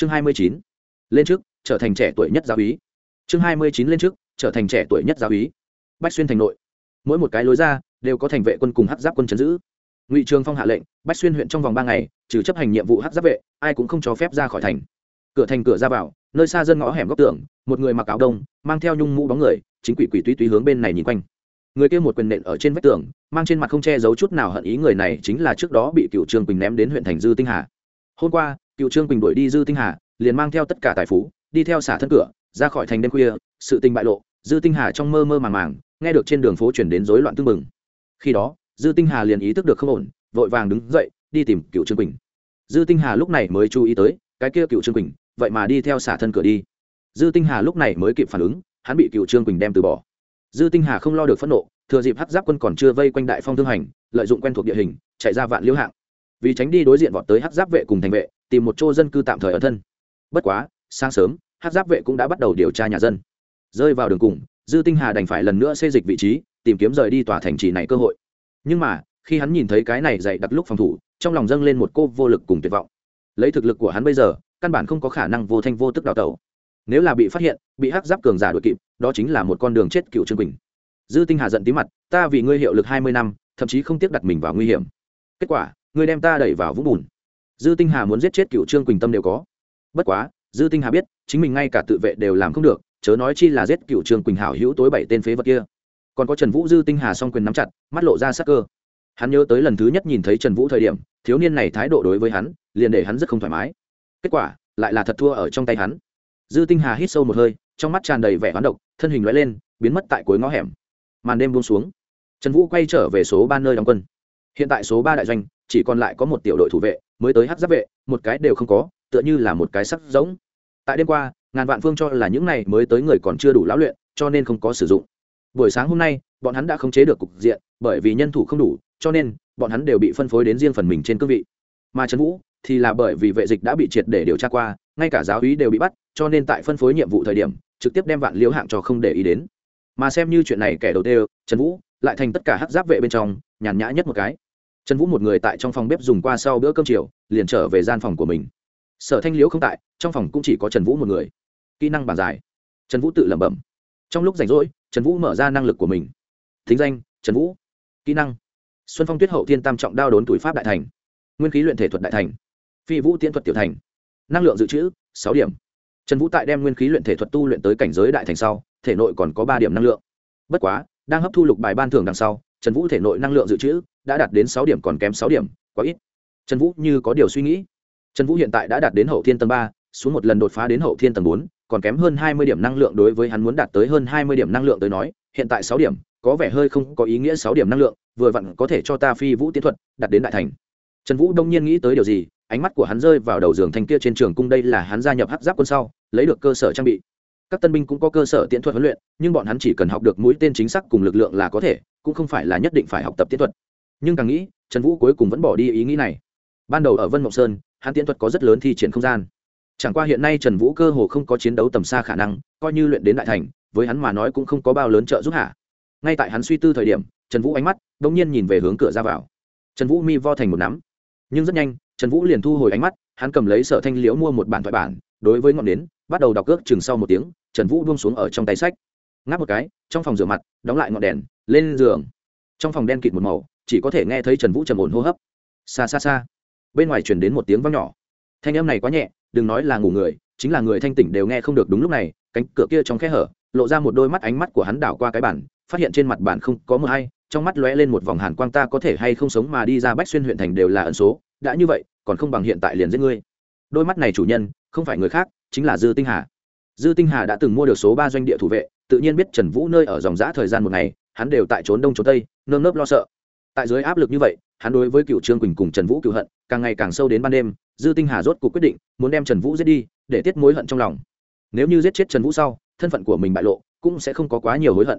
chương hai mươi chín. Lên trước, trở thành trẻ tuổi nhất giáo úy. Chương hai mươi chín lên trước, trở thành trẻ tuổi nhất giáo úy. Bách xuyên thành nội. Mỗi một cái lối ra, đều có thành vệ quân cùng hát giáp quân chấn giữ. Ngụy trường phong hạ lệnh, bách xuyên huyện trong vòng ba ngày, trừ chấp hành nhiệm vụ hát giáp vệ, ai cũng không cho phép ra khỏi thành. Cửa thành cửa ra vào, nơi xa dân ngõ hẻm góc tường, một người mặc áo đông, mang theo nhung mũ bóng người, chính quỷ quỷ túy túy hướng bên này nhìn quanh. Người kia một quyền nện ở trên vách tường, mang trên mặt không che giấu chút nào hận ý người này chính là trước đó bị cựu trương quỳnh ném đến huyện thành dư tinh hà. Hôm qua cựu trương quỳnh đuổi đi dư tinh hà, liền mang theo tất cả tài phú, đi theo xả thân cửa, ra khỏi thành đêm khuya, sự tình bại lộ, dư tinh hà trong mơ mơ màng màng, nghe được trên đường phố chuyển đến rối loạn tương mừng khi đó, dư tinh hà liền ý thức được không ổn, vội vàng đứng dậy, đi tìm cựu trương quỳnh. Dư tinh hà lúc này mới chú ý tới, cái kia cựu trương quỳnh, vậy mà đi theo xả thân cửa đi. Dư tinh hà lúc này mới kịp phản ứng, hắn bị cựu trương quỳnh đem từ bỏ. Dư tinh hà không lo được phẫn nộ, thừa dịp hắc giáp quân còn chưa vây quanh đại phong thương hành, lợi dụng quen thuộc địa hình, chạy ra vạn liễu hạng. Vì tránh đi đối diện vọt tới hắc giáp vệ cùng thành vệ tìm một chỗ dân cư tạm thời ở thân. Bất quá, sáng sớm, hắc giáp vệ cũng đã bắt đầu điều tra nhà dân. Rơi vào đường cùng, dư tinh hà đành phải lần nữa xê dịch vị trí, tìm kiếm rời đi tòa thành trì này cơ hội. Nhưng mà, khi hắn nhìn thấy cái này dày đặt lúc phòng thủ, trong lòng dâng lên một cô vô lực cùng tuyệt vọng. Lấy thực lực của hắn bây giờ, căn bản không có khả năng vô thanh vô tức đào tẩu. Nếu là bị phát hiện, bị hắc giáp cường giả đuổi kịp, đó chính là một con đường chết cựu trương quỳnh. Dư tinh hà giận tí mặt, ta vì ngươi hiệu lực hai mươi năm, thậm chí không tiếc đặt mình vào nguy hiểm. Kết quả, ngươi đem ta đẩy vào vũng bùn dư tinh hà muốn giết chết cựu trương quỳnh tâm đều có. Bất quá, dư tinh hà biết, chính mình ngay cả tự vệ đều làm không được, chớ nói chi là giết cựu trương quỳnh hảo hữu tối bảy tên phế vật kia. Còn có trần vũ dư tinh hà song quyền nắm chặt, mắt lộ ra sắc cơ. Hắn nhớ tới lần thứ nhất nhìn thấy trần vũ thời điểm, thiếu niên này thái độ đối với hắn, liền để hắn rất không thoải mái. Kết quả, lại là thật thua ở trong tay hắn. Dư tinh hà hít sâu một hơi, trong mắt tràn đầy vẻ hoán độc, thân hình loại lên, biến mất tại cuối ngõ hẻm. Màn đêm buông xuống. Trần vũ quay trở về số ba nơi đóng quân. Hiện tại số ba đại doanh, chỉ còn lại có một tiểu đội thủ vệ mới tới hát giáp vệ, một cái đều không có, tựa như là một cái sắc giống. Tại đêm qua, ngàn vạn phương cho là những này mới tới người còn chưa đủ lão luyện, cho nên không có sử dụng. Buổi sáng hôm nay, bọn hắn đã khống chế được cục diện, bởi vì nhân thủ không đủ, cho nên, bọn hắn đều bị phân phối đến riêng phần mình trên cương vị. Mà trần vũ, thì là bởi vì vệ dịch đã bị triệt để điều tra qua, ngay cả giáo úy đều bị bắt, cho nên tại phân phối nhiệm vụ thời điểm, trực tiếp đem vạn liễu hạng cho không để ý đến. Mà xem như chuyện này kẻ đầu tiên, trần vũ, lại thành tất cả hắc giáp vệ bên trong, nhàn nhã nhất một cái trần vũ một người tại trong phòng bếp dùng qua sau bữa cơm chiều liền trở về gian phòng của mình. Sở thanh liễu không tại trong phòng cũng chỉ có trần vũ một người. Kỹ năng bàn giải, trần vũ tự lẩm bẩm. Trong lúc rảnh rỗi trần vũ mở ra năng lực của mình. Thính danh trần vũ. Kỹ năng xuân phong tuyết hậu thiên tam trọng đao đốn tuổi pháp đại thành. Nguyên khí luyện thể thuật đại thành. Phi vũ tiễn thuật tiểu thành. Năng lượng dự trữ sáu điểm. Trần vũ tại đem nguyên khí luyện thể thuật tu luyện tới cảnh giới đại thành sau thể nội còn có ba điểm năng lượng. Bất quá đang hấp thu lục bài ban thưởng đằng sau trần vũ thể nội năng lượng dự trữ đã đạt đến sáu điểm còn kém sáu điểm, quá ít. Trần vũ như có điều suy nghĩ. Trần vũ hiện tại đã đạt đến hậu thiên tầng ba, xuống một lần đột phá đến hậu thiên tầng bốn, còn kém hơn hai mươi điểm năng lượng đối với hắn muốn đạt tới hơn hai mươi điểm năng lượng tới nói, hiện tại sáu điểm, có vẻ hơi không có ý nghĩa sáu điểm năng lượng, vừa vặn có thể cho ta phi vũ tiến thuật, đạt đến đại thành. Trần vũ đông nhiên nghĩ tới điều gì, ánh mắt của hắn rơi vào đầu giường thanh kia trên trường cung đây là hắn gia nhập hắc giáp quân sau, lấy được cơ sở trang bị. Các tân binh cũng có cơ sở tiễn thuật huấn luyện, nhưng bọn hắn chỉ cần học được mũi tên chính xác cùng lực lượng là có thể, cũng không phải là nhất định phải học tập tiễn thuật nhưng càng nghĩ, trần vũ cuối cùng vẫn bỏ đi ý nghĩ này. Ban đầu ở vân mộng sơn, hắn tiễn thuật có rất lớn thi triển không gian. Chẳng qua hiện nay trần vũ cơ hồ không có chiến đấu tầm xa khả năng, coi như luyện đến đại thành, với hắn mà nói cũng không có bao lớn trợ giúp hạ ngay tại hắn suy tư thời điểm, trần vũ ánh mắt đ ỗ n g nhiên nhìn về hướng cửa ra vào. Trần vũ mi vo thành một nắm. Nhưng rất nhanh, trần vũ liền thu hồi ánh mắt, hắn cầm lấy sở thanh liễu mua một bản thoại bản, đối với ngọn nến, bắt đầu đọc ước chừng sau một tiếng, trần vũ buông xuống ở trong tay sách. Ngáp một cái, trong phòng rửa mặt, đóng lại ngọn đèn, lên giường. Trong phòng đen kịt một màu chỉ có thể nghe thấy trần vũ trầm ổn hô hấp. Xa xa xa. Bên ngoài chuyển đến một tiếng văng nhỏ. Thanh âm này quá nhẹ, đừng nói là ngủ người, chính là người thanh tỉnh đều nghe không được đúng lúc này, cánh cửa kia trong khe hở, lộ ra một đôi mắt ánh mắt của hắn đảo qua cái bản phát hiện trên mặt bản không có mờ hay, trong mắt lóe lên một vòng hàn quang, ta có thể hay không sống mà đi ra bách xuyên huyện thành đều là ẩn số, đã như vậy, còn không bằng hiện tại liền giết ngươi. Đôi mắt này chủ nhân, không phải người khác, chính là dư tinh hà. Dư tinh hà đã từng mua được số ba doanh địa thủ vệ, tự nhiên biết trần vũ nơi ở dòng giã thời gian một ngày, hắn đều tại trốn đông trốn tây, nơm nớp lo sợ tại dưới áp lực như vậy, hắn đối với cựu trương quỳnh cùng trần vũ cựu hận càng ngày càng sâu đến ban đêm, dư tinh hà rốt cuộc quyết định muốn đem trần vũ giết đi, để tiết mối hận trong lòng. Nếu như giết chết trần vũ sau, thân phận của mình bại lộ cũng sẽ không có quá nhiều hối hận.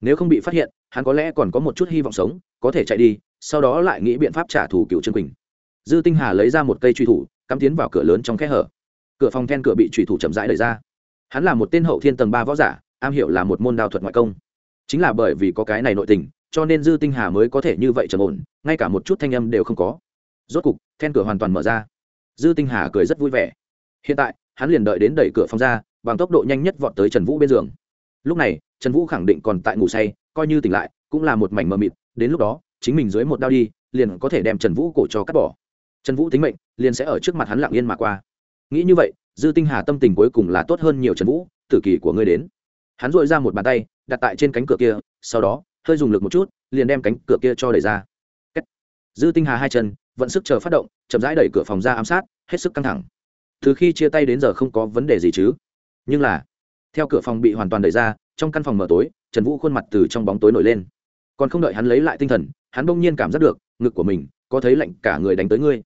Nếu không bị phát hiện, hắn có lẽ còn có một chút hy vọng sống, có thể chạy đi, sau đó lại nghĩ biện pháp trả thù cựu trương quỳnh. Dư tinh hà lấy ra một cây truy thủ, cắm tiến vào cửa lớn trong kẽ hở. Cửa phòng then cửa bị truy thủ chậm rãi đẩy ra. Hắn là một tên hậu thiên tầng ba võ giả, am hiểu là một môn đao thuật ngoại công. Chính là bởi vì có cái này nội tình cho nên dư tinh hà mới có thể như vậy trầm ổn, ngay cả một chút thanh âm đều không có. Rốt cục, then cửa hoàn toàn mở ra. Dư tinh hà cười rất vui vẻ. Hiện tại, hắn liền đợi đến đẩy cửa phòng ra, bằng tốc độ nhanh nhất vọt tới trần vũ bên giường. Lúc này, trần vũ khẳng định còn tại ngủ say, coi như tỉnh lại, cũng là một mảnh mờ mịt, đến lúc đó, chính mình dưới một đao đi, liền có thể đem trần vũ cổ cho cắt bỏ. Trần vũ tính mệnh, liền sẽ ở trước mặt hắn lặng yên mà qua. Nghĩ như vậy, dư tinh hà tâm tình cuối cùng là tốt hơn nhiều trần vũ, tử kỳ của ngươi đến. Hắn dội ra một bàn tay, đặt tại trên cánh cửa kia, sau đó hơi dùng lực một chút, liền đem cánh cửa kia cho đẩy ra. Dư tinh hà hai chân vận sức chờ phát động, chậm rãi đẩy cửa phòng ra ám sát, hết sức căng thẳng. Từ khi chia tay đến giờ không có vấn đề gì chứ. Nhưng là, theo cửa phòng bị hoàn toàn đẩy ra, trong căn phòng mở tối, trần vũ khuôn mặt từ trong bóng tối nổi lên. Còn không đợi hắn lấy lại tinh thần, hắn bỗng nhiên cảm giác được, ngực của mình có thấy lạnh cả người đánh tới ngươi.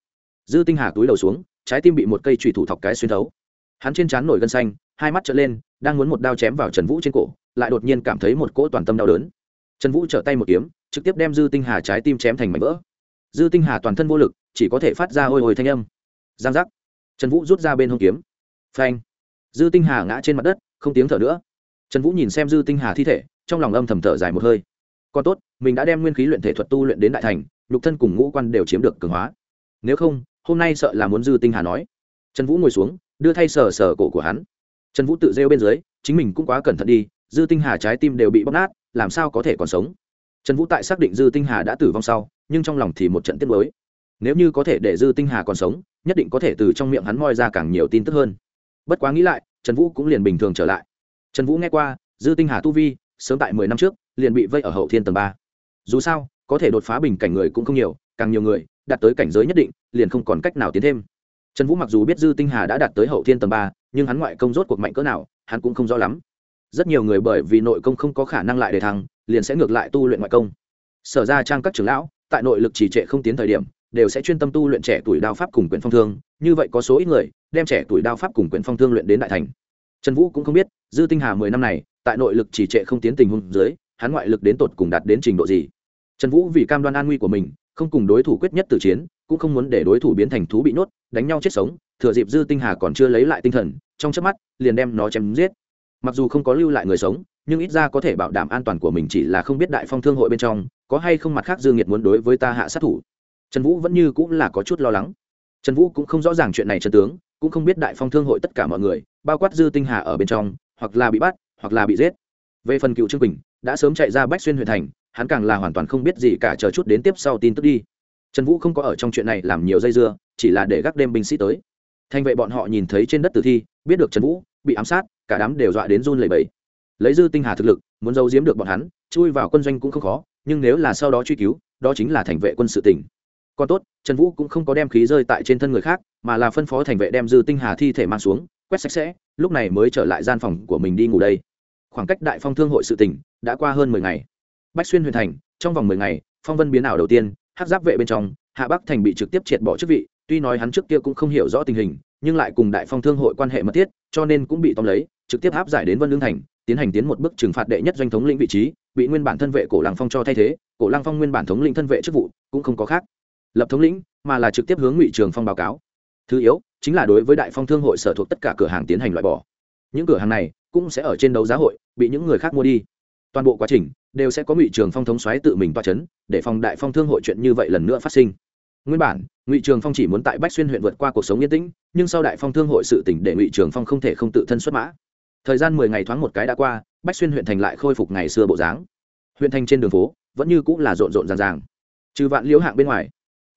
Dư tinh hà túi đầu xuống, trái tim bị một cây trùy thủ thọc cái xuyên thấu. Hắn trên trán nổi gân xanh, hai mắt trở lên, đang muốn một đao chém vào trần vũ trên cổ, lại đột nhiên cảm thấy một cỗ toàn tâm đau đớn trần vũ trở tay một kiếm, trực tiếp đem dư tinh hà trái tim chém thành mảnh vỡ. Dư tinh hà toàn thân vô lực, chỉ có thể phát ra ôi ôi thanh âm. Giang giác. Trần vũ rút ra bên hông kiếm. Phanh. Dư tinh hà ngã trên mặt đất, không tiếng thở nữa. Trần vũ nhìn xem dư tinh hà thi thể, trong lòng âm thầm thở dài một hơi. Còn tốt, mình đã đem nguyên khí luyện thể thuật tu luyện đến đại thành, nhục thân cùng ngũ quan đều chiếm được cường hóa. Nếu không, hôm nay sợ là muốn dư tinh hà nói. Trần vũ ngồi xuống, đưa thay sờ sờ cổ của hắn. Trần vũ tự rêu bên dưới, chính mình cũng quá cẩn thận đi dư tinh hà trái tim đều bị bóc nát, làm sao có thể còn sống? Trần vũ tại xác định dư tinh hà đã tử vong sau, nhưng trong lòng thì một trận tiết mới nếu như có thể để dư tinh hà còn sống, nhất định có thể từ trong miệng hắn moi ra càng nhiều tin tức hơn. Bất quá nghĩ lại, trần vũ cũng liền bình thường trở lại. Trần vũ nghe qua, dư tinh hà tu vi, sớm tại mười năm trước, liền bị vây ở hậu thiên tầng ba. Dù sao, có thể đột phá bình cảnh người cũng không nhiều, càng nhiều người, đạt tới cảnh giới nhất định, liền không còn cách nào tiến thêm. Trần vũ mặc dù biết dư tinh hà đã đạt tới hậu thiên tầng ba, nhưng hắn ngoại công rốt cuộc mạnh cỡ nào, hắn cũng không rõ lắm rất nhiều người bởi vì nội công không có khả năng lại để thăng, liền sẽ ngược lại tu luyện ngoại công. Sở ra trang các trưởng lão, tại nội lực trì trệ không tiến thời điểm, đều sẽ chuyên tâm tu luyện trẻ tuổi đao pháp cùng quyền phong thương, như vậy có số ít người, đem trẻ tuổi đao pháp cùng quyền phong thương luyện đến đại thành. Trần vũ cũng không biết, dư tinh hà mười năm này, tại nội lực trì trệ không tiến tình huống dưới, hắn ngoại lực đến tột cùng đạt đến trình độ gì? Trần vũ vì cam đoan an nguy của mình, không cùng đối thủ quyết nhất từ chiến, cũng không muốn để đối thủ biến thành thú bị nhốt, đánh nhau chết sống, thừa dịp dư tinh hà còn chưa lấy lại tinh thần, trong chớp mắt, liền đem nó chém giết mặc dù không có lưu lại người sống, nhưng ít ra có thể bảo đảm an toàn của mình chỉ là không biết đại phong thương hội bên trong, có hay không mặt khác dương nhiệt muốn đối với ta hạ sát thủ. Trần vũ vẫn như cũng là có chút lo lắng. Trần vũ cũng không rõ ràng chuyện này trần tướng, cũng không biết đại phong thương hội tất cả mọi người, bao quát dư tinh hà ở bên trong, hoặc là bị bắt, hoặc là bị giết. Về phần cựu trương bình đã sớm chạy ra bách xuyên huyện thành, hắn càng là hoàn toàn không biết gì cả, chờ chút đến tiếp sau tin tức đi. Trần vũ không có ở trong chuyện này làm nhiều dây dưa, chỉ là để gác đêm binh sĩ tới. Thành vệ bọn họ nhìn thấy trên đất tử thi, biết được trần vũ, bị ám sát cả đám đều dọa đến run lẩy bẩy. Lấy dư tinh hà thực lực, muốn giấu giếm được bọn hắn, chui vào quân doanh cũng không khó, nhưng nếu là sau đó truy cứu, đó chính là thành vệ quân sự tỉnh. Còn tốt, trần vũ cũng không có đem khí rơi tại trên thân người khác, mà là phân phó thành vệ đem dư tinh hà thi thể mang xuống, quét sạch sẽ, lúc này mới trở lại gian phòng của mình đi ngủ đây. Khoảng cách đại phong thương hội sự tỉnh đã qua hơn mười ngày. Bách xuyên huyền thành, trong vòng mười ngày, phong vân biến ảo đầu tiên hát giáp vệ bên trong, hạ bắc thành bị trực tiếp triệt bỏ chức vị, tuy nói hắn trước kia cũng không hiểu rõ tình hình, nhưng lại cùng đại phong thương hội quan hệ mật thiết, cho nên cũng bị tóm lấy trực tiếp áp giải đến vân lương thành, tiến hành tiến một bước trừng phạt đệ nhất doanh thống lĩnh vị trí, bị nguyên bản thân vệ cổ lăng phong cho thay thế. Cổ lăng phong nguyên bản thống lĩnh thân vệ chức vụ cũng không có khác. Lập thống lĩnh, mà là trực tiếp hướng ngụy trường phong báo cáo. Thứ yếu, chính là đối với đại phong thương hội sở thuộc tất cả cửa hàng tiến hành loại bỏ. Những cửa hàng này cũng sẽ ở trên đấu giá hội bị những người khác mua đi. Toàn bộ quá trình đều sẽ có ngụy trường phong thống xoáy tự mình toa c h ấ n để phòng đại phong thương hội chuyện như vậy lần nữa phát sinh. Nguyên bản, ngụy trường phong chỉ muốn tại bách xuyên huyện vượt qua cuộc sống yên tĩnh, nhưng sau đại phong thương hội sự tỉnh để ngụy trường phong không thể không tự thân xuất mã thời gian mười ngày thoáng một cái đã qua, bách xuyên huyện thành lại khôi phục ngày xưa bộ dáng. Huyện thành trên đường phố, vẫn như cũng là rộn rộn ràng ràng. Trừ vạn liễu hạng bên ngoài,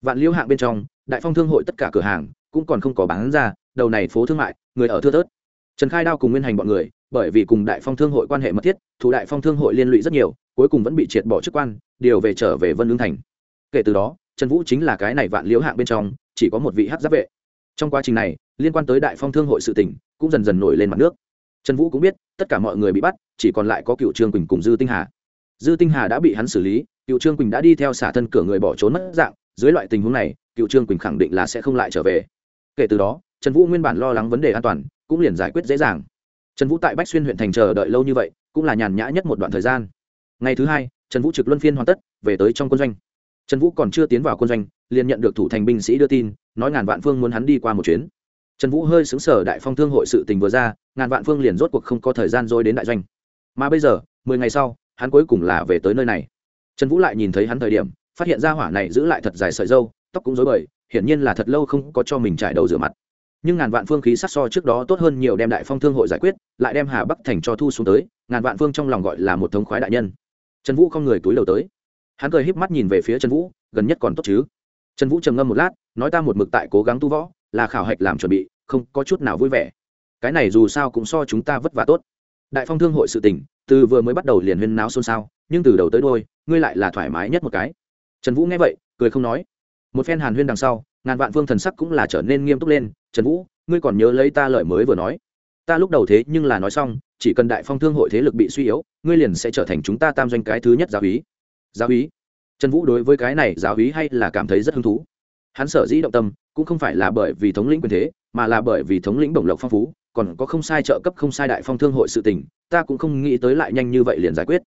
vạn liễu hạng bên trong, đại phong thương hội tất cả cửa hàng cũng còn không có bán ra, đầu này phố thương mại, người ở thưa thớt. Trần khai đao cùng nguyên hành bọn người, bởi vì cùng đại phong thương hội quan hệ mật thiết, thủ đại phong thương hội liên lụy rất nhiều, cuối cùng vẫn bị triệt bỏ chức quan, điều về trở về vân lương thành. Kể từ đó, trần vũ chính là cái này vạn liễu hạng bên trong, chỉ có một vị hát giáp vệ. Trong quá trình này, liên quan tới đại phong thương hội sự tỉnh cũng dần dần nổi lên mặt nước trần vũ cũng biết, tất cả mọi người bị bắt, chỉ còn lại có cựu trương quỳnh cùng dư tinh hà. Dư tinh hà đã bị hắn xử lý, cựu trương quỳnh đã đi theo xả thân cửa người bỏ trốn mất dạng. Dưới loại tình huống này, cựu trương quỳnh khẳng định là sẽ không lại trở về. Kể từ đó, trần vũ nguyên bản lo lắng vấn đề an toàn, cũng liền giải quyết dễ dàng. Trần vũ tại bách xuyên huyện thành chờ đợi lâu như vậy, cũng là nhàn nhã nhất một đoạn thời gian. Ngày thứ hai, trần vũ trực luân phiên hoàn tất, về tới trong quân doanh. Trần vũ còn chưa tiến vào quân doanh, liền nhận được thủ thành binh sĩ đưa tin, nói ngàn vạn phương muốn hắn đi qua một chuyến trần vũ hơi xứng sở đại phong thương hội sự tình vừa ra, ngàn vạn phương liền rốt cuộc không có thời gian rồi đến đại doanh. Mà bây giờ, mười ngày sau, hắn cuối cùng là về tới nơi này. Trần vũ lại nhìn thấy hắn thời điểm, phát hiện ra hỏa này giữ lại thật dài sợi dâu, tóc cũng dối bời, hiển nhiên là thật lâu không có cho mình trải đầu rửa mặt. Nhưng ngàn vạn phương khí sắc so trước đó tốt hơn nhiều đem đại phong thương hội giải quyết, lại đem hà bắc thành cho thu xuống tới, ngàn vạn phương trong lòng gọi là một thống khoái đại nhân. Trần vũ không người túi đầu tới. Hắn cười híp mắt nhìn về phía trần vũ, gần nhất còn tốt chứ? Trần vũ trầm ngâm một lát, nói ta một mực tại cố gắng tu võ là khảo hạch làm chuẩn bị không có chút nào vui vẻ. Cái này dù sao cũng so chúng ta vất vả tốt. Đại phong thương hội sự tình, từ vừa mới bắt đầu liền huyên náo xôn xao nhưng từ đầu tới đôi ngươi lại là thoải mái nhất một cái. Trần vũ nghe vậy cười không nói. Một phen hàn huyên đằng sau ngàn vạn phương thần sắc cũng là trở nên nghiêm túc lên. Trần vũ ngươi còn nhớ lấy ta lời mới vừa nói. Ta lúc đầu thế nhưng là nói xong chỉ cần đại phong thương hội thế lực bị suy yếu ngươi liền sẽ trở thành chúng ta tam doanh cái thứ nhất giáo úy giáo úy trần vũ đối với cái này giáo úy hay là cảm thấy rất hứng thú hắn sở dĩ động tâm cũng không phải là bởi vì thống lĩnh quyền thế, mà là bởi vì thống lĩnh bổng lộc phong phú, còn có không sai trợ cấp, không sai đại phong thương hội sự tình, ta cũng không nghĩ tới lại nhanh như vậy liền giải quyết.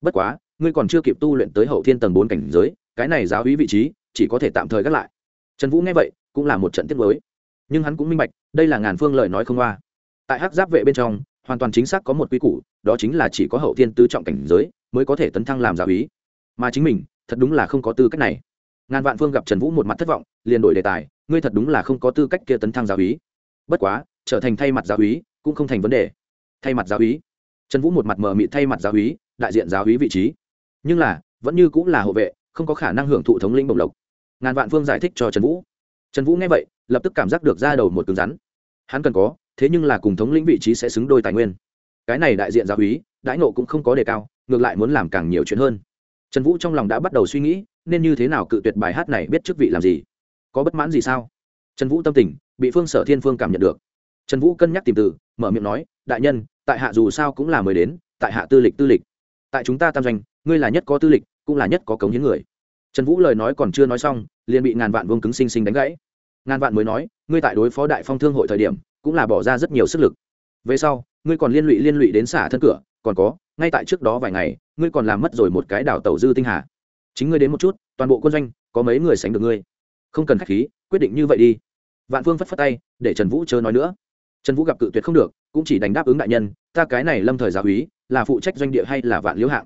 Bất quá, ngươi còn chưa kịp tu luyện tới hậu thiên tầng bốn cảnh giới, cái này giáo hí vị trí, chỉ có thể tạm thời gác lại. Trần vũ nghe vậy, cũng là một trận tiết mới nhưng hắn cũng minh bạch, đây là ngàn phương lời nói không qua. Tại hắc giáp vệ bên trong, hoàn toàn chính xác có một quy củ, đó chính là chỉ có hậu thiên tứ trọng cảnh giới mới có thể tấn thăng làm giáo hí. Mà chính mình, thật đúng là không có tư cách này ngàn vạn phương gặp trần vũ một mặt thất vọng, liền đổi đề tài, ngươi thật đúng là không có tư cách kia tấn thăng giáo úy. Bất quá, trở thành thay mặt giáo úy cũng không thành vấn đề. Thay mặt giáo úy. Trần vũ một mặt mờ mịt thay mặt giáo úy, đại diện giáo úy vị trí. Nhưng là, vẫn như cũng là hộ vệ, không có khả năng hưởng thụ thống lĩnh bổng lộc. Ngàn vạn phương giải thích cho trần vũ. Trần vũ nghe vậy, lập tức cảm giác được ra đầu một cứng rắn. Hắn cần có, thế nhưng là cùng thống lĩnh vị trí sẽ xứng đôi tài nguyên. Cái này đại diện giáo úy, đãi nộ cũng không có đề cao, ngược lại muốn làm càng nhiều chuyện hơn trần vũ trong lòng đã bắt đầu suy nghĩ, nên như thế nào cự tuyệt bài hát này, biết chức vị làm gì? Có bất mãn gì sao? Trần vũ tâm tình, bị phương sở thiên phương cảm nhận được. Trần vũ cân nhắc tìm từ, mở miệng nói, đại nhân, tại hạ dù sao cũng là mới đến, tại hạ tư lịch tư lịch. Tại chúng ta tam doanh, ngươi là nhất có tư lịch, cũng là nhất có cống hiến người. Trần vũ lời nói còn chưa nói xong, liền bị ngàn vạn vương cứng xinh xinh đánh gãy. Ngàn vạn mới nói, ngươi tại đối phó đại phong thương hội thời điểm, cũng là bỏ ra rất nhiều sức lực. Về sau ngươi còn liên lụy liên lụy đến xả thân cửa, còn có, ngay tại trước đó vài ngày, ngươi còn làm mất rồi một cái đảo tàu dư tinh hà. Chính ngươi đến một chút, toàn bộ quân doanh, có mấy người sánh được ngươi? Không cần khách khí, quyết định như vậy đi. Vạn phương phất phất tay, để trần vũ chớ nói nữa. Trần vũ gặp cự tuyệt không được, cũng chỉ đánh đáp ứng đại nhân, ta cái này lâm thời giáo úy, là phụ trách doanh địa hay là vạn liễu hạng?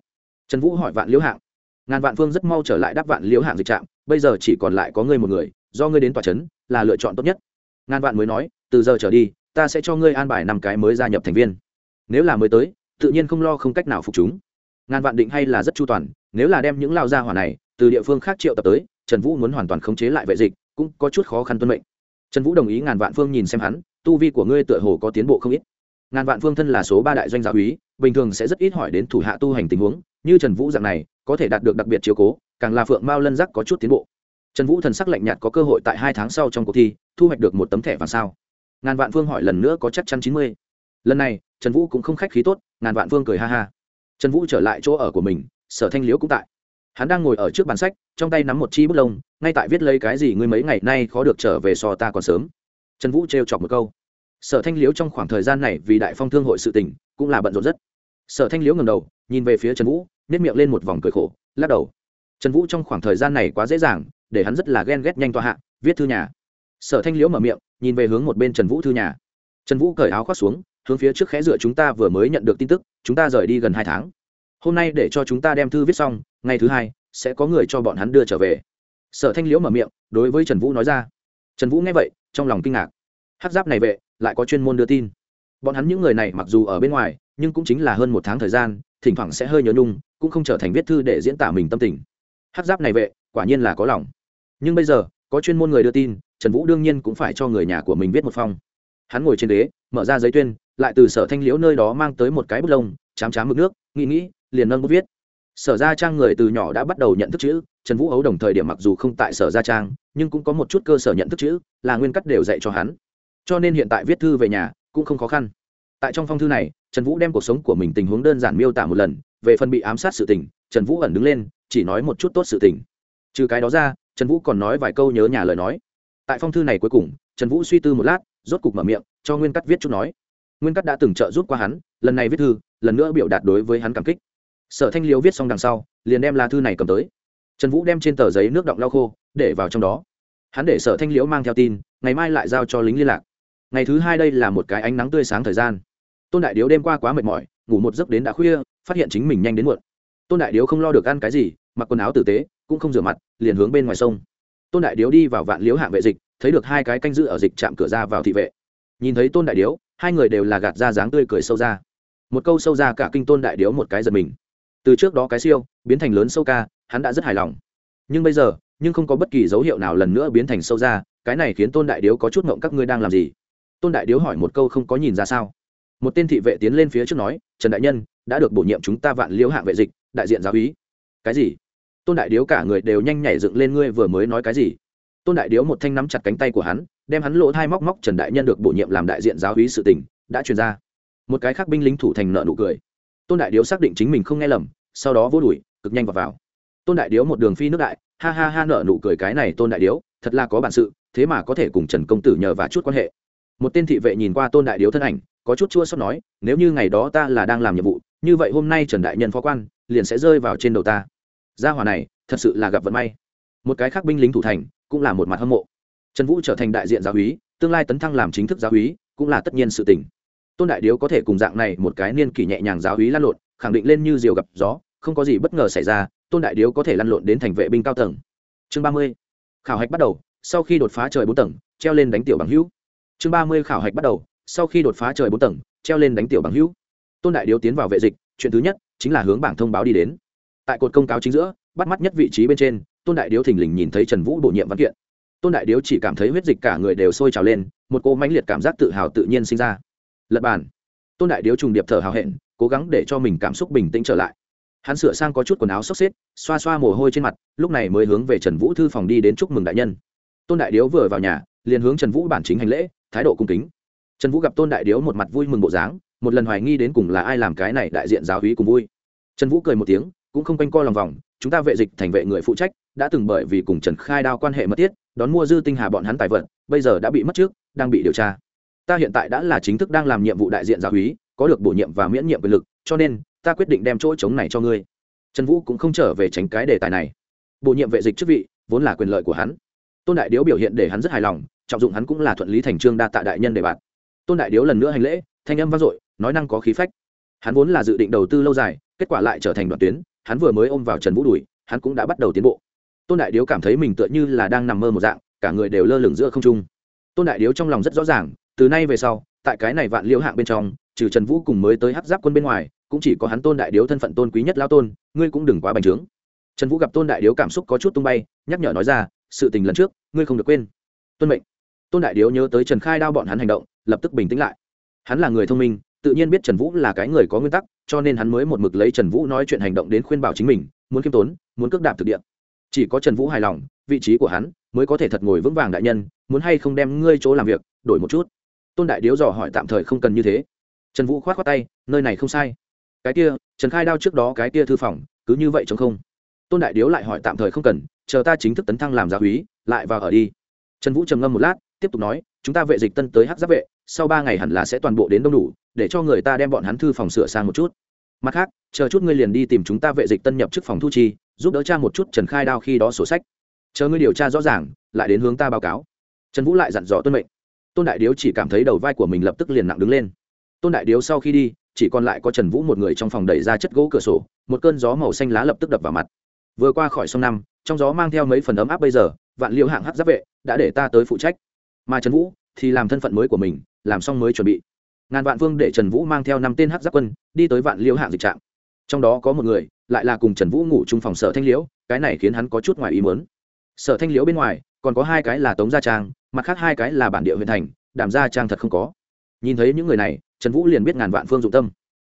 Trần vũ hỏi vạn liễu hạng. Ngàn vạn phương rất mau trở lại đáp vạn liễu hạng dịch trạm, bây giờ chỉ còn lại có ngươi một người, do ngươi đến tòa trấn, là lựa chọn tốt nhất. Ngàn vạn mới nói, từ giờ trở đi ta sẽ cho ngươi an bài năm cái mới gia nhập thành viên. Nếu là mới tới, tự nhiên không lo không cách nào phục chúng. Ngàn vạn định hay là rất chu toàn, nếu là đem những lao gia hỏa này từ địa phương khác triệu tập tới, trần vũ muốn hoàn toàn khống chế lại vệ dịch, cũng có chút khó khăn tuân mệnh. Trần vũ đồng ý ngàn vạn phương nhìn xem hắn, tu vi của ngươi tựa hồ có tiến bộ không ít. Ngàn vạn phương thân là số ba đại doanh giáo úy bình thường sẽ rất ít hỏi đến thủ hạ tu hành tình huống, như trần vũ dạng này, có thể đạt được đặc biệt chiếu cố, càng là phượng mao lân giác có chút tiến bộ. Trần vũ thần sắc lạnh nhạt có cơ hội tại hai tháng sau trong cuộc thi, thu hoạch được một tấm thẻ vàng sao ngàn vạn phương hỏi lần nữa có chắc chắn chín mươi. Lần này, trần vũ cũng không khách khí tốt, ngàn vạn phương cười ha ha. Trần vũ trở lại chỗ ở của mình, sở thanh liễu cũng tại. Hắn đang ngồi ở trước bàn sách, trong tay nắm một chi bút lông, ngay tại viết lấy cái gì ngươi mấy ngày nay khó được trở về so ta còn sớm. Trần vũ trêu chọc một câu. Sở thanh liễu trong khoảng thời gian này vì đại phong thương hội sự tình, cũng là bận rộn rất. Sở thanh liễu ngầm đầu, nhìn về phía trần vũ nếp miệng lên một vòng cười khổ, lắc đầu. Trần vũ trong khoảng thời gian này quá dễ dàng, để hắn rất là ghen ghét nhanh tọa hạ, viết thư nhà. Sở thanh liễu mở miệng nhìn về hướng một bên trần vũ thư nhà. Trần vũ cởi áo khoác xuống, hướng phía trước khẽ dựa chúng ta vừa mới nhận được tin tức, chúng ta rời đi gần hai tháng. Hôm nay để cho chúng ta đem thư viết xong, ngày thứ hai sẽ có người cho bọn hắn đưa trở về. Sở thanh liễu mở miệng, đối với trần vũ nói ra. Trần vũ nghe vậy, trong lòng kinh ngạc. Hát giáp này vệ, lại có chuyên môn đưa tin. Bọn hắn những người này mặc dù ở bên ngoài, nhưng cũng chính là hơn một tháng thời gian, thỉnh thoảng sẽ hơi nhớ nhung, cũng không trở thành viết thư để diễn tả mình tâm tình. Hát giáp này vệ, quả nhiên là có lòng. Nhưng bây giờ, có chuyên môn người đưa tin trần vũ đương nhiên cũng phải cho người nhà của mình viết một phong. Hắn ngồi trên đế mở ra giấy tuyên, lại từ sở thanh liễu nơi đó mang tới một cái bút lông, chám chám mực nước, nghĩ nghĩ, liền nâng bút viết. Sở gia trang người từ nhỏ đã bắt đầu nhận thức chữ, trần vũ ấu đồng thời điểm mặc dù không tại sở gia trang, nhưng cũng có một chút cơ sở nhận thức chữ, là nguyên cắt đều dạy cho hắn. Cho nên hiện tại viết thư về nhà cũng không khó khăn. Tại trong phong thư này, trần vũ đem cuộc sống của mình tình huống đơn giản miêu tả một lần, về phần bị ám sát sự tình, trần vũ ẩn đứng lên, chỉ nói một chút tốt sự tình. Trừ cái đó ra, trần vũ còn nói vài câu nhớ nhà lời nói tại phong thư này cuối cùng, trần vũ suy tư một lát, rốt cục mở miệng, cho nguyên cắt viết chút nói. Nguyên cắt đã từng trợ giúp qua hắn, lần này viết thư, lần nữa biểu đạt đối với hắn cảm kích. Sở thanh liếu viết xong đằng sau, liền đem lá thư này cầm tới. Trần vũ đem trên tờ giấy nước động lau khô, để vào trong đó. Hắn để sở thanh liễu mang theo tin, ngày mai lại giao cho lính liên lạc. Ngày thứ hai đây là một cái ánh nắng tươi sáng thời gian. Tôn đại điếu đêm qua quá mệt mỏi, ngủ một giấc đến đã khuya, phát hiện chính mình nhanh đến muộn. Tôn đại điếu không lo được ăn cái gì, mặc quần áo tử tế, cũng không rửa mặt, liền hướng bên ngoài sông tôn đại điếu đi vào vạn liếu hạng vệ dịch, thấy được hai cái canh giữ ở dịch trạm cửa ra vào thị vệ. Nhìn thấy tôn đại điếu, hai người đều là gạt ra dáng tươi cười sâu ra. Một câu sâu ra cả kinh tôn đại điếu một cái giật mình. Từ trước đó cái siêu, biến thành lớn sâu ca, hắn đã rất hài lòng. Nhưng bây giờ, nhưng không có bất kỳ dấu hiệu nào lần nữa biến thành sâu ra, cái này khiến tôn đại điếu có chút ngộng các ngươi đang làm gì? Tôn đại điếu hỏi một câu không có nhìn ra sao. Một tên thị vệ tiến lên phía trước nói, trần đại nhân, đã được bổ nhiệm chúng ta vạn liễu hạng vệ dịch, đại diện giáo úy. Cái gì? Tôn đại điếu cả người đều nhanh nhảy dựng lên ngươi vừa mới nói cái gì? Tôn đại điếu một thanh nắm chặt cánh tay của hắn đem hắn lỗ thai móc móc trần đại nhân được bổ nhiệm làm đại diện giáo hí sự tình đã truyền ra. Một cái khác binh lính thủ thành nợ nụ cười. Tôn đại điếu xác định chính mình không nghe lầm sau đó vô đuổi cực nhanh vào, vào. Tôn đại điếu một đường phi nước đại ha ha ha nợ nụ cười cái này tôn đại điếu thật là có bản sự thế mà có thể cùng trần công tử nhờ và chút quan hệ. Một tên thị vệ nhìn qua tôn đại điếu thân ảnh có chút chua xót nói nếu như ngày đó ta là đang làm nhiệm vụ như vậy hôm nay trần đại nhân phó quan liền sẽ rơi vào trên đầu ta gia hỏa này, thật sự là gặp vận may. Một cái khác binh lính thủ thành, cũng là một mặt hâm mộ. Trần vũ trở thành đại diện giáo húy tương lai tấn thăng làm chính thức giáo húy cũng là tất nhiên sự tình. Tôn đại điếu có thể cùng dạng này một cái niên kỷ nhẹ nhàng giáo húy lăn lộn, khẳng định lên như diều gặp gió, không có gì bất ngờ xảy ra, tôn đại điếu có thể lăn lộn đến thành vệ binh cao tầng. Chương ba mươi, khảo hạch bắt đầu, sau khi đột phá trời bốn tầng, treo lên đánh tiểu bằng hữu. Chương ba mươi, khảo hạch bắt đầu, sau khi đột phá trời bốn tầng, treo lên đánh tiểu bằng hữu. Tôn đại điếu tiến vào vệ dịch, chuyện thứ nhất chính là hướng bảng thông báo đi đến tại cột công cáo chính giữa, bắt mắt nhất vị trí bên trên, tôn đại điếu thình lình nhìn thấy trần vũ bổ nhiệm văn kiện. Tôn đại điếu chỉ cảm thấy huyết dịch cả người đều sôi trào lên, một cô mãnh liệt cảm giác tự hào tự nhiên sinh ra. Lật bàn. Tôn đại điếu trùng điệp thở hào hẹn, cố gắng để cho mình cảm xúc bình tĩnh trở lại. Hắn sửa sang có chút quần áo xốc xếp, xoa xoa mồ hôi trên mặt, lúc này mới hướng về trần vũ thư phòng đi đến chúc mừng đại nhân. Tôn đại điếu vừa vào nhà, liền hướng trần vũ bản chính hành lễ, thái độ cung kính. Trần vũ gặp tôn đại điếu một mặt vui mừng bộ dáng, một lần hoài nghi đến cùng là ai làm cái này đại diện giáo hí cùng vui. Trần vũ cười một tiếng cũng không quanh co lòng vòng, chúng ta vệ dịch thành vệ người phụ trách, đã từng bởi vì cùng trần khai đao quan hệ mật thiết, đón mua dư tinh hà bọn hắn tài vận bây giờ đã bị mất trước, đang bị điều tra. Ta hiện tại đã là chính thức đang làm nhiệm vụ đại diện giáo hí có được bổ nhiệm và miễn nhiệm quyền lực, cho nên, ta quyết định đem chỗ trống này cho ngươi. Trần vũ cũng không trở về tránh cái đề tài này. Bổ nhiệm vệ dịch chức vị, vốn là quyền lợi của hắn. Tôn đại điếu biểu hiện để hắn rất hài lòng, trọng dụng hắn cũng là thuận lý thành trương đa tạ đại nhân để bạt. Tôn đại điếu lần nữa hành lễ, thanh âm vang dội, nói năng có khí phách. Hắn vốn là dự định đầu tư lâu dài, kết quả lại trở thành đoạn tuyến hắn vừa mới ôm vào trần vũ đùi, hắn cũng đã bắt đầu tiến bộ. Tôn đại điếu cảm thấy mình tựa như là đang nằm mơ một dạng, cả người đều lơ lửng giữa không trung. Tôn đại điếu trong lòng rất rõ ràng, từ nay về sau, tại cái này vạn Liêu hạng bên trong, trừ trần vũ cùng mới tới hát giáp quân bên ngoài, cũng chỉ có hắn tôn đại điếu thân phận tôn quý nhất lao tôn, ngươi cũng đừng quá bành trướng. Trần vũ gặp tôn đại điếu cảm xúc có chút tung bay, nhắc nhở nói ra, sự tình lần trước, ngươi không được quên. Tuân mệnh. Tôn đại điếu nhớ tới trần khai đao bọn hắn hành động, lập tức bình tĩnh lại. Hắn là người thông minh, tự nhiên biết trần vũ là cái người có nguyên tắc cho nên hắn mới một mực lấy trần vũ nói chuyện hành động đến khuyên bảo chính mình, muốn khiêm tốn, muốn cước đạp thực địa. Chỉ có trần vũ hài lòng, vị trí của hắn mới có thể thật ngồi vững vàng đại nhân, muốn hay không đem ngươi chỗ làm việc, đổi một chút. Tôn đại điếu dò hỏi tạm thời không cần như thế. Trần vũ k h o á t tay, nơi này không sai. Cái kia, trần khai đao trước đó cái kia thư phòng, cứ như vậy chống không. Tôn đại điếu lại hỏi tạm thời không cần, chờ ta chính thức tấn thăng làm gia úy, lại vào ở đi. Trần vũ trầm ngâm một lát, tiếp tục nói, chúng ta vệ dịch tân tới hát giáp vệ, sau ba ngày hẳn là sẽ toàn bộ đến đông đủ để cho người ta đem bọn hắn thư phòng sửa sang một chút. Mặt khác, chờ chút ngươi liền đi tìm chúng ta vệ dịch tân nhập chức phòng thu chi, giúp đỡ cha một chút trần khai đao khi đó sổ sách. Chờ ngươi điều tra rõ ràng, lại đến hướng ta báo cáo. Trần vũ lại dặn dò tuân mệnh. Tôn đại điếu chỉ cảm thấy đầu vai của mình lập tức liền nặng đứng lên. Tôn đại điếu sau khi đi, chỉ còn lại có trần vũ một người trong phòng đẩy ra chất gỗ cửa sổ, một cơn gió màu xanh lá lập tức đập vào mặt. Vừa qua khỏi sông năm, trong gió mang theo mấy phần ấm áp bây giờ, vạn liễu hạng hát giáp vệ đã để ta tới phụ trách. Mà trần vũ thì làm thân phận mới của mình, làm xong mới chuẩn bị ngàn vạn vương để trần vũ mang theo năm tên hát giáp quân, đi tới vạn liễu hạng dịch trạm trong đó có một người, lại là cùng trần vũ ngủ chung phòng sở thanh liễu, cái này khiến hắn có chút ngoài ý mớn sở thanh liễu bên ngoài, còn có hai cái là tống gia trang, mặt khác hai cái là bản địa huyện thành đảm gia trang thật không có. Nhìn thấy những người này, trần vũ liền biết ngàn vạn phương dụng tâm.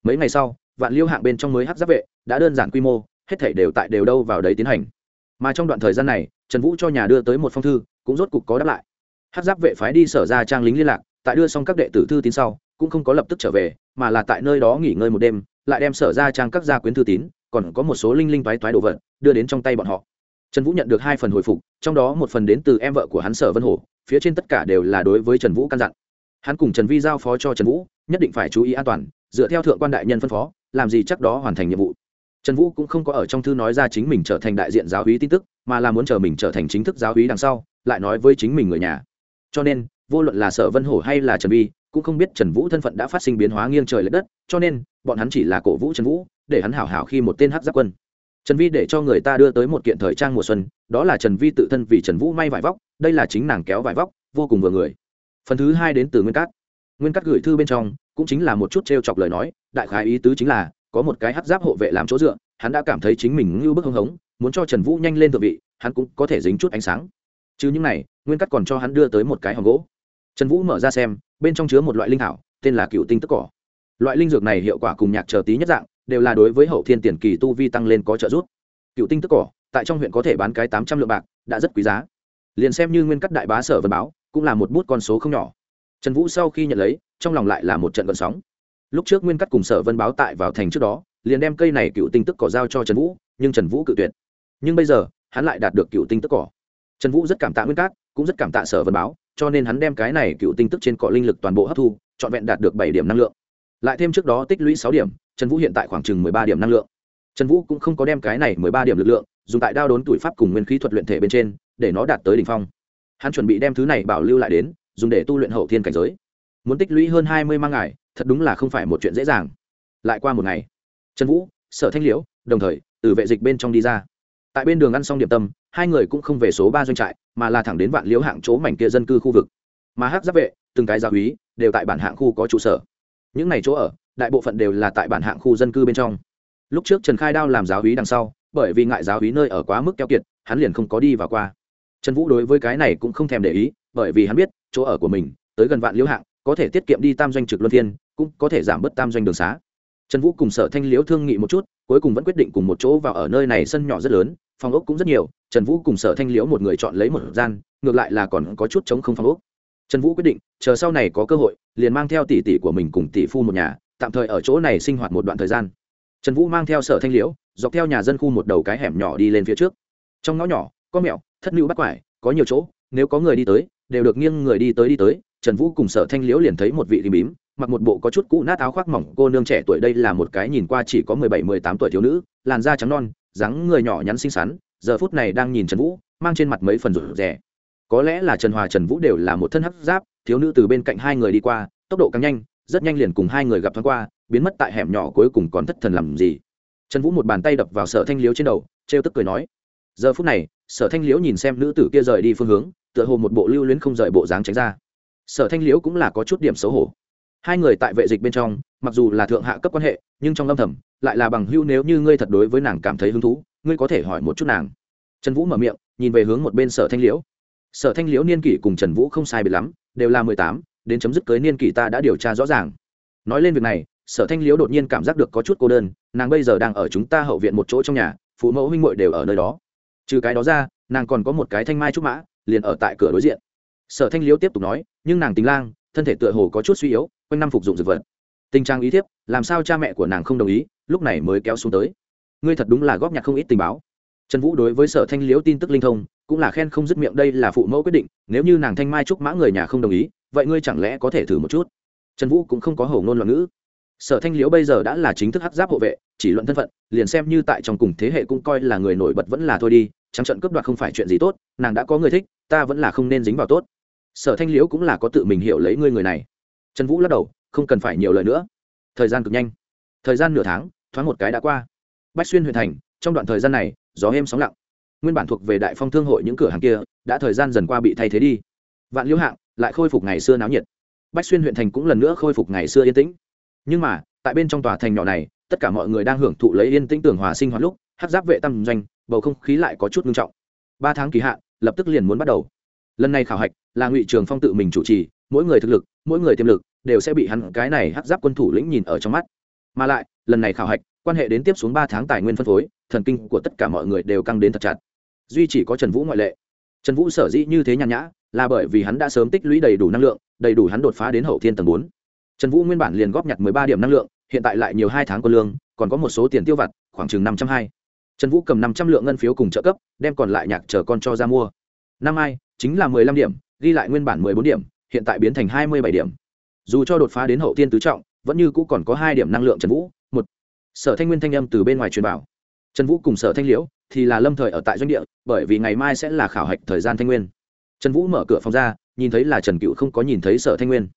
Mấy ngày sau, vạn liêu hạng bên trong mới hát giáp vệ đã đơn giản quy mô, hết thể đều tại đều đâu vào đấy tiến hành. Mà trong đoạn thời gian này, trần vũ cho nhà đưa tới một phong thư, cũng rốt cục có đáp lại. Hát giáp vệ phái đi sở ra trang lính liên lạc, tại đưa xong các đệ tử thư tín sau cũng không có lập tức trở về, mà là tại nơi đó nghỉ ngơi một đêm, lại đem sở ra trang các gia quyến thư tín, còn có một số linh linh toái toái đồ vật, đưa đến trong tay bọn họ. Trần vũ nhận được hai phần hồi phục, trong đó một phần đến từ em vợ của hắn sở vân hổ, phía trên tất cả đều là đối với trần vũ căn dặn. Hắn cùng trần vi giao phó cho trần vũ, nhất định phải chú ý an toàn, dựa theo thượng quan đại nhân phân phó, làm gì chắc đó hoàn thành nhiệm vụ. Trần vũ cũng không có ở trong thư nói ra chính mình trở thành đại diện giáo hí tin tức, mà là muốn chờ mình trở thành chính thức giáo hí đằng sau, lại nói với chính mình người nhà. Cho nên, vô luận là sở vân hổ hay là trần vi cũng không biết trần vũ thân phận đã phát sinh biến hóa nghiêng trời l ệ đất, cho nên, bọn hắn chỉ là cổ vũ trần vũ, để hắn hảo hảo khi một tên hát giáp quân. Trần vi để cho người ta đưa tới một kiện thời trang mùa xuân, đó là trần vi tự thân vì trần vũ may vải vóc, đây là chính nàng kéo vải vóc, vô cùng vừa người. Phần thứ hai đến từ nguyên cát. Nguyên Cát gửi thư bên trong, cũng chính là một chút t r e o chọc lời nói, đại khái ý tứ chính là, có một cái hắc giáp hộ vệ làm chỗ dựa, hắn đã cảm thấy chính mình ngưu bức hưng hống, muốn cho trần vũ nhanh lên thượng vị, hắn cũng có thể dính chút ánh sáng. Chứ những này, nguyên Cát còn cho hắn đưa tới một cái hòm gỗ trần vũ mở ra xem, bên trong chứa một loại linh thảo, tên là cựu tinh tức cỏ. Loại linh dược này hiệu quả cùng nhạc chờ tí nhất dạng, đều là đối với hậu thiên tiền kỳ tu vi tăng lên có trợ giúp. Cựu tinh tức cỏ, tại trong huyện có thể bán cái tám trăm lượng bạc, đã rất quý giá. Liền xem như nguyên cắt đại bá sở vân báo, cũng là một bút con số không nhỏ. Trần vũ sau khi nhận lấy, trong lòng lại là một trận vận sóng. Lúc trước nguyên cắt cùng sở vân báo tại vào thành trước đó, liền đem cây này cựu tinh tức cỏ giao cho trần vũ, nhưng trần vũ cự tuyệt. Nhưng bây giờ, hắn lại đạt được cựu tinh tức cỏ. Trần vũ rất cảm tạ nguyên cát cũng rất cảm tạ sở vân báo cho nên hắn đem cái này cựu tinh tức trên cỏ linh lực toàn bộ hấp thu, trọn vẹn đạt được bảy điểm năng lượng. Lại thêm trước đó tích lũy sáu điểm, trần vũ hiện tại khoảng chừng mười ba điểm năng lượng. Trần vũ cũng không có đem cái này mười ba điểm lực lượng dùng tại đao đốn tuổi pháp cùng nguyên khí thuật luyện thể bên trên, để nó đạt tới đ ỉ n h phong. Hắn chuẩn bị đem thứ này bảo lưu lại đến, dùng để tu luyện hậu thiên cảnh giới. Muốn tích lũy hơn hai mươi mang ngày thật đúng là không phải một chuyện dễ dàng. Lại qua một ngày, trần vũ, sở thanh liễu, đồng thời, từ vệ dịch bên trong đi ra tại bên đường ăn xong điểm tâm, hai người cũng không về số ba doanh trại, mà là thẳng đến vạn liễu hạng chỗ mảnh kia dân cư khu vực. Mà hát giáp vệ, từng cái giáo húy đều tại bản hạng khu có trụ sở. Những này chỗ ở, đại bộ phận đều là tại bản hạng khu dân cư bên trong. Lúc trước trần khai đao làm giáo hí đằng sau, bởi vì ngại giáo hí nơi ở quá mức keo kiệt, hắn liền không có đi vào qua. Trần vũ đối với cái này cũng không thèm để ý, bởi vì hắn biết, chỗ ở của mình, tới gần vạn liễu hạng, có thể tiết kiệm đi tam doanh trực luân phiên, cũng có thể giảm bớt tam doanh đường xá. Trần vũ cùng sở thanh liễu thương nghị một chút cuối cùng vẫn quyết định cùng một chỗ vào ở nơi này sân nhỏ rất lớn, phòng ốc cũng rất nhiều, trần vũ cùng sở thanh liễu một người chọn lấy một gian, ngược lại là còn có chút chống không phòng ốc. Trần vũ quyết định, chờ sau này có cơ hội, liền mang theo tỷ tỷ của mình cùng tỷ phu một nhà, tạm thời ở chỗ này sinh hoạt một đoạn thời gian. Trần vũ mang theo sở thanh liễu, dọc theo nhà dân khu một đầu cái hẻm nhỏ đi lên phía trước. Trong ngõ nhỏ, có mẹo, thất lưu bắt quải, có nhiều chỗ, nếu có người đi tới, đều được nghiêng người đi tới đi tới, trần vũ cùng sở thanh liễu liền thấy một vị đi bím mặc một bộ có chút cũ nát áo khoác mỏng, cô nương trẻ tuổi đây là một cái nhìn qua chỉ có mười bảy, mười tám tuổi thiếu nữ, làn da trắng non, dáng người nhỏ nhắn xinh xắn, giờ phút này đang nhìn trần vũ, mang trên mặt mấy phần rủ rẻ có lẽ là trần hòa, trần vũ đều là một thân hấp giáp, thiếu nữ từ bên cạnh hai người đi qua, tốc độ càng nhanh, rất nhanh liền cùng hai người gặp thoáng qua, biến mất tại hẻm nhỏ cuối cùng còn thất thần làm gì. Trần vũ một bàn tay đập vào sở thanh liếu trên đầu t r e o tức cười nói, giờ phút này, sở thanh liếu nhìn xem nữ tử kia rời đi phương hướng, tựa hồ một bộ lưu luyến không rời bộ dáng tránh ra. Sở thanh liếu cũng là có chút điểm xấu hổ hai người tại vệ dịch bên trong, mặc dù là thượng hạ cấp quan hệ, nhưng trong âm thầm, lại là bằng hữu. nếu như ngươi thật đối với nàng cảm thấy hứng thú, ngươi có thể hỏi một chút nàng. Trần vũ mở miệng, nhìn về hướng một bên sở thanh liễu. Sở thanh liễu niên kỷ cùng trần vũ không sai biệt lắm, đều là mười tám, đến chấm dứt cưới niên kỷ ta đã điều tra rõ ràng. Nói lên việc này, sở thanh liễu đột nhiên cảm giác được có chút cô đơn, nàng bây giờ đang ở chúng ta hậu viện một chỗ trong nhà, phụ mẫu huynh m đều ở nơi đó. Trừ cái đó ra, nàng còn có một cái thanh mai trúc mã, liền ở tại cửa đối diện. Sở thanh liễu tiếp tục nói, nhưng nàng tính lang, thân thể tựa hồ có chút suy yếu quanh năm phục dụng dược vật. Tình trạng ý thiếp, làm sao cha mẹ của nàng không đồng ý, lúc này mới kéo xuống tới. Ngươi thật đúng là góp nhặt không ít tình báo. Trần vũ đối với sở thanh liễu tin tức linh thông, cũng là khen không dứt miệng đây là phụ mẫu quyết định, nếu như nàng thanh mai trúc mã người nhà không đồng ý, vậy ngươi chẳng lẽ có thể thử một chút? Trần vũ cũng không có hầu ngôn loạn ngữ. Sở thanh liễu bây giờ đã là chính thức hắc giáp hộ vệ, chỉ luận thân phận, liền xem như tại trong cùng thế hệ cũng coi là người nổi bật vẫn là thôi đi, trắng trận cướp đoạt không phải chuyện gì tốt, nàng đã có người thích, ta vẫn là không nên dính vào tốt. Sở thanh liễu cũng là có tự mình hiểu lấy ngươi người này trần vũ lắc đầu, không cần phải nhiều lời nữa. Thời gian cực nhanh. Thời gian nửa tháng, thoáng một cái đã qua. Bách xuyên huyện thành, trong đoạn thời gian này, gió êm sóng lặng. Nguyên bản thuộc về đại phong thương hội những cửa hàng kia, đã thời gian dần qua bị thay thế đi. Vạn liễu hạng lại khôi phục ngày xưa náo nhiệt. Bách xuyên huyện thành cũng lần nữa khôi phục ngày xưa yên tĩnh. Nhưng mà, tại bên trong tòa thành nhỏ này, tất cả mọi người đang hưởng thụ lấy yên tĩnh tưởng hòa sinh hoạt lúc hát giáp vệ tâm doanh, bầu không khí lại có chút nghiêm trọng. Ba tháng kỳ hạn, lập tức liền muốn bắt đầu. Lần này khảo hạch là ngụy trường phong tự mình chủ trì, mỗi người thực lực mỗi người tiềm lực đều sẽ bị hắn cái này hắc giáp quân thủ lĩnh nhìn ở trong mắt. Mà lại, lần này khảo hạch, quan hệ đến tiếp xuống ba tháng tài nguyên phân phối, thần kinh của tất cả mọi người đều căng đến thật chặt. Duy chỉ có trần vũ ngoại lệ. Trần vũ sở dĩ như thế nhàn nhã, là bởi vì hắn đã sớm tích lũy đầy đủ năng lượng, đầy đủ hắn đột phá đến hậu thiên tầng bốn. Trần vũ nguyên bản liền góp nhặt mười ba điểm năng lượng, hiện tại lại nhiều hai tháng quân lương, còn có một số tiền tiêu vặt, khoảng chừng năm trăm hai. Trần vũ cầm năm trăm lượng ngân phiếu cùng trợ cấp, đem còn lại nhạc chờ con cho ra mua. Năm ai, chính là mười lăm điểm, ghi lại nguyên bản mười bốn điểm hiện tại biến thành hai mươi bảy điểm. Dù cho đột phá đến hậu tiên tứ trọng, vẫn như cũ còn có hai điểm năng lượng trần vũ, một. Sở thanh nguyên thanh âm từ bên ngoài truyền bảo trần vũ cùng sở thanh liễu thì là lâm thời ở tại doanh địa, bởi vì ngày mai sẽ là khảo hạch thời gian thanh nguyên. Trần vũ mở cửa phòng ra, nhìn thấy là trần cựu không có nhìn thấy sở thanh nguyên.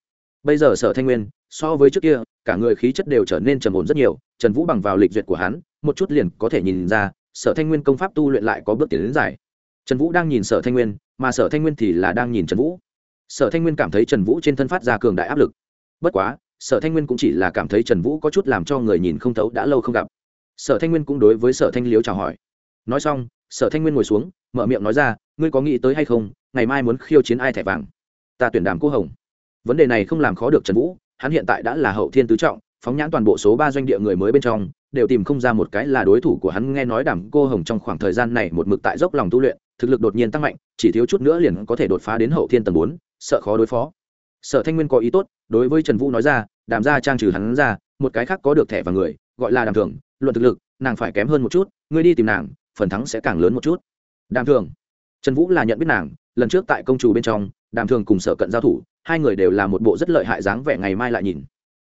Bây giờ sở thanh nguyên, so với trước kia, cả người khí chất đều trở nên trầm ổn rất nhiều, trần vũ bằng vào lịch duyệt của hắn, một chút liền có thể nhìn ra, sở thanh nguyên công pháp tu luyện lại có bước tiến đến dài. Trần vũ đang nhìn sở thanh nguyên, mà sở thanh nguyên thì là đang nhìn trần vũ sở thanh nguyên cảm thấy trần vũ trên thân phát ra cường đại áp lực. Bất quá, sở thanh nguyên cũng chỉ là cảm thấy trần vũ có chút làm cho người nhìn không thấu đã lâu không gặp. Sở thanh nguyên cũng đối với sở thanh liếu chào hỏi. Nói xong, sở thanh nguyên ngồi xuống, mở miệng nói ra, ngươi có nghĩ tới hay không, ngày mai muốn khiêu chiến ai thẻ vàng? Ta tuyển đàm cô hồng. Vấn đề này không làm khó được trần vũ, hắn hiện tại đã là hậu thiên tứ trọng, phóng nhãn toàn bộ số ba doanh địa người mới bên trong, đều tìm không ra một cái là đối thủ của hắn. Nghe nói đàm cô hồng trong khoảng thời gian này một mực tại dốc lòng tu luyện thực lực đột nhiên tăng mạnh, chỉ thiếu chút nữa liền có thể đột phá đến hậu thiên tầng bốn, sợ khó đối phó. Sở thanh nguyên có ý tốt, đối với trần vũ nói ra, đàm ra trang trừ hắn ra, một cái khác có được thẻ và người, gọi là đàm thường luận thực lực, nàng phải kém hơn một chút, ngươi đi tìm nàng, phần thắng sẽ càng lớn một chút. Đàm thường trần vũ là nhận biết nàng, lần trước tại công trù bên trong, đàm thường cùng sở cận giao thủ, hai người đều là một bộ rất lợi hại dáng vẻ ngày mai lại nhìn.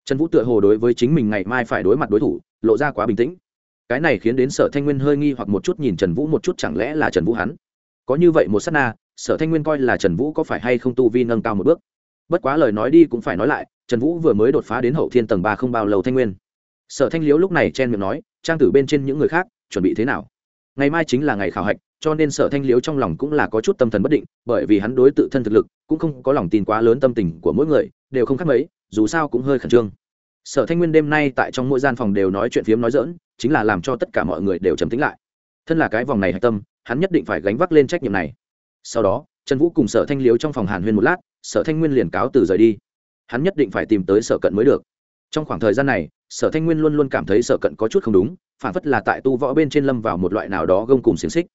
Trần vũ tựa hồ đối với chính mình ngày mai phải đối mặt đối thủ, lộ ra quá bình tĩnh. Cái này khiến đến sở thanh nguyên hơi nghi hoặc một chút nhìn trần vũ một chút chẳng lẽ là trần vũ hắn? Có như vậy một s á t na, sở thanh nguyên coi là trần vũ có phải hay không tu vi nâng cao một bước. Bất quá lời nói đi cũng phải nói lại, trần vũ vừa mới đột phá đến hậu thiên tầng ba không bao lâu thanh nguyên. Sở thanh liếu lúc này chen miệng nói, trang tử bên trên những người khác, chuẩn bị thế nào? Ngày mai chính là ngày khảo hạch, cho nên sở thanh liếu trong lòng cũng là có chút tâm thần bất định, bởi vì hắn đối tự thân thực lực cũng không có lòng tin quá lớn tâm tình của mỗi người, đều không khác mấy, dù sao cũng hơi khẩn trương. Sở thanh nguyên đêm nay tại trong mỗi gian phòng đều nói chuyện phiếm nói dỡn chính là làm cho tất cả mọi người đều trầm tính lại. Thân là cái vòng này hạch tâm hắn nhất định phải gánh vác lên trách nhiệm này. Sau đó, trần vũ cùng sở thanh liếu trong phòng hàn huyên một lát, sở thanh nguyên liền cáo từ rời đi. Hắn nhất định phải tìm tới sở cận mới được. Trong khoảng thời gian này, sở thanh nguyên luôn luôn cảm thấy sở cận có chút không đúng, phản phất là tại tu võ bên trên lâm vào một loại nào đó gông cùng xiềng xích.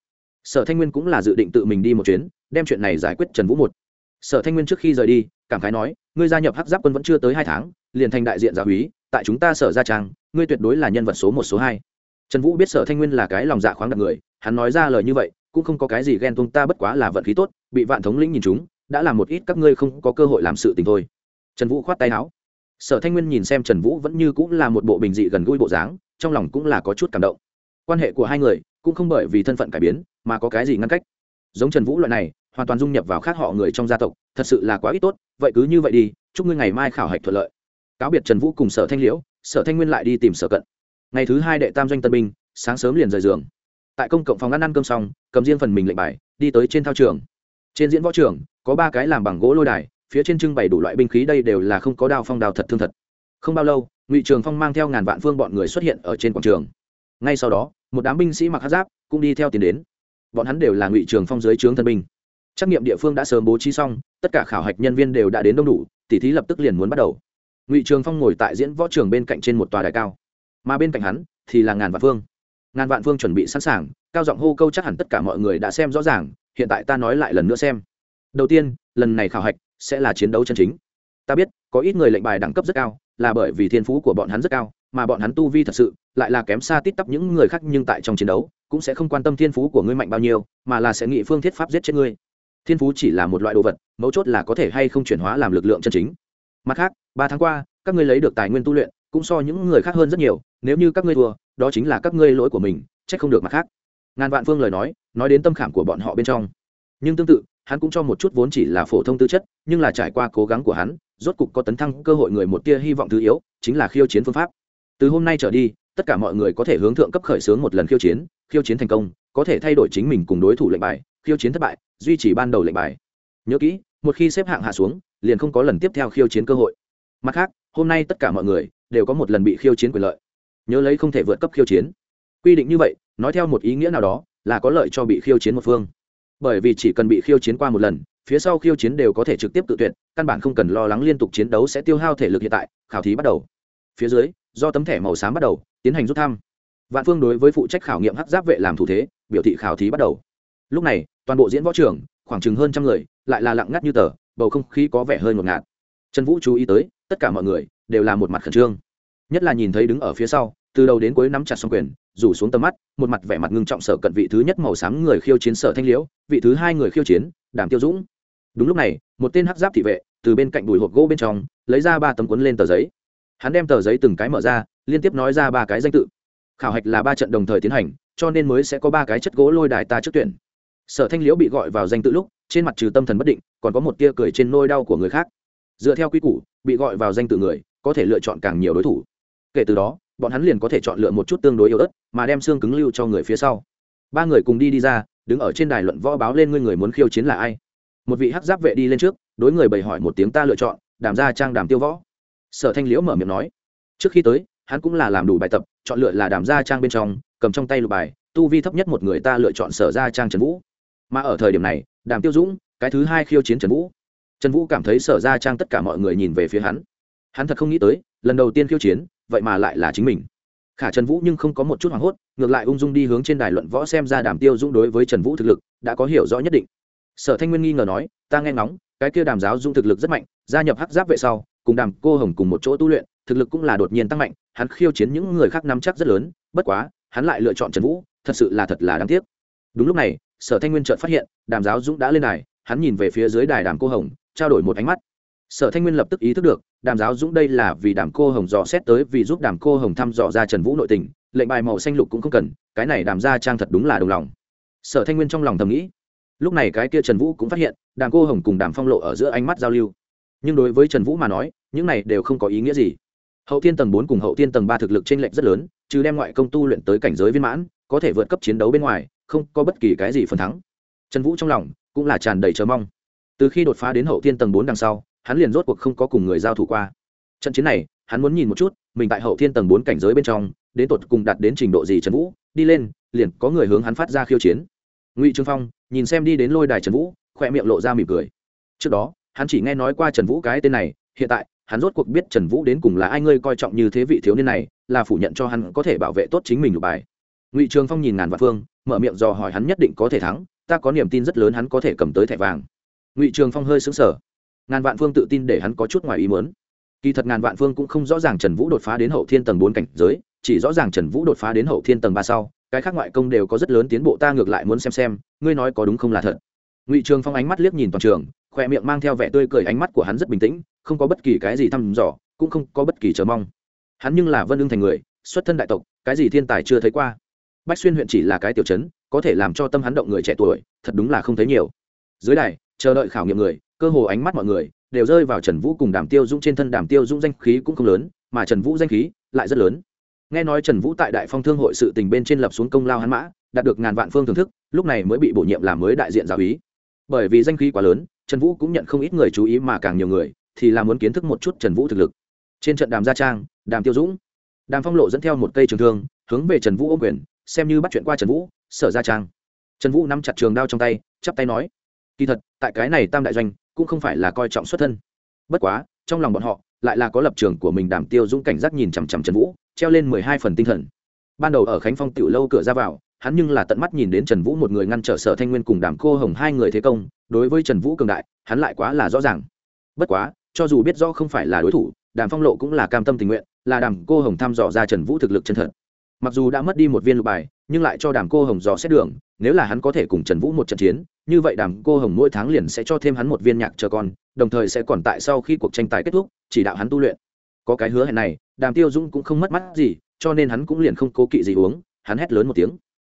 Sở thanh nguyên cũng là dự định tự mình đi một chuyến, đem chuyện này giải quyết trần vũ một. Sở thanh nguyên trước khi rời đi, cảm khái nói, ngươi gia nhập hắc giáp quân vẫn chưa tới hai tháng, liền thành đại diện gia úy, tại chúng ta sở gia trang, ngươi tuyệt đối là nhân vật số một, số hai. Trần vũ biết sở thanh nguyên là cái lòng dạ khoáng đặc người hắn nói ra lời như vậy, cũng không có cái gì ghen tuông, ta bất quá là vận khí tốt, bị vạn thống lĩnh nhìn chúng, đã làm một ít các ngươi không có cơ hội làm sự tình thôi. Trần vũ khoát tay áo. Sở thanh nguyên nhìn xem trần vũ vẫn như cũng là một bộ bình dị gần gũi bộ dáng, trong lòng cũng là có chút cảm động. Quan hệ của hai người cũng không bởi vì thân phận cải biến, mà có cái gì ngăn cách. Giống trần vũ loại này, hoàn toàn dung nhập vào khác họ người trong gia tộc, thật sự là quá ít tốt, vậy cứ như vậy đi, chúc ngươi ngày mai khảo hạch thuận lợi. Cáo biệt trần vũ cùng sở thanh liễu, sở thanh nguyên lại đi tìm sở cận. Ngày thứ hai đệ tam doanh tân binh, sáng sớm liền rời giường tại công cộng phòng ăn ăn cơm xong, cầm riêng phần mình lệnh bài, đi tới trên thao trường. Trên diễn võ trường, có ba cái làm bằng gỗ lôi đài, phía trên trưng bày đủ loại binh khí đây đều là không có đao phong đào thật thương thật. Không bao lâu, ngụy trường phong mang theo ngàn vạn phương bọn người xuất hiện ở trên quảng trường. Ngay sau đó, một đám binh sĩ mặc hát giáp cũng đi theo tiến đến. Bọn hắn đều là ngụy trường phong dưới trướng thân binh. Trắc nghiệm địa phương đã sớm bố trí xong, tất cả khảo hạch nhân viên đều đã đến đông đủ, tỉ thí lập tức liền muốn bắt đầu. Ngụy trường phong ngồi tại diễn võ trường bên cạnh trên một tòa đài cao, mà bên cạnh hắn thì là ngàn vạn phương ngàn vạn phương chuẩn bị sẵn sàng, cao giọng hô câu chắc hẳn tất cả mọi người đã xem rõ ràng, hiện tại ta nói lại lần nữa xem. Đầu tiên, lần này khảo hạch sẽ là chiến đấu chân chính. Ta biết, có ít người lệnh bài đẳng cấp rất cao, là bởi vì thiên phú của bọn hắn rất cao, mà bọn hắn tu vi thật sự lại là kém xa tít tắp những người khác, nhưng tại trong chiến đấu, cũng sẽ không quan tâm thiên phú của ngươi mạnh bao nhiêu, mà là sẽ nghĩ phương thiết pháp giết chết ngươi. Thiên phú chỉ là một loại đồ vật, mấu chốt là có thể hay không chuyển hóa làm lực lượng chân chính. Mặt khác, ba tháng qua, các ngươi lấy được tài nguyên tu luyện cũng so những người khác hơn rất nhiều, nếu như các ngươi thua, đó chính là các ngươi lỗi của mình, trách không được mặt khác. Ngàn vạn phương lời nói nói đến tâm khảm của bọn họ bên trong. Nhưng tương tự, hắn cũng cho một chút vốn chỉ là phổ thông tư chất, nhưng là trải qua cố gắng của hắn, rốt cục có tấn thăng cơ hội người một tia hy vọng thứ yếu, chính là khiêu chiến phương pháp. Từ hôm nay trở đi, tất cả mọi người có thể hướng thượng cấp khởi xướng một lần khiêu chiến khiêu chiến thành công, có thể thay đổi chính mình cùng đối thủ lệnh bài, khiêu chiến thất bại, duy trì ban đầu lệnh bài. Nhớ kỹ, một khi xếp hạng hạ xuống, liền không có lần tiếp theo khiêu chiến cơ hội mặt khác, hôm nay tất cả mọi người đều có một lần bị khiêu chiến quyền lợi. Nhớ lấy không thể vượt cấp khiêu chiến. Quy định như vậy, nói theo một ý nghĩa nào đó là có lợi cho bị khiêu chiến một phương. Bởi vì chỉ cần bị khiêu chiến qua một lần, phía sau khiêu chiến đều có thể trực tiếp tự tuyển căn bản không cần lo lắng liên tục chiến đấu sẽ tiêu hao thể lực hiện tại, khảo thí bắt đầu. Phía dưới, do tấm thẻ màu xám bắt đầu, tiến hành rút thăm. Vạn phương đối với phụ trách khảo nghiệm hắc giáp vệ làm thủ thế, biểu thị khảo thí bắt đầu. Lúc này, toàn bộ diễn võ trường khoảng chừng hơn trăm người, lại là lặng ngắt như tờ, bầu không khí có vẻ hơi ngột ngạt trần vũ chú ý tới, tất cả mọi người đều là một mặt khẩn trương. Nhất là nhìn thấy đứng ở phía sau, từ đầu đến cuối nắm chặt xong quyền, rủ xuống tầm mắt, một mặt vẻ mặt ngưng trọng sở cận vị thứ nhất màu sáng người khiêu chiến sở thanh liễu, vị thứ hai người khiêu chiến, đàm tiêu dũng. Đúng lúc này, một tên hắc giáp thị vệ từ bên cạnh bùi hộp gỗ bên trong, lấy ra ba tấm cuốn lên tờ giấy. Hắn đem tờ giấy từng cái mở ra, liên tiếp nói ra ba cái danh tự. Khảo hạch là ba trận đồng thời tiến hành, cho nên mới sẽ có ba cái chất gỗ lôi đài ta trước tuyển. Sở thanh liễu bị gọi vào danh tự lúc, trên mặt trừ tâm thần bất định, còn có một tia cười trên nôi đau của người khác dựa theo quy củ, bị gọi vào danh tự người, có thể lựa chọn càng nhiều đối thủ. Kể từ đó, bọn hắn liền có thể chọn lựa một chút tương đối yếu ớt, mà đem xương cứng lưu cho người phía sau. Ba người cùng đi đi ra, đứng ở trên đài luận võ báo lên ngươi người muốn khiêu chiến là ai. Một vị hắc giáp vệ đi lên trước, đối người bày hỏi một tiếng ta lựa chọn đàm ra trang đàm tiêu võ. Sở thanh liễu mở miệng nói. Trước khi tới, hắn cũng là làm đủ bài tập, chọn lựa là đàm gia trang bên trong, cầm trong tay lục bài, tu vi thấp nhất một người ta lựa chọn sở gia trang trần vũ. Mà ở thời điểm này, đàm tiêu dũng, cái thứ hai khiêu chiến trần vũ trần vũ cảm thấy sở gia trang tất cả mọi người nhìn về phía hắn. Hắn thật không nghĩ tới, lần đầu tiên khiêu chiến, vậy mà lại là chính mình. Khả trần vũ nhưng không có một chút hoảng hốt, ngược lại ung dung đi hướng trên đài luận võ xem ra đàm tiêu dũng đối với trần vũ thực lực đã có hiểu rõ nhất định. Sở thanh nguyên nghi ngờ nói, ta nghe ngóng, cái kia đàm giáo dũng thực lực rất mạnh, gia nhập hắc giáp vệ sau, cùng đàm cô hồng cùng một chỗ tu luyện, thực lực cũng là đột nhiên tăng mạnh, hắn khiêu chiến những người khác nắm chắc rất lớn, bất quá, hắn lại lựa chọn trần vũ, thật sự là thật là đáng tiếc. Đúng lúc này, sở thanh nguyên chợt phát hiện, đàm giáo dũng đã lên đài, hắn nhìn về phía dưới đài đàm cô hồng trao đổi một ánh mắt. Sở thanh nguyên lập tức ý thức được, đàm giáo dũng đây là vì đàm cô hồng dò xét tới vì giúp đàm cô hồng thăm dò ra trần vũ nội tình, lệnh bài màu xanh lục cũng không cần, cái này đàm ra trang thật đúng là đồng lòng. Sở thanh nguyên trong lòng thầm nghĩ, lúc này cái kia trần vũ cũng phát hiện, đàm cô hồng cùng đàm phong lộ ở giữa ánh mắt giao lưu. Nhưng đối với trần vũ mà nói, những này đều không có ý nghĩa gì. Hậu thiên tầng bốn cùng hậu thiên tầng ba thực lực t r ê n lệch rất lớn chứ đem ngoại công tu luyện tới cảnh giới viên mãn, có thể vượt cấp chiến đấu bên ngoài, không có bất kỳ cái gì phần thắng. Trần vũ trong lòng cũng là tràn đầy chờ mong từ khi đột phá đến hậu thiên tầng bốn đằng sau, hắn liền rốt cuộc không có cùng người giao thủ qua. Trận chiến này, hắn muốn nhìn một chút, mình tại hậu thiên tầng bốn cảnh giới bên trong, đến tột cùng đạt đến trình độ gì trần vũ, đi lên, liền có người hướng hắn phát ra khiêu chiến. Ngụy trương phong, nhìn xem đi đến lôi đài trần vũ khoe miệng lộ ra mỉm cười. Trước đó, hắn chỉ nghe nói qua trần vũ cái tên này, hiện tại, hắn rốt cuộc biết trần vũ đến cùng là ai, ngươi coi trọng như thế vị thiếu niên này, là phủ nhận cho hắn có thể bảo vệ tốt chính mình lục bài. Ngụy trường phong nhìn ngàn vạn phương, mở miệng dò hỏi hắn nhất định có thể thắng, ta có niềm tin rất lớn hắn có thể cầm tới thẻ vàng ngụy trường phong hơi xứng sở ngàn vạn phương tự tin để hắn có chút ngoài ý muốn. Kỳ thật ngàn vạn phương cũng không rõ ràng trần vũ đột phá đến hậu thiên tầng bốn cảnh giới, chỉ rõ ràng trần vũ đột phá đến hậu thiên tầng ba sau, cái khác ngoại công đều có rất lớn tiến bộ, ta ngược lại muốn xem xem, ngươi nói có đúng không là thật. Ngụy trường phong ánh mắt liếc nhìn toàn trường khoe miệng mang theo vẻ tươi cười, ánh mắt của hắn rất bình tĩnh, không có bất kỳ cái gì thăm dò, cũng không có bất kỳ chờ mong. Hắn nhưng là vân ưng thành người, xuất thân đại tộc, cái gì thiên tài chưa thấy qua. Bách xuyên huyện chỉ là cái tiểu chấn có thể làm cho tâm hắn động người trẻ tuổi, thật đúng là không thấy nhiều. Dưới đài chờ đợi khảo nghiệm người, cơ hồ ánh mắt mọi người đều rơi vào trần vũ cùng đàm tiêu dũng trên thân. Đàm tiêu dũng danh khí cũng không lớn, mà trần vũ danh khí lại rất lớn. Nghe nói trần vũ tại đại phong thương hội sự tình bên trên lập xuống công lao hắn mã, đạt được ngàn vạn phương thưởng thức, lúc này mới bị bổ nhiệm làm mới đại diện giáo ý bởi vì danh khí quá lớn, trần vũ cũng nhận không ít người chú ý mà càng nhiều người, thì là muốn kiến thức một chút trần vũ thực lực. Trên trận đàm gia trang, đàm tiêu dũng, đàm phong lộ dẫn theo một cây trường thương, hướng về trần vũ ô quyền, xem như bắt chuyện qua trần vũ, sở gia trang. Trần vũ nắm chặt trường đao trong tay, chắp tay nói kỳ thật, tại cái này tam đại doanh, cũng không phải là coi trọng xuất thân. Bất quá, trong lòng bọn họ, lại là có lập trường của mình đảm tiêu dũng cảnh giác nhìn chằm chằm trần vũ, treo lên mười hai phần tinh thần. Ban đầu ở khánh phong tiểu lâu cửa ra vào, hắn nhưng là tận mắt nhìn đến trần vũ một người ngăn trở sở thanh nguyên cùng đàm cô hồng hai người thế công, đối với trần vũ cường đại, hắn lại quá là rõ ràng. Bất quá, cho dù biết rõ không phải là đối thủ, đàm phong lộ cũng là cam tâm tình nguyện, là đàm cô hồng thăm dò ra trần vũ thực lực chân thật. Mặc dù đã mất đi một viên lục bài, nhưng lại cho đàm cô hồng dò xét đường nếu là hắn có thể cùng trần vũ một trận chiến, như vậy đàm cô hồng mỗi tháng liền sẽ cho thêm hắn một viên nhạc chờ con, đồng thời sẽ còn tại sau khi cuộc tranh tài kết thúc, chỉ đạo hắn tu luyện. Có cái hứa hẹn này, đàm tiêu dũng cũng không mất mắt gì, cho nên hắn cũng liền không cố kỵ gì uống, hắn hét lớn một tiếng.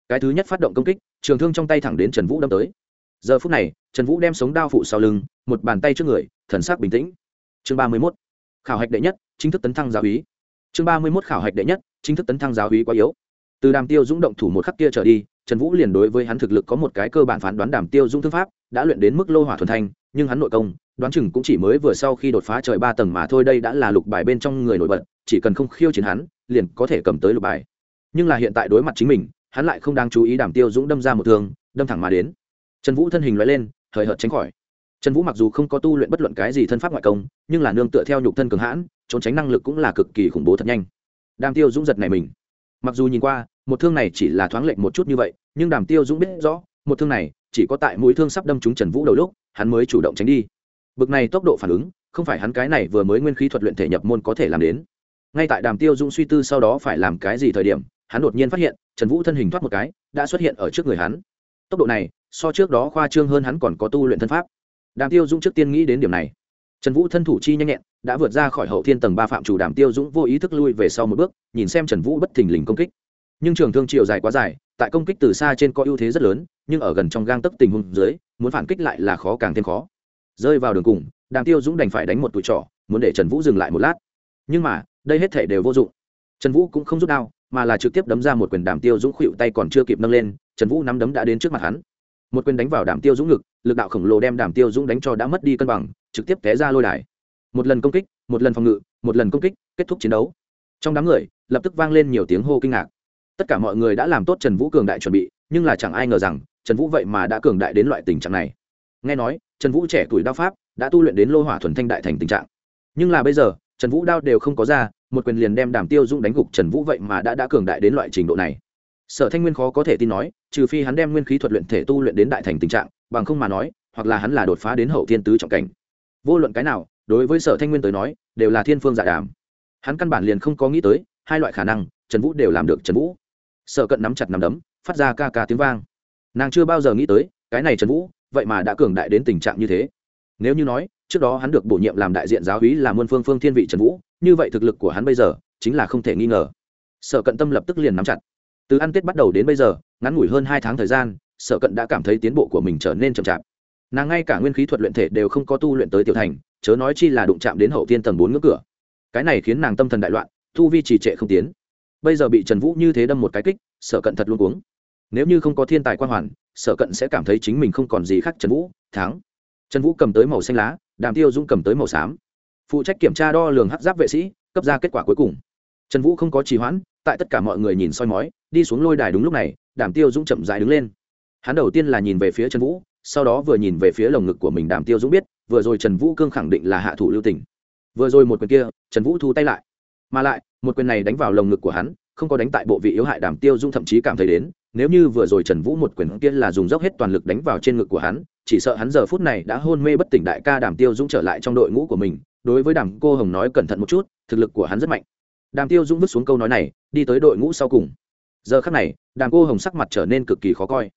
Cái thứ nhất phát động công kích, trường thương trong tay thẳng đến trần vũ đâm tới. Giờ phút này, trần vũ đem sống đao phụ sau lưng, một bàn tay trước người, thần sắc bình tĩnh. Chương ba mươi mốt, khảo hạch đệ nhất, chính thức tấn thăng giáo úy. Chương ba mươi mốt, khảo hạch đệ nhất, chính thức tấn thăng giáo úy quá yếu từ đàm tiêu dũng động thủ một khắc kia trở đi, trần vũ liền đối với hắn thực lực có một cái cơ bản phán đoán đàm tiêu dũng thương pháp đã luyện đến mức lô hỏa thuần thanh, nhưng hắn nội công, đoán chừng cũng chỉ mới vừa sau khi đột phá trời ba tầng mà thôi, đây đã là lục bài bên trong người nổi bật, chỉ cần không khiêu chiến hắn, liền có thể cầm tới lục bài. Nhưng là hiện tại đối mặt chính mình, hắn lại không đang chú ý đàm tiêu dũng đâm ra một thương, đâm thẳng mà đến. Trần vũ thân hình loại lên thời hợt tránh khỏi. Trần vũ mặc dù không có tu luyện bất luận cái gì thân pháp ngoại công, nhưng là nương tựa theo nhục thân cường hãn, trốn tránh năng lực cũng là cực kỳ khủng bố thật nhanh. Đàm tiêu dũng giật này mình mặc dù nhìn qua, một thương này chỉ là thoáng lệnh một chút như vậy, nhưng đàm tiêu dũng biết rõ, một thương này chỉ có tại mũi thương sắp đâm trúng trần vũ đầu lúc, hắn mới chủ động tránh đi. Bực này tốc độ phản ứng, không phải hắn cái này vừa mới nguyên khí thuật luyện thể nhập môn có thể làm đến. Ngay tại đàm tiêu dũng suy tư sau đó phải làm cái gì thời điểm, hắn đột nhiên phát hiện, trần vũ thân hình thoát một cái, đã xuất hiện ở trước người hắn. Tốc độ này, so trước đó khoa trương hơn hắn còn có tu luyện thân pháp. Đàm tiêu dũng trước tiên nghĩ đến điểm này trần vũ thân thủ chi nhanh nhẹn, đã vượt ra khỏi hậu thiên tầng ba phạm chủ đàm tiêu dũng vô ý thức lui về sau một bước, nhìn xem trần vũ bất thình lình công kích. Nhưng trường thương chiều dài quá dài, tại công kích từ xa trên có ưu thế rất lớn, nhưng ở gần trong gang tấc tình huống dưới, muốn phản kích lại là khó càng thêm khó. Rơi vào đường cùng, đàm tiêu dũng đành phải đánh một tụi trỏ, muốn để trần vũ dừng lại một lát. Nhưng mà, đây hết thể đều vô dụng. Trần vũ cũng không rút đao, mà là trực tiếp đấm ra một quyền đàm tiêu dũng khuỵu tay còn chưa kịp nâng lên, trần vũ nắm đấm đã đến trước mặt hắn một quyền đánh vào đàm tiêu dũng ngực, lực đạo khổng lồ đem đàm tiêu dũng đánh cho đã mất đi cân bằng, trực tiếp té ra lôi đài. Một lần công kích, một lần phòng ngự, một lần công kích, kết thúc chiến đấu. Trong đám người, lập tức vang lên nhiều tiếng hô kinh ngạc. Tất cả mọi người đã làm tốt trần vũ cường đại chuẩn bị, nhưng là chẳng ai ngờ rằng, trần vũ vậy mà đã cường đại đến loại tình trạng này. Nghe nói, trần vũ trẻ tuổi đao pháp, đã tu luyện đến lô hỏa thuần thanh đại thành tình trạng. Nhưng là bây giờ, trần vũ đao đều không có ra, một quyền liền đem đàm tiêu dũng đánh gục, trần vũ vậy mà đã đã cường đại đến loại trình độ này sở thanh nguyên khó có thể tin nói, trừ phi hắn đem nguyên khí thuật luyện thể tu luyện đến đại thành tình trạng, bằng không mà nói, hoặc là hắn là đột phá đến hậu thiên tứ trọng cảnh. Vô luận cái nào, đối với sở thanh nguyên tới nói, đều là thiên phương dạ đàm. Hắn căn bản liền không có nghĩ tới, hai loại khả năng, trần vũ đều làm được trần vũ. Sở cận nắm chặt nắm đấm, phát ra ca ca tiếng vang. Nàng chưa bao giờ nghĩ tới, cái này trần vũ, vậy mà đã cường đại đến tình trạng như thế. Nếu như nói, trước đó hắn được bổ nhiệm làm đại diện giáo hí là muôn phương phương thiên vị trần vũ, như vậy thực lực của hắn bây giờ, chính là không thể nghi ngờ. Sở cận tâm lập tức liền nắm chặt từ ăn tết bắt đầu đến bây giờ, ngắn ngủi hơn hai tháng thời gian, sở cận đã cảm thấy tiến bộ của mình trở nên chậm chạp. Nàng ngay cả nguyên khí thuật luyện thể đều không có tu luyện tới tiểu thành, chớ nói chi là đụng chạm đến hậu tiên tầng bốn ngưỡng cửa. Cái này khiến nàng tâm thần đại loạn thu vi trì trệ không tiến. Bây giờ bị trần vũ như thế đâm một cái kích, sở cận thật luôn cuống. Nếu như không có thiên tài quan hoàn, sở cận sẽ cảm thấy chính mình không còn gì khác trần vũ, thắng. Trần vũ cầm tới màu xanh lá, đàm tiêu dũng cầm tới màu xám. Phụ trách kiểm tra đo lường hát giáp vệ sĩ, cấp ra kết quả cuối cùng. Trần vũ không có trì hoãn, tại tất cả mọi người nhìn soi mói đi xuống lôi đài đúng lúc này, đàm tiêu dũng chậm dại đứng lên. Hắn đầu tiên là nhìn về phía trần vũ, sau đó vừa nhìn về phía lồng ngực của mình đàm tiêu dũng biết, vừa rồi trần vũ cương khẳng định là hạ thủ lưu tình. Vừa rồi một quyền kia, trần vũ thu tay lại. Mà lại, một quyền này đánh vào lồng ngực của hắn, không có đánh tại bộ vị yếu hại đàm tiêu dũng thậm chí cảm thấy đến, nếu như vừa rồi trần vũ một quyền kia là dùng dốc hết toàn lực đánh vào trên ngực của hắn, chỉ sợ hắn giờ phút này đã hôn mê bất tỉnh đại ca đàm tiêu dũng trở lại trong đội ngũ của mình, đối với đàm cô hồng nói cẩn thận một chút, thực lực của hắn rất mạnh. Đàm tiêu dũng vứt xuống câu nói này, đi tới đội ngũ sau cùng giờ khắc này đàn cô hồng sắc mặt trở nên cực kỳ khó coi.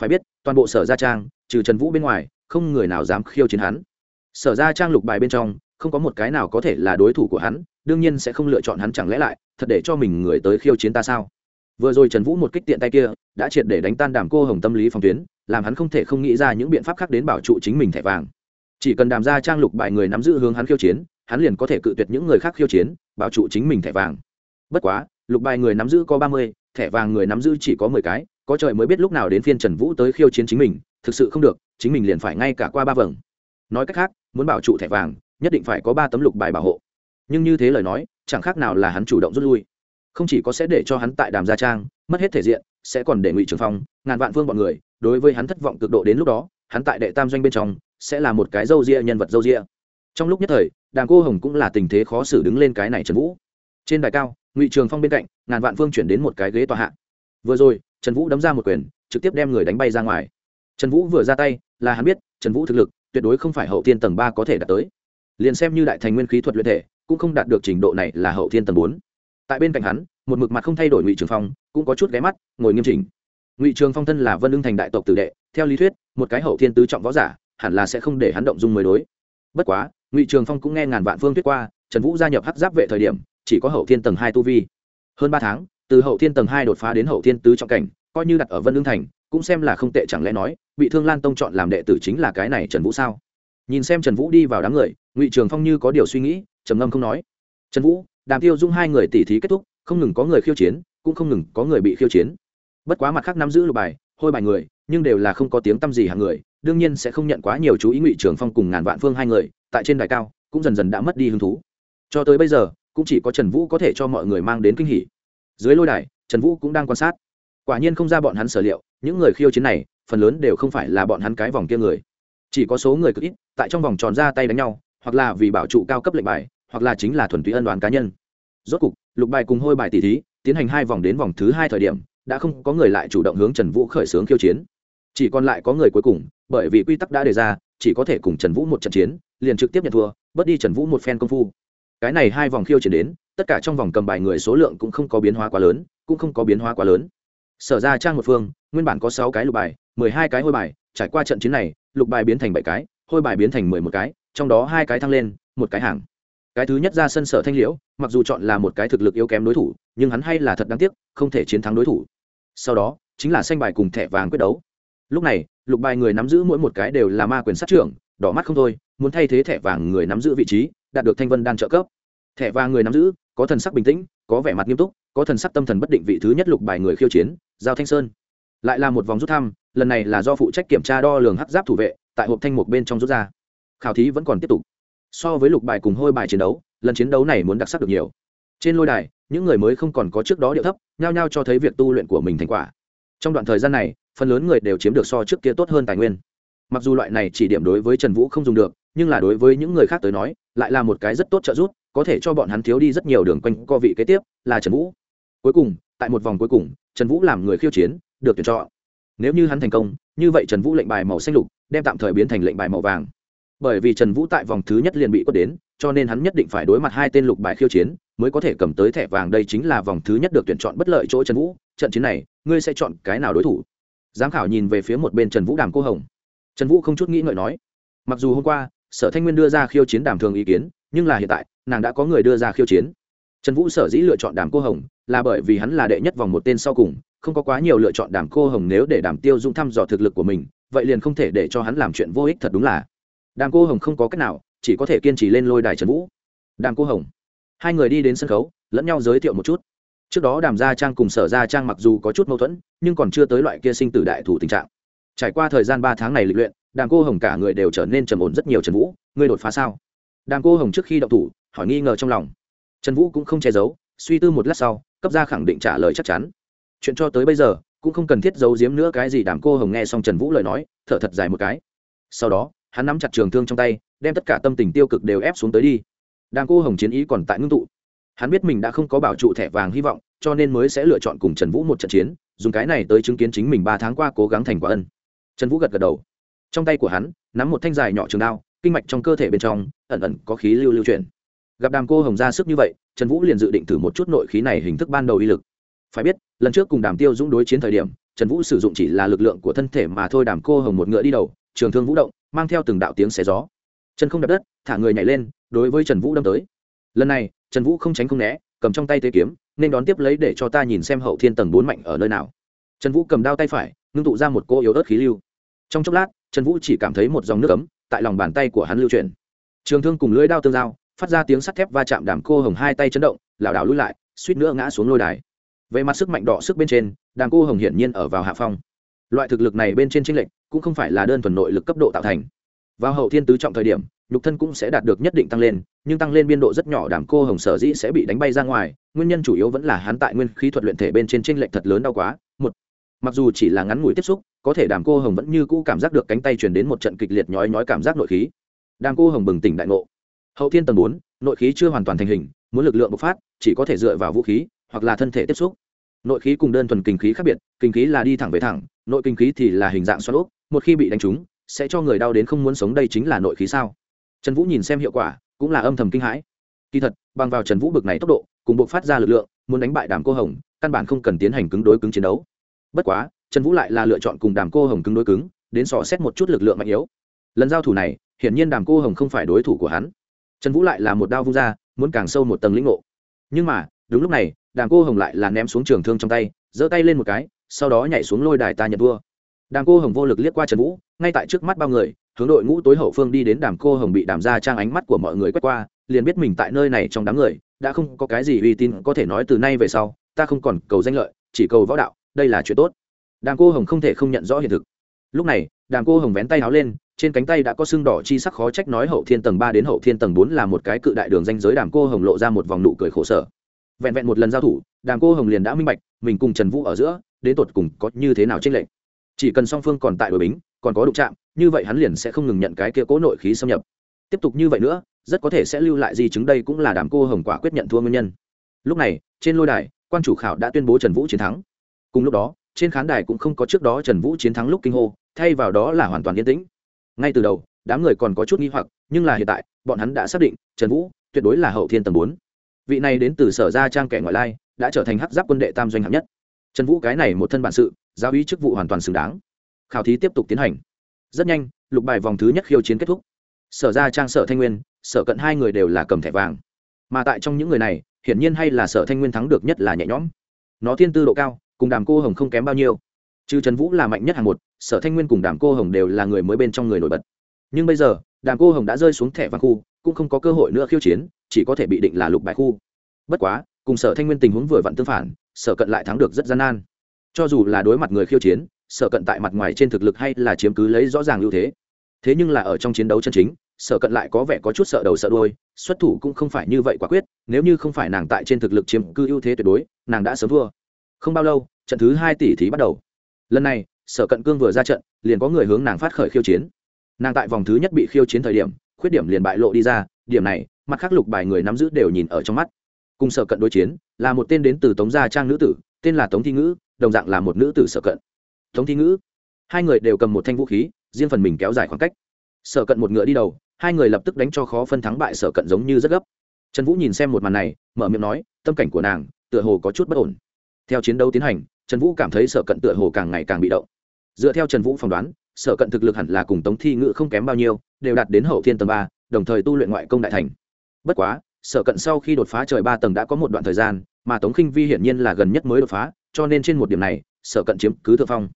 Phải biết, toàn bộ sở gia trang, trừ trần vũ bên ngoài, không người nào dám khiêu chiến hắn. Sở gia trang lục bài bên trong, không có một cái nào có thể là đối thủ của hắn, đương nhiên sẽ không lựa chọn hắn chẳng lẽ lại, thật để cho mình người tới khiêu chiến ta sao? Vừa rồi trần vũ một kích tiện tay kia, đã triệt để đánh tan đàm cô hồng tâm lý phòng tuyến, làm hắn không thể không nghĩ ra những biện pháp khác đến bảo trụ chính mình thẻ vàng. Chỉ cần đàm ra trang lục bài người nắm giữ hướng hắn khiêu chiến, hắn liền có thể cự tuyệt những người khác khiêu chiến, bảo trụ chính mình thẻ vàng. Bất quá, lục bài người nắm giữ có ba mươi thẻ vàng người nắm giữ chỉ có mười cái, có trời mới biết lúc nào đến phiên trần vũ tới khiêu chiến chính mình, thực sự không được, chính mình liền phải ngay cả qua ba vầng. Nói cách khác, muốn bảo trụ thẻ vàng, nhất định phải có ba tấm lục bài bảo hộ. Nhưng như thế lời nói, chẳng khác nào là hắn chủ động rút lui. Không chỉ có sẽ để cho hắn tại đàm gia trang, mất hết thể diện, sẽ còn để ngụy trường phong, ngàn vạn phương b ọ n người, đối với hắn thất vọng cực độ đến lúc đó, hắn tại đệ tam doanh bên trong, sẽ là một cái dâu ria nhân vật dâu ria. Trong lúc nhất thời đàng cô hồng cũng là tình thế khó xử đứng lên cái này trần vũ. Trên đài cao ngụy trường phong bên cạnh ngàn vạn phương chuyển đến một cái ghế tòa hạ vừa rồi trần vũ đấm ra một quyền trực tiếp đem người đánh bay ra ngoài trần vũ vừa ra tay là hắn biết trần vũ thực lực tuyệt đối không phải hậu thiên tầng ba có thể đạt tới liền xem như đại thành nguyên khí thuật luyện thể cũng không đạt được trình độ này là hậu thiên tầng bốn tại bên cạnh hắn một mực mặt không thay đổi ngụy trường phong cũng có chút ghé mắt ngồi nghiêm chỉnh ngụy trường phong thân là vân lương thành đại tộc tử đệ theo lý thuyết một cái hậu thiên tứ trọng võ giả hẳn là sẽ không để hắn động dung mới đối bất quá ngụy trường phong cũng nghe ngàn vạn phương thuyết qua trần vũ gia nhập hắc giáp vệ thời điểm chỉ có hậu thiên tầng hai tu vi. Hơn ba tháng, từ hậu thiên tầng hai đột phá đến hậu thiên tứ trọng cảnh, coi như đặt ở vân lương thành, cũng xem là không tệ chẳng lẽ nói, bị thương lan tông chọn làm đệ tử chính là cái này trần vũ sao? Nhìn xem trần vũ đi vào đám người, ngụy trường phong như có điều suy nghĩ, trầm ngâm không nói. Trần vũ, đàm tiêu dung hai người tỉ thí kết thúc, không ngừng có người khiêu chiến, cũng không ngừng có người bị khiêu chiến. Bất quá mặt khác nắm giữ lục bài, hôi bài người, nhưng đều là không có tiếng t â m gì hàng người, đương nhiên sẽ không nhận quá nhiều chú ý ngụy trường phong cùng ngàn vạn phương hai người, tại trên đài cao, cũng dần dần đã mất đi hứng thú. Cho tới bây giờ cũng chỉ có trần vũ có thể cho mọi người mang đến kinh hỉ. Dưới lôi đài, trần vũ cũng đang quan sát. Quả nhiên không ra bọn hắn sở liệu, những người khiêu chiến này, phần lớn đều không phải là bọn hắn cái vòng kia người. Chỉ có số người cực ít, tại trong vòng tròn ra tay đánh nhau, hoặc là vì bảo trụ cao cấp lệnh bài, hoặc là chính là thuần túy ân đoàn cá nhân. Rốt cục, lục bài cùng hôi bài tỷ thí, tiến hành hai vòng đến vòng thứ hai thời điểm, đã không có người lại chủ động hướng trần vũ khởi xướng khiêu chiến. Chỉ còn lại có người cuối cùng, bởi vì quy tắc đã đề ra, chỉ có thể cùng trần vũ một trận chiến, liền trực tiếp nhận thua, bớt đi trần vũ một phen công phu cái này hai vòng khiêu chiến đến, tất cả trong vòng cầm bài người số lượng cũng không có biến hóa quá lớn, cũng không có biến hóa quá lớn. Sở ra trang một phương, nguyên bản có sáu cái lục bài, mười hai cái hôi bài, trải qua trận chiến này, lục bài biến thành bảy cái, hôi bài biến thành mười một cái, trong đó hai cái thăng lên, một cái hàng. Cái thứ nhất ra sân sở thanh liễu, mặc dù chọn là một cái thực lực yếu kém đối thủ, nhưng hắn hay là thật đáng tiếc, không thể chiến thắng đối thủ. Sau đó, chính là xanh bài cùng thẻ vàng quyết đấu. Lúc này, lục bài người nắm giữ mỗi một cái đều là ma quyền sát trưởng, đỏ mắt không thôi, muốn thay thế thẻ vàng người nắm giữ vị trí đạt được thanh vân đan trợ cấp. Thẻ vàng người nắm giữ, có thần sắc bình tĩnh, có vẻ mặt nghiêm túc, có thần sắc tâm thần bất định vị thứ nhất lục bài người khiêu chiến, giao thanh sơn. Lại là một vòng rút thăm, lần này là do phụ trách kiểm tra đo lường hắc giáp thủ vệ, tại hộp thanh mục bên trong rút ra. Khảo thí vẫn còn tiếp tục. So với lục bài cùng hôi bài chiến đấu, lần chiến đấu này muốn đặc sắc được nhiều. Trên lôi đài, những người mới không còn có trước đó điệu thấp, nhao nhao cho thấy việc tu luyện của mình thành quả. Trong đoạn thời gian này, phần lớn người đều chiếm được so trước kia tốt hơn tài nguyên. Mặc dù loại này chỉ điểm đối với trần vũ không dùng được nhưng là đối với những người khác tới nói, lại là một cái rất tốt trợ giúp, có thể cho bọn hắn thiếu đi rất nhiều đường quanh co vị kế tiếp, là trần vũ. Cuối cùng, tại một vòng cuối cùng, trần vũ làm người khiêu chiến, được tuyển chọn. Nếu như hắn thành công, như vậy trần vũ lệnh bài màu xanh lục, đem tạm thời biến thành lệnh bài màu vàng. Bởi vì trần vũ tại vòng thứ nhất liền bị quất đến, cho nên hắn nhất định phải đối mặt hai tên lục bài khiêu chiến, mới có thể cầm tới thẻ vàng đây chính là vòng thứ nhất được tuyển chọn bất lợi chỗ trần vũ. Trận chiến này, ngươi sẽ chọn cái nào đối thủ? Giám khảo nhìn về phía một bên trần vũ đàm cô hồng. Trần vũ không chút nghĩ ngợi nói, mặc dù hôm qua sở thanh nguyên đưa ra khiêu chiến đàm thường ý kiến, nhưng là hiện tại, nàng đã có người đưa ra khiêu chiến. Trần vũ sở dĩ lựa chọn đàm cô hồng, là bởi vì hắn là đệ nhất vòng một tên sau cùng, không có quá nhiều lựa chọn đàm cô hồng nếu để đàm tiêu dung thăm dò thực lực của mình, vậy liền không thể để cho hắn làm chuyện vô ích thật đúng là. Đàm cô hồng không có cách nào, chỉ có thể kiên trì lên lôi đài trần vũ. Đàm cô hồng. Hai người đi đến sân khấu, lẫn nhau giới thiệu một chút. Trước đó đàm gia trang cùng sở gia trang mặc dù có chút mâu thuẫn, nhưng còn chưa tới loại kia sinh tử đại thủ tình trạng. Trải qua thời gian ba tháng này lịch luyện đàng cô hồng cả người đều trở nên trầm ổn rất nhiều trần vũ, ngươi đột phá sao? Đàng cô hồng trước khi đậu thủ, hỏi nghi ngờ trong lòng. Trần vũ cũng không che giấu, suy tư một lát sau, cấp ra khẳng định trả lời chắc chắn. Chuyện cho tới bây giờ, cũng không cần thiết giấu giếm nữa cái gì, đàm cô hồng nghe xong trần vũ lời nói, thở thật dài một cái. Sau đó, hắn nắm chặt trường thương trong tay, đem tất cả tâm tình tiêu cực đều ép xuống tới đi. Đàng cô hồng chiến ý còn tại ngưng tụ. Hắn biết mình đã không có bảo trụ thẻ vàng hy vọng, cho nên mới sẽ lựa chọn cùng trần vũ một trận chiến, dùng cái này tới chứng kiến chính mình ba tháng qua cố gắng thành quả ân. Trần vũ gật gật đầu trong tay của hắn, nắm một thanh dài nhỏ trường đao, kinh mạch trong cơ thể bên trong, ẩn ẩn có khí lưu lưu chuyển. Gặp đàm cô hồng ra sức như vậy, trần vũ liền dự định thử một chút nội khí này hình thức ban đầu uy lực. Phải biết, lần trước cùng đàm tiêu dũng đối chiến thời điểm, trần vũ sử dụng chỉ là lực lượng của thân thể mà thôi, đàm cô hồng một ngựa đi đầu, trường thương vũ động, mang theo từng đạo tiếng xé gió. Chân không đập đất, thả người nhảy lên, đối với trần vũ đâm tới. Lần này, trần vũ không tránh không né, cầm trong tay tế kiếm, nên đón tiếp lấy để cho ta nhìn xem hậu thiên tầng bốn mạnh ở nơi nào. Trần vũ cầm đao tay phải, ngưng tụ ra một cô yếu ớt khí lưu. Trong chốc lát trần vũ chỉ cảm thấy một dòng nước ấm tại lòng bàn tay của hắn lưu chuyển. Trường thương cùng lưỡi đao tương giao, phát ra tiếng sắt thép va chạm đàm cô hồng hai tay chấn động, lảo đảo lui lại, suýt nữa ngã xuống lôi đài. Về mặt sức mạnh đỏ sức bên trên, đàm cô hồng hiển nhiên ở vào hạ phong. Loại thực lực này bên trên tranh lệch cũng không phải là đơn thuần nội lực cấp độ tạo thành. Vào hậu thiên tứ trọng thời điểm, nhục thân cũng sẽ đạt được nhất định tăng lên, nhưng tăng lên biên độ rất nhỏ đàm cô hồng sở dĩ sẽ bị đánh bay ra ngoài, nguyên nhân chủ yếu vẫn là hắn tại nguyên khí thuật luyện thể bên trên tranh lệch thật lớn đau quá, một. Mặc dù chỉ là ngắn ngủi tiếp xúc có thể đàm cô hồng vẫn như cũ cảm giác được cánh tay truyền đến một trận kịch liệt nhói nhói cảm giác nội khí. Đàm cô hồng bừng tỉnh đại ngộ. Hậu thiên tầng bốn, nội khí chưa hoàn toàn thành hình, muốn lực lượng bộc phát, chỉ có thể dựa vào vũ khí, hoặc là thân thể tiếp xúc. Nội khí cùng đơn thuần kinh khí khác biệt, kinh khí là đi thẳng về thẳng, nội kinh khí thì là hình dạng xoắn úp, một khi bị đánh trúng, sẽ cho người đau đến không muốn sống đây chính là nội khí sao? Trần vũ nhìn xem hiệu quả, cũng là âm thầm kinh hãi. Kỳ thật, bằng vào trần vũ bực này tốc độ, cùng buộc phát ra lực lượng, muốn đánh bại đàm cô hồng, căn bản không cần tiến hành cứng đối cứng chiến đấu. Bất quá trần vũ lại là lựa chọn cùng đàm cô hồng cứng đối cứng, đến sò xét một chút lực lượng mạnh yếu. Lần giao thủ này, hiển nhiên đàm cô hồng không phải đối thủ của hắn. Trần vũ lại là một đao vung ra, muốn càng sâu một tầng lĩnh ngộ. Nhưng mà, đúng lúc này, đàm cô hồng lại là ném xuống trường thương trong tay, giơ tay lên một cái, sau đó nhảy xuống lôi đài ta nhận vua. Đàm cô hồng vô lực liếc qua trần vũ, ngay tại trước mắt bao người, hướng đội ngũ tối hậu phương đi đến đàm cô hồng bị đàm ra trang ánh mắt của mọi người quét qua, liền biết mình tại nơi này trong đám người, đã không có cái gì uy tín có thể nói từ nay về sau, ta không còn cầu danh lợi, chỉ cầu võ đạo, đây là chuyện tốt đàng cô hồng không thể không nhận rõ hiện thực. Lúc này đàng cô hồng vén tay áo lên, trên cánh tay đã có xương đỏ chi sắc khó trách nói hậu thiên tầng ba đến hậu thiên tầng bốn là một cái cự đại đường danh giới, đàm cô hồng lộ ra một vòng nụ cười khổ sở. Vẹn vẹn một lần giao thủ, đàm cô hồng liền đã minh bạch, mình cùng trần vũ ở giữa, đến tột cùng có như thế nào tranh lệch. Chỉ cần song phương còn tại đội bính, còn có đụng chạm, như vậy hắn liền sẽ không ngừng nhận cái kia cố nội khí xâm nhập. Tiếp tục như vậy nữa, rất có thể sẽ lưu lại di chứng đây cũng là đàm cô hồng quả quyết nhận thua nguyên nhân. Lúc này, trên lôi đài, quan chủ khảo đã tuyên bố trần vũ chiến thắng. Cùng lúc đó trên khán đài cũng không có trước đó trần vũ chiến thắng lúc kinh hô, thay vào đó là hoàn toàn yên tĩnh. Ngay từ đầu, đám người còn có chút nghi hoặc, nhưng là hiện tại, bọn hắn đã xác định, trần vũ tuyệt đối là hậu thiên tầng bốn. Vị này đến từ sở gia trang kẻ ngoại lai, đã trở thành hắc giáp quân đệ tam doanh hạng nhất. Trần vũ cái này một thân bản sự, giáo ý chức vụ hoàn toàn xứng đáng. Khảo thí tiếp tục tiến hành. Rất nhanh, lục bài vòng thứ nhất khiêu chiến kết thúc. Sở gia trang sở thanh nguyên, sở cận hai người đều là cầm thẻ vàng. Mà tại trong những người này, hiển nhiên hay là sở thanh nguyên thắng được nhất là nhẹ nhõm. Nó thiên tư độ cao cùng đàm cô hồng không kém bao nhiêu. Trừ trần vũ là mạnh nhất hàng một, sở thanh nguyên cùng đàm cô hồng đều là người mới bên trong người nổi bật. Nhưng bây giờ, đàm cô hồng đã rơi xuống thẻ vàng khu, cũng không có cơ hội nữa khiêu chiến, chỉ có thể bị định là lục bài khu. Bất quá, cùng sở thanh nguyên tình huống vừa vặn tương phản, sở cận lại thắng được rất gian nan. Cho dù là đối mặt người khiêu chiến, sở cận tại mặt ngoài trên thực lực hay là chiếm cứ lấy rõ ràng ưu thế. Thế nhưng là ở trong chiến đấu chân chính, sở cận lại có vẻ có chút sợ đầu sợ đôi xuất thủ cũng không phải như vậy quả quyết, nếu như không phải nàng tại trên thực lực chiếm cư ưu thế tuyệt đối, nàng đã sớm thua không bao lâu, trận thứ hai tỷ thí bắt đầu. Lần này, sở cận cương vừa ra trận, liền có người hướng nàng phát khởi khiêu chiến. Nàng tại vòng thứ nhất bị khiêu chiến thời điểm, khuyết điểm liền bại lộ đi ra, điểm này, mặt khác lục bài người nắm giữ đều nhìn ở trong mắt. Cùng sở cận đối chiến, là một tên đến từ tống gia trang nữ tử, tên là tống thi ngữ, đồng dạng là một nữ tử sở cận. Tống thi ngữ, hai người đều cầm một thanh vũ khí, riêng phần mình kéo dài khoảng cách. Sở cận một ngựa đi đầu, hai người lập tức đánh cho khó phân thắng bại sở cận giống như rất gấp. Trần vũ nhìn xem một màn này, mở miệng nói, tâm cảnh của nàng tựa hồ có chút bất ổn theo chiến đấu tiến hành, trần vũ cảm thấy sở cận tựa hồ càng ngày càng bị động. Dựa theo trần vũ phỏng đoán, sở cận thực lực hẳn là cùng tống thi Ngự không kém bao nhiêu, đều đạt đến hậu thiên tầng ba, đồng thời tu luyện ngoại công đại thành. Bất quá, sở cận sau khi đột phá trời ba tầng đã có một đoạn thời gian, mà tống khinh vi hiển nhiên là gần nhất mới đột phá, cho nên trên một điểm này, sở cận chiếm cứ thượng phong.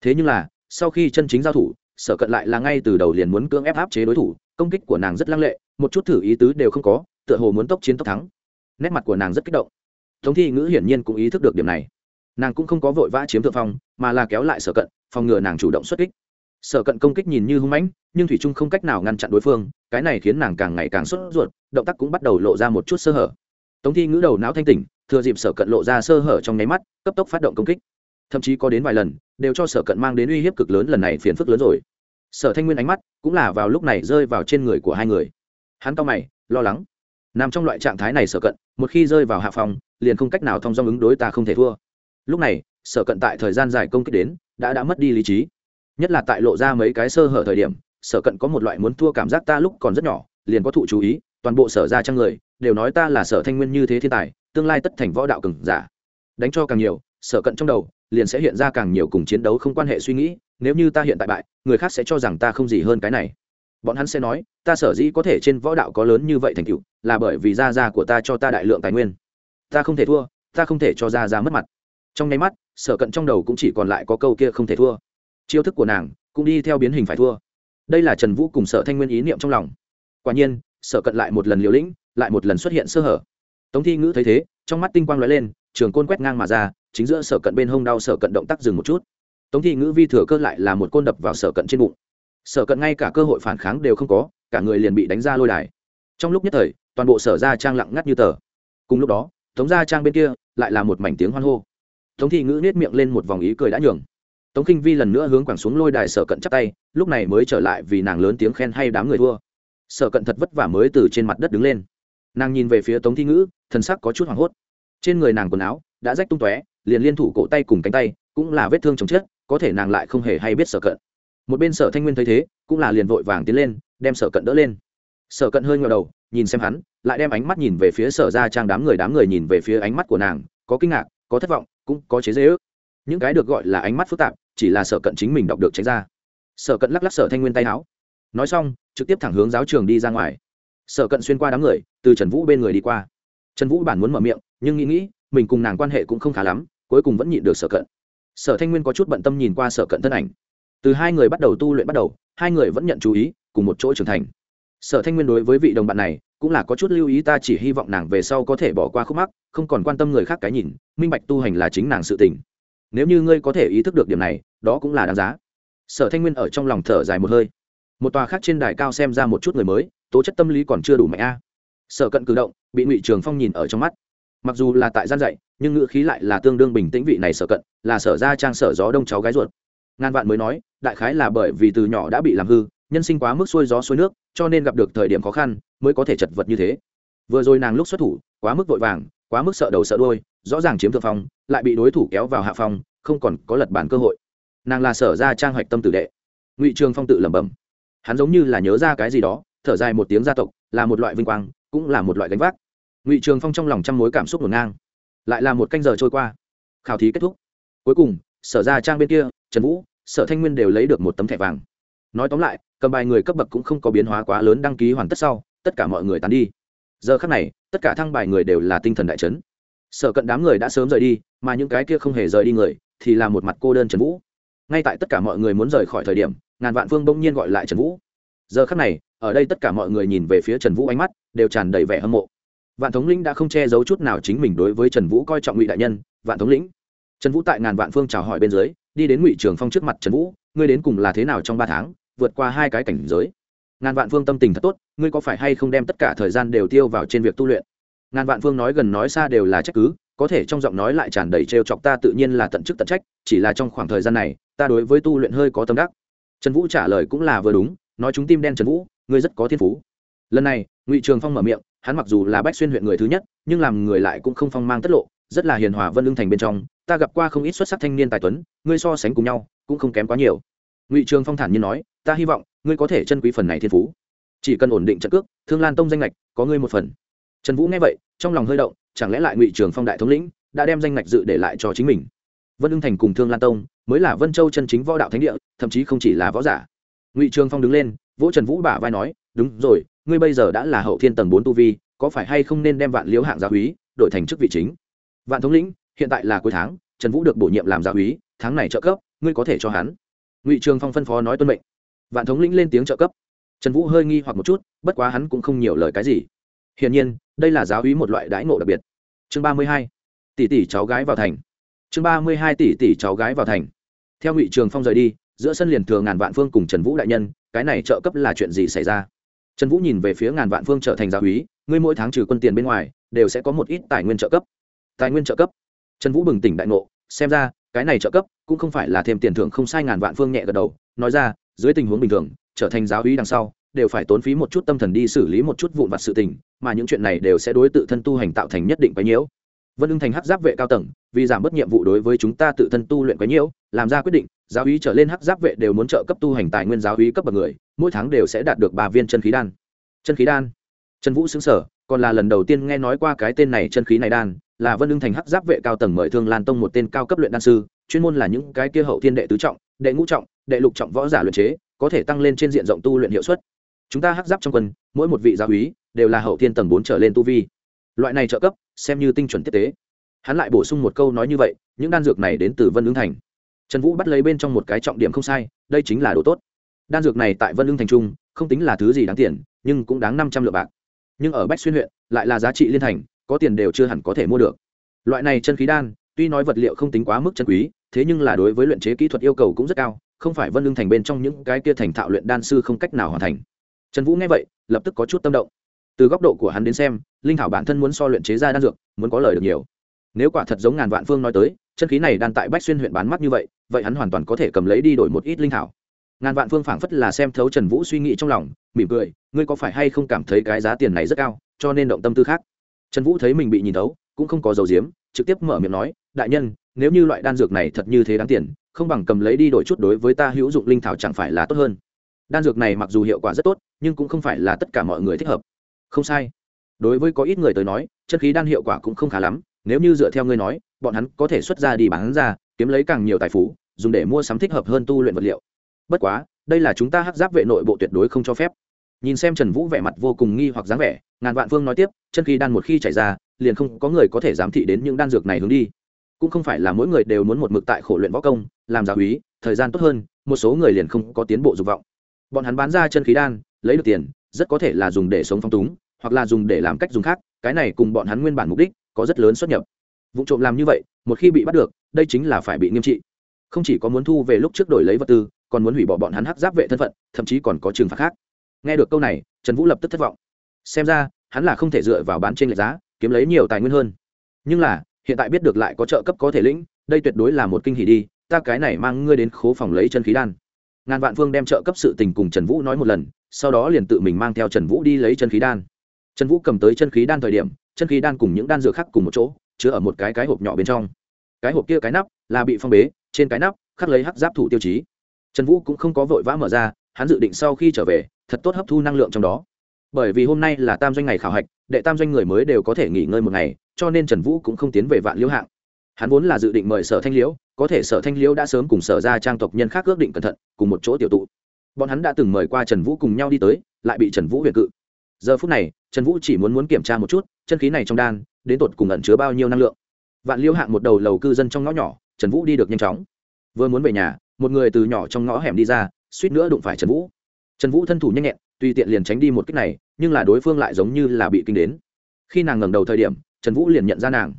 Thế nhưng là, sau khi chân chính giao thủ, sở cận lại là ngay từ đầu liền muốn cưỡng ép áp chế đối thủ, công kích của nàng rất lăng lệ, một chút thử ý tứ đều không có, tựa hồ muốn tốc chiến tốc thắng. Nét mặt của nàng rất kích động tống thi ngữ hiển nhiên cũng ý thức được điểm này. Nàng cũng không có vội vã chiếm thượng phong, mà là kéo lại sở cận, phòng ngừa nàng chủ động xuất kích. Sở cận công kích nhìn như hung mãnh, nhưng thủy trung không cách nào ngăn chặn đối phương, cái này khiến nàng càng ngày càng sốt ruột, động tác cũng bắt đầu lộ ra một chút sơ hở. Tống thi ngữ đầu não thanh tỉnh, thừa dịp sở cận lộ ra sơ hở trong nháy mắt, cấp tốc phát động công kích. Thậm chí có đến vài lần, đều cho sở cận mang đến uy hiếp cực lớn, lần này phiền phức lớn rồi. Sở thanh nguyên ánh mắt cũng là vào lúc này rơi vào trên người của hai người. Hắn to mày, lo lắng nằm trong loại trạng thái này sở cận, một khi rơi vào hạ phòng, liền không cách nào thông dong ứng đối ta không thể thua. Lúc này, sở cận tại thời gian dài công kích đến, đã đã mất đi lý trí. Nhất là tại lộ ra mấy cái sơ hở thời điểm, sở cận có một loại muốn thua cảm giác ta lúc còn rất nhỏ, liền có thụ chú ý, toàn bộ sở ra trang người, đều nói ta là sở thanh nguyên như thế thiên tài, tương lai tất thành võ đạo cừng giả. Đánh cho càng nhiều, sở cận trong đầu, liền sẽ hiện ra càng nhiều cùng chiến đấu không quan hệ suy nghĩ, nếu như ta hiện tại bại, người khác sẽ cho rằng ta không gì hơn cái này bọn hắn sẽ nói, ta sở dĩ có thể trên võ đạo có lớn như vậy thành tựu, là bởi vì gia gia của ta cho ta đại lượng tài nguyên. Ta không thể thua, ta không thể cho gia gia mất mặt. Trong nháy mắt, sở cận trong đầu cũng chỉ còn lại có câu kia không thể thua. Chiêu thức của nàng cũng đi theo biến hình phải thua. Đây là trần vũ cùng sở thanh nguyên ý niệm trong lòng. Quả nhiên, sở cận lại một lần liều lĩnh, lại một lần xuất hiện sơ hở. Tống thi ngữ thấy thế, trong mắt tinh quang lóe lên, trường côn quét ngang mà ra, chính giữa sở cận bên hông đau sở cận động tác dừng một chút. Tống thi ngữ vi thừa cơ lại là một côn đập vào sở cận trên bụng sở cận ngay cả cơ hội phản kháng đều không có, cả người liền bị đánh ra lôi đài. Trong lúc nhất thời, toàn bộ sở ra trang lặng ngắt như tờ. Cùng lúc đó, tống ra trang bên kia lại là một mảnh tiếng hoan hô. Tống thi ngữ nết miệng lên một vòng ý cười đã nhường. Tống kinh vi lần nữa hướng quẳng xuống lôi đài sở cận chắp tay, lúc này mới trở lại vì nàng lớn tiếng khen hay đám người thua. Sở cận thật vất vả mới từ trên mặt đất đứng lên. Nàng nhìn về phía tống thi ngữ thân sắc có chút hoảng hốt. Trên người nàng quần áo đã rách tung tóe, liền liên thủ cổ tay cùng cánh tay, cũng là vết thương chồng chết, có thể nàng lại không hề hay biết sở cận một bên sở thanh nguyên thấy thế, cũng là liền vội vàng tiến lên, đem sở cận đỡ lên. Sở cận hơi ngờ đầu, nhìn xem hắn, lại đem ánh mắt nhìn về phía sở ra trang đám người đám người nhìn về phía ánh mắt của nàng, có kinh ngạc, có thất vọng, cũng có chế dễ ước những cái được gọi là ánh mắt phức tạp, chỉ là sở cận chính mình đọc được tránh ra. Sở cận lắc lắc sở thanh nguyên tay áo. Nói xong, trực tiếp thẳng hướng giáo trường đi ra ngoài. Sở cận xuyên qua đám người, từ trần vũ bên người đi qua. Trần vũ bản muốn mở miệng, nhưng nghĩ nghĩ, mình cùng nàng quan hệ cũng không khá lắm, cuối cùng vẫn nhịn được sở cận. Sở thanh nguyên có chút bận tâm nhìn qua sở cận thân ảnh từ hai người bắt đầu tu luyện bắt đầu, hai người vẫn nhận chú ý, cùng một chỗ trưởng thành. Sở thanh nguyên đối với vị đồng bạn này, cũng là có chút lưu ý, ta chỉ hy vọng nàng về sau có thể bỏ qua khúc mắc, không còn quan tâm người khác cái nhìn, minh bạch tu hành là chính nàng sự tình. Nếu như ngươi có thể ý thức được điểm này, đó cũng là đáng giá. Sở thanh nguyên ở trong lòng thở dài một hơi. Một tòa khác trên đài cao xem ra một chút người mới, tố chất tâm lý còn chưa đủ mạnh a. Sở cận cử động, bị ngụy trường phong nhìn ở trong mắt. Mặc dù là tại gian dạy, nhưng ngữ khí lại là tương đương bình tĩnh vị này sở cận, là sở ra trang sở gió đông cháu gái ruột. Ngàn vạn mới nói đại khái là bởi vì từ nhỏ đã bị làm hư, nhân sinh quá mức xuôi gió xuôi nước, cho nên gặp được thời điểm khó khăn mới có thể chật vật như thế. Vừa rồi nàng lúc xuất thủ, quá mức vội vàng, quá mức sợ đầu sợ đôi rõ ràng chiếm thượng phong, lại bị đối thủ kéo vào hạ phong, không còn có lật bản cơ hội. Nàng là sở ra trang hoạch tâm tử đệ. Ngụy trường phong tự lẩm bẩm. Hắn giống như là nhớ ra cái gì đó, thở dài một tiếng gia tộc, là một loại vinh quang, cũng là một loại gánh vác. Ngụy trường phong trong lòng trăm mối cảm xúc ngổn ngang. Lại là một canh giờ trôi qua. Khảo thí kết thúc. Cuối cùng, sở ra trang bên kia, trần vũ sở thanh nguyên đều lấy được một tấm thẻ vàng. Nói tóm lại, cầm bài người cấp bậc cũng không có biến hóa quá lớn, đăng ký hoàn tất sau, tất cả mọi người tán đi. Giờ khác này, tất cả thăng bài người đều là tinh thần đại chấn. Sở cận đám người đã sớm rời đi, mà những cái kia không hề rời đi người, thì là một mặt cô đơn trần vũ. Ngay tại tất cả mọi người muốn rời khỏi thời điểm, ngàn vạn phương bỗng nhiên gọi lại trần vũ. Giờ khắc này, ở đây tất cả mọi người nhìn về phía trần vũ ánh mắt, đều tràn đầy vẻ hâm mộ. Vạn thống lĩnh đã không che giấu chút nào chính mình đối với trần vũ coi trọng ngụy đại nhân, vạn thống lĩnh trần vũ tại ngàn vạn phương chào hỏi bên dưới, đi đến ngụy trường phong trước mặt, trần vũ, ngươi đến cùng là thế nào trong ba tháng, vượt qua hai cái cảnh giới? Ngàn vạn phương tâm tình thật tốt, ngươi có phải hay không đem tất cả thời gian đều tiêu vào trên việc tu luyện? Ngàn vạn phương nói gần nói xa đều là trách cứ, có thể trong giọng nói lại tràn đầy trêu chọc ta tự nhiên là tận chức tận trách, chỉ là trong khoảng thời gian này, ta đối với tu luyện hơi có tâm đắc. Trần vũ trả lời cũng là vừa đúng, nói chúng tim đen trần vũ, ngươi rất có thiên phú. Lần này, ngụy trường phong mở miệng, hắn mặc dù là bách xuyên huyện người thứ nhất, nhưng làm người lại cũng không phong mang tất lộ, rất là hiền hòa vân lương thành bên trong ta gặp qua không ít xuất sắc thanh niên tài tuấn, ngươi so sánh cùng nhau, cũng không kém quá nhiều. Ngụy trường phong thản nhiên nói, ta hy vọng, ngươi có thể chân quý phần này thiên phú. Chỉ cần ổn định trận cước, thương lan tông danh lệch có ngươi một phần. Trần vũ nghe vậy, trong lòng hơi động, chẳng lẽ lại ngụy trường phong đại thống lĩnh, đã đem danh lệch dự để lại cho chính mình? Vân ưng thành cùng thương lan tông, mới là vân châu chân chính võ đạo thánh địa, thậm chí không chỉ là võ giả. Ngụy trường phong đứng lên, vỗ trần vũ bả vai nói, đúng rồi, ngươi bây giờ đã là hậu thiên tầng bốn tu vi, có phải hay không nên đem vạn liếu hạng gia quý, đổi thành chức vị chính? Vạn thống lĩnh hiện tại là cuối tháng, trần vũ được bổ nhiệm làm gia úy tháng này trợ cấp, ngươi có thể cho hắn. Ngụy trường phong phân phó nói tuân mệnh. Vạn thống lĩnh lên tiếng trợ cấp. Trần vũ hơi nghi hoặc một chút, bất quá hắn cũng không nhiều lời cái gì. Hiển nhiên, đây là giáo úy một loại đãi ngộ đặc biệt. Chương ba mươi hai. Tỷ tỷ cháu gái vào thành. Chương ba mươi hai tỷ tỷ cháu gái vào thành. Theo ngụy trường phong rời đi, giữa sân liền thừa ngàn vạn phương cùng trần vũ đại nhân, cái này trợ cấp là chuyện gì xảy ra? Trần vũ nhìn về phía ngàn vạn phương trở thành giáo úy ngươi mỗi tháng trừ quân tiền bên ngoài, đều sẽ có một ít tài nguyên trợ cấp. Tài nguyên trợ cấp trần vũ bừng tỉnh đại ngộ, xem ra, cái này trợ cấp, cũng không phải là thêm tiền thưởng không sai ngàn vạn phương nhẹ gật đầu, nói ra, dưới tình huống bình thường, trở thành giáo úy đằng sau, đều phải tốn phí một chút tâm thần đi xử lý một chút vụn vặt sự tình, mà những chuyện này đều sẽ đối tự thân tu hành tạo thành nhất định quấy nhiễu. Vân ưng thành hắc giáp vệ cao tầng, vì giảm bớt nhiệm vụ đối với chúng ta tự thân tu luyện quấy nhiễu, làm ra quyết định, giáo úy trở lên hắc giáp vệ đều muốn trợ cấp tu hành tài nguyên giáo úy cấp bậc người, mỗi tháng đều sẽ đạt được ba viên chân khí đan. Chân khí đan? Trần vũ xứng sở còn là lần đầu tiên nghe nói qua cái tên này chân khí này đan là vân ưng thành hắc giáp vệ cao tầng mời thương lan tông một tên cao cấp luyện đan sư, chuyên môn là những cái kia hậu thiên đệ tứ trọng, đệ ngũ trọng, đệ lục trọng võ giả luyện chế, có thể tăng lên trên diện rộng tu luyện hiệu suất. Chúng ta hắc giáp trong quân, mỗi một vị gia úy đều là hậu thiên tầng bốn trở lên tu vi. Loại này trợ cấp, xem như tinh chuẩn tiếp tế. Hắn lại bổ sung một câu nói như vậy, những đan dược này đến từ vân ưng thành. Trần vũ bắt lấy bên trong một cái trọng điểm không sai, đây chính là đồ tốt. Đan dược này tại vân ưng thành trung, không tính là thứ gì đáng tiền, nhưng cũng đáng năm trăm lượng bạc. Nhưng ở bách xuyên huyện, lại là giá trị liên thành có tiền đều chưa hẳn có thể mua được. Loại này chân khí đan, tuy nói vật liệu không tính quá mức chân quý, thế nhưng là đối với luyện chế kỹ thuật yêu cầu cũng rất cao, không phải vân lương thành bên trong những cái kia thành thạo luyện đan sư không cách nào hoàn thành. Trần vũ nghe vậy, lập tức có chút tâm động. Từ góc độ của hắn đến xem, linh thảo bản thân muốn so luyện chế ra đan dược, muốn có lời được nhiều. Nếu quả thật giống ngàn vạn phương nói tới, chân khí này đan tại bách xuyên huyện bán mắt như vậy vậy hắn hoàn toàn có thể cầm lấy đi đổi một ít linh thảo. Ngàn vạn phương phảng phất là xem thấu trần vũ suy nghĩ trong lòng, mỉm cười, ngươi có phải hay không cảm thấy cái giá tiền này rất cao, cho nên động tâm tư khác? Trần vũ thấy mình bị nhìn thấu, cũng không có dầu diếm trực tiếp mở miệng nói, đại nhân, nếu như loại đan dược này thật như thế đáng tiền, không bằng cầm lấy đi đổi chút đối với ta hữu dụng linh thảo chẳng phải là tốt hơn. Đan dược này mặc dù hiệu quả rất tốt, nhưng cũng không phải là tất cả mọi người thích hợp. Không sai. Đối với có ít người tới nói, chân khí đan hiệu quả cũng không khá lắm, nếu như dựa theo ngươi nói, bọn hắn có thể xuất ra đi bán ra, kiếm lấy càng nhiều tài phú, dùng để mua sắm thích hợp hơn tu luyện vật liệu. Bất quá, đây là chúng ta hắc giáp vệ nội bộ tuyệt đối không cho phép. Nhìn xem trần vũ vẻ mặt vô cùng nghi hoặc dáng vẻ ngàn vạn phương nói tiếp, chân khí đan một khi chảy ra, liền không có người có thể giám thị đến những đan dược này hướng đi. Cũng không phải là mỗi người đều muốn một mực tại khổ luyện võ công, làm giáo úy, thời gian tốt hơn, một số người liền không có tiến bộ dục vọng. Bọn hắn bán ra chân khí đan, lấy được tiền, rất có thể là dùng để sống phong túng, hoặc là dùng để làm cách dùng khác, cái này cùng bọn hắn nguyên bản mục đích có rất lớn xuất nhập. Vụ trộm làm như vậy, một khi bị bắt được, đây chính là phải bị nghiêm trị. Không chỉ có muốn thu về lúc trước đổi lấy vật tư, còn muốn hủy bỏ bọn hắn hắc giáp vệ thân phận, thậm chí còn có trừng phạt khác. Nghe được câu này, trần vũ lập tức thất vọng xem ra, hắn là không thể dựa vào bán trên lệch giá, kiếm lấy nhiều tài nguyên hơn. Nhưng là, hiện tại biết được lại có trợ cấp có thể lĩnh, đây tuyệt đối là một kinh hỉ đi, ta cái này mang ngươi đến khố phòng lấy chân khí đan. Ngàn vạn phương đem trợ cấp sự tình cùng trần vũ nói một lần, sau đó liền tự mình mang theo trần vũ đi lấy chân khí đan. Trần vũ cầm tới chân khí đan thời điểm, chân khí đan cùng những đan dược khác cùng một chỗ, chứa ở một cái cái hộp nhỏ bên trong. Cái hộp kia cái nắp là bị phong bế, trên cái nắp khắc lấy hắc giáp thủ tiêu chí. Trần vũ cũng không có vội vã mở ra, hắn dự định sau khi trở về, thật tốt hấp thu năng lượng trong đó bởi vì hôm nay là tam doanh ngày khảo hạch, đệ tam doanh người mới đều có thể nghỉ ngơi một ngày, cho nên trần vũ cũng không tiến về vạn liễu hạng. Hắn vốn là dự định mời sở thanh liễu, có thể sở thanh liễu đã sớm cùng sở ra trang tộc nhân khác ước định cẩn thận, cùng một chỗ tiểu tụ. Bọn hắn đã từng mời qua trần vũ cùng nhau đi tới, lại bị trần vũ huyền cự. Giờ phút này, trần vũ chỉ muốn muốn kiểm tra một chút, chân khí này trong đan, đến tột cùng ẩn chứa bao nhiêu năng lượng. Vạn liễu hạng một đầu lầu cư dân trong ngõ nhỏ, trần vũ đi được nhanh chóng. Vừa muốn về nhà, một người từ nhỏ trong ngõ hẻm đi ra, suýt nữa đụng phải trần vũ. Trần vũ thân thủ nhanh nhẹn tùy tiện liền tránh đi một cách này, nhưng là đối phương lại giống như là bị kinh đến. Khi nàng ngẩng đầu thời điểm, trần vũ liền nhận ra nàng.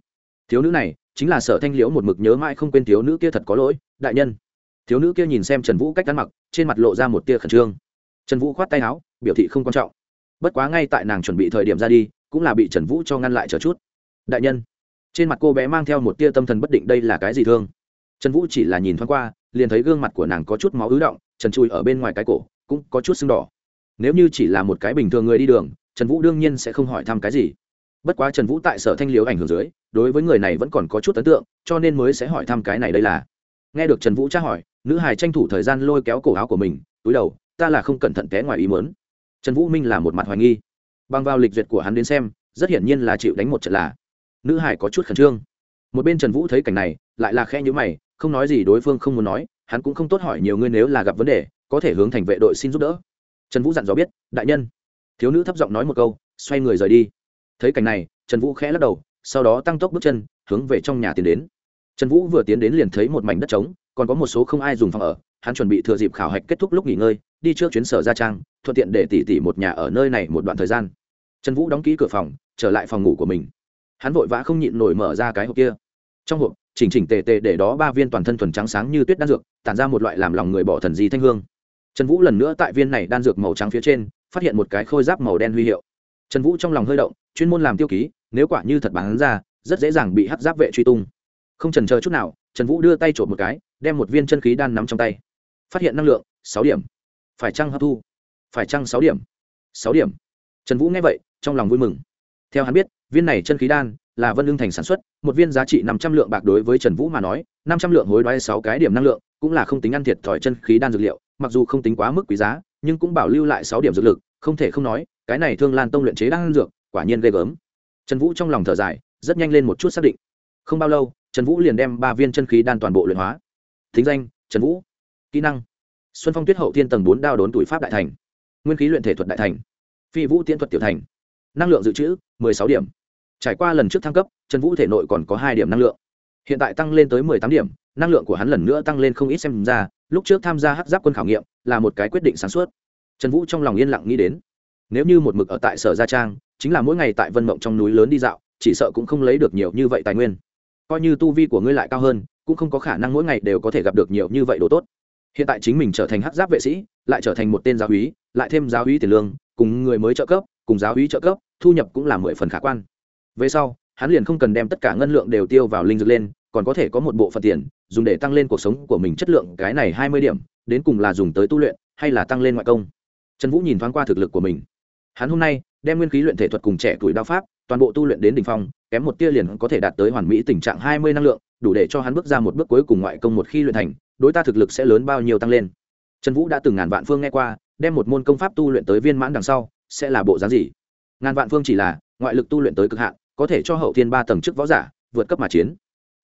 Thiếu nữ này, chính là sở thanh liễu một mực nhớ mãi không quên thiếu nữ kia thật có lỗi, đại nhân. Thiếu nữ kia nhìn xem trần vũ cách ăn mặc, trên mặt lộ ra một tia khẩn trương. Trần vũ khoát tay áo, biểu thị không quan trọng. Bất quá ngay tại nàng chuẩn bị thời điểm ra đi, cũng là bị trần vũ cho ngăn lại chờ chút. Đại nhân, trên mặt cô bé mang theo một tia tâm thần bất định đây là cái gì thương? Trần vũ chỉ là nhìn thoáng qua, liền thấy gương mặt của nàng có chút máu ứ động, trần chui ở bên ngoài cái cổ, cũng có chút sưng đỏ nếu như chỉ là một cái bình thường người đi đường, trần vũ đương nhiên sẽ không hỏi thăm cái gì. Bất quá trần vũ tại sở thanh liếu ảnh hưởng dưới, đối với người này vẫn còn có chút ấn tượng, cho nên mới sẽ hỏi thăm cái này đây là. Nghe được trần vũ tra hỏi, nữ hài tranh thủ thời gian lôi kéo cổ áo của mình, túi đầu, ta là không cẩn thận té ngoài ý mớn trần vũ minh là một mặt hoài nghi. Bằng vào lịch duyệt của hắn đến xem, rất hiển nhiên là chịu đánh một trận là. Nữ hải có chút khẩn trương. Một bên trần vũ thấy cảnh này, lại là khe nhữ mày, không nói gì đối phương không muốn nói, hắn cũng không tốt hỏi nhiều ngươi nếu là gặp vấn đề, có thể hướng thành vệ đội xin giúp đỡ trần vũ dặn dò biết, đại nhân. Thiếu nữ thấp giọng nói một câu, xoay người rời đi. Thấy cảnh này, trần vũ khẽ lắc đầu, sau đó tăng tốc bước chân, hướng về trong nhà tiến đến. Trần vũ vừa tiến đến liền thấy một mảnh đất trống, còn có một số không ai dùng phòng ở, hắn chuẩn bị thừa dịp khảo hạch kết thúc lúc nghỉ ngơi, đi trước chuyến sở gia trang, thuận tiện để tỉ tỉ một nhà ở nơi này một đoạn thời gian. Trần vũ đóng kỹ cửa phòng, trở lại phòng ngủ của mình. Hắn vội vã không nhịn nổi mở ra cái hộp kia. Trong hộp, chỉnh chỉnh tề tề để đó ba viên toàn thân thuần trắng sáng như tuyết đan dược, tản ra một loại làm lòng người bỏ thần di thanh hương trần vũ lần nữa tại viên này đan dược màu trắng phía trên, phát hiện một cái khôi giáp màu đen huy hiệu. Trần vũ trong lòng hơi động, chuyên môn làm tiêu ký, nếu quả như thật bán ra, rất dễ dàng bị hắc giáp vệ truy tung. Không trần chờ chút nào, trần vũ đưa tay trộm một cái, đem một viên chân khí đan nắm trong tay. Phát hiện năng lượng, sáu điểm. Phải trăng hấp thu? Phải trăng sáu điểm? Sáu điểm. Trần vũ nghe vậy, trong lòng vui mừng. Theo hắn biết, viên này chân khí đan là vân lương thành sản xuất, một viên giá trị năm trăm lượng bạc đối với trần vũ mà nói, năm trăm lượng hối đoái sáu cái điểm năng lượng, cũng là không tính ăn thiệt thòi chân khí đan dược liệu mặc dù không tính quá mức quý giá, nhưng cũng bảo lưu lại sáu điểm dược lực, không thể không nói, cái này thương lan tông luyện chế đang dược, quả nhiên ghê gớm. Trần vũ trong lòng thở dài, rất nhanh lên một chút xác định. Không bao lâu, trần vũ liền đem ba viên chân khí đan toàn bộ luyện hóa. Thính danh, trần vũ. Kỹ năng, xuân phong tuyết hậu thiên tầng bốn đao đốn tuổi pháp đại thành. Nguyên khí luyện thể thuật đại thành. Phi vũ tiễn thuật tiểu thành. Năng lượng dự trữ, mười sáu điểm. Trải qua lần trước thăng cấp, trần vũ thể nội còn có hai điểm năng lượng. Hiện tại tăng lên tới mười tám điểm, năng lượng của hắn lần nữa tăng lên không ít xem ra lúc trước tham gia hát giáp quân khảo nghiệm là một cái quyết định sáng suốt. Trần vũ trong lòng yên lặng nghĩ đến, nếu như một mực ở tại sở gia trang, chính là mỗi ngày tại vân mộng trong núi lớn đi dạo, chỉ sợ cũng không lấy được nhiều như vậy tài nguyên. Coi như tu vi của ngươi lại cao hơn, cũng không có khả năng mỗi ngày đều có thể gặp được nhiều như vậy đồ tốt. Hiện tại chính mình trở thành hát giáp vệ sĩ, lại trở thành một tên giáo úy lại thêm giáo úy tiền lương, cùng người mới trợ cấp, cùng giáo úy trợ cấp, thu nhập cũng là mười phần khả quan. Về sau, hắn liền không cần đem tất cả ngân lượng đều tiêu vào linh dược lên, còn có thể có một bộ phận tiền dùng để tăng lên cuộc sống của mình chất lượng cái này hai mươi điểm, đến cùng là dùng tới tu luyện hay là tăng lên ngoại công? Trần vũ nhìn thoáng qua thực lực của mình. Hắn hôm nay đem nguyên khí luyện thể thuật cùng trẻ tuổi đao pháp, toàn bộ tu luyện đến đ ỉ n h phong, kém một tia liền có thể đạt tới hoàn mỹ tình trạng hai mươi năng lượng, đủ để cho hắn bước ra một bước cuối cùng ngoại công một khi luyện thành, đối ta thực lực sẽ lớn bao nhiêu tăng lên. Trần vũ đã từng ngàn vạn phương nghe qua, đem một môn công pháp tu luyện tới viên mãn đằng sau, sẽ là bộ dáng gì? Ngàn vạn phương chỉ là ngoại lực tu luyện tới cực hạn, có thể cho hậu thiên ba tầng trước võ giả vượt cấp mà chiến.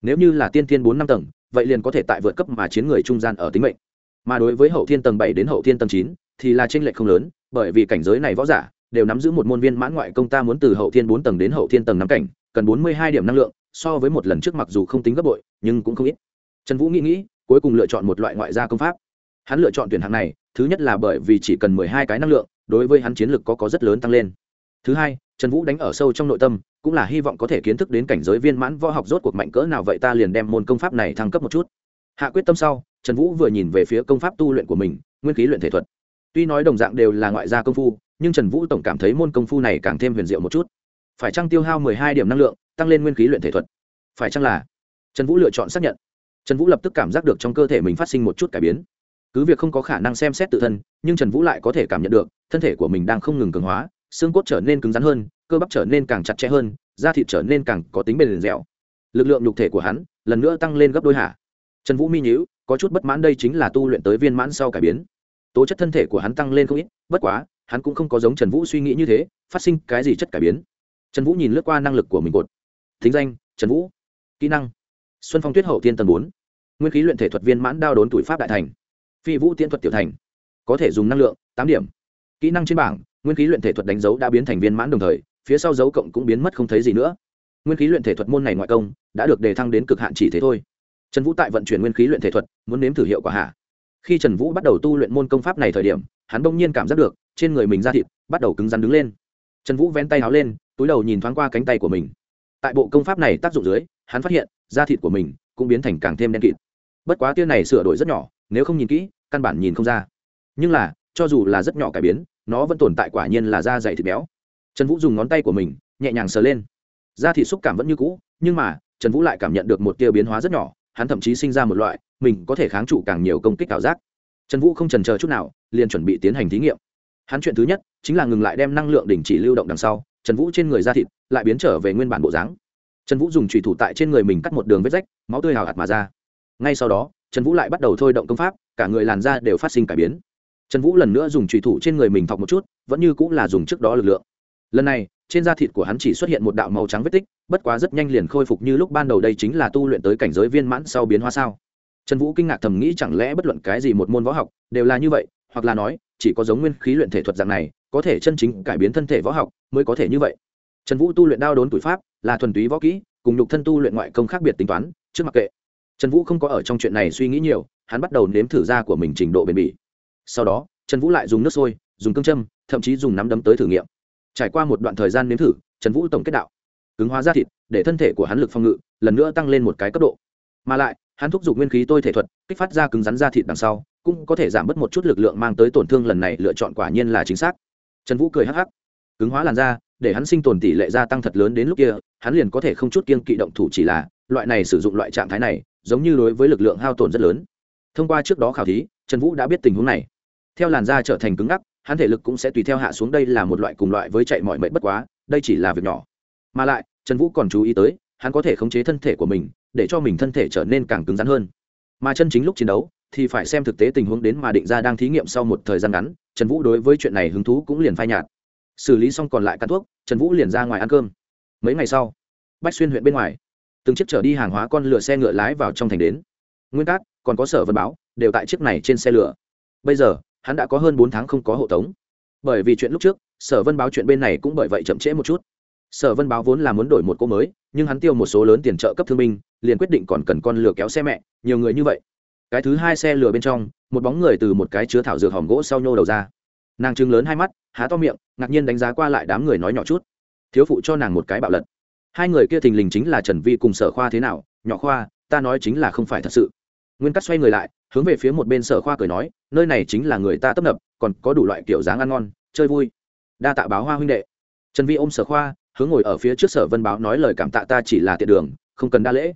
Nếu như là tiên thiên bốn năm tầng vậy liền có thể tại vượt cấp mà chiến người trung gian ở tính mệnh. Mà đối với hậu thiên tầng bảy đến hậu thiên tầng chín thì là tranh lệch không lớn, bởi vì cảnh giới này võ giả đều nắm giữ một môn viên mãn ngoại công ta muốn từ hậu thiên bốn tầng đến hậu thiên tầng năm cảnh, cần bốn mươi hai điểm năng lượng, so với một lần trước mặc dù không tính gấp bội, nhưng cũng không ít. Trần vũ nghĩ nghĩ, cuối cùng lựa chọn một loại ngoại gia công pháp. Hắn lựa chọn tuyển hạng này, thứ nhất là bởi vì chỉ cần mười hai cái năng lượng, đối với hắn chiến lực có có rất lớn tăng lên. Thứ hai trần vũ đánh ở sâu trong nội tâm, cũng là hy vọng có thể kiến thức đến cảnh giới viên mãn võ học rốt cuộc mạnh cỡ nào vậy ta liền đem môn công pháp này thăng cấp một chút. Hạ quyết tâm sau, trần vũ vừa nhìn về phía công pháp tu luyện của mình, nguyên khí luyện thể thuật. Tuy nói đồng dạng đều là ngoại gia công phu, nhưng trần vũ tổng cảm thấy môn công phu này càng thêm huyền diệu một chút. Phải chăng tiêu hao mười hai điểm năng lượng, tăng lên nguyên khí luyện thể thuật? Phải chăng là? Trần vũ lựa chọn xác nhận. Trần vũ lập tức cảm giác được trong cơ thể mình phát sinh một chút cải biến. Cứ việc không có khả năng xem xét tự thân, nhưng trần vũ lại có thể cảm nhận được, thân thể của mình đang không ngừng cường hóa xương cốt trở nên cứng rắn hơn, cơ bắp trở nên càng chặt chẽ hơn, da thịt trở nên càng có tính bền dẻo. Lực lượng nhục thể của hắn lần nữa tăng lên gấp đôi hạ trần vũ mi nhữ có chút bất mãn đây chính là tu luyện tới viên mãn sau cải biến. Tố chất thân thể của hắn tăng lên không ít, bất quá, hắn cũng không có giống trần vũ suy nghĩ như thế, phát sinh cái gì chất cải biến. Trần vũ nhìn lướt qua năng lực của mình cột. Thính danh, trần vũ. Kỹ năng, xuân phong tuyết hậu tiên tầng bốn. Nguyên khí luyện thể thuật viên mãn đao đốn tuổi pháp đại thành. Phi vũ tiễn thuật tiểu thành. Có thể dùng năng lượng, tám điểm. Kỹ năng trên bảng nguyên khí luyện thể thuật đánh dấu đã biến thành viên mãn đồng thời, phía sau dấu cộng cũng biến mất không thấy gì nữa. Nguyên khí luyện thể thuật môn này ngoại công, đã được đề thăng đến cực hạn chỉ thế thôi. Trần vũ tại vận chuyển nguyên khí luyện thể thuật, muốn nếm thử hiệu quả hạ. Khi trần vũ bắt đầu tu luyện môn công pháp này thời điểm, hắn bỗng nhiên cảm giác được, trên người mình da thịt bắt đầu cứng rắn đứng lên. Trần vũ vén tay áo lên, túi đầu nhìn thoáng qua cánh tay của mình. Tại bộ công pháp này tác dụng dưới, hắn phát hiện, da thịt của mình cũng biến thành càng thêm đen kịt. Bất quá tia này sửa đổi rất nhỏ, nếu không nhìn kỹ, căn bản nhìn không ra. Nhưng là, cho dù là rất nhỏ cải biến nó vẫn tồn tại quả nhiên là da dày thịt béo. Trần vũ dùng ngón tay của mình, nhẹ nhàng sờ lên. Da thịt xúc cảm vẫn như cũ, nhưng mà, trần vũ lại cảm nhận được một tia biến hóa rất nhỏ, hắn thậm chí sinh ra một loại, mình có thể kháng trụ càng nhiều công kích ảo giác. Trần vũ không trần chờ chút nào, liền chuẩn bị tiến hành thí nghiệm. Hắn chuyện thứ nhất, chính là ngừng lại đem năng lượng đình chỉ lưu động đằng sau, trần vũ trên người da thịt lại biến trở về nguyên bản bộ dáng. Trần vũ dùng trùy thủ tại trên người mình cắt một đường vết rách, máu tươi hào hạt mà ra. Ngay sau đó, trần vũ lại bắt đầu thôi động công pháp, cả người làn da đều phát sinh cải biến trần vũ lần nữa dùng trùy thủ trên người mình thọc một chút, vẫn như cũng là dùng trước đó lực lượng. Lần này, trên da thịt của hắn chỉ xuất hiện một đạo màu trắng vết tích, bất quá rất nhanh liền khôi phục như lúc ban đầu đây chính là tu luyện tới cảnh giới viên mãn sau biến hóa sao. Trần vũ kinh ngạc thầm nghĩ chẳng lẽ bất luận cái gì một môn võ học đều là như vậy, hoặc là nói, chỉ có giống nguyên khí luyện thể thuật dạng này, có thể chân chính cải biến thân thể võ học mới có thể như vậy. Trần vũ tu luyện đao đốn tuổi pháp, là thuần túy võ kỹ, cùng nhục thân tu luyện ngoại công khác biệt tính toán, trước mặc kệ. Trần vũ không có ở trong chuyện này suy nghĩ nhiều, hắn bắt đầu nếm thử ra của mình trình độ bền bỉ sau đó, trần vũ lại dùng nước sôi, dùng cương châm, thậm chí dùng nắm đấm tới thử nghiệm. Trải qua một đoạn thời gian nếm thử, trần vũ tổng kết đạo, cứng hóa ra thịt, để thân thể của hắn lực phòng ngự, lần nữa tăng lên một cái cấp độ. Mà lại, hắn thúc giục nguyên khí tôi thể thuật, kích phát ra cứng rắn ra thịt đằng sau, cũng có thể giảm bớt một chút lực lượng mang tới tổn thương lần này lựa chọn quả nhiên là chính xác. Trần vũ cười hắc hắc. Cứng hóa làn da, để hắn sinh tồn tỷ lệ gia tăng thật lớn đến lúc kia, hắn liền có thể không chút kiên kỵ động thủ chỉ là, loại này sử dụng loại trạng thái này, giống như đối với lực lượng hao tổn rất lớn. Thông qua trước đó khảo thí, trần vũ đã biết tình huống này theo làn da trở thành cứng ngắc, hắn thể lực cũng sẽ tùy theo hạ xuống đây là một loại cùng loại với chạy mọi mệnh bất quá, đây chỉ là việc nhỏ. Mà lại, trần vũ còn chú ý tới, hắn có thể khống chế thân thể của mình, để cho mình thân thể trở nên càng cứng rắn hơn. Mà chân chính lúc chiến đấu, thì phải xem thực tế tình huống đến mà định ra đang thí nghiệm sau một thời gian ngắn, trần vũ đối với chuyện này hứng thú cũng liền phai nhạt. Xử lý xong còn lại căn thuốc, trần vũ liền ra ngoài ăn cơm. Mấy ngày sau, bách xuyên huyện bên ngoài, từng chiếc chở đi hàng hóa con lửa xe ngựa lái vào trong thành đến. Nguyên cát, còn có sở vân báo, đều tại chiếc này trên xe lửa. Bây giờ hắn đã có hơn bốn tháng không có hộ tống. Bởi vì chuyện lúc trước, sở vân báo chuyện bên này cũng bởi vậy chậm trễ một chút. Sở vân báo vốn là muốn đổi một cô mới, nhưng hắn tiêu một số lớn tiền trợ cấp thương binh, liền quyết định còn cần con lửa kéo xe mẹ, nhiều người như vậy. Cái thứ hai xe lửa bên trong, một bóng người từ một cái chứa thảo dược hòm gỗ sau nhô đầu ra. Nàng trừng lớn hai mắt, há to miệng, ngạc nhiên đánh giá qua lại đám người nói nhỏ chút. Thiếu phụ cho nàng một cái bạo lật. Hai người kia thình lình chính là trần vi cùng sở khoa thế nào? Nhỏ khoa, ta nói chính là không phải thật sự. Nguyên cắt xoay người lại hướng về phía một bên sở khoa cười nói, nơi này chính là người ta tấp nập, còn có đủ loại kiểu dáng ăn ngon, chơi vui. Đa tạ báo hoa huynh đệ. Trần vi ôm sở khoa, hướng ngồi ở phía trước sở vân báo nói lời cảm tạ ta chỉ là tiện đường, không cần đa lễ.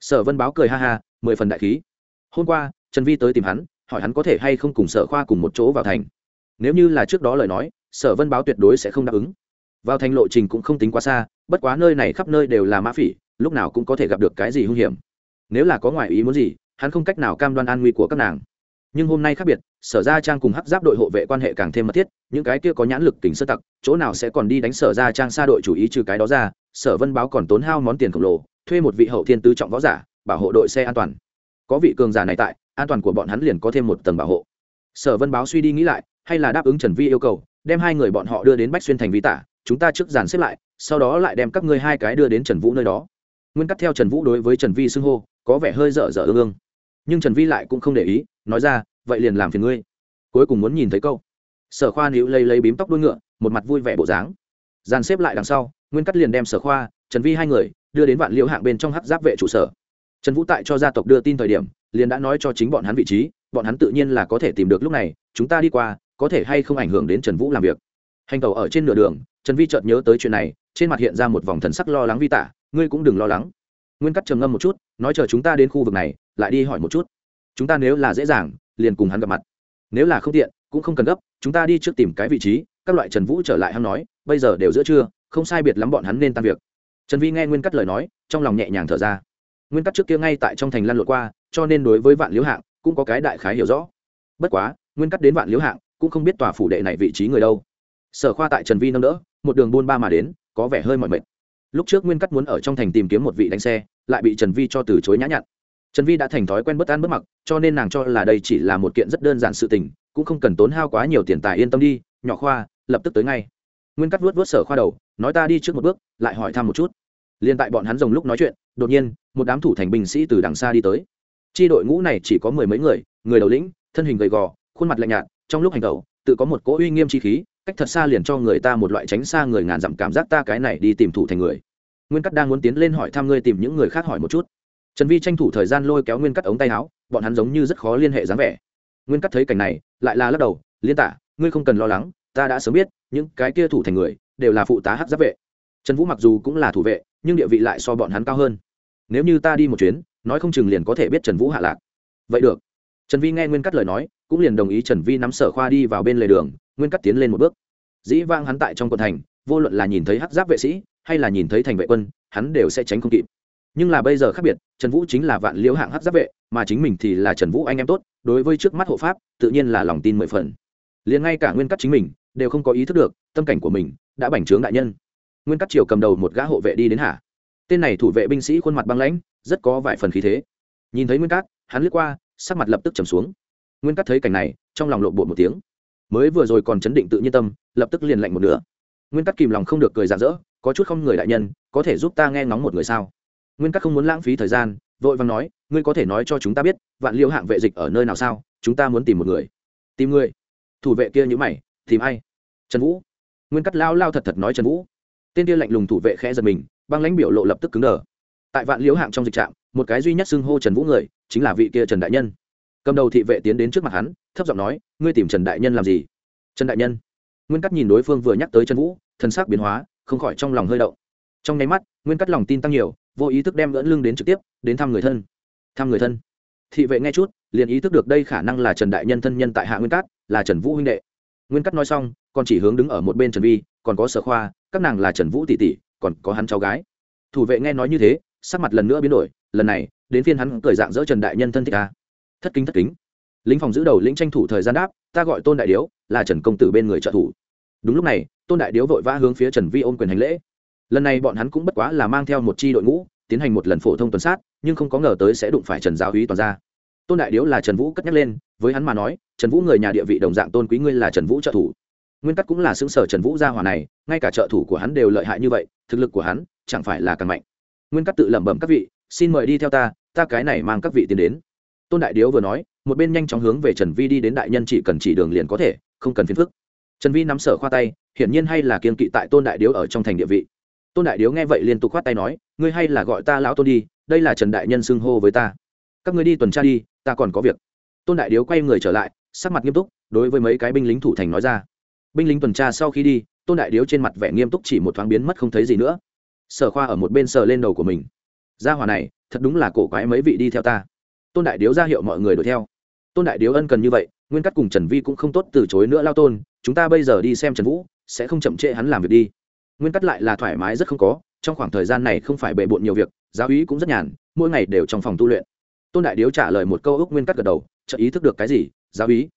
Sở vân báo cười ha ha, mười phần đại khí. Hôm qua, trần vi tới tìm hắn, hỏi hắn có thể hay không cùng sở khoa cùng một chỗ vào thành. Nếu như là trước đó lời nói, sở vân báo tuyệt đối sẽ không đáp ứng. Vào thành lộ trình cũng không tính quá xa, bất quá nơi này khắp nơi đều là mã phỉ, lúc nào cũng có thể gặp được cái gì hung hiểm. Nếu là có ngoại ý muốn gì hắn không cách nào cam đoan an nguy của các nàng. Nhưng hôm nay khác biệt, sở Gia trang cùng hắc giáp đội hộ vệ quan hệ càng thêm mật thiết, những cái kia có nhãn lực kính sơ tặc, chỗ nào sẽ còn đi đánh sở Gia trang xa đội chủ ý trừ cái đó ra, sở vân báo còn tốn hao món tiền khổng lồ, thuê một vị hậu thiên tứ trọng võ giả, bảo hộ đội xe an toàn. Có vị cường giả này tại, an toàn của bọn hắn liền có thêm một tầng bảo hộ. Sở vân báo suy đi nghĩ lại, hay là đáp ứng trần vi yêu cầu, đem hai người bọn họ đưa đến bách xuyên thành vi tả, chúng ta trước dàn xếp lại, sau đó lại đem các ngươi hai cái đưa đến trần vũ nơi đó. Nguyên cắt theo trần vũ đối với trần vi xưng hô có vẻ hơi dở dở ương ương. Nhưng trần vi lại cũng không để ý, nói ra, vậy liền làm phiền ngươi. Cuối cùng muốn nhìn thấy câu. Sở khoa níu lấy lấy bím tóc đuôi ngựa, một mặt vui vẻ bộ dáng. Dàn xếp lại đằng sau, nguyên cắt liền đem sở khoa, trần vi hai người, đưa đến vạn liễu hạng bên trong hắc giáp vệ trụ sở. Trần vũ tại cho gia tộc đưa tin thời điểm, liền đã nói cho chính bọn hắn vị trí, bọn hắn tự nhiên là có thể tìm được lúc này, chúng ta đi qua, có thể hay không ảnh hưởng đến trần vũ làm việc. Hành tàu ở trên nửa đường, trần vi chợt nhớ tới chuyện này, trên mặt hiện ra một vòng thần sắc lo lắng vi tả, ngươi cũng đừng lo lắng nguyên cắt trầm ngâm một chút, nói chờ chúng ta đến khu vực này, lại đi hỏi một chút. Chúng ta nếu là dễ dàng, liền cùng hắn gặp mặt. Nếu là không tiện, cũng không cần gấp, chúng ta đi trước tìm cái vị trí, các loại trần vũ trở lại hắn nói, bây giờ đều giữa trưa, không sai biệt lắm bọn hắn nên tan việc. Trần vi nghe nguyên cắt lời nói, trong lòng nhẹ nhàng thở ra. Nguyên cắt trước kia ngay tại trong thành lăn lộn qua, cho nên đối với vạn liễu hạng cũng có cái đại khái hiểu rõ. Bất quá, nguyên cắt đến vạn liễu hạng cũng không biết tòa phủ đệ này vị trí người đâu. Sở khoa tại trần vi nâng đỡ, một đường buôn ba mà đến, có vẻ hơi mỏi mệt lúc trước nguyên cắt muốn ở trong thành tìm kiếm một vị đánh xe, lại bị trần vi cho từ chối nhã nhặn. Trần vi đã thành thói quen bất an bất mặc, cho nên nàng cho là đây chỉ là một kiện rất đơn giản sự tình, cũng không cần tốn hao quá nhiều tiền tài yên tâm đi, nhỏ khoa, lập tức tới ngay. Nguyên cắt vuốt vuốt sở khoa đầu, nói ta đi trước một bước, lại hỏi thăm một chút. Liền tại bọn hắn rồng lúc nói chuyện, đột nhiên, một đám thủ thành binh sĩ từ đằng xa đi tới. Chi đội ngũ này chỉ có mười mấy người người đầu lĩnh, thân hình gầy gò, khuôn mặt lạnh nhạt, trong lúc hành tẩu tự có một cỗ uy nghiêm chi khí, cách thật xa liền cho người ta một loại tránh xa người ngàn dặm cảm giác ta cái này đi tìm thủ thành người. Nguyên cắt đang muốn tiến lên hỏi thăm ngươi tìm những người khác hỏi một chút. Trần vi tranh thủ thời gian lôi kéo nguyên cắt ống tay áo, bọn hắn giống như rất khó liên hệ dáng vẻ. Nguyên cắt thấy cảnh này, lại là lắc đầu, liên tả ngươi không cần lo lắng, ta đã sớm biết, những cái kia thủ thành người đều là phụ tá hắc giáp vệ. Trần vũ mặc dù cũng là thủ vệ, nhưng địa vị lại so bọn hắn cao hơn. Nếu như ta đi một chuyến, nói không chừng liền có thể biết trần vũ hạ lạc. Vậy được. Trần vi nghe nguyên cắt lời nói cũng liền đồng ý trần vi nắm sở khoa đi vào bên lề đường, nguyên cắt tiến lên một bước. Dĩ vang hắn tại trong quận thành, vô luận là nhìn thấy hắc giáp vệ sĩ, hay là nhìn thấy thành vệ quân, hắn đều sẽ tránh không kịp. Nhưng là bây giờ khác biệt, trần vũ chính là vạn liễu hạng hắc giáp vệ, mà chính mình thì là trần vũ anh em tốt, đối với trước mắt hộ pháp, tự nhiên là lòng tin mười phần. Liền ngay cả nguyên cắt chính mình, đều không có ý thức được, tâm cảnh của mình đã bành trướng đại nhân. Nguyên cắt triều cầm đầu một gã hộ vệ đi đến hạ. Tên này thủ vệ binh sĩ khuôn mặt băng lãnh, rất có vài phần khí thế. Nhìn thấy nguyên cát hắn lướt qua, sắc mặt lập tức trầm xuống nguyên cát thấy cảnh này, trong lòng lộn bột một tiếng. Mới vừa rồi còn chấn định tự nhiên tâm, lập tức liền lạnh một nửa. Nguyên cát kìm lòng không được cười rạng rỡ, có chút không người đại nhân, có thể giúp ta nghe ngóng một người sao? Nguyên cát không muốn lãng phí thời gian, vội vàng nói, ngươi có thể nói cho chúng ta biết, vạn liêu hạng vệ dịch ở nơi nào sao? Chúng ta muốn tìm một người. Tìm người? Thủ vệ kia nhữ mày, tìm ai? Trần vũ. Nguyên cát lao lao thật thật nói trần vũ. Tên kia lạnh lùng thủ vệ khẽ giật mình, băng lãnh biểu lộ lập tức cứng đờ. Tại vạn liễu hạng trong dịch trạm, một cái duy nhất xưng hô trần vũ người, chính là vị kia trần đại nhân cầm đầu thị vệ tiến đến trước mặt hắn, thấp giọng nói, ngươi tìm trần đại nhân làm gì? Trần đại nhân? Nguyên cắt nhìn đối phương vừa nhắc tới trần vũ thân xác biến hóa, không khỏi trong lòng hơi động. Trong nháy mắt, nguyên cắt lòng tin tăng nhiều, vô ý thức đem lẫn lưng đến trực tiếp, đến thăm người thân. Thăm người thân? Thị vệ nghe chút, liền ý thức được đây khả năng là trần đại nhân thân nhân tại hạ nguyên cát, là trần vũ huynh đệ. Nguyên cắt nói xong, còn chỉ hướng đứng ở một bên trần vi, còn có sở khoa, các nàng là trần vũ tỷ tỷ, còn có hắn cháu gái. Thủ vệ nghe nói như thế, sắc mặt lần nữa biến đổi, lần này, đến phiên hắn cười dạng dỡ trần đại nhân thân thích ta thất kính thất kính. Lính phòng giữ đầu lĩnh tranh thủ thời gian đáp, ta gọi tôn đại điếu, là trần công tử bên người trợ thủ. Đúng lúc này, tôn đại điếu vội vã hướng phía trần vi ôm quyền hành lễ. Lần này bọn hắn cũng bất quá là mang theo một chi đội ngũ, tiến hành một lần phổ thông tuần sát, nhưng không có ngờ tới sẽ đụng phải trần giáo úy toàn ra tôn đại điếu là trần vũ cất nhắc lên, với hắn mà nói, trần vũ người nhà địa vị đồng dạng tôn quý ngươi là trần vũ trợ thủ. Nguyên tắc cũng là xứng sở trần vũ gia hòa này, ngay cả trợ thủ của hắn đều lợi hại như vậy, thực lực của hắn chẳng phải là càng mạnh. Nguyên tắc tự lẩm bẩm các vị, xin mời đi theo ta ta cái này mang các vị tiến đến tôn đại điếu vừa nói, một bên nhanh chóng hướng về trần vi đi đến đại nhân chỉ cần chỉ đường liền có thể, không cần phiền phức. Trần vi nắm sở khoa tay, hiển nhiên hay là kiên kỵ tại tôn đại điếu ở trong thành địa vị. Tôn đại điếu nghe vậy liên tục khoát tay nói, ngươi hay là gọi ta lão tôn đi, đây là trần đại nhân xưng hô với ta. Các ngươi đi tuần tra đi, ta còn có việc. Tôn đại điếu quay người trở lại, sắc mặt nghiêm túc, đối với mấy cái binh lính thủ thành nói ra. Binh lính tuần tra sau khi đi, tôn đại điếu trên mặt vẻ nghiêm túc chỉ một thoáng biến mất không thấy gì nữa. Sở khoa ở một bên sờ lên đầu của mình. Gia hòa này, thật đúng là cổ quái mấy vị đi theo ta tôn đại điếu ra hiệu mọi người đuổi theo. Tôn đại điếu ân cần như vậy, nguyên cắt cùng trần vi cũng không tốt từ chối nữa lao tôn, chúng ta bây giờ đi xem trần vũ, sẽ không chậm trễ hắn làm việc đi. Nguyên cắt lại là thoải mái rất không có, trong khoảng thời gian này không phải bề bộn nhiều việc, giáo ý cũng rất nhàn, mỗi ngày đều trong phòng tu luyện. Tôn đại điếu trả lời một câu ước nguyên cắt gật đầu chợ ý thức được cái gì? Giáo ý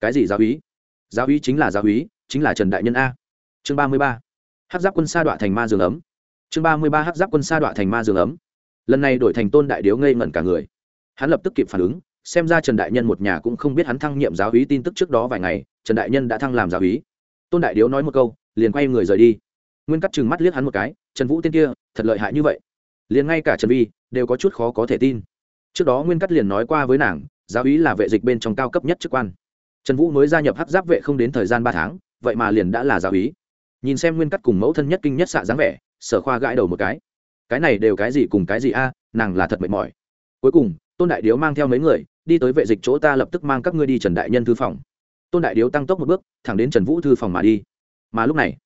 cái gì giáo ý giáo ý chính là giáo ý chính là trần đại nhân a. Chương ba mươi ba. Hát giáp quân sa đọa thành ma giường ấm. Chương ba mươi ba hát giáp quân sa đọa thành ma giường ấm. Lần này đổi thành tôn đại điếu ngây ngẩn cả người hắn lập tức kịp phản ứng, xem ra trần đại nhân một nhà cũng không biết hắn thăng nhiệm giáo hí tin tức trước đó vài ngày, trần đại nhân đã thăng làm giáo hí. Tôn đại điếu nói một câu, liền quay người rời đi. Nguyên cắt chừng mắt liếc hắn một cái, trần vũ tên kia, thật lợi hại như vậy. Liền ngay cả trần vi, đều có chút khó có thể tin. Trước đó nguyên cắt liền nói qua với nàng, giáo hí là vệ dịch bên trong cao cấp nhất chức quan. Trần vũ mới gia nhập hắc giáp vệ không đến thời gian ba tháng, vậy mà liền đã là giáo hí. Nhìn xem nguyên cắt cùng mẫu thân nhất kinh nhất xạ dáng vẻ, sở khoa gãi đầu một cái. Cái này đều cái gì cùng cái gì a, nàng là thật mệt mỏi. Cuối cùng tôn đại điếu mang theo mấy người, đi tới vệ dịch chỗ ta lập tức mang các ngươi đi trần đại nhân thư phòng. Tôn đại điếu tăng tốc một bước, thẳng đến trần vũ thư phòng mà đi. Mà lúc này,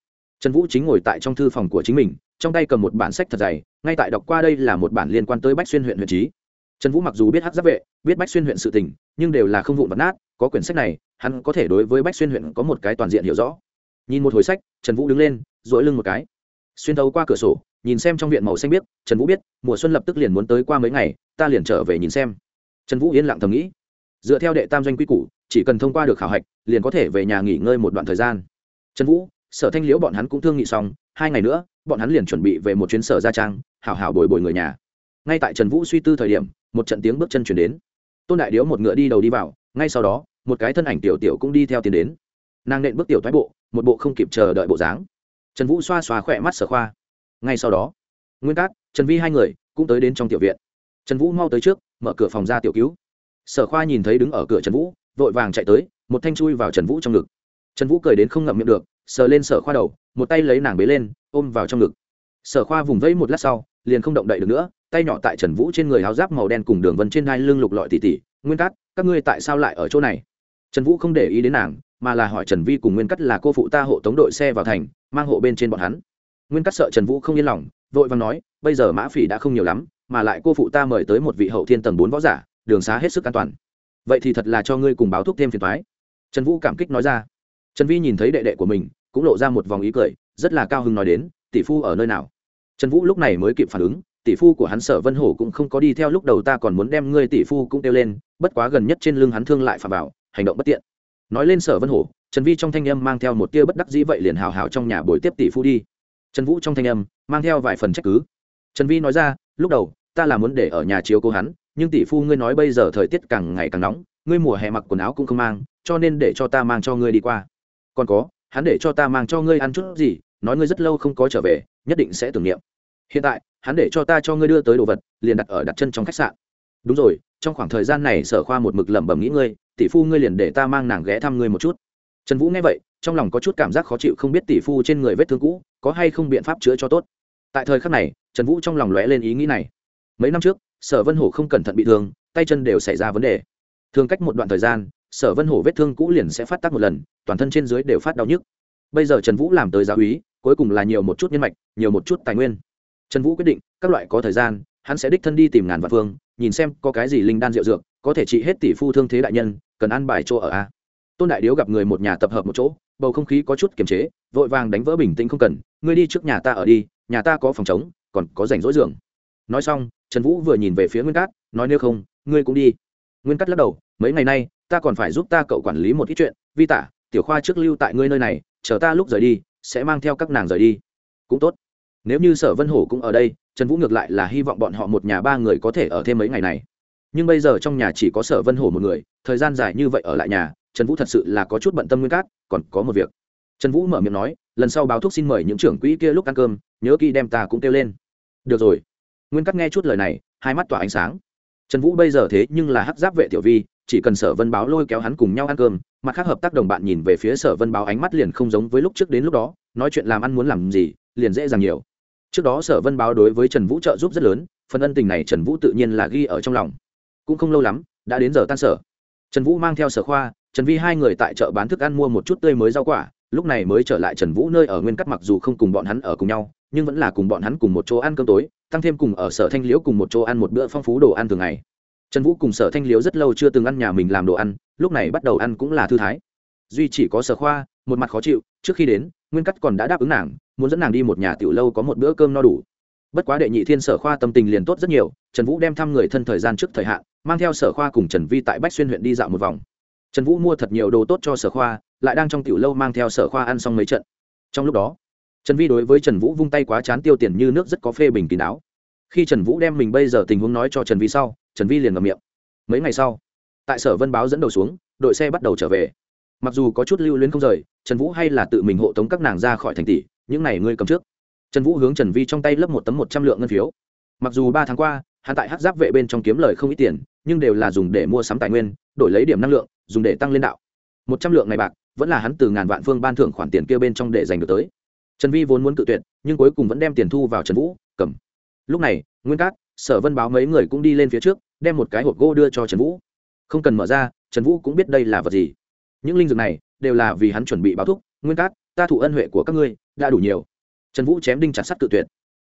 trần vũ chính ngồi tại trong thư phòng của chính mình, trong tay cầm một bản sách thật dày, ngay tại đọc qua đây là một bản liên quan tới bách xuyên huyện huyện trí. Trần vũ mặc dù biết hát giáp vệ, biết bách xuyên huyện sự tình, nhưng đều là không vụn vật nát, có quyển sách này, hắn có thể đối với bách xuyên huyện có một cái toàn diện hiểu rõ. Nhìn một hồi sách, trần vũ đứng lên dội lưng một cái. Xuyên thấu qua cửa sổ nhìn xem trong viện màu xanh biếc, trần vũ biết, mùa xuân lập tức liền muốn tới qua mấy ngày, ta liền trở về nhìn xem. Trần vũ yên lặng thầm nghĩ. Dựa theo đệ tam doanh quy củ, chỉ cần thông qua được khảo hạch, liền có thể về nhà nghỉ ngơi một đoạn thời gian. Trần vũ, sở thanh liễu bọn hắn cũng thương nghị xong, hai ngày nữa, bọn hắn liền chuẩn bị về một chuyến sở gia trang, hảo hảo bồi bồi người nhà. Ngay tại trần vũ suy tư thời điểm, một trận tiếng bước chân chuyển đến. Tôn đại điếu một ngựa đi đầu đi vào, ngay sau đó, một cái thân ảnh tiểu tiểu cũng đi theo tiến đến. Nàng nện bước tiểu thoái bộ, một bộ không kịp chờ đợi bộ dáng. Trần vũ xoa xoa khỏe mắt sở khoa ngay sau đó, nguyên cát, trần vi hai người cũng tới đến trong tiểu viện. Trần vũ mau tới trước, mở cửa phòng ra tiểu cứu. Sở khoa nhìn thấy đứng ở cửa trần vũ, vội vàng chạy tới, một thanh chui vào trần vũ trong ngực. Trần vũ cười đến không ngậm miệng được, sờ lên sở khoa đầu, một tay lấy nàng bế lên, ôm vào trong ngực. Sở khoa vùng vẫy một lát sau, liền không động đậy được nữa, tay nhỏ tại trần vũ trên người háo giáp màu đen cùng đường vân trên hai lưng lục lọi tỉ tỉ. Nguyên cát, các ngươi tại sao lại ở chỗ này? Trần vũ không để ý đến nàng, mà là hỏi trần vi cùng nguyên cắt là cô phụ ta hộ tống đội xe vào thành, mang hộ bên trên bọn hắn nguyên cắt sợ trần vũ không yên lòng, vội vàng nói, bây giờ mã phỉ đã không nhiều lắm, mà lại cô phụ ta mời tới một vị hậu thiên tầng bốn võ giả, đường xá hết sức an toàn. Vậy thì thật là cho ngươi cùng báo thuốc thêm phiền thoái trần vũ cảm kích nói ra. Trần vi nhìn thấy đệ đệ của mình, cũng lộ ra một vòng ý cười, rất là cao hứng nói đến, tỷ phu ở nơi nào? Trần vũ lúc này mới kịp phản ứng, tỷ phu của hắn sở vân hổ cũng không có đi theo lúc đầu ta còn muốn đem ngươi tỷ phu cũng kêu lên, bất quá gần nhất trên lưng hắn thương lại phà bảo hành động bất tiện. Nói lên sở vân hổ, trần vi trong thanh âm mang theo một tia bất đắc dĩ vậy liền hào hào trong nhà bồi tiếp tỷ phu đi trần vũ trong thanh âm mang theo vài phần trách cứ. Trần vi nói ra, lúc đầu, ta là muốn để ở nhà chiếu cố hắn, nhưng tỷ phu ngươi nói bây giờ thời tiết càng ngày càng nóng, ngươi mùa hè mặc quần áo cũng không mang, cho nên để cho ta mang cho ngươi đi qua. Còn có, hắn để cho ta mang cho ngươi ăn chút gì, nói ngươi rất lâu không có trở về, nhất định sẽ tưởng niệm. Hiện tại, hắn để cho ta cho ngươi đưa tới đồ vật, liền đặt ở đặt chân trong khách sạn. Đúng rồi, trong khoảng thời gian này sở khoa một mực lẩm bẩm nghĩ ngươi, tỷ phu ngươi liền để ta mang nàng ghé thăm ngươi một chút. Trần vũ nghe vậy trong lòng có chút cảm giác khó chịu không biết tỷ phu trên người vết thương cũ có hay không biện pháp chữa cho tốt. Tại thời khắc này, trần vũ trong lòng lóe lên ý nghĩ này. Mấy năm trước, sở vân hổ không cẩn thận bị thương, tay chân đều xảy ra vấn đề. Thường cách một đoạn thời gian, sở vân hổ vết thương cũ liền sẽ phát tác một lần, toàn thân trên dưới đều phát đau nhức. Bây giờ trần vũ làm tới giáo úy, cuối cùng là nhiều một chút nhân mạch, nhiều một chút tài nguyên. Trần vũ quyết định, các loại có thời gian, hắn sẽ đích thân đi tìm ngàn vạn phương, nhìn xem có cái gì linh đan rượu dược, có thể trị hết tỷ phu thương thế đại nhân, cần ăn bài chỗ ở a tôn đại điếu gặp người một nhà tập hợp một chỗ, bầu không khí có chút kiềm chế, vội vàng đánh vỡ bình tĩnh không cần, ngươi đi trước nhà ta ở đi, nhà ta có phòng chống còn có rảnh rỗi giường. Nói xong, trần vũ vừa nhìn về phía nguyên cát, nói nếu không, ngươi cũng đi. Nguyên cát lắc đầu, mấy ngày nay, ta còn phải giúp ta cậu quản lý một ít chuyện, vi tả, tiểu khoa trước lưu tại ngươi nơi này, chờ ta lúc rời đi, sẽ mang theo các nàng rời đi. Cũng tốt. Nếu như sở vân hổ cũng ở đây, trần vũ ngược lại là hy vọng bọn họ một nhà ba người có thể ở thêm mấy ngày này. Nhưng bây giờ trong nhà chỉ có sở vân hổ một người, thời gian dài như vậy ở lại nhà trần vũ thật sự là có chút bận tâm nguyên cát, còn có một việc. Trần vũ mở miệng nói, lần sau báo thuốc xin mời những trưởng quỹ kia lúc ăn cơm, nhớ kỹ đem ta cũng kêu lên. Được rồi. Nguyên cát nghe chút lời này, hai mắt tỏa ánh sáng. Trần vũ bây giờ thế nhưng là hắc giáp vệ tiểu vi, chỉ cần sở vân báo lôi kéo hắn cùng nhau ăn cơm, mặt khác hợp tác đồng bạn nhìn về phía sở vân báo ánh mắt liền không giống với lúc trước đến lúc đó, nói chuyện làm ăn muốn làm gì, liền dễ dàng nhiều. Trước đó sở vân báo đối với trần vũ trợ giúp rất lớn, phần ân tình này trần vũ tự nhiên là ghi ở trong lòng. Cũng không lâu lắm, đã đến giờ tan sở. Trần vũ mang theo sở khoa trần vi hai người tại chợ bán thức ăn mua một chút tươi mới rau quả, lúc này mới trở lại trần vũ nơi ở nguyên cắt mặc dù không cùng bọn hắn ở cùng nhau, nhưng vẫn là cùng bọn hắn cùng một chỗ ăn cơm tối, tăng thêm cùng ở sở thanh liễu cùng một chỗ ăn một bữa phong phú đồ ăn thường ngày. Trần vũ cùng sở thanh liễu rất lâu chưa từng ăn nhà mình làm đồ ăn, lúc này bắt đầu ăn cũng là thư thái. Duy chỉ có sở khoa, một mặt khó chịu, trước khi đến, nguyên cắt còn đã đáp ứng nàng, muốn dẫn nàng đi một nhà tiểu lâu có một bữa cơm no đủ. Bất quá đệ nhị thiên sở khoa tâm tình liền tốt rất nhiều, trần vũ đem thăm người thân thời gian trước thời hạn, mang theo sở khoa cùng trần vi tại bách xuyên huyện đi dạo một vòng trần vũ mua thật nhiều đồ tốt cho sở khoa, lại đang trong tiểu lâu mang theo sở khoa ăn xong mấy trận. Trong lúc đó, trần vi đối với trần vũ vung tay quá chán tiêu tiền như nước rất có phê bình kín đáo. Khi trần vũ đem mình bây giờ tình huống nói cho trần vi sau, trần vi liền ngậm miệng. Mấy ngày sau, tại sở vân báo dẫn đầu xuống, đội xe bắt đầu trở về. Mặc dù có chút lưu luyến không rời, trần vũ hay là tự mình hộ tống các nàng ra khỏi thành tỷ, những này ngươi cầm trước. Trần vũ hướng trần vi trong tay lấp một tấm một trăm lượng ngân phiếu. Mặc dù ba tháng qua, hắn tại hát giáp vệ bên trong kiếm lời không ít tiền nhưng đều là dùng để mua sắm tài nguyên, đổi lấy điểm năng lượng, dùng để tăng lên đạo. Một trăm lượng này bạc, vẫn là hắn từ ngàn vạn phương ban thưởng khoản tiền kia bên trong để giành được tới. Trần vi vốn muốn cự tuyệt, nhưng cuối cùng vẫn đem tiền thu vào trần vũ, cầm. Lúc này, nguyên cát, sở vân báo mấy người cũng đi lên phía trước, đem một cái hộp gỗ đưa cho trần vũ. Không cần mở ra, trần vũ cũng biết đây là vật gì. Những linh dược này, đều là vì hắn chuẩn bị báo thúc. Nguyên cát, ta thụ ân huệ của các ngươi, đã đủ nhiều. Trần vũ chém đinh chặt sắt cự tuyệt.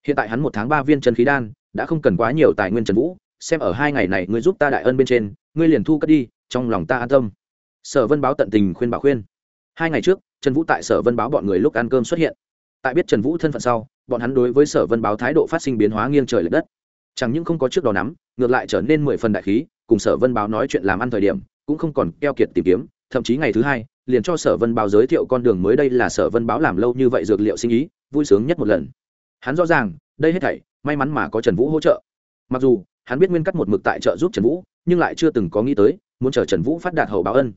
Hiện tại hắn một tháng ba viên trần khí đan, đã không cần quá nhiều tài nguyên trần vũ xem ở hai ngày này ngươi giúp ta đại ân bên trên, ngươi liền thu cất đi, trong lòng ta an tâm. Sở vân báo tận tình khuyên bảo khuyên. Hai ngày trước, trần vũ tại sở vân báo bọn người lúc ăn cơm xuất hiện. Tại biết trần vũ thân phận sau, bọn hắn đối với sở vân báo thái độ phát sinh biến hóa nghiêng trời l ệ đất. Chẳng những không có trước đó nắm, ngược lại trở nên mười phần đại khí, cùng sở vân báo nói chuyện làm ăn thời điểm, cũng không còn keo kiệt tìm kiếm, thậm chí ngày thứ hai, liền cho sở vân báo giới thiệu con đường mới đây là sở vân báo làm lâu như vậy dược liệu sinh ý, vui sướng nhất một lần. Hắn rõ ràng, đây hết thảy, may mắn mà có trần vũ hỗ trợ. Mặc dù hắn biết nguyên cắt một mực tại trợ giúp trần vũ, nhưng lại chưa từng có nghĩ tới, muốn chờ trần vũ phát đạt hậu báo ân.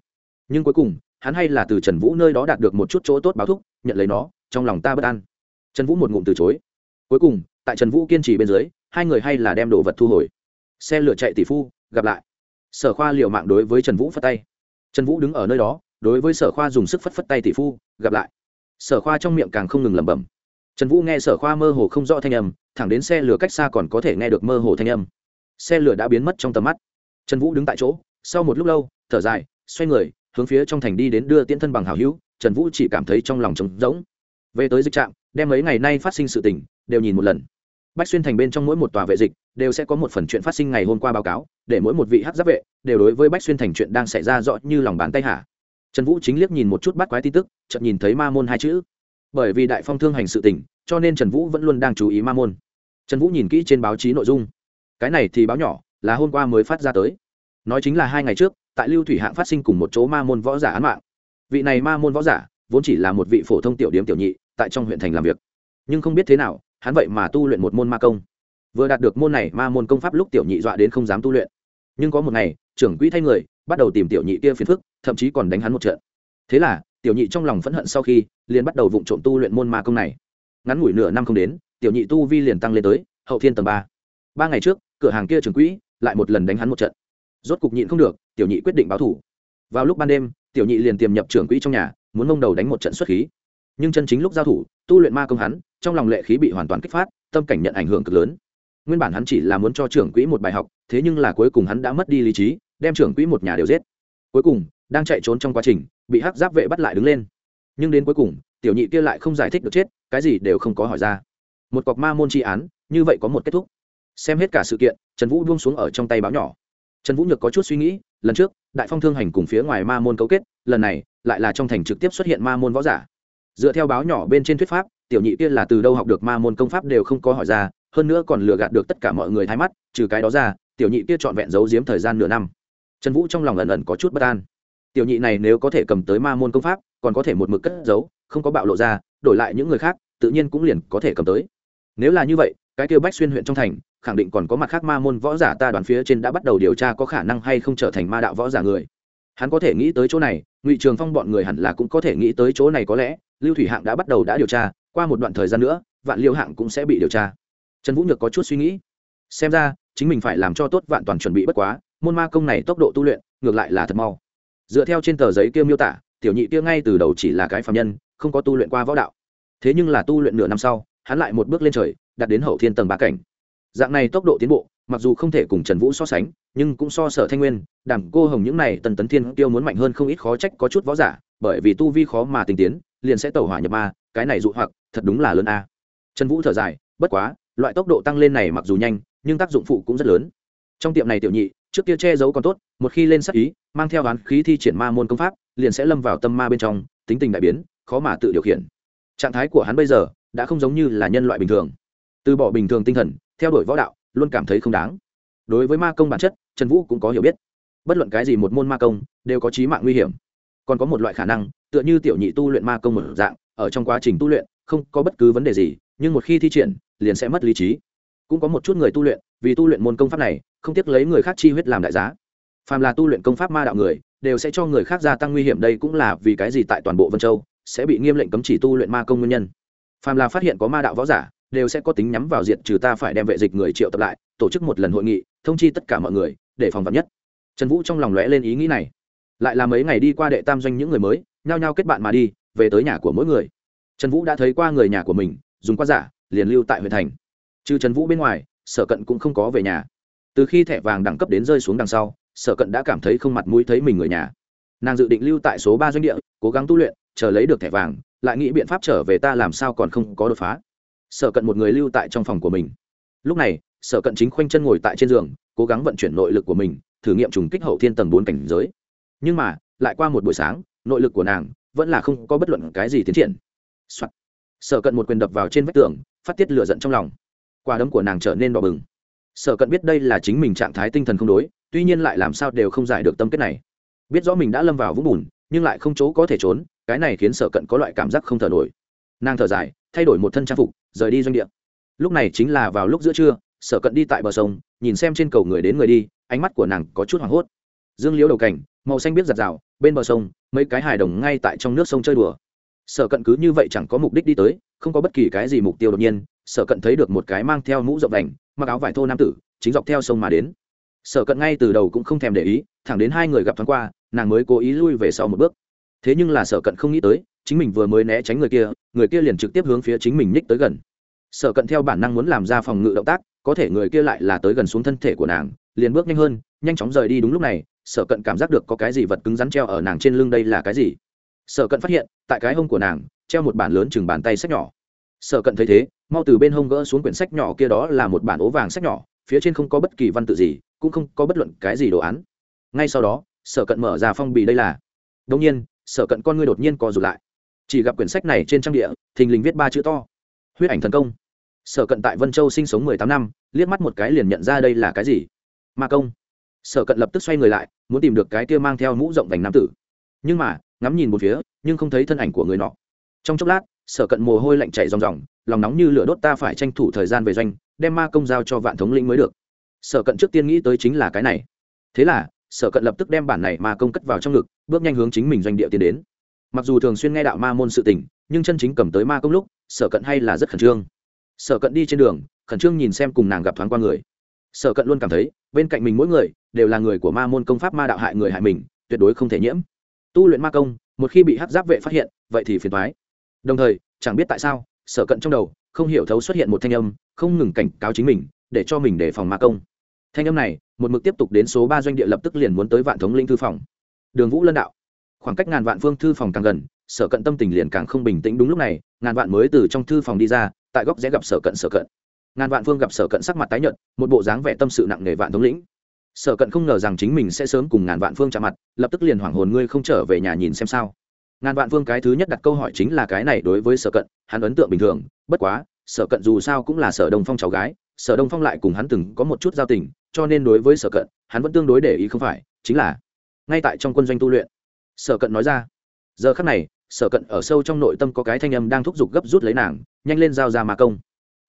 Nhưng cuối cùng, hắn hay là từ trần vũ nơi đó đạt được một chút chỗ tốt báo thúc, nhận lấy nó, trong lòng ta bất an. Trần vũ một ngụm từ chối. Cuối cùng, tại trần vũ kiên trì bên dưới, hai người hay là đem đồ vật thu hồi. Xe lửa chạy tỷ phu, gặp lại. Sở khoa liệu mạng đối với trần vũ phất tay. Trần vũ đứng ở nơi đó, đối với sở khoa dùng sức phất phất tay tỷ phu, gặp lại. Sở khoa trong miệng càng không ngừng lẩm bẩm. Trần vũ nghe sở khoa mơ hồ không rõ thanh âm, thẳng đến xe lửa cách xa còn có thể nghe được mơ hồ thanh âm xe lửa đã biến mất trong tầm mắt. Trần vũ đứng tại chỗ, sau một lúc lâu, thở dài, xoay người, hướng phía trong thành đi đến đưa tiễn thân bằng hào hữu, trần vũ chỉ cảm thấy trong lòng trống rỗng. Về tới dịch trạm, đem mấy ngày nay phát sinh sự tình, đều nhìn một lần. Bách xuyên thành bên trong mỗi một tòa vệ dịch, đều sẽ có một phần chuyện phát sinh ngày hôm qua báo cáo, để mỗi một vị hát giáp vệ, đều đối với bách xuyên thành chuyện đang xảy ra rõ như lòng bàn tay hả trần vũ chính liếc nhìn một chút bắt quái tin tức, chợt nhìn thấy ma môn hai chữ. Bởi vì đại phong thương hành sự tình, cho nên trần vũ vẫn luôn đang chú ý ma môn. Trần vũ nhìn kỹ trên báo chí nội dung cái này thì báo nhỏ, là hôm qua mới phát ra tới. Nói chính là hai ngày trước, tại lưu thủy hạng phát sinh cùng một chỗ ma môn võ giả án mạng. Vị này ma môn võ giả, vốn chỉ là một vị phổ thông tiểu điếm tiểu nhị, tại trong huyện thành làm việc. Nhưng không biết thế nào, hắn vậy mà tu luyện một môn ma công. Vừa đạt được môn này, ma môn công pháp lúc tiểu nhị dọa đến không dám tu luyện. Nhưng có một ngày, trưởng quỹ thay người, bắt đầu tìm tiểu nhị kia phiền phức, thậm chí còn đánh hắn một trận. Thế là, tiểu nhị trong lòng phẫn hận sau khi, liền bắt đầu vụng trộm tu luyện môn ma công này. Ngắn ngủi nửa năm không đến, tiểu nhị tu vi liền tăng lên tới, hậu thiên tầng ba ba ngày trước, cửa hàng kia trưởng quỹ lại một lần đánh hắn một trận. Rốt cục nhịn không được, tiểu nhị quyết định báo thủ. Vào lúc ban đêm, tiểu nhị liền tiềm nhập trưởng quỹ trong nhà, muốn mông đầu đánh một trận xuất khí. Nhưng chân chính lúc giao thủ, tu luyện ma công hắn, trong lòng lệ khí bị hoàn toàn kích phát, tâm cảnh nhận ảnh hưởng cực lớn. Nguyên bản hắn chỉ là muốn cho trưởng quỹ một bài học, thế nhưng là cuối cùng hắn đã mất đi lý trí, đem trưởng quỹ một nhà đều giết. Cuối cùng, đang chạy trốn trong quá trình, bị hắc giáp vệ bắt lại đứng lên. Nhưng đến cuối cùng, tiểu nhị kia lại không giải thích được chết, cái gì đều không có hỏi ra. Một cọc ma môn tri án, như vậy có một kết thúc xem hết cả sự kiện, trần vũ buông xuống ở trong tay báo nhỏ. Trần vũ nhược có chút suy nghĩ, lần trước, đại phong thương hành cùng phía ngoài ma môn cấu kết, lần này, lại là trong thành trực tiếp xuất hiện ma môn võ giả. Dựa theo báo nhỏ bên trên thuyết pháp, tiểu nhị kia là từ đâu học được ma môn công pháp đều không có hỏi ra, hơn nữa còn lừa gạt được tất cả mọi người thay mắt, trừ cái đó ra, tiểu nhị kia trọn vẹn giấu giếm thời gian nửa năm. Trần vũ trong lòng ẩn ẩn có chút bất an. Tiểu nhị này nếu có thể cầm tới ma môn công pháp, còn có thể một mực cất giấu, không có bạo lộ ra, đổi lại những người khác, tự nhiên cũng liền có thể cầm tới. Nếu là như vậy, cái kia bách xuyên huyện trong thành khẳng định còn có mặt khác ma môn võ giả ta đoàn phía trên đã bắt đầu điều tra có khả năng hay không trở thành ma đạo võ giả người. Hắn có thể nghĩ tới chỗ này, ngụy trường phong bọn người hẳn là cũng có thể nghĩ tới chỗ này có lẽ, lưu thủy hạng đã bắt đầu đã điều tra, qua một đoạn thời gian nữa, vạn liêu hạng cũng sẽ bị điều tra. Trần vũ nhược có chút suy nghĩ. Xem ra, chính mình phải làm cho tốt vạn toàn chuẩn bị bất quá, môn ma công này tốc độ tu luyện, ngược lại là thật mau. Dựa theo trên tờ giấy kia miêu tả, tiểu nhị kia ngay từ đầu chỉ là cái phạm nhân, không có tu luyện qua võ đạo. Thế nhưng là tu luyện nửa năm sau, hắn lại một bước lên trời, đạt đến hậu thiên tầng ba cảnh dạng này tốc độ tiến bộ, mặc dù không thể cùng trần vũ so sánh, nhưng cũng so sở thanh nguyên đảng cô hồng những này tần tấn thiên tiêu muốn mạnh hơn không ít khó trách có chút võ giả, bởi vì tu vi khó mà tinh tiến, liền sẽ tẩu hỏa nhập ma, cái này dụ hoặc, thật đúng là lớn a. Trần vũ thở dài, bất quá, loại tốc độ tăng lên này mặc dù nhanh, nhưng tác dụng phụ cũng rất lớn. Trong tiệm này tiểu nhị, trước kia che giấu còn tốt, một khi lên sắc ý, mang theo oán khí thi triển ma môn công pháp, liền sẽ lâm vào tâm ma bên trong, tính tình đại biến, khó mà tự điều khiển. Trạng thái của hắn bây giờ, đã không giống như là nhân loại bình thường. Từ bỏ bình thường tinh thần theo đuổi võ đạo, luôn cảm thấy không đáng. Đối với ma công bản chất, trần vũ cũng có hiểu biết. Bất luận cái gì một môn ma công, đều có trí mạng nguy hiểm. Còn có một loại khả năng, tựa như tiểu nhị tu luyện ma công một dạng, ở trong quá trình tu luyện, không có bất cứ vấn đề gì, nhưng một khi thi triển, liền sẽ mất lý trí. Cũng có một chút người tu luyện, vì tu luyện môn công pháp này, không tiếc lấy người khác chi huyết làm đại giá. Phàm là tu luyện công pháp ma đạo người, đều sẽ cho người khác gia tăng nguy hiểm, đây cũng là vì cái gì tại toàn bộ vân châu sẽ bị nghiêm lệnh cấm chỉ tu luyện ma công nguyên nhân. Phàm là phát hiện có ma đạo võ giả đều sẽ có tính nhắm vào diện trừ ta phải đem vệ dịch người triệu tập lại, tổ chức một lần hội nghị, thông chi tất cả mọi người, để phòng vật nhất. Trần vũ trong lòng lóe lên ý nghĩ này. Lại là mấy ngày đi qua đệ tam doanh những người mới, nhao nhao kết bạn mà đi, về tới nhà của mỗi người. Trần vũ đã thấy qua người nhà của mình, dùng qua giả, liền lưu tại huyện thành. Trừ trần vũ bên ngoài, sở cận cũng không có về nhà. Từ khi thẻ vàng đẳng cấp đến rơi xuống đằng sau, sở cận đã cảm thấy không mặt mũi thấy mình người nhà. Nàng dự định lưu tại số ba doanh địa, cố gắng tu luyện, chờ lấy được thẻ vàng, lại nghĩ biện pháp trở về ta làm sao còn không có đột phá sở cận một người lưu tại trong phòng của mình. Lúc này, sở cận chính khoanh chân ngồi tại trên giường, cố gắng vận chuyển nội lực của mình, thử nghiệm trùng kích hậu thiên tầng bốn cảnh giới. Nhưng mà, lại qua một buổi sáng, nội lực của nàng vẫn là không có bất luận cái gì tiến triển、Soạn. sở cận một quyền đập vào trên vách tường, phát tiết lửa giận trong lòng. Quả đấm của nàng trở nên đỏ bừng. Sở cận biết đây là chính mình trạng thái tinh thần không đối, tuy nhiên lại làm sao đều không giải được tâm kết này. Biết rõ mình đã lâm vào vũng bùn, nhưng lại không chỗ có thể trốn, cái này khiến sở cận có loại cảm giác không thở nổi. Nàng thở dài, thay đổi một thân trang phục rời đi doanh địa. Lúc này chính là vào lúc giữa trưa, sở cận đi tại bờ sông, nhìn xem trên cầu người đến người đi, ánh mắt của nàng có chút hoảng hốt. Dương liễu đầu cảnh, màu xanh biết giặt rào, bên bờ sông, mấy cái hài đồng ngay tại trong nước sông chơi đùa. Sở cận cứ như vậy chẳng có mục đích đi tới, không có bất kỳ cái gì mục tiêu đột nhiên, sở cận thấy được một cái mang theo mũ rộng đành, mặc áo vải thô nam tử, chính dọc theo sông mà đến. Sở cận ngay từ đầu cũng không thèm để ý, thẳng đến hai người gặp thoáng qua, nàng mới cố ý lui về sau một bước thế nhưng là sở cận không nghĩ tới, chính mình vừa mới né tránh người kia người kia liền trực tiếp hướng phía chính mình nhích tới gần. Sở cận theo bản năng muốn làm ra phòng ngự động tác, có thể người kia lại là tới gần xuống thân thể của nàng, liền bước nhanh hơn, nhanh chóng rời đi đúng lúc này, sở cận cảm giác được có cái gì vật cứng rắn treo ở nàng trên lưng đây là cái gì. Sở cận phát hiện, tại cái hông của nàng, treo một bản lớn chừng bàn tay sách nhỏ. Sở cận thấy thế, mau từ bên hông gỡ xuống quyển sách nhỏ kia đó là một bản ố vàng sách nhỏ, phía trên không có bất kỳ văn tự gì, cũng không có bất luận cái gì đồ án. Ngay sau đó, sở cận mở ra phong bì đây là. Đông nhiên sở cận con ngươi đột nhiên co rụt lại. Chỉ gặp quyển sách này trên trang địa, thình lình viết ba chữ to. Huyết ảnh thần công. Sở cận tại vân châu sinh sống mười tám năm, liếc mắt một cái liền nhận ra đây là cái gì? Ma công. Sở cận lập tức xoay người lại, muốn tìm được cái kia mang theo mũ rộng vành nam tử. Nhưng mà, ngắm nhìn một phía, nhưng không thấy thân ảnh của người nọ. Trong chốc lát, sở cận mồ hôi lạnh chảy ròng ròng, lòng nóng như lửa đốt ta phải tranh thủ thời gian về doanh, đem ma công giao cho vạn thống lĩnh mới được. Sở cận trước tiên nghĩ tới chính là cái này. Thế là, sở cận lập tức đem bản này ma công cất vào trong ngực bước nhanh hướng chính mình doanh địa tiến đến. Mặc dù thường xuyên nghe đạo ma môn sự tình, nhưng chân chính cầm tới ma công lúc, sở cận hay là rất khẩn trương. Sở cận đi trên đường, khẩn trương nhìn xem cùng nàng gặp thoáng qua người. Sở cận luôn cảm thấy, bên cạnh mình mỗi người, đều là người của ma môn công pháp ma đạo hại người hại mình, tuyệt đối không thể nhiễm. Tu luyện ma công, một khi bị hát giáp vệ phát hiện, vậy thì phiền thoái đồng thời, chẳng biết tại sao, sở cận trong đầu, không hiểu thấu xuất hiện một thanh âm, không ngừng cảnh cáo chính mình, để cho mình đề phòng ma công. Thanh âm này, một mực tiếp tục đến số ba doanh địa lập tức liền muốn tới vạn thống linh thư phòng đường vũ lân đạo. Khoảng cách ngàn vạn phương thư phòng càng gần, sở cận tâm tình liền càng không bình tĩnh đúng lúc này, ngàn vạn mới từ trong thư phòng đi ra, tại góc rẽ gặp sở cận sở cận. Ngàn vạn phương gặp sở cận sắc mặt tái nhợt, một bộ dáng vẻ tâm sự nặng nề vạn thống lĩnh. Sở cận không ngờ rằng chính mình sẽ sớm cùng ngàn vạn phương chạm mặt, lập tức liền hoảng hồn ngươi không trở về nhà nhìn xem sao. Ngàn vạn phương cái thứ nhất đặt câu hỏi chính là cái này đối với sở cận, hắn ấn tượng bình thường, bất quá, sở cận dù sao cũng là sở đông phong cháu gái, sở đông phong lại cùng hắn từng có một chút giao tình, cho nên đối với sở cận, hắn vẫn tương đối để ý không phải, chính là ngay tại trong quân doanh tu luyện. Sở cận nói ra. Giờ khắc này, sở cận ở sâu trong nội tâm có cái thanh âm đang thúc giục gấp rút lấy nàng, nhanh lên giao ra ma công.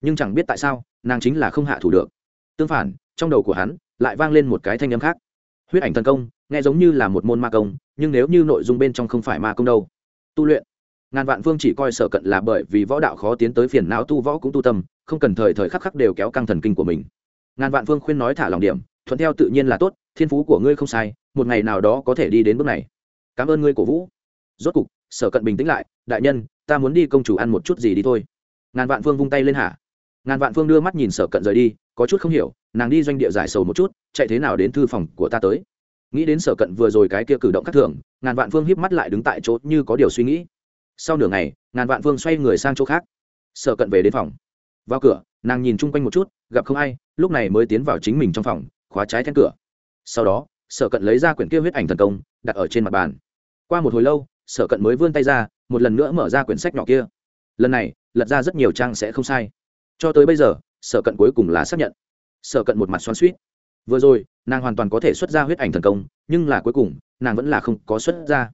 Nhưng chẳng biết tại sao, nàng chính là không hạ thủ được. Tương phản, trong đầu của hắn lại vang lên một cái thanh âm khác. Huyết ảnh thần công, nghe giống như là một môn ma công, nhưng nếu như nội dung bên trong không phải ma công đâu. Tu luyện. Ngàn vạn phương chỉ coi sở cận là bởi vì võ đạo khó tiến tới phiền não tu võ cũng tu tâm, không cần thời thời khắc khắc đều kéo căng thần kinh của mình. Ngàn vạn phương khuyên nói thả lòng điểm, thuận theo tự nhiên là tốt, thiên phú của ngươi không sai một ngày nào đó có thể đi đến bước này. Cảm ơn ngươi, cổ vũ. Rốt cục, sở cận bình tĩnh lại, đại nhân, ta muốn đi công chủ ăn một chút gì đi thôi. Ngàn vạn phương vung tay lên hả? Ngàn vạn phương đưa mắt nhìn sở cận rời đi, có chút không hiểu, nàng đi doanh địa giải sầu một chút, chạy thế nào đến thư phòng của ta tới? Nghĩ đến sở cận vừa rồi cái kia cử động khác thường, ngàn vạn phương híp mắt lại đứng tại chỗ như có điều suy nghĩ. Sau nửa ngày, ngàn vạn phương xoay người sang chỗ khác. Sở cận về đến phòng. Vào cửa, nàng nhìn chung quanh một chút, gặp không ai, lúc này mới tiến vào chính mình trong phòng, khóa trái then cửa. Sau đó sở cận lấy ra quyển kia huyết ảnh thần công, đặt ở trên mặt bàn. Qua một hồi lâu, sở cận mới vươn tay ra, một lần nữa mở ra quyển sách nhỏ kia. Lần này, lật ra rất nhiều trang sẽ không sai. Cho tới bây giờ, sở cận cuối cùng là xác nhận. Sở cận một mặt xoắn suýt vừa rồi, nàng hoàn toàn có thể xuất ra huyết ảnh thần công, nhưng là cuối cùng, nàng vẫn là không có xuất ra.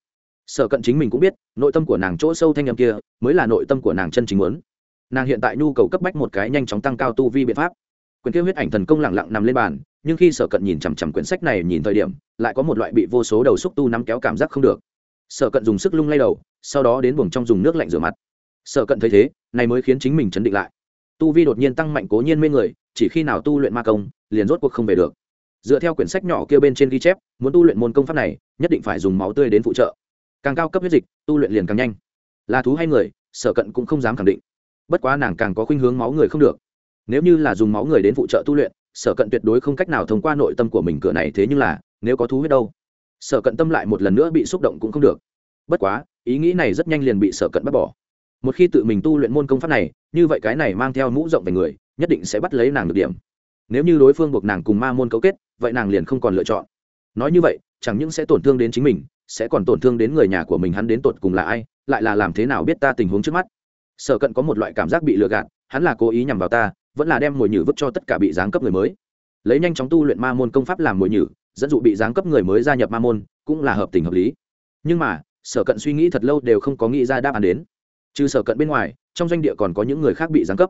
Sở cận chính mình cũng biết, nội tâm của nàng chỗ sâu thanh â m kia, mới là nội tâm của nàng chân chính muốn. Nàng hiện tại nhu cầu cấp bách một cái nhanh chóng tăng cao tu vi biện pháp quyển kia huyết ảnh thần công lẳng lặng nằm lên bàn, nhưng khi sở cận nhìn chằm chằm quyển sách này nhìn thời điểm, lại có một loại bị vô số đầu xúc tu nắm kéo cảm giác không được. Sở cận dùng sức lung lay đầu, sau đó đến buồng trong dùng nước lạnh rửa mặt. Sở cận thấy thế, này mới khiến chính mình chấn định lại. Tu vi đột nhiên tăng mạnh cố nhiên mê người, chỉ khi nào tu luyện ma công, liền rốt cuộc không về được. Dựa theo quyển sách nhỏ kia bên trên ghi chép, muốn tu luyện môn công pháp này, nhất định phải dùng máu tươi đến phụ trợ. Càng cao cấp huyết dịch, tu luyện liền càng nhanh. Là thú hay người, sở cận cũng không dám khẳng định. Bất quá nàng càng có khuynh hướng máu người không được nếu như là dùng máu người đến phụ trợ tu luyện, sở cận tuyệt đối không cách nào thông qua nội tâm của mình cửa này, thế nhưng là, nếu có thú huyết đâu, sở cận tâm lại một lần nữa bị xúc động cũng không được. Bất quá, ý nghĩ này rất nhanh liền bị sở cận bắt bỏ. Một khi tự mình tu luyện môn công pháp này, như vậy cái này mang theo mũ rộng về người, nhất định sẽ bắt lấy nàng được điểm. Nếu như đối phương buộc nàng cùng ma môn cấu kết, vậy nàng liền không còn lựa chọn. Nói như vậy, chẳng những sẽ tổn thương đến chính mình, sẽ còn tổn thương đến người nhà của mình hắn đến tột cùng là ai, lại là làm thế nào biết ta tình huống trước mắt. Sở cận có một loại cảm giác bị lừa gạt, hắn là cố ý nhằm vào ta vẫn là đem mồi nhử vứt cho tất cả bị giáng cấp người mới. Lấy nhanh chóng tu luyện ma môn công pháp làm mồi nhử, dẫn dụ bị giáng cấp người mới gia nhập ma môn, cũng là hợp tình hợp lý. Nhưng mà, sở cận suy nghĩ thật lâu đều không có nghĩ ra đáp án đến. Trừ sở cận bên ngoài, trong doanh địa còn có những người khác bị giáng cấp.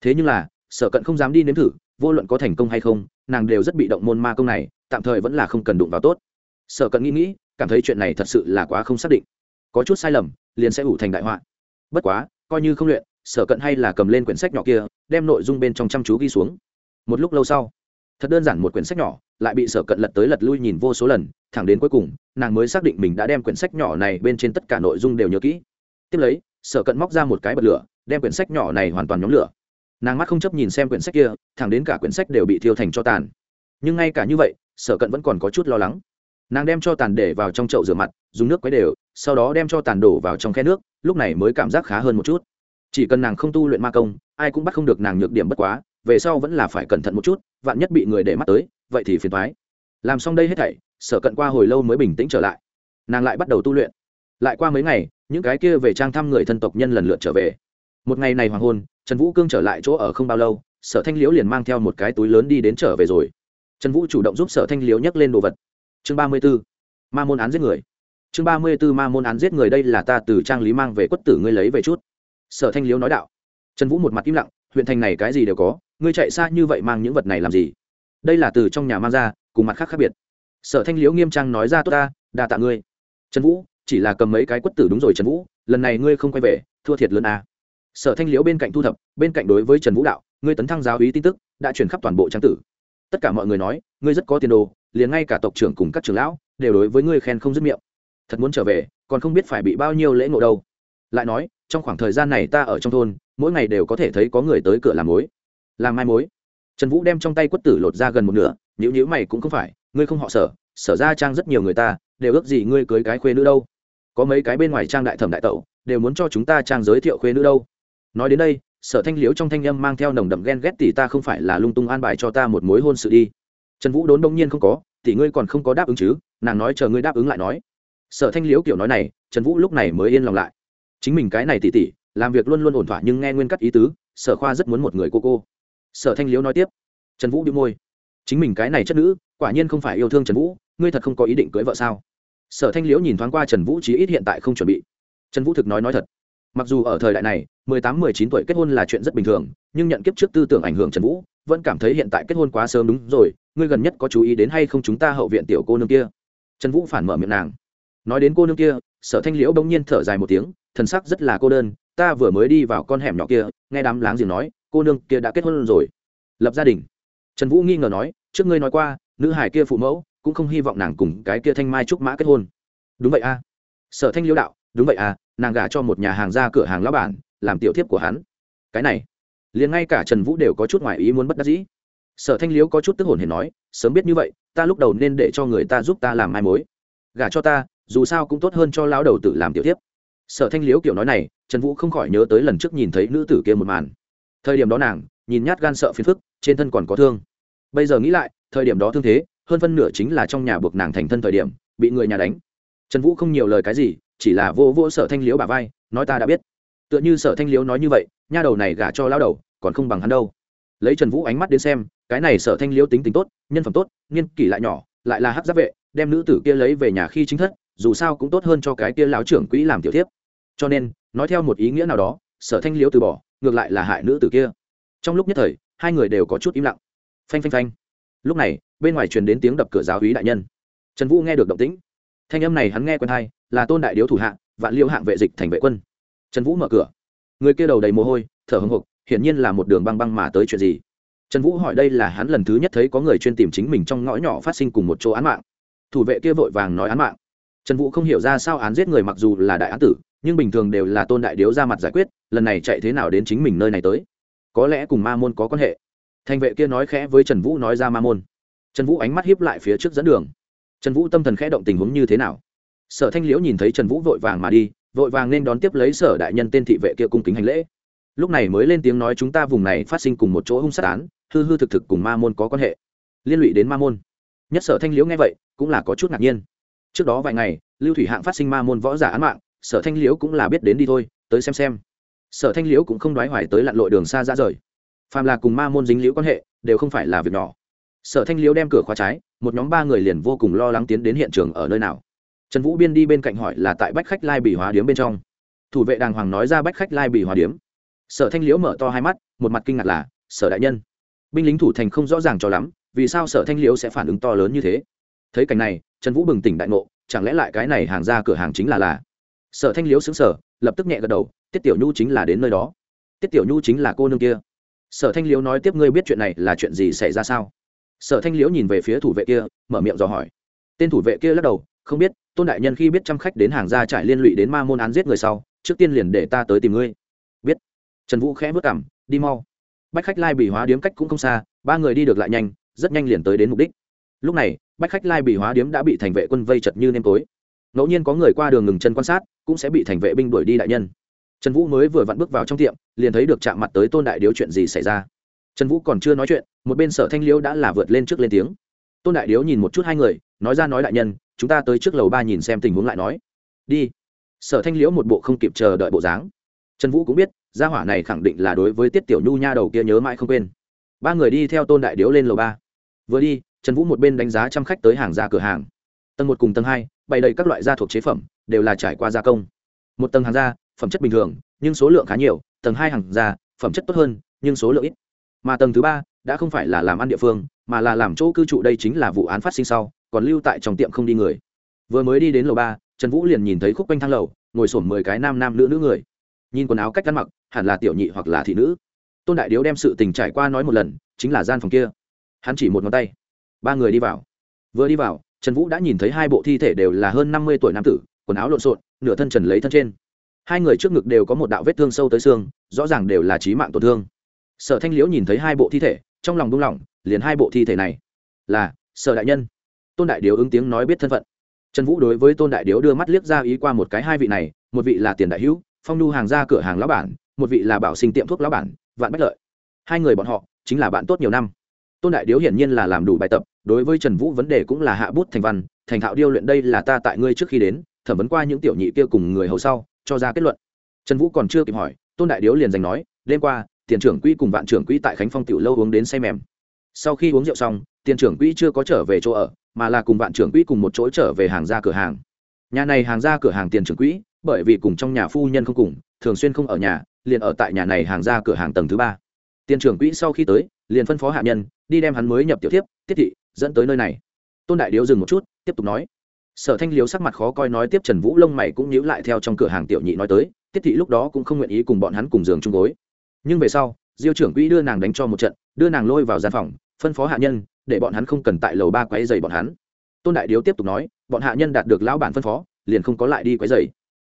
Thế nhưng là, sở cận không dám đi nếm thử, vô luận có thành công hay không, nàng đều rất bị động môn ma công này, tạm thời vẫn là không cần đụng vào tốt. Sở cận nghĩ nghĩ, cảm thấy chuyện này thật sự là quá không xác định. Có chút sai lầm, liền sẽ ủ thành đại họa. Bất quá, coi như không luyện sở cận hay là cầm lên quyển sách nhỏ kia, đem nội dung bên trong chăm chú ghi xuống. Một lúc lâu sau, thật đơn giản một quyển sách nhỏ, lại bị sở cận lật tới lật lui nhìn vô số lần, thẳng đến cuối cùng, nàng mới xác định mình đã đem quyển sách nhỏ này bên trên tất cả nội dung đều nhớ kỹ. Tiếp lấy, sở cận móc ra một cái bật lửa, đem quyển sách nhỏ này hoàn toàn nhóm lửa. Nàng mắt không chấp nhìn xem quyển sách kia, thẳng đến cả quyển sách đều bị thiêu thành cho tàn. Nhưng ngay cả như vậy, sở cận vẫn còn có chút lo lắng. Nàng đem cho tàn để vào trong chậu rửa mặt, dùng nước quấy đều, sau đó đem cho tàn đổ vào trong khe nước, lúc này mới cảm giác khá hơn một chút chỉ cần nàng không tu luyện ma công, ai cũng bắt không được nàng nhược điểm bất quá, về sau vẫn là phải cẩn thận một chút, vạn nhất bị người để mắt tới, vậy thì phiền thoái làm xong đây hết thảy, sở cận qua hồi lâu mới bình tĩnh trở lại. Nàng lại bắt đầu tu luyện. Lại qua mấy ngày, những cái kia về trang thăm người thân tộc nhân lần lượt trở về. Một ngày này hoàng hôn, trần vũ cương trở lại chỗ ở không bao lâu, sở thanh liễu liền mang theo một cái túi lớn đi đến trở về rồi. Trần vũ chủ động giúp sở thanh liễu nhấc lên đồ vật. Chương ba mươi b ố ma môn án giết người. Chương ba mươi b ố ma môn án giết người, đây là ta từ trang lý mang về quất tử ngươi lấy về chút sở thanh liễu nói đạo. Trần vũ một mặt im lặng, huyện thành này cái gì đều có, ngươi chạy xa như vậy mang những vật này làm gì? Đây là từ trong nhà mang ra, cùng mặt khác khác biệt. Sở thanh liễu nghiêm trang nói ra tốt ta, đa tạ ngươi. Trần vũ, chỉ là cầm mấy cái quất tử đúng rồi trần vũ, lần này ngươi không quay về, thua thiệt lớn à. sở thanh liễu bên cạnh thu thập, bên cạnh đối với trần vũ đạo, ngươi tấn thăng giáo ý tin tức, đã chuyển khắp toàn bộ trang tử. Tất cả mọi người nói, ngươi rất có tiền đồ, liền ngay cả tộc trưởng cùng các trưởng lão, đều đối với ngươi khen không dứt miệng. Thật muốn trở về, còn không biết phải bị bao nhiêu lễ ngộ đâu. Lại nói trong khoảng thời gian này ta ở trong thôn, mỗi ngày đều có thể thấy có người tới cửa làm mối. Làm mai mối. Trần vũ đem trong tay quất tử lột ra gần một nửa nhữ nhữ mày cũng không phải, ngươi không họ sở sở ra trang rất nhiều người ta, đều ước gì ngươi cưới cái khuê nữ đâu. Có mấy cái bên ngoài trang đại thẩm đại tẩu, đều muốn cho chúng ta trang giới thiệu khuê nữ đâu. Nói đến đây, sở thanh liếu trong thanh â m mang theo nồng đậm ghen ghét tỷ ta không phải là lung tung an bài cho ta một mối hôn sự đi. Trần vũ đốn đông nhiên không có tỷ ngươi còn không có đáp ứng chứ, nàng nói chờ ngươi đáp ứng lại nói. Sở thanh liếu kiểu nói này, trần vũ lúc này mới yên lòng lại chính mình cái này tỷ tỷ làm việc luôn luôn ổn thỏa nhưng nghe nguyên cắt ý tứ, sở khoa rất muốn một người cô cô. Sở thanh liếu nói tiếp, trần vũ bị môi. Chính mình cái này chất nữ, quả nhiên không phải yêu thương trần vũ, ngươi thật không có ý định cưới vợ sao? Sở thanh liễu nhìn thoáng qua trần vũ chí ít hiện tại không chuẩn bị. Trần vũ thực nói nói thật, mặc dù ở thời đại này, mười tám, mười chín tuổi kết hôn là chuyện rất bình thường, nhưng nhận kiếp trước tư tưởng ảnh hưởng trần vũ, vẫn cảm thấy hiện tại kết hôn quá sớm đúng rồi, ngươi gần nhất có chú ý đến hay không chúng ta hậu viện tiểu cô nương kia? Trần vũ phản mở miệng nàng. Nói đến cô nương kia, sở thanh liễu bỗng nhiên thở dài một tiếng thần sắc rất là cô đơn ta vừa mới đi vào con hẻm nhỏ kia nghe đám láng giềng nói cô nương kia đã kết hôn rồi. Lập gia đình. Trần vũ nghi ngờ nói trước ngươi nói qua nữ hải kia phụ mẫu cũng không hy vọng nàng cùng cái kia thanh mai trúc mã kết hôn. Đúng vậy a. Sở thanh liễu đạo đúng vậy à, nàng gả cho một nhà hàng ra cửa hàng lao bản làm tiểu thiếp của hắn. Cái này liền ngay cả trần vũ đều có chút ngoài ý muốn bất đắc dĩ. Sở thanh liễu có chút tức hồn hển nói sớm biết như vậy ta lúc đầu nên để cho người ta giúp ta làm mai mối. Gả cho ta dù sao cũng tốt hơn cho lão đầu tự làm tiểu thiếp sở thanh liễu kiểu nói này, trần vũ không khỏi nhớ tới lần trước nhìn thấy nữ tử kia một màn. Thời điểm đó nàng, nhìn nhát gan sợ phiền phức, trên thân còn có thương. Bây giờ nghĩ lại, thời điểm đó thương thế, hơn phân nửa chính là trong nhà buộc nàng thành thân thời điểm, bị người nhà đánh. Trần vũ không nhiều lời cái gì, chỉ là vô vô sở thanh liễu bà vai, nói ta đã biết. Tựa như sở thanh liễu nói như vậy, nha đầu này gả cho lao đầu, còn không bằng hắn đâu. Lấy trần vũ ánh mắt đến xem, cái này sở thanh liễu tính tình tốt, nhân phẩm tốt nghiên kỷ lại nhỏ, lại là hắc giáp vệ, đem nữ tử kia lấy về nhà khi chính thất, dù sao cũng tốt hơn cho cái kia láo trưởng quỹ làm tiểu tiếp cho nên, nói theo một ý nghĩa nào đó, sở thanh liễu từ bỏ, ngược lại là hại nữ tử kia. Trong lúc nhất thời, hai người đều có chút im lặng. Phanh phanh phanh. Lúc này, bên ngoài truyền đến tiếng đập cửa giáo hí đại nhân. Trần vũ nghe được động tĩnh. Thanh âm này hắn nghe quen hay, là tôn đại điếu thủ hạ, vạn liêu hạng vệ dịch thành vệ quân. Trần vũ mở cửa. Người kia đầu đầy mồ hôi, thở hưng hục hiển nhiên là một đường băng băng mà tới chuyện gì. Trần vũ hỏi đây là hắn lần thứ nhất thấy có người chuyên tìm chính mình trong ngõ nhỏ phát sinh cùng một chỗ án mạng. Thủ vệ kia vội vàng nói án mạng. Trần vũ không hiểu ra sao án giết người mặc dù là đại án tử nhưng bình thường đều là tôn đại điếu ra mặt giải quyết, lần này chạy thế nào đến chính mình nơi này tới? Có lẽ cùng ma môn có quan hệ. Thành vệ kia nói khẽ với trần vũ nói ra ma môn. Trần vũ ánh mắt hiếp lại phía trước dẫn đường. Trần vũ tâm thần khẽ động tình huống như thế nào? Sở thanh liễu nhìn thấy trần vũ vội vàng mà đi, vội vàng nên đón tiếp lấy sở đại nhân tên thị vệ kia cung kính hành lễ. Lúc này mới lên tiếng nói chúng ta vùng này phát sinh cùng một chỗ hung sát án, hư hư thực thực cùng ma môn có quan hệ. Liên lụy đến ma môn. Nhất sở thanh liễu nghe vậy, cũng là có chút ngạc nhiên. Trước đó vài ngày, lưu thủy hạng phát sinh ma môn võ giả án mạng sở thanh liễu cũng là biết đến đi thôi, tới xem xem. Sở thanh liễu cũng không đoái hoài tới lặn lội đường xa ra rời. Phàm là cùng ma môn dính liễu quan hệ, đều không phải là việc nhỏ. Sở thanh liễu đem cửa khóa trái, một nhóm ba người liền vô cùng lo lắng tiến đến hiện trường ở nơi nào. Trần vũ biên đi bên cạnh hỏi là tại bách khách lai bỉ hóa điếm bên trong. Thủ vệ đàng hoàng nói ra bách khách lai bỉ hóa điếm. Sở thanh liễu mở to hai mắt, một mặt kinh ngạc là, sở đại nhân, binh lính thủ thành không rõ ràng cho lắm, vì sao sở thanh liễu sẽ phản ứng to lớn như thế? Thấy cảnh này, trần vũ bừng tỉnh đại ngộ, chẳng lẽ lại cái này hàng ra cửa hàng chính là là sở thanh Liếu xứng sở lập tức nhẹ gật đầu, tiết tiểu nhu chính là đến nơi đó. Tiết tiểu nhu chính là cô nương kia. Sở thanh Liếu nói, tiếp ngươi biết chuyện này là chuyện gì xảy ra sao? Sở thanh Liếu nhìn về phía thủ vệ kia, mở miệng dò hỏi. Tên thủ vệ kia lắc đầu, không biết, tôn đại nhân khi biết trăm khách đến hàng ra trại liên lụy đến ma môn án giết người sau, trước tiên liền để ta tới tìm ngươi. Biết. Trần vũ khẽ vất cảm đi mau. Bách khách lai bị hóa điếm cách cũng không xa, ba người đi được lại nhanh, rất nhanh liền tới đến mục đích. Lúc này, bách khách lai bị hóa điếm đã bị thành vệ quân vây chật như nêm tối ngẫu nhiên có người qua đường ngừng chân quan sát, cũng sẽ bị thành vệ binh đuổi đi đại nhân. Trần vũ mới vừa vặn bước vào trong tiệm, liền thấy được chạm mặt tới tôn đại điếu chuyện gì xảy ra. Trần vũ còn chưa nói chuyện, một bên sở thanh liễu đã là vượt lên trước lên tiếng. Tôn đại điếu nhìn một chút hai người, nói ra nói đại nhân, chúng ta tới trước lầu ba nhìn xem tình huống lại nói. Đi. Sở thanh liễu một bộ không kịp chờ đợi bộ dáng. Trần vũ cũng biết, gia hỏa này khẳng định là đối với tiết tiểu nhu nha đầu kia nhớ mãi không quên. Ba người đi theo tôn đại điếu lên lầu ba. Vừa đi, trần vũ một bên đánh giá trăm khách tới hàng ra cửa hàng. Tầng một cùng tầng hai bày đầy các loại da thuộc chế phẩm, đều là trải qua gia công. Một tầng hàng da, phẩm chất bình thường, nhưng số lượng khá nhiều, tầng hai hàng da, phẩm chất tốt hơn, nhưng số lượng ít. Mà tầng thứ ba, đã không phải là làm ăn địa phương, mà là làm chỗ cư trụ đây chính là vụ án phát sinh sau, còn lưu tại trong tiệm không đi người. Vừa mới đi đến lầu ba, trần vũ liền nhìn thấy khúc quanh thang lầu, ngồi sổm mười cái nam nam nữ nữ người. Nhìn quần áo cách ăn mặc, hẳn là tiểu nhị hoặc là thị nữ. Tôn đại điếu đem sự tình trải qua nói một lần, chính là gian phòng kia. Hắn chỉ một ngón tay. Ba người đi vào. Vừa đi vào trần vũ đã nhìn thấy hai bộ thi thể đều là hơn năm mươi tuổi nam tử, quần áo lộn xộn, nửa thân trần lấy thân trên. Hai người trước ngực đều có một đạo vết thương sâu tới xương, rõ ràng đều là trí mạng tổn thương. Sở thanh liễu nhìn thấy hai bộ thi thể, trong lòng buông lỏng, liền hai bộ thi thể này. Là, sở đại nhân. Tôn đại điếu ứng tiếng nói biết thân phận. Trần vũ đối với tôn đại điếu đưa mắt liếc ra ý qua một cái hai vị này, một vị là tiền đại hữu, phong nhu hàng ra cửa hàng lão bản, một vị là bảo sinh tiệm thuốc lão bản, vạn bách lợi. Hai người bọn họ chính là bạn tốt nhiều năm tôn đại điếu hiển nhiên là làm đủ bài tập, đối với trần vũ vấn đề cũng là hạ bút thành văn, thành thạo điêu luyện đây là ta tại ngươi trước khi đến, thẩm vấn qua những tiểu nhị kia cùng người hầu sau, cho ra kết luận. Trần vũ còn chưa kịp hỏi, tôn đại điếu liền giành nói, đêm qua, tiền trưởng quỹ cùng vạn trưởng quỹ tại khánh phong tiểu lâu uống đến say mềm. Sau khi uống rượu xong, tiền trưởng quỹ chưa có trở về chỗ ở, mà là cùng vạn trưởng quỹ cùng một chỗ trở về hàng ra cửa hàng. Nhà này hàng ra cửa hàng tiền trưởng quỹ, bởi vì cùng trong nhà phu nhân không cùng, thường xuyên không ở nhà, liền ở tại nhà này hàng ra cửa hàng tầng thứ ba. Tiền trưởng quỹ sau khi tới liền phân phó hạ nhân, đi đem hắn mới nhập tiểu tiếp tiết thị, dẫn tới nơi này. Tôn đại điếu dừng một chút, tiếp tục nói. Sở thanh liếu sắc mặt khó coi nói tiếp trần vũ lông mày cũng nhíu lại theo trong cửa hàng tiểu nhị nói tới, tiết thị lúc đó cũng không nguyện ý cùng bọn hắn cùng giường chung gối. Nhưng về sau, diêu trưởng quỹ đưa nàng đánh cho một trận, đưa nàng lôi vào gian phòng, phân phó hạ nhân, để bọn hắn không cần tại lầu ba quấy dày bọn hắn. Tôn đại điếu tiếp tục nói, bọn hạ nhân đạt được lão bản phân phó, liền không có lại đi quấy dày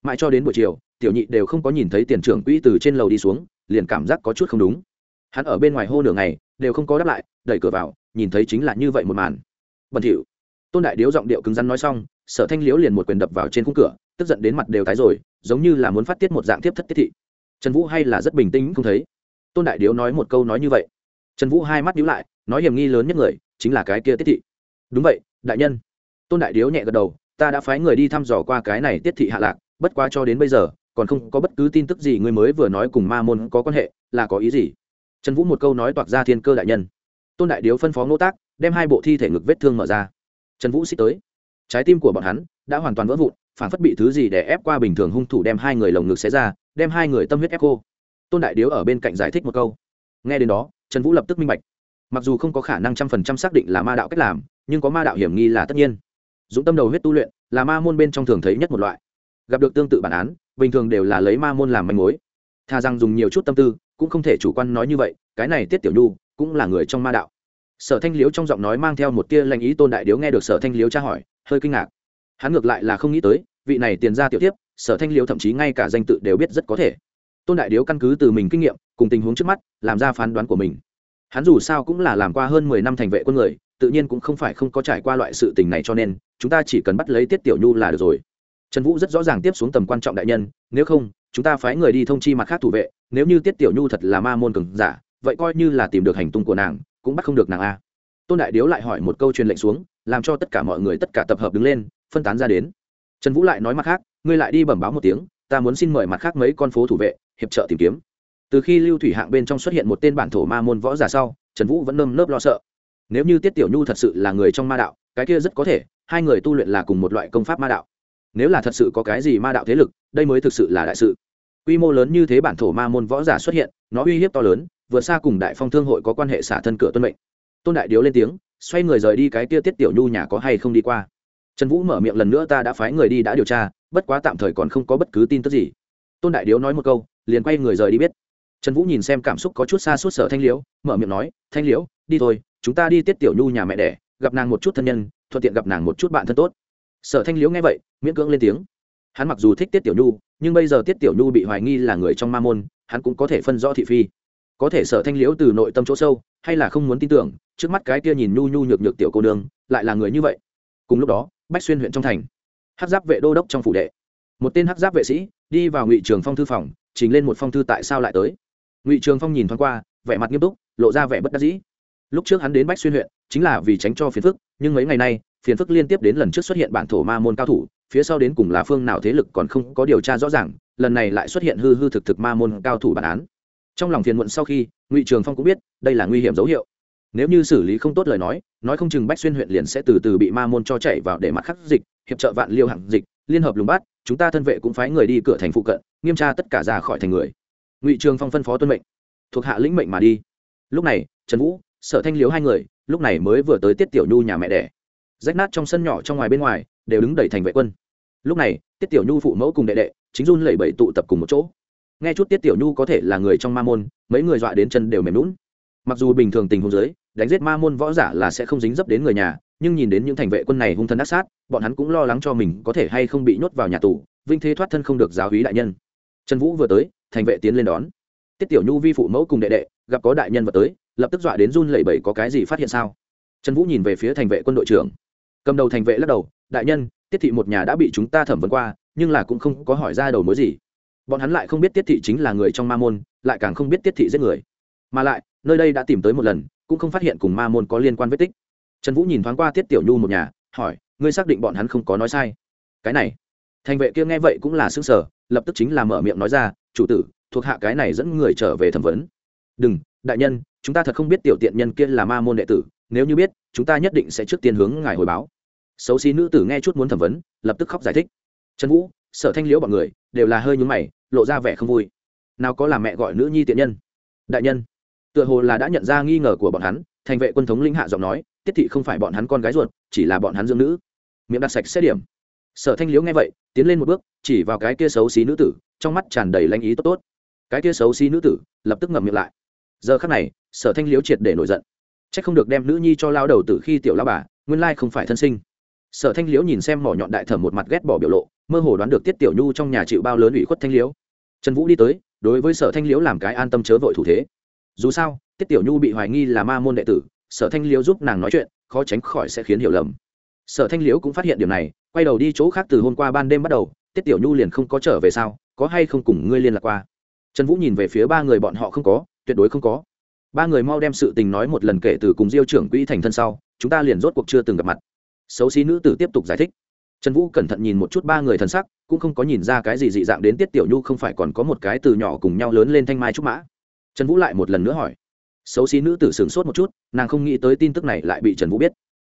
mãi cho đến buổi chiều, tiểu nhị đều không có nhìn thấy tiền trưởng quỹ từ trên lầu đi xuống, liền cảm giác có chút không đúng hắn ở bên ngoài hô nửa ngày, đều không có đáp lại, đẩy cửa vào, nhìn thấy chính là như vậy một màn. Bẩn thỉu. Tôn đại điếu giọng điệu cứng rắn nói xong, sở thanh liếu liền một quyền đập vào trên khung cửa, tức giận đến mặt đều tái rồi, giống như là muốn phát tiết một dạng tiếp thất tiết thị. Trần vũ hay là rất bình tĩnh không thấy. Tôn đại điếu nói một câu nói như vậy. Trần vũ hai mắt nhíu lại, nói hiểm nghi lớn nhất người, chính là cái kia tiết thị. Đúng vậy, đại nhân. Tôn đại điếu nhẹ gật đầu, ta đã phái người đi thăm dò qua cái này tiết thị hạ lạc, bất quá cho đến bây giờ, còn không có bất cứ tin tức gì người mới vừa nói cùng ma môn có quan hệ, là có ý gì? Trần vũ một câu nói toạc ra thiên cơ đại nhân. Tôn đại điếu phân phó ngô tác, đem hai bộ thi thể ngực vết thương mở ra. Trần vũ xích tới. Trái tim của bọn hắn đã hoàn toàn vỡ vụn, phản phất bị thứ gì để ép qua bình thường hung thủ đem hai người lồng ngực xé ra, đem hai người tâm huyết ép cô tôn đại điếu ở bên cạnh giải thích một câu. Nghe đến đó, trần vũ lập tức minh bạch. Mặc dù không có khả năng trăm phần trăm xác định là ma đạo cách làm, nhưng có ma đạo hiểm nghi là tất nhiên. Dũng tâm đầu huyết tu luyện là ma môn bên trong thường thấy nhất một loại. Gặp được tương tự bản án, bình thường đều là lấy ma môn làm manh mối. Thà rằng dùng nhiều chút tâm tư cũng không thể chủ quan nói như vậy, cái này tiết tiểu nhu cũng là người trong ma đạo. Sở thanh liếu trong giọng nói mang theo một tia lanh ý tôn đại điếu nghe được sở thanh liếu tra hỏi, hơi kinh ngạc. Hắn ngược lại là không nghĩ tới, vị này tiền ra tiểu tiếp sở thanh liếu thậm chí ngay cả danh tự đều biết rất có thể. Tôn đại điếu căn cứ từ mình kinh nghiệm, cùng tình huống trước mắt, làm ra phán đoán của mình. Hắn dù sao cũng là làm qua hơn mười năm thành vệ quân người, tự nhiên cũng không phải không có trải qua loại sự tình này cho nên, chúng ta chỉ cần bắt lấy tiết tiểu nhu là được rồi. Trần vũ rất rõ ràng tiếp xuống tầm quan trọng đại nhân, nếu không chúng ta phái người đi thông chi mặt khác thủ vệ, nếu như tiết tiểu nhu thật là ma môn cường giả, vậy coi như là tìm được hành tung của nàng, cũng bắt không được nàng a. Tôn đại điếu lại hỏi một câu truyền lệnh xuống, làm cho tất cả mọi người tất cả tập hợp đứng lên, phân tán ra đến. Trần vũ lại nói mặt khác, ngươi lại đi bẩm báo một tiếng, ta muốn xin mời mặt khác mấy con phố thủ vệ, hiệp trợ tìm kiếm. Từ khi lưu thủy hạng bên trong xuất hiện một tên bản thổ ma môn võ giả sau, trần vũ vẫn nơm nớp lo sợ. Nếu như tiết tiểu nhu thật sự là người trong ma đạo, cái kia rất có thể, hai người tu luyện là cùng một loại công pháp ma đạo nếu là thật sự có cái gì ma đạo thế lực, đây mới thực sự là đại sự. Quy mô lớn như thế bản thổ ma môn võ giả xuất hiện, nó uy hiếp to lớn, vượt xa cùng đại phong thương hội có quan hệ xả thân cửa tuân mệnh. Tôn đại điếu lên tiếng, xoay người rời đi cái kia tiết tiểu nhu nhà có hay không đi qua. Trần vũ mở miệng lần nữa ta đã phái người đi đã điều tra, bất quá tạm thời còn không có bất cứ tin tức gì. Tôn đại điếu nói một câu, liền quay người rời đi biết. Trần vũ nhìn xem cảm xúc có chút xa suốt sở thanh liễu, mở miệng nói, thanh liễu, đi thôi, chúng ta đi tiết tiểu nhu nhà mẹ đẻ, gặp nàng một chút thân nhân, thuận tiện gặp nàng một chút bạn thân tốt sở thanh liễu nghe vậy, miễn cưỡng lên tiếng. Hắn mặc dù thích tiết tiểu nhu, nhưng bây giờ tiết tiểu nhu bị hoài nghi là người trong ma môn, hắn cũng có thể phân rõ thị phi. Có thể sở thanh liễu từ nội tâm chỗ sâu, hay là không muốn tin tưởng, trước mắt cái kia nhìn nhu nhu nhược nhược tiểu cô nương, lại là người như vậy. Cùng lúc đó, bách xuyên huyện trong thành hát giáp vệ đô đốc trong phủ đệ. Một tên hát giáp vệ sĩ, đi vào ngụy trường phong thư phòng, trình lên một phong thư tại sao lại tới. Ngụy trường phong nhìn thoáng qua, vẻ mặt nghiêm túc, lộ ra vẻ bất đắc dĩ. Lúc trước hắn đến bách xuyên huyện, chính là vì tránh cho phiền phức, nhưng mấy ngày nay phiền phức liên tiếp đến lần trước xuất hiện bản thổ ma môn cao thủ, phía sau đến cùng là phương nào thế lực còn không có điều tra rõ ràng, lần này lại xuất hiện hư hư thực thực ma môn cao thủ bản án. Trong lòng phiền muộn sau khi, ngụy trường phong cũng biết, đây là nguy hiểm dấu hiệu. Nếu như xử lý không tốt lời nói nói không chừng bách xuyên huyện liền sẽ từ từ bị ma môn cho chạy vào để mặt khắc dịch, hiệp trợ vạn liêu hạng dịch, liên hợp lùng bắt chúng ta thân vệ cũng phái người đi cửa thành phụ cận, nghiêm tra tất cả ra khỏi thành người. Ngụy trường phong phân phó tuân mệnh. Thuộc hạ lĩnh mệnh mà đi. Lúc này, trần vũ, sở thanh liếu hai người, lúc này mới vừa tới tiết tiểu nhu nhà mẹ đẻ rách nát trong sân nhỏ trong ngoài bên ngoài, đều đứng đầy thành vệ quân. Lúc này, tiết tiểu nhu phụ mẫu cùng đệ đệ chính run lẩy bẩy tụ tập cùng một chỗ. Nghe chút tiết tiểu nhu có thể là người trong ma môn, mấy người dọa đến chân đều mềm lún mặc dù bình thường tình huống giới đánh giết ma môn võ giả là sẽ không dính dấp đến người nhà, nhưng nhìn đến những thành vệ quân này hung thân ác sát, bọn hắn cũng lo lắng cho mình có thể hay không bị nhốt vào nhà tù, vinh thế thoát thân không được giáo hí đại nhân. Trần vũ vừa tới, thành vệ tiến lên đón. Tiết tiểu nhu vi phụ mẫu cùng đệ đệ, gặp có đại nhân vật tới, lập tức dọa đến run lẩy bẩy có cái gì phát hiện sao? Trần vũ nhìn về phía thành vệ quân đội trưởng cầm đầu thành vệ lắc đầu, đại nhân, tiết thị một nhà đã bị chúng ta thẩm vấn qua, nhưng là cũng không có hỏi ra đầu mối gì. Bọn hắn lại không biết tiết thị chính là người trong ma môn, lại càng không biết tiết thị giết người. Mà lại, nơi đây đã tìm tới một lần, cũng không phát hiện cùng ma môn có liên quan vết tích. Trần vũ nhìn thoáng qua tiết tiểu nhu một nhà, hỏi, ngươi xác định bọn hắn không có nói sai? Cái này. Thành vệ kia nghe vậy cũng là xương sở lập tức chính là mở miệng nói ra, chủ tử, thuộc hạ cái này dẫn người trở về thẩm vấn. Đừng, đại nhân, chúng ta thật không biết tiểu tiện nhân kia là ma môn đệ tử nếu như biết, chúng ta nhất định sẽ trước tiên hướng ngài hồi báo. Xấu xí nữ tử nghe chút muốn thẩm vấn, lập tức khóc giải thích. Trần vũ, sở thanh liễu bọn người, đều là hơi nhúng mày, lộ ra vẻ không vui. Nào có làm mẹ gọi nữ nhi tiện nhân? Đại nhân, tựa hồ là đã nhận ra nghi ngờ của bọn hắn, thành vệ quân thống linh hạ giọng nói, tiết thị không phải bọn hắn con gái ruột, chỉ là bọn hắn dương nữ. Miệng đặt sạch xét điểm. Sở thanh liễu nghe vậy, tiến lên một bước, chỉ vào cái kia xấu xí nữ tử, trong mắt tràn đầy lãnh ý tốt tốt. Cái kia xấu xí nữ tử, lập tức ngậm miệng lại. Giờ khắc này, sở thanh liễu triệt để nổi giận c h ắ c không được đem nữ nhi cho lao đầu từ khi tiểu lao bà, nguyên lai không phải thân sinh. Sở thanh liễu nhìn xem mỏ nhọn đại thẩm một mặt ghét bỏ biểu lộ, mơ hồ đoán được tiết tiểu nhu trong nhà chịu bao lớn ủy khuất thanh liễu. Trần vũ đi tới, đối với sở thanh liễu làm cái an tâm chớ vội thủ thế. Dù sao, tiết tiểu nhu bị hoài nghi là ma môn đệ tử, sở thanh liễu giúp nàng nói chuyện, khó tránh khỏi sẽ khiến hiểu lầm. Sở thanh liễu cũng phát hiện điều này, quay đầu đi chỗ khác từ hôm qua ban đêm bắt đầu, tiết tiểu nhu liền không có trở về sao, có hay không cùng ngươi liên lạc qua. Trần vũ nhìn về phía ba người bọn họ không có, tuyệt đối không có ba người mau đem sự tình nói một lần kể từ cùng diêu trưởng quỹ thành thân sau, chúng ta liền rốt cuộc chưa từng gặp mặt. Xấu xí nữ tử tiếp tục giải thích. Trần vũ cẩn thận nhìn một chút ba người thân sắc, cũng không có nhìn ra cái gì dị dạng đến tiết tiểu nhu không phải còn có một cái từ nhỏ cùng nhau lớn lên thanh mai trúc mã. Trần vũ lại một lần nữa hỏi. Xấu xí nữ tử sửng sốt một chút, nàng không nghĩ tới tin tức này lại bị trần vũ biết.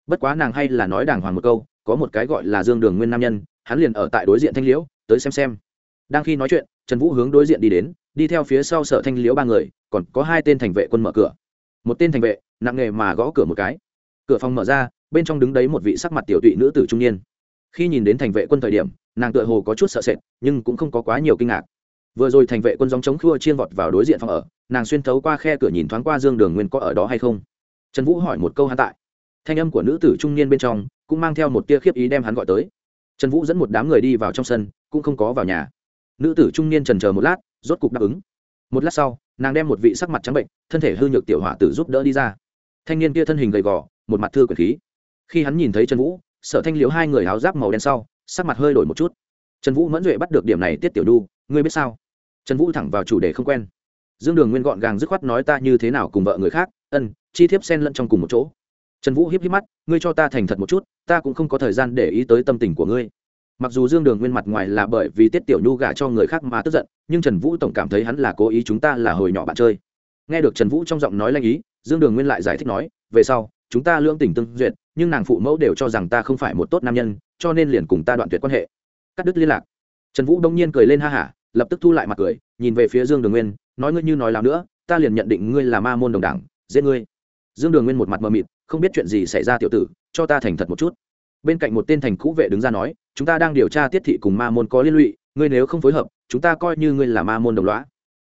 Bất quá nàng hay là nói đàng hoàng một câu, có một cái gọi là dương đường nguyên nam nhân, hắn liền ở tại đối diện thanh liễu, tới xem xem. Đang khi nói chuyện, trần vũ hướng đối diện đi đến đi theo phía sau sở thanh liễu ba người, còn có hai tên thành vệ quân mở cửa. Một tên thành vệ, nặng nghề mà gõ cửa một cái. Cửa phòng mở ra, bên trong đứng đấy một vị sắc mặt tiểu tụy nữ tử trung niên. Khi nhìn đến thành vệ quân thời điểm, nàng tựa hồ có chút sợ sệt, nhưng cũng không có quá nhiều kinh ngạc. Vừa rồi thành vệ quân dòng chống khua chiên vọt vào đối diện phòng ở, nàng xuyên thấu qua khe cửa nhìn thoáng qua dương đường nguyên có ở đó hay không. Trần vũ hỏi một câu hắn tại. Thanh âm của nữ tử trung niên bên trong cũng mang theo một tia khiếp ý đem hắn gọi tới. Trần vũ dẫn một đám người đi vào trong sân, cũng không có vào nhà. Nữ tử trung niên trần chờ một lát rốt cục đáp ứng. Một lát sau, nàng đem một vị sắc mặt trắng bệnh, thân thể hư nhược tiểu hỏa tử giúp đỡ đi ra. Thanh niên kia thân hình gầy gò, một mặt thư quyền khí. Khi hắn nhìn thấy trần vũ, sở thanh liễu hai người áo giáp màu đen sau, sắc mặt hơi đổi một chút. Trần vũ mẫn duệ bắt được điểm này tiết tiểu đu, ngươi biết sao? Trần vũ thẳng vào chủ đề không quen. Dương đường nguyên gọn gàng dứt khoát nói ta như thế nào cùng vợ người khác, ân, chi thiếp xen lẫn trong cùng một chỗ. Trần vũ hiếp hiếp mắt, ngươi cho ta thành thật một chút, ta cũng không có thời gian để ý tới tâm tình của ngươi mặc dù dương đường nguyên mặt ngoài là bởi vì tiết tiểu nhu gả cho người khác mà tức giận, nhưng trần vũ tổng cảm thấy hắn là cố ý chúng ta là hồi nhỏ bạn chơi. Nghe được trần vũ trong giọng nói lanh ý, dương đường nguyên lại giải thích nói, về sau, chúng ta lưỡng tình tương duyệt, nhưng nàng phụ mẫu đều cho rằng ta không phải một tốt nam nhân, cho nên liền cùng ta đoạn tuyệt quan hệ. Cắt đứt liên lạc. Trần vũ đông nhiên cười lên ha hả, lập tức thu lại mặt cười, nhìn về phía dương đường nguyên, nói, ngươi như nói lào nữa, ta liền nhận định ngươi là ma môn đồng đảng, giết ngươi. Dương đường nguyên một mặt mờ mịt, không biết chuyện gì xảy ra tiểu tử, cho ta thành thật một chút. Bên cạnh một tên thành cũ vệ đứng ra nói chúng ta đang điều tra tiết thị cùng ma môn có liên lụy, ngươi nếu không phối hợp, chúng ta coi như ngươi là ma môn đồng lõa.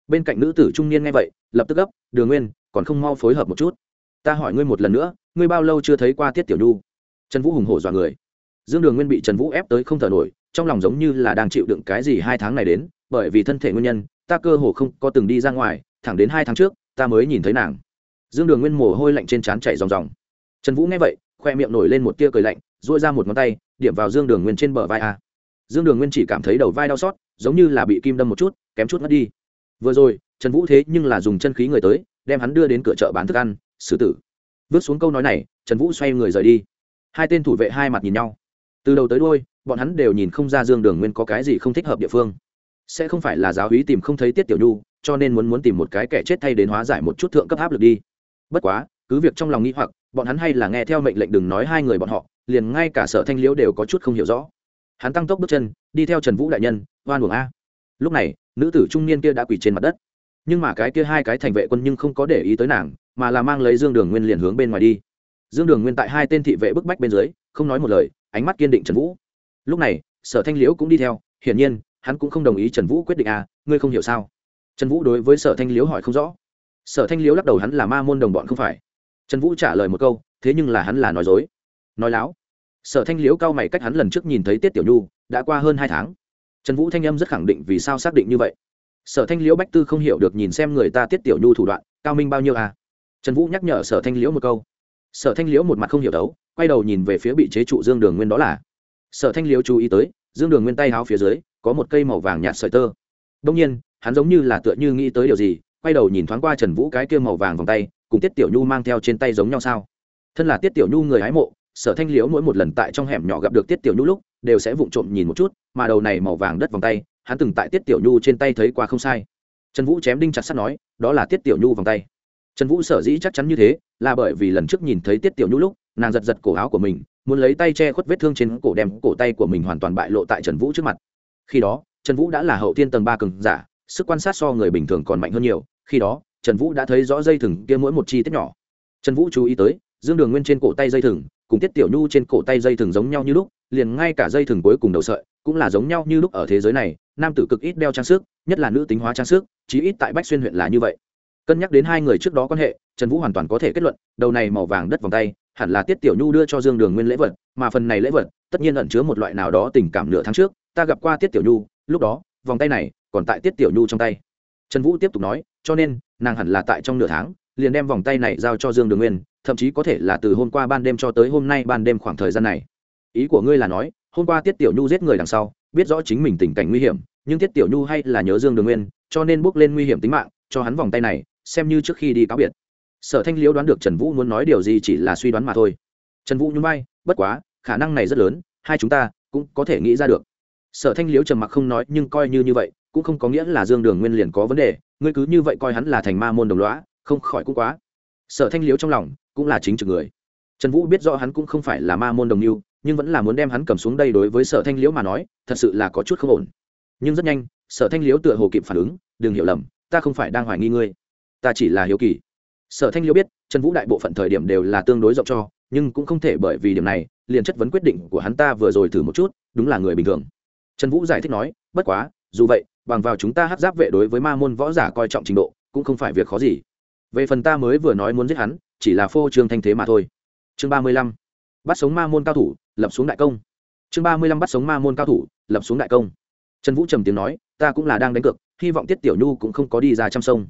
bên cạnh nữ tử trung niên nghe vậy, lập tức gấp, đường nguyên, còn không mau phối hợp một chút. Ta hỏi ngươi một lần nữa, ngươi bao lâu chưa thấy qua tiết tiểu nhu? Trần vũ hùng hổ dọa người. Dương đường nguyên bị trần vũ ép tới không thở nổi, trong lòng giống như là đang chịu đựng cái gì hai tháng này đến, bởi vì thân thể nguyên nhân, ta cơ hồ không có từng đi ra ngoài, thẳng đến hai tháng trước, ta mới nhìn thấy nàng. Dương đường nguyên mồ hôi lạnh trên trán chảy ròng ròng. Trần vũ nghe vậy, khoe miệng nổi lên một tia cười lạnh dội ra một ngón tay, điểm vào dương đường nguyên trên bờ vai a. Dương đường nguyên chỉ cảm thấy đầu vai đau xót, giống như là bị kim đâm một chút, kém chút mất đi. Vừa rồi, trần vũ thế nhưng là dùng chân khí người tới, đem hắn đưa đến cửa chợ bán thức ăn xử tử. Vứt xuống câu nói này, trần vũ xoay người rời đi. Hai tên thủ vệ hai mặt nhìn nhau. Từ đầu tới đôi bọn hắn đều nhìn không ra dương đường nguyên có cái gì không thích hợp địa phương. Sẽ không phải là giáo hí tìm không thấy tiết tiểu nhu, cho nên muốn muốn tìm một cái kẻ chết thay đến hóa giải một chút thượng cấp áp lực đi. Bất quá, cứ việc trong lòng nghĩ hoặc, bọn hắn hay là nghe theo mệnh lệnh đừng nói hai người bọn họ liền ngay cả sở thanh liễu đều có chút không hiểu rõ. Hắn tăng tốc bước chân, đi theo trần vũ đại nhân, oan buồng a. Lúc này, nữ tử trung niên kia đã quỳ trên mặt đất. Nhưng mà cái kia hai cái thành vệ quân nhưng không có để ý tới nàng, mà là mang lấy dương đường nguyên liền hướng bên ngoài đi. Dương đường nguyên tại hai tên thị vệ bức bách bên dưới, không nói một lời, ánh mắt kiên định trần vũ. Lúc này, sở thanh liễu cũng đi theo, hiển nhiên, hắn cũng không đồng ý trần vũ quyết định à ngươi không hiểu sao? Trần vũ đối với sở thanh liễu hỏi không rõ. Sở thanh liễu lắc đầu hắn là ma môn đồng bọn không phải. Trần vũ trả lời một câu, thế nhưng là hắn là nói dối nói láo. Sở thanh liễu cao mày cách hắn lần trước nhìn thấy tiết tiểu nhu, đã qua hơn hai tháng. Trần vũ thanh âm rất khẳng định vì sao xác định như vậy. Sở thanh liễu bách tư không hiểu được nhìn xem người ta tiết tiểu nhu thủ đoạn, cao minh bao nhiêu à? Trần vũ nhắc nhở sở thanh liễu một câu. Sở thanh liễu một mặt không hiểu đấu, quay đầu nhìn về phía bị chế trụ dương đường nguyên đó là. Sở thanh liễu chú ý tới, dương đường nguyên tay háo phía dưới, có một cây màu vàng nhạt sợi tơ. Đông nhiên, hắn giống như là tựa như nghĩ tới điều gì, quay đầu nhìn thoáng qua trần vũ cái kia màu vàng vòng tay, cùng tiết tiểu nhu mang theo trên tay giống nhau sao? Thân là tiết tiểu nhu người hái mộ sở thanh liễu mỗi một lần tại trong hẻm nhỏ gặp được tiết tiểu nhu lúc, đều sẽ vụng trộm nhìn một chút, mà đầu này màu vàng đất vòng tay, hắn từng tại tiết tiểu nhu trên tay thấy qua không sai. Trần vũ chém đinh chặt sắt nói, đó là tiết tiểu nhu vòng tay. Trần vũ sở dĩ chắc chắn như thế, là bởi vì lần trước nhìn thấy tiết tiểu nhu lúc, nàng giật giật cổ áo của mình, muốn lấy tay che khuất vết thương trên cổ đem cổ tay của mình hoàn toàn bại lộ tại trần vũ trước mặt. Khi đó, trần vũ đã là hậu tiên tầng ba cường giả, sức quan sát so người bình thường còn mạnh hơn nhiều. Khi đó, trần vũ đã thấy rõ dây thừng kia mỗi một chi tiết nhỏ. Trần vũ chú ý tới, dương đường nguyên trên cổ tay dây thừng cùng tiết tiểu nhu trên cổ tay dây thừng giống nhau như lúc, liền ngay cả dây thừng cuối cùng đầu sợi cũng là giống nhau như lúc ở thế giới này, nam tử cực ít đeo trang sức, nhất là nữ tính hóa trang sức, chí ít tại bách xuyên huyện là như vậy. Cân nhắc đến hai người trước đó quan hệ, trần vũ hoàn toàn có thể kết luận, đầu này màu vàng đất vòng tay, hẳn là tiết tiểu nhu đưa cho dương đường nguyên lễ vật, mà phần này lễ vật, tất nhiên ẩn chứa một loại nào đó tình cảm nửa tháng trước, ta gặp qua tiết tiểu nhu, lúc đó, vòng tay này còn tại tiết tiểu nhu trong tay. Trần vũ tiếp tục nói, cho nên, nàng hẳn là tại trong nửa tháng, liền đem vòng tay này giao cho dương đường nguyên thậm chí có thể là từ hôm qua ban đêm cho tới hôm nay ban đêm khoảng thời gian này. Ý của ngươi là nói, hôm qua tiết tiểu nhu giết người đằng sau, biết rõ chính mình tình cảnh nguy hiểm, nhưng tiết tiểu nhu hay là nhớ dương đường nguyên, cho nên bước lên nguy hiểm tính mạng, cho hắn vòng tay này, xem như trước khi đi cáo biệt. Sở thanh liễu đoán được trần vũ muốn nói điều gì chỉ là suy đoán mà thôi. Trần vũ nhún vai, bất quá, khả năng này rất lớn, hai chúng ta cũng có thể nghĩ ra được. Sở thanh liễu trầm mặc không nói, nhưng coi như như vậy, cũng không có nghĩa là dương đường nguyên liền có vấn đề, ngươi cứ như vậy coi hắn là thành ma môn đồng lõa, không khỏi cũng quá. Sở thanh liễu trong lòng cũng là chính trực người. Trần vũ biết rõ hắn cũng không phải là ma môn đồng mưu nhưng vẫn là muốn đem hắn cầm xuống đây đối với sở thanh liễu mà nói, thật sự là có chút không ổn. Nhưng rất nhanh, sở thanh liễu tựa hồ kịp phản ứng, đừng hiểu lầm, ta không phải đang hoài nghi ngươi. Ta chỉ là hiếu kỳ. Sở thanh liễu biết, trần vũ đại bộ phận thời điểm đều là tương đối rộng cho, nhưng cũng không thể bởi vì điểm này, liền chất vấn quyết định của hắn ta vừa rồi thử một chút, đúng là người bình thường. Trần vũ giải thích nói, bất quá, dù vậy, bằng vào chúng ta hát giáp vệ đối với ma môn võ giả coi trọng trình độ, cũng không phải việc khó gì. Về phần ta mới vừa nói muốn giết hắn chỉ là phô trương thanh thế mà thôi. Chương ba mươi lăm, bắt sống ma môn cao thủ, lập xuống đại công. Chương ba mươi lăm, bắt sống ma môn cao thủ, lập xuống đại công. Trần vũ trầm tiếng nói, ta cũng là đang đánh cược, hy vọng tiết tiểu nhu cũng không có đi ra trăm sông.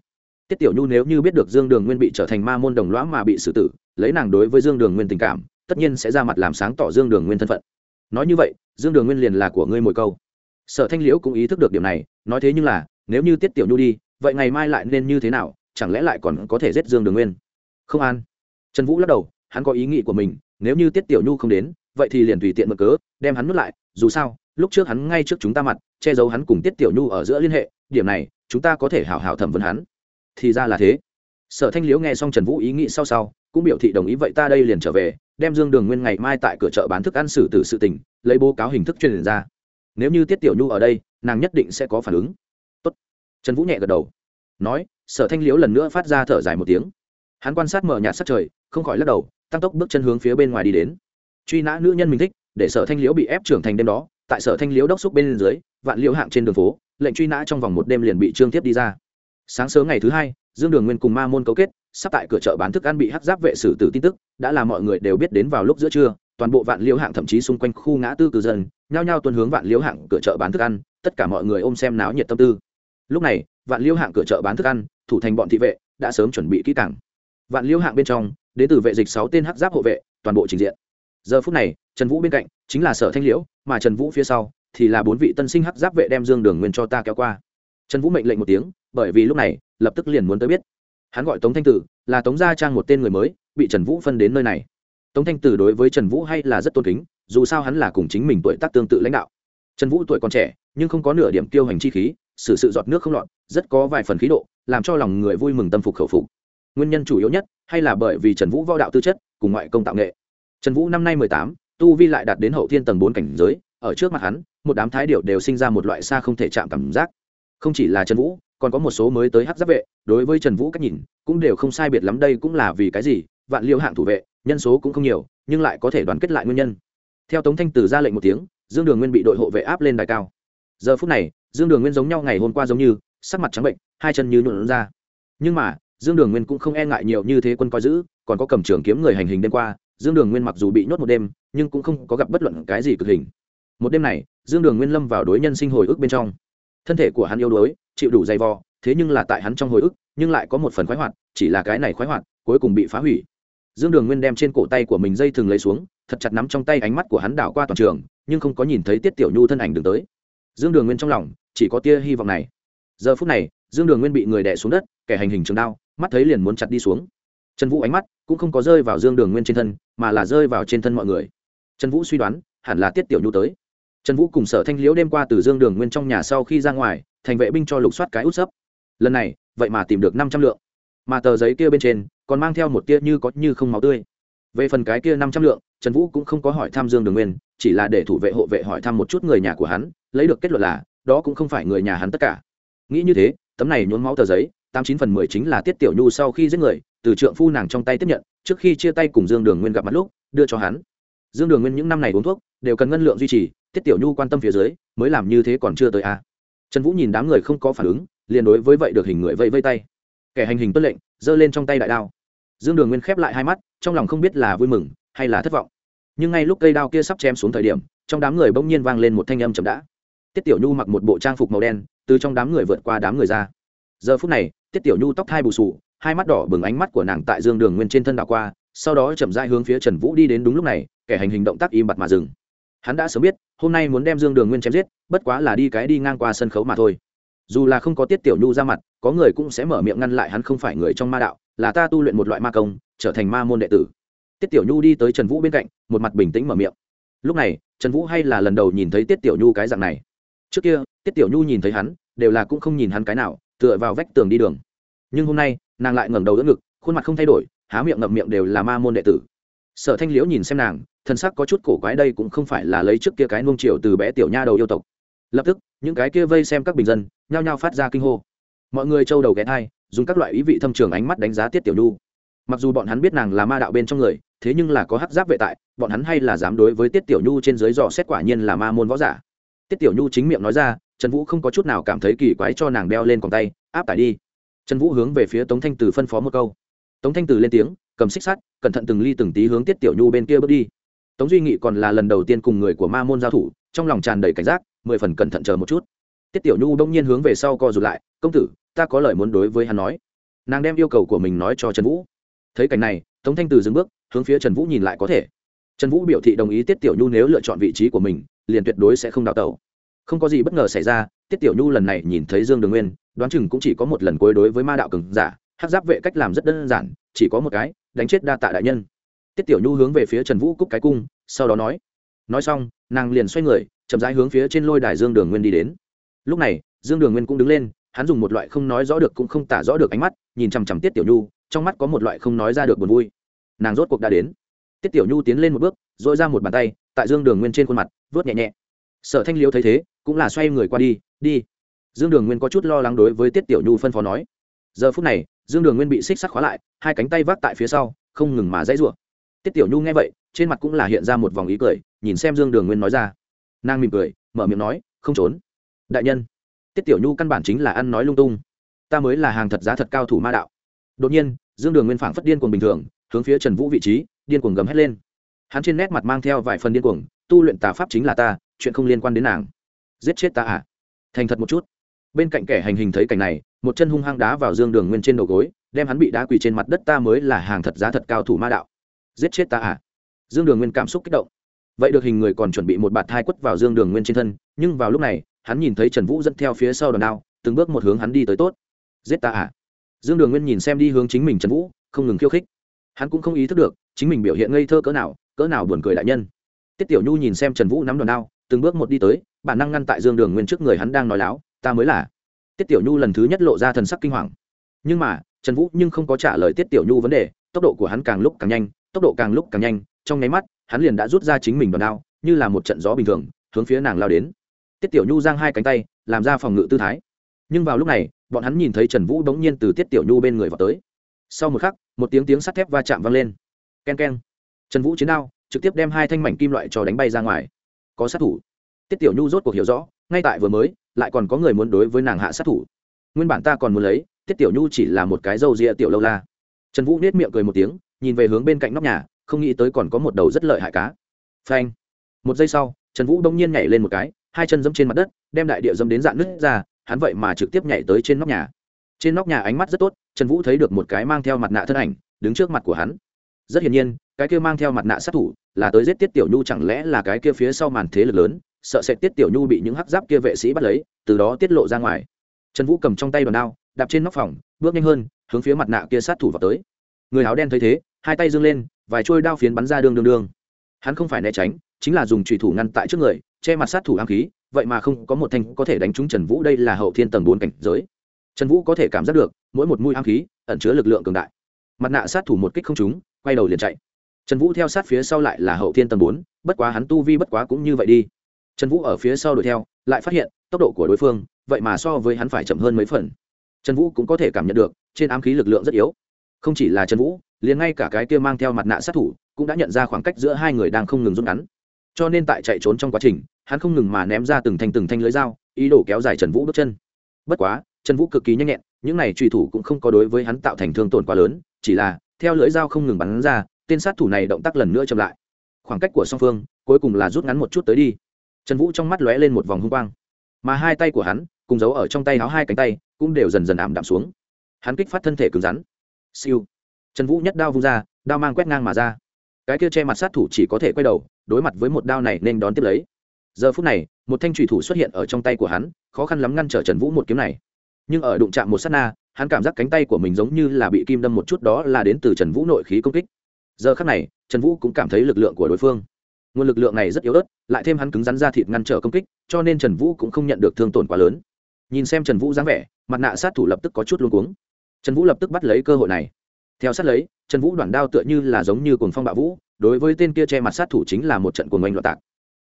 Tiết tiểu nhu nếu như biết được dương đường nguyên bị trở thành ma môn đồng lõa mà bị xử tử, lấy nàng đối với dương đường nguyên tình cảm, tất nhiên sẽ ra mặt làm sáng tỏ dương đường nguyên thân phận. Nói như vậy, dương đường nguyên liền là của ngươi mỗi câu. Sở thanh liễu cũng ý thức được điểm này, nói thế nhưng là, nếu như tiết tiểu nhu đi, vậy ngày mai lại nên như thế nào, chẳng lẽ lại còn có thể giết dương đường nguyên? Không an. Trần vũ lắc đầu, hắn có ý nghĩ của mình, nếu như tiết tiểu nhu không đến, vậy thì liền tùy tiện mở cớ, đem hắn nuốt lại, dù sao, lúc trước hắn ngay trước chúng ta mặt, che giấu hắn cùng tiết tiểu nhu ở giữa liên hệ, điểm này, chúng ta có thể hào hào thẩm vấn hắn. Thì ra là thế. Sở thanh liễu nghe xong trần vũ ý nghĩ sau sau, cũng biểu thị đồng ý vậy ta đây liền trở về, đem dương đường nguyên ngày mai tại cửa chợ bán thức ăn xử tử sự tình, lấy bố cáo hình thức truyền ra. Nếu như tiết tiểu nhu ở đây, nàng nhất định sẽ có phản ứng. Tốt. trần vũ nhẹ gật đầu. Nói, sở thanh liễu lần nữa phát ra thở dài một tiếng hắn quan sát mở nhạt sát trời, không khỏi lắc đầu, tăng tốc bước chân hướng phía bên ngoài đi đến. Truy nã nữ nhân mình thích, để sở thanh liễu bị ép trưởng thành đêm đó, tại sở thanh liễu đốc xúc bên dưới, vạn liễu hạng trên đường phố, lệnh truy nã trong vòng một đêm liền bị trương tiếp đi ra. Sáng sớm ngày thứ hai, dương đường nguyên cùng ma môn cấu kết, sắp tại cửa chợ bán thức ăn bị hắc giáp vệ sử tử tin tức, đã là mọi người đều biết đến vào lúc giữa trưa, toàn bộ vạn liễu hạng thậm chí xung quanh khu ngã tư cư dân, nhao nhao tuân hướng vạn liễu hạng cửa chợ bán thức ăn, tất cả mọi người ôm xem náo nhiệt tâm tư. Lúc này, vạn liễu hạng cửa chợ bán thức ăn, thủ thành bọn thị vệ, đã sớm chuẩn bị kỹ càng vạn liêu hạng bên trong đến từ vệ dịch sáu tên hắc giáp hộ vệ, toàn bộ trình diện. Giờ phút này, trần vũ bên cạnh chính là sở thanh liễu, mà trần vũ phía sau thì là bốn vị tân sinh hắc giáp vệ đem dương đường nguyên cho ta kéo qua. Trần vũ mệnh lệnh một tiếng, bởi vì lúc này, lập tức liền muốn tới biết. Hắn gọi tống thanh tử, là tống gia trang một tên người mới, bị trần vũ phân đến nơi này. Tống thanh tử đối với trần vũ hay là rất tôn kính, dù sao hắn là cùng chính mình tuổi tác tương tự lãnh đạo. Trần vũ tuổi còn trẻ, nhưng không có nửa điểm tiêu hành chi khí, xử sự giọt nước không lọt, rất có vài phần khí độ, làm cho lòng người vui mừng tâm phục khẩu phục nguyên nhân chủ yếu nhất hay là bởi vì trần vũ võ đạo tư chất cùng ngoại công tạo nghệ. Trần vũ năm nay mười tám, tu vi lại đạt đến hậu thiên tầng bốn cảnh giới, ở trước mặt hắn, một đám thái điệu đều sinh ra một loại xa không thể chạm cảm giác. Không chỉ là trần vũ, còn có một số mới tới hát giáp vệ, đối với trần vũ cách nhìn, cũng đều không sai biệt lắm, đây cũng là vì cái gì, vạn liêu hạng thủ vệ, nhân số cũng không nhiều, nhưng lại có thể đoàn kết lại nguyên nhân. Theo tống thanh từ ra lệnh một tiếng, dương đường nguyên bị đội hộ vệ áp lên đài cao. Giờ phút này, dương đường nguyên giống nhau ngày hôm qua giống như, sắc mặt trắng bệnh, hai chân như nhuộn ra. Nhưng mà dương đường nguyên cũng không e ngại nhiều như thế quân coi giữ, còn có cầm trường kiếm người hành hình đêm qua, dương đường nguyên mặc dù bị nhốt một đêm, nhưng cũng không có gặp bất luận cái gì cực hình. Một đêm này, dương đường nguyên lâm vào đối nhân sinh hồi ức bên trong. Thân thể của hắn yếu đuối, chịu đủ dày vò, thế nhưng là tại hắn trong hồi ức, nhưng lại có một phần khoái hoạt, chỉ là cái này khoái hoạt, cuối cùng bị phá hủy. Dương đường nguyên đem trên cổ tay của mình dây thường lấy xuống, thật chặt nắm trong tay ánh mắt của hắn đảo qua toàn trường, nhưng không có nhìn thấy tiết tiểu nhu thân ảnh đường tới. Dương đường nguyên trong lòng, chỉ có tia hy vọng này. Giờ phút này, dương đường nguyên bị người đè xuống đất kẻ hành hình trường đao, mắt thấy liền muốn chặt đi xuống. Trần vũ ánh mắt cũng không có rơi vào dương đường nguyên trên thân, mà là rơi vào trên thân mọi người. Trần vũ suy đoán, hẳn là tiết tiểu nhu tới. Trần vũ cùng sở thanh liễu đêm qua từ dương đường nguyên trong nhà sau khi ra ngoài, thành vệ binh cho lục soát cái út sấp. Lần này, vậy mà tìm được năm trăm lượng. Mà tờ giấy kia bên trên còn mang theo một tia như có như không máu tươi. Về phần cái kia năm trăm lượng, trần vũ cũng không có hỏi thăm dương đường nguyên, chỉ là để thủ vệ hộ vệ hỏi thăm một chút người nhà của hắn, lấy được kết luận là, đó cũng không phải người nhà hắn tất cả. Nghĩ như thế, tấm này nhốn máu tờ giấy tám chín phần mười chính là tiết tiểu nhu sau khi giết người, từ trượng phu nàng trong tay tiếp nhận, trước khi chia tay cùng dương đường nguyên gặp mặt lúc, đưa cho hắn. Dương đường nguyên những năm này uống thuốc, đều cần ngân lượng duy trì, tiết tiểu nhu quan tâm phía dưới, mới làm như thế còn chưa tới a à. trần vũ nhìn đám người không có phản ứng, liền đối với vậy được hình người vây vây tay. Kẻ hành hình tuân lệnh, giơ lên trong tay đại đao. Dương đường nguyên khép lại hai mắt, trong lòng không biết là vui mừng, hay là thất vọng. Nhưng ngay lúc cây đao kia sắp chém xuống thời điểm, trong đám người bỗng nhiên vang lên một thanh âm chậm đã. Tiết tiểu nhu mặc một bộ trang phục màu đen, từ trong đám người vượt qua đám người ra giờ phút này, tiết tiểu nhu tóc thai bù sù, hai mắt đỏ bừng ánh mắt của nàng tại dương đường nguyên trên thân đảo qua, sau đó chậm rãi hướng phía trần vũ đi đến đúng lúc này, kẻ hành hình động tác im bặt mà dừng. Hắn đã sớm biết, hôm nay muốn đem dương đường nguyên chém giết, bất quá là đi cái đi ngang qua sân khấu mà thôi. Dù là không có tiết tiểu nhu ra mặt, có người cũng sẽ mở miệng ngăn lại hắn không phải người trong ma đạo, là ta tu luyện một loại ma công, trở thành ma môn đệ tử. Tiết tiểu nhu đi tới trần vũ bên cạnh, một mặt bình tĩnh mở miệng. Lúc này, trần vũ hay là lần đầu nhìn thấy tiết tiểu nhu cái dạng này. Trước kia, tiết tiểu nhu nhìn thấy hắn, đều là cũng không nhìn hắn cái nào tựa vào vách tường đi đường. Nhưng hôm nay, nàng lại ngẩng đầu đỡ ngực, khuôn mặt không thay đổi, há miệng ngậm miệng đều là ma môn đệ tử. Sở thanh liễu nhìn xem nàng thân sắc có chút cổ quái đây cũng không phải là lấy trước kia cái nung chiều từ bé tiểu nha đầu yêu tộc. Lập tức, những cái kia vây xem các bình dân, nhao nhao phát ra kinh hô. Mọi người trâu đầu ghé thai dùng các loại ý vị thâm trường ánh mắt đánh giá tiết tiểu nhu. Mặc dù bọn hắn biết nàng là ma đạo bên trong người, thế nhưng là có hắc giáp vệ tại, bọn hắn hay là dám đối với tiết tiểu nhu trên dưới dò xét quả nhiên là ma môn võ giả. Tiết tiểu nhu chính miệng nói ra trần vũ không có chút nào cảm thấy kỳ quái cho nàng đeo lên còng tay, áp tải đi. Trần vũ hướng về phía tống thanh từ phân phó một câu. Tống thanh từ lên tiếng, cầm xích sắt, cẩn thận từng ly từng tí hướng tiết tiểu nhu bên kia bước đi. Tống duy nghị còn là lần đầu tiên cùng người của ma môn giao thủ, trong lòng tràn đầy cảnh giác, mười phần cẩn thận chờ một chút. Tiết tiểu nhu đông nhiên hướng về sau co rụt lại, công tử, ta có lời muốn đối với hắn nói. Nàng đem yêu cầu của mình nói cho trần vũ. Thấy cảnh này, tống thanh từ dừng bước, hướng phía trần vũ nhìn lại có thể. Trần vũ biểu thị đồng ý tiết tiểu nhu nếu lựa chọn vị trí của mình, liền tuyệt đối sẽ không đào tẩu không có gì bất ngờ xảy ra, tiết tiểu nhu lần này nhìn thấy dương đường nguyên, đoán chừng cũng chỉ có một lần cuối đối với ma đạo cường giả hát giáp vệ cách làm rất đơn giản, chỉ có một cái, đánh chết đa tạ đại nhân. Tiết tiểu nhu hướng về phía trần vũ cúc cái cung, sau đó nói. Nói xong, nàng liền xoay người, chậm rãi hướng phía trên lôi đài dương đường nguyên đi đến. Lúc này, dương đường nguyên cũng đứng lên, hắn dùng một loại không nói rõ được cũng không tả rõ được ánh mắt, nhìn chằm chằm tiết tiểu nhu, trong mắt có một loại không nói ra được buồn vui. Nàng rốt cuộc đã đến. Tiết tiểu nhu tiến lên một bước dội ra một bàn tay, tại dương đường nguyên trên khuôn mặt, vớt nhẹ nhẹ sở thanh liêu thấy thế, cũng là xoay người qua đi đi. Dương đường nguyên có chút lo lắng đối với tiết tiểu nhu phân phó nói. Giờ phút này, dương đường nguyên bị xích sắt khóa lại, hai cánh tay vác tại phía sau, không ngừng mà dãy rủa. Tiết tiểu nhu nghe vậy, trên mặt cũng là hiện ra một vòng ý cười, nhìn xem dương đường nguyên nói ra. Nàng mỉm cười, mở miệng nói, không trốn. Đại nhân. Tiết tiểu nhu căn bản chính là ăn nói lung tung. Ta mới là hàng thật giá thật cao thủ ma đạo. Đột nhiên, dương đường nguyên phảng phất điên cuồng bình thường, hướng phía trần vũ vị trí, điên cuồng gầm hét lên. Hắn trên nét mặt mang theo vài phần điên cuồng, tu luyện tà pháp chính là ta chuyện không liên quan đến nàng. Giết chết ta à? Thành thật một chút. Bên cạnh kẻ hành hình thấy cảnh này, một chân hung hăng đá vào dương đường nguyên trên đầu gối, đem hắn bị đá quỳ trên mặt đất ta mới là hàng thật giá thật cao thủ ma đạo. Giết chết ta à? Dương đường nguyên cảm xúc kích động. Vậy được hình người còn chuẩn bị một bạt thai quất vào dương đường nguyên trên thân, nhưng vào lúc này, hắn nhìn thấy trần vũ dẫn theo phía sau đòn đao, từng bước một hướng hắn đi tới tốt. Giết ta à? Dương đường nguyên nhìn xem đi hướng chính mình trần vũ, không ngừng khiêu khích. Hắn cũng không ý thức được, chính mình biểu hiện ngây thơ cỡ nào cỡ nào buồn cười đại nhân. Tiết tiểu nhu nhìn xem trần vũ nắm đòn đao từng bước một đi tới, bản năng ngăn tại dương đường nguyên trước người hắn đang nói láo, ta mới là. Tiết tiểu nhu lần thứ nhất lộ ra thần sắc kinh hoàng. Nhưng mà, trần vũ nhưng không có trả lời tiết tiểu nhu vấn đề, tốc độ của hắn càng lúc càng nhanh, tốc độ càng lúc càng nhanh, trong nháy mắt, hắn liền đã rút ra chính mình đòn đao, như là một trận gió bình thường, hướng phía nàng lao đến. Tiết tiểu nhu giang hai cánh tay, làm ra phòng ngự tư thái. Nhưng vào lúc này, bọn hắn nhìn thấy trần vũ đ ố n g nhiên từ tiết tiểu nhu bên người vào tới. Sau một khắc, một tiếng tiếng sắt thép va chạm vang lên. K e n k e n trần vũ chiến đao, trực tiếp đem hai thanh mảnh kim loại cho đánh bay ra ngoài có sát thủ. Tiết tiểu nhu rốt cuộc hiểu rõ, ngay tại vừa mới, lại còn có người muốn đối với nàng hạ sát thủ. Nguyên bản ta còn muốn lấy, tiết tiểu nhu chỉ là một cái râu ria tiểu lâu la. Trần vũ nết miệng cười một tiếng, nhìn về hướng bên cạnh nóc nhà, không nghĩ tới còn có một đầu rất lợi hại cá. Phanh. Một giây sau, trần vũ đông nhiên nhảy lên một cái, hai chân dẫm trên mặt đất, đem đại địa dẫm đến dạn nứt ra, hắn vậy mà trực tiếp nhảy tới trên nóc nhà. Trên nóc nhà ánh mắt rất tốt, trần vũ thấy được một cái mang theo mặt nạ thân ảnh, đứng trước mặt của hắn. Rất hiển nhiên, cái kia mang theo mặt nạ sát thủ là tới giết tiết tiểu nhu chẳng lẽ là cái kia phía sau màn thế lực lớn, sợ sẽ tiết tiểu nhu bị những hắc giáp kia vệ sĩ bắt lấy, từ đó tiết lộ ra ngoài. Trần vũ cầm trong tay đòn đao, đạp trên nóc phòng, bước nhanh hơn, hướng phía mặt nạ kia sát thủ vào tới. Người áo đen thấy thế, hai tay dâng lên, vài trôi đao phiến bắn ra đường đường đường hắn không phải né tránh, chính là dùng trùy thủ ngăn tại trước người, che mặt sát thủ ám khí, vậy mà không có một thanh có thể đánh trúng trần vũ đây là hậu thiên tầng bốn cảnh giới. Trần vũ có thể cảm giác được, mỗi một mũi ám khí ẩn chứa lực lượng cường đại. Mặt nạ sát thủ một kích không trúng, quay đầu liền chạy trần vũ theo sát phía sau lại là hậu thiên tầng bốn, bất quá hắn tu vi bất quá cũng như vậy đi. Trần vũ ở phía sau đuổi theo, lại phát hiện, tốc độ của đối phương, vậy mà so với hắn phải chậm hơn mấy phần. Trần vũ cũng có thể cảm nhận được, trên ám khí lực lượng rất yếu. Không chỉ là trần vũ, liền ngay cả cái kia mang theo mặt nạ sát thủ, cũng đã nhận ra khoảng cách giữa hai người đang không ngừng rút ngắn. Cho nên tại chạy trốn trong quá trình, hắn không ngừng mà ném ra từng thanh từng thanh lưới dao, ý đồ kéo dài trần vũ bước chân. Bất quá, trần vũ cực kỳ nhanh nhẹn, những này truy thủ cũng không có đối với hắn tạo thành thương tổn quá lớn, chỉ là, theo lưới dao không ngừng bắn ra tên sát thủ này động tác lần nữa chậm lại. Khoảng cách của song phương, cuối cùng là rút ngắn một chút tới đi. Trần vũ trong mắt lóe lên một vòng hung quang. Mà hai tay của hắn, cùng giấu ở trong tay áo hai cánh tay, cũng đều dần dần ảm đạm xuống. Hắn kích phát thân thể cứng rắn. Siêu. Trần vũ nhất đao vung ra, đao mang quét ngang mà ra. Cái kia che mặt sát thủ chỉ có thể quay đầu, đối mặt với một đao này nên đón tiếp lấy. Giờ phút này, một thanh trùy thủ xuất hiện ở trong tay của hắn, khó khăn lắm ngăn trở trần vũ một kiếm này. Nhưng ở đụng chạm một s á t na, hắn cảm giác cánh tay của mình giống như là bị kim đâm một chút đó là đến từ trần vũ nội khí công kích giờ khắc này, trần vũ cũng cảm thấy lực lượng của đối phương. Nguồn lực lượng này rất yếu ớt, lại thêm hắn cứng rắn ra thịt ngăn trở công kích, cho nên trần vũ cũng không nhận được thương tổn quá lớn. Nhìn xem trần vũ dáng vẻ, mặt nạ sát thủ lập tức có chút luôn cuống. Trần vũ lập tức bắt lấy cơ hội này. Theo sát lấy, trần vũ đoạn đao tựa như là giống như cồn phong bạo vũ, đối với tên kia che mặt sát thủ chính là một trận cuồng oanh loạn tạc.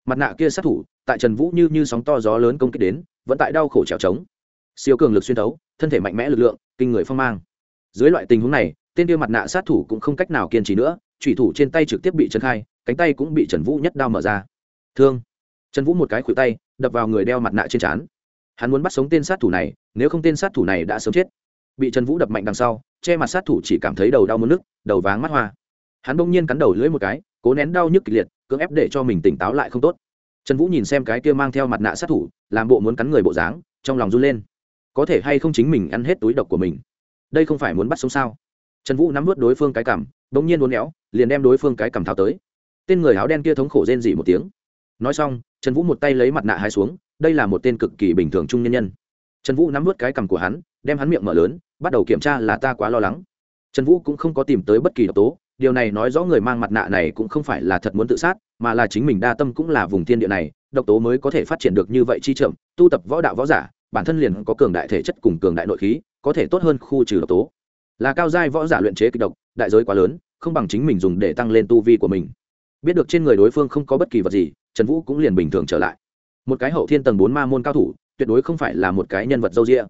Mặt nạ kia sát thủ, tại trần vũ như như sóng to gió lớn công kích đến, vẫn tại đau khổ trèo trống. Siêu cường lực xuyên thấu, thân thể mạnh mẽ lực lượng, kinh người phong mang. Dưới loại tình huống này tên kia mặt nạ sát thủ cũng không cách nào kiên trì nữa thủy thủ trên tay trực tiếp bị trấn khai, cánh tay cũng bị trần vũ nhất đao mở ra. Thương. Trần vũ một cái khuỷu tay, đập vào người đeo mặt nạ trên trán. Hắn muốn bắt sống tên sát thủ này, nếu không tên sát thủ này đã sớm chết. Bị trần vũ đập mạnh đằng sau, che mặt sát thủ chỉ cảm thấy đầu đau mất nước đầu váng mắt hoa. Hắn bỗng nhiên cắn đầu lưỡi một cái, cố nén đau nhức kịch liệt, cưỡng ép để cho mình tỉnh táo lại không tốt. Trần vũ nhìn xem cái kia mang theo mặt nạ sát thủ, làm bộ muốn cắn người bộ dáng, trong lòng run lên. Có thể hay không chính mình ăn hết túi độc của mình? Đây không phải muốn bắt sống sao? Trần vũ nắm vớt đối phương cái cằm đ ỗ n g nhiên uốn éo, liền đem đối phương cái cằm tháo tới. Tên người áo đen kia thống khổ rên dỉ một tiếng. Nói xong, trần vũ một tay lấy mặt nạ hai xuống, đây là một tên cực kỳ bình thường trung nhân nhân. Trần vũ nắm vớt cái cằm của hắn, đem hắn miệng mở lớn, bắt đầu kiểm tra là ta quá lo lắng. Trần vũ cũng không có tìm tới bất kỳ độc tố, điều này nói rõ người mang mặt nạ này cũng không phải là thật muốn tự sát, mà là chính mình đa tâm cũng là vùng thiên địa này, độc tố mới có thể phát triển được như vậy chi chậm, tu tập võ đạo võ giả, bản thân liền có cường đại thể chất cùng cường đại nội khí, có thể tốt hơn khu trừ độc tố là cao giai võ giả luyện chế kịch độc, đại giới quá lớn, không bằng chính mình dùng để tăng lên tu vi của mình. Biết được trên người đối phương không có bất kỳ vật gì, trần vũ cũng liền bình thường trở lại. Một cái hậu thiên tầng bốn ma môn cao thủ, tuyệt đối không phải là một cái nhân vật dâu rĩa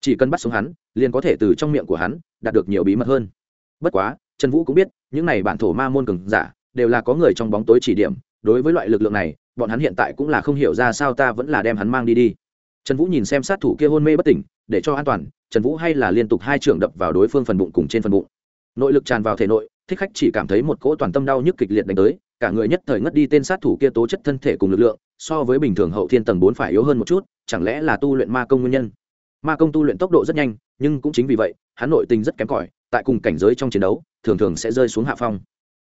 chỉ cần bắt sống hắn, liền có thể từ trong miệng của hắn đạt được nhiều bí mật hơn. Bất quá, trần vũ cũng biết, những này bản thổ ma môn cường giả đều là có người trong bóng tối chỉ điểm, đối với loại lực lượng này, bọn hắn hiện tại cũng là không hiểu ra sao ta vẫn là đem hắn mang đi đi. Trần vũ nhìn xem sát thủ kia hôn mê bất tỉnh, để cho an toàn trần vũ hay là liên tục hai trưởng đập vào đối phương phần bụng cùng trên phần bụng. Nội lực tràn vào thể nội, thích khách chỉ cảm thấy một cỗ toàn tâm đau nhức kịch liệt đánh tới, cả người nhất thời ngất đi tên sát thủ kia tố chất thân thể cùng lực lượng, so với bình thường hậu thiên tầng bốn phải yếu hơn một chút, chẳng lẽ là tu luyện ma công nguyên nhân? Ma công tu luyện tốc độ rất nhanh, nhưng cũng chính vì vậy, hắn nội tình rất kém cỏi, tại cùng cảnh giới trong chiến đấu, thường thường sẽ rơi xuống hạ phong.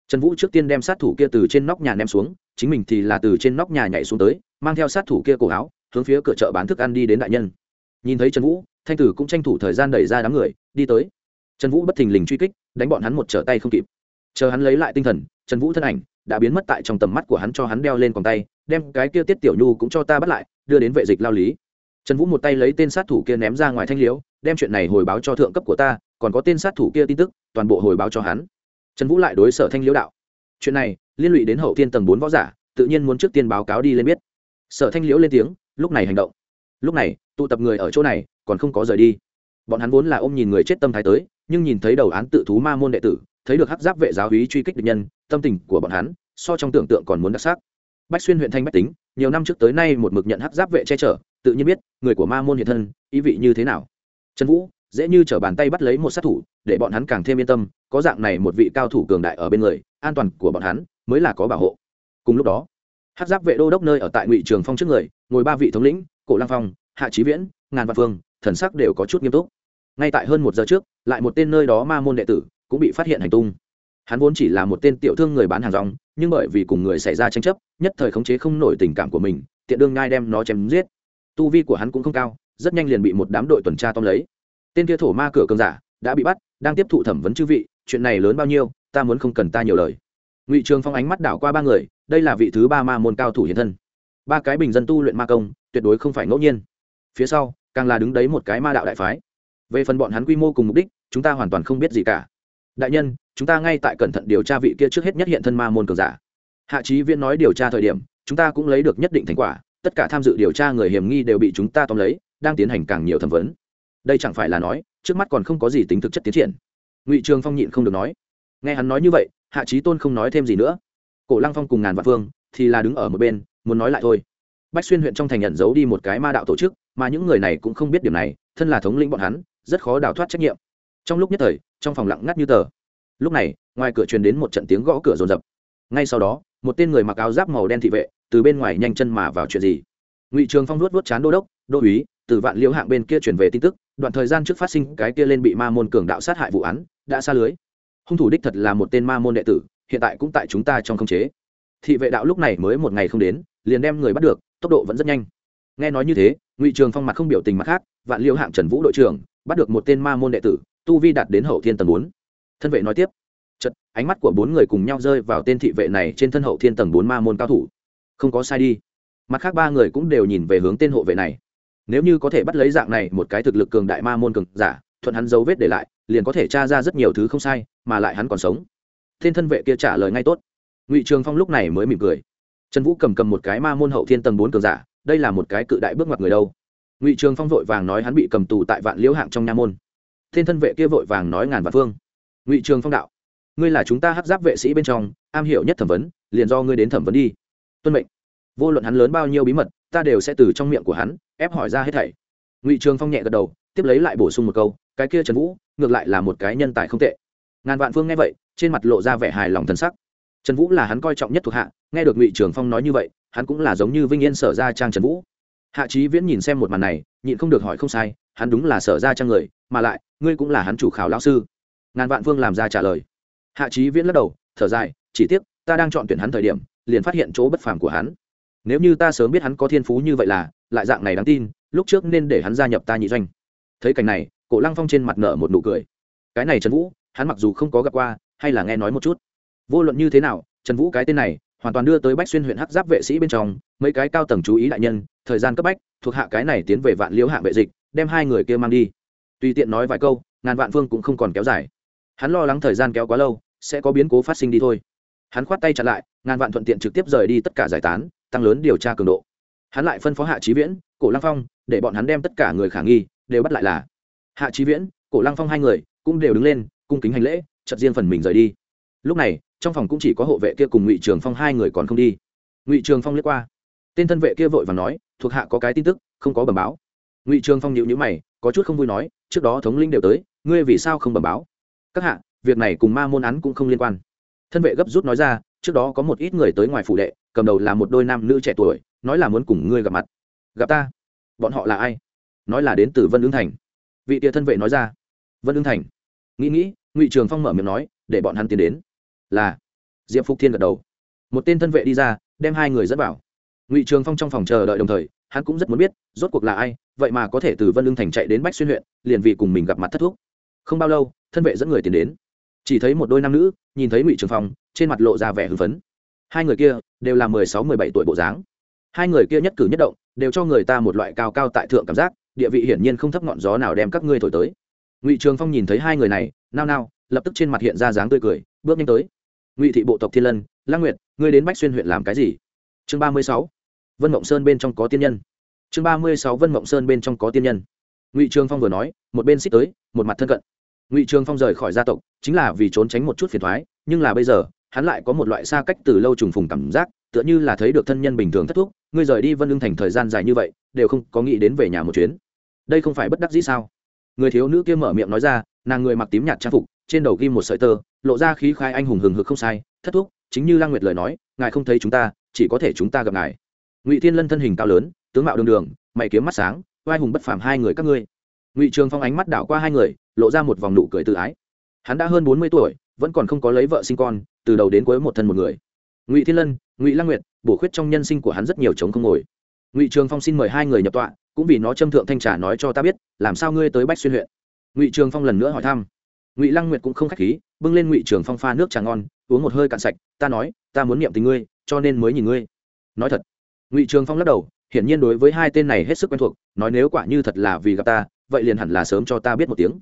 Trần vũ trước tiên đem sát thủ kia từ trên nóc nhà ném xuống, chính mình thì là từ trên nóc nhà nhảy xuống tới, mang theo sát thủ kia cổ áo, hướng phía cửa chợ bán thức ăn đi đến đại nhân. Nhìn thấy trần vũ thanh tử cũng tranh thủ thời gian đẩy ra đám người, đi tới. Trần vũ bất thình lình truy kích, đánh bọn hắn một trở tay không kịp. Chờ hắn lấy lại tinh thần, trần vũ thân ảnh đã biến mất tại trong tầm mắt của hắn cho hắn đeo lên còn tay, đem cái kia tiết tiểu nhu cũng cho ta bắt lại, đưa đến vệ dịch lao lý. Trần vũ một tay lấy tên sát thủ kia ném ra ngoài thanh liễu, đem chuyện này hồi báo cho thượng cấp của ta, còn có tên sát thủ kia tin tức, toàn bộ hồi báo cho hắn. Trần vũ lại đối sở thanh liễu đạo. Chuyện này, liên lụy đến hậu thiên tầng bốn võ giả, tự nhiên muốn trước tiên báo cáo đi lên biết. Sở thanh liễu lên tiếng, lúc này hành động lúc này, tụ tập người ở chỗ này, còn không có rời đi. Bọn hắn vốn là ôm nhìn người chết tâm thái tới, nhưng nhìn thấy đầu án tự thú ma môn đệ tử, thấy được hắc giáp vệ giáo hí truy kích địch nhân, tâm tình của bọn hắn, so trong tưởng tượng còn muốn đặc sắc. Bách xuyên huyện thanh bách tính, nhiều năm trước tới nay một mực nhận hắc giáp vệ che chở, tự nhiên biết, người của ma môn hiện thân, ý vị như thế nào. Trần vũ, dễ như t bàn tay bắt lấy một sát thủ, để bọn hắn càng thêm yên tâm, có dạng này một vị cao thủ cường đại ở bên người, an toàn của bọn hắn mới là có bảo hộ. Cùng lúc đó hát giáp vệ đô đốc nơi ở tại ngụy trường phong trước người, ngồi ba vị thống lĩnh cổ lang phong, hạ trí viễn, ngàn văn phương, thần sắc đều có chút nghiêm túc. Ngay tại hơn một giờ trước, lại một tên nơi đó ma môn đệ tử cũng bị phát hiện hành tung. Hắn vốn chỉ là một tên tiểu thương người bán hàng rong, nhưng bởi vì cùng người xảy ra tranh chấp, nhất thời khống chế không nổi tình cảm của mình, tiện đương ngai đem nó chém giết. Tu vi của hắn cũng không cao, rất nhanh liền bị một đám đội tuần tra tóm lấy. Tên kia thổ ma cửa cường giả đã bị bắt, đang tiếp thụ thẩm vấn chư vị, chuyện này lớn bao nhiêu, ta muốn không cần ta nhiều lời. Ngụy trường phong ánh mắt đảo qua ba người, đây là vị thứ ba ma môn cao thủ hiện thân. Ba cái bình dân tu luyện ma công tuyệt đối không phải ngẫu nhiên. Phía sau, càng là đứng đấy một cái ma đạo đại phái. Về phần bọn hắn quy mô cùng mục đích, chúng ta hoàn toàn không biết gì cả. Đại nhân, chúng ta ngay tại cẩn thận điều tra vị kia trước hết nhất hiện thân ma môn cường giả. Hạ trí viễn nói điều tra thời điểm, chúng ta cũng lấy được nhất định thành quả, tất cả tham dự điều tra người hiểm nghi đều bị chúng ta tóm lấy, đang tiến hành càng nhiều thẩm vấn. Đây chẳng phải là nói, trước mắt còn không có gì tính thực chất tiến triển. Ngụy trường phong nhịn không được nói. Nghe hắn nói như vậy, hạ trí tôn không nói thêm gì nữa. Cổ lăng phong cùng ngàn vạn phương thì là đứng ở một bên, muốn nói lại thôi bách xuyên huyện trong thành nhận giấu đi một cái ma đạo tổ chức, mà những người này cũng không biết điểm này, thân là thống lĩnh bọn hắn, rất khó đào thoát trách nhiệm. Trong lúc nhất thời, trong phòng lặng ngắt như tờ. Lúc này, ngoài cửa truyền đến một trận tiếng gõ cửa rồn rập. Ngay sau đó, một tên người mặc áo giáp màu đen thị vệ, từ bên ngoài nhanh chân mà vào chuyện gì? Ngụy trường phong nuốt vuốt chán đô đốc, đô úy, từ vạn liễu hạng bên kia truyền về tin tức, đoạn thời gian trước phát sinh cái kia lên bị ma môn cường đạo sát hại vụ án, đã xa lưới. Hung thủ đích thật là một tên ma môn đệ tử, hiện tại cũng tại chúng ta trong khống chế. Thị vệ đạo lúc này mới một ngày không đến, liền đem người bắt được tốc độ vẫn rất nhanh. Nghe nói như thế, ngụy trường phong mặt không biểu tình mặt khác, vạn Liêu hạng trần vũ đội trưởng, bắt được một tên ma môn đệ tử, tu vi đạt đến hậu thiên tầng bốn. Thân vệ nói tiếp chật ánh mắt của bốn người cùng nhau rơi vào tên thị vệ này trên thân hậu thiên tầng bốn ma môn cao thủ. Không có sai đi. Mặt khác ba người cũng đều nhìn về hướng tên hộ vệ này. Nếu như có thể bắt lấy dạng này một cái thực lực cường đại ma môn cường giả, thuận hắn dấu vết để lại, liền có thể tra ra rất nhiều thứ không sai, mà lại hắn còn sống. Tên thân vệ kia trả lời ngay tốt. Ngụy trường phong lúc này mới mỉm cười trần vũ cầm cầm một cái ma môn hậu thiên tầng bốn cường giả, đây là một cái cự đại bước ngoặt người đâu. Ngụy trường phong vội vàng nói hắn bị cầm tù tại vạn liễu hạng trong nha môn. Thiên thân vệ kia vội vàng nói ngàn vạn phương. Ngụy trường phong đạo, ngươi là chúng ta hát giáp vệ sĩ bên trong, am hiểu nhất thẩm vấn, liền do ngươi đến thẩm vấn đi. Tuân mệnh. Vô luận hắn lớn bao nhiêu bí mật, ta đều sẽ từ trong miệng của hắn, ép hỏi ra hết thảy. Ngụy trường phong nhẹ gật đầu, tiếp lấy lại bổ sung một câu, cái kia trần vũ, ngược lại là một cái nhân tài không tệ. Ngàn vạn phương nghe vậy, trên mặt lộ ra vẻ hài lòng thân sắc trần vũ là hắn coi trọng nhất thuộc hạ, nghe được ngụy trường phong nói như vậy, hắn cũng là giống như vinh yên sở ra trang trần vũ. Hạ trí viễn nhìn xem một màn này, nhịn không được hỏi không sai, hắn đúng là sở ra trang người, mà lại, ngươi cũng là hắn chủ khảo lão sư. Ngàn vạn Vương làm ra trả lời. Hạ trí viễn lắc đầu, thở dài, chỉ tiếc, ta đang chọn tuyển hắn thời điểm, liền phát hiện chỗ bất phàm của hắn. Nếu như ta sớm biết hắn có thiên phú như vậy là, lại dạng này đáng tin, lúc trước nên để hắn gia nhập ta nhị doanh. Thấy cảnh này, cổ lăng phong trên mặt nở một nụ cười. Cái này trần vũ, hắn mặc dù không có gặp qua, hay là nghe nói một chút vô luận như thế nào, trần vũ cái tên này, hoàn toàn đưa tới bách xuyên huyện hắc giáp vệ sĩ bên trong, mấy cái cao tầng chú ý đại nhân, thời gian cấp bách, thuộc hạ cái này tiến về vạn liễu hạng vệ dịch, đem hai người kia mang đi. Tùy tiện nói vài câu, ngàn vạn phương cũng không còn kéo dài. Hắn lo lắng thời gian kéo quá lâu, sẽ có biến cố phát sinh đi thôi. Hắn khoát tay chặn lại, ngàn vạn thuận tiện trực tiếp rời đi tất cả giải tán, tăng lớn điều tra cường độ. Hắn lại phân phó hạ trí viễn, cổ lăng phong, để bọn hắn đem tất cả người khả nghi, đều bắt lại là. Hạ trí viễn, cổ lăng phong hai người, cũng đều đứng lên, cung kính hành lễ chật riêng phần mình rời đi lúc này, trong phòng cũng chỉ có hộ vệ kia cùng ngụy trường phong hai người còn không đi. Ngụy trường phong liếc qua. Tên thân vệ kia vội và nói, thuộc hạ có cái tin tức, không có bẩm báo. Ngụy trường phong nhịu nhữ mày, có chút không vui nói, trước đó thống linh đều tới, ngươi vì sao không bẩm báo? Các hạ, việc này cùng ma môn án cũng không liên quan. Thân vệ gấp rút nói ra, trước đó có một ít người tới ngoài phủ đệ, cầm đầu là một đôi nam nữ trẻ tuổi, nói là muốn cùng ngươi gặp mặt. Gặp ta? Bọn họ là ai? Nói là đến từ vân ứng thành. Vị tia thân vệ nói ra. Vân ứng thành. Nghĩ nghĩ, ngụy trường phong mở miệng nói, để bọn hắn tiến đến là diệp phục thiên gật đầu một tên thân vệ đi ra đem hai người dẫn vào ngụy trường phong trong phòng chờ đợi đồng thời hắn cũng rất muốn biết rốt cuộc là ai vậy mà có thể từ vân lương thành chạy đến bách xuyên huyện liền vì cùng mình gặp mặt thất thuốc không bao lâu thân vệ dẫn người tiến đến chỉ thấy một đôi nam nữ nhìn thấy ngụy trường phong trên mặt lộ ra vẻ hưng phấn hai người kia đều là mười sáu mười bảy tuổi bộ dáng hai người kia nhất cử nhất động đều cho người ta một loại cao cao tại thượng cảm giác địa vị hiển nhiên không thấp ngọn gió nào đem các ngươi thổi tới ngụy trường phong nhìn thấy hai người này nao nao lập tức trên mặt hiện ra dáng tươi cười bước nhanh tới ngụy thị bộ tộc thiên lân lang nguyệt ngươi đến bách xuyên huyện làm cái gì chương ba mươi sáu vân mộng sơn bên trong có tiên nhân chương ba mươi sáu vân mộng sơn bên trong có tiên nhân ngụy trường phong vừa nói một bên xích tới một mặt thân cận ngụy trường phong rời khỏi gia tộc chính là vì trốn tránh một chút phiền thoái nhưng là bây giờ hắn lại có một loại xa cách từ lâu trùng phùng cảm giác tựa như là thấy được thân nhân bình thường thất thúc ngươi rời đi vân lương thành thời gian dài như vậy đều không có nghĩ đến về nhà một chuyến đây không phải bất đắc dĩ sao người thiếu nữ kia mở miệng nói ra nàng người mặc tím nhạt trang phục trên đầu ghim một sợi tơ, lộ ra khí khai anh hùng hừng hực không sai, thất thúc, chính như lang nguyệt lời nói, ngài không thấy chúng ta, chỉ có thể chúng ta gặp ngài. Ngụy thiên lân thân hình cao lớn, tướng mạo đường đường, mày kiếm mắt sáng vai hùng bất phàm hai người các ngươi. Ngụy trường phong ánh mắt đảo qua hai người, lộ ra một vòng nụ cười tự ái. Hắn đã hơn bốn mươi tuổi, vẫn còn không có lấy vợ sinh con, từ đầu đến cuối một thân một người. Ngụy thiên lân, ngụy lăng nguyệt, bổ khuyết trong nhân sinh của hắn rất nhiều chống không ngồi. Ngụy trường phong xin mời hai người nhập tọa, cũng vì nó châm thượng thanh trà nói cho ta biết, làm sao ngươi tới bách xuyên huyện. Ngụy trường phong lần nữa hỏi thăm ngụy lăng nguyệt cũng không k h á c h khí, bưng lên ngụy trường phong pha nước trà ngon, uống một hơi cạn sạch, ta nói, ta muốn niệm tình ngươi, cho nên mới nhìn ngươi. Nói thật. Ngụy trường phong lắc đầu, hiển nhiên đối với hai tên này hết sức quen thuộc, nói nếu quả như thật là vì gặp ta, vậy liền hẳn là sớm cho ta biết một tiếng.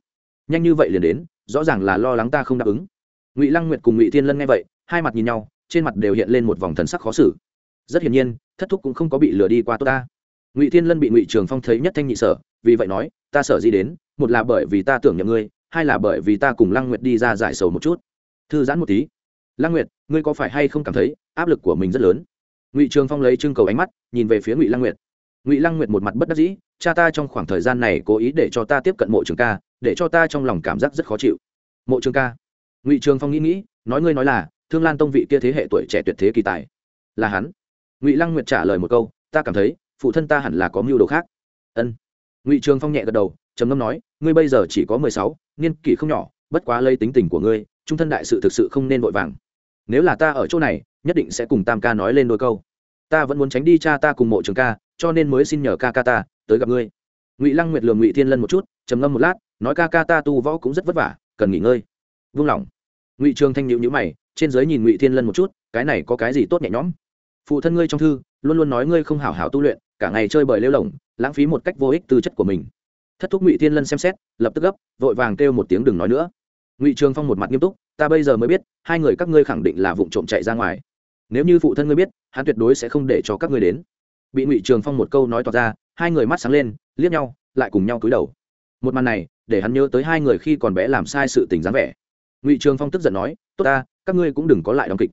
Nhanh như vậy liền đến, rõ ràng là lo lắng ta không đáp ứng. Ngụy lăng nguyệt cùng ngụy thiên lân nghe vậy, hai mặt nhìn nhau, trên mặt đều hiện lên một vòng thần sắc khó xử. Rất hiển nhiên, thất thúc cũng không có bị lừa đi qua tốt ta. Ngụy thiên lân bị ngụy trường phong thấy nhất thanh nhị sở, vì vậy nói, ta sợ gì đến, một là bởi vì ta tưởng nhầm ngươi hai là bởi vì ta cùng lăng nguyệt đi ra giải sầu một chút. Thư giãn một tí. Lăng nguyệt, ngươi có phải hay không cảm thấy áp lực của mình rất lớn? Ngụy trường phong lấy trưng cầu ánh mắt, nhìn về phía ngụy lăng nguyệt. Ngụy lăng nguyệt một mặt bất đắc dĩ, cha ta trong khoảng thời gian này cố ý để cho ta tiếp cận mộ trường ca, để cho ta trong lòng cảm giác rất khó chịu. Mộ trường ca. Ngụy trường phong nghĩ nghĩ, nói ngươi nói là, thương lan tông vị kia thế hệ tuổi trẻ tuyệt thế kỳ tài. Là hắn. Ngụy lăng nguyệt trả lời một câu, ta cảm thấy, phụ thân ta hẳn là có mưu đồ khác. Ân. Ngụy trường phong nhẹ gật đầu, trầm ngâm nói, ngươi bây giờ chỉ có mười sáu niên kỷ không nhỏ, bất quá lây tính tình của ngươi, trung thân đại sự thực sự không nên vội vàng. Nếu là ta ở chỗ này, nhất định sẽ cùng tam ca nói lên đôi câu. Ta vẫn muốn tránh đi cha ta cùng mộ trường ca, cho nên mới xin nhờ ca ca ta tới gặp ngươi. Ngụy lăng nguyệt lường ngụy thiên lân một chút, trầm ngâm một lát, nói ca ca ta tu võ cũng rất vất vả, cần nghỉ ngơi. Vung lòng ngụy trường thanh nhịu nhữ mày, trên giới nhìn ngụy thiên lân một chút, cái này có cái gì tốt nhẹ nhõm? Phụ thân ngươi trong thư, luôn luôn nói ngươi không hảo hảo tu luyện, cả ngày chơi bời lêu lỏng, lãng phí một cách vô ích tư chất của mình thất thúc ngụy thiên lân xem xét lập tức gấp vội vàng kêu một tiếng đừng nói nữa ngụy trường phong một mặt nghiêm túc ta bây giờ mới biết hai người các ngươi khẳng định là vụ trộm chạy ra ngoài nếu như phụ thân ngươi biết hắn tuyệt đối sẽ không để cho các ngươi đến bị ngụy trường phong một câu nói tỏ ra hai người mắt sáng lên liếc nhau lại cùng nhau cúi đầu một màn này để hắn nhớ tới hai người khi còn bé làm sai sự tình dáng vẻ ngụy trường phong tức giận nói tốt ta các ngươi cũng đừng có lại đóng kịch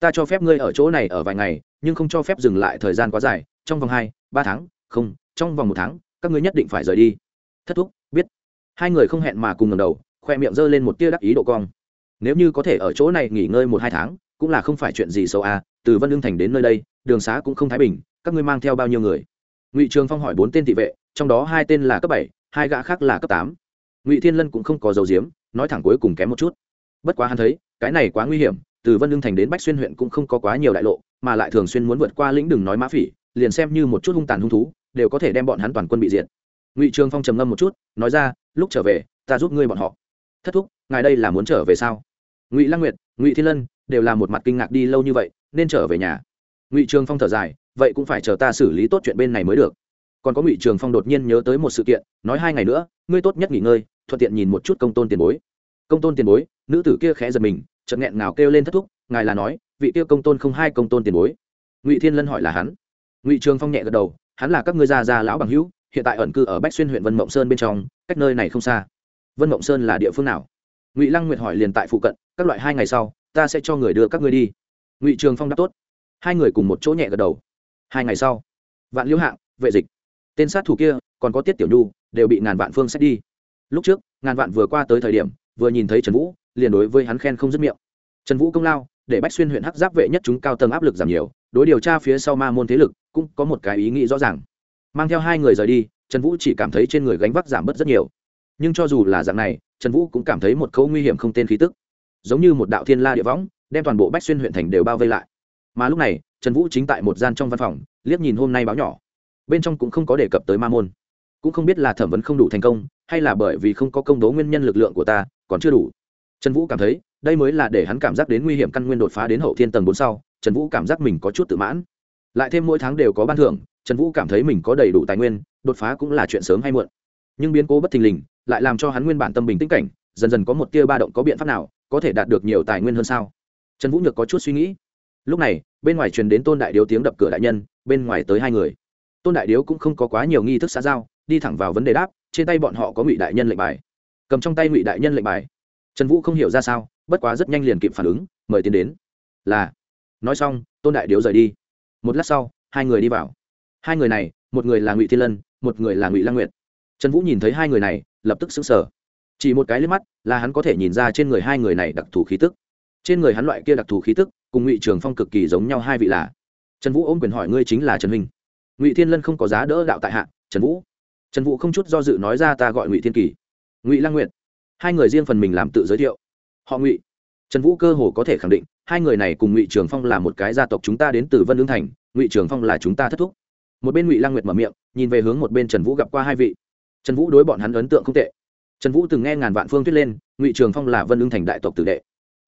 ta cho phép ngươi ở chỗ này ở vài ngày nhưng không cho phép dừng lại thời gian quá dài trong vòng hai ba tháng không trong vòng một tháng các ngươi nhất định phải rời đi thất thúc, biết. Hai người không hẹn mà cùng ngầm đầu, khoe miệng g lên một tia đắc ý độ cong. Nếu như có thể ở chỗ này nghỉ ngơi một hai tháng, cũng là không phải chuyện gì xấu à từ vân lương thành đến nơi đây, đường xá cũng không thái bình, các ngươi mang theo bao nhiêu người? Ngụy trường phong hỏi bốn tên thị vệ, trong đó hai tên là cấp bảy, hai gã khác là cấp tám. Ngụy thiên lân cũng không có dầu diếm nói thẳng cuối cùng kém một chút. Bất quá hắn thấy, cái này quá nguy hiểm, từ vân lương thành đến bách xuyên huyện cũng không có quá nhiều đại lộ, mà lại thường xuyên muốn vượt qua lĩnh đừng nói mã phỉ, liền xem như một chút hung tàn hung thú, đều có thể đem bọn hắn toàn quân bị diệt ngụy trường phong trầm ngâm một chút, nói ra, lúc trở về, ta giúp ngươi bọn họ. Thất thúc, ngài đây là muốn trở về sao? Ngụy lăng nguyệt, ngụy thiên lân đều là một mặt kinh ngạc đi lâu như vậy, nên trở về nhà. Ngụy trường phong thở dài, vậy cũng phải chờ ta xử lý tốt chuyện bên này mới được. Còn có ngụy trường phong đột nhiên nhớ tới một sự kiện, nói hai ngày nữa, ngươi tốt nhất nghỉ ngơi, thuận tiện nhìn một chút công tôn tiền bối. Công tôn tiền bối, nữ tử kia khẽ giật mình, chợt nghẹn ngào kêu lên thất thúc, ngài là nói, vị kia công tôn không hai công tôn tiền bối. Ngụy thiên lân hỏi là hắn. Ngụy trường phong nhẹ gật đầu, hắn là các ngươi già già lão bằng hữu hiện tại ẩn cư ở bách xuyên huyện vân mộng sơn bên trong, cách nơi này không xa. Vân mộng sơn là địa phương nào? Ngụy lăng nguyệt hỏi liền tại phụ cận, các loại hai ngày sau, ta sẽ cho người đưa các ngươi đi. Ngụy trường phong đáp tốt. Hai người cùng một chỗ nhẹ gật đầu. Hai ngày sau, vạn liễu hạng, vệ dịch. Tên sát thủ kia, còn có tiết tiểu nhu, đều bị ngàn vạn phương xét đi. Lúc trước, ngàn vạn vừa qua tới thời điểm, vừa nhìn thấy trần vũ, liền đối với hắn khen không dứt miệng. Trần vũ công lao, để bách xuyên huyện hắc giáp vệ nhất chúng cao tầng áp lực giảm nhiều, đối điều tra phía sau ma môn thế lực, cũng có một cái ý nghĩ rõ ràng mang theo hai người rời đi, trần vũ chỉ cảm thấy trên người gánh vác giảm bớt rất nhiều. Nhưng cho dù là dạng này, trần vũ cũng cảm thấy một khâu nguy hiểm không tên khí tức. Giống như một đạo thiên la địa võng, đem toàn bộ bách xuyên huyện thành đều bao vây lại. Mà lúc này, trần vũ chính tại một gian trong văn phòng, liếc nhìn hôm nay báo nhỏ. Bên trong cũng không có đề cập tới ma môn. Cũng không biết là thẩm vấn không đủ thành công, hay là bởi vì không có công đố nguyên nhân lực lượng của ta, còn chưa đủ. Trần vũ cảm thấy, đây mới là để hắn cảm giác đến nguy hiểm căn nguyên đột phá đến hậu thiên tầng bốn sau, trần vũ cảm giác mình có chút tự mãn lại thêm mỗi tháng đều có ban thưởng, trần vũ cảm thấy mình có đầy đủ tài nguyên, đột phá cũng là chuyện sớm hay muộn. Nhưng biến cố bất thình lình, lại làm cho hắn nguyên bản tâm bình tĩnh cảnh, dần dần có một tia ba động có biện pháp nào, có thể đạt được nhiều tài nguyên hơn sao? Trần vũ nhược có chút suy nghĩ. Lúc này, bên ngoài truyền đến tôn đại điếu tiếng đập cửa đại nhân, bên ngoài tới hai người. Tôn đại điếu cũng không có quá nhiều nghi thức xã giao, đi thẳng vào vấn đề đáp, trên tay bọn họ có ngụy đại nhân lệnh bài. Cầm trong tay ngụy đại nhân lệnh bài. Trần vũ không hiểu ra sao, bất quá rất nhanh liền kịp phản ứng, mời tiến đến. Là. Nói xong, tôn đại điếu rời đi một lát sau, hai người đi vào. Hai người này, một người là ngụy thiên lân, một người là ngụy lang nguyệt. Trần vũ nhìn thấy hai người này, lập tức xứng sở chỉ một cái liếc mắt là hắn có thể nhìn ra trên người hai người này đặc thù khí tức. Trên người hắn loại kia đặc thù khí tức, cùng ngụy trường phong cực kỳ giống nhau hai vị là. Trần vũ ôm quyền hỏi ngươi chính là trần Minh. ngụy thiên lân không có giá đỡ đạo tại hạ, trần vũ. Trần vũ không chút do dự nói ra ta gọi ngụy thiên kỳ. Ngụy lang nguyệt. Hai người riêng phần mình làm tự giới thiệu. Họ ngụy. Trần vũ cơ hồ có thể khẳng định hai người này cùng ngụy trường phong là một cái gia tộc chúng ta đến từ vân lương thành, ngụy trường phong là chúng ta thất thúc. Một bên ngụy lang nguyệt mở miệng, nhìn về hướng một bên trần vũ gặp qua hai vị. Trần vũ đối bọn hắn ấn tượng không tệ. Trần vũ từng nghe ngàn vạn phương thuyết lên, ngụy trường phong là vân lương thành đại tộc tử đệ.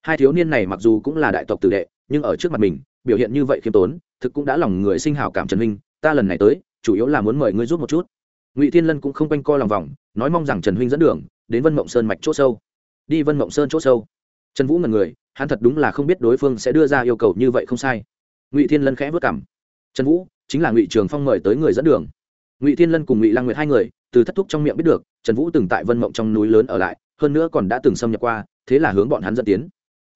Hai thiếu niên này mặc dù cũng là đại tộc tử đệ, nhưng ở trước mặt mình, biểu hiện như vậy khiêm tốn, thực cũng đã lòng người sinh hảo cảm trần minh, ta lần này tới, chủ yếu là muốn mời ngươi giúp một chút. Ngụy thiên lân cũng không quanh co lòng vòng, nói mong rằng trần huynh dẫn đường, đến vân mộng sơn mạch c h ỗ sâu. Đi vân mộng sơn c h ỗ sâu. Trần vũ ngần người hắn thật đúng là không biết đối phương sẽ đưa ra yêu cầu như vậy không sai. Ngụy thiên lân khẽ vất cảm trần vũ, chính là ngụy trường phong mời tới người dẫn đường. Ngụy thiên lân cùng ngụy lang nguyệt hai người, từ thất thúc trong miệng biết được, trần vũ từng tại vân mộng trong núi lớn ở lại, hơn nữa còn đã từng xâm nhập qua, thế là hướng bọn hắn dẫn tiến.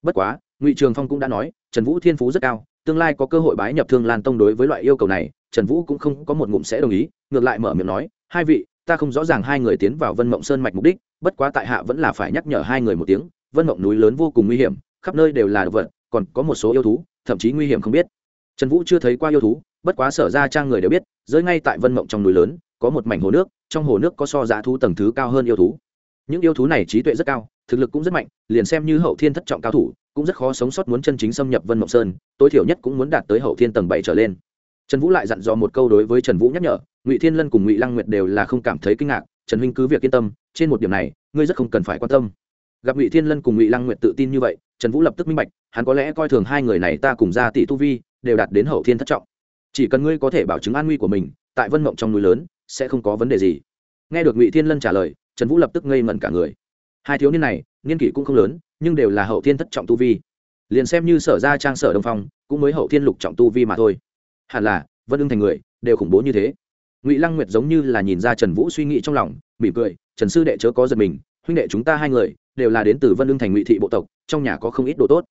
Bất quá, ngụy trường phong cũng đã nói, trần vũ thiên phú rất cao, tương lai có cơ hội bái nhập thương lan tông đối với loại yêu cầu này, trần vũ cũng không có một ngụm sẽ đồng ý, ngược lại mở miệng nói, hai vị, ta không rõ ràng hai người tiến vào vân mộng sơn mạch mục đích, bất quá tại hạ vẫn là phải nhắc nhở hai người một tiếng, vân mộng núi lớn vô cùng nguy hiểm khắp nơi đều là động vật, còn có một số yêu thú, thậm chí nguy hiểm không biết. Trần vũ chưa thấy qua yêu thú, bất quá sở ra trang người đều biết giới ngay tại vân mộng trong núi lớn, có một mảnh hồ nước, trong hồ nước có so giá thú tầng thứ cao hơn yêu thú. Những yêu thú này trí tuệ rất cao, thực lực cũng rất mạnh, liền xem như hậu thiên thất trọng cao thủ, cũng rất khó sống sót muốn chân chính xâm nhập vân mộng sơn, tối thiểu nhất cũng muốn đạt tới hậu thiên tầng bảy trở lên. Trần vũ lại dặn dò một câu đối với trần vũ nhắc nhở, ngụy thiên lân cùng ngụy lăng nguyệt đều là không cảm thấy kinh ngạc, trần huynh cứ việc yên tâm, trên một điểm này, ngươi rất không cần phải quan tâm gặp ngụy thiên lân cùng ngụy lăng nguyệt tự tin như vậy trần vũ lập tức minh bạch hắn có lẽ coi thường hai người này ta cùng ra tỷ tu vi đều đạt đến hậu thiên thất trọng chỉ cần ngươi có thể bảo chứng an nguy của mình tại vân mộng trong núi lớn sẽ không có vấn đề gì nghe được ngụy thiên lân trả lời trần vũ lập tức ngây ngẩn cả người hai thiếu niên này niên kỷ cũng không lớn nhưng đều là hậu thiên thất trọng tu vi liền xem như sở ra trang sở đông phong cũng mới hậu thiên lục trọng tu vi mà thôi hẳn là vân ưng thành người đều khủng bố như thế ngụy lăng nguyệt giống như là nhìn ra trần vũ suy nghĩ trong lòng mỉm cười trần sư đệ chớ có giật mình huynh đệ chúng ta hai người đều là đến từ vân lương thành ngụy thị bộ tộc, trong nhà có không ít đồ tốt.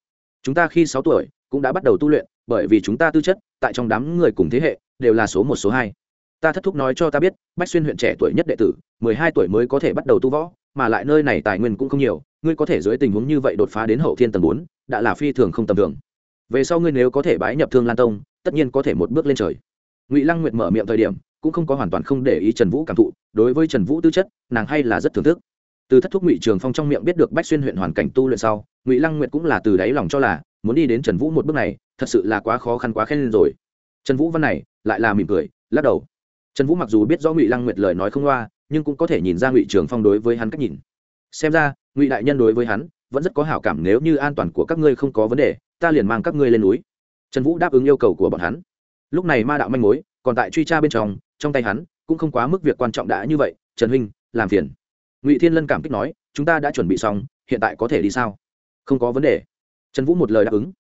Chúng ta khi sáu tuổi, cũng đã bắt đầu tu luyện, bởi vì chúng ta tư chất, tại trong đám người cùng thế hệ, đều là số một, số hai. Ta thất thúc nói cho ta biết, bách xuyên huyện trẻ tuổi nhất đệ tử, mười hai tuổi mới có thể bắt đầu tu võ, mà lại nơi này tài nguyên cũng không nhiều, ngươi có thể dưới tình huống như vậy đột phá đến hậu thiên tầng bốn, đã là phi thường không tầm thường. Về sau ngươi nếu có thể bái nhập thương lan tông, tất nhiên có thể một bước lên trời. Ngụy lăng nguyệt mở miệng thời điểm, cũng không có hoàn toàn không để ý trần vũ cảm thụ, đối với trần vũ tư chất, nàng hay là rất thưởng thức từ thất thúc ngụy trường phong trong miệng biết được bách xuyên huyện hoàn cảnh tu luyện sau, ngụy lăng nguyệt cũng là từ đáy lòng cho là muốn đi đến trần vũ một bước này, thật sự là quá khó khăn quá khen lên rồi. Trần vũ văn này, lại là mỉm cười, lắc đầu. Trần vũ mặc dù biết rõ ngụy lăng nguyệt lời nói không loa, nhưng cũng có thể nhìn ra ngụy trường phong đối với hắn cách nhìn. Xem ra, ngụy đại nhân đối với hắn, vẫn rất có hảo cảm nếu như an toàn của các ngươi không có vấn đề, ta liền mang các ngươi lên núi. Trần vũ đáp ứng yêu cầu của bọn hắn. Lúc này ma đạo manh mối, còn tại truy tra bên trong trong tay hắn, cũng không quá mức việc quan trọng đã như vậy, trần huynh, làm phiền ngụy thiên lân cảm kích nói chúng ta đã chuẩn bị xong hiện tại có thể đi sao không có vấn đề trần vũ một lời đáp ứng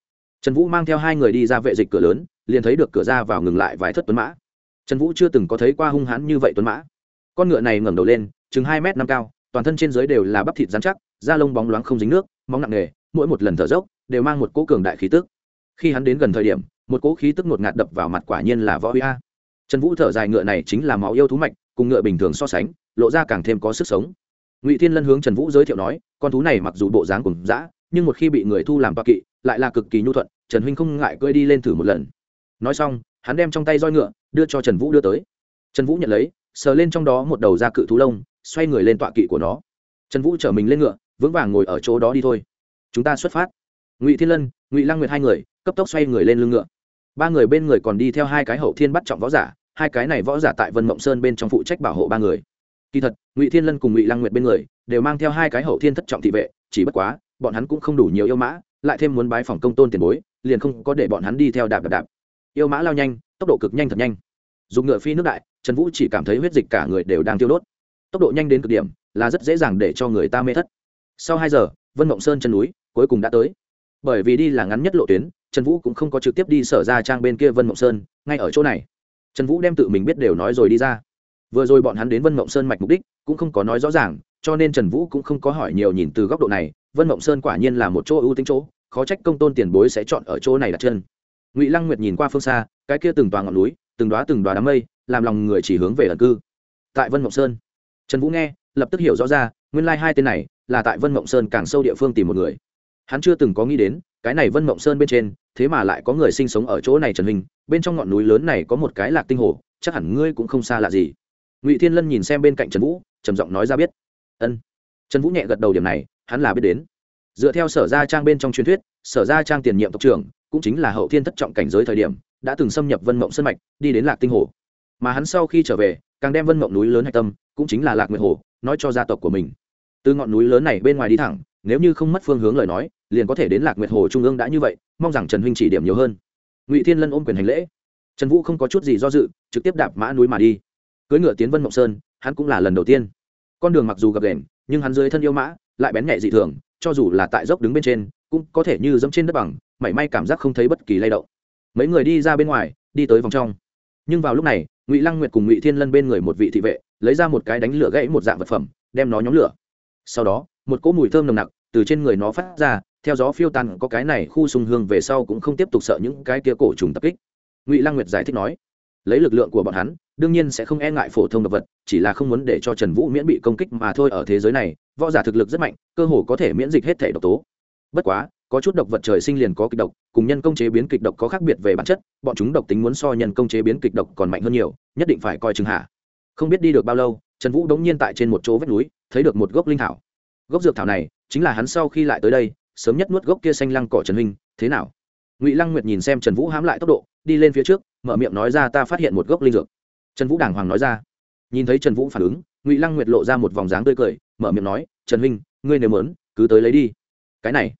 trần vũ mang theo hai người đi ra vệ dịch cửa lớn liền thấy được cửa ra vào ngừng lại vài thất tuấn mã trần vũ chưa từng có thấy qua hung hãn như vậy tuấn mã con ngựa này ngẩng đầu lên chừng hai m năm cao toàn thân trên dưới đều là bắp thịt dán chắc da lông bóng loáng không dính nước móng nặng nề mỗi một lần thở dốc đều mang một cỗ cường đại khí tức khi hắn đến gần thời điểm một cỗ khí tức ngột ngạt đập vào mặt quả nhiên là võ huy a trần vũ thở dài ngựa này chính là máu yêu thú mạch cùng ngựa bình thường so sánh lộ ra càng thêm có sức sống ngụy thiên lân hướng trần vũ giới thiệu nói, con thú này mặc dù bộ dáng cùng dã, nhưng một khi bị người thu làm toa kỵ, lại là cực kỳ nhu thuận, trần huynh không ngại cưỡi đi lên thử một lần. Nói xong, hắn đem trong tay roi ngựa đưa cho trần vũ đưa tới. Trần vũ nhận lấy, sờ lên trong đó một đầu da cự thú lông, xoay người lên tọa kỵ của nó. Trần vũ chở mình lên ngựa, vững vàng ngồi ở chỗ đó đi thôi. Chúng ta xuất phát. Ngụy thiên lân, ngụy lăng nguyệt hai người, cấp tốc xoay người lên lưng ngựa. Ba người bên người còn đi theo hai cái hậu thiên bắt trọng võ giả, hai cái này võ giả tại vân mộng sơn bên trong phụ trách bảo hộ ba người kỳ thật, ngụy thiên lân cùng ngụy lăng nguyệt bên người đều mang theo hai cái hậu thiên thất trọng thị vệ, chỉ bất quá, bọn hắn cũng không đủ nhiều yêu mã, lại thêm muốn bái phòng công tôn tiền bối, liền không có để bọn hắn đi theo đạp đạp đạp. Yêu mã lao nhanh, tốc độ cực nhanh thật nhanh. Dùng ngựa phi nước đại, trần vũ chỉ cảm thấy huyết dịch cả người đều đang tiêu đốt. Tốc độ nhanh đến cực điểm là rất dễ dàng để cho người ta mê thất. Sau hai giờ, vân mộng sơn chân núi cuối cùng đã tới. Bởi vì đi là ngắn nhất lộ tuyến, trần vũ cũng không có trực tiếp đi sở ra trang bên kia vân mộng sơn, ngay ở chỗ này. Trần vũ đem tự mình biết đều nói rồi đi ra vừa rồi bọn hắn đến vân mộng sơn mạch mục đích cũng không có nói rõ ràng, cho nên trần vũ cũng không có hỏi nhiều nhìn từ góc độ này. Vân mộng sơn quả nhiên là một chỗ ưu tính chỗ, khó trách công tôn tiền bối sẽ chọn ở chỗ này đặt chân. Ngụy lăng nguyệt nhìn qua phương xa, cái kia từng tòa ngọn núi, từng đoá từng đoá đám mây, làm lòng người chỉ hướng về ẩn cư. Tại vân mộng sơn, trần vũ nghe, lập tức hiểu rõ ra, nguyên lai hai tên này là tại vân mộng sơn càng sâu địa phương tìm một người. Hắn chưa từng có nghĩ đến, cái này vân mộng sơn bên trên, thế mà lại có người sinh sống ở chỗ này trần hình bên trong ngọn núi lớn này có một cái lạc tinh hồ, chắc hẳn ngươi cũng không xa lạ gì ngụy thiên lân nhìn xem bên cạnh trần vũ trầm giọng nói ra biết ân trần vũ nhẹ gật đầu điểm này hắn là biết đến dựa theo sở gia trang bên trong truyền thuyết sở gia trang tiền nhiệm tộc trưởng cũng chính là hậu thiên thất trọng cảnh giới thời điểm đã từng xâm nhập vân mộng sân mạch đi đến lạc tinh hồ mà hắn sau khi trở về càng đem vân mộng núi lớn hạch tâm cũng chính là lạc nguyệt hồ nói cho gia tộc của mình từ ngọn núi lớn này bên ngoài đi thẳng nếu như không mất phương hướng lời nói liền có thể đến lạc nguyệt hồ trung ương đã như vậy mong rằng trần huynh chỉ điểm nhiều hơn ngụy thiên lân ôm quyền hành lễ trần vũ không có chút gì do dự trực tiếp đạp mã núi mà đi cưỡi ngựa tiến vân mộng sơn, hắn cũng là lần đầu tiên. Con đường mặc dù gập đèn nhưng hắn dưới thân yêu mã, lại bén nhẹ dị thường, cho dù là tại dốc đứng bên trên, cũng có thể như dẫm trên đất bằng, mảy may cảm giác không thấy bất kỳ lay động. Mấy người đi ra bên ngoài, đi tới vòng trong. Nhưng vào lúc này, ngụy lăng nguyệt cùng ngụy thiên lân bên người một vị thị vệ, lấy ra một cái đánh lửa gãy một dạng vật phẩm, đem nó nhóm lửa. Sau đó, một cỗ mùi thơm nồng nặc từ trên người nó phát ra, theo gió phiêu tan có cái này khu sung hương về sau cũng không tiếp tục sợ những cái kia cổ trùng tập kích. Ngụy lăng nguyệt giải thích nói, lấy lực lượng của bọn hắn đương nhiên sẽ không e ngại phổ thông độc vật, chỉ là không muốn để cho trần vũ miễn bị công kích mà thôi ở thế giới này, võ giả thực lực rất mạnh, cơ hồ có thể miễn dịch hết thể độc tố. Bất quá, có chút độc vật trời sinh liền có kịch độc, cùng nhân công chế biến kịch độc có khác biệt về bản chất, bọn chúng độc tính muốn so nhân công chế biến kịch độc còn mạnh hơn nhiều, nhất định phải coi chừng hạ. Không biết đi được bao lâu, trần vũ đống nhiên tại trên một chỗ vách núi, thấy được một gốc linh thảo. Gốc dược thảo này, chính là hắn sau khi lại tới đây, sớm nhất nuốt gốc kia xanh lăng cỏ trần huynh, thế nào? Ngụy lăng nguyệt nhìn xem trần vũ hám lại tốc độ, đi lên phía trước, mở miệng nói ra ta phát hiện một gốc linh dược trần vũ đàng hoàng nói ra. Nhìn thấy trần vũ phản ứng, ngụy lăng nguyệt lộ ra một vòng dáng tươi cười, mở miệng nói, trần huynh, ngươi nếu mớn cứ tới lấy đi. Cái này,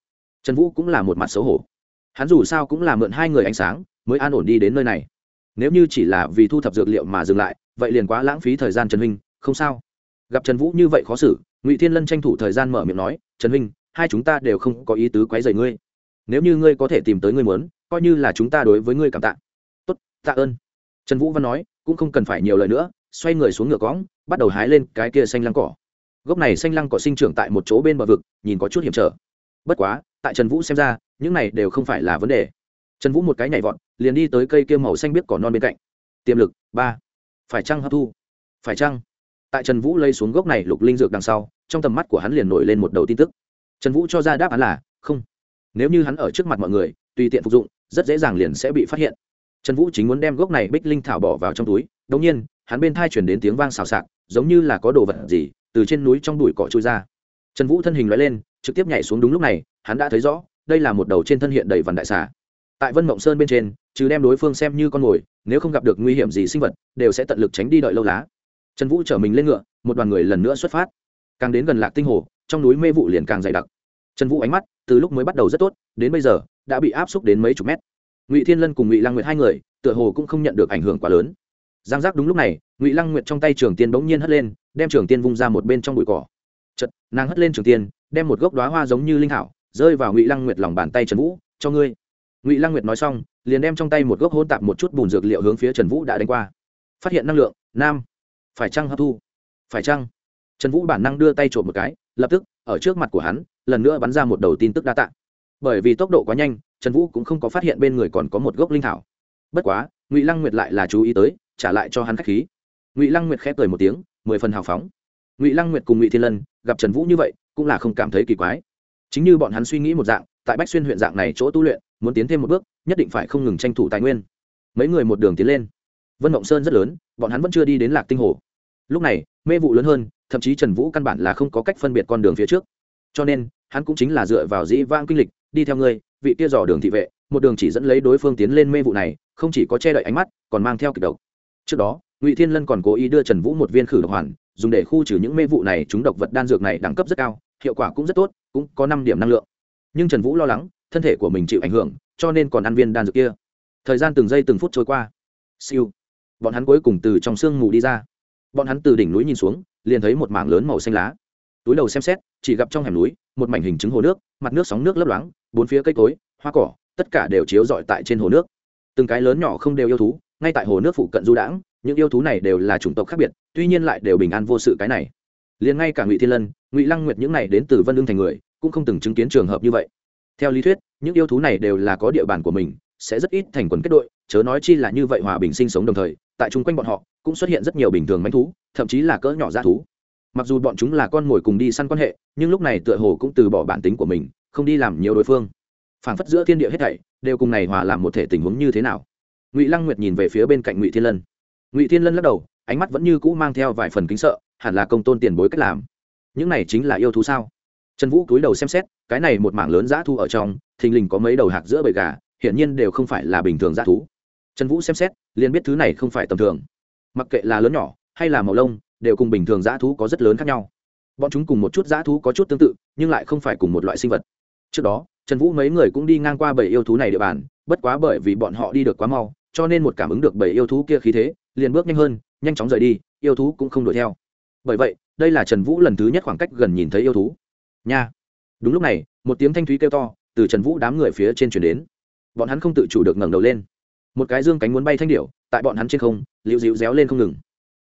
trần vũ cũng là một mặt xấu hổ. Hắn dù sao cũng là mượn hai người ánh sáng, mới an ổn đi đến nơi này. Nếu như chỉ là vì thu thập dược liệu mà dừng lại, vậy liền quá lãng phí thời gian trần huynh, không sao. Gặp trần vũ như vậy khó xử, ngụy thiên lân tranh thủ thời gian mở miệng nói, trần huynh, hai chúng ta đều không có ý tứ quấy rầy ngươi. Nếu như ngươi có thể tìm tới ngươi muốn, coi như là chúng ta đối với ngươi cảm tạ. Tốt, tạ ơn. Trần vũ văn nói cũng không cần phải nhiều lời nữa, xoay người xuống ngựa cõng, bắt đầu hái lên cái kia xanh lăng cỏ. Gốc này xanh lăng cỏ sinh trưởng tại một chỗ bên bờ vực, nhìn có chút hiểm trở. Bất quá, tại trần vũ xem ra, những này đều không phải là vấn đề. Trần vũ một cái nhảy vọt, liền đi tới cây kia màu xanh biết cỏ non bên cạnh. Tiềm lực, ba. Phải chăng hấp thu? Phải chăng? Tại trần vũ lây xuống gốc này lục linh dược đằng sau, trong tầm mắt của hắn liền nổi lên một đầu tin tức. Trần vũ cho ra đáp án là không. Nếu như hắn ở trước mặt mọi người, tùy tiện phục dụng, rất dễ dàng liền sẽ bị phát hiện trần vũ chính muốn đem gốc này bích linh thảo bỏ vào trong túi đ nhiên, hắn bên thai chuyển đến tiếng vang xào xạc, giống như là có đồ vật gì từ trên núi trong đùi cỏ trôi ra. Trần vũ thân hình loại lên, trực tiếp nhảy xuống đúng lúc này, hắn đã thấy rõ, đây là một đầu trên thân hiện đầy vằn đại xà. Tại vân mộng sơn bên trên chứ đem đối phương xem như con mồi, nếu không gặp được nguy hiểm gì sinh vật, đều sẽ tận lực tránh đi đợi lâu lá. Trần vũ chở mình lên ngựa, một đoàn người lần nữa xuất phát. Càng đến gần lạc tinh hồ, trong núi mê vụ liền càng dày đặc. Trần vũ ánh mắt, từ lúc mới bắt đầu rất tốt, đến bây giờ, đã bị áp xúc đến mấy chục mét ngụy thiên lân cùng ngụy lăng nguyệt hai người tựa hồ cũng không nhận được ảnh hưởng quá lớn giang giác đúng lúc này ngụy lăng nguyệt trong tay trường tiên bỗng nhiên hất lên đem trường tiên vung ra một bên trong bụi cỏ chật nàng hất lên trường tiên đem một gốc đoá hoa giống như linh thảo rơi vào ngụy lăng nguyệt lòng bàn tay trần vũ cho ngươi ngụy lăng nguyệt nói xong liền đem trong tay một gốc hôn tạp một chút bùn dược liệu hướng phía trần vũ đã đánh qua phát hiện năng lượng nam phải chăng hấp thu phải chăng trần vũ bản năng đưa tay trộm một cái lập tức ở trước mặt của hắn lần nữa bắn ra một đầu tin tức đa t ạ bởi vì tốc độ quá nhanh trần vũ cũng không có phát hiện bên người còn có một gốc linh thảo. Bất quá, ngụy lăng nguyệt lại là chú ý tới, trả lại cho hắn k h á c h khí. Ngụy lăng nguyệt khép cười một tiếng, mười phần hào phóng. Ngụy lăng nguyệt cùng ngụy thiên lân gặp trần vũ như vậy, cũng là không cảm thấy kỳ quái. Chính như bọn hắn suy nghĩ một dạng, tại bách xuyên huyện dạng này chỗ tu luyện, muốn tiến thêm một bước, nhất định phải không ngừng tranh thủ tài nguyên. Mấy người một đường tiến lên. Vân mộng sơn rất lớn, bọn hắn vẫn chưa đi đến lạc tinh hồ. Lúc này, mê vụ lớn hơn, thậm chí trần vũ căn bản là không có cách phân biệt con đường phía trước. Cho nên, hắn cũng chính là dựa vào dĩ Vang kinh lịch đi theo ngươi, vị kia dò đường thị vệ, một đường chỉ dẫn lấy đối phương tiến lên mê vụ này, không chỉ có che đậy ánh mắt, còn mang theo kịch độc. Trước đó, ngụy thiên lân còn cố ý đưa trần vũ một viên khử độc hoàn, dùng để khu trừ những mê vụ này, chúng độc vật đan dược này đẳng cấp rất cao, hiệu quả cũng rất tốt, cũng có năm điểm năng lượng. Nhưng trần vũ lo lắng, thân thể của mình chịu ảnh hưởng, cho nên còn ăn viên đan dược kia. Thời gian từng giây từng phút trôi qua. Siêu. Bọn hắn cuối cùng từ trong sương mù đi ra. Bọn hắn từ đỉnh núi nhìn xuống, liền thấy một mảng lớn màu xanh lá. Túi đầu xem xét, chỉ gặp trong hẻm núi một mảnh hình chứng hồ nước, mặt nước sóng nước lấp loáng, bốn phía cây cối, hoa cỏ, tất cả đều chiếu rọi tại trên hồ nước. Từng cái lớn nhỏ không đều yêu thú, ngay tại hồ nước phụ cận du đãng, những yêu thú này đều là chủng tộc khác biệt, tuy nhiên lại đều bình an vô sự cái này. Liền ngay cả ngụy thiên lân, ngụy lăng nguyệt những này đến từ vân lương thành người, cũng không từng chứng kiến trường hợp như vậy. Theo lý thuyết, những yêu thú này đều là có địa bàn của mình, sẽ rất ít thành quần kết đội, chớ nói chi là như vậy hòa bình sinh sống đồng thời, tại chung quanh bọn họ, cũng xuất hiện rất nhiều bình thường manh thú, thậm chí là cỡ nhỏ g thú mặc dù bọn chúng là con mồi cùng đi săn quan hệ, nhưng lúc này tựa hồ cũng từ bỏ bản tính của mình, không đi làm nhiều đối phương. Phảng phất giữa thiên địa hết thảy, đều cùng này hòa làm một thể tình huống như thế nào. Ngụy lăng nguyệt nhìn về phía bên cạnh ngụy thiên lân. Ngụy thiên lân lắc đầu, ánh mắt vẫn như cũ mang theo vài phần kính sợ, hẳn là công tôn tiền bối cách làm. Những này chính là yêu thú sao? Trần vũ cúi đầu xem xét, cái này một mảng lớn dã thu ở trong, thình lình có mấy đầu hạc giữa bầy gà, hiển nhiên đều không phải là bình thường dã thú. Trần vũ xem xét, liền biết thứ này không phải tầm thường. Mặc kệ là lớn nhỏ, hay là màu lông đều cùng bình thường dã thú có rất lớn khác nhau. Bọn chúng cùng một chút dã thú có chút tương tự, nhưng lại không phải cùng một loại sinh vật. Trước đó, trần vũ mấy người cũng đi ngang qua bảy yêu thú này địa bàn, bất quá bởi vì bọn họ đi được quá mau, cho nên một cảm ứng được bảy yêu thú kia khí thế, liền bước nhanh hơn, nhanh chóng rời đi, yêu thú cũng không đuổi theo. Bởi vậy, đây là trần vũ lần thứ nhất khoảng cách gần nhìn thấy yêu thú. Nha! Đúng lúc này, một tiếng thanh thúy kêu to từ trần vũ đám người phía trên chuyển đến. Bọn hắn không tự chủ được ngẩng đầu lên. Một cái dương cánh muốn bay thanh điệu tại bọn hắn trên không, liễu dịu réo lên không ngừng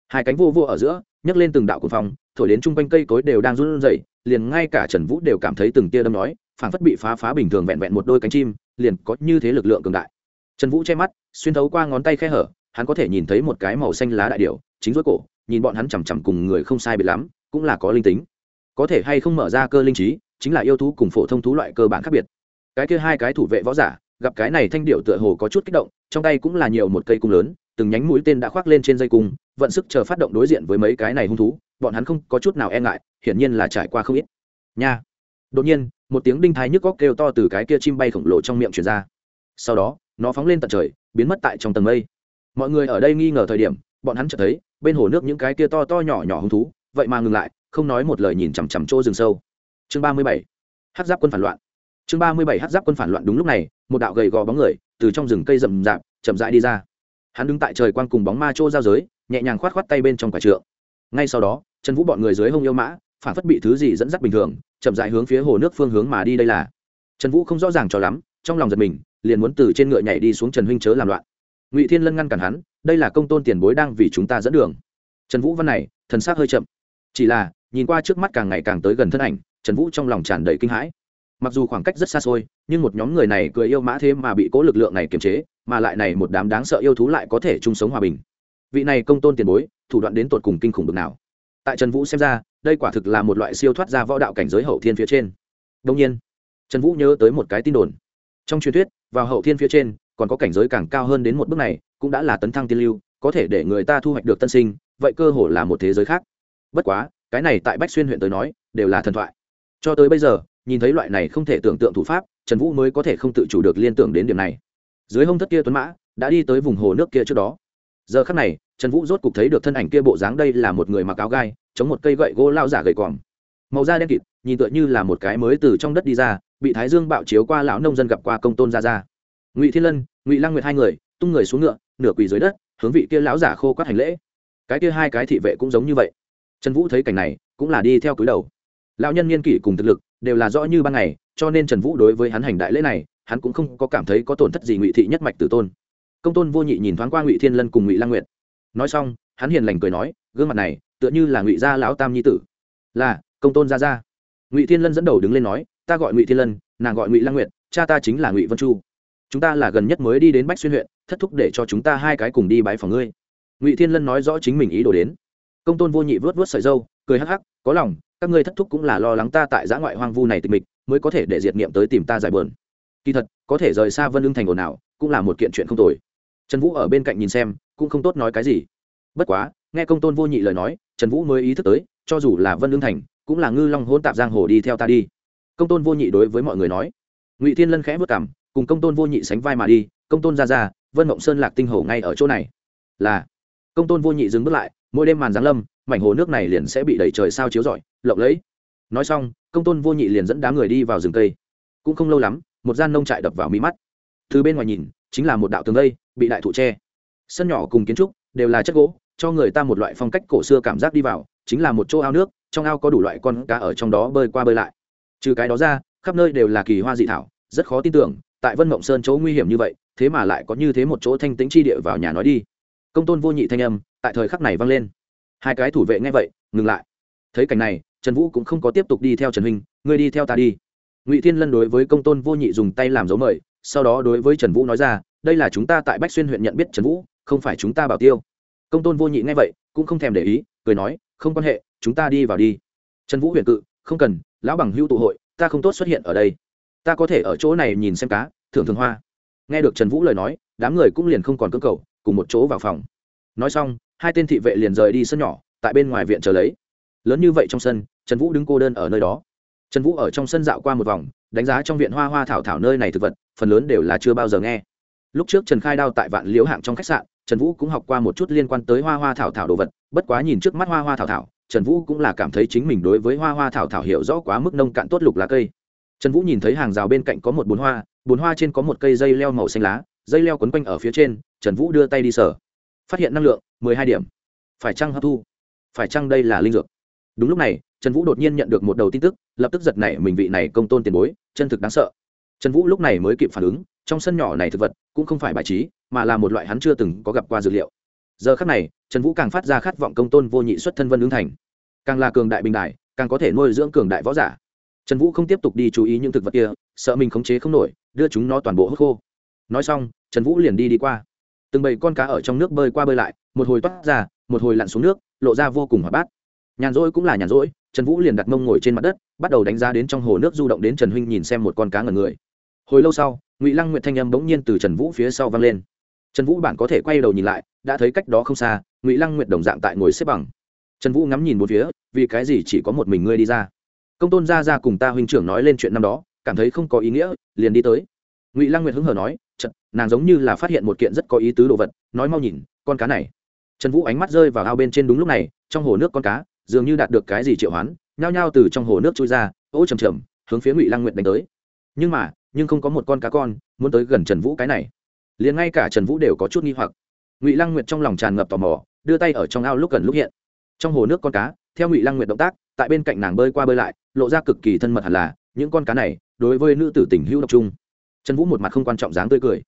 hai cánh vô vô ở giữa, nhấc lên từng đạo cuồng phong, thổi đến chung quanh cây cối đều đang run rẩy, liền ngay cả trần vũ đều cảm thấy từng tia đâm nói, phảng phất bị phá phá bình thường vẹn vẹn một đôi cánh chim, liền có như thế lực lượng cường đại. Trần vũ che mắt, xuyên thấu qua ngón tay khe hở, hắn có thể nhìn thấy một cái màu xanh lá đại điệu chính rối cổ, nhìn bọn hắn chằm chằm cùng người không sai biệt lắm, cũng là có linh tính. Có thể hay không mở ra cơ linh trí, chính là yêu thú cùng phổ thông thú loại cơ bản khác biệt. Cái kia hai cái thủ vệ võ giả, gặp cái này thanh điệu tựa hồ có chút kích động, trong tay cũng là nhiều một cây cung lớn, từng nhánh mũi tên đã khoác lên trên dây cung vận sức chờ phát động đối diện với mấy cái này hung thú, bọn hắn không có chút nào e ngại, hiển nhiên là trải qua không ít. Nha. Đột nhiên, một tiếng đinh thái nhức góc kêu to từ cái kia chim bay khổng lồ trong miệng truyền ra. Sau đó, nó phóng lên tận trời, biến mất tại trong tầng mây. Mọi người ở đây nghi ngờ thời điểm, bọn hắn chợt thấy, bên hồ nước những cái kia to to nhỏ nhỏ hung thú, vậy mà ngừng lại, không nói một lời nhìn chằm chằm chỗ rừng sâu. Chương ba mươi bảy. Hát giáp quân phản loạn. Chương ba mươi bảy. Hát giáp quân phản loạn đúng lúc này, một đạo gầy gò bóng người từ trong rừng cây rậm rạp, chậm rãi đi ra hắn đứng tại trời quang cùng bóng ma chỗ giao giới, nhẹ nhàng khoát khoát tay bên trong quả trượng. Ngay sau đó, trần vũ bọn người dưới hông yêu mã, phản phất bị thứ gì dẫn dắt bình thường, chậm rãi hướng phía hồ nước phương hướng mà đi đây là. Trần vũ không rõ ràng cho lắm, trong lòng giật mình, liền muốn từ trên ngựa nhảy đi xuống trần huynh chớ làm loạn. Ngụy thiên lân ngăn cản hắn, đây là công tôn tiền bối đang vì chúng ta dẫn đường. Trần vũ văn này, thần s c hơi chậm. Chỉ là, nhìn qua trước mắt càng ngày càng tới gần thân ảnh, trần vũ trong lòng tràn đầy kinh hãi mặc dù khoảng cách rất xa xôi, nhưng một nhóm người này cười yêu mã thế mà bị cố lực lượng này kiềm chế, mà lại này một đám đáng sợ yêu thú lại có thể chung sống hòa bình. Vị này công tôn tiền bối, thủ đoạn đến tột cùng kinh khủng bực nào? Tại trần vũ xem ra, đây quả thực là một loại siêu thoát ra võ đạo cảnh giới hậu thiên phía trên. Đông nhiên, trần vũ nhớ tới một cái tin đồn. Trong truyền thuyết, vào hậu thiên phía trên, còn có cảnh giới càng cao hơn đến một bước này, cũng đã là tấn thăng tiên lưu, có thể để người ta thu hoạch được tân sinh, vậy cơ hồ là một thế giới khác. Bất quá, cái này tại bách xuyên huyện tới nói, đều là thần thoại. Cho tới bây giờ nhìn thấy loại này không thể tưởng tượng thủ pháp, trần vũ mới có thể không tự chủ được liên tưởng đến điểm này. Dưới hông thất kia tuấn mã, đã đi tới vùng hồ nước kia trước đó. Giờ khắc này, trần vũ rốt cục thấy được thân ảnh kia bộ dáng đây là một người mặc áo gai, chống một cây gậy gỗ lao giả gầy còm màu da đen kịt, nhìn tựa như là một cái mới từ trong đất đi ra, bị thái dương bạo chiếu qua lão nông dân gặp qua công tôn ra ra. Ngụy thiên lân, ngụy lăng nguyệt hai người, tung người xuống ngựa, nửa quỳ dưới đất, hướng vị kia lão giả khô quát hành lễ. Cái kia hai cái thị vệ cũng giống như vậy. Trần vũ thấy cảnh này, cũng là đi theo cúi đầu lão nhân niên kỷ cùng thực lực đều là rõ như ban ngày, cho nên trần vũ đối với hắn hành đại lễ này, hắn cũng không có cảm thấy có tổn thất gì ngụy thị nhất mạch tử tôn. Công tôn vô nhị nhìn thoáng qua ngụy thiên lân cùng ngụy lang nguyện nói xong, hắn hiền lành cười nói, gương mặt này, tựa như là ngụy gia lão tam nhi tử. Là, công tôn gia gia. Ngụy thiên lân dẫn đầu đứng lên nói, ta gọi ngụy thiên lân, nàng gọi ngụy lang nguyện cha ta chính là ngụy vân chu. Chúng ta là gần nhất mới đi đến bách xuyên huyện, thất thúc để cho chúng ta hai cái cùng đi bãi phòng ngươi. Ngụy thiên lân nói rõ chính mình ý đồ đến. Công tôn vô nhị vớt vớt sợi dâu, cười hắc hắc, có lòng các ngươi thất thúc cũng là lo lắng ta tại giã ngoại hoang vu này tịch mịch, mới có thể để diệt niệm tới tìm ta giải bờn kỳ thật, có thể rời xa vân lương thành ồn ào, cũng là một kiện chuyện không tồi. Trần vũ ở bên cạnh nhìn xem, cũng không tốt nói cái gì. Bất quá, nghe công tôn vô nhị lời nói, trần vũ mới ý thức tới, cho dù là vân lương thành, cũng là ngư long hôn tạp giang hồ đi theo ta đi. Công tôn vô nhị đối với mọi người nói, ngụy thiên lân khẽ vất cảm cùng công tôn vô nhị sánh vai mà đi, công tôn ra ra, vân mộng sơn lạc tinh hồ ngay ở chỗ này. Là, công tôn vô nhị dừng bước lại, mỗi đêm màn giáng lâm mảnh hồ nước này liền sẽ bị đẩy trời sao chiếu rọi, lộng lẫy. Nói xong, công tôn vô nhị liền dẫn đám người đi vào rừng cây. Cũng không lâu lắm, một gian nông trại đập vào mí mắt. Từ bên ngoài nhìn, chính là một đạo tường lây bị đại thụ tre sân nhỏ cùng kiến trúc đều là chất gỗ, cho người ta một loại phong cách cổ xưa cảm giác đi vào, chính là một chỗ ao nước, trong ao có đủ loại con cá ở trong đó bơi qua bơi lại. Trừ cái đó ra, khắp nơi đều là kỳ hoa dị thảo, rất khó tin tưởng, tại vân mộng sơn chỗ nguy hiểm như vậy, thế mà lại có như thế một chỗ thanh tĩnh chi địa vào nhà nói đi. Công tôn vô nhị thanh âm tại thời khắc này vang lên hai cái thủ vệ nghe vậy, ngừng lại. Thấy cảnh này, trần vũ cũng không có tiếp tục đi theo trần huynh, ngươi đi theo ta đi. Ngụy thiên lân đối với công tôn vô nhị dùng tay làm dấu mời, sau đó đối với trần vũ nói ra, đây là chúng ta tại bách xuyên huyện nhận biết trần vũ, không phải chúng ta bảo tiêu. Công tôn vô nhị nghe vậy, cũng không thèm để ý, cười nói, không quan hệ, chúng ta đi vào đi. Trần vũ huyền cự, không cần, lão bằng hưu tụ hội, ta không tốt xuất hiện ở đây. Ta có thể ở chỗ này nhìn xem cá, thưởng thường hoa. Nghe được trần vũ lời nói, đám người cũng liền không còn cơ cầu, cùng một chỗ vào phòng nói xong, hai tên thị vệ liền rời đi sân nhỏ, tại bên ngoài viện chờ lấy. Lớn như vậy trong sân, trần vũ đứng cô đơn ở nơi đó. Trần vũ ở trong sân dạo qua một vòng, đánh giá trong viện hoa hoa thảo thảo nơi này thực vật, phần lớn đều là chưa bao giờ nghe. Lúc trước trần khai đao tại vạn liễu hạng trong khách sạn, trần vũ cũng học qua một chút liên quan tới hoa hoa thảo thảo đồ vật, bất quá nhìn trước mắt hoa hoa thảo thảo, trần vũ cũng là cảm thấy chính mình đối với hoa hoa thảo thảo hiểu rõ quá mức nông cạn tốt lục lá cây. Trần vũ nhìn thấy hàng rào bên cạnh có một bồn hoa bồn hoa trên có một cây dây leo màu xanh lá, dây leo quấn quanh ở phía trên, trần vũ đưa tay đi sở phát hiện năng lượng, mười hai điểm. Phải chăng hấp thu? Phải chăng đây là linh dược? Đúng lúc này, trần vũ đột nhiên nhận được một đầu tin tức, lập tức giật nảy mình vị này công tôn tiền bối, chân thực đáng sợ. Trần vũ lúc này mới kịp phản ứng, trong sân nhỏ này thực vật cũng không phải bài trí, mà là một loại hắn chưa từng có gặp qua dược liệu. Giờ khắc này, trần vũ càng phát ra khát vọng công tôn vô nhị xuất thân vân ứng thành. Càng là cường đại bình đại, càng có thể nuôi dưỡng cường đại võ giả. Trần vũ không tiếp tục đi chú ý những thực vật kia, sợ mình khống chế không nổi, đưa chúng nó toàn bộ hốt khô. Nói xong, trần vũ liền đi đi qua từng bầy con cá ở trong nước bơi qua bơi lại, một hồi toát ra, một hồi lặn xuống nước, lộ ra vô cùng hoạt bát. Nhàn rỗi cũng là nhàn rỗi, trần vũ liền đặt mông ngồi trên mặt đất, bắt đầu đánh giá đến trong hồ nước du động đến trần huynh nhìn xem một con cá ngần người. Hồi lâu sau, ngụy lăng nguyệt thanh âm bỗng nhiên từ trần vũ phía sau vang lên. Trần vũ bản có thể quay đầu nhìn lại, đã thấy cách đó không xa, ngụy lăng nguyệt đồng dạng tại ngồi xếp bằng. Trần vũ ngắm nhìn một phía, vì cái gì chỉ có một mình ngươi đi ra? Công tôn gia ra cùng ta huynh trưởng nói lên chuyện năm đó, cảm thấy không có ý nghĩa, liền đi tới. Ngụy lăng nguyệt hứng hờ nói chật, nàng giống như là phát hiện một kiện rất có ý tứ đồ vật, nói mau nhìn, con cá này. Trần vũ ánh mắt rơi vào ao bên trên đúng lúc này, trong hồ nước con cá, dường như đạt được cái gì triệu hoán, nhao nhao từ trong hồ nước trôi ra, ô chầm chầm hướng phía ngụy lăng nguyệt đánh tới. Nhưng mà, nhưng không có một con cá con, muốn tới gần trần vũ cái này. Liền ngay cả trần vũ đều có chút nghi hoặc. Ngụy lăng nguyệt trong lòng tràn ngập tò mò, đưa tay ở trong ao lúc gần lúc hiện. Trong hồ nước con cá, theo ngụy lăng nguyệt động tác, tại bên cạnh nàng bơi qua bơi lại, lộ ra cực kỳ thân mật hẳn là, những con cá này, đối với nữ tử tình hữu độc trung trần vũ một mặt không quan trọng dáng tươi cười.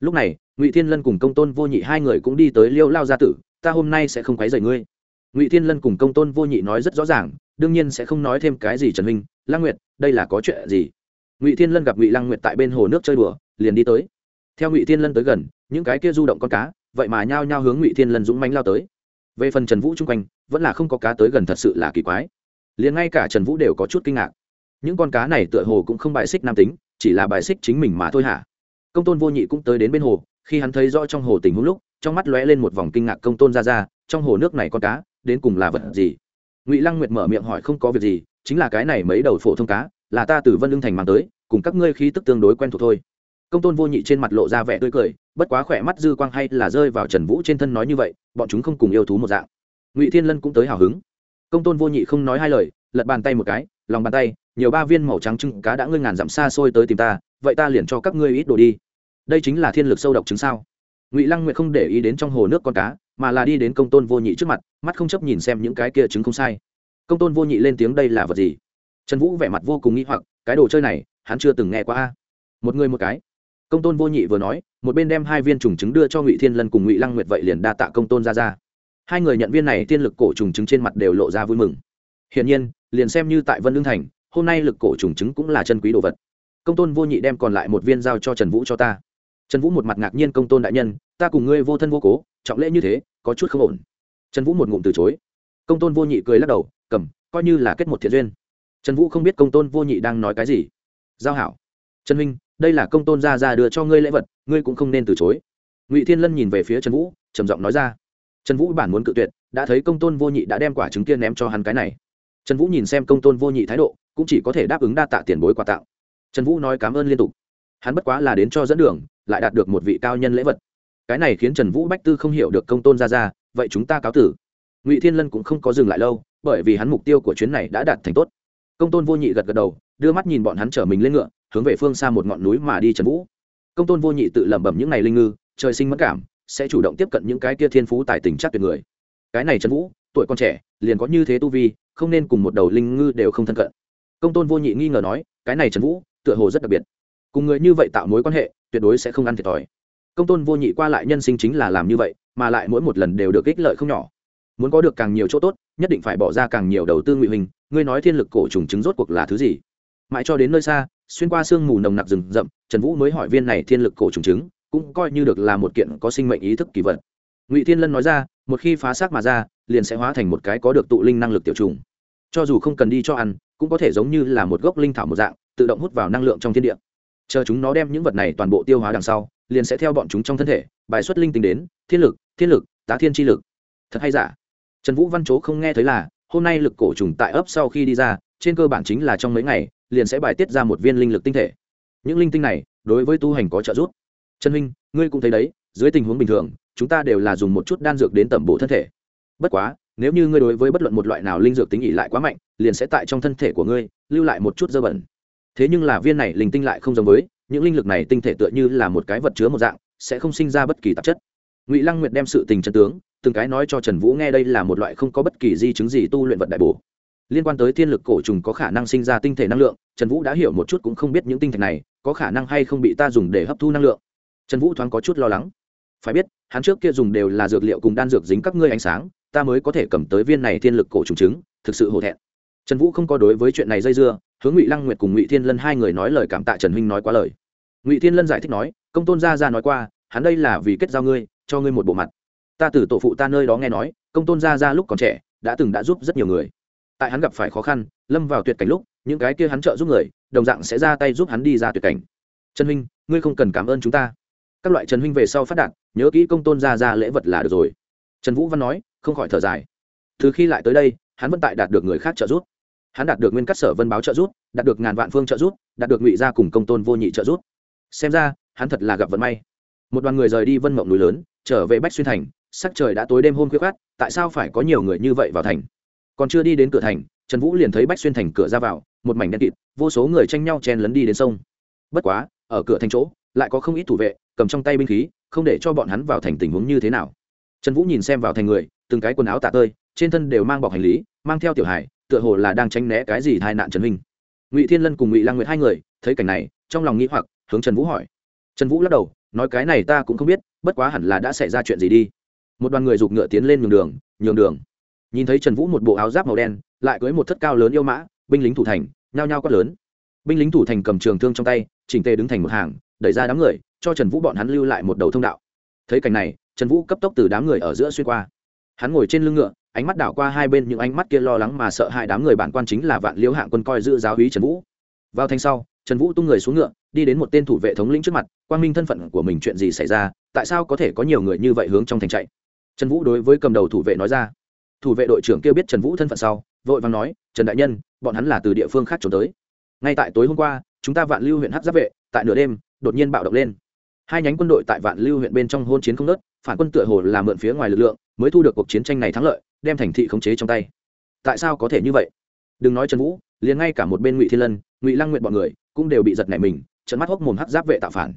Lúc này ngụy thiên lân cùng công tôn vô nhị hai người cũng đi tới liêu lao gia tử ta hôm nay sẽ không quấy rầy ngươi. Ngụy thiên lân cùng công tôn vô nhị nói rất rõ ràng đương nhiên sẽ không nói thêm cái gì trần Minh, lăng nguyệt đây là có chuyện gì? Ngụy thiên lân gặp ngụy lăng nguyệt tại bên hồ nước chơi đùa liền đi tới. Theo ngụy thiên lân tới gần những cái kia du động con cá vậy mà nhao nhao hướng ngụy thiên lân dũng mánh lao tới. Về phần trần vũ chung quanh vẫn là không có cá tới gần thật sự là kỳ quái. Liền ngay cả trần vũ đều có chút kinh ngạc. Những con cá này tựa hồ cũng không bài xích nam tính chỉ là bài xích chính mình mà thôi hả? Công tôn vô nhị cũng tới đến bên hồ, khi hắn thấy rõ trong hồ tình huống lúc, trong mắt lóe lên một vòng kinh ngạc công tôn ra ra, trong hồ nước này con cá, đến cùng là vật gì? Ngụy lăng nguyệt mở miệng hỏi không có việc gì, chính là cái này mấy đầu phổ thông cá, là ta từ vân lương thành mang tới, cùng các ngươi khí tức tương đối quen thuộc thôi. Công tôn vô nhị trên mặt lộ ra vẻ tươi cười, bất quá khỏe mắt dư quang hay là rơi vào trần vũ trên thân nói như vậy, bọn chúng không cùng yêu thú một dạng. Ngụy thiên lân cũng tới hào hứng. Công tôn vô nhị không nói hai lời, lật bàn tay một cái, lòng bàn tay nhiều ba viên màu trắng trứng cá đã ngươi ngàn dặm xa xôi tới tìm ta, vậy ta liền cho các ngươi ít đồ đi. Đây chính là thiên lực sâu độc trứng sao? Ngụy lăng nguyệt không để ý đến trong hồ nước con cá, mà là đi đến công tôn vô nhị trước mặt, mắt không chấp nhìn xem những cái kia trứng không sai. Công tôn vô nhị lên tiếng đây là vật gì? Trần vũ vẻ mặt vô cùng nghĩ hoặc, cái đồ chơi này, hắn chưa từng nghe qua a. Một người một cái. Công tôn vô nhị vừa nói, một bên đem hai viên trùng trứng đưa cho ngụy thiên lân cùng ngụy lăng nguyệt vậy liền đa tạ công tôn ra ra. Hai người nhận viên này tiên lực cổ trùng trứng trên mặt đều lộ ra vui mừng. Hiển nhiên, liền xem như tại vân lương thành hôm nay lực cổ trùng trứng cũng là chân quý đồ vật. Công tôn vô nhị đem còn lại một viên giao cho trần vũ cho ta. Trần vũ một mặt ngạc nhiên công tôn đại nhân ta cùng ngươi vô thân vô cố trọng lễ như thế có chút không ổn. Trần vũ một ngụm từ chối. Công tôn vô nhị cười lắc đầu cầm coi như là kết một thiện duyên. Trần vũ không biết công tôn vô nhị đang nói cái gì. Giao hảo. Trần Minh, đây là công tôn gia ra đưa cho ngươi lễ vật ngươi cũng không nên từ chối. Ngụy thiên lân nhìn về phía trần vũ trầm giọng nói ra. Trần vũ bản muốn cự tuyệt đã thấy công tôn vô nhị đã đem quả trứng kia ném cho hắn cái này trần vũ nhìn xem công tôn vô nhị thái độ, cũng chỉ có thể đáp ứng đa tạ tiền bối quà tặng. Trần vũ nói cảm ơn liên tục. Hắn bất quá là đến cho dẫn đường, lại đạt được một vị cao nhân lễ vật. Cái này khiến trần vũ bách tư không hiểu được công tôn ra ra, vậy chúng ta cáo tử. Ngụy thiên lân cũng không có dừng lại lâu, bởi vì hắn mục tiêu của chuyến này đã đạt thành tốt. Công tôn vô nhị gật gật đầu, đưa mắt nhìn bọn hắn chở mình lên ngựa, hướng về phương xa một ngọn núi mà đi trần vũ. Công tôn vô nhị tự lẩm bẩm những n à y linh ngư, trời sinh mất cảm, sẽ chủ động tiếp cận những cái kia thiên phú tài tình chắc tuyệt người. Cái này trần vũ, tuổi còn trẻ, liền có như thế tu vi không nên cùng một đầu linh ngư đều không thân cận. Công tôn vô nhị nghi ngờ nói, cái này trần vũ, tựa hồ rất đặc biệt. Cùng người như vậy tạo mối quan hệ, tuyệt đối sẽ không ăn thiệt thòi. Công tôn vô nhị qua lại nhân sinh chính là làm như vậy, mà lại mỗi một lần đều được ích lợi không nhỏ. Muốn có được càng nhiều chỗ tốt, nhất định phải bỏ ra càng nhiều đầu tư ngụy hình, ngươi nói thiên lực cổ trùng chứng rốt cuộc là thứ gì? Mãi cho đến nơi xa, xuyên qua sương mù nồng nặc rừng rậm, trần vũ mới hỏi viên này thiên lực cổ trùng chứng, cũng coi như được là một kiện có sinh mệnh ý thức kỳ vật. Ngụy thiên lân nói ra một khi phá xác mà ra, liền sẽ hóa thành một cái có được tụ linh năng lực tiểu trùng. Cho dù không cần đi cho ăn, cũng có thể giống như là một gốc linh thảo một dạng, tự động hút vào năng lượng trong thiên địa. Chờ chúng nó đem những vật này toàn bộ tiêu hóa đằng sau, liền sẽ theo bọn chúng trong thân thể, bài xuất linh tính đến, thiên lực thiên lực, tá thiên chi lực. Thật hay giả? Trần vũ văn chố không nghe thấy là, hôm nay lực cổ trùng tại ấp sau khi đi ra, trên cơ bản chính là trong mấy ngày, liền sẽ bài tiết ra một viên linh lực tinh thể. Những linh tinh này, đối với tu hành có trợ giúp. Trần huynh, ngươi cũng thấy đấy, dưới tình huống bình thường chúng ta đều là dùng một chút đan dược đến tẩm bổ thân thể. Bất quá, nếu như ngươi đối với bất luận một loại nào linh dược tính ỉ lại quá mạnh, liền sẽ tại trong thân thể của ngươi lưu lại một chút dơ bẩn. Thế nhưng là viên này linh tinh lại không giống với, những linh lực này tinh thể tựa như là một cái vật chứa một dạng, sẽ không sinh ra bất kỳ tạp chất. Ngụy lăng nguyệt đem sự tình chân tướng, từng cái nói cho trần vũ nghe đây là một loại không có bất kỳ di chứng gì tu luyện vật đại bổ. Liên quan tới thiên lực cổ trùng có khả năng sinh ra tinh thể năng lượng, trần vũ đã hiểu một chút cũng không biết những tinh thể này có khả năng hay không bị ta dùng để hấp thu năng lượng. Trần vũ thoáng có chút lo lắng phải biết, hắn trước kia dùng đều là dược liệu cùng đan dược dính các ngươi ánh sáng, ta mới có thể cầm tới viên này thiên lực cổ trùng chứng thực sự hổ thẹn. Trần vũ không có đối với chuyện này dây dưa, hướng ngụy lăng nguyệt cùng ngụy thiên lân hai người nói lời cảm tạ trần huynh nói quá lời. Ngụy thiên lân giải thích nói, công tôn gia ra nói qua, hắn đây là vì kết giao ngươi, cho ngươi một bộ mặt. Ta từ tổ phụ ta nơi đó nghe nói, công tôn gia ra lúc còn trẻ, đã từng đã giúp rất nhiều người. Tại hắn gặp phải khó khăn, lâm vào tuyệt cảnh lúc, những cái kia hắn trợ giúp người, đồng dạng sẽ ra tay giúp hắn đi ra tuyệt cảnh. Trần huynh, ngươi không cần cảm ơn chúng ta các loại trần huynh về sau phát đạt, nhớ kỹ công tôn gia ra lễ vật là được rồi. Trần vũ văn nói, không khỏi thở dài. Từ khi lại tới đây, hắn vẫn tại đạt được người khác trợ giúp. Hắn đạt được nguyên cắt sở vân báo trợ giúp, đạt được ngàn vạn phương trợ giúp, đạt được ngụy gia cùng công tôn vô nhị trợ giúp. Xem ra, hắn thật là gặp vận may. Một đoàn người rời đi vân mộng núi lớn, trở về bách xuyên thành, sắc trời đã tối đêm hôm khuya khát tại sao phải có nhiều người như vậy vào thành? Còn chưa đi đến cửa thành, trần vũ liền thấy bách xuyên thành cửa ra vào, một mảnh đen kịt, vô số người tranh nhau chen lấn đi đến sông. Bất quá, ở cửa thành chỗ lại có không ít thủ vệ, cầm trong tay binh khí, không để cho bọn hắn vào thành tình huống như thế nào. Trần vũ nhìn xem vào thành người, từng cái quần áo tạ tơi, trên thân đều mang bọc hành lý, mang theo tiểu hải tựa hồ là đang tránh né cái gì tai nạn trần minh. Ngụy thiên lân cùng ngụy lang nguyệt hai người, thấy cảnh này, trong lòng nghĩ hoặc, hướng trần vũ hỏi. Trần vũ lắc đầu, nói cái này ta cũng không biết, bất quá hẳn là đã xảy ra chuyện gì đi. Một đoàn người giục ngựa tiến lên nhường đường nhường đường. Nhìn thấy trần vũ một bộ áo giáp màu đen, lại cưới một thất cao lớn yêu mã, binh lính thủ thành, nhao nhao quát lớn. Binh lính thủ thành cầm trường thương trong tay, chỉnh tề đứng thành một hàng đẩy ra đám người, cho trần vũ bọn hắn lưu lại một đầu thông đạo. Thấy cảnh này, trần vũ cấp tốc từ đám người ở giữa xuyên qua. Hắn ngồi trên lưng ngựa, ánh mắt đảo qua hai bên những ánh mắt kia lo lắng mà sợ hai đám người bản quan chính là vạn liễu hạng quân coi giữ giáo hí trần vũ. Vào thanh sau, trần vũ tung người xuống ngựa, đi đến một tên thủ vệ thống lĩnh trước mặt quan minh thân phận của mình chuyện gì xảy ra? Tại sao có thể có nhiều người như vậy hướng trong thành chạy? Trần vũ đối với cầm đầu thủ vệ nói ra. Thủ vệ đội trưởng kia biết trần vũ thân phận sau, vội vàng nói, trần đại nhân, bọn hắn là từ địa phương khác trốn tới. Ngay tại tối hôm qua, chúng ta vạn lưu huyện hát giáp vệ, tại nửa đêm đột nhiên bạo động lên. Hai nhánh quân đội tại vạn lưu huyện bên trong hôn chiến không nớt phản quân tựa hồ là mượn phía ngoài lực lượng, mới thu được cuộc chiến tranh này thắng lợi, đem thành thị khống chế trong tay. Tại sao có thể như vậy? Đừng nói trần vũ, liền ngay cả một bên ngụy thiên lân, ngụy lăng nguyện bọn người cũng đều bị giật nảy mình trận mắt hốc mồm hắc giáp vệ tạo phản.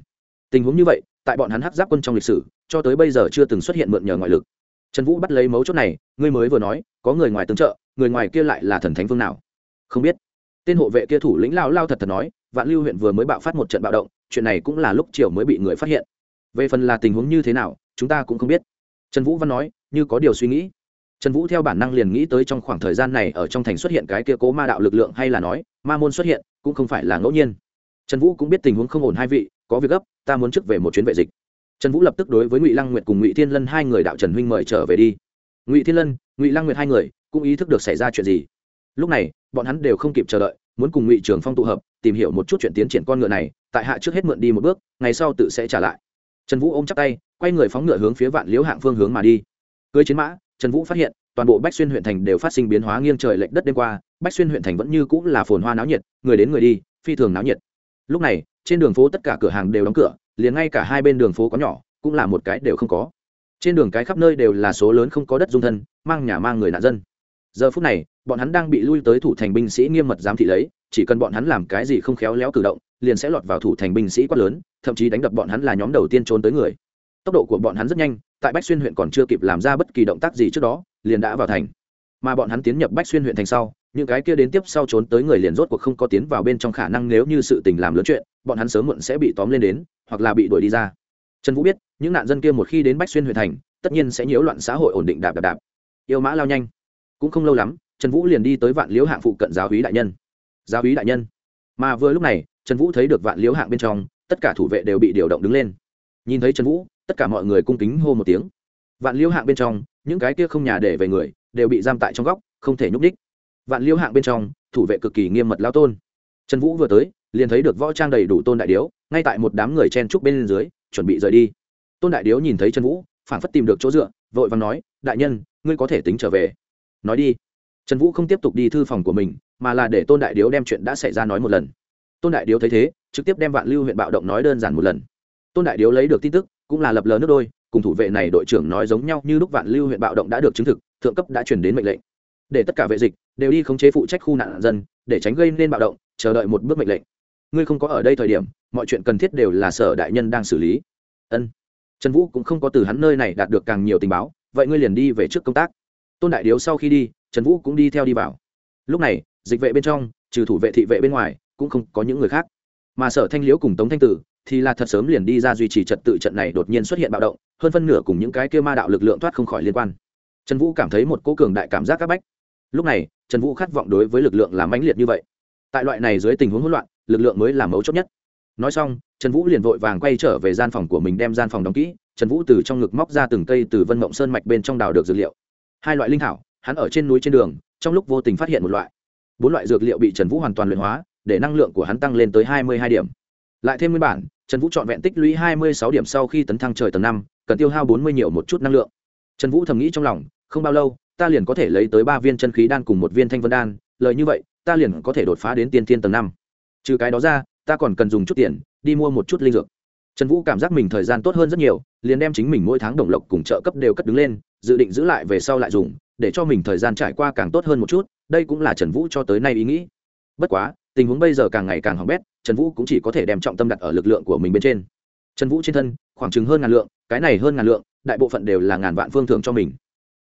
Tình huống như vậy, tại bọn hắn hắc giáp quân trong lịch sử, cho tới bây giờ chưa từng xuất hiện mượn nhờ ngoại lực. Trần vũ bắt lấy mấu chốt này, ngươi mới vừa nói, có người ngoài tương trợ, người ngoài kia lại là thần thánh phương nào? Không biết. Tên hộ vệ kia thủ lĩnh lao lao thật thật nói vạn lưu huyện vừa mới bạo phát một trận bạo động, chuyện này cũng là lúc chiều mới bị người phát hiện. Về phần là tình huống như thế nào, chúng ta cũng không biết. Trần vũ văn nói, như có điều suy nghĩ. Trần vũ theo bản năng liền nghĩ tới trong khoảng thời gian này ở trong thành xuất hiện cái kia cố ma đạo lực lượng hay là nói, ma môn xuất hiện, cũng không phải là ngẫu nhiên. Trần vũ cũng biết tình huống không ổn hai vị, có việc gấp, ta muốn trước về một chuyến vệ dịch. Trần vũ lập tức đối với ngụy lăng nguyệt cùng ngụy thiên lân hai người đạo trần huynh mời trở về đi. Ngụy thiên lân, ngụy lăng nguyệt hai người, cũng ý thức được xảy ra chuyện gì. Lúc này, bọn hắn đều không kịp chờ đợi, muốn cùng ngụy trường phong tụ hợp tìm hiểu một chút chuyện tiến triển con ngựa này, tại hạ trước hết mượn đi một bước, ngày sau tự sẽ trả lại. Trần vũ ôm chắc tay, quay người phóng ngựa hướng phía vạn liễu hạng phương hướng mà đi. Cưới chiến mã, trần vũ phát hiện, toàn bộ bách xuyên huyện thành đều phát sinh biến hóa nghiêng trời lệch đất đêm qua, bách xuyên huyện thành vẫn như cũng là phồn hoa náo nhiệt, người đến người đi, phi thường náo nhiệt. Lúc này, trên đường phố tất cả cửa hàng đều đóng cửa, liền ngay cả hai bên đường phố có nhỏ, cũng là một cái đều không có. Trên đường cái khắp nơi đều là số lớn không có đất dung thân, mang nhà mang người nạn dân giờ phút này, bọn hắn đang bị lui tới thủ thành binh sĩ nghiêm mật giám thị lấy, chỉ cần bọn hắn làm cái gì không khéo léo cử động, liền sẽ lọt vào thủ thành binh sĩ quát lớn, thậm chí đánh đập bọn hắn là nhóm đầu tiên trốn tới người. Tốc độ của bọn hắn rất nhanh, tại bách xuyên huyện còn chưa kịp làm ra bất kỳ động tác gì trước đó, liền đã vào thành. Mà bọn hắn tiến nhập bách xuyên huyện thành sau, những cái kia đến tiếp sau trốn tới người liền rốt cuộc không có tiến vào bên trong khả năng nếu như sự tình làm lớn chuyện, bọn hắn sớm muộn sẽ bị tóm lên đến, hoặc là bị đuổi đi ra. Trần vũ biết, những nạn dân kia một khi đến bách xuyên huyện thành, tất nhiên sẽ nhiễu loạn xã hội ổn định đạp đạp đạp. Yêu mã lao nhanh cũng không lâu lắm, trần vũ liền đi tới vạn liếu hạng phụ cận giáo hí đại nhân. Giáo hí đại nhân. Mà vừa lúc này, trần vũ thấy được vạn liếu hạng bên trong, tất cả thủ vệ đều bị điều động đứng lên. Nhìn thấy trần vũ, tất cả mọi người cung kính hô một tiếng. Vạn Liêu hạng bên trong, những cái kia không nhà để về người, đều bị giam tại trong góc, không thể nhúc đích vạn Liêu hạng bên trong, thủ vệ cực kỳ nghiêm mật lao tôn. Trần vũ vừa tới, liền thấy được võ trang đầy đủ tôn đại điếu, ngay tại một đám người chen trúc bên dưới, chuẩn bị rời đi. Tôn đại điếu nhìn thấy trần vũ phản phất tìm được chỗ dựa, vội và nói, đại nhân, ngươi có thể tính trở về nói đi. Trần vũ không tiếp tục đi thư phòng của mình, mà là để tôn đại điếu đem chuyện đã xảy ra nói một lần. Tôn đại điếu thấy thế, trực tiếp đem vạn lưu huyện bạo động nói đơn giản một lần. Tôn đại điếu lấy được tin tức, cũng là lập lờ nước đôi, cùng thủ vệ này đội trưởng nói giống nhau như lúc vạn lưu huyện bạo động đã được chứng thực, thượng cấp đã chuyển đến mệnh lệnh. Để tất cả vệ dịch đều đi khống chế phụ trách khu nạn dân, để tránh gây nên bạo động, chờ đợi một bước mệnh lệnh. Ngươi không có ở đây thời điểm, mọi chuyện cần thiết đều là sở đại nhân đang xử lý. Ân. Trần vũ cũng không có từ hắn nơi này đạt được càng nhiều tình báo, vậy ngươi liền đi về trước công tác tôn đại điếu sau khi đi, trần vũ cũng đi theo đi vào. Lúc này, dịch vệ bên trong, trừ thủ vệ thị vệ bên ngoài, cũng không có những người khác. Mà sở thanh liễu cùng tống thanh tử thì là thật sớm liền đi ra duy trì trật tự trận này đột nhiên xuất hiện bạo động, hơn phân nửa cùng những cái kêu ma đạo lực lượng thoát không khỏi liên quan. Trần vũ cảm thấy một cố cường đại cảm giác áp bách. Lúc này, trần vũ khát vọng đối với lực lượng làm mãnh liệt như vậy. Tại loại này dưới tình huống hỗn loạn, lực lượng mới là mấu chốt nhất. Nói xong, trần vũ liền vội vàng quay trở về gian phòng của mình đem gian phòng đóng kỹ. Trần vũ từ trong ngực móc ra từng cây từ vân mộng sơn mạch bên trong đào được dược liệu hai loại linh thảo, hắn ở trên núi trên đường, trong lúc vô tình phát hiện một loại. Bốn loại dược liệu bị trần vũ hoàn toàn luyện hóa, để năng lượng của hắn tăng lên tới hai mươi hai điểm. Lại thêm nguyên bản, trần vũ chọn vẹn tích lũy hai mươi sáu điểm sau khi tấn thăng trời tầng năm, cần tiêu hao bốn mươi nhiều một chút năng lượng. Trần vũ thầm nghĩ trong lòng, không bao lâu, ta liền có thể lấy tới ba viên chân khí đan cùng một viên thanh vân đan, lời như vậy, ta liền có thể đột phá đến tiên thiên tầng năm. Trừ cái đó ra, ta còn cần dùng chút tiền, đi mua một chút linh dược. Trần vũ cảm giác mình thời gian tốt hơn rất nhiều, liền đem chính mình mỗi tháng đồng lộc cùng trợ cấp đều cất đứng lên dự định giữ lại về sau lại dùng, để cho mình thời gian trải qua càng tốt hơn một chút, đây cũng là trần vũ cho tới nay ý nghĩ. Bất quá, tình huống bây giờ càng ngày càng hỏng bét, trần vũ cũng chỉ có thể đem trọng tâm đặt ở lực lượng của mình bên trên. Trần vũ trên thân, khoảng chừng hơn ngàn lượng, cái này hơn ngàn lượng, đại bộ phận đều là ngàn vạn phương thường cho mình.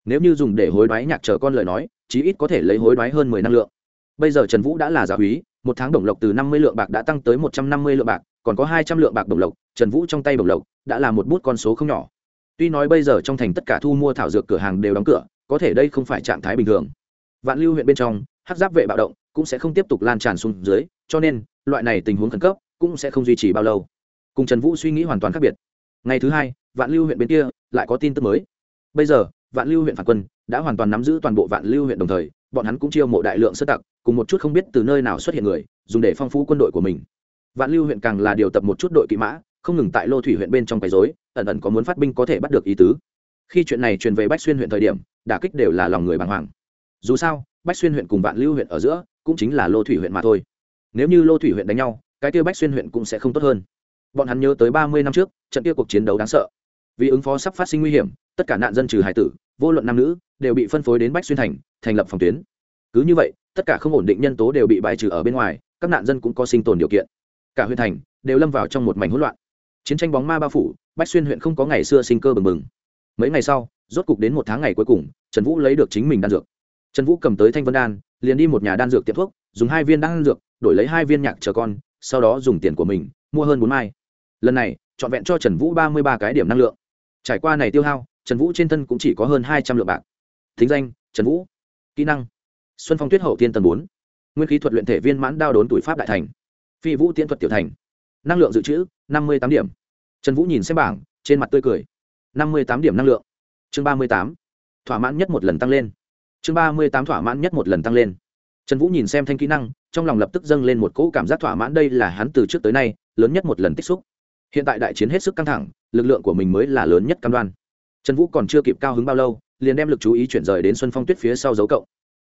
Nếu như dùng để hối đoái nhạc chờ con lời nói, chí ít có thể lấy hối đoái hơn mười năng lượng. Bây giờ trần vũ đã là giáo húy một tháng đồng lộc từ năm mươi lượng bạc đã tăng tới một trăm năm mươi lượng bạc, còn có hai trăm lượng bạc đồng lộc, trần vũ trong tay đồng lộc đã là một bút con số không nhỏ tuy nói bây giờ trong thành tất cả thu mua thảo dược cửa hàng đều đóng cửa, có thể đây không phải trạng thái bình thường. Vạn lưu huyện bên trong hát giáp vệ bạo động, cũng sẽ không tiếp tục lan tràn xuống dưới, cho nên, loại này tình huống khẩn cấp, cũng sẽ không duy trì bao lâu. Cùng trần vũ suy nghĩ hoàn toàn khác biệt. Ngày thứ hai, vạn lưu huyện bên kia, lại có tin tức mới. Bây giờ, vạn lưu huyện phản quân, đã hoàn toàn nắm giữ toàn bộ vạn lưu huyện đồng thời, bọn hắn cũng chiêu mộ đại lượng sơ tặc, cùng một chút không biết từ nơi nào xuất hiện người, dùng để phong phú quân đội của mình. Vạn lưu huyện càng là điều tập một chút đội kỵ mã, không ngừng tại lô thủy huyện bên trong quấy dối ẩn ẩn có muốn phát binh có thể bắt được ý tứ. Khi chuyện này truyền về bách xuyên huyện thời điểm, đả kích đều là lòng người bàng hoàng. Dù sao, bách xuyên huyện cùng vạn lưu huyện ở giữa, cũng chính là lô thủy huyện mà thôi. Nếu như lô thủy huyện đánh nhau, cái kia bách xuyên huyện cũng sẽ không tốt hơn. Bọn hắn nhớ tới ba mươi năm trước, trận kia cuộc chiến đấu đáng sợ. Vì ứng phó sắp phát sinh nguy hiểm, tất cả nạn dân trừ hải tử, vô luận nam nữ, đều bị phân phối đến bách xuyên thành thành lập phòng tuyến. Cứ như vậy, tất cả không ổn định nhân tố đều bị bài trừ ở bên ngoài, các nạn dân cũng có sinh tồn điều kiện. Cả huyện thành đều lâm vào trong một mảnh hỗn loạn chiến tranh bóng ma bao phủ, bách xuyên huyện không có ngày xưa sinh cơ bừng bừng. Mấy ngày sau, rốt cục đến một tháng ngày cuối cùng, trần vũ lấy được chính mình đan dược. Trần vũ cầm tới thanh vân đan, liền đi một nhà đan dược tiệm thuốc, dùng hai viên đan dược, đổi lấy hai viên nhạc chờ con, sau đó dùng tiền của mình, mua hơn bốn mai. Lần này, trọn vẹn cho trần vũ ba mươi ba cái điểm năng lượng. Trải qua này tiêu hao, trần vũ trên thân cũng chỉ có hơn hai trăm lượng bạc. Thính danh, trần vũ. Kỹ năng, xuân phong tuyết hậu tiên tầng bốn. Nguyên khí thuật luyện thể viên mãn đao đốn tuổi pháp đại thành. Phi vũ tiễn thuật tiểu thành năng lượng dự trữ, năm mươi tám điểm. Trần vũ nhìn xem bảng, trên mặt tươi cười. năm mươi tám điểm năng lượng. Chương ba mươi tám. Thỏa mãn nhất một lần tăng lên. Chương ba mươi tám thỏa mãn nhất một lần tăng lên. Trần vũ nhìn xem thanh kỹ năng, trong lòng lập tức dâng lên một cỗ cảm giác thỏa mãn đây là hắn từ trước tới nay lớn nhất một lần tích xúc. Hiện tại đại chiến hết sức căng thẳng, lực lượng của mình mới là lớn nhất cam đoan. Trần vũ còn chưa kịp cao hứng bao lâu, liền đem lực chú ý chuyển rời đến xuân phong tuyết phía sau dấu cộng.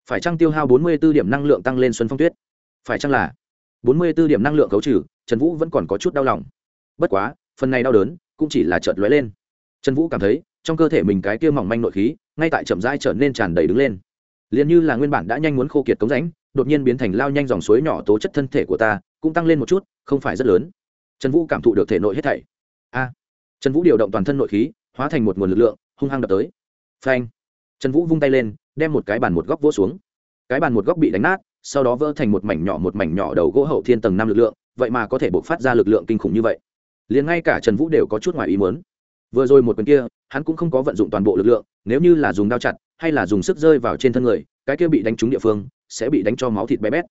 Phải chăng tiêu hao bốn mươi 44 điểm năng lượng tăng lên xuân phong tuyết? Phải chăng là bốn mươi 44 điểm năng lượng cấu trừ, trần vũ vẫn còn có chút đau lòng. Bất quá, phần này đau đớn cũng chỉ là chợt lóe lên. Trần vũ cảm thấy, trong cơ thể mình cái kia mỏng manh nội khí, ngay tại chậm rãi trở nên tràn đầy đứng lên. Liền như là nguyên bản đã nhanh muốn khô kiệt cống rãnh, đột nhiên biến thành lao nhanh dòng suối nhỏ tố chất thân thể của ta, cũng tăng lên một chút, không phải rất lớn. Trần vũ cảm thụ được thể nội hết thảy. A! Trần vũ điều động toàn thân nội khí, hóa thành một nguồn lực lượng, hung hăng đập tới. Phanh! Trần vũ vung tay lên, đem một cái bàn một góc vỗ xuống. Cái bàn một góc bị đánh nát sau đó vỡ thành một mảnh nhỏ một mảnh nhỏ đầu gỗ hậu thiên tầng năm lực lượng, vậy mà có thể bộc phát ra lực lượng kinh khủng như vậy. Liền ngay cả trần vũ đều có chút ngoài ý muốn. Vừa rồi một quyền kia, hắn cũng không có vận dụng toàn bộ lực lượng, nếu như là dùng đao chặt, hay là dùng sức rơi vào trên thân người, cái kia bị đánh trúng địa phương, sẽ bị đánh cho máu thịt bé bét.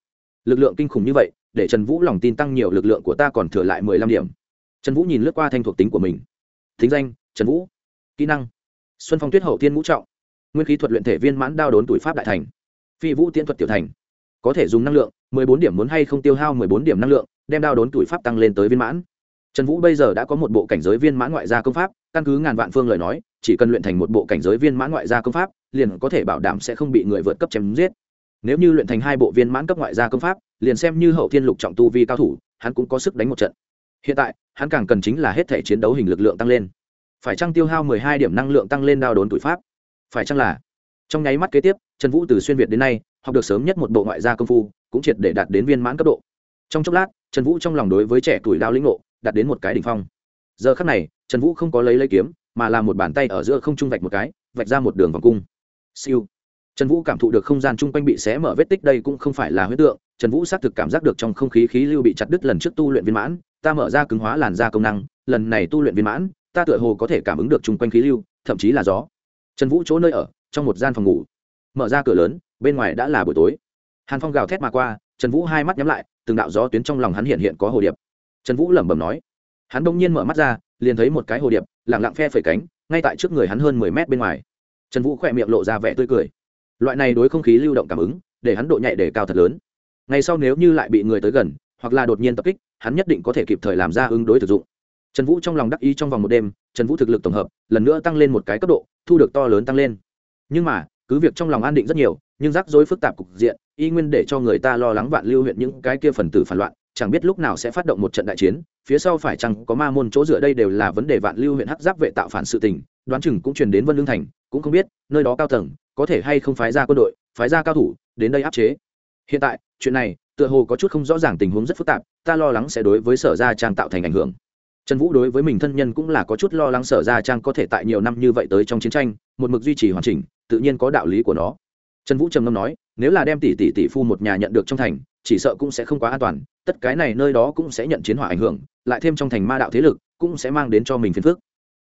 Lực lượng kinh khủng như vậy, để trần vũ lòng tin tăng nhiều, lực lượng của ta còn thừa lại mười lăm điểm. Trần vũ nhìn lướt qua thanh thuộc tính của mình. Thính danh, trần vũ. Kỹ năng, xuân phong tuyết hậu thiên ngũ trọng. Nguyên khí thuật luyện thể viên mãn đao đốn tuổi pháp đại thành. Phi vũ tiễn thuật tiểu thành có thể dùng năng lượng, mười bốn điểm muốn hay không tiêu hao mười bốn điểm năng lượng, đem đao đốn tuổi pháp tăng lên tới viên mãn. Trần vũ bây giờ đã có một bộ cảnh giới viên mãn ngoại gia công pháp, căn cứ ngàn vạn phương lời nói, chỉ cần luyện thành một bộ cảnh giới viên mãn ngoại gia công pháp, liền có thể bảo đảm sẽ không bị người vượt cấp chém giết. Nếu như luyện thành hai bộ viên mãn cấp ngoại gia công pháp, liền xem như hậu thiên lục trọng tu vi cao thủ, hắn cũng có sức đánh một trận. Hiện tại, hắn càng cần chính là hết thể chiến đấu hình lực lượng tăng lên. Phải chăng tiêu hao mười hai điểm năng lượng tăng lên đao đốn tuổi pháp? Phải chăng là? Trong nháy mắt kế tiếp, trần vũ từ xuyên việt đến nay học được sớm nhất một bộ ngoại gia công phu, cũng triệt để đạt đến viên mãn cấp độ. Trong chốc lát, trần vũ trong lòng đối với trẻ tuổi đao lĩnh ngộ đạt đến một cái đỉnh phong. Giờ khắc này, trần vũ không có lấy lấy kiếm, mà là một bàn tay ở giữa không trung vạch một cái, vạch ra một đường vòng cung. Siêu. Trần vũ cảm thụ được không gian chung quanh bị xé mở vết tích đây cũng không phải là huyết tượng, trần vũ xác thực cảm giác được trong không khí khí lưu bị chặt đứt lần trước tu luyện viên mãn, ta mở ra cứng hóa làn da công năng, lần này tu luyện viên mãn, ta tựa hồ có thể cảm ứng được chung quanh khí lưu, thậm chí là gió. Trần vũ chỗ nơi ở, trong một gian phòng ngủ. Mở ra cửa lớn bên ngoài đã là buổi tối. Hàn phong gào thét mà qua, trần vũ hai mắt nhắm lại, từng đạo gió tuyến trong lòng hắn hiện hiện có hồ điệp. Trần vũ lẩm bẩm nói. Hắn đông nhiên mở mắt ra, liền thấy một cái hồ điệp lẳng lặng phe phẩy cánh, ngay tại trước người hắn hơn mười mét bên ngoài. Trần vũ khỏe miệng lộ ra vẻ tươi cười. Loại này đối không khí lưu động cảm ứng, để hắn độ nhạy để cao thật lớn. Ngày sau nếu như lại bị người tới gần, hoặc là đột nhiên tập kích, hắn nhất định có thể kịp thời làm ra ứng đối thực dụng. Trần vũ trong lòng đắc ý trong vòng một đêm, trần vũ thực lực tổng hợp, lần nữa tăng lên một cái cấp độ, thu được to lớn tăng lên. Nhưng mà cứ việc trong lòng an định rất nhiều, nhưng rắc rối phức tạp cục diện, y nguyên để cho người ta lo lắng vạn lưu huyện những cái kia phần tử phản loạn, chẳng biết lúc nào sẽ phát động một trận đại chiến, phía sau phải chăng có ma môn chỗ dựa đây đều là vấn đề vạn lưu huyện hắc giáp vệ tạo phản sự tình, đoán chừng cũng truyền đến vân lương thành, cũng không biết, nơi đó cao tầng, có thể hay không phái ra quân đội, phái ra cao thủ, đến đây áp chế. Hiện tại, chuyện này, tựa hồ có chút không rõ ràng tình huống rất phức tạp, ta lo lắng sẽ đối với sở gia trang tạo thành ảnh hưởng trần vũ đối với mình thân nhân cũng là có chút lo lắng sở gia trang có thể tại nhiều năm như vậy tới trong chiến tranh, một mực duy trì hoàn chỉnh, tự nhiên có đạo lý của nó. Trần vũ trầm ngâm nói, nếu là đem tỷ tỷ tỷ phu một nhà nhận được trong thành, chỉ sợ cũng sẽ không quá an toàn, tất cái này nơi đó cũng sẽ nhận chiến hỏa ảnh hưởng, lại thêm trong thành ma đạo thế lực, cũng sẽ mang đến cho mình phiền phức.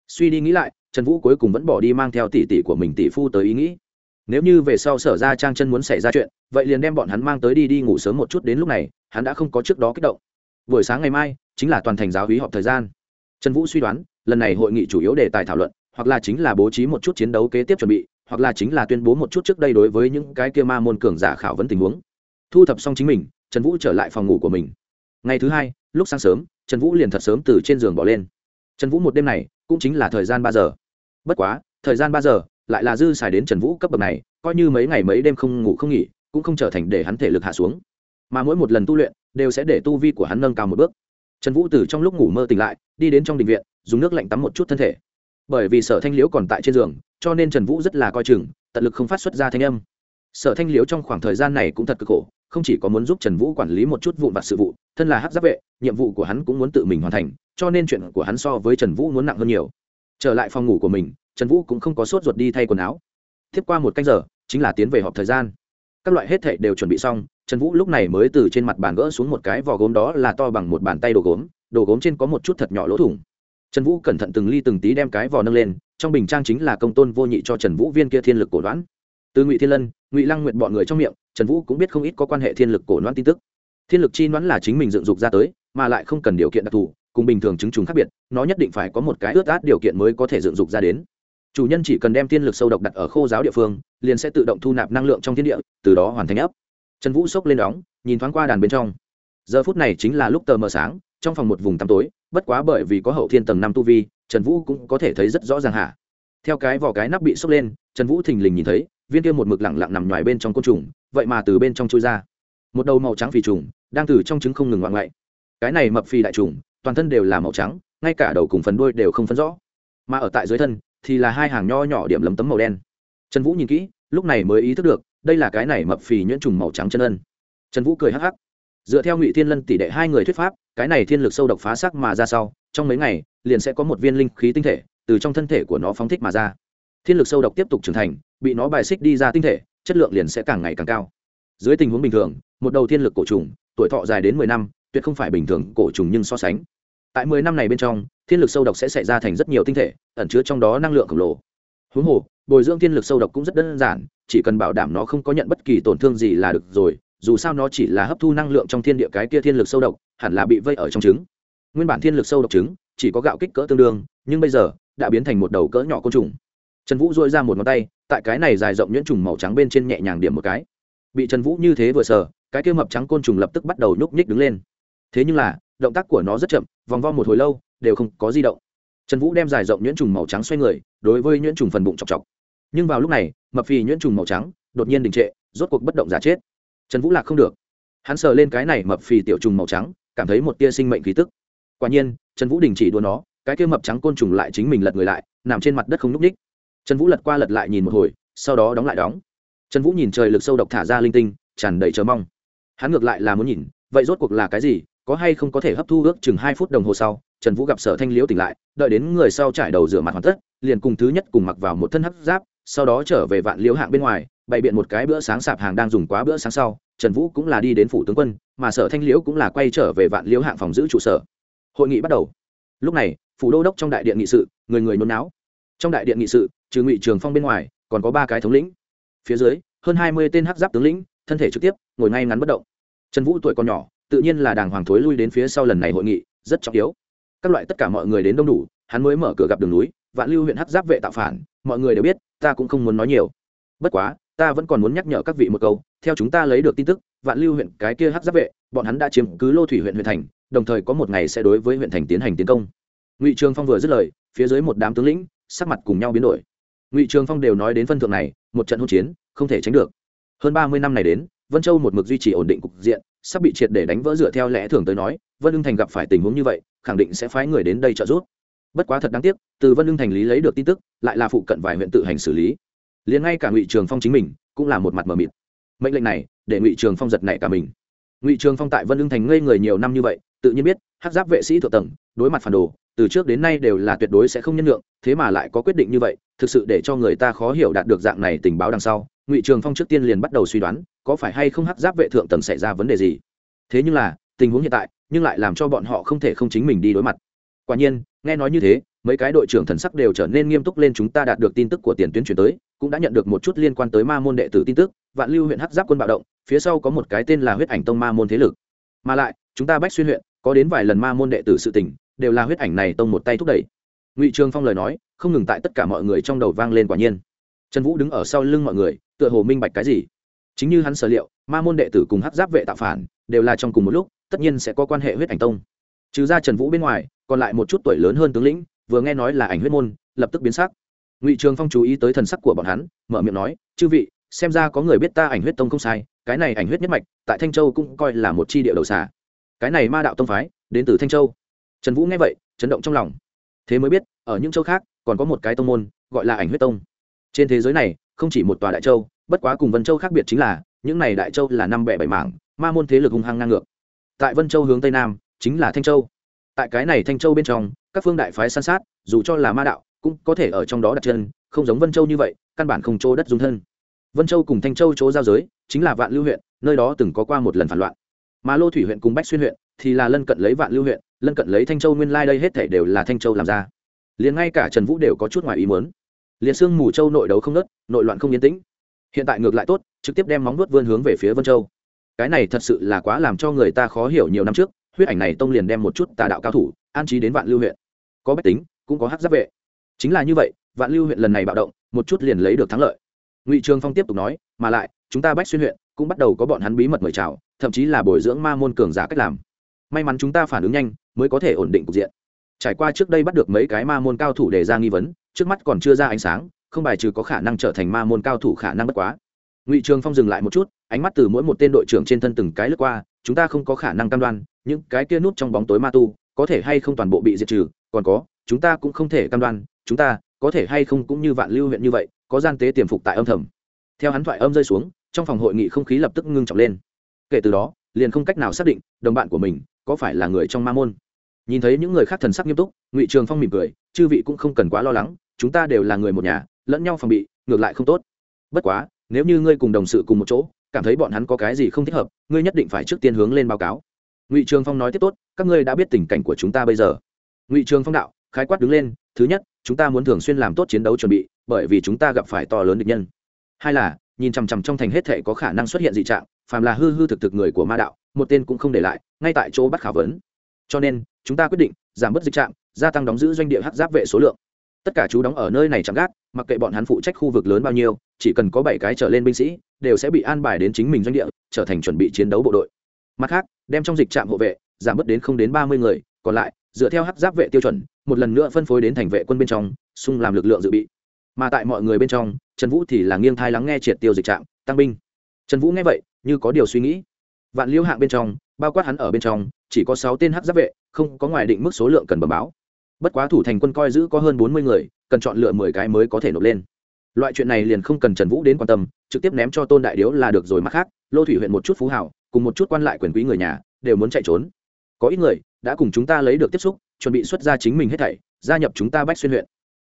Suy đi nghĩ lại, trần vũ cuối cùng vẫn bỏ đi mang theo tỷ tỷ của mình tỷ phu tới ý nghĩ. Nếu như về sau sở ra trang chân muốn xảy ra chuyện, vậy liền đem bọn hắn mang tới đi đi ngủ sớm một chút đến lúc này, hắn đã không có trước đó kích động. Buổi sáng ngày mai chính là toàn thành giáo hí họp thời gian. Trần vũ suy đoán, lần này hội nghị chủ yếu đề tài thảo luận, hoặc là chính là bố trí một chút chiến đấu kế tiếp chuẩn bị, hoặc là chính là tuyên bố một chút trước đây đối với những cái kia ma môn cường giả khảo vấn tình huống. Thu thập xong chính mình, trần vũ trở lại phòng ngủ của mình. Ngày thứ hai, lúc sáng sớm, trần vũ liền thật sớm từ trên giường bỏ lên. Trần vũ một đêm này, cũng chính là thời gian ba giờ. Bất quá, thời gian ba giờ, lại là dư xài đến trần vũ cấp bậc này, coi như mấy ngày mấy đêm không ngủ không nghỉ, cũng không trở thành để hắn thể lực hạ xuống. Mà mỗi một lần tu luyện, đều sẽ để tu vi của hắn nâng cao một bước trần vũ từ trong lúc ngủ mơ tỉnh lại, đi đến trong đình viện, dùng nước lạnh tắm một chút thân thể. Bởi vì sở thanh liễu còn tại trên giường, cho nên trần vũ rất là coi chừng, tận lực không phát xuất ra thanh âm. Sở thanh liễu trong khoảng thời gian này cũng thật cực khổ, không chỉ có muốn giúp trần vũ quản lý một chút vụn vặt sự vụ, thân là hát giáp vệ, nhiệm vụ của hắn cũng muốn tự mình hoàn thành, cho nên chuyện của hắn so với trần vũ muốn nặng hơn nhiều. Trở lại phòng ngủ của mình, trần vũ cũng không có sốt ruột đi thay quần áo. Tiếp qua một canh giờ, chính là tiến về họp thời gian. Các loại hết thệ đều chuẩn bị xong trần vũ lúc này mới từ trên mặt bàn gỡ xuống một cái vỏ gốm đó là to bằng một bàn tay đồ gốm đồ gốm trên có một chút thật nhỏ lỗ thủng. Trần vũ cẩn thận từng ly từng tí đem cái vỏ nâng lên, trong bình trang chính là công tôn vô nhị cho trần vũ viên kia thiên lực cổ đoán. Từ ngụy thiên lân, ngụy lăng nguyện bọn người trong miệng, trần vũ cũng biết không ít có quan hệ thiên lực cổ đoán tin tức. Thiên lực chi đoán là chính mình dựng dục ra tới, mà lại không cần điều kiện đặc thù, cùng bình thường chứng trùng khác biệt, nó nhất định phải có một cái ướt át điều kiện mới có thể dựng dục ra đến. Chủ nhân chỉ cần đem thiên lực sâu độc đặt ở khô giáo địa phương, liền sẽ tự động thu nạp năng lượng trong thiên địa, từ đó hoàn thành ấp trần vũ sốc lên đóng, nhìn thoáng qua đàn bên trong. Giờ phút này chính là lúc tờ mờ sáng, trong phòng một vùng tăm tối, bất quá bởi vì có hậu thiên tầng năm tu vi, trần vũ cũng có thể thấy rất rõ ràng hạ theo cái vỏ cái nắp bị sốc lên, trần vũ thình lình nhìn thấy, viên kia một mực lẳng lặng nằm ngoài bên trong côn trùng, vậy mà từ bên trong chui ra. Một đầu màu trắng phì trùng, đang từ trong trứng không ngừng ngoạn ngoại. Cái này mập phì đại trùng, toàn thân đều là màu trắng, ngay cả đầu cùng phần đuôi đều không phân rõ. Mà ở tại dưới thân, thì là hai hàng nho nhỏ điểm lấm tấm màu đen. Trần vũ nhìn kỹ, lúc này mới ý thức được đây là cái này mập phì nhuyễn trùng màu trắng chân ân. Trần vũ cười hắc hắc. Dựa theo ngụy thiên lân tỷ đệ hai người thuyết pháp, cái này thiên lực sâu độc phá sắc mà ra sau, trong mấy ngày, liền sẽ có một viên linh khí tinh thể từ trong thân thể của nó phóng thích mà ra. Thiên lực sâu độc tiếp tục trưởng thành, bị nó bài xích đi ra tinh thể, chất lượng liền sẽ càng ngày càng cao. Dưới tình huống bình thường, một đầu thiên lực cổ trùng, tuổi thọ dài đến mười năm, tuyệt không phải bình thường cổ trùng nhưng so sánh. Tại mười năm này bên trong, thiên lực sâu độc sẽ xảy ra thành rất nhiều tinh thể, ẩn chứa trong đó năng lượng khổng lồ. Huống hồ bồi dưỡng thiên lực sâu độc cũng rất đơn giản, chỉ cần bảo đảm nó không có nhận bất kỳ tổn thương gì là được rồi, dù sao nó chỉ là hấp thu năng lượng trong thiên địa cái kia thiên lực sâu độc, hẳn là bị vây ở trong trứng. Nguyên bản thiên lực sâu độc trứng chỉ có gạo kích cỡ tương đương, nhưng bây giờ đã biến thành một đầu cỡ nhỏ côn trùng. Trần vũ dội ra một ngón tay, tại cái này dài rộng nhuyễn trùng màu trắng bên trên nhẹ nhàng điểm một cái. Bị trần vũ như thế vừa sờ, cái kia mập trắng côn trùng lập tức bắt đầu nhúc nhích đứng lên. Thế nhưng là, động tác của nó rất chậm, vòng vo một hồi lâu, đều không có di động trần vũ đem dài rộng nhuyễn trùng màu trắng xoay người, đối với nhuyễn trùng phần bụng chọc chọc. Nhưng vào lúc này, mập phì nhuyễn trùng màu trắng đột nhiên đình trệ, rốt cuộc bất động giả chết. Trần vũ lạc không được. Hắn sờ lên cái này mập phì tiểu trùng màu trắng, cảm thấy một tia sinh mệnh khí tức. Quả nhiên, trần vũ đình chỉ đua nó, cái kia mập trắng côn trùng lại chính mình lật người lại, nằm trên mặt đất không n ú c ních. Trần vũ lật qua lật lại nhìn một hồi, sau đó đóng lại đóng. Trần vũ nhìn trời lực sâu độc thả ra linh tinh, tràn đầy chờ mong. Hắn ngược lại là muốn nhìn, vậy rốt cuộc là cái gì? Có hay không có thể hấp thu ước chừng hai phút đồng hồ sau, trần vũ gặp sở thanh liễu tỉnh lại, đợi đến người sau trải đầu rửa mặt hoàn tất, liền cùng thứ nhất cùng mặc vào một thân hấp giáp, sau đó trở về vạn liễu hạng bên ngoài, bày biện một cái bữa sáng sạp hàng đang dùng quá bữa sáng sau, trần vũ cũng là đi đến phủ tướng quân, mà sở thanh liễu cũng là quay trở về vạn liễu hạng phòng giữ trụ sở. Hội nghị bắt đầu. Lúc này, phủ đô đốc trong đại điện nghị sự, người người nôn náo. Trong đại điện nghị sự, trừ ngụy trường phong bên ngoài, còn có ba cái thống lĩnh. Phía dưới, hơn hai mươi tên hắc giáp tướng lĩnh, thân thể trực tiếp, ngồi ngay ngắn bất động. Trần vũ tuổi còn nhỏ tự nhiên là đàng hoàng thối lui đến phía sau lần này hội nghị, rất trọng yếu. Các loại tất cả mọi người đến đông đủ, hắn mới mở cửa gặp đường núi, vạn lưu huyện hắc giáp vệ tạo phản, mọi người đều biết, ta cũng không muốn nói nhiều. Bất quá, ta vẫn còn muốn nhắc nhở các vị một câu, theo chúng ta lấy được tin tức, vạn lưu huyện cái kia hắc giáp vệ, bọn hắn đã chiếm cứ lô thủy huyện huyện thành, đồng thời có một ngày sẽ đối với huyện thành tiến hành tiến công. Ngụy trường phong vừa dứt lời, phía dưới một đám tướng lĩnh, sắc mặt cùng nhau biến đổi. Ngụy trường phong đều nói đến phân thượng này, một trận hỗn chiến, không thể tránh được. Hơn ba mươi năm này đến, vân châu một mực duy trì ổn định cục diện sắp bị triệt để đánh vỡ dựa theo lẽ thường tới nói, vân ưng thành gặp phải tình huống như vậy, khẳng định sẽ phái người đến đây trợ giúp. Bất quá thật đáng tiếc, từ vân ưng thành lý lấy được tin tức, lại là phụ cận vài huyện tự hành xử lý. Liền ngay cả ngụy trường phong chính mình, cũng là một mặt mờ mịt. Mệnh lệnh này, để ngụy trường phong giật nảy cả mình. Ngụy trường phong tại vân ưng thành ngây người nhiều năm như vậy, tự nhiên biết hát giáp vệ sĩ thượng tầng, đối mặt phản đồ, từ trước đến nay đều là tuyệt đối sẽ không nhân lượng thế mà lại có quyết định như vậy, thực sự để cho người ta khó hiểu đạt được dạng này tình báo đằng sau ngụy trường phong trước tiên liền bắt đầu suy đoán có phải hay không hắc giáp vệ thượng tầng xảy ra vấn đề gì thế nhưng là tình huống hiện tại nhưng lại làm cho bọn họ không thể không chính mình đi đối mặt quả nhiên nghe nói như thế mấy cái đội trưởng thần sắc đều trở nên nghiêm túc lên chúng ta đạt được tin tức của tiền tuyến chuyển tới cũng đã nhận được một chút liên quan tới ma môn đệ tử tin tức vạn lưu huyện hắc giáp quân bạo động phía sau có một cái tên là huyết ảnh tông ma môn thế lực mà lại chúng ta bách xuyên huyện có đến vài lần ma môn đệ tử sự tình đều là huyết ảnh này tông một tay thúc đẩy ngụy trường phong lời nói không ngừng tại tất cả mọi người trong đầu vang lên quả nhiên trần vũ đứng ở sau lưng mọi người tựa hồ minh bạch cái gì. Chính như hắn sở liệu, ma môn đệ tử cùng hắc giáp vệ tạo phản, đều là trong cùng một lúc, tất nhiên sẽ có quan hệ huyết ảnh tông. Trừ ra trần vũ bên ngoài, còn lại một chút tuổi lớn hơn tướng lĩnh, vừa nghe nói là ảnh huyết môn, lập tức biến sắc. Ngụy trường phong chú ý tới thần sắc của bọn hắn, mở miệng nói, chư vị, xem ra có người biết ta ảnh huyết tông không sai, cái này ảnh huyết nhất mạch, tại thanh châu cũng coi là một chi địa đầu xà. Cái này ma đạo tông phái, đến từ thanh châu. Trần vũ nghe vậy, chấn động trong lòng. Thế mới biết, ở những châu khác, còn có một cái tông môn, gọi là ảnh huyết tông. Trên thế giới này, không chỉ một tòa đại châu bất quá cùng vân châu khác biệt chính là, những này đại châu là năm bẻ bảy mảng, ma môn thế lực hung hăng ngang ngược. Tại vân châu hướng tây nam, chính là thanh châu. Tại cái này thanh châu bên trong, các phương đại phái san sát, dù cho là ma đạo, cũng có thể ở trong đó đặt chân, không giống vân châu như vậy, căn bản không chỗ đất dung thân. Vân châu cùng thanh châu chỗ giao giới, chính là vạn lưu huyện, nơi đó từng có qua một lần phản loạn. Mà lô thủy huyện cùng bách xuyên huyện, thì là lân cận lấy vạn lưu huyện, lân cận lấy thanh châu nguyên lai đây hết thể đều là thanh châu làm ra. Liền ngay cả trần vũ đều có chút ngoài ý muốn. Liền xương mù châu nội đấu không nớt nội loạn không yên tĩnh hiện tại ngược lại tốt, trực tiếp đem móng nuốt vươn hướng về phía vân châu. Cái này thật sự là quá làm cho người ta khó hiểu nhiều năm trước, huyết ảnh này tông liền đem một chút tà đạo cao thủ, an trí đến vạn lưu huyện. Có bách tính, cũng có hát giáp vệ. Chính là như vậy, vạn lưu huyện lần này bạo động, một chút liền lấy được thắng lợi. Ngụy trường phong tiếp tục nói, mà lại, chúng ta bách xuyên huyện cũng bắt đầu có bọn hắn bí mật mời chào, thậm chí là bồi dưỡng ma môn cường giả cách làm. May mắn chúng ta phản ứng nhanh, mới có thể ổn định cục diện. Trải qua trước đây bắt được mấy cái ma môn cao thủ đề ra nghi vấn, trước mắt còn chưa ra ánh sáng không bài trừ có khả năng trở thành ma môn cao thủ khả năng bất quá. Ngụy trường phong dừng lại một chút, ánh mắt từ mỗi một tên đội trưởng trên thân từng cái lướt qua, chúng ta không có khả năng cam đoan, những cái kia nút trong bóng tối ma tu, có thể hay không toàn bộ bị diệt trừ, còn có, chúng ta cũng không thể cam đoan, chúng ta có thể hay không cũng như vạn lưu huyện như vậy, có gian tế tiềm phục tại âm thầm. Theo hắn thoại âm rơi xuống, trong phòng hội nghị không khí lập tức ngưng trọng lên. Kể từ đó, liền không cách nào xác định, đồng bạn của mình có phải là người trong ma môn. Nhìn thấy những người khác thần sắc nghiêm túc, ngụy trường phong mỉm cười, chư vị cũng không cần quá lo lắng, chúng ta đều là người một nhà lẫn nhau phòng bị ngược lại không tốt. Bất quá nếu như ngươi cùng đồng sự cùng một chỗ cảm thấy bọn hắn có cái gì không thích hợp ngươi nhất định phải trước tiên hướng lên báo cáo. Ngụy trường phong nói tiếp tốt các ngươi đã biết tình cảnh của chúng ta bây giờ. Ngụy trường phong đạo khái quát đứng lên thứ nhất chúng ta muốn thường xuyên làm tốt chiến đấu chuẩn bị bởi vì chúng ta gặp phải to lớn địch nhân. Hai là nhìn chằm chằm trong thành hết thể có khả năng xuất hiện dị trạng phàm là hư hư thực thực người của ma đạo một tên cũng không để lại ngay tại chỗ bắt khảo vấn. Cho nên chúng ta quyết định giảm bớt dịch trạng, gia tăng đóng giữ doanh địa hắc giáp vệ số lượng tất cả chú đóng ở nơi này chẳng gác, mặc kệ bọn hắn phụ trách khu vực lớn bao nhiêu, chỉ cần có bảy cái trở lên binh sĩ, đều sẽ bị an bài đến chính mình doanh địa, trở thành chuẩn bị chiến đấu bộ đội. Mặt khác, đem trong dịch trạm hộ vệ, giảm bớt đến không đến ba mươi người, còn lại, dựa theo hắc giáp vệ tiêu chuẩn, một lần nữa phân phối đến thành vệ quân bên trong, xung làm lực lượng dự bị. Mà tại mọi người bên trong, trần vũ thì là nghiêng thai lắng nghe triệt tiêu dịch trạm, tăng binh. Trần vũ nghe vậy, như có điều suy nghĩ. Vạn liêu hạng bên trong, bao quát hắn ở bên trong, chỉ có sáu tên hắc giáp vệ, không có ngoài định mức số lượng cần bờ báo bất quá thủ thành quân coi giữ có hơn bốn mươi người, cần chọn lựa mười cái mới có thể nộp lên. Loại chuyện này liền không cần trần vũ đến quan tâm, trực tiếp ném cho tôn đại điếu là được rồi mặt khác, lô thủy huyện một chút phú hảo, cùng một chút quan lại quyền quý người nhà, đều muốn chạy trốn. Có ít người đã cùng chúng ta lấy được tiếp xúc, chuẩn bị xuất ra chính mình hết thảy, gia nhập chúng ta bách xuyên huyện.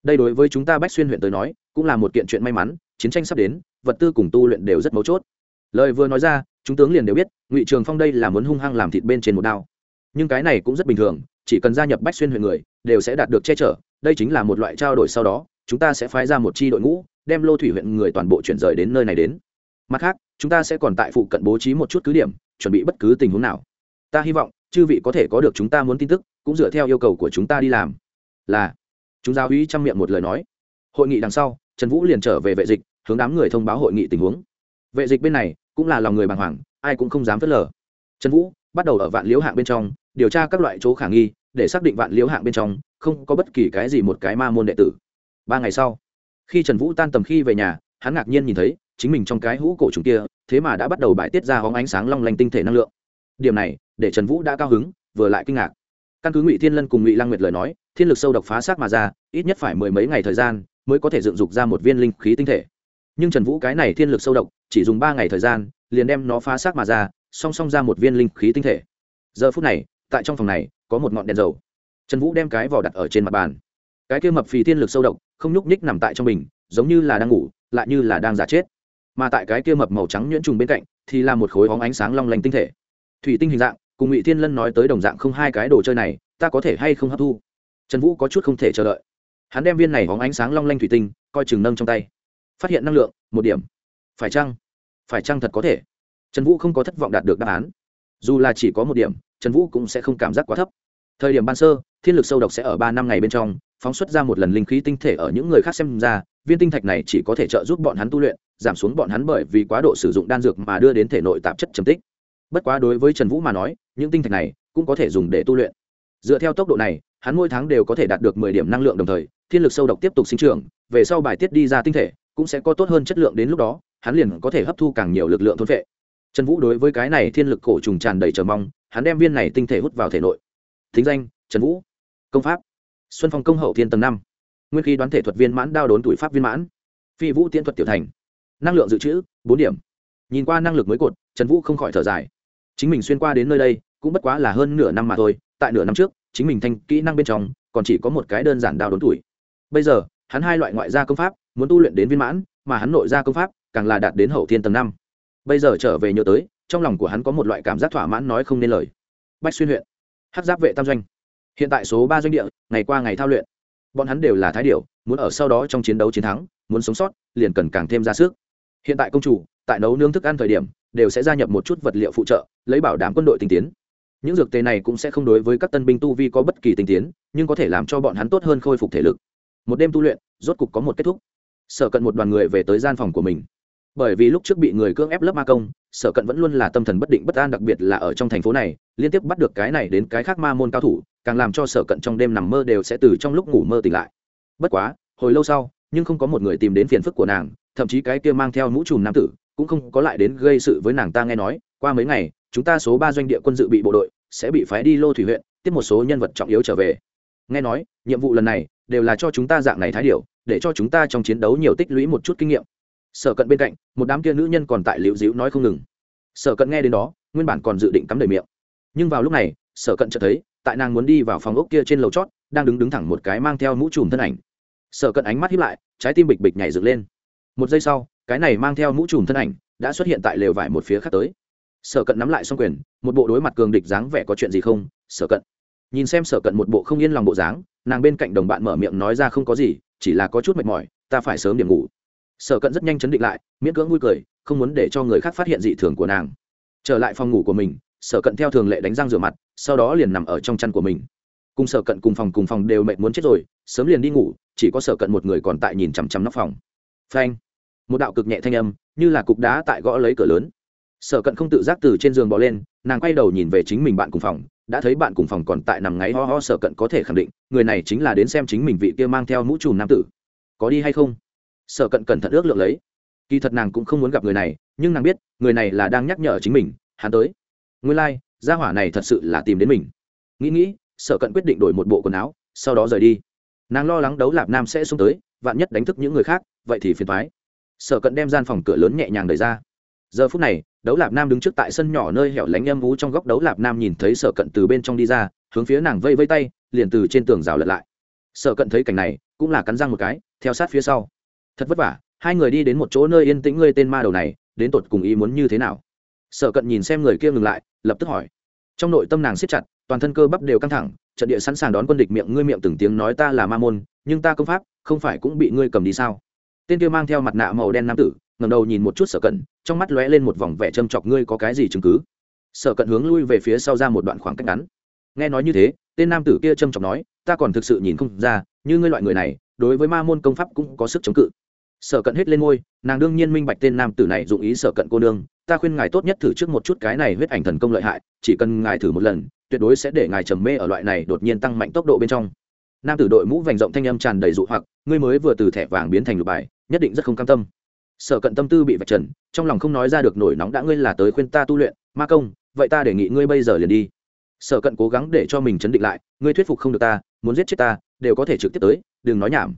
Đây đối với chúng ta bách xuyên huyện tới nói, cũng là một kiện chuyện may mắn, chiến tranh sắp đến, vật tư cùng tu luyện đều rất mấu chốt. Lời vừa nói ra, chúng tướng liền đều biết, ngụy trường phong đây là muốn hung hăng làm thịt bên trên một đao nhưng cái này cũng rất bình thường, chỉ cần gia nhập bách xuyên huyện người, đều sẽ đạt được che chở, đây chính là một loại trao đổi sau đó, chúng ta sẽ phái ra một chi đội ngũ, đem lô thủy huyện người toàn bộ chuyển rời đến nơi này đến. Mặt khác, chúng ta sẽ còn tại phụ cận bố trí một chút cứ điểm, chuẩn bị bất cứ tình huống nào. Ta hy vọng, chư vị có thể có được chúng ta muốn tin tức, cũng dựa theo yêu cầu của chúng ta đi làm. Là. Chúng giáo úy chăm miệng một lời nói. Hội nghị đằng sau, trần vũ liền trở về vệ dịch, hướng đám người thông báo hội nghị tình huống. Vệ dịch bên này, cũng là lòng người bàng hoàng, ai cũng không dám phớt lờ. Trần vũ bắt đầu ở vạn liễu hạng bên trong điều tra các loại chỗ khả nghi, để xác định vạn liễu hạng bên trong, không có bất kỳ cái gì một cái ma môn đệ tử. Ba ngày sau, khi trần vũ tan tầm khi về nhà, hắn ngạc nhiên nhìn thấy, chính mình trong cái hũ cổ trùng kia, thế mà đã bắt đầu bài tiết ra hóng ánh sáng long lanh tinh thể năng lượng. Điểm này, để trần vũ đã cao hứng, vừa lại kinh ngạc. Căn cứ ngụy thiên lân cùng ngụy lang nguyệt lời nói, thiên lực sâu độc phá xác mà ra, ít nhất phải mười mấy ngày thời gian mới có thể dựng dục ra một viên linh khí tinh thể. Nhưng trần vũ cái này thiên lực sâu độc, chỉ dùng ba ngày thời gian, liền đem nó phá xác mà ra, song song ra một viên linh khí tinh thể. Giờ phút này tại trong phòng này có một ngọn đèn dầu. Trần vũ đem cái vỏ đặt ở trên mặt bàn. Cái kia mập phì thiên lực sâu độc, không nhúc ních nằm tại trong mình giống như là đang ngủ, lại như là đang giả chết. Mà tại cái kia mập màu trắng nhuyễn trùng bên cạnh, thì là một khối hóng ánh sáng long lanh tinh thể. Thủy tinh hình dạng, cùng ngụy thiên lân nói tới đồng dạng không hai cái đồ chơi này, ta có thể hay không hấp thu? Trần vũ có chút không thể chờ đợi. Hắn đem viên này hóng ánh sáng long lanh thủy tinh, coi chừng nâng trong tay. Phát hiện năng lượng, một điểm. Phải chăng? Phải chăng thật có thể? Trần vũ không có thất vọng đạt được đáp án dù là chỉ có một điểm, trần vũ cũng sẽ không cảm giác quá thấp. Thời điểm ban sơ, thiên lực sâu độc sẽ ở ba năm ngày bên trong, phóng xuất ra một lần linh khí tinh thể ở những người khác xem ra, viên tinh thạch này chỉ có thể trợ giúp bọn hắn tu luyện, giảm xuống bọn hắn bởi vì quá độ sử dụng đan dược mà đưa đến thể nội tạp chất trầm tích. Bất quá đối với trần vũ mà nói, những tinh thạch này cũng có thể dùng để tu luyện. Dựa theo tốc độ này, hắn mỗi tháng đều có thể đạt được mười điểm năng lượng đồng thời, thiên lực sâu độc tiếp tục sinh trưởng, về sau bài tiết đi ra tinh thể, cũng sẽ có tốt hơn chất lượng đến lúc đó, hắn liền có thể hấp thu càng nhiều lực lượng thôn vệ trần vũ đối với cái này thiên lực cổ trùng tràn đầy chờ mong, hắn đem viên này tinh thể hút vào thể nội. Thính danh, trần vũ. Công pháp, xuân phong công hậu thiên tầng năm. Nguyên khí đoán thể thuật viên mãn đao đốn tuổi pháp viên mãn. Phi vũ tiễn thuật tiểu thành. Năng lượng dự trữ, bốn điểm. Nhìn qua năng lực mới cột, trần vũ không khỏi thở dài. Chính mình xuyên qua đến nơi đây, cũng bất quá là hơn nửa năm mà thôi, tại nửa năm trước, chính mình thành kỹ năng bên trong, còn chỉ có một cái đơn giản đao đốn tuổi. Bây giờ, hắn hai loại ngoại gia công pháp, muốn tu luyện đến viên mãn, mà hắn nội gia công pháp, càng là đạt đến hậu thiên tầng năm bây giờ trở về nhớ tới, trong lòng của hắn có một loại cảm giác thỏa mãn nói không nên lời. Bách xuyên huyện hát giáp vệ tam doanh. Hiện tại số ba doanh địa, ngày qua ngày thao luyện. Bọn hắn đều là thái điệu muốn ở sau đó trong chiến đấu chiến thắng, muốn sống sót, liền cần càng thêm ra sức. Hiện tại công chủ, tại nấu nướng thức ăn thời điểm, đều sẽ gia nhập một chút vật liệu phụ trợ, lấy bảo đảm quân đội tinh tiến. Những dược tề này cũng sẽ không đối với các tân binh tu vi có bất kỳ tinh tiến, nhưng có thể làm cho bọn hắn tốt hơn khôi phục thể lực. Một đêm tu luyện, rốt cục có một kết thúc. Sở cận một đoàn người về tới gian phòng của mình bởi vì lúc trước bị người cưỡng ép lớp ma công, sở cận vẫn luôn là tâm thần bất định bất an đặc biệt là ở trong thành phố này, liên tiếp bắt được cái này đến cái khác ma môn cao thủ, càng làm cho sở cận trong đêm nằm mơ đều sẽ từ trong lúc ngủ mơ tỉnh lại. Bất quá, hồi lâu sau, nhưng không có một người tìm đến phiền phức của nàng, thậm chí cái kia mang theo mũ trùm nam tử, cũng không có lại đến gây sự với nàng ta nghe nói, qua mấy ngày, chúng ta số ba doanh địa quân dự bị bộ đội, sẽ bị phái đi lô thủy huyện, tiếp một số nhân vật trọng yếu trở về. Nghe nói, nhiệm vụ lần này, đều là cho chúng ta dạng này thái điều, để cho chúng ta trong chiến đấu nhiều tích lũy một chút kinh nghiệm sở cận bên cạnh, một đám kia nữ nhân còn tại liễu dĩu nói không ngừng. Sở cận nghe đến đó, nguyên bản còn dự định cắm đầy miệng. Nhưng vào lúc này, sở cận chợt thấy, tại nàng muốn đi vào phòng ốc kia trên lầu chót, đang đứng đứng thẳng một cái mang theo mũ trùm thân ảnh. Sở cận ánh mắt hiếp lại, trái tim bịch bịch nhảy dựng lên. Một giây sau, cái này mang theo mũ trùm thân ảnh đã xuất hiện tại lều vải một phía khác tới. Sở cận nắm lại xong quyền, một bộ đối mặt cường địch dáng vẻ có chuyện gì không? Sở cận. Nhìn xem sở cận một bộ không yên lòng bộ dáng, nàng bên cạnh đồng bạn mở miệng nói ra không có gì, chỉ là có chút mệt mỏi, ta phải sớm điểm ngủ sở cận rất nhanh chấn định lại, miễn cưỡng vui cười, không muốn để cho người khác phát hiện dị thường của nàng. Trở lại phòng ngủ của mình, sở cận theo thường lệ đánh răng rửa mặt, sau đó liền nằm ở trong chăn của mình. Cùng sở cận cùng phòng cùng phòng đều mệt muốn chết rồi, sớm liền đi ngủ, chỉ có sở cận một người còn tại nhìn chằm chằm nóc phòng. Phanh! Một đạo cực nhẹ thanh âm, như là cục đá tại gõ lấy cửa lớn. Sở cận không tự giác từ trên giường bỏ lên, nàng quay đầu nhìn về chính mình bạn cùng phòng, đã thấy bạn cùng phòng còn tại nằm ngáy ho ho sở cận có thể khẳng định, người này chính là đến xem chính mình vị kia mang theo mũ trùm nam tử. Có đi hay không? Sở cận cẩn thận ước lượng lấy. Kỳ thật nàng cũng không muốn gặp người này nhưng nàng biết người này là đang nhắc nhở chính mình hắn tới. Nguyên lai、like, gia hỏa này thật sự là tìm đến mình. Nghĩ nghĩ sở cận quyết định đổi một bộ quần áo sau đó rời đi. Nàng lo lắng đấu lạp nam sẽ xuống tới vạn nhất đánh thức những người khác vậy thì phiền thoái sở cận đem gian phòng cửa lớn nhẹ nhàng đẩy ra. Giờ phút này đấu lạp nam đứng trước tại sân nhỏ nơi hẻo lánh âm vú trong góc đấu lạp nam nhìn thấy sở cận từ bên trong đi ra hướng phía nàng vây vây tay liền từ trên tường rào lật lại. Sở cận thấy cảnh này cũng là cắn răng một cái theo sát phía sau thật vất vả, hai người đi đến một chỗ nơi yên tĩnh ngươi tên ma đầu này, đến tột cùng ý muốn như thế nào? Sở cận nhìn xem người kia ngừng lại, lập tức hỏi. Trong nội tâm nàng siết chặt, toàn thân cơ bắp đều căng thẳng, trận địa sẵn sàng đón quân địch miệng ngươi miệng từng tiếng nói ta là ma môn, nhưng ta công pháp, không phải cũng bị ngươi cầm đi sao? Tên kia mang theo mặt nạ màu đen nam tử ngầm đầu nhìn một chút sở cận, trong mắt lóe lên một vòng vẻ châm chọc ngươi có cái gì chứng cứ? Sở cận hướng lui về phía sau ra một đoạn khoảng cách ngắn. Nghe nói như thế, tên nam tử kia châm chọc nói, ta còn thực sự nhìn không ra, như ngươi loại người này, đối với ma môn công pháp cũng có sức chống cự sở cận hết lên ngôi, nàng đương nhiên minh bạch tên nam tử này dụng ý sở cận cô nương, ta khuyên ngài tốt nhất thử trước một chút cái này huyết ảnh thần công lợi hại, chỉ cần ngài thử một lần, tuyệt đối sẽ để ngài trầm mê ở loại này đột nhiên tăng mạnh tốc độ bên trong. Nam tử đội mũ vành rộng thanh âm tràn đầy dụ hoặc, ngươi mới vừa từ thẻ vàng biến thành lục bài, nhất định rất không cam tâm. Sở cận tâm tư bị vạch trần, trong lòng không nói ra được nổi nóng đã ngươi là tới khuyên ta tu luyện, ma công, vậy ta đề nghị ngươi bây giờ liền đi. Sở cận cố gắng để cho mình chấn định lại, ngươi thuyết phục không được ta, muốn giết chết ta, đều có thể trực tiếp tới, đừng nói nhảm.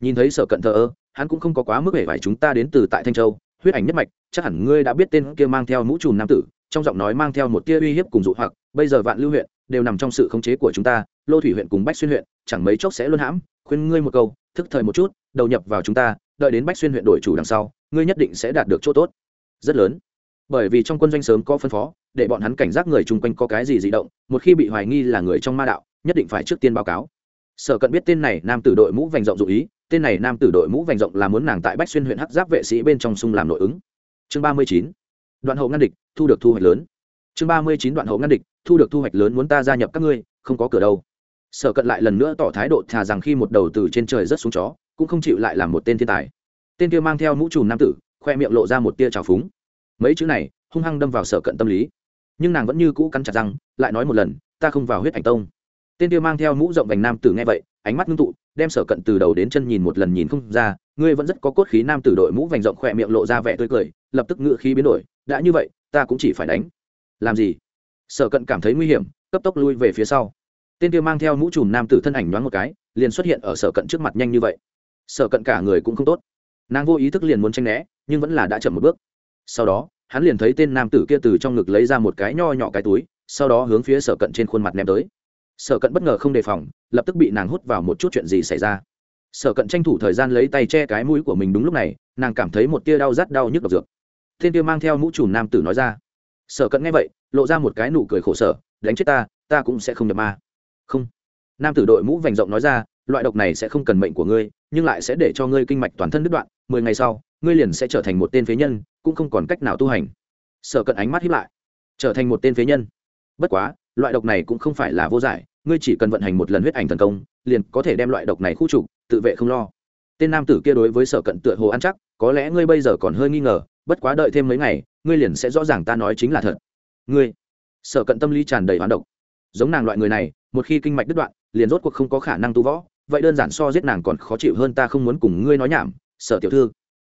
Nhìn thấy sở cận thờ ơ hắn cũng không có quá mức vẻ vải chúng ta đến từ tại thanh châu, huyết ảnh nhất mạch, chắc hẳn ngươi đã biết tên kia mang theo mũ trùm nam tử, trong giọng nói mang theo một tia uy hiếp cùng dụ hoặc, bây giờ vạn lưu huyện đều nằm trong sự khống chế của chúng ta, lô thủy huyện cùng bách xuyên huyện, chẳng mấy chốc sẽ luôn hãm. Khuyên ngươi một câu, thức thời một chút, đầu nhập vào chúng ta, đợi đến bách xuyên huyện đổi chủ đằng sau, ngươi nhất định sẽ đạt được chỗ tốt. Rất lớn. Bởi vì trong quân doanh sớm có phân phó, để bọn hắn cảnh giác người chung quanh có cái gì di động, một khi bị hoài nghi là người trong ma đạo, nhất định phải trước tiên báo cáo. Sở cận biết tên này nam tử đội mũ vành rộng dụ ý tên này nam tử đội mũ vành rộng là muốn nàng tại bách xuyên huyện hắc giáp vệ sĩ bên trong sung làm nội ứng. Chương ba mươi chín, đoạn hậu ngăn địch, thu được thu hoạch lớn. Chương ba mươi chín, đoạn hậu ngăn địch, thu được thu hoạch lớn muốn ta gia nhập các ngươi, không có cửa đâu. Sở cận lại lần nữa tỏ thái độ thà rằng khi một đầu từ trên trời rất xuống chó, cũng không chịu lại làm một tên thiên tài. Tên kia mang theo mũ trùm nam tử, khoe miệng lộ ra một tia trào phúng. Mấy chữ này, hung hăng đâm vào sở cận tâm lý. Nhưng nàng vẫn như cũ cắn chặt răng, lại nói một lần, ta không vào huyết ảnh tông. Tên kia mang theo mũ rộng vành nam tử nghe vậy, ánh mắt ngưng tụ đem sở cận từ đầu đến chân nhìn một lần nhìn không ra, ngươi vẫn rất có cốt khí nam tử đội mũ vành rộng khỏe miệng lộ ra vẻ tươi cười, lập tức ngự khí biến đổi, đã như vậy, ta cũng chỉ phải đánh. Làm gì? Sở cận cảm thấy nguy hiểm, cấp tốc lui về phía sau. Tên kia mang theo mũ trùm nam tử thân ảnh nhoáng một cái, liền xuất hiện ở sở cận trước mặt nhanh như vậy. Sở cận cả người cũng không tốt. Nàng vô ý thức liền muốn tranh né, nhưng vẫn là đã chậm một bước. Sau đó, hắn liền thấy tên nam tử kia từ trong ngực lấy ra một cái nho nhỏ cái túi, sau đó hướng phía sở cận trên khuôn mặt ném tới sở cận bất ngờ không đề phòng, lập tức bị nàng hút vào một chút chuyện gì xảy ra. Sở cận tranh thủ thời gian lấy tay che cái mũi của mình đúng lúc này, nàng cảm thấy một tia đau rát đau nhức độc dược thiên tia mang theo mũ trùm nam tử nói ra. Sở cận nghe vậy, lộ ra một cái nụ cười khổ sở, đánh chết ta ta cũng sẽ không nhập ma. Không. Nam tử đội mũ vành rộng nói ra, loại độc này sẽ không cần mệnh của ngươi, nhưng lại sẽ để cho ngươi kinh mạch toàn thân đứt đoạn, mười ngày sau, ngươi liền sẽ trở thành một tên phế nhân, cũng không còn cách nào tu hành. Sở cận ánh mắt hiếp lại. Trở thành một tên phế nhân? Bất quá loại độc này cũng không phải là vô giải, ngươi chỉ cần vận hành một lần huyết ảnh thần công, liền có thể đem loại độc này khu trục, tự vệ không lo. Tên nam tử kia đối với sở cận tựa hồ ăn chắc, có lẽ ngươi bây giờ còn hơi nghi ngờ, bất quá đợi thêm mấy ngày, ngươi liền sẽ rõ ràng ta nói chính là thật. Ngươi. Sở cận tâm lý tràn đầy hoán độc. Giống nàng loại người này, một khi kinh mạch đứt đoạn, liền rốt cuộc không có khả năng tu võ, vậy đơn giản so giết nàng còn khó chịu hơn ta không muốn cùng ngươi nói nhảm, sở tiểu thư.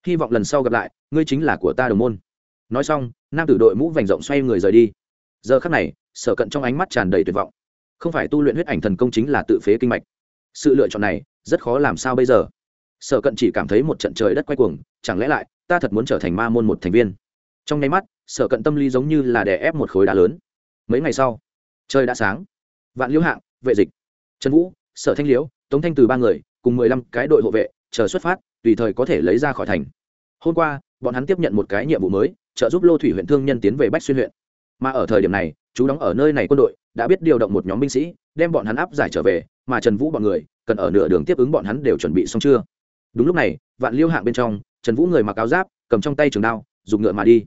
Hy vọng lần sau gặp lại, ngươi chính là của ta đồng môn. Nói xong, nam tử đội mũ vành rộng xoay người rời đi giờ khắc này, sở cận trong ánh mắt tràn đầy tuyệt vọng. Không phải tu luyện huyết ảnh thần công chính là tự phế kinh mạch. Sự lựa chọn này, rất khó làm sao bây giờ? Sở cận chỉ cảm thấy một trận trời đất quay cuồng, chẳng lẽ lại, ta thật muốn trở thành ma môn một thành viên? Trong nháy mắt, sở cận tâm lý giống như là đè ép một khối đá lớn. Mấy ngày sau, trời đã sáng. Vạn liễu hạng, vệ dịch. Trần vũ, sở thanh liễu, tống thanh từ ba người, cùng mười lăm cái đội hộ vệ, chờ xuất phát, tùy thời có thể lấy ra khỏi thành. Hôm qua, bọn hắn tiếp nhận một cái nhiệm vụ mới, trợ giúp lô thủy huyện thương nhân tiến về bách xuyên huyện mà ở thời điểm này, chú đóng ở nơi này quân đội, đã biết điều động một nhóm binh sĩ, đem bọn hắn áp giải trở về, mà trần vũ bọn người, cần ở nửa đường tiếp ứng bọn hắn đều chuẩn bị xong chưa? Đúng lúc này, vạn liêu hạng bên trong, trần vũ người mặc áo giáp, cầm trong tay trường đao, dùng ngựa mà đi.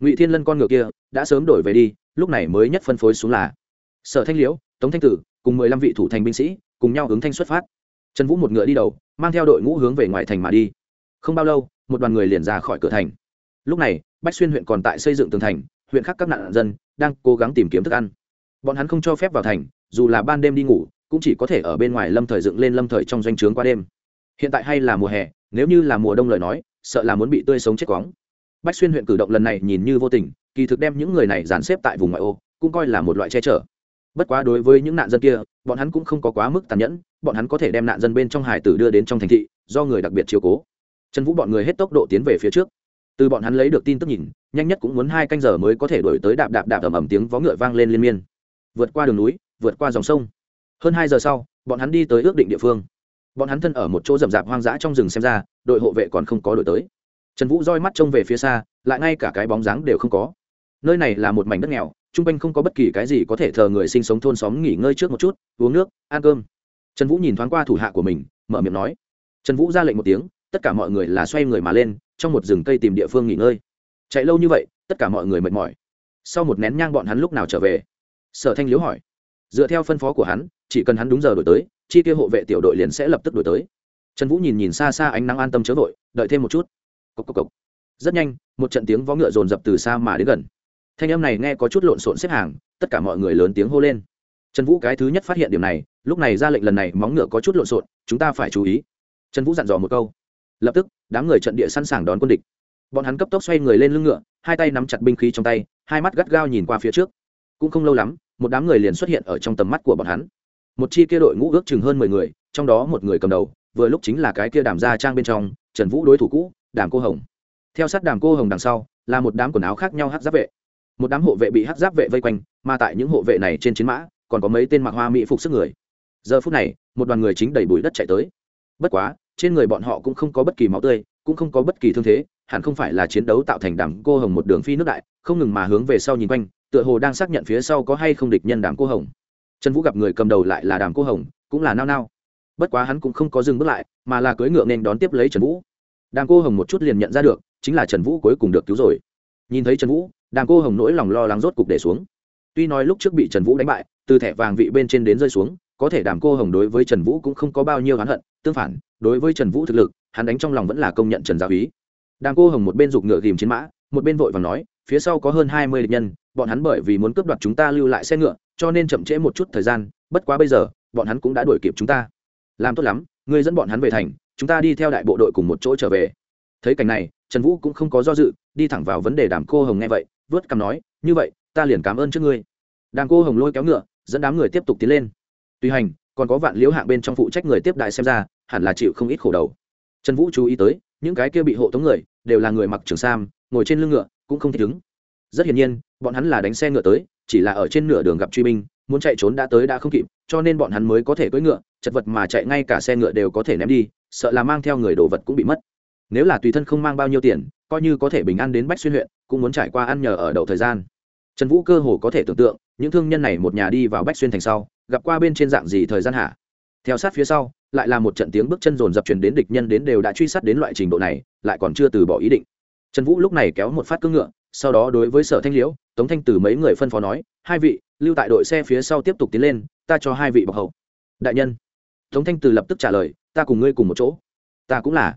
Ngụy thiên lân con ngựa kia, đã sớm đổi về đi, lúc này mới nhất phân phối xuống là sở thanh liễu, tống thanh tử, cùng mười lăm vị thủ thành binh sĩ, cùng nhau hướng thanh xuất phát. Trần vũ một ngựa đi đầu, mang theo đội ngũ hướng về ngoài thành mà đi. Không bao lâu, một đoàn người liền ra khỏi cửa thành. Lúc này, bách xuyên huyện còn tại xây dựng tường thành huyện khác các nạn dân đang cố gắng tìm kiếm thức ăn. Bọn hắn không cho phép vào thành, dù là ban đêm đi ngủ, cũng chỉ có thể ở bên ngoài lâm thời dựng lên lâm thời trong doanh trướng qua đêm. Hiện tại hay là mùa hè, nếu như là mùa đông lời nói, sợ là muốn bị tươi sống chết quóng. Bách xuyên huyện cử động lần này nhìn như vô tình, kỳ thực đem những người này dàn xếp tại vùng ngoại ô, cũng coi là một loại che chở. Bất quá đối với những nạn dân kia, bọn hắn cũng không có quá mức tàn nhẫn, bọn hắn có thể đem nạn dân bên trong hải tử đưa đến trong thành thị, do người đặc biệt chiều cố. Trần vũ bọn người hết tốc độ tiến về phía trước từ bọn hắn lấy được tin tức nhìn, nhanh nhất cũng muốn hai canh giờ mới có thể đổi tới đạp đạp đạp ầm ầm tiếng vó ngựa vang lên liên miên. Vượt qua đường núi, vượt qua dòng sông. Hơn hai giờ sau, bọn hắn đi tới ước định địa phương. Bọn hắn thân ở một chỗ rậm rạp hoang dã trong rừng xem ra, đội hộ vệ còn không có đổi tới. Trần vũ roi mắt trông về phía xa, lại ngay cả cái bóng dáng đều không có. Nơi này là một mảnh đất nghèo, chung quanh không có bất kỳ cái gì có thể thờ người sinh sống thôn xóm nghỉ ngơi trước một chút, uống nước, ăn cơm. Trần vũ nhìn thoáng qua thủ hạ của mình, mở miệng nói. Trần vũ ra lệnh một tiếng, tất cả mọi người là xoay người mà lên trong một rừng cây tìm địa phương nghỉ ngơi. Chạy lâu như vậy, tất cả mọi người mệt mỏi. Sau một nén nhang bọn hắn lúc nào trở về? Sở thanh liếu hỏi. Dựa theo phân phó của hắn, chỉ cần hắn đúng giờ đổi tới, chi tiêu hộ vệ tiểu đội liền sẽ lập tức đổi tới. Trần vũ nhìn nhìn xa xa ánh nắng an tâm chớ vội, đợi thêm một chút. Cốc cốc cốc. rất nhanh, một trận tiếng vó ngựa rồn rập từ xa mà đến gần. Thanh âm này nghe có chút lộn xộn xếp hàng, tất cả mọi người lớn tiếng hô lên. Trần vũ cái thứ nhất phát hiện điểm này, lúc này ra lệnh lần này móng ngựa có chút lộn xộn, chúng ta phải chú ý. Trần vũ dặn dò một câu lập tức, đám người trận địa sẵn sàng đón quân địch. Bọn hắn cấp tốc xoay người lên lưng ngựa, hai tay nắm chặt binh khí trong tay, hai mắt gắt gao nhìn qua phía trước. Cũng không lâu lắm, một đám người liền xuất hiện ở trong tầm mắt của bọn hắn. Một chi kia đội ngũ ước chừng hơn mười người, trong đó một người cầm đầu, vừa lúc chính là cái kia đàm gia trang bên trong, trần vũ đối thủ cũ, đàm cô hồng. Theo sát đàm cô hồng đằng sau, là một đám quần áo khác nhau hát giáp vệ. Một đám hộ vệ bị hát giáp vệ vây quanh, mà tại những hộ vệ này trên chiến mã, còn có mấy tên mặc hoa mỹ phục sức người. Giờ phút này, một đoàn người chính đầy bụi đất chạy tới. Bất quá trên người bọn họ cũng không có bất kỳ máu tươi, cũng không có bất kỳ thương thế, hẳn không phải là chiến đấu tạo thành đàm cô hồng một đường phi nước đại, không ngừng mà hướng về sau nhìn quanh, tựa hồ đang xác nhận phía sau có hay không địch nhân đàm cô hồng. Trần vũ gặp người cầm đầu lại là đàm cô hồng, cũng là nao nao. Bất quá hắn cũng không có dừng bước lại, mà là cưỡi ngựa nên đón tiếp lấy trần vũ. Đàm cô hồng một chút liền nhận ra được, chính là trần vũ cuối cùng được cứu rồi. Nhìn thấy trần vũ đàm cô hồng nỗi lòng lo lắng rốt cục để xuống. Tuy nói lúc trước bị trần vũ đánh bại, từ thẻ vàng vị bên trên đến rơi xuống có thể đàm cô hồng đối với trần vũ cũng không có bao nhiêu hắn hận, tương phản, đối với trần vũ thực lực, hắn đánh trong lòng vẫn là công nhận trần gia úy. Đàm cô hồng một bên giục ngựa ghìm chiến mã, một bên vội và nói, phía sau có hơn hai mươi địch nhân, bọn hắn bởi vì muốn cướp đoạt chúng ta lưu lại xe ngựa, cho nên chậm trễ một chút thời gian, bất quá bây giờ, bọn hắn cũng đã đuổi kịp chúng ta. Làm tốt lắm, ngươi dẫn bọn hắn về thành, chúng ta đi theo đại bộ đội cùng một chỗ trở về. Thấy cảnh này, trần vũ cũng không có do dự, đi thẳng vào vấn đề đàm cô hồng nghe vậy, vớt cằm nói, như vậy, ta liền cảm ơn trước ngươi. Đàm cô hồng lôi kéo ngựa, dẫn đám người tiếp tục tiến lên tuy hành, còn có vạn liễu hạng bên trong phụ trách người tiếp đại xem ra, hẳn là chịu không ít khổ đầu. Trần vũ chú ý tới, những cái kia bị hộ tống người, đều là người mặc trường sam, ngồi trên lưng ngựa, cũng không thích ứng rất hiển nhiên, bọn hắn là đánh xe ngựa tới, chỉ là ở trên nửa đường gặp truy binh, muốn chạy trốn đã tới đã không kịp, cho nên bọn hắn mới có thể cưỡi ngựa, chật vật mà chạy ngay cả xe ngựa đều có thể ném đi, sợ là mang theo người đồ vật cũng bị mất. Nếu là tùy thân không mang bao nhiêu tiền, coi như có thể bình an đến bách xuyên huyện, cũng muốn trải qua ăn nhờ ở đậu thời gian. Trần vũ cơ hồ có thể tưởng tượng, những thương nhân này một nhà đi vào bách xuyên thành sau gặp qua bên trên dạng gì thời gian hả? theo sát phía sau, lại là một trận tiếng bước chân rồn dập truyền đến địch nhân đến đều đã truy sát đến loại trình độ này, lại còn chưa từ bỏ ý định. Trần vũ lúc này kéo một phát cưỡng ngựa, sau đó đối với sở thanh liễu, tống thanh từ mấy người phân phó nói, hai vị, lưu tại đội xe phía sau tiếp tục tiến lên, ta cho hai vị bọc hậu. Đại nhân. Tống thanh từ lập tức trả lời, ta cùng ngươi cùng một chỗ. Ta cũng là.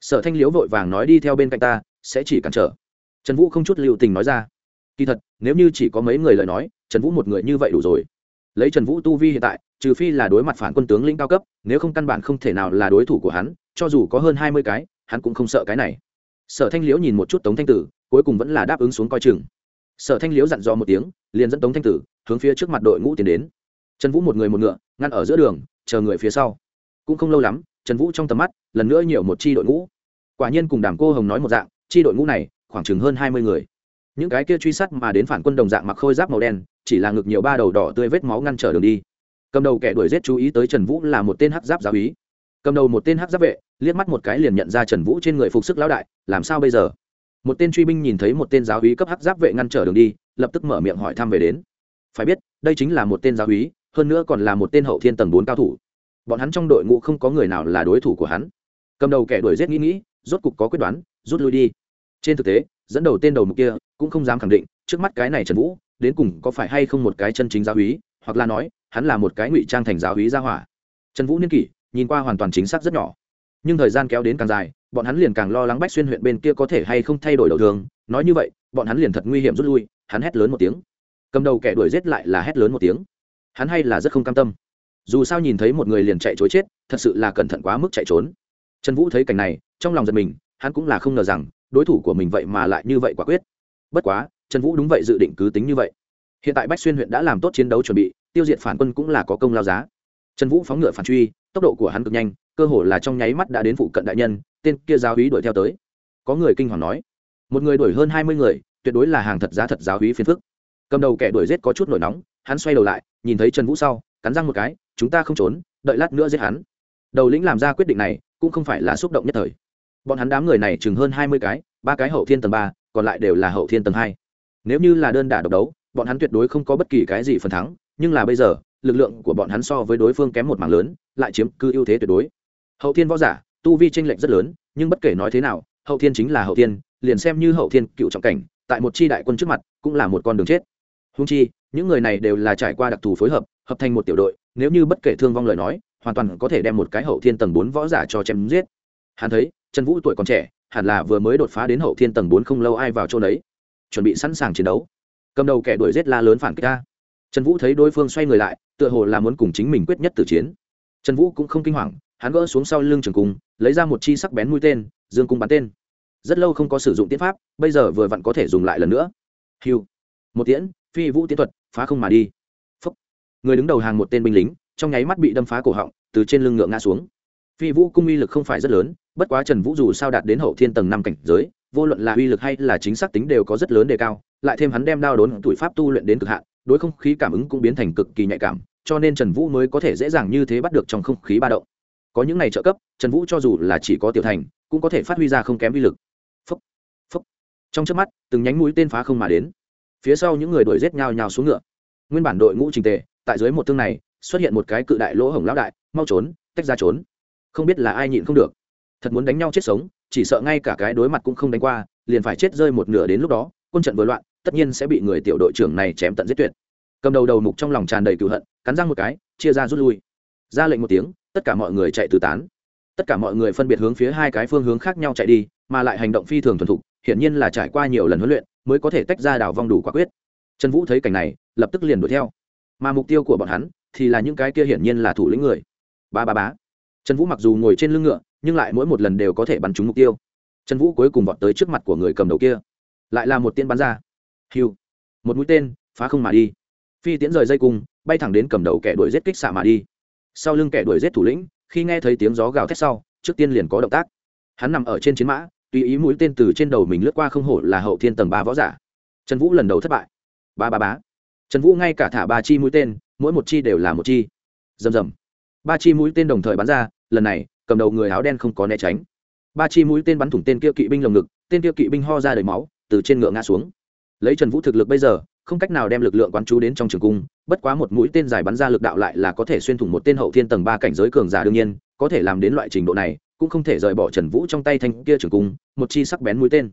Sở thanh liễu vội vàng nói, đi theo bên cạnh ta, sẽ chỉ cản trở. Trần vũ không chút lưu tình nói ra. Kỳ thật, nếu như chỉ có mấy người lời nói, trần vũ một người như vậy đủ rồi lấy trần vũ tu vi hiện tại, trừ phi là đối mặt phản quân tướng lĩnh cao cấp, nếu không căn bản không thể nào là đối thủ của hắn, cho dù có hơn hai mươi cái, hắn cũng không sợ cái này. Sở thanh liễu nhìn một chút tống thanh tử, cuối cùng vẫn là đáp ứng xuống coi chừng. Sở thanh liễu dặn dò một tiếng, liền dẫn tống thanh tử hướng phía trước mặt đội ngũ tiến đến. Trần vũ một người một ngựa, ngăn ở giữa đường, chờ người phía sau. Cũng không lâu lắm, trần vũ trong tầm mắt, lần nữa nhiều một chi đội ngũ. Quả nhiên cùng đàm cô hồng nói một dạng, chi đội ngũ này khoảng chừng hơn hai mươi người những cái kia truy sát mà đến phản quân đồng dạng mặc khôi giáp màu đen, chỉ là ngực nhiều ba đầu đỏ tươi vết máu ngăn trở đường đi. Cầm đầu kẻ đuổi giết chú ý tới trần vũ là một tên hắc giáp giáo ý cầm đầu một tên hắc giáp vệ, liếc mắt một cái liền nhận ra trần vũ trên người phục sức lão đại, làm sao bây giờ? Một tên truy binh nhìn thấy một tên giáo ý cấp hắc giáp vệ ngăn trở đường đi, lập tức mở miệng hỏi thăm về đến. Phải biết, đây chính là một tên giáo ý hơn nữa còn là một tên hậu thiên tầng bốn cao thủ. Bọn hắn trong đội ngũ không có người nào là đối thủ của hắn. Cầm đầu kẻ đuổi giết nghĩ nghĩ, rốt cục có quyết đoán, rút lui đi. Trên thực tế dẫn đầu tên đầu mục kia cũng không dám khẳng định trước mắt cái này trần vũ đến cùng có phải hay không một cái chân chính giáo úy hoặc là nói, hắn là một cái ngụy trang thành giáo úy gia hỏa. Trần vũ niên kỷ, nhìn qua hoàn toàn chính xác rất nhỏ. Nhưng thời gian kéo đến càng dài, bọn hắn liền càng lo lắng bách xuyên huyện bên kia có thể hay không thay đổi đầu thường nói như vậy, bọn hắn liền thật nguy hiểm rút lui, hắn hét lớn một tiếng. Cầm đầu kẻ đuổi giết lại là hét lớn một tiếng. Hắn hay là rất không cam tâm. Dù sao nhìn thấy một người liền chạy chối chết, thật sự là cẩn thận quá mức chạy trốn. Trần vũ thấy cảnh này, trong lòng giật mình, hắn cũng là không ngờ rằng đối thủ của mình vậy mà lại như vậy quả quyết. Bất quá, trần vũ đúng vậy dự định cứ tính như vậy. Hiện tại bách xuyên huyện đã làm tốt chiến đấu chuẩn bị, tiêu diệt phản quân cũng là có công lao giá. Trần vũ phóng ngựa phản truy, tốc độ của hắn cực nhanh, cơ hồ là trong nháy mắt đã đến phụ cận đại nhân, tên kia giáo hí đuổi theo tới. Có người kinh hoàng nói, một người đuổi hơn hai mươi người, tuyệt đối là hàng thật giá thật giáo hí phiền phức. Cầm đầu kẻ đuổi giết có chút nổi nóng, hắn xoay đầu lại, nhìn thấy trần vũ sau, cắn răng một cái, chúng ta không trốn, đợi lát nữa giết hắn. Đầu lĩnh làm ra quyết định này, cũng không phải là xúc động nhất thời bọn hắn đám người này chừng hơn hai mươi cái, ba cái hậu thiên tầng ba, còn lại đều là hậu thiên tầng hai. Nếu như là đơn đả độc đấu, bọn hắn tuyệt đối không có bất kỳ cái gì phần thắng, nhưng là bây giờ, lực lượng của bọn hắn so với đối phương kém một mảng lớn, lại chiếm cứ ưu thế tuyệt đối. Hậu thiên võ giả, tu vi tranh lệch rất lớn, nhưng bất kể nói thế nào, hậu thiên chính là hậu thiên, liền xem như hậu thiên cựu trọng cảnh, tại một chi đại quân trước mặt, cũng là một con đường chết. Húng chi, những người này đều là trải qua đặc thù phối hợp hợp thành một tiểu đội, nếu như bất kể thương vong lời nói, hoàn toàn có thể đem một cái hậu thiên tầng bốn võ giả cho chém giết hắn thấy, trần vũ tuổi còn trẻ, hẳn là vừa mới đột phá đến hậu thiên tầng bốn không lâu ai vào chỗ đấy chuẩn bị sẵn sàng chiến đấu. Cầm đầu kẻ đuổi giết la lớn phản kích ta trần vũ thấy đối phương xoay người lại, tựa hồ là muốn cùng chính mình quyết nhất tử chiến. Trần vũ cũng không kinh hoàng, hắn gỡ xuống sau lưng trường cung, lấy ra một chi sắc bén mũi tên, dương cung bắn tên. Rất lâu không có sử dụng tiến pháp, bây giờ vừa vặn có thể dùng lại lần nữa. Hiu một tiễn, phi vũ tiến thuật, phá không mà đi. Phúc. người đứng đầu hàng một tên binh lính, trong nháy mắt bị đâm phá cổ họng, từ trên lưng ngựa ngã xuống phi vũ cung uy lực không phải rất lớn, bất quá trần vũ dù sao đạt đến hậu thiên tầng năm cảnh giới, vô luận là uy lực hay là chính xác tính đều có rất lớn đề cao, lại thêm hắn đem đao đốn tuổi pháp tu luyện đến cực hạn, đối không khí cảm ứng cũng biến thành cực kỳ nhạy cảm, cho nên trần vũ mới có thể dễ dàng như thế bắt được trong không khí ba động có những này trợ cấp, trần vũ cho dù là chỉ có tiểu thành, cũng có thể phát huy ra không kém uy lực Phúc. Phúc. trong trước mắt, từng nhánh mũi tên phá không mà đến phía sau những người đuổi rết nhào nhào xuống ngựa nguyên bản đội ngũ trình tề, tại dưới một thương này, xuất hiện một cái cự đại lỗ hổng lão đại, mau trốn, tách ra trốn không biết là ai nhịn không được. Thật muốn đánh nhau chết sống, chỉ sợ ngay cả cái đối mặt cũng không đánh qua, liền phải chết rơi một nửa đến lúc đó, quân trận vừa loạn, tất nhiên sẽ bị người tiểu đội trưởng này chém tận giết tuyệt. Cầm đầu đầu mục trong lòng tràn đầy cựu hận, cắn răng một cái, chia ra rút lui. Ra lệnh một tiếng, tất cả mọi người chạy tứ tán. Tất cả mọi người phân biệt hướng phía hai cái phương hướng khác nhau chạy đi, mà lại hành động phi thường thuần thục, hiển nhiên là trải qua nhiều lần huấn luyện, mới có thể tách ra đảo vong đủ quả quyết. Trần vũ thấy cảnh này, lập tức liền đuổi theo. Mà mục tiêu của bọn hắn thì là những cái kia hiển nhiên là thủ lĩnh người. Ba ba bá trần vũ mặc dù ngồi trên lưng ngựa, nhưng lại mỗi một lần đều có thể bắn trúng mục tiêu. Trần vũ cuối cùng vọt tới trước mặt của người cầm đầu kia. Lại là một tiên bắn ra. Hiu. Một mũi tên, phá không mà đi. Phi tiễn rời dây cung, bay thẳng đến cầm đầu kẻ đuổi giết kích xạ mà đi. Sau lưng kẻ đuổi giết thủ lĩnh, khi nghe thấy tiếng gió gào thét sau, trước tiên liền có động tác. Hắn nằm ở trên chiến mã, tùy ý mũi tên từ trên đầu mình lướt qua không hổ là hậu thiên tầng ba võ giả. Trần vũ lần đầu thất bại. Ba ba bá. Trần vũ ngay cả thả ba chi mũi tên, mỗi một chi đều là một chi. Rầm rầm. Ba chi mũi tên đồng thời bắn ra lần này, cầm đầu người áo đen không có né tránh. Ba chi mũi tên bắn thủng tên kia kỵ binh lồng ngực, tên kia kỵ binh ho ra đầy máu, từ trên ngựa ngã xuống. Lấy trần vũ thực lực bây giờ, không cách nào đem lực lượng quán chú đến trong trường cung, bất quá một mũi tên dài bắn ra lực đạo lại là có thể xuyên thủng một tên hậu thiên tầng ba cảnh giới cường giả đương nhiên, có thể làm đến loại trình độ này, cũng không thể rời bỏ trần vũ trong tay thanh kia trường cung, một chi sắc bén mũi tên.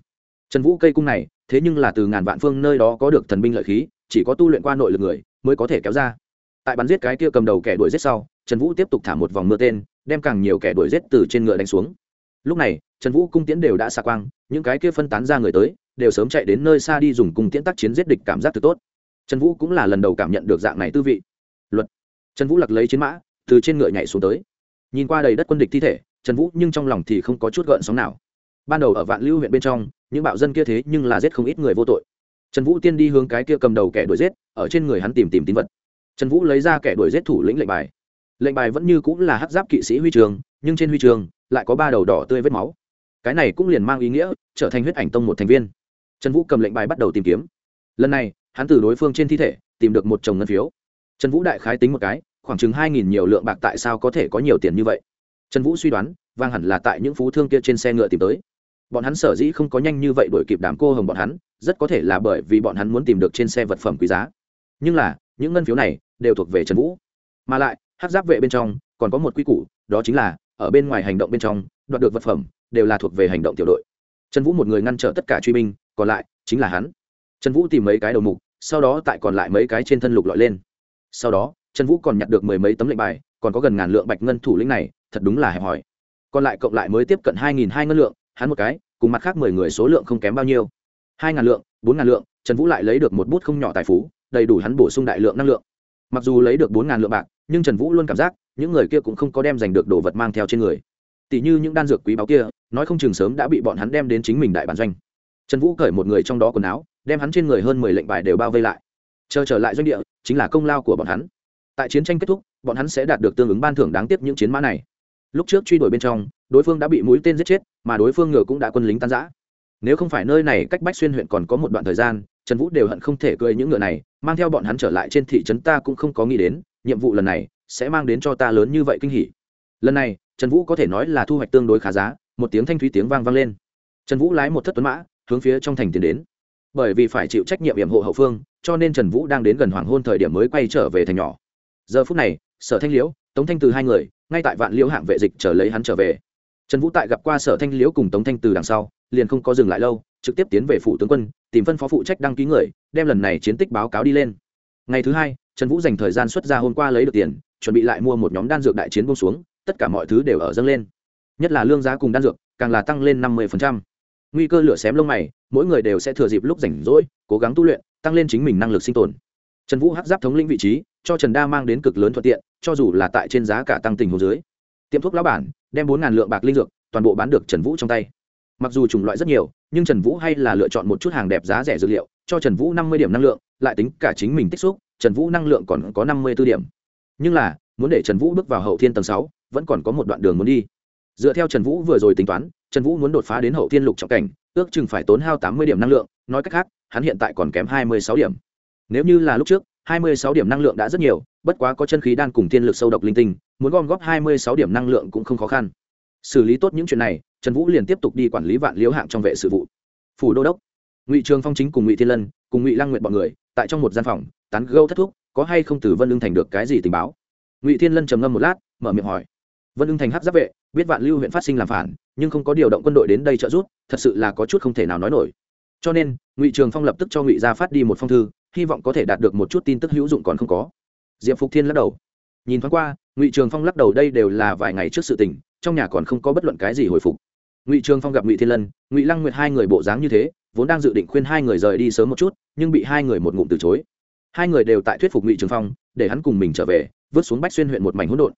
Trần vũ cây cung này, thế nhưng là từ ngàn vạn phương nơi đó có được thần binh lợi khí, chỉ có tu luyện qua nội lực người, mới có thể kéo ra. Tại bắn giết cái kia cầm đầu kẻ đuổi giết sau, trần vũ tiếp tục thả một vòng mưa tên đem càng nhiều kẻ đuổi giết từ trên ngựa đánh xuống. Lúc này, trần vũ cung tiễn đều đã xa quang, những cái kia phân tán ra người tới, đều sớm chạy đến nơi xa đi dùng cung tiễn tác chiến giết địch cảm giác từ tốt. Trần vũ cũng là lần đầu cảm nhận được dạng này tư vị. Luật. Trần vũ lặc lấy chiến mã, từ trên ngựa nhảy xuống tới. Nhìn qua đầy đất quân địch thi thể, trần vũ nhưng trong lòng thì không có chút gợn sóng nào. Ban đầu ở vạn lưu huyện bên trong, những bạo dân kia thế nhưng là giết không ít người vô tội. Trần vũ tiên đi hướng cái kia cầm đầu kẻ đuổi giết, ở trên người hắn tìm tìm tín vật. Trần vũ lấy ra kẻ đuổi giết thủ lĩnh lệnh bài lệnh bài vẫn như cũng là hát giáp kỵ sĩ huy trường, nhưng trên huy trường lại có ba đầu đỏ tươi vết máu. Cái này cũng liền mang ý nghĩa trở thành huyết ảnh tông một thành viên. Trần vũ cầm lệnh bài bắt đầu tìm kiếm. Lần này, hắn từ đối phương trên thi thể tìm được một chồng ngân phiếu. Trần vũ đại khái tính một cái, khoảng chừng hai nghìn nhiều lượng bạc tại sao có thể có nhiều tiền như vậy? Trần vũ suy đoán, vang hẳn là tại những phú thương kia trên xe ngựa tìm tới. Bọn hắn sở dĩ không có nhanh như vậy đuổi kịp đám cô hồng bọn hắn, rất có thể là bởi vì bọn hắn muốn tìm được trên xe vật phẩm quý giá. Nhưng là, những ngân phiếu này đều thuộc về trần vũ. Mà lại hát giáp vệ bên trong, còn có một quy củ, đó chính là, ở bên ngoài hành động bên trong, đoạt được vật phẩm, đều là thuộc về hành động tiểu đội. Trần vũ một người ngăn trở tất cả truy binh, còn lại, chính là hắn. Trần vũ tìm mấy cái đầu mục, sau đó tại còn lại mấy cái trên thân lục lọi lên. Sau đó, trần vũ còn nhặt được mười mấy tấm lệnh bài, còn có gần ngàn lượng bạch ngân thủ lĩnh này, thật đúng là hẹp hòi. Còn lại cộng lại mới tiếp cận hai nghìn hai ngân lượng, hắn một cái, cùng mặt khác mười người số lượng không kém bao nhiêu. Hai ngàn lượng, bốn ngàn lượng, trần vũ lại lấy được một bút không nhỏ tài phú, đầy đủ hắn bổ sung đại lượng năng lượng. Mặc dù lấy được bốn ngàn lượng bạc nhưng trần vũ luôn cảm giác những người kia cũng không có đem giành được đồ vật mang theo trên người tỷ như những đan dược quý báu kia nói không chừng sớm đã bị bọn hắn đem đến chính mình đại bản doanh trần vũ cởi một người trong đó quần áo đem hắn trên người hơn mười lệnh bài đều bao vây lại chờ trở lại doanh địa chính là công lao của bọn hắn tại chiến tranh kết thúc bọn hắn sẽ đạt được tương ứng ban thưởng đáng tiếc những chiến mã này lúc trước truy đuổi bên trong đối phương đã bị mũi tên giết chết mà đối phương ngựa cũng đã quân lính tan giã nếu không phải nơi này cách bách xuyên huyện còn có một đoạn thời gian trần vũ đều hận không thể cười những ngựa này mang theo bọn hắn trở lại trên thị trấn ta cũng không có nghĩ đến nhiệm vụ lần này sẽ mang đến cho ta lớn như vậy kinh hỉ. Lần này, trần vũ có thể nói là thu hoạch tương đối khá giá, một tiếng thanh thúy tiếng vang vang lên. Trần vũ lái một thất tuấn mã, hướng phía trong thành tiến đến. Bởi vì phải chịu trách nhiệm hiểm hộ hậu phương, cho nên trần vũ đang đến gần hoàng hôn thời điểm mới quay trở về thành nhỏ. Giờ phút này, sở thanh liễu, tống thanh từ hai người, ngay tại vạn liễu hạng vệ dịch chờ lấy hắn trở về. Trần vũ tại gặp qua sở thanh liễu cùng tống thanh từ đằng sau, liền không có dừng lại lâu, trực tiếp tiến về phủ tướng quân, tìm phân phó phụ trách đăng ký người, đem lần này chiến tích báo cáo đi lên. Ngày thứ hai trần vũ dành thời gian xuất ra hôm qua lấy được tiền, chuẩn bị lại mua một nhóm đan dược đại chiến bông xuống, tất cả mọi thứ đều ở dâng lên. Nhất là lương giá cùng đan dược, càng là tăng lên năm mươi nguy cơ lửa xém lông mày, mỗi người đều sẽ thừa dịp lúc rảnh rỗi, cố gắng tu luyện, tăng lên chính mình năng lực sinh tồn. Trần vũ hắc giáp thống lĩnh vị trí, cho trần đa mang đến cực lớn thuận tiện, cho dù là tại trên giá cả tăng tình hồ dưới. Tiệm thuốc lão bản, đem bốn ngàn lượng bạc linh dược, toàn bộ bán được trần vũ trong tay. Mặc dù chủng loại rất nhiều, nhưng trần vũ hay là lựa chọn một chút hàng đẹp giá rẻ dược liệu, cho trần vũ năm mươi điểm năng lượng, lại tính cả chính mình tích xúc trần vũ năng lượng còn có năm mươi b ố điểm. Nhưng là, muốn để trần vũ bước vào hậu thiên tầng sáu, vẫn còn có một đoạn đường muốn đi. Dựa theo trần vũ vừa rồi tính toán, trần vũ muốn đột phá đến hậu thiên lục trọng cảnh, ước chừng phải tốn hao tám mươi điểm năng lượng, nói cách khác, hắn hiện tại còn kém hai mươi sáu điểm. Nếu như là lúc trước, hai mươi sáu điểm năng lượng đã rất nhiều, bất quá có chân khí đan cùng thiên lực sâu độc linh tinh, muốn gom góp hai mươi sáu điểm năng lượng cũng không khó khăn. Xử lý tốt những chuyện này, trần vũ liền tiếp tục đi quản lý vạn liễu hạng trong vệ sự vụ. Phủ đô đốc, ngụy trường phong chính cùng ngụy thiên lân, cùng ngụy lăng nguyện b ọ n người tại trong một gian phòng, tán gâu thất thúc, có hay không từ vân lương thành được cái gì tình báo? Ngụy thiên lân trầm ngâm một lát, mở miệng hỏi. Vân lương thành hát giáp vệ, biết vạn lưu huyện phát sinh làm phản, nhưng không có điều động quân đội đến đây trợ giúp, thật sự là có chút không thể nào nói nổi. Cho nên, ngụy trường phong lập tức cho ngụy gia phát đi một phong thư, hy vọng có thể đạt được một chút tin tức hữu dụng còn không có. Diệp phục thiên lắc đầu. Nhìn thoáng qua, ngụy trường phong lắc đầu đây đều là vài ngày trước sự tình, trong nhà còn không có bất luận cái gì hồi phục. Ngụy trường phong gặp ngụy thiên lân, ngụy lăng nguyệt hai người bộ dáng như thế vốn đang dự định khuyên hai người rời đi sớm một chút, nhưng bị hai người một ngụm từ chối. Hai người đều tại thuyết phục ngụy trường phong, để hắn cùng mình trở về, vứt xuống bách xuyên huyện một mảnh hỗn độn.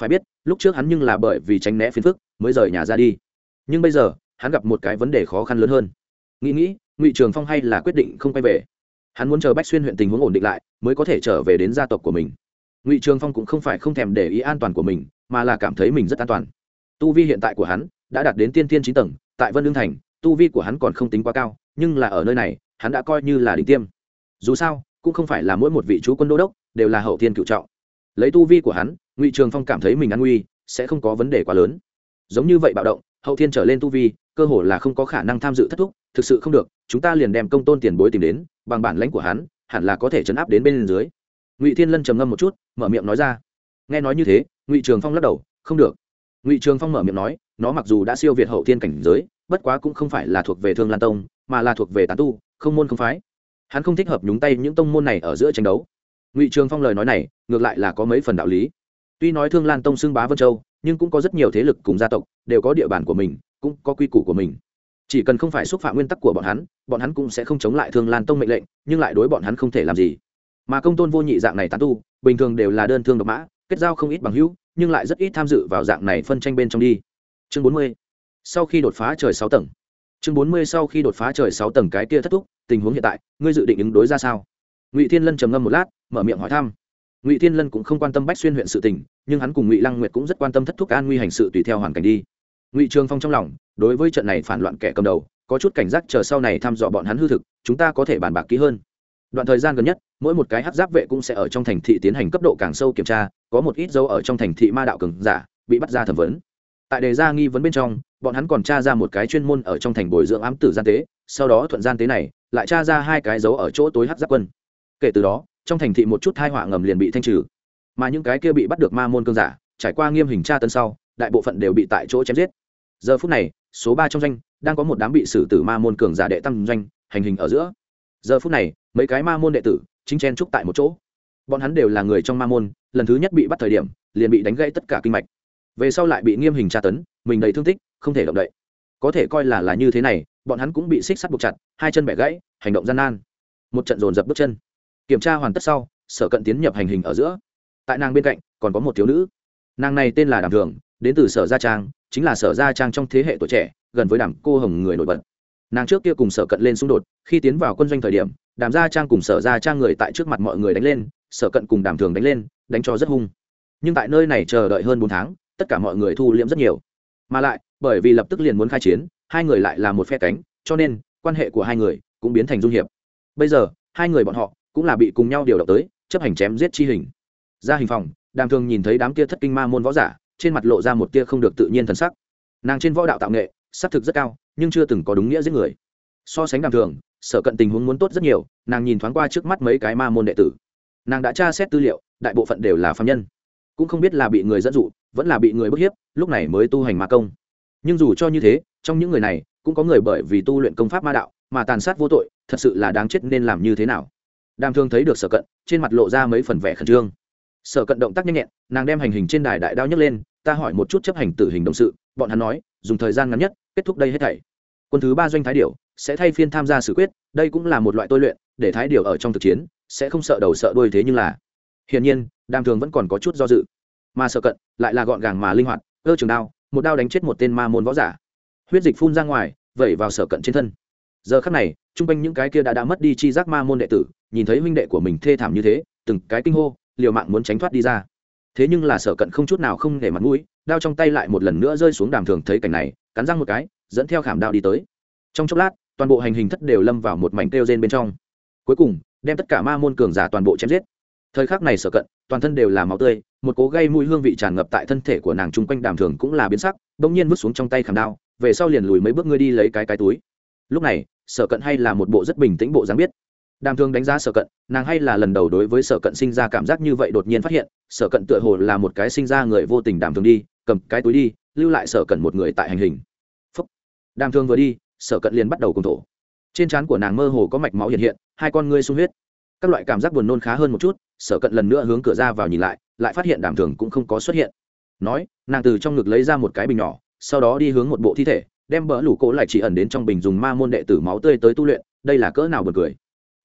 Phải biết, lúc trước hắn nhưng là bởi vì tránh né phiền phức, mới rời nhà ra đi. Nhưng bây giờ, hắn gặp một cái vấn đề khó khăn lớn hơn. Nghĩ nghĩ, ngụy trường phong hay là quyết định không quay về? Hắn muốn chờ bách xuyên huyện tình huống ổn định lại, mới có thể trở về đến gia tộc của mình. Ngụy trường phong cũng không phải không thèm để ý an toàn của mình, mà là cảm thấy mình rất an toàn. Tu vi hiện tại của hắn đã đạt đến tiên tiên chín tầng, tại vân lương thành tu vi của hắn còn không tính quá cao, nhưng là ở nơi này, hắn đã coi như là đỉnh tiêm. Dù sao, cũng không phải là mỗi một vị chú quân đô đốc đều là hậu thiên cựu trọng. Lấy tu vi của hắn, ngụy trường phong cảm thấy mình an nguy, sẽ không có vấn đề quá lớn. Giống như vậy bạo động, hậu thiên trở lên tu vi, cơ hồ là không có khả năng tham dự thất thúc, thực sự không được, chúng ta liền đem công tôn tiền bối tìm đến, bằng bản lãnh của hắn, hẳn là có thể chấn áp đến bên dưới. Ngụy thiên lân trầm ngâm một chút, mở miệng nói ra. Nghe nói như thế, ngụy trường phong lắc đầu, không được. Ngụy trường phong mở miệng nói nó mặc dù đã siêu việt hậu thiên cảnh giới, bất quá cũng không phải là thuộc về thương lan tông, mà là thuộc về tán tu, không môn không phái. Hắn không thích hợp nhúng tay những tông môn này ở giữa tranh đấu. Ngụy trường phong lời nói này, ngược lại là có mấy phần đạo lý. Tuy nói thương lan tông xưng bá vân châu, nhưng cũng có rất nhiều thế lực cùng gia tộc đều có địa bàn của mình, cũng có quy củ của mình. Chỉ cần không phải xúc phạm nguyên tắc của bọn hắn bọn hắn cũng sẽ không chống lại thương lan tông mệnh lệnh, nhưng lại đối bọn hắn không thể làm gì. Mà công tôn vô nhị dạng này tán tu, bình thường đều là đơn thương độc mã, kết giao không ít bằng hữu, nhưng lại rất ít tham dự vào dạng này phân tranh bên trong đi chương bốn mươi. Sau khi đột phá trời sáu tầng. Chương bốn mươi sau khi đột phá trời sáu tầng cái kia thất thúc, tình huống hiện tại, ngươi dự định ứng đối ra sao? Ngụy thiên lân trầm ngâm một lát, mở miệng hỏi thăm. Ngụy thiên lân cũng không quan tâm bách xuyên huyện sự tình, nhưng hắn cùng ngụy lăng nguyệt cũng rất quan tâm thất thúc an nguy hành sự tùy theo hoàn cảnh đi. Ngụy trường phong trong lòng, đối với trận này phản loạn kẻ cầm đầu, có chút cảnh giác chờ sau này thăm dò bọn hắn hư thực, chúng ta có thể bàn bạc kỹ hơn. Đoạn thời gian gần nhất, mỗi một cái hát giáp vệ cũng sẽ ở trong thành thị tiến hành cấp độ càng sâu kiểm tra, có một ít dấu ở trong thành thị ma đạo cường giả, bị bắt ra thẩm vấn tại đề ra nghi vấn bên trong, bọn hắn còn tra ra một cái chuyên môn ở trong thành bồi dưỡng ám tử gian tế, sau đó thuận gian tế này, lại tra ra hai cái dấu ở chỗ tối hát giáp quân. Kể từ đó, trong thành thị một chút thai họa ngầm liền bị thanh trừ. Mà những cái kia bị bắt được ma môn cương giả, trải qua nghiêm hình tra tân sau, đại bộ phận đều bị tại chỗ chém giết. Giờ phút này, số ba trong doanh, đang có một đám bị xử tử ma môn cường giả đệ tăng doanh, hành hình ở giữa. Giờ phút này, mấy cái ma môn đệ tử, chính chen trúc tại một chỗ. Bọn hắn đều là người trong ma môn, lần thứ nhất bị bắt thời điểm, liền bị đánh gãy tất cả kinh mạch về sau lại bị nghiêm hình tra tấn, mình đầy thương tích, không thể động đậy. Có thể coi là là như thế này, bọn hắn cũng bị xích sắt buộc chặt, hai chân bẻ gãy, hành động gian nan. Một trận dồn dập bước chân. Kiểm tra hoàn tất sau, sở cận tiến nhập hành hình ở giữa. Tại nàng bên cạnh, còn có một thiếu nữ. Nàng này tên là đàm thường, đến từ sở gia trang, chính là sở gia trang trong thế hệ tuổi trẻ, gần với đàm cô hồng người nổi bật. Nàng trước kia cùng sở cận lên xung đột, khi tiến vào quân doanh thời điểm, đàm gia trang cùng sở gia trang người tại trước mặt mọi người đánh lên, sở cận cùng đàm thường đánh lên, đánh cho rất hung. Nhưng tại nơi này chờ đợi hơn bốn tháng tất cả mọi người thu liễm rất nhiều. Mà lại, bởi vì lập tức liền muốn khai chiến, hai người lại là một phe cánh, cho nên, quan hệ của hai người cũng biến thành dung hiệp. Bây giờ, hai người bọn họ cũng là bị cùng nhau điều động tới, chấp hành chém giết chi hình. Ra hình phòng, đàm thường nhìn thấy đám kia thất kinh ma môn võ giả, trên mặt lộ ra một tia không được tự nhiên thần sắc. Nàng trên võ đạo tạo nghệ xác thực rất cao, nhưng chưa từng có đúng nghĩa giết người. So sánh đàm thường, sở cận tình huống muốn tốt rất nhiều, nàng nhìn thoáng qua trước mắt mấy cái ma môn đệ tử. Nàng đã tra xét tư liệu, đại bộ phận đều là phạm nhân. Cũng không biết là bị người dẫn dụ vẫn là bị người bức hiếp, lúc này mới tu hành ma công. Nhưng dù cho như thế, trong những người này, cũng có người bởi vì tu luyện công pháp ma đạo mà tàn sát vô tội, thật sự là đáng chết nên làm như thế nào? Đàm thương thấy được sở cận, trên mặt lộ ra mấy phần vẻ khẩn trương. Sở cận động tác nhanh nhẹn, nàng đem hành hình trên đài đại đao nhấc lên, ta hỏi một chút chấp hành tử hình đồng sự. Bọn hắn nói, dùng thời gian ngắn nhất, kết thúc đây hết thảy. Quân thứ ba doanh thái điểu sẽ thay phiên tham gia xử quyết, đây cũng là một loại tôi luyện, để thái điểu ở trong thực chiến, sẽ không sợ đầu sợ đuôi thế nhưng là hiển nhiên, đàm thường vẫn còn có chút do dự mà sở cận, lại là gọn gàng mà linh hoạt, ơ trường đao, một đao đánh chết một tên ma môn võ giả. Huyết dịch phun ra ngoài, vẩy vào sở cận trên thân. Giờ khắc này chung quanh những cái kia đã đã mất đi chi giác ma môn đệ tử, nhìn thấy huynh đệ của mình thê thảm như thế, từng cái kinh hô, liều mạng muốn tránh thoát đi ra. Thế nhưng là sở cận không chút nào không để mặt mũi, đao trong tay lại một lần nữa rơi xuống đàm thường thấy cảnh này, cắn răng một cái, dẫn theo khảm đao đi tới. Trong chốc lát, toàn bộ hành hình thất đều lâm vào một mảnh kêu rên bên trong. Cuối cùng, đem tất cả ma môn cường giả toàn bộ chém giết thời khắc này sở cận, toàn thân đều là máu tươi, một cố gây mũi hương vị tràn ngập tại thân thể của nàng chung quanh đàm thường cũng là biến sắc, bỗng nhiên vứt xuống trong tay khảm đao, về sau liền lùi mấy bước ngươi đi lấy cái cái túi. Lúc này, sở cận hay là một bộ rất bình tĩnh bộ dáng biết. Đàm thường đánh giá sở cận, nàng hay là lần đầu đối với sở cận sinh ra cảm giác như vậy đột nhiên phát hiện, sở cận tựa hồ là một cái sinh ra người vô tình đàm thường đi, cầm cái túi đi, lưu lại sở cận một người tại hành hình. Phúc. đàm thường vừa đi, sở cận liền bắt đầu cùng thổ. Trên trán của nàng mơ hồ có mạch máu hiện hiện, hai con ngươi sung huyết các loại cảm giác buồn nôn khá hơn một chút, sở cận lần nữa hướng cửa ra vào nhìn lại lại phát hiện đàm thường cũng không có xuất hiện. Nói, nàng từ trong ngực lấy ra một cái bình nhỏ, sau đó đi hướng một bộ thi thể, đem bỡ lủ cỗ lại chỉ ẩn đến trong bình dùng ma môn đệ tử máu tươi tới tu luyện, đây là cỡ nào buồn cười.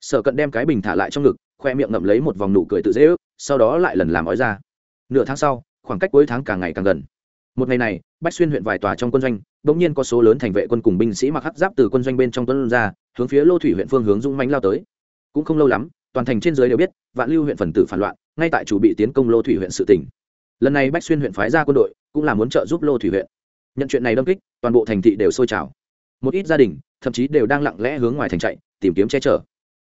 Sở cận đem cái bình thả lại trong ngực, khoe miệng ngậm lấy một vòng nụ cười tự dễ ước, sau đó lại lần làm ói ra. Nửa tháng sau, khoảng cách cuối tháng càng ngày càng gần. Một ngày này, bách xuyên huyện vài tòa trong quân doanh đ ỗ n g nhiên có số lớn thành vệ quân cùng binh sĩ mặc hắc giáp từ quân doanh bên trong tuấn ra, hướng phía lô thủy huyện phương hướng dũng mánh lao tới. Cũng không lâu lắm toàn thành trên giới đều biết, vạn lưu huyện phần tử phản loạn, ngay tại chủ bị tiến công lô thủy huyện sự tỉnh lần này bách xuyên huyện phái ra quân đội, cũng là muốn trợ giúp lô thủy huyện. Nhận chuyện này đâm kích, toàn bộ thành thị đều sôi trào. Một ít gia đình, thậm chí đều đang lặng lẽ hướng ngoài thành chạy, tìm kiếm che chở.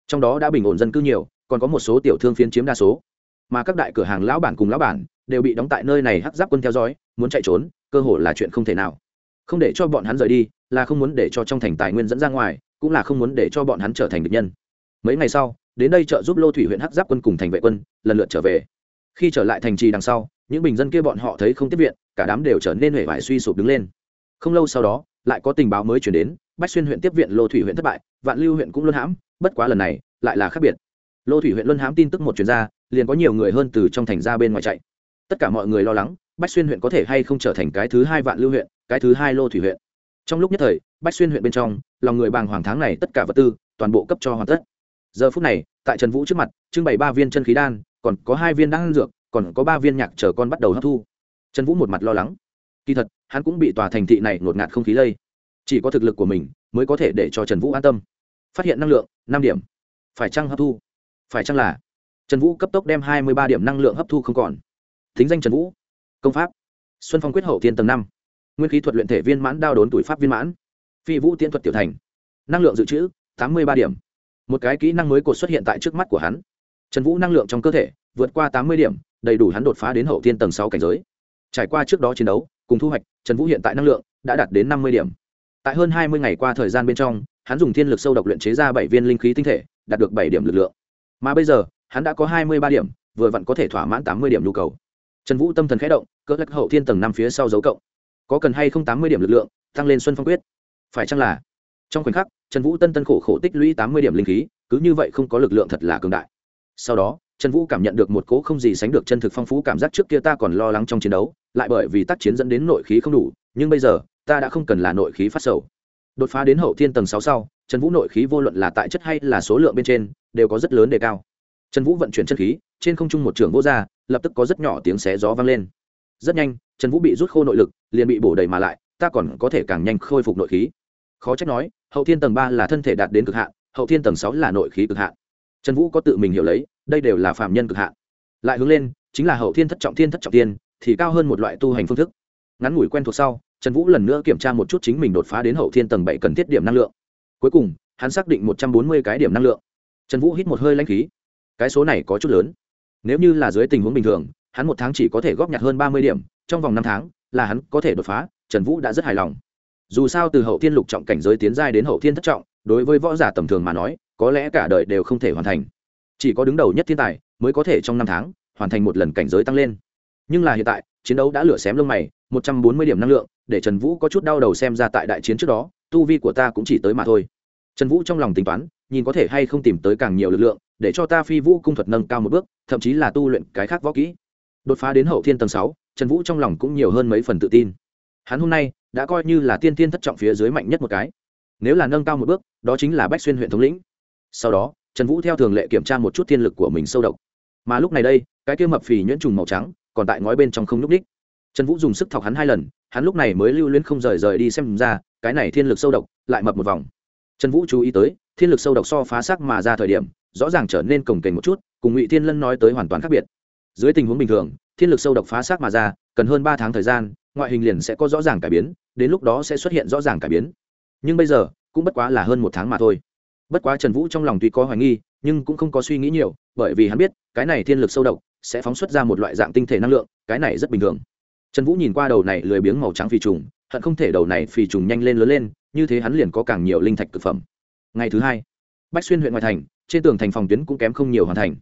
Trong đó đã bình ổn dân cư nhiều, còn có một số tiểu thương phiến chiếm đa số. Mà các đại cửa hàng lão bản cùng lão bản đều bị đóng tại nơi này hắc giáp quân theo dõi, muốn chạy trốn, cơ hội là chuyện không thể nào. Không để cho bọn hắn rời đi, là không muốn để cho trong thành tài nguyên dẫn ra ngoài, cũng là không muốn để cho bọn hắn trở thành địch nhân. Mấy ngày sau đến đây trợ giúp lô thủy huyện hắc giáp quân cùng thành vệ quân, lần lượt trở về. Khi trở lại thành trì đằng sau, những bình dân kia bọn họ thấy không tiếp viện, cả đám đều trở nên hể vải suy sụp đứng lên. Không lâu sau đó, lại có tình báo mới chuyển đến, bách xuyên huyện tiếp viện lô thủy huyện thất bại, vạn lưu huyện cũng luân hãm, bất quá lần này, lại là khác biệt. Lô thủy huyện luân hãm tin tức một chuyên gia liền có nhiều người hơn từ trong thành ra bên ngoài chạy. Tất cả mọi người lo lắng, bách xuyên huyện có thể hay không trở thành cái thứ hai vạn lưu huyện, cái thứ hai lô thủy huyện. Trong lúc nhất thời, bách xuyên huyện bên trong, lòng người bàng hoàng tháng này tất cả vật tư, toàn bộ cấp cho hoàn tất giờ phút này, tại trần vũ trước mặt, trưng bày ba viên chân khí đan, còn có hai viên đan dược, còn có ba viên nhạc chờ con bắt đầu hấp thu. Trần vũ một mặt lo lắng. Kỳ thật, hắn cũng bị tòa thành thị này ngột ngạt không khí lây. Chỉ có thực lực của mình mới có thể để cho trần vũ an tâm. Phát hiện năng lượng, năm điểm. Phải chăng hấp thu? Phải chăng là? Trần vũ cấp tốc đem hai mươi ba điểm năng lượng hấp thu không còn. Thính danh trần vũ. Công pháp. Xuân phong quyết hậu thiên tầng năm. Nguyên khí thuật luyện thể viên mãn đao đốn tuổi pháp viên mãn. Phi vũ tiễn thuật tiểu thành. Năng lượng dự trữ, tám mươi ba điểm một cái kỹ năng mới cột xuất hiện tại trước mắt của hắn. Trần vũ năng lượng trong cơ thể vượt qua tám mươi điểm, đầy đủ hắn đột phá đến hậu thiên tầng sáu cảnh giới. Trải qua trước đó chiến đấu, cùng thu hoạch, trần vũ hiện tại năng lượng đã đạt đến năm mươi điểm. Tại hơn hai mươi ngày qua thời gian bên trong, hắn dùng thiên lực sâu độc luyện chế ra bảy viên linh khí tinh thể, đạt được bảy điểm lực lượng. Mà bây giờ, hắn đã có hai mươi ba điểm, vừa vặn có thể thỏa mãn tám mươi điểm nhu cầu. Trần vũ tâm thần khẽ động, cỡ lắc hậu thiên tầng năm phía sau dấu cộng. Có cần hay không tám mươi điểm lực lượng, tăng lên xuân phong quyết. Phải chăng là trong khoảnh khắc, trần vũ tân tân khổ khổ tích lũy tám mươi điểm linh khí, cứ như vậy không có lực lượng thật là cường đại. Sau đó, trần vũ cảm nhận được một cố không gì sánh được chân thực phong phú cảm giác trước kia ta còn lo lắng trong chiến đấu, lại bởi vì tác chiến dẫn đến nội khí không đủ, nhưng bây giờ, ta đã không cần là nội khí phát sầu. Đột phá đến hậu thiên tầng sáu sau, trần vũ nội khí vô luận là tại chất hay là số lượng bên trên, đều có rất lớn đề cao. Trần vũ vận chuyển chân khí, trên không trung một trường vô r lập tức có rất nhỏ tiếng xé gió vang lên. Rất nhanh, trần vũ bị rút khô nội lực, liền bị bổ đầy mà lại, ta còn có thể càng nhanh khôi phục nội khí khó trách nói, hậu thiên tầng ba là thân thể đạt đến cực hạn, hậu thiên tầng sáu là nội khí cực hạn. Trần vũ có tự mình hiểu lấy, đây đều là phạm nhân cực hạn. Lại hướng lên, chính là hậu thiên thất trọng thiên thất trọng tiên thì cao hơn một loại tu hành phương thức. Ngắn ngủi quen thuộc sau, trần vũ lần nữa kiểm tra một chút chính mình đột phá đến hậu thiên tầng bảy cần thiết điểm năng lượng. Cuối cùng, hắn xác định một trăm bốn mươi cái điểm năng lượng. Trần vũ hít một hơi lãnh khí. Cái số này có chút lớn. Nếu như là dưới tình huống bình thường, hắn một tháng chỉ có thể góp nhặt hơn ba mươi điểm, trong vòng năm tháng là hắn có thể đột phá, trần vũ đã rất hài lòng dù sao từ hậu thiên lục trọng cảnh giới tiến giai đến hậu thiên thất trọng, đối với võ giả tầm thường mà nói, có lẽ cả đời đều không thể hoàn thành. Chỉ có đứng đầu nhất thiên tài mới có thể trong năm tháng hoàn thành một lần cảnh giới tăng lên. Nhưng là hiện tại, chiến đấu đã lửa xém lông mày, một trăm bốn mươi điểm năng lượng, để trần vũ có chút đau đầu xem ra tại đại chiến trước đó, tu vi của ta cũng chỉ tới mà thôi. Trần vũ trong lòng tính toán, nhìn có thể hay không tìm tới càng nhiều lực lượng, để cho ta phi vũ cung thuật nâng cao một bước, thậm chí là tu luyện cái khác võ kỹ. Đột phá đến hậu thiên tầng sáu, trần vũ trong lòng cũng nhiều hơn mấy phần tự tin. Hắn hôm nay đã coi như là tiên tiên thất trọng phía dưới mạnh nhất một cái. Nếu là nâng cao một bước, đó chính là bách xuyên huyện thống lĩnh. Sau đó, trần vũ theo thường lệ kiểm tra một chút thiên lực của mình sâu độc. Mà lúc này đây, cái kia mập phì nhuyễn trùng màu trắng còn tại ngói bên trong không n ú c ních trần vũ dùng sức thọc hắn hai lần, hắn lúc này mới lưu luyến không rời rời đi xem ra, cái này thiên lực sâu độc lại mập một vòng. Trần vũ chú ý tới, thiên lực sâu độc so phá sắc mà ra thời điểm, rõ ràng trở nên cồng kềnh một chút, cùng ngụy thiên lân nói tới hoàn toàn khác biệt. Dưới tình huống bình thường, thiên lực sâu độc phá xác mà ra, cần hơn ba tháng thời gian, ngoại hình liền sẽ có rõ ràng cải biến đến lúc đó sẽ xuất hiện rõ ràng cải biến. Nhưng bây giờ, cũng bất quá là hơn một tháng mà thôi. Bất quá trần vũ trong lòng tuy có hoài nghi, nhưng cũng không có suy nghĩ nhiều, bởi vì hắn biết, cái này thiên lực sâu độc sẽ phóng xuất ra một loại dạng tinh thể năng lượng, cái này rất bình thường. Trần vũ nhìn qua đầu này lười biếng màu trắng phi trùng, hận không thể đầu này phi trùng nhanh lên lớn lên, như thế hắn liền có càng nhiều linh thạch thực phẩm. Ngày thứ hai, bách xuyên huyện ngoại thành, trên tường thành phòng tuyến cũng kém không nhiều hoàn thành.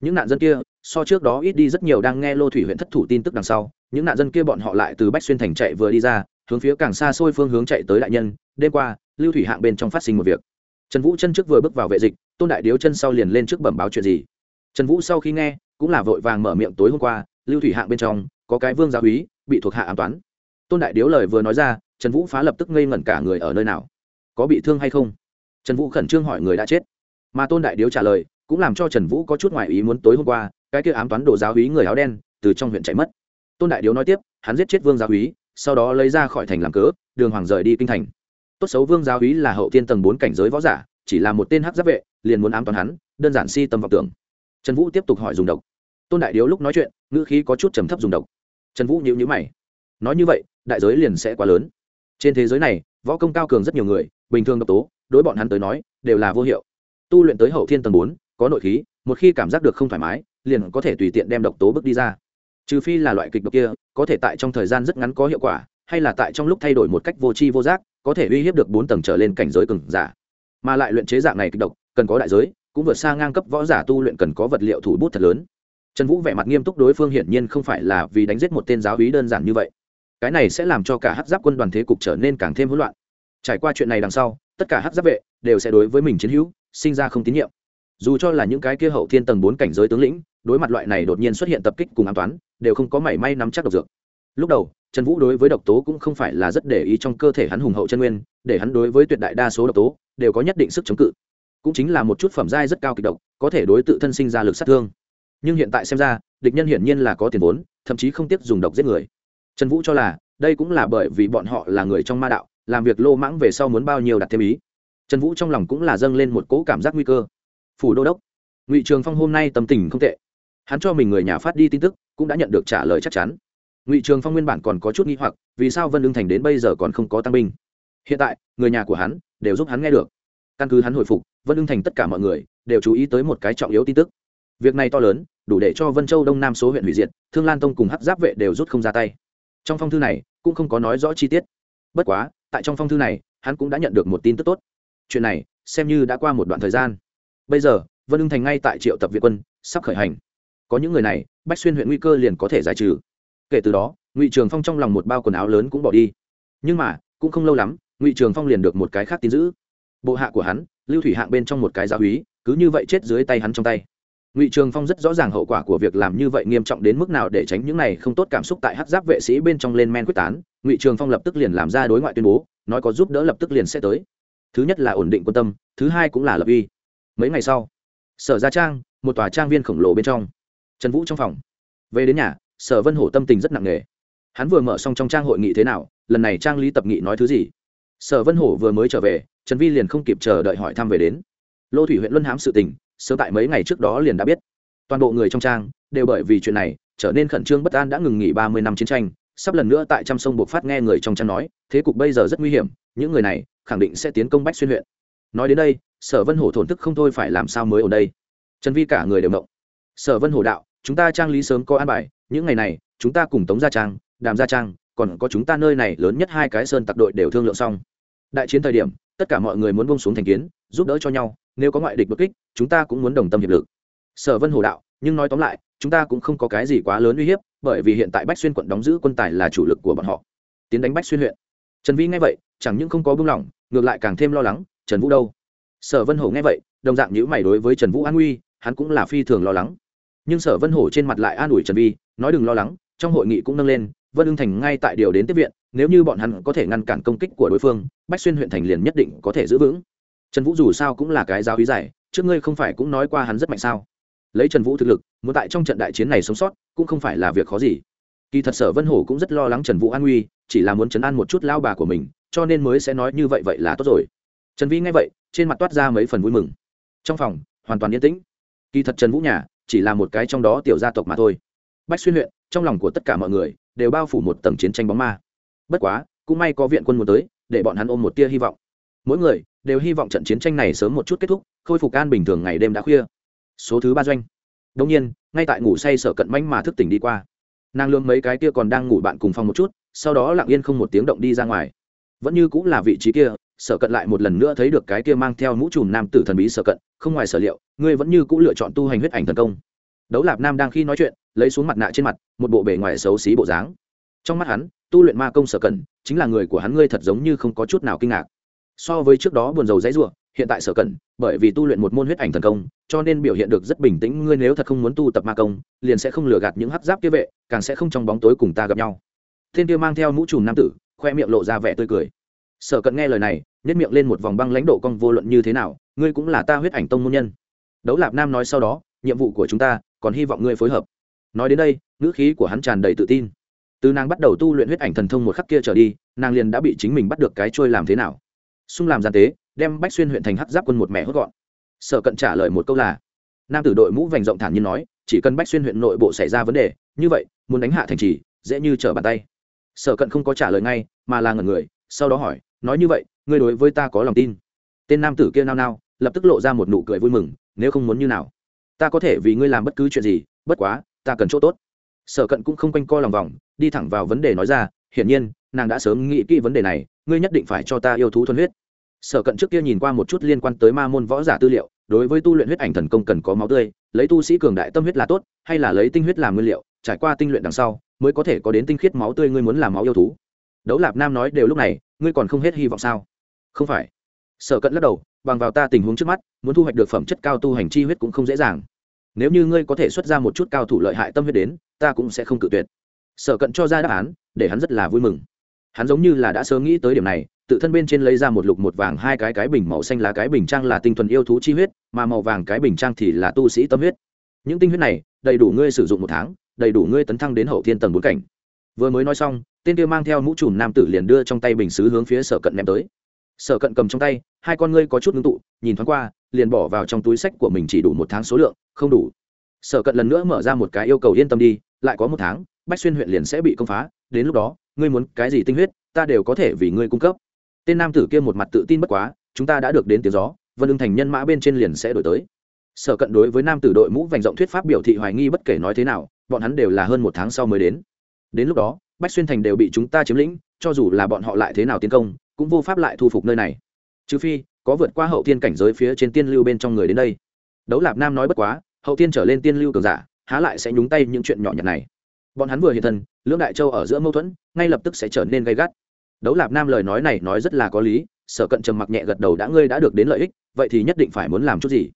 Những nạn dân kia, so trước đó ít đi rất nhiều đang nghe lô thủy huyện thất thủ tin tức đằng sau, những nạn dân kia bọn họ lại từ bách xuyên thành chạy vừa đi ra hướng phía càng xa xôi phương hướng chạy tới đại nhân, đêm qua, lưu thủy hạng bên trong phát sinh một việc. Trần vũ chân trước vừa bước vào vệ dịch, tôn đại điếu chân sau liền lên trước bẩm báo chuyện gì. Trần vũ sau khi nghe, cũng là vội vàng mở miệng tối hôm qua, lưu thủy hạng bên trong, có cái vương gia úy, bị thuộc hạ ám toán. Tôn đại điếu lời vừa nói ra, trần vũ phá lập tức ngây ngẩn cả người ở nơi nào. Có bị thương hay không? Trần vũ khẩn trương hỏi người đã chết. Mà tôn đại điếu trả lời, cũng làm cho trần vũ có chút ngoại ý muốn tối hôm qua, cái kia ám toán đồ giáo úy người áo đen, từ trong huyện chạy mất. Tôn đại điếu nói tiếp, hắn giết chết vương giáo úy sau đó lấy ra khỏi thành làm cớ, đường hoàng rời đi kinh thành. Tốt xấu vương giáo úy là hậu thiên tầng bốn cảnh giới võ giả, chỉ là một tên hắc giáp vệ, liền muốn ám toán hắn, đơn giản si tâm vọng tưởng. Trần vũ tiếp tục hỏi dùng độc. Tôn đại điếu lúc nói chuyện, ngữ khí có chút trầm thấp dùng độc. Trần vũ nhịu nhữ mày. Nói như vậy, đại giới liền sẽ quá lớn. Trên thế giới này, võ công cao cường rất nhiều người, bình thường độc tố, đối bọn hắn tới nói, đều là vô hiệu. Tu luyện tới hậu thiên tầng bốn, có nội khí, một khi cảm giác được không thoải mái, liền có thể tùy tiện đem độc tố bước đi ra trừ phi là loại kịch độc kia, có thể tại trong thời gian rất ngắn có hiệu quả, hay là tại trong lúc thay đổi một cách vô tri vô giác, có thể uy hiếp được bốn tầng trở lên cảnh giới cường giả. Mà lại luyện chế dạng này kịch độc, cần có đại giới, cũng vượt xa ngang cấp võ giả tu luyện cần có vật liệu thủ bút thật lớn. Trần vũ vẻ mặt nghiêm túc đối phương hiển nhiên không phải là vì đánh giết một tên giáo hí đơn giản như vậy. Cái này sẽ làm cho cả hát giáp quân đoàn thế cục trở nên càng thêm hỗn loạn. Trải qua chuyện này đằng sau, tất cả hát giáp vệ đều sẽ đối với mình chiến hữu, sinh ra không tín nhiệm. Dù cho là những cái kia hậu thiên tầng bốn cảnh giới tướng lĩnh đối mặt loại này đột nhiên xuất hiện tập kích cùng an toán, đều không có mảy may nắm chắc độc dược. Lúc đầu, trần vũ đối với độc tố cũng không phải là rất để ý trong cơ thể hắn hùng hậu chân nguyên, để hắn đối với tuyệt đại đa số độc tố, đều có nhất định sức chống cự. Cũng chính là một chút phẩm giai rất cao kịch độc, có thể đối tự thân sinh ra lực sát thương. Nhưng hiện tại xem ra, địch nhân hiển nhiên là có tiền vốn, thậm chí không tiếc dùng độc giết người. Trần vũ cho là, đây cũng là bởi vì bọn họ là người trong ma đạo, làm việc lô mãng về sau muốn bao nhiêu đặt thêm ý. Trần vũ trong lòng cũng là dâng lên một cỗ cảm giác nguy cơ. Phủ đô đốc, ngụy trường phong hôm nay tâm tình không tệ hắn cho mình người nhà phát đi tin tức, cũng đã nhận được trả lời chắc chắn. Ngụy trường phong nguyên bản còn có chút nghi hoặc, vì sao vân lương thành đến bây giờ còn không có tăng binh? Hiện tại, người nhà của hắn đều giúp hắn nghe được. Căn cứ hắn hồi phục, vân lương thành tất cả mọi người đều chú ý tới một cái trọng yếu tin tức. Việc này to lớn, đủ để cho vân châu đông nam số huyện hủy diệt, thương lan tông cùng hắc giáp vệ đều rút không ra tay. Trong phong thư này cũng không có nói rõ chi tiết. Bất quá, tại trong phong thư này, hắn cũng đã nhận được một tin tức tốt. Chuyện này xem như đã qua một đoạn thời gian. Bây giờ, vân ưng thành ngay tại triệu tập việt quân, sắp khởi hành có những người này, bách xuyên huyện nguy cơ liền có thể giải trừ. Kể từ đó, ngụy trường phong trong lòng một bao quần áo lớn cũng bỏ đi. Nhưng mà, cũng không lâu lắm, ngụy trường phong liền được một cái khác tin giữ. Bộ hạ của hắn, lưu thủy hạng bên trong một cái giáo húy cứ như vậy chết dưới tay hắn trong tay. Ngụy trường phong rất rõ ràng hậu quả của việc làm như vậy nghiêm trọng đến mức nào để tránh những này không tốt cảm xúc tại hát giáp vệ sĩ bên trong lên men quyết tán, ngụy trường phong lập tức liền làm ra đối ngoại tuyên bố, nói có giúp đỡ lập tức liền sẽ tới. Thứ nhất là ổn định quân tâm, thứ hai cũng là lập uy. Mấy ngày sau, sở gia trang, một tòa trang viên khổng lồ bên trong trần vũ trong phòng. Về đến nhà, sở vân hổ tâm tình rất nặng nề. Hắn vừa mở xong trong trang hội nghị thế nào, lần này trang lý tập nghị nói thứ gì? Sở vân hổ vừa mới trở về, trần vi liền không kịp chờ đợi hỏi thăm về đến. Lô thủy huyện luân hám sự tình, sớm tại mấy ngày trước đó liền đã biết. Toàn bộ người trong trang đều bởi vì chuyện này trở nên khẩn trương bất an đã ngừng nghỉ ba mươi năm chiến tranh, sắp lần nữa tại trăm sông buộc phát nghe người trong trang nói, thế cục bây giờ rất nguy hiểm, những người này khẳng định sẽ tiến công bách xuyên huyện. Nói đến đây, sở vân hổ thổn thức không thôi phải làm sao mới ở đây. Trần vi cả người đều động. Sở vân hổ đạo chúng ta trang lý sớm có an bài, những ngày này, chúng ta cùng tống gia trang, đàm gia trang, còn có chúng ta nơi này lớn nhất hai cái sơn tặc đội đều thương lượng xong. Đại chiến thời điểm, tất cả mọi người muốn bông xuống thành kiến, giúp đỡ cho nhau, nếu có ngoại địch bất kích, chúng ta cũng muốn đồng tâm hiệp lực. Sở vân hồ đạo, nhưng nói tóm lại, chúng ta cũng không có cái gì quá lớn uy hiếp, bởi vì hiện tại bách xuyên quận đóng giữ quân tài là chủ lực của bọn họ. Tiến đánh bách xuyên huyện. Trần vi nghe vậy, chẳng những không có buông lỏng, ngược lại càng thêm lo lắng, trần vũ đâu? Sở vân hổ nghe vậy, đồng dạng nhữ mày đối với trần vũ an nguy, hắn cũng là phi thường lo lắng nhưng sở vân hổ trên mặt lại an ủi trần vi, nói đừng lo lắng, trong hội nghị cũng nâng lên, vân ưng thành ngay tại điều đến tiếp viện, nếu như bọn hắn có thể ngăn cản công kích của đối phương, bách xuyên huyện thành liền nhất định có thể giữ vững. Trần vũ dù sao cũng là cái giáo ý giải, trước ngươi không phải cũng nói qua hắn rất mạnh sao? Lấy trần vũ thực lực, muốn tại trong trận đại chiến này sống sót, cũng không phải là việc khó gì. Kỳ thật sở vân hổ cũng rất lo lắng trần vũ an nguy, chỉ là muốn chấn an một chút lao bà của mình, cho nên mới sẽ nói như vậy vậy là tốt rồi. Trần vi nghe vậy, trên mặt toát ra mấy phần vui mừng. Trong phòng, hoàn toàn yên tĩnh. Kỳ thật trần vũ nhà chỉ là một cái trong đó tiểu gia tộc mà thôi. Bách xuyên huyện, trong lòng của tất cả mọi người đều bao phủ một tầng chiến tranh bóng ma. Bất quá, cũng may có viện quân muốn tới, để bọn hắn ôm một tia hy vọng. Mỗi người đều hy vọng trận chiến tranh này sớm một chút kết thúc, khôi phục an bình thường ngày đêm đã khuya. Số thứ ba doanh. Đông nhiên, ngay tại ngủ say sợ cận manh mà thức tỉnh đi qua. Nàng lương mấy cái kia còn đang ngủ bạn cùng phòng một chút, sau đó lặng yên không một tiếng động đi ra ngoài. Vẫn như cũng là vị trí kia sở cận lại một lần nữa thấy được cái kia mang theo mũ trùm nam tử thần bí sở cận, không ngoài sở liệu, ngươi vẫn như cũng lựa chọn tu hành huyết ảnh thần công. Đấu lạp nam đang khi nói chuyện, lấy xuống mặt nạ trên mặt, một bộ bề ngoài xấu xí bộ dáng. Trong mắt hắn, tu luyện ma công sở cận, chính là người của hắn ngươi thật giống như không có chút nào kinh ngạc. So với trước đó buồn rầu dãy ruộng hiện tại sở cận, bởi vì tu luyện một môn huyết ảnh thần công, cho nên biểu hiện được rất bình tĩnh, ngươi nếu thật không muốn tu tập ma công, liền sẽ không lừa gạt những hắc giáp kia vệ, càng sẽ không trong bóng tối cùng ta gặp nhau. Thiên kia mang theo mũ trùm nam tử, khoe miệng lộ ra vẻ tươi cười sở cận nghe lời này nhất miệng lên một vòng băng lãnh độ cong vô luận như thế nào, ngươi cũng là ta huyết ảnh tông môn nhân. Đấu lạp nam nói sau đó, nhiệm vụ của chúng ta, còn hy vọng ngươi phối hợp. Nói đến đây, ngữ khí của hắn tràn đầy tự tin. Từ nàng bắt đầu tu luyện huyết ảnh thần thông một khắc kia trở đi, nàng liền đã bị chính mình bắt được cái trôi làm thế nào. Xung làm gian tế, đem bách xuyên huyện thành hắc giáp quân một mẹ hốt gọn. Sở cận trả lời một câu là, nam tử đội mũ vành rộng thản nhiên nói, chỉ cần bách xuyên huyện nội bộ xảy ra vấn đề, như vậy, muốn đánh hạ thành trì, dễ như trở bàn tay. Sở cận không có trả lời ngay, mà là ngẩn người, sau đó hỏi nói như vậy, ngươi đối với ta có lòng tin. Tên nam tử kia nao nao, lập tức lộ ra một nụ cười vui mừng, nếu không muốn như nào? Ta có thể vì ngươi làm bất cứ chuyện gì, bất quá, ta cần chỗ tốt. Sở cận cũng không quanh co lòng vòng, đi thẳng vào vấn đề nói ra, hiển nhiên, nàng đã sớm nghĩ kỹ vấn đề này, ngươi nhất định phải cho ta yêu thú thuần huyết. Sở cận trước kia nhìn qua một chút liên quan tới ma môn võ giả tư liệu, đối với tu luyện huyết ảnh thần công cần có máu tươi, lấy tu sĩ cường đại tâm huyết là tốt, hay là lấy tinh huyết làm nguyên liệu, trải qua tinh luyện đằng sau, mới có thể có đến tinh khiết máu tươi ngươi muốn làm máu yêu thú đấu lạp nam nói đều lúc này, ngươi còn không hết hy vọng sao? Không phải. Sở cận lắc đầu, bằng vào ta tình huống trước mắt, muốn thu hoạch được phẩm chất cao tu hành chi huyết cũng không dễ dàng. Nếu như ngươi có thể xuất ra một chút cao thủ lợi hại tâm huyết đến, ta cũng sẽ không cự tuyệt. Sở cận cho ra đáp án, để hắn rất là vui mừng. Hắn giống như là đã sớm nghĩ tới điểm này, tự thân bên trên lấy ra một lục một vàng hai cái cái bình màu xanh là cái bình trang là tinh thuần yêu thú chi huyết, mà màu vàng cái bình trang thì là tu sĩ tâm huyết. Những tinh huyết này, đầy đủ ngươi sử dụng một tháng, đầy đủ ngươi tấn thăng đến hậu thiên tầng bốn cảnh vừa mới nói xong, tên kia mang theo mũ trùm nam tử liền đưa trong tay bình xứ hướng phía sở cận ném tới. Sở cận cầm trong tay, hai con ngươi có chút ngưng tụ, nhìn thoáng qua, liền bỏ vào trong túi sách của mình chỉ đủ một tháng số lượng, không đủ. Sở cận lần nữa mở ra một cái yêu cầu yên tâm đi, lại có một tháng, bách xuyên huyện liền sẽ bị công phá, đến lúc đó, ngươi muốn cái gì tinh huyết, ta đều có thể vì ngươi cung cấp. Tên nam tử kia một mặt tự tin bất quá, chúng ta đã được đến tiếng gió, vân ưng thành nhân mã bên trên liền sẽ đổi tới. Sở cận đối với nam tử đội mũ vành rộng thuyết pháp biểu thị hoài nghi bất kể nói thế nào, bọn hắn đều là hơn một tháng sau mới đến đến lúc đó, bách xuyên thành đều bị chúng ta chiếm lĩnh, cho dù là bọn họ lại thế nào tiến công, cũng vô pháp lại thu phục nơi này. Trừ phi, có vượt qua hậu tiên cảnh giới phía trên tiên lưu bên trong người đến đây. Đấu lạp nam nói bất quá, hậu tiên trở lên tiên lưu cường giả, há lại sẽ nhúng tay những chuyện nhỏ nhặt này. Bọn hắn vừa hiện thân, lưỡng đại châu ở giữa mâu thuẫn, ngay lập tức sẽ trở nên gay gắt. Đấu lạp nam lời nói này nói rất là có lý, sở cận trầm mặc nhẹ gật đầu, đã ngươi đã được đến lợi ích, vậy thì nhất định phải muốn làm chút gì?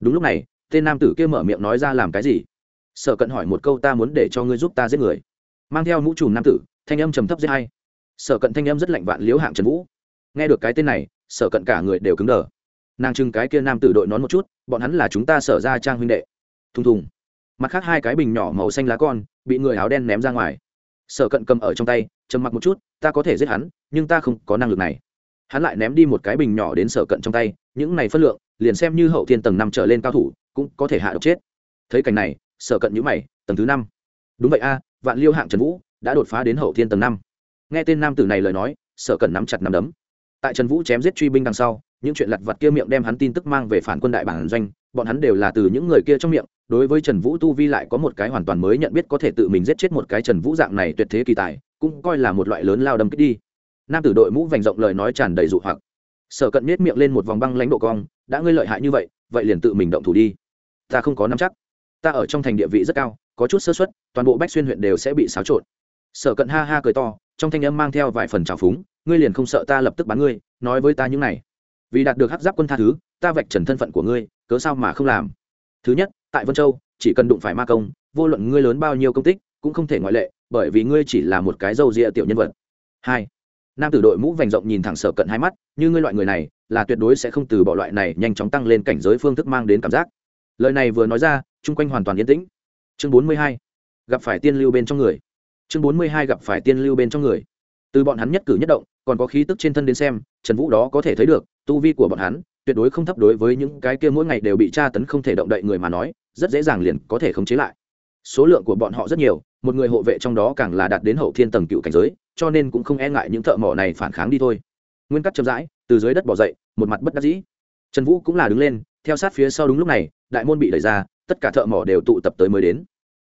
Đúng lúc này, tên nam tử kia mở miệng nói ra làm cái gì? Sở cận hỏi một câu, ta muốn để cho ngươi giúp ta giết người mang theo mũ trùm nam tử, thanh âm trầm thấp dễ hay. Sở cận thanh âm rất lạnh vạn liếu hạng trần vũ. Nghe được cái tên này, sở cận cả người đều cứng đờ. Nàng trưng cái kia nam tử đội nón một chút, bọn hắn là chúng ta sở ra trang huynh đệ. Thùng thùng. Mặt khác hai cái bình nhỏ màu xanh lá con, bị người áo đen ném ra ngoài. Sở cận cầm ở trong tay, trầm mặc một chút, ta có thể giết hắn, nhưng ta không có năng lực này. Hắn lại ném đi một cái bình nhỏ đến sở cận trong tay, những này phân lượng, liền xem như hậu thiên tầng năm trở lên cao thủ, cũng có thể hạ độc chết. Thấy cảnh này, sở cận nhữ mày, tầng thứ năm. Đúng vậy a vạn liêu hạng trần vũ đã đột phá đến hậu thiên tầng năm. Nghe tên nam tử này lời nói, sở cần nắm chặt nắm đấm. Tại trần vũ chém giết truy binh đằng sau, những chuyện lặt vặt kia miệng đem hắn tin tức mang về phản quân đại bản doanh, bọn hắn đều là từ những người kia trong miệng, đối với trần vũ tu vi lại có một cái hoàn toàn mới nhận biết có thể tự mình giết chết một cái trần vũ dạng này tuyệt thế kỳ tài, cũng coi là một loại lớn lao đâm kích đi. Nam tử đội mũ vành rộng lời nói tràn đầy dụ hoặc. Sở cận nết miệng lên một vòng băng lãnh độ cong, đã ngươi lợi hại như vậy vậy liền tự mình động thủ đi. Ta không có nắm chắc. Ta ở trong thành địa vị rất cao có chút sơ xuất toàn bộ bách xuyên huyện đều sẽ bị xáo trộn. Sở cận ha ha cười to, trong thanh âm mang theo vài phần trào phúng, ngươi liền không sợ ta lập tức bắn ngươi, nói với ta những này. Vì đạt được hắc giáp quân tha thứ, ta vạch trần thân phận của ngươi, cớ sao mà không làm? Thứ nhất, tại vân châu, chỉ cần đụng phải ma công, vô luận ngươi lớn bao nhiêu công tích, cũng không thể ngoại lệ, bởi vì ngươi chỉ là một cái dâu rịa tiểu nhân vật. Hai, nam tử đội mũ vành rộng nhìn thẳng sở cận hai mắt, như ngươi loại người này, là tuyệt đối sẽ không từ bỏ loại này nhanh chóng tăng lên cảnh giới phương thức mang đến cảm giác. Lời này vừa nói ra, chung quanh hoàn toàn yên tĩnh chương bốn mươi hai, gặp phải tiên lưu bên trong người. Chương bốn mươi hai, gặp phải tiên lưu bên trong người. Từ bọn hắn nhất cử nhất động, còn có khí tức trên thân đến xem, trần vũ đó có thể thấy được, tu vi của bọn hắn tuyệt đối không thấp đối với những cái kia mỗi ngày đều bị tra tấn không thể động đậy người mà nói, rất dễ dàng liền có thể khống chế lại. Số lượng của bọn họ rất nhiều, một người hộ vệ trong đó càng là đạt đến hậu thiên tầng cựu cảnh giới, cho nên cũng không e ngại những thợ mỏ này phản kháng đi thôi. Nguyên cắt chậm rãi, từ dưới đất bỏ dậy, một mặt bất đắc dĩ. Trần vũ cũng là đứng lên, theo sát phía sau đúng lúc này, đại môn bị đẩy ra tất cả thợ mỏ đều tụ tập tới mới đến.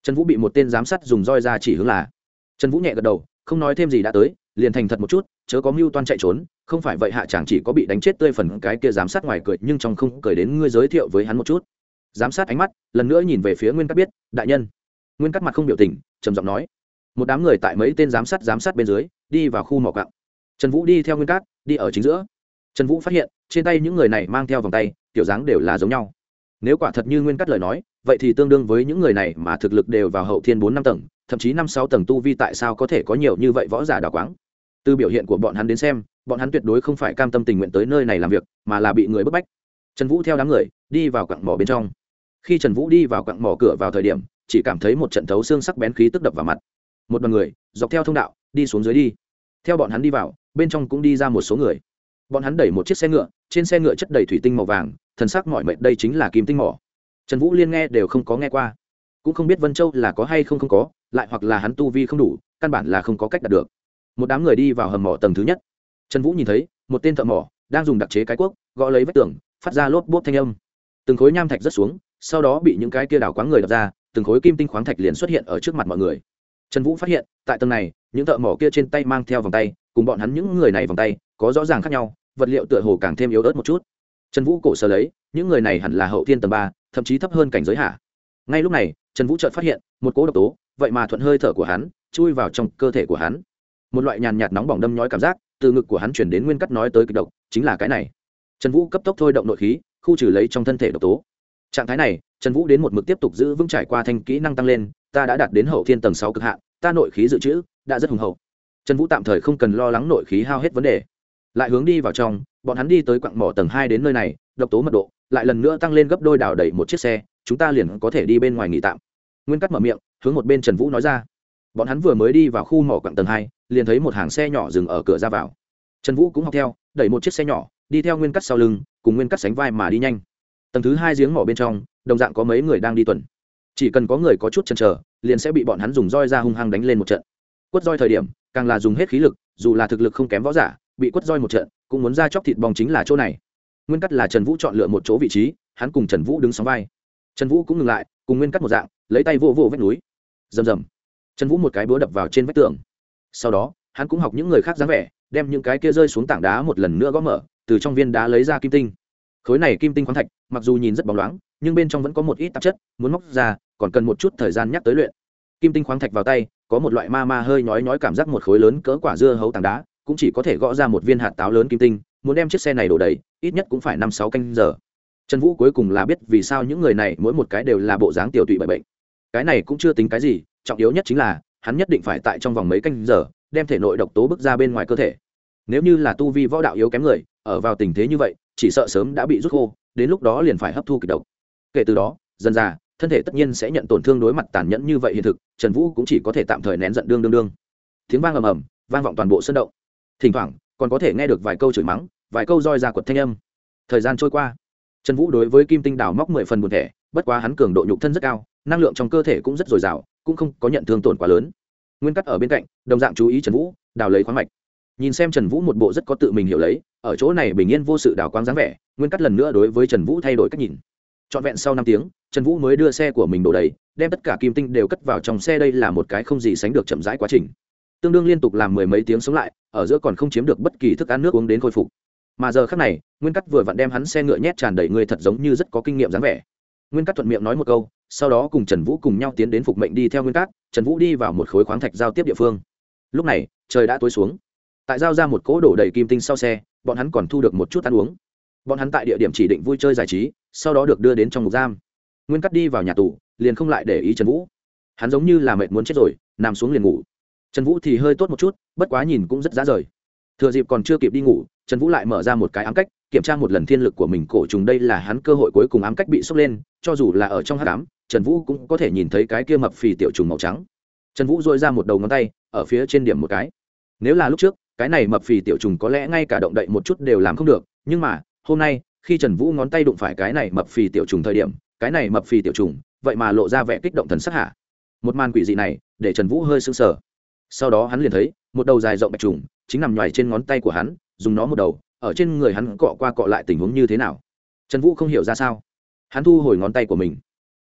Trần vũ bị một tên giám sát dùng roi ra chỉ hướng là. Trần vũ nhẹ gật đầu, không nói thêm gì đã tới, liền thành thật một chút, chớ có mưu toan chạy trốn, không phải vậy hạ chàng chỉ có bị đánh chết tươi phần cái kia giám sát ngoài cười, nhưng trong không cười đến ngươi giới thiệu với hắn một chút. Giám sát ánh mắt, lần nữa nhìn về phía nguyên cắt biết, đại nhân. Nguyên cắt mặt không biểu tình, trầm giọng nói, một đám người tại mấy tên giám sát giám sát bên dưới, đi vào khu mỏ cặng trần vũ đi theo nguyên cát, đi ở chính giữa. Trần vũ phát hiện, trên tay những người này mang theo vòng tay, kiểu dáng đều là giống nhau nếu quả thật như nguyên cắt lời nói, vậy thì tương đương với những người này mà thực lực đều vào hậu thiên bốn năm tầng, thậm chí năm sáu tầng tu vi tại sao có thể có nhiều như vậy võ giả đào quáng? Từ biểu hiện của bọn hắn đến xem, bọn hắn tuyệt đối không phải cam tâm tình nguyện tới nơi này làm việc, mà là bị người bức bách. Trần vũ theo đám người, đi vào quặng mỏ bên trong. Khi trần vũ đi vào quặng mỏ cửa vào thời điểm, chỉ cảm thấy một trận thấu xương sắc bén khí tức đập vào mặt. Một đoàn người, dọc theo thông đạo, đi xuống dưới đi. Theo bọn hắn đi vào, bên trong cũng đi ra một số người bọn hắn đẩy một chiếc xe ngựa, trên xe ngựa chất đầy thủy tinh màu vàng, thần sắc mọi mệnh đây chính là kim tinh mỏ. Trần vũ liên nghe đều không có nghe qua. Cũng không biết vân châu là có hay không không có, lại hoặc là hắn tu vi không đủ, căn bản là không có cách đạt được. Một đám người đi vào hầm mỏ tầng thứ nhất. Trần vũ nhìn thấy, một tên thợ mỏ, đang dùng đặc chế cái cuốc, gõ lấy vách tường, phát ra lốp bốp thanh âm. Từng khối nham thạch rớt xuống, sau đó bị những cái kia đảo quáng người đập ra, từng khối kim tinh khoáng thạch liền xuất hiện ở trước mặt mọi người. Trần vũ phát hiện, tại tầng này, những thợ mỏ kia trên tay mang theo vòng tay, cùng bọn hắn những người này vòng tay có rõ ràng khác nhau, vật liệu tựa hồ càng thêm yếu ớt một chút. Trần vũ cổ sơ lấy, những người này hẳn là hậu thiên tầng ba, thậm chí thấp hơn cảnh giới hạ. Ngay lúc này, trần vũ chợt phát hiện, một cỗ độc tố, vậy mà thuận hơi thở của hắn, chui vào trong cơ thể của hắn. Một loại nhàn nhạt nóng bỏng đâm nhói cảm giác, từ ngực của hắn chuyển đến nguyên cắt nói tới kịch độc, chính là cái này. Trần vũ cấp tốc thôi động nội khí, khu trừ lấy trong thân thể độc tố. Trạng thái này, trần vũ đến một mực tiếp tục giữ vững trải qua thanh kỹ năng tăng lên, ta đã đạt đến hậu thiên tầng sáu cực hạn, ta nội khí dự trữ, đã rất hùng hậu. Trần vũ tạm thời không cần lo lắng nội khí hao hết vấn đề lại hướng đi vào trong, bọn hắn đi tới quặng mỏ tầng hai đến nơi này, độc tố mật độ lại lần nữa tăng lên gấp đôi đảo đẩy một chiếc xe, chúng ta liền có thể đi bên ngoài nghỉ tạm. Nguyên cắt mở miệng, hướng một bên trần vũ nói ra. Bọn hắn vừa mới đi vào khu mỏ quặng tầng hai, liền thấy một hàng xe nhỏ dừng ở cửa ra vào. Trần vũ cũng học theo, đẩy một chiếc xe nhỏ, đi theo nguyên cắt sau lưng, cùng nguyên cắt sánh vai mà đi nhanh. Tầng thứ hai giếng mỏ bên trong, đồng dạng có mấy người đang đi tuần. Chỉ cần có người có chút chần chờ, liền sẽ bị bọn hắn dùng roi ra hung hăng đánh lên một trận. Quất roi thời điểm, càng là dùng hết khí lực, dù là thực lực không kém võ giả bị quất roi một trận, cũng muốn ra chóc thịt bong chính là chỗ này. Nguyên cắt là trần vũ chọn lựa một chỗ vị trí, hắn cùng trần vũ đứng sóng vai. Trần vũ cũng ngừng lại, cùng nguyên cắt một dạng, lấy tay vô vô vách núi. Rầm rầm. Trần vũ một cái búa đập vào trên vách tường. Sau đó, hắn cũng học những người khác dáng vẻ, đem những cái kia rơi xuống tảng đá một lần nữa gõ mở, từ trong viên đá lấy ra kim tinh. Khối này kim tinh khoáng thạch, mặc dù nhìn rất bóng loáng, nhưng bên trong vẫn có một ít tạp chất, muốn móc ra, còn cần một chút thời gian nhắc tới luyện. Kim tinh khoáng thạch vào tay, có một loại ma ma hơi nhói nhói cảm giác một khối lớn cỡ quả dưa hấu tảng đá cũng chỉ có thể gõ ra một viên hạt táo lớn kim tinh, muốn đem chiếc xe này đổ đầy, ít nhất cũng phải năm sáu canh giờ. Trần vũ cuối cùng là biết vì sao những người này mỗi một cái đều là bộ dáng tiểu tụy bởi bệnh. Cái này cũng chưa tính cái gì, trọng yếu nhất chính là, hắn nhất định phải tại trong vòng mấy canh giờ, đem thể nội độc tố bước ra bên ngoài cơ thể. Nếu như là tu vi võ đạo yếu kém người, ở vào tình thế như vậy, chỉ sợ sớm đã bị rút khô, đến lúc đó liền phải hấp thu kịch độc. Kể từ đó, dần ra thân thể tất nhiên sẽ nhận tổn thương đối mặt tàn nhẫn như vậy hiện thực, trần vũ cũng chỉ có thể tạm thời nén giận đương đương đương. Tiếng vang ầm ầm, vang vọng toàn bộ sân động thỉnh thoảng, còn có thể nghe được vài câu chửi mắng, vài câu roi ra quật thanh âm. Thời gian trôi qua, trần vũ đối với kim tinh đào móc mười phần buồn thẻ, bất quá hắn cường độ nhục thân rất cao, năng lượng trong cơ thể cũng rất dồi dào, cũng không có nhận thương tổn quá lớn. Nguyên cắt ở bên cạnh, đồng dạng chú ý trần vũ, đào lấy khoáng mạch. Nhìn xem trần vũ một bộ rất có tự mình hiểu lấy, ở chỗ này bình yên vô sự đào quang dáng vẻ, nguyên cắt lần nữa đối với trần vũ thay đổi cách nhìn. Trọn vẹn sau năm tiếng, trần vũ mới đưa xe của mình đổ đầy, đem tất cả kim tinh đều cất vào trong xe đây là một cái không gì sánh được chậm rãi quá trình tương đương liên tục làm mười mấy tiếng sống lại, ở giữa còn không chiếm được bất kỳ thức ăn nước uống đến khôi phục. Mà giờ khác này, nguyên cắt vừa vặn đem hắn xe ngựa nhét tràn đầy người thật giống như rất có kinh nghiệm dáng vẻ. Nguyên cắt thuận miệng nói một câu, sau đó cùng trần vũ cùng nhau tiến đến phục mệnh đi theo nguyên cắt trần vũ đi vào một khối khoáng thạch giao tiếp địa phương. Lúc này, trời đã tối xuống. Tại giao ra một cỗ đổ đầy kim tinh sau xe, bọn hắn còn thu được một chút ăn uống. Bọn hắn tại địa điểm chỉ định vui chơi giải trí, sau đó được đưa đến trong ngục giam. Nguyên cắt đi vào nhà tù, liền không lại để ý trần vũ. Hắn giống như là mệt muốn chết rồi, nằm xuống liền ngủ trần vũ thì hơi tốt một chút, bất quá nhìn cũng rất giá rời. Thừa dịp còn chưa kịp đi ngủ, trần vũ lại mở ra một cái ám cách, kiểm tra một lần thiên lực của mình cổ trùng đây là hắn cơ hội cuối cùng ám cách bị sốc lên, cho dù là ở trong hát ám, trần vũ cũng có thể nhìn thấy cái kia mập phì tiểu trùng màu trắng. Trần vũ dội ra một đầu ngón tay, ở phía trên điểm một cái. Nếu là lúc trước, cái này mập phì tiểu trùng có lẽ ngay cả động đậy một chút đều làm không được, nhưng mà, hôm nay, khi trần vũ ngón tay đụng phải cái này mập phì tiểu trùng thời điểm, cái này mập phì tiểu trùng, vậy mà lộ ra vẻ kích động thần sắc hạ một màn quỷ dị này, để trần vũ hơi sững sờ sau đó hắn liền thấy, một đầu dài rộng bạch trùng, chính nằm nhoài trên ngón tay của hắn, dùng nó một đầu, ở trên người hắn cọ qua cọ lại tình huống như thế nào? Trần vũ không hiểu ra sao. Hắn thu hồi ngón tay của mình.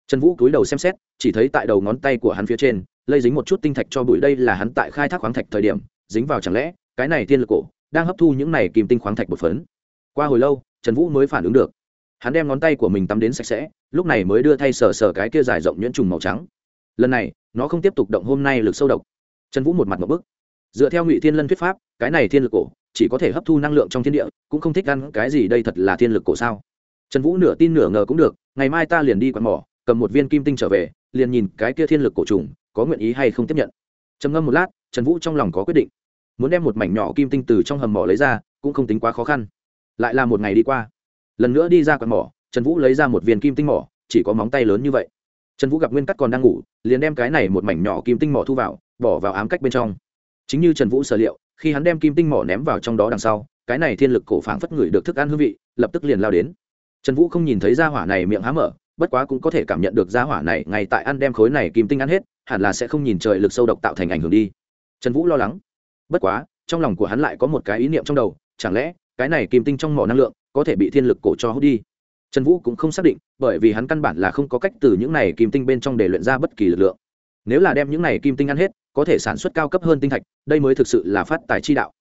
Trần vũ cúi đầu xem xét, chỉ thấy tại đầu ngón tay của hắn phía trên, lây dính một chút tinh thạch cho bụi. Đây là hắn tại khai thác khoáng thạch thời điểm, dính vào chẳng lẽ, cái này thiên lực cổ, đang hấp thu những này kìm tinh khoáng thạch bột phấn. Qua hồi lâu, trần vũ mới phản ứng được. Hắn đem ngón tay của mình tắm đến sạch sẽ, lúc này mới đưa thay sờ sờ cái kia dài rộng nhuyễn trùng màu trắng. Lần này, nó không tiếp tục động hôm nay lực sâu độc trần vũ một mặt một bức. Dựa theo ngụy thiên lân thuyết pháp, cái này thiên lực cổ chỉ có thể hấp thu năng lượng trong thiên địa, cũng không thích ăn cái gì đây thật là thiên lực cổ sao? Trần vũ nửa tin nửa ngờ cũng được, ngày mai ta liền đi quạt mỏ, cầm một viên kim tinh trở về, liền nhìn cái kia thiên lực cổ trùng, có nguyện ý hay không tiếp nhận. Trầm ngâm một lát, trần vũ trong lòng có quyết định. Muốn đem một mảnh nhỏ kim tinh từ trong hầm mỏ lấy ra, cũng không tính quá khó khăn. Lại là một ngày đi qua. Lần nữa đi ra quạt mỏ, trần vũ lấy ra một viên kim tinh mỏ, chỉ có móng tay lớn như vậy. Trần vũ gặp nguyên cắt còn đang ngủ, liền đem cái này một mảnh nhỏ kim tinh mỏ thu vào bỏ vào ám cách bên trong. Chính như trần vũ sở liệu, khi hắn đem kim tinh mỏ ném vào trong đó đằng sau, cái này thiên lực cổ phảng phất ngửi được thức ăn hương vị, lập tức liền lao đến. Trần vũ không nhìn thấy gia hỏa này miệng há mở, bất quá cũng có thể cảm nhận được gia hỏa này ngay tại ăn đem khối này kim tinh ăn hết, hẳn là sẽ không nhìn trời lực sâu độc tạo thành ảnh hưởng đi. Trần vũ lo lắng. Bất quá, trong lòng của hắn lại có một cái ý niệm trong đầu, chẳng lẽ cái này kim tinh trong mỏ năng lượng có thể bị thiên lực cổ cho hút đi? Trần vũ cũng không xác định, bởi vì hắn căn bản là không có cách từ những này kim tinh bên trong để luyện ra bất kỳ lực lượng. Nếu là đem những này kim tinh ăn hết có thể sản xuất cao cấp hơn tinh thạch, đây mới thực sự là phát tài chi đạo.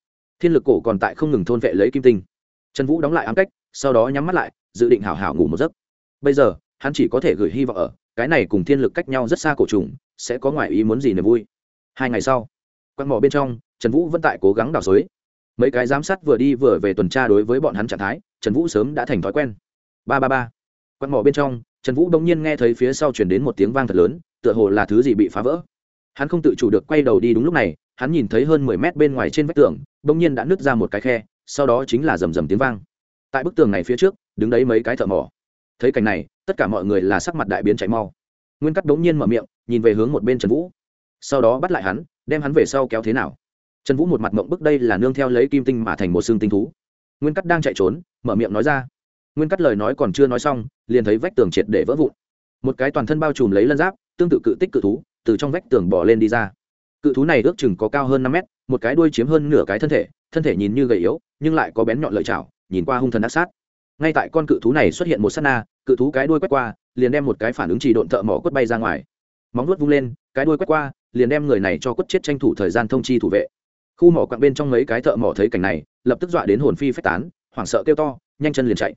Thiên lực cổ còn tại không ngừng thôn vệ lấy kim tinh. Trần vũ đóng lại ám cách, sau đó nhắm mắt lại, dự định hảo hảo ngủ một giấc. Bây giờ, hắn chỉ có thể gửi hy vọng ở, cái này cùng thiên lực cách nhau rất xa cổ trùng, sẽ có ngoài ý muốn gì niềm vui. Hai ngày sau quăng mỏ bên trong, trần vũ vẫn tại cố gắng đào xới mấy cái giám sát vừa đi vừa về tuần tra đối với bọn hắn trạng thái, trần vũ sớm đã thành thói quen. Ba ba ba. Quăng mỏ bên trong, trần vũ đông nhiên nghe thấy phía sau chuyển đến một tiếng vang thật lớn, tựa hồ là thứ gì bị phá vỡ hắn không tự chủ được quay đầu đi đúng lúc này, hắn nhìn thấy hơn mười mét bên ngoài trên vách tường, bỗng nhiên đã nứt ra một cái khe, sau đó chính là rầm rầm tiếng vang. Tại bức tường này phía trước, đứng đấy mấy cái thợ mỏ. Thấy cảnh này, tất cả mọi người là sắc mặt đại biến chạy mau. Nguyên cắt đống nhiên mở miệng, nhìn về hướng một bên trần vũ. Sau đó bắt lại hắn, đem hắn về sau kéo thế nào. Trần vũ một mặt mộng bức đây là nương theo lấy kim tinh mà thành một xương tinh thú. Nguyên cắt đang chạy trốn, mở miệng nói ra. Nguyên cắt lời nói còn chưa nói xong, liền thấy vách tường triệt để vỡ vụn. Một cái toàn thân bao trùm lấy lân giáp, tương tự cự tích cự thú từ trong vách tường bỏ lên đi ra. Cự thú này ước chừng có cao hơn năm mét, một cái đuôi chiếm hơn nửa cái thân thể thân thể nhìn như gầy yếu, nhưng lại có bén nhọn lợi chảo, nhìn qua hung thần ác sát. Ngay tại con cự thú này xuất hiện một s á t na, cự thú cái đuôi quét qua, liền đem một cái phản ứng trì độn thợ mỏ quất bay ra ngoài. Móng nuốt vung lên, cái đuôi quét qua, liền đem người này cho quất chết tranh thủ thời gian thông chi thủ vệ. Khu mỏ quặng bên trong mấy cái thợ mỏ thấy cảnh này, lập tức dọa đến hồn phi phách tán, hoảng sợ kêu to, nhanh chân liền chạy.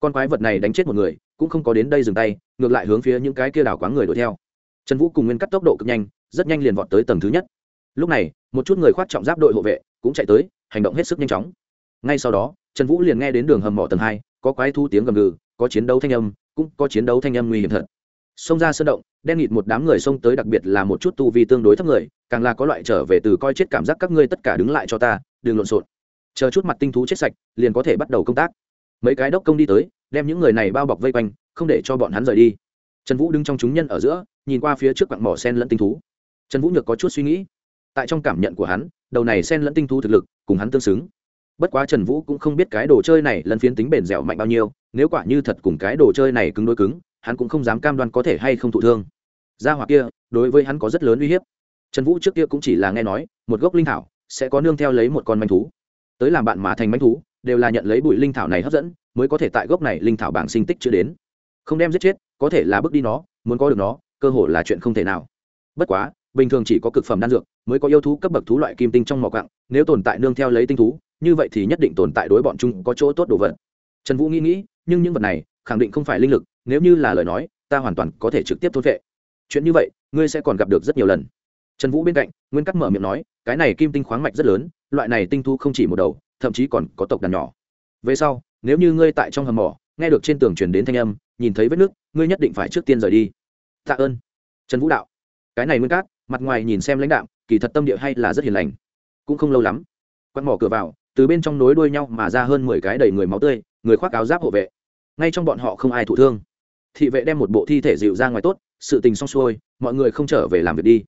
Con quái vật này đánh chết một người, cũng không có đến đây dừng tay, ngược lại hướng phía những cái kia đảo quáng người đuổi theo trần vũ cùng nguyên cắt tốc độ cực nhanh, rất nhanh liền vọt tới tầng thứ nhất. Lúc này, một chút người khoác trọng giáp đội hộ vệ cũng chạy tới, hành động hết sức nhanh chóng. Ngay sau đó, trần vũ liền nghe đến đường hầm mỏ tầng hai, có quái thu tiếng gầm gừ, có chiến đấu thanh âm, cũng có chiến đấu thanh âm nguy hiểm thật. Xông ra sơn động, đen nghịt một đám người xông tới đặc biệt là một chút tu vi tương đối thấp người, càng là có loại trở về từ coi chết cảm giác các ngươi tất cả đứng lại cho ta, đừng lộn xộn. Chờ chút mặt tinh thú chết sạch, liền có thể bắt đầu công tác. Mấy cái đốc công đi tới, đem những người này bao bọc vây quanh, không để cho bọn hắn rời đi. Trần vũ đứng trong chúng nhân ở giữa nhìn qua phía trước quặng mỏ sen lẫn tinh thú. Trần vũ nhược có chút suy nghĩ. Tại trong cảm nhận của hắn, đầu này sen lẫn tinh thú thực lực cùng hắn tương xứng. Bất quá trần vũ cũng không biết cái đồ chơi này lẫn phiến tính bền dẻo mạnh bao nhiêu, nếu quả như thật cùng cái đồ chơi này cứng đối cứng, hắn cũng không dám cam đoan có thể hay không thụ thương. Gia hỏa kia, đối với hắn có rất lớn uy hiếp. Trần vũ trước kia cũng chỉ là nghe nói, một gốc linh thảo sẽ có nương theo lấy một con manh thú. Tới làm bạn mà thành manh thú, đều là nhận lấy bụi linh thảo này hấp dẫn, mới có thể tại gốc này linh thảo bảng sinh tích chưa đến. Không đem giết chết, có thể là bước đi nó, muốn có được nó cơ hội là chuyện không thể nào. Bất quá, bình thường chỉ có cực phẩm đan dược mới có yêu thú cấp bậc thú loại kim tinh trong mỏ quặng. nếu tồn tại nương theo lấy tinh thú, như vậy thì nhất định tồn tại đối bọn chúng có chỗ tốt đồ vật. Trần vũ nghĩ nghĩ, nhưng những vật này khẳng định không phải linh lực, nếu như là lời nói, ta hoàn toàn có thể trực tiếp thôn vệ chuyện như vậy, ngươi sẽ còn gặp được rất nhiều lần. Trần vũ bên cạnh, nguyên cắt mở miệng nói, cái này kim tinh khoáng mạch rất lớn, loại này tinh thu không chỉ một đầu, thậm chí còn có tộc đàn nhỏ. Về sau, nếu như ngươi tại trong hầm mỏ, nghe được trên tường truyền đến thanh âm, nhìn thấy vết nước, ngươi nhất định phải trước tiên rời đi tạ ơn. Trần vũ đạo, cái này nguyên cát, mặt ngoài nhìn xem lãnh đạo kỳ thật tâm địa hay là rất hiền lành. Cũng không lâu lắm quắt mỏ cửa vào, từ bên trong nối đuôi nhau mà ra hơn mười cái đầy người máu tươi, người khoác áo giáp hộ vệ. Ngay trong bọn họ không ai thụ thương. Thị vệ đem một bộ thi thể dịu ra ngoài tốt, sự tình xong xuôi, mọi người không trở về làm việc đi.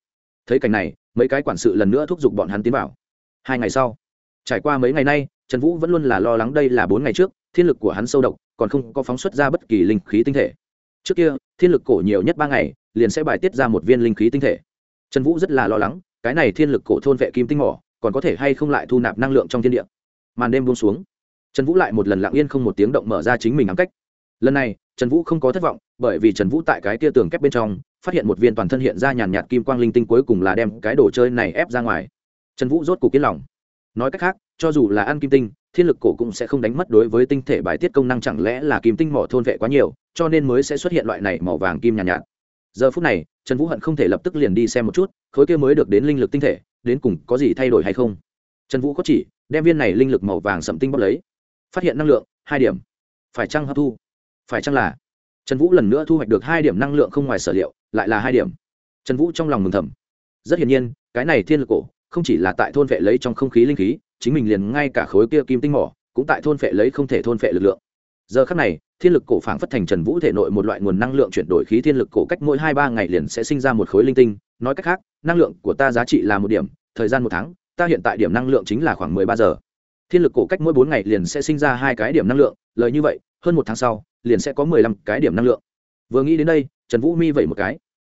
Thấy cảnh này, mấy cái quản sự lần nữa thúc giục bọn hắn tiến vào. Hai ngày sau, trải qua mấy ngày nay, trần vũ vẫn luôn là lo lắng đây là bốn ngày trước, thiên lực của hắn sâu độc, còn không có phóng xuất ra bất kỳ linh khí tinh thể trước kia, thiên lực cổ nhiều nhất ba ngày, liền sẽ bài tiết ra một viên linh khí tinh thể. Trần vũ rất là lo lắng, cái này thiên lực cổ thôn vệ kim tinh mỏ, còn có thể hay không lại thu nạp năng lượng trong thiên địa. Màn đêm buông xuống, trần vũ lại một lần lặng yên không một tiếng động mở ra chính mình ám cách. Lần này, trần vũ không có thất vọng, bởi vì trần vũ tại cái tia tường kép bên trong, phát hiện một viên toàn thân hiện ra nhàn nhạt kim quang linh tinh cuối cùng là đem cái đồ chơi này ép ra ngoài. Trần vũ rốt cục yên lòng nói cách khác cho dù là ăn kim tinh thiên lực cổ cũng sẽ không đánh mất đối với tinh thể bài tiết công năng chẳng lẽ là kim tinh mỏ thôn vệ quá nhiều cho nên mới sẽ xuất hiện loại này màu vàng kim nhàn nhạt, nhạt. Giờ phút này trần vũ hận không thể lập tức liền đi xem một chút khối kia mới được đến linh lực tinh thể đến cùng có gì thay đổi hay không? Trần vũ có chỉ đem viên này linh lực màu vàng sậm tinh bóc lấy phát hiện năng lượng hai điểm. Phải chăng hấp thu? Phải chăng là? Trần vũ lần nữa thu hoạch được hai điểm năng lượng không ngoài sở liệu lại là hai điểm. Trần vũ trong lòng mừng thầm. Rất hiển nhiên cái này thiên lực cổ không chỉ là tại thôn vệ lấy trong không khí linh khí, chính mình liền ngay cả khối kia kim tinh mỏ, cũng tại thôn vệ lấy không thể thôn vệ lực lượng. Giờ khắc này, thiên lực cổ phảng phất thành trần vũ thể nội một loại nguồn năng lượng chuyển đổi khí thiên lực cổ cách mỗi hai ba ngày liền sẽ sinh ra một khối linh tinh. Nói cách khác, năng lượng của ta giá trị là một điểm, thời gian một tháng, ta hiện tại điểm năng lượng chính là khoảng mười ba giờ. Thiên lực cổ cách mỗi bốn ngày liền sẽ sinh ra hai cái điểm năng lượng, lời như vậy, hơn một tháng sau, liền sẽ có mười lăm cái điểm năng lượng. Vừa nghĩ đến đây, trần vũ mi vậy một cái.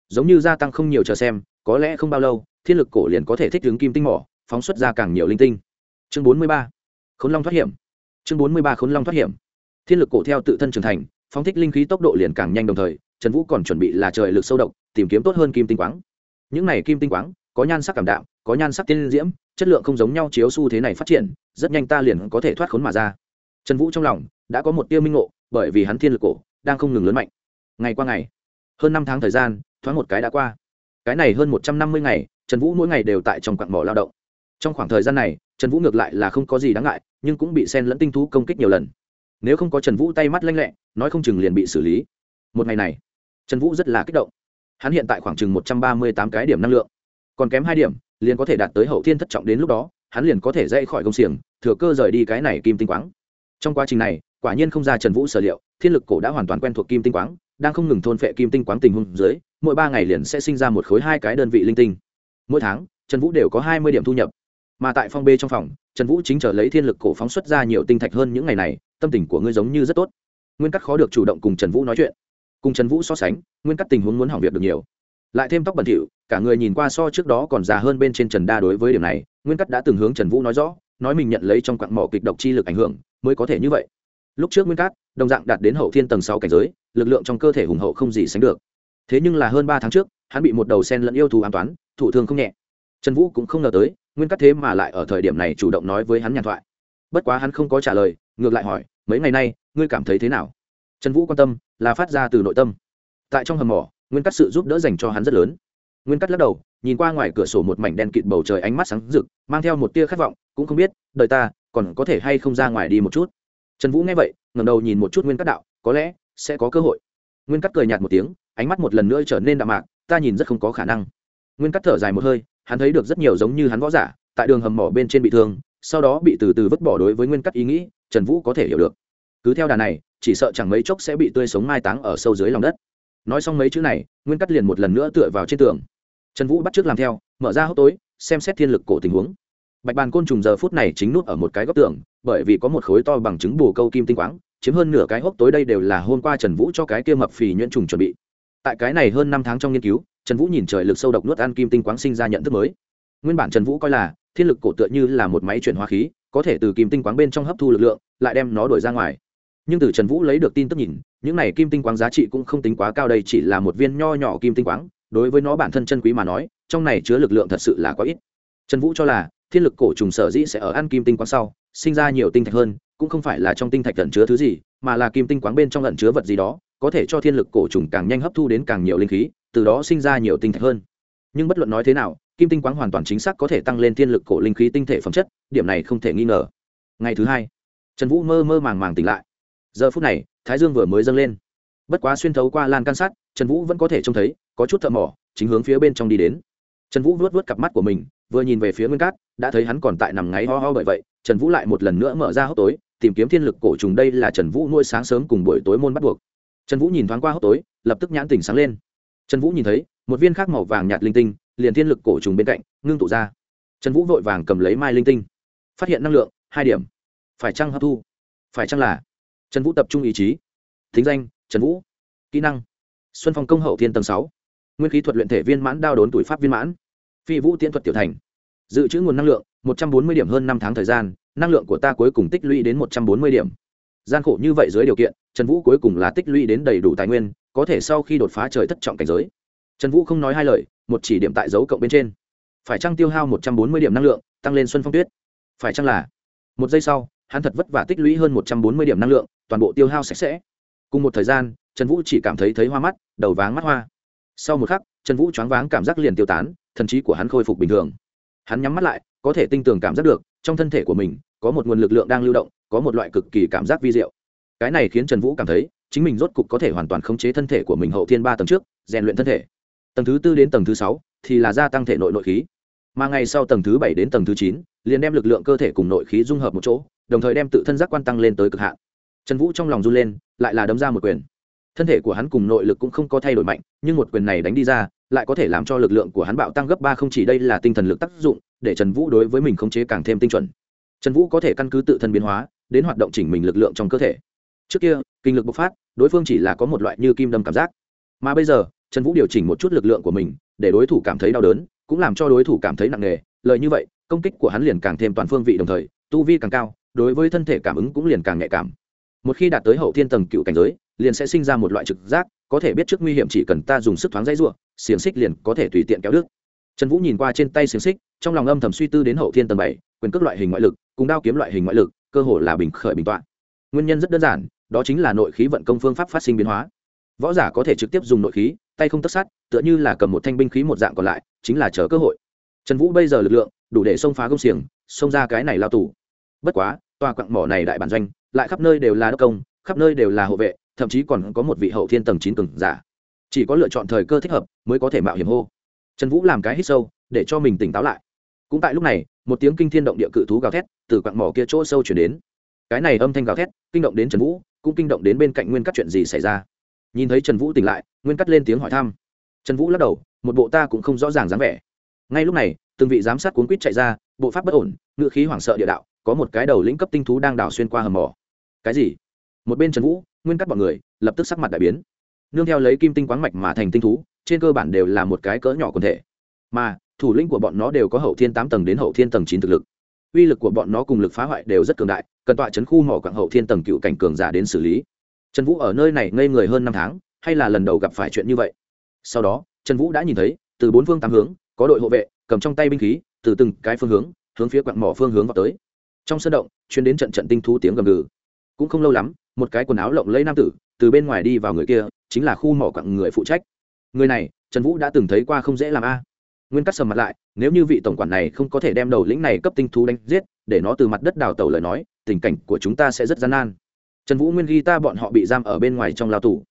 Giống như gia tăng không nhiều chờ xem, có lẽ không bao lâu thiên lực cổ liền có thể thích ứng kim tinh mỏ, phóng xuất ra càng nhiều linh tinh. Chương bốn mươi ba, khốn long thoát hiểm. Chương bốn mươi ba, khốn long thoát hiểm. Thiên lực cổ theo tự thân trưởng thành, phóng thích linh khí tốc độ liền càng nhanh đồng thời, trần vũ còn chuẩn bị là trời lực sâu độc, tìm kiếm tốt hơn kim tinh quáng. Những này kim tinh quáng, có nhan sắc cảm đạo có nhan sắc tiên diễm, chất lượng không giống nhau chiếu xu thế này phát triển, rất nhanh ta liền có thể thoát khốn mà ra. Trần vũ trong lòng đã có một tiêu minh ngộ, bởi vì hắn thiên lực cổ đang không ngừng lớn mạnh. Ngày qua ngày, hơn năm tháng thời gian, thoáng một cái đã qua cái này hơn một trăm năm mươi ngày, trần vũ mỗi ngày đều tại trong quặng mỏ lao động. Trong khoảng thời gian này, trần vũ ngược lại là không có gì đáng ngại, nhưng cũng bị sen lẫn tinh thú công kích nhiều lần. Nếu không có trần vũ tay mắt lanh lẹ, nói không chừng liền bị xử lý. Một ngày này, trần vũ rất là kích động. Hắn hiện tại khoảng chừng một trăm ba mươi tám cái điểm năng lượng. Còn kém hai điểm, liền có thể đạt tới hậu thiên thất trọng đến lúc đó, hắn liền có thể dậy khỏi công xiềng, thừa cơ rời đi cái này kim tinh quáng. Trong quá trình này, quả nhiên không ra trần vũ sở liệu, thiên lực cổ đã hoàn toàn quen thuộc kim tinh quáng, đang không ngừng thôn phệ kim tinh quáng tình huống dưới mỗi ba ngày liền sẽ sinh ra một khối hai cái đơn vị linh tinh. Mỗi tháng, trần vũ đều có hai mươi điểm thu nhập. Mà tại phong b trong phòng, trần vũ chính trở lấy thiên lực cổ phóng xuất ra nhiều tinh thạch hơn những ngày này, tâm tình của ngươi giống như rất tốt. Nguyên cắt khó được chủ động cùng trần vũ nói chuyện. Cùng trần vũ so sánh, nguyên cắt tình huống muốn hỏng việc được nhiều. Lại thêm tóc bẩn thỉu, cả người nhìn qua so trước đó còn già hơn bên trên trần đa đối với điểm này, nguyên cắt đã từng hướng trần vũ nói rõ, nói mình nhận lấy trong quặng mỏ kịch độc chi lực ảnh hưởng, mới có thể như vậy. Lúc trước nguyên cát đồng dạng đạt đến hậu thiên tầng sáu cảnh giới, lực lượng trong cơ thể hùng hậu không gì sánh được thế nhưng là hơn ba tháng trước, hắn bị một đầu sen lẫn yêu thù an toán thủ thương không nhẹ. Trần vũ cũng không ngờ tới, nguyên cát thế mà lại ở thời điểm này chủ động nói với hắn nhàn thoại. Bất quá hắn không có trả lời, ngược lại hỏi, mấy ngày nay, ngươi cảm thấy thế nào? Trần vũ quan tâm là phát ra từ nội tâm. Tại trong hầm mỏ, nguyên cắt sự giúp đỡ dành cho hắn rất lớn. Nguyên cắt lắc đầu, nhìn qua ngoài cửa sổ một mảnh đen kịt bầu trời ánh mắt sáng rực, mang theo một tia khát vọng, cũng không biết, đời ta, còn có thể hay không ra ngoài đi một chút? Trần vũ nghe vậy, ngẩng đầu nhìn một chút nguyên cắt đạo, có lẽ sẽ có cơ hội nguyên cắt cười nhạt một tiếng, ánh mắt một lần nữa trở nên đạm mạc, ta nhìn rất không có khả năng. Nguyên cắt thở dài một hơi, hắn thấy được rất nhiều giống như hắn võ giả, tại đường hầm mỏ bên trên bị thương, sau đó bị từ từ vứt bỏ đối với nguyên cắt ý nghĩ, trần vũ có thể hiểu được. Cứ theo đà này, chỉ sợ chẳng mấy chốc sẽ bị tươi sống mai táng ở sâu dưới lòng đất. Nói xong mấy chữ này, nguyên cắt liền một lần nữa tựa vào trên tường. Trần vũ bắt t r ư ớ c làm theo, mở ra hốc tối, xem xét thiên lực cổ tình huống. Bạch bàn côn trùng giờ phút này chính nút ở một cái góc tường, bởi vì có một khối to bằng chứng bù câu kim tinh quáng chiếm hơn nửa cái hốc tối đây đều là hôm qua trần vũ cho cái kia mập phì nhuyễn trùng chuẩn bị. Tại cái này hơn năm tháng trong nghiên cứu, trần vũ nhìn trời lực sâu độc nuốt ăn kim tinh quáng sinh ra nhận thức mới. Nguyên bản trần vũ coi là, thiên lực cổ tựa như là một máy chuyển hóa khí, có thể từ kim tinh quáng bên trong hấp thu lực lượng, lại đem nó đổi ra ngoài. Nhưng từ trần vũ lấy được tin tức nhìn, những này kim tinh quáng giá trị cũng không tính quá cao đây, chỉ là một viên nho nhỏ kim tinh quáng, đối với nó bản thân chân quý mà nói, trong này chứa lực lượng thật sự là quá ít. Trần vũ cho là thiên lực cổ trùng sở dĩ sẽ ở ăn kim tinh quáng sau, sinh ra nhiều tinh thạch hơn, cũng không phải là trong tinh thạch ẩn chứa thứ gì, mà là kim tinh quáng bên trong ẩn chứa vật gì đó, có thể cho thiên lực cổ trùng càng nhanh hấp thu đến càng nhiều linh khí, từ đó sinh ra nhiều tinh thạch hơn. Nhưng bất luận nói thế nào, kim tinh quáng hoàn toàn chính xác có thể tăng lên thiên lực cổ linh khí tinh thể phẩm chất, điểm này không thể nghi ngờ. Ngày thứ hai, trần vũ mơ mơ màng màng tỉnh lại. Giờ phút này, thái dương vừa mới dâng lên. Bất quá xuyên thấu qua lan can sát, trần vũ vẫn có thể trông thấy, có chút thợ mỏ, chính hướng phía bên trong đi đến. Trần vũ vuốt vuốt cặp mắt của mình vừa nhìn về phía nguyên cát, đã thấy hắn còn tại nằm ngáy ho ho bởi vậy, trần vũ lại một lần nữa mở ra hốc tối, tìm kiếm thiên lực cổ trùng đây là trần vũ nuôi sáng sớm cùng buổi tối môn bắt buộc. Trần vũ nhìn thoáng qua hốc tối, lập tức nhãn tỉnh sáng lên. Trần vũ nhìn thấy, một viên khác màu vàng nhạt linh tinh, liền thiên lực cổ trùng bên cạnh, ngưng tụ ra. Trần vũ vội vàng cầm lấy mai linh tinh. Phát hiện năng lượng, hai điểm. Phải chăng hấp thu? Phải chăng là? Trần vũ tập trung ý chí. Thính danh, trần vũ. Kỹ năng, xuân phong công hậu thiên tầng sáu. Nguyên khí thuật luyện thể viên mãn đao đốn tuổi pháp viên mãn phi vũ tiễn thuật tiểu thành. Dự trữ nguồn năng lượng, một trăm bốn mươi điểm hơn năm tháng thời gian, năng lượng của ta cuối cùng tích lũy đến một trăm bốn mươi điểm. Gian khổ như vậy dưới điều kiện, trần vũ cuối cùng là tích lũy đến đầy đủ tài nguyên, có thể sau khi đột phá trời thất trọng cảnh giới. Trần vũ không nói hai lời, một chỉ điểm tại dấu cộng bên trên. Phải chăng tiêu hao một trăm bốn mươi điểm năng lượng, tăng lên xuân phong tuyết? Phải chăng là? Một giây sau, hắn thật vất vả tích lũy hơn một trăm bốn mươi điểm năng lượng, toàn bộ tiêu hao sạch sẽ. Cùng một thời gian, trần vũ chỉ cảm thấy thấy hoa mắt, đầu váng mắt hoa. Sau một khắc, trần vũ choáng váng cảm giác liền tiêu tán thần trí của hắn khôi phục bình thường. Hắn nhắm mắt lại, có thể tinh tường cảm giác được, trong thân thể của mình, có một nguồn lực lượng đang lưu động, có một loại cực kỳ cảm giác vi diệu. Cái này khiến trần vũ cảm thấy, chính mình rốt cục có thể hoàn toàn khống chế thân thể của mình hậu thiên ba tầng trước, rèn luyện thân thể. Tầng thứ tư đến tầng thứ sáu thì là gia tăng thể nội nội khí. Mà ngày sau tầng thứ bảy đến tầng thứ chín, liền đem lực lượng cơ thể cùng nội khí dung hợp một chỗ, đồng thời đem tự thân giác quan tăng lên tới cực hạn. Trần vũ trong lòng run lên, lại là đấm ra một quyền. Thân thể của hắn cùng nội lực cũng không có thay đổi mạnh, nhưng một quyền này đánh đi ra lại có thể làm cho lực lượng của hắn bạo tăng gấp ba không chỉ đây là tinh thần lực tác dụng, để trần vũ đối với mình khống chế càng thêm tinh chuẩn. Trần vũ có thể căn cứ tự thân biến hóa, đến hoạt động chỉnh mình lực lượng trong cơ thể. Trước kia, kinh lực bộc phát, đối phương chỉ là có một loại như kim đâm cảm giác. Mà bây giờ, trần vũ điều chỉnh một chút lực lượng của mình, để đối thủ cảm thấy đau đớn, cũng làm cho đối thủ cảm thấy nặng nề. Lời như vậy, công kích của hắn liền càng thêm toàn phương vị đồng thời, tu vi càng cao, đối với thân thể cảm ứng cũng liền càng nhạy cảm. Một khi đạt tới hậu thiên tầng cựu cảnh giới, liền sẽ sinh ra một loại trực giác có thể biết trước nguy hiểm chỉ cần ta dùng sức thoáng dây ruộng xiềng xích liền có thể tùy tiện kéo đứt. Trần vũ nhìn qua trên tay xiềng xích, trong lòng âm thầm suy tư đến hậu thiên tầng bảy, quyền cước loại hình ngoại lực, cùng đao kiếm loại hình ngoại lực, cơ hồ là bình khởi bình tọa nguyên nhân rất đơn giản, đó chính là nội khí vận công phương pháp phát sinh biến hóa. Võ giả có thể trực tiếp dùng nội khí, tay không tất sát, tựa như là cầm một thanh binh khí một dạng còn lại, chính là chờ cơ hội. Trần vũ bây giờ lực lượng, đủ để xông phá công xiềng, xông ra cái này lao tù. Bất quá, tòa quặng mỏ này đại bản doanh, lại khắp nơi đều là đốc công, khắp nơi đều là hộ vệ thậm chí còn có một vị hậu thiên tầng chín cường giả. Chỉ có lựa chọn thời cơ thích hợp mới có thể mạo hiểm hô. Trần vũ làm cái hít sâu, để cho mình tỉnh táo lại. Cũng tại lúc này, một tiếng kinh thiên động địa cự thú gào thét từ quặng mỏ kia chỗ sâu chuyển đến. Cái này âm thanh gào thét, kinh động đến trần vũ, cũng kinh động đến bên cạnh nguyên cắt chuyện gì xảy ra. Nhìn thấy trần vũ tỉnh lại, nguyên cắt lên tiếng hỏi thăm. Trần vũ lắc đầu, một bộ ta cũng không rõ ràng dáng vẻ. Ngay lúc này, từng vị giám sát cuốn quýt chạy ra, bộ pháp bất ổn ngự khí hoảng sợ địa đạo, có một cái đầu lĩnh cấp tinh thú đang đào xuyên qua hầm mỏ. Cái gì? Một bên trần vũ, nguyên cắt bọn người, lập tức sắc mặt đại biến. Nương theo lấy kim tinh quáng mạch mà thành tinh thú, trên cơ bản đều là một cái cỡ nhỏ quần thể. Mà, thủ lĩnh của bọn nó đều có hậu thiên tám tầng đến hậu thiên tầng chín thực lực. Uy lực của bọn nó cùng lực phá hoại đều rất cường đại, cần tọa chấn khu mỏ quạng hậu thiên tầng cựu cảnh cường giả đến xử lý. Trần vũ ở nơi này ngây người hơn năm tháng, hay là lần đầu gặp phải chuyện như vậy? Sau đó, trần vũ đã nhìn thấy, từ bốn phương tám hướng, có đội hộ vệ, cầm trong tay binh khí, từ từng cái phương hướng hướng phía quặng mỏ phương hướng vào tới. Trong sân động chuyến đến trận trận tinh thú tiếng gầm gừ. Cũng không lâu lắm một cái quần áo lộng lẫy nam tử, từ bên ngoài đi vào người kia, chính là khu mỏ quặng người phụ trách. Người này, trần vũ đã từng thấy qua không dễ làm a. À. Nguyên cắt sầm mặt lại, nếu như vị tổng quản này không có thể đem đầu lĩnh này cấp tinh thú đánh giết, để nó từ mặt đất đào tẩu lời nói, tình cảnh của chúng ta sẽ rất gian nan. Trần vũ nguyên ghi ta bọn họ bị giam ở bên ngoài trong lao tù.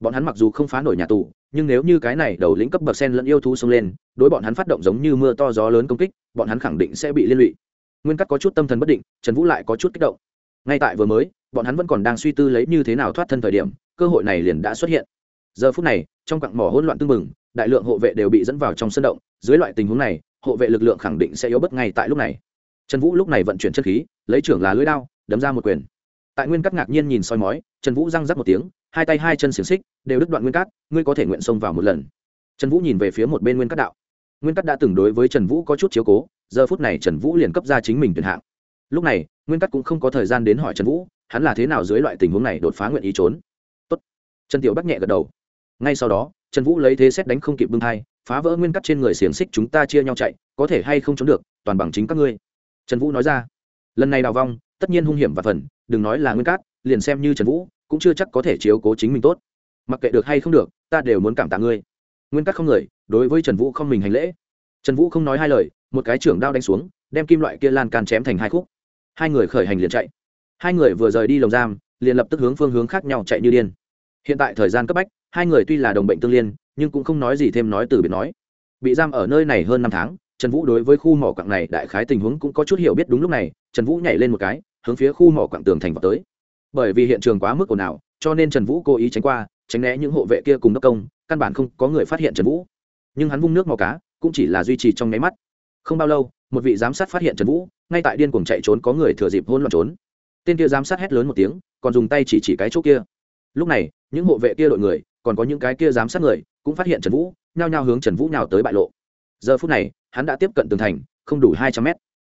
Bọn hắn mặc dù không phá nổi nhà tù, nhưng nếu như cái này đầu lĩnh cấp bậc sen lẫn yêu thú xông lên, đối bọn hắn phát động giống như mưa to gió lớn công kích, bọn hắn khẳng định sẽ bị liên lụy. Nguyên cắt có chút tâm thần bất định, trần vũ lại có chút kích động ngay tại vừa mới, bọn hắn vẫn còn đang suy tư lấy như thế nào thoát thân thời điểm, cơ hội này liền đã xuất hiện. Giờ phút này, trong cặn mỏ hỗn loạn tưng bừng, đại lượng hộ vệ đều bị dẫn vào trong sân động. Dưới loại tình huống này, hộ vệ lực lượng khẳng định sẽ yếu bất ngay tại lúc này. Trần vũ lúc này vận chuyển chất khí, lấy trưởng là lưỡi đao, đấm ra một quyền. Tại nguyên cắt ngạc nhiên nhìn soi mói, trần vũ răng rắc một tiếng, hai tay hai chân xiềng xích, đều đứt đoạn nguyên cát, ngươi có thể nguyện xông vào một lần. Trần vũ nhìn về phía một bên nguyên cát đạo. Nguyên cát đã từng đối với trần vũ có chút chiếu cố, giờ phút này trần vũ liền cấp ra chính mình tuyển hạng. Lúc này nguyên cát cũng không có thời gian đến hỏi trần vũ hắn là thế nào dưới loại tình huống này đột phá nguyện ý trốn Tốt. trần tiểu bắc nhẹ gật đầu ngay sau đó trần vũ lấy thế xét đánh không kịp bưng thai phá vỡ nguyên cắt trên người xiềng xích chúng ta chia nhau chạy có thể hay không trốn được toàn bằng chính các ngươi trần vũ nói ra lần này đào vong tất nhiên hung hiểm và phần đừng nói là nguyên cát liền xem như trần vũ cũng chưa chắc có thể chiếu cố chính mình tốt mặc kệ được hay không được ta đều muốn cảm tạ ngươi nguyên cát không người đối với trần vũ không mình hành lễ trần vũ không nói hai lời một cái trưởng đao đánh xuống đem kim loại kia lan can chém thành hai khúc hai người khởi hành liền chạy. Hai người vừa rời đi lồng giam, liền lập tức hướng phương hướng khác nhau chạy như điên. Hiện tại thời gian cấp bách, hai người tuy là đồng bệnh tương liên, nhưng cũng không nói gì thêm nói từ biệt nói. Bị giam ở nơi này hơn năm tháng, trần vũ đối với khu mỏ quặng này đại khái tình huống cũng có chút hiểu biết đúng lúc này, trần vũ nhảy lên một cái, hướng phía khu mỏ quặng tường thành vào tới. Bởi vì hiện trường quá mức ồn ào, cho nên trần vũ cố ý tránh qua, tránh né những hộ vệ kia cùng đốc công, căn bản không có người phát hiện trần vũ. Nhưng hắn vung nước màu cá, cũng chỉ là duy trì trong nháy mắt không bao lâu, một vị giám sát phát hiện trần vũ, ngay tại điên cuồng chạy trốn có người thừa dịp hôn loạn trốn. Tên kia giám sát hét lớn một tiếng, còn dùng tay chỉ chỉ cái chỗ kia. Lúc này, những hộ vệ kia đội người, còn có những cái kia giám sát người, cũng phát hiện trần vũ, nhao nhao hướng trần vũ nhào tới bại lộ. Giờ phút này, hắn đã tiếp cận tường thành, không đủ hai trăm mét.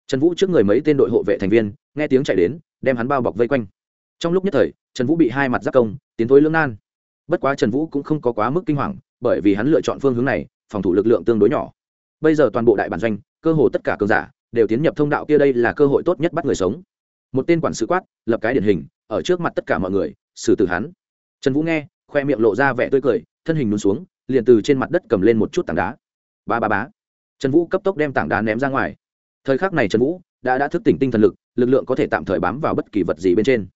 Trần vũ trước người mấy tên đội hộ vệ thành viên, nghe tiếng chạy đến, đem hắn bao bọc vây quanh. Trong lúc nhất thời, trần vũ bị hai mặt giác công, tiến thối lưỡng nan. Bất quá trần vũ cũng không có quá mức kinh hoàng, bởi vì hắn lựa chọn phương hướng này, phòng thủ lực lượng tương đối nhỏ bây giờ toàn bộ đại bản doanh, cơ hồ tất cả cường giả, đều tiến nhập thông đạo kia đây là cơ hội tốt nhất bắt người sống. Một tên quản sự quát, lập cái điển hình, ở trước mặt tất cả mọi người, xử tử hắn. Trần vũ nghe, khoe miệng lộ ra vẻ tươi cười, thân hình nôn xuống, liền từ trên mặt đất cầm lên một chút tảng đá. Ba ba bá trần vũ cấp tốc đem tảng đá ném ra ngoài. Thời khắc này trần vũ đã đã thức tỉnh tinh thần lực lực lượng có thể tạm thời bám vào bất kỳ vật gì bên trên.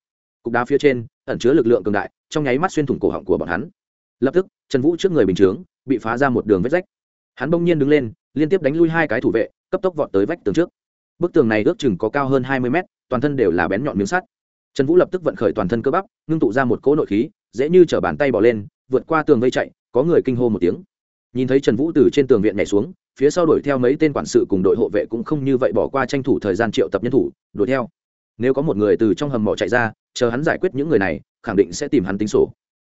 Cục đá phía trên, ẩn chứa lực lượng cường đại, trong nháy mắt xuyên thủng cổ họng của bọn hắn. Lập tức, trần vũ trước người bình chướng, bị phá ra một đường vết rách hắn bỗng nhiên đứng lên, liên tiếp đánh lui hai cái thủ vệ, cấp tốc vọt tới vách tường trước. Bức tường này ước chừng có cao hơn hai mươi mét, toàn thân đều là bén nhọn miếng sắt. Trần vũ lập tức vận khởi toàn thân cơ bắp, ngưng tụ ra một cỗ nội khí, dễ như chở bàn tay bỏ lên, vượt qua tường vây chạy, có người kinh hô một tiếng. Nhìn thấy trần vũ từ trên tường viện nhảy xuống, phía sau đuổi theo mấy tên quản sự cùng đội hộ vệ cũng không như vậy bỏ qua tranh thủ thời gian triệu tập nhân thủ, đuổi theo. Nếu có một người từ trong hầm mỏ chạy ra, chờ hắn giải quyết những người này, khẳng định sẽ tìm hắn tính sổ.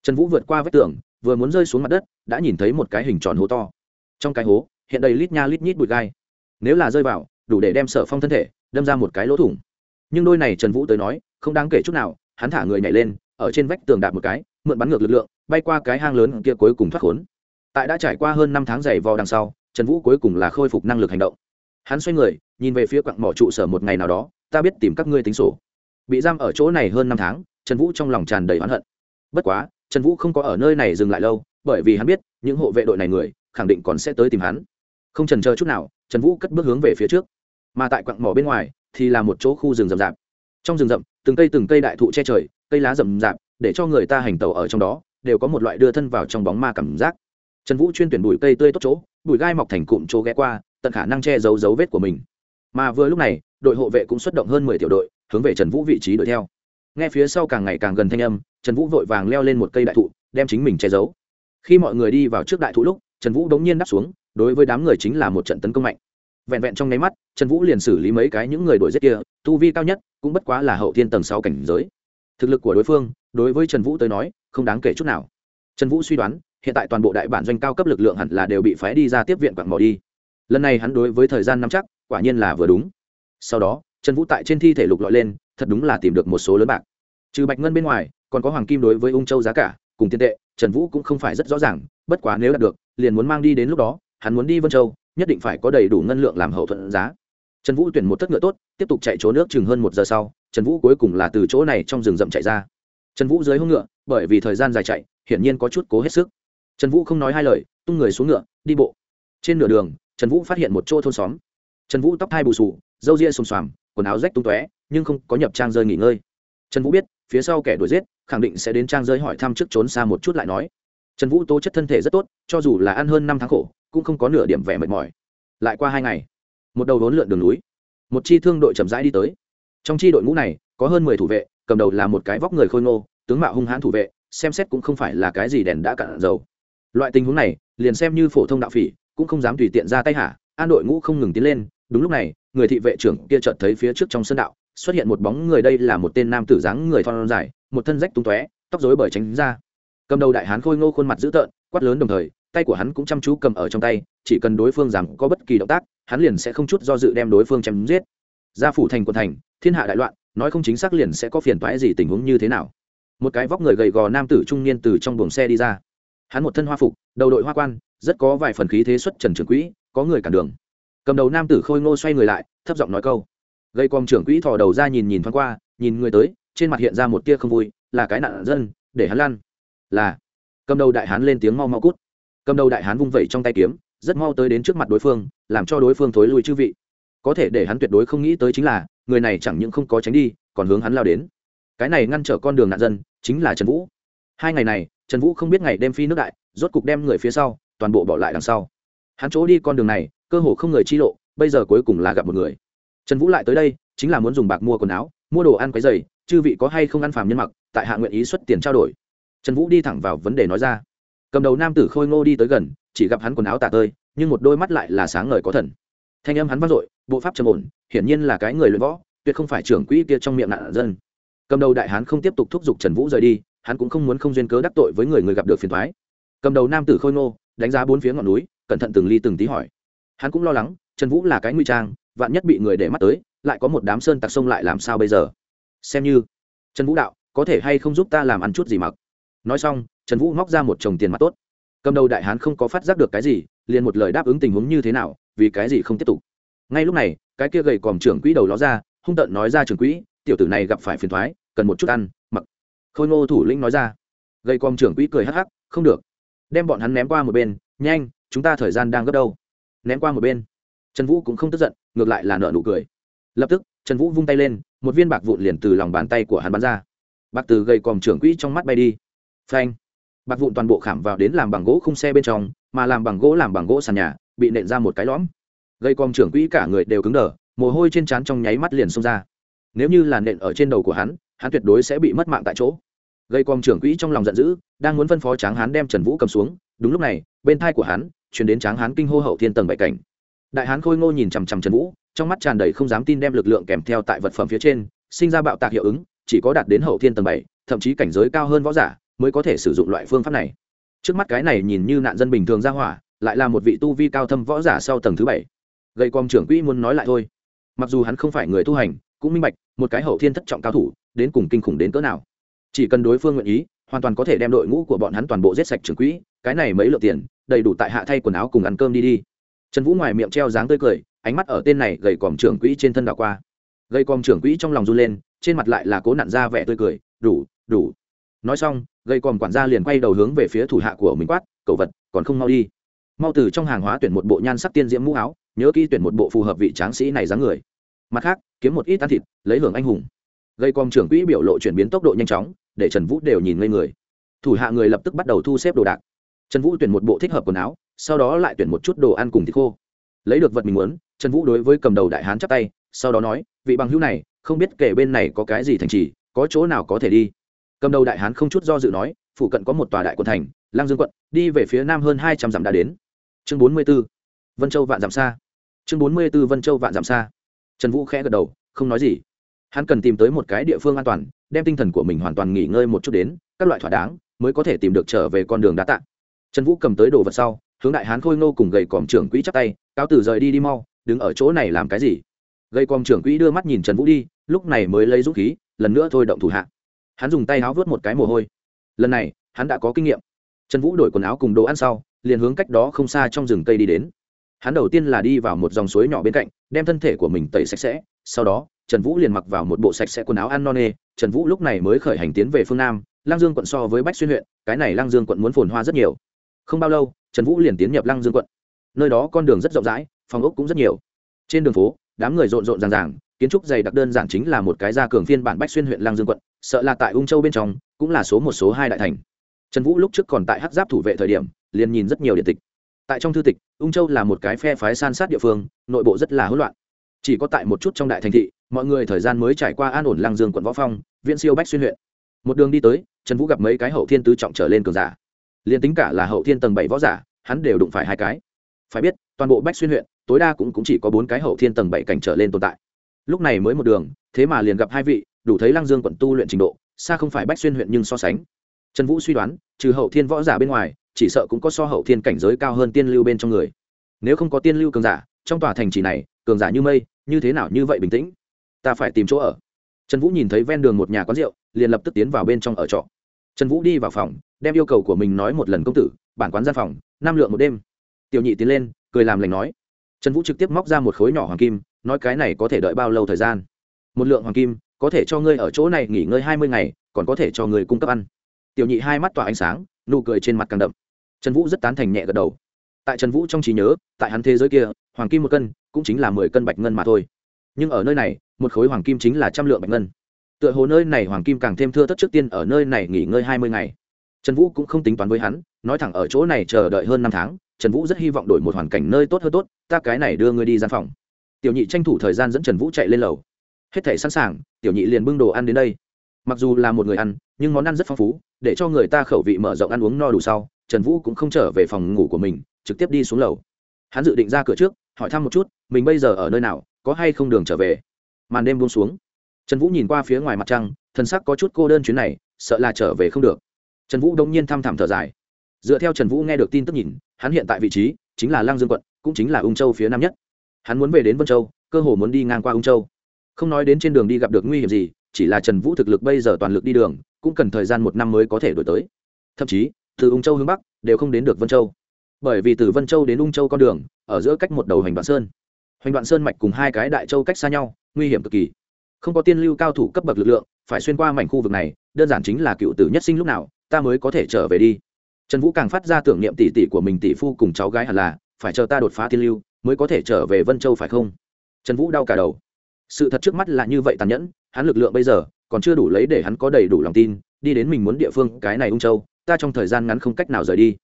Trần vũ vượt qua vách tường, vừa muốn rơi xuống mặt đất, đã nhìn thấy một cái hình tròn hố to trong cái hố, hiện đầy lít nha lít nhít bụi gai. Nếu là rơi vào, đủ để đem sở phong thân thể đâm ra một cái lỗ thủng. Nhưng đôi này trần vũ tới nói, không đáng kể chút nào, hắn thả người nhảy lên, ở trên vách tường đạp một cái, mượn bắn ngược lực lượng, bay qua cái hang lớn kia cuối cùng thoát khốn. Tại đã trải qua hơn năm tháng dày vò đằng sau, trần vũ cuối cùng là khôi phục năng lực hành động. Hắn xoay người, nhìn về phía quặng mỏ trụ sở một ngày nào đó, ta biết tìm các ngươi tính sổ. Bị giam ở chỗ này hơn năm tháng, trần vũ trong lòng tràn đầy oán hận. Bất quá, trần vũ không có ở nơi này dừng lại lâu, bởi vì hắn biết, những hộ vệ đội này người khẳng định còn sẽ tới tìm hắn. Không trần chờ chút nào, trần vũ cất bước hướng về phía trước. Mà tại quặng mỏ bên ngoài, thì là một chỗ khu rừng rậm rạp. Trong rừng rậm, từng cây từng cây đại thụ che trời, cây lá rậm rạp, để cho người ta hành tàu ở trong đó, đều có một loại đưa thân vào trong bóng ma cảm giác. Trần vũ chuyên tuyển bụi cây tươi tốt chỗ, bụi gai mọc thành cụm chỗ ghé qua, tận khả năng che giấu dấu vết của mình. Mà vừa lúc này, đội hộ vệ cũng xuất động hơn mười tiểu đội, hướng về trần vũ vị trí đuổi theo. Nghe phía sau càng ngày càng gần thanh âm, trần vũ vội vàng leo lên một cây đại thụ, đem chính mình che giấu. Khi mọi người đi vào trước đại thụ lúc trần vũ đống nhiên đáp xuống, đối với đám người chính là một trận tấn công mạnh. Vẹn vẹn trong nháy mắt, trần vũ liền xử lý mấy cái những người đuổi giết kia, tu vi cao nhất, cũng bất quá là hậu thiên tầng sáu cảnh giới. Thực lực của đối phương, đối với trần vũ tới nói, không đáng kể chút nào. Trần vũ suy đoán, hiện tại toàn bộ đại bản doanh cao cấp lực lượng hẳn là đều bị phái đi ra tiếp viện quặng mỏ đi. Lần này hắn đối với thời gian nắm chắc, quả nhiên là vừa đúng. Sau đó, trần vũ tại trên thi thể lục lọi lên, thật đúng là tìm được một số lớn bạc. Trừ bạch ngân bên ngoài, còn có hoàng kim đối với ung châu giá cả, cùng tiền tệ, trần vũ cũng không phải rất rõ ràng, bất quá nếu đạt được liền muốn mang đi đến lúc đó, hắn muốn đi vân châu, nhất định phải có đầy đủ ngân lượng làm hậu thuận giá. Trần vũ tuyển một thất ngựa tốt, tiếp tục chạy trốn nước chừng hơn một giờ sau, trần vũ cuối cùng là từ chỗ này trong rừng rậm chạy ra. Trần vũ dưới hông ngựa, bởi vì thời gian dài chạy, hiển nhiên có chút cố hết sức. Trần vũ không nói hai lời, tung người xuống ngựa, đi bộ. Trên nửa đường, trần vũ phát hiện một chỗ thôn xóm. Trần vũ tóc thai bù sù râu ria xùm xoàm, quần áo rách tung tóe, nhưng không có nhập trang rơi nghỉ ngơi. Trần vũ biết, phía sau kẻ đuổi giết, khẳng định sẽ đến trang rơi hỏi thăm trước trốn xa một chút lại nói trần vũ tố chất thân thể rất tốt, cho dù là ăn hơn năm tháng khổ, cũng không có nửa điểm vẻ mệt mỏi. Lại qua hai ngày, một đầu đốn lượn đường núi, một chi thương đội chậm rãi đi tới. Trong chi đội ngũ này, có hơn mười thủ vệ, cầm đầu là một cái vóc người khôi ngô, tướng mạo hung hãn thủ vệ, xem xét cũng không phải là cái gì đèn đã cạn dầu. Loại tình huống này, liền xem như phổ thông đạo phỉ, cũng không dám tùy tiện ra tay hả? An đội ngũ không ngừng tiến lên, đúng lúc này, người thị vệ trưởng kia chợt thấy phía trước trong sân đạo, xuất hiện một bóng người, đây là một tên nam tử dáng người thon dài, một thân rách tung tóe, tóc rối bởi tránh ra cầm đầu đại hán khôi ngô khuôn mặt dữ tợn, quát lớn đồng thời, tay của hắn cũng chăm chú cầm ở trong tay, chỉ cần đối phương rằng có bất kỳ động tác, hắn liền sẽ không chút do dự đem đối phương chém giết. Gia phủ thành quận thành, thiên hạ đại loạn, nói không chính xác liền sẽ có phiền toái gì tình huống như thế nào. Một cái vóc người gầy gò nam tử trung niên từ trong buồng xe đi ra. Hắn một thân hoa phục, đầu đội hoa quan, rất có vài phần khí thế xuất trần trưởng quỹ, có người cản đường. Cầm đầu nam tử khôi ngô xoay người lại, thấp giọng nói câu. Gây quòng trưởng quỹ thò đầu ra nhìn nhìn thoáng qua, nhìn người tới, trên mặt hiện ra một tia không vui, là cái nạn dân, để hắn lăn là cầm đầu đại hán lên tiếng mau mau cút cầm đầu đại hán vung vẩy trong tay kiếm rất mau tới đến trước mặt đối phương làm cho đối phương thối lui chư vị có thể để hắn tuyệt đối không nghĩ tới chính là người này chẳng những không có tránh đi còn hướng hắn lao đến cái này ngăn trở con đường nạn dân chính là trần vũ hai ngày này trần vũ không biết ngày đêm phi nước đại rốt cục đem người phía sau toàn bộ bỏ lại đằng sau hắn chỗ đi con đường này cơ hồ không người chi lộ bây giờ cuối cùng là gặp một người trần vũ lại tới đây chính là muốn dùng bạc mua quần áo mua đồ ăn quấy dày chư vị có hay không ăn phàm nhân mặc tại hạ nguyện ý xuất tiền trao đổi trần vũ đi thẳng vào vấn đề nói ra. Cầm đầu nam tử khôi ngô đi tới gần, chỉ gặp hắn quần áo tả tơi, nhưng một đôi mắt lại là sáng ngời có thần. Thanh âm hắn vang dội, bộ pháp trầm ổn, hiển nhiên là cái người luyện võ, tuyệt không phải trưởng quỹ kia trong miệng nạn dân. Cầm đầu đại hán không tiếp tục thúc giục trần vũ rời đi, hắn cũng không muốn không duyên cớ đắc tội với người người gặp được phiền thoái cầm đầu nam tử khôi ngô, đánh giá bốn phía ngọn núi, cẩn thận từng ly từng tí hỏi. Hắn cũng lo lắng, trần vũ là cái nguy trang, vạn nhất bị người để mắt tới, lại có một đám sơn tặc sông lại làm sao bây giờ? Xem như, trần vũ đạo, có thể hay không giúp ta làm ăn chút gì mặc? Nói xong, trần vũ móc ra một chồng tiền mặt tốt. Cầm đầu đại hán không có phát giác được cái gì, liền một lời đáp ứng tình huống như thế nào, vì cái gì không tiếp tục. Ngay lúc này, cái kia gầy còm trưởng quỹ đầu ló ra, hung tợn nói ra trưởng quỹ, tiểu tử này gặp phải phiền thoái cần một chút ăn, mặc. Khôi ngô thủ lĩnh nói ra. Gầy còm trưởng quỹ cười hắc hắc, không được. Đem bọn hắn ném qua một bên, nhanh, chúng ta thời gian đang gấp đâu. Ném qua một bên. Trần vũ cũng không tức giận, ngược lại là nợ nụ cười. Lập tức, trần vũ vung tay lên, một viên bạc vụn liền từ lòng bàn tay của hắn bắn ra. Bạc từ gầy còm trưởng quỹ trong mắt bay đi phanh. Bạc vụn toàn bộ khảm vào đến làm bằng gỗ khung xe bên trong, mà làm bằng gỗ làm bằng gỗ sàn nhà, bị nện ra một cái lõm. Gây quang trưởng quỹ cả người đều cứng đờ, mồ hôi trên trán trong nháy mắt liền xông ra. Nếu như là nện ở trên đầu của hắn hắn tuyệt đối sẽ bị mất mạng tại chỗ. Gây quang trưởng quỹ trong lòng giận dữ, đang muốn phân phó tráng hắn đem trần vũ cầm xuống, đúng lúc này, bên thai của hắn chuyển đến tráng hắn kinh hô hậu thiên tầng bảy cảnh. Đại hán khôi ngô nhìn chằm chằm trần vũ, trong mắt tràn đầy không dám tin đem lực lượng kèm theo tại vật phẩm phía trên, sinh ra bạo tạc hiệu ứng, chỉ có đạt đến hậu thiên tầng bảy, thậm chí cảnh giới cao hơn võ giả mới có thể sử dụng loại phương pháp này. Trước mắt cái này nhìn như nạn dân bình thường ra hỏa, lại là một vị tu vi cao thâm võ giả sau tầng thứ bảy. Gây quang trưởng quỹ muốn nói lại thôi. Mặc dù hắn không phải người tu hành, cũng minh bạch, một cái hậu thiên thất trọng cao thủ, đến cùng kinh khủng đến cỡ nào. Chỉ cần đối phương nguyện ý, hoàn toàn có thể đem đội ngũ của bọn hắn toàn bộ giết sạch trưởng quỹ, cái này mấy lượng tiền, đầy đủ tại hạ thay quần áo cùng ăn cơm đi đi. Trần vũ ngoài miệng treo dáng tươi cười, ánh mắt ở tên này gầy còm trưởng quỹ trên thân đảo qua. Gầy còm trưởng quỹ trong lòng run lên, trên mặt lại là cố nặn ra vẻ tươi cười, đủ đủ. Nói xong Gây còm quản gia liền quay đầu hướng về phía thủ hạ của mình quát cậu vật, còn không mau đi. Mau từ trong hàng hóa tuyển một bộ nhan sắc tiên diễm mũ áo, nhớ kỹ tuyển một bộ phù hợp vị tráng sĩ này dáng người. Mặt khác, kiếm một ít ăn thịt, lấy hưởng anh hùng. Gây còm trưởng quỹ biểu lộ chuyển biến tốc độ nhanh chóng, để trần vũ đều nhìn ngây người. Thủ hạ người lập tức bắt đầu thu xếp đồ đạc. Trần vũ tuyển một bộ thích hợp quần áo, sau đó lại tuyển một chút đồ ăn cùng thịt khô. Lấy được vật mình muốn, trần vũ đối với cầm đầu đại hán chắp tay, sau đó nói, vị bằng hữu này, không biết kể bên này có cái gì thành trì, có chỗ nào có thể đi? Cầm đầu đại hán không chút do dự nói phụ cận có một tòa đại quận thành lang dương quận, đi về phía nam hơn hai trăm dặm đã đến. Chương bốn mươi b ố vân châu vạn dặm xa. Chương bốn mươi b ố vân châu vạn dặm xa. Trần vũ khẽ gật đầu, không nói gì. Hắn cần tìm tới một cái địa phương an toàn, đem tinh thần của mình hoàn toàn nghỉ ngơi một chút đến, các loại thỏa đáng, mới có thể tìm được trở về con đường đá tạng trần vũ cầm tới đồ vật sau, hướng đại hán khôi ngô cùng gầy còm trưởng quỹ chắp tay, cáo từ rời đi đi mau, đứng ở chỗ này làm cái gì? Gầy còm trưởng quỹ đưa mắt nhìn trần vũ đi, lúc này mới lấy dũng khí, lần nữa thôi động thủ hạ hắn dùng tay áo vớt một cái mồ hôi. Lần này, hắn đã có kinh nghiệm. Trần vũ đổi quần áo cùng đồ ăn sau, liền hướng cách đó không xa trong rừng cây đi đến. Hắn đầu tiên là đi vào một dòng suối nhỏ bên cạnh, đem thân thể của mình tẩy sạch sẽ. Sau đó, trần vũ liền mặc vào một bộ sạch sẽ quần áo ăn no nê. Trần vũ lúc này mới khởi hành tiến về phương nam lang dương quận so với bách xuyên huyện, cái này lang dương quận muốn phồn hoa rất nhiều. Không bao lâu, trần vũ liền tiến nhập lang dương quận. Nơi đó con đường rất rộng rãi, phòng ốc cũng rất nhiều. Trên đường phố, đám người rộn rộn ràng ràng kiến trúc dày đặc đơn giản chính là một cái gia cường phiên bản bách xuyên huyện lang dương quận sợ là tại ung châu bên trong cũng là số một số hai đại thành. Trần vũ lúc trước còn tại hắc giáp thủ vệ thời điểm liền nhìn rất nhiều điện tịch. Tại trong thư tịch ung châu là một cái phe phái san sát địa phương nội bộ rất là hỗn loạn. Chỉ có tại một chút trong đại thành thị mọi người thời gian mới trải qua an ổn lang dương quận võ phong viện siêu bách xuyên huyện. Một đường đi tới trần vũ gặp mấy cái hậu thiên tứ trọng trở lên cường giả. Liền tính cả là hậu thiên tầng bảy võ giả hắn đều đụng phải hai cái. Phải biết toàn bộ bách xuyên huyện tối đa cũng, cũng chỉ có bốn cái hậu thiên tầng bảy cảnh trở lên tồn tại lúc này mới một đường, thế mà liền gặp hai vị, đủ thấy lăng dương quận tu luyện trình độ, xa không phải bách xuyên huyện nhưng so sánh. Trần vũ suy đoán, trừ hậu thiên võ giả bên ngoài, chỉ sợ cũng có so hậu thiên cảnh giới cao hơn tiên lưu bên trong người. Nếu không có tiên lưu cường giả, trong tòa thành trì này, cường giả như mây, như thế nào như vậy bình tĩnh? Ta phải tìm chỗ ở. Trần vũ nhìn thấy ven đường một nhà quán rượu, liền lập tức tiến vào bên trong ở trọ. Trần vũ đi vào phòng, đem yêu cầu của mình nói một lần công tử, bản quán gian phòng, năm lượng một đêm. Tiểu nhị tiến lên, cười làm lành nói. Trần vũ trực tiếp móc ra một khối nhỏ hoàng kim nói cái này có thể đợi bao lâu thời gian? Một lượng hoàng kim, có thể cho ngươi ở chỗ này nghỉ ngơi hai mươi ngày, còn có thể cho ngươi cung cấp ăn. Tiểu nhị hai mắt tỏa ánh sáng, nụ cười trên mặt càng đậm. Trần vũ rất tán thành nhẹ gật đầu. Tại trần vũ trong trí nhớ, tại hắn thế giới kia, hoàng kim một cân cũng chính là mười cân bạch ngân mà thôi. Nhưng ở nơi này, một khối hoàng kim chính là trăm lượng bạch ngân. Tựa hồ nơi này hoàng kim càng thêm thưa thất trước tiên ở nơi này nghỉ ngơi hai mươi ngày. Trần vũ cũng không tính toán với hắn, nói thẳng ở chỗ này chờ đợi hơn năm tháng, trần vũ rất hy vọng đổi một hoàn cảnh nơi tốt hơn tốt, ta cái này đưa ngươi đi gian phòng tiểu nhị tranh thủ thời gian dẫn trần vũ chạy lên lầu. Hết thể sẵn sàng, tiểu nhị liền bưng đồ ăn đến đây. Mặc dù là một người ăn, nhưng món ăn rất phong phú, để cho người ta khẩu vị mở rộng ăn uống no đủ sau, trần vũ cũng không trở về phòng ngủ của mình, trực tiếp đi xuống lầu. Hắn dự định ra cửa trước, hỏi thăm một chút, mình bây giờ ở nơi nào, có hay không đường trở về. Màn đêm buông xuống. Trần vũ nhìn qua phía ngoài mặt trăng, thân sắc có chút cô đơn chuyến này, sợ là trở về không được. Trần vũ đông nhiên thăm thẳm thở dài. Dựa theo trần vũ nghe được tin tức nhìn, hắn hiện tại vị trí, chính là lang dương quận, cũng chính là ung châu phía nam nhất hắn muốn về đến vân châu, cơ hồ muốn đi ngang qua ung châu. Không nói đến trên đường đi gặp được nguy hiểm gì, chỉ là trần vũ thực lực bây giờ toàn lực đi đường, cũng cần thời gian một năm mới có thể đổi tới. Thậm chí, từ ung châu hướng bắc, đều không đến được vân châu. Bởi vì từ vân châu đến ung châu con đường, ở giữa cách một đầu hoành đoạn sơn. Hoành đoạn sơn mạch cùng hai cái đại châu cách xa nhau, nguy hiểm cực kỳ. Không có tiên lưu cao thủ cấp bậc lực lượng, phải xuyên qua mảnh khu vực này, đơn giản chính là cựu tử nhất sinh lúc nào, ta mới có thể trở về đi. Trần vũ càng phát ra tưởng niệm tỷ tỷ của mình, tỷ phu cùng cháu gái hẳn là, phải chờ ta đột phá tiên lưu mới có thể trở về vân châu phải không? Trần vũ đau cả đầu. Sự thật trước mắt là như vậy tàn nhẫn, hắn lực lượng bây giờ còn chưa đủ lấy để hắn có đầy đủ lòng tin, đi đến mình muốn địa phương cái này ung châu, ta trong thời gian ngắn không cách nào rời đi.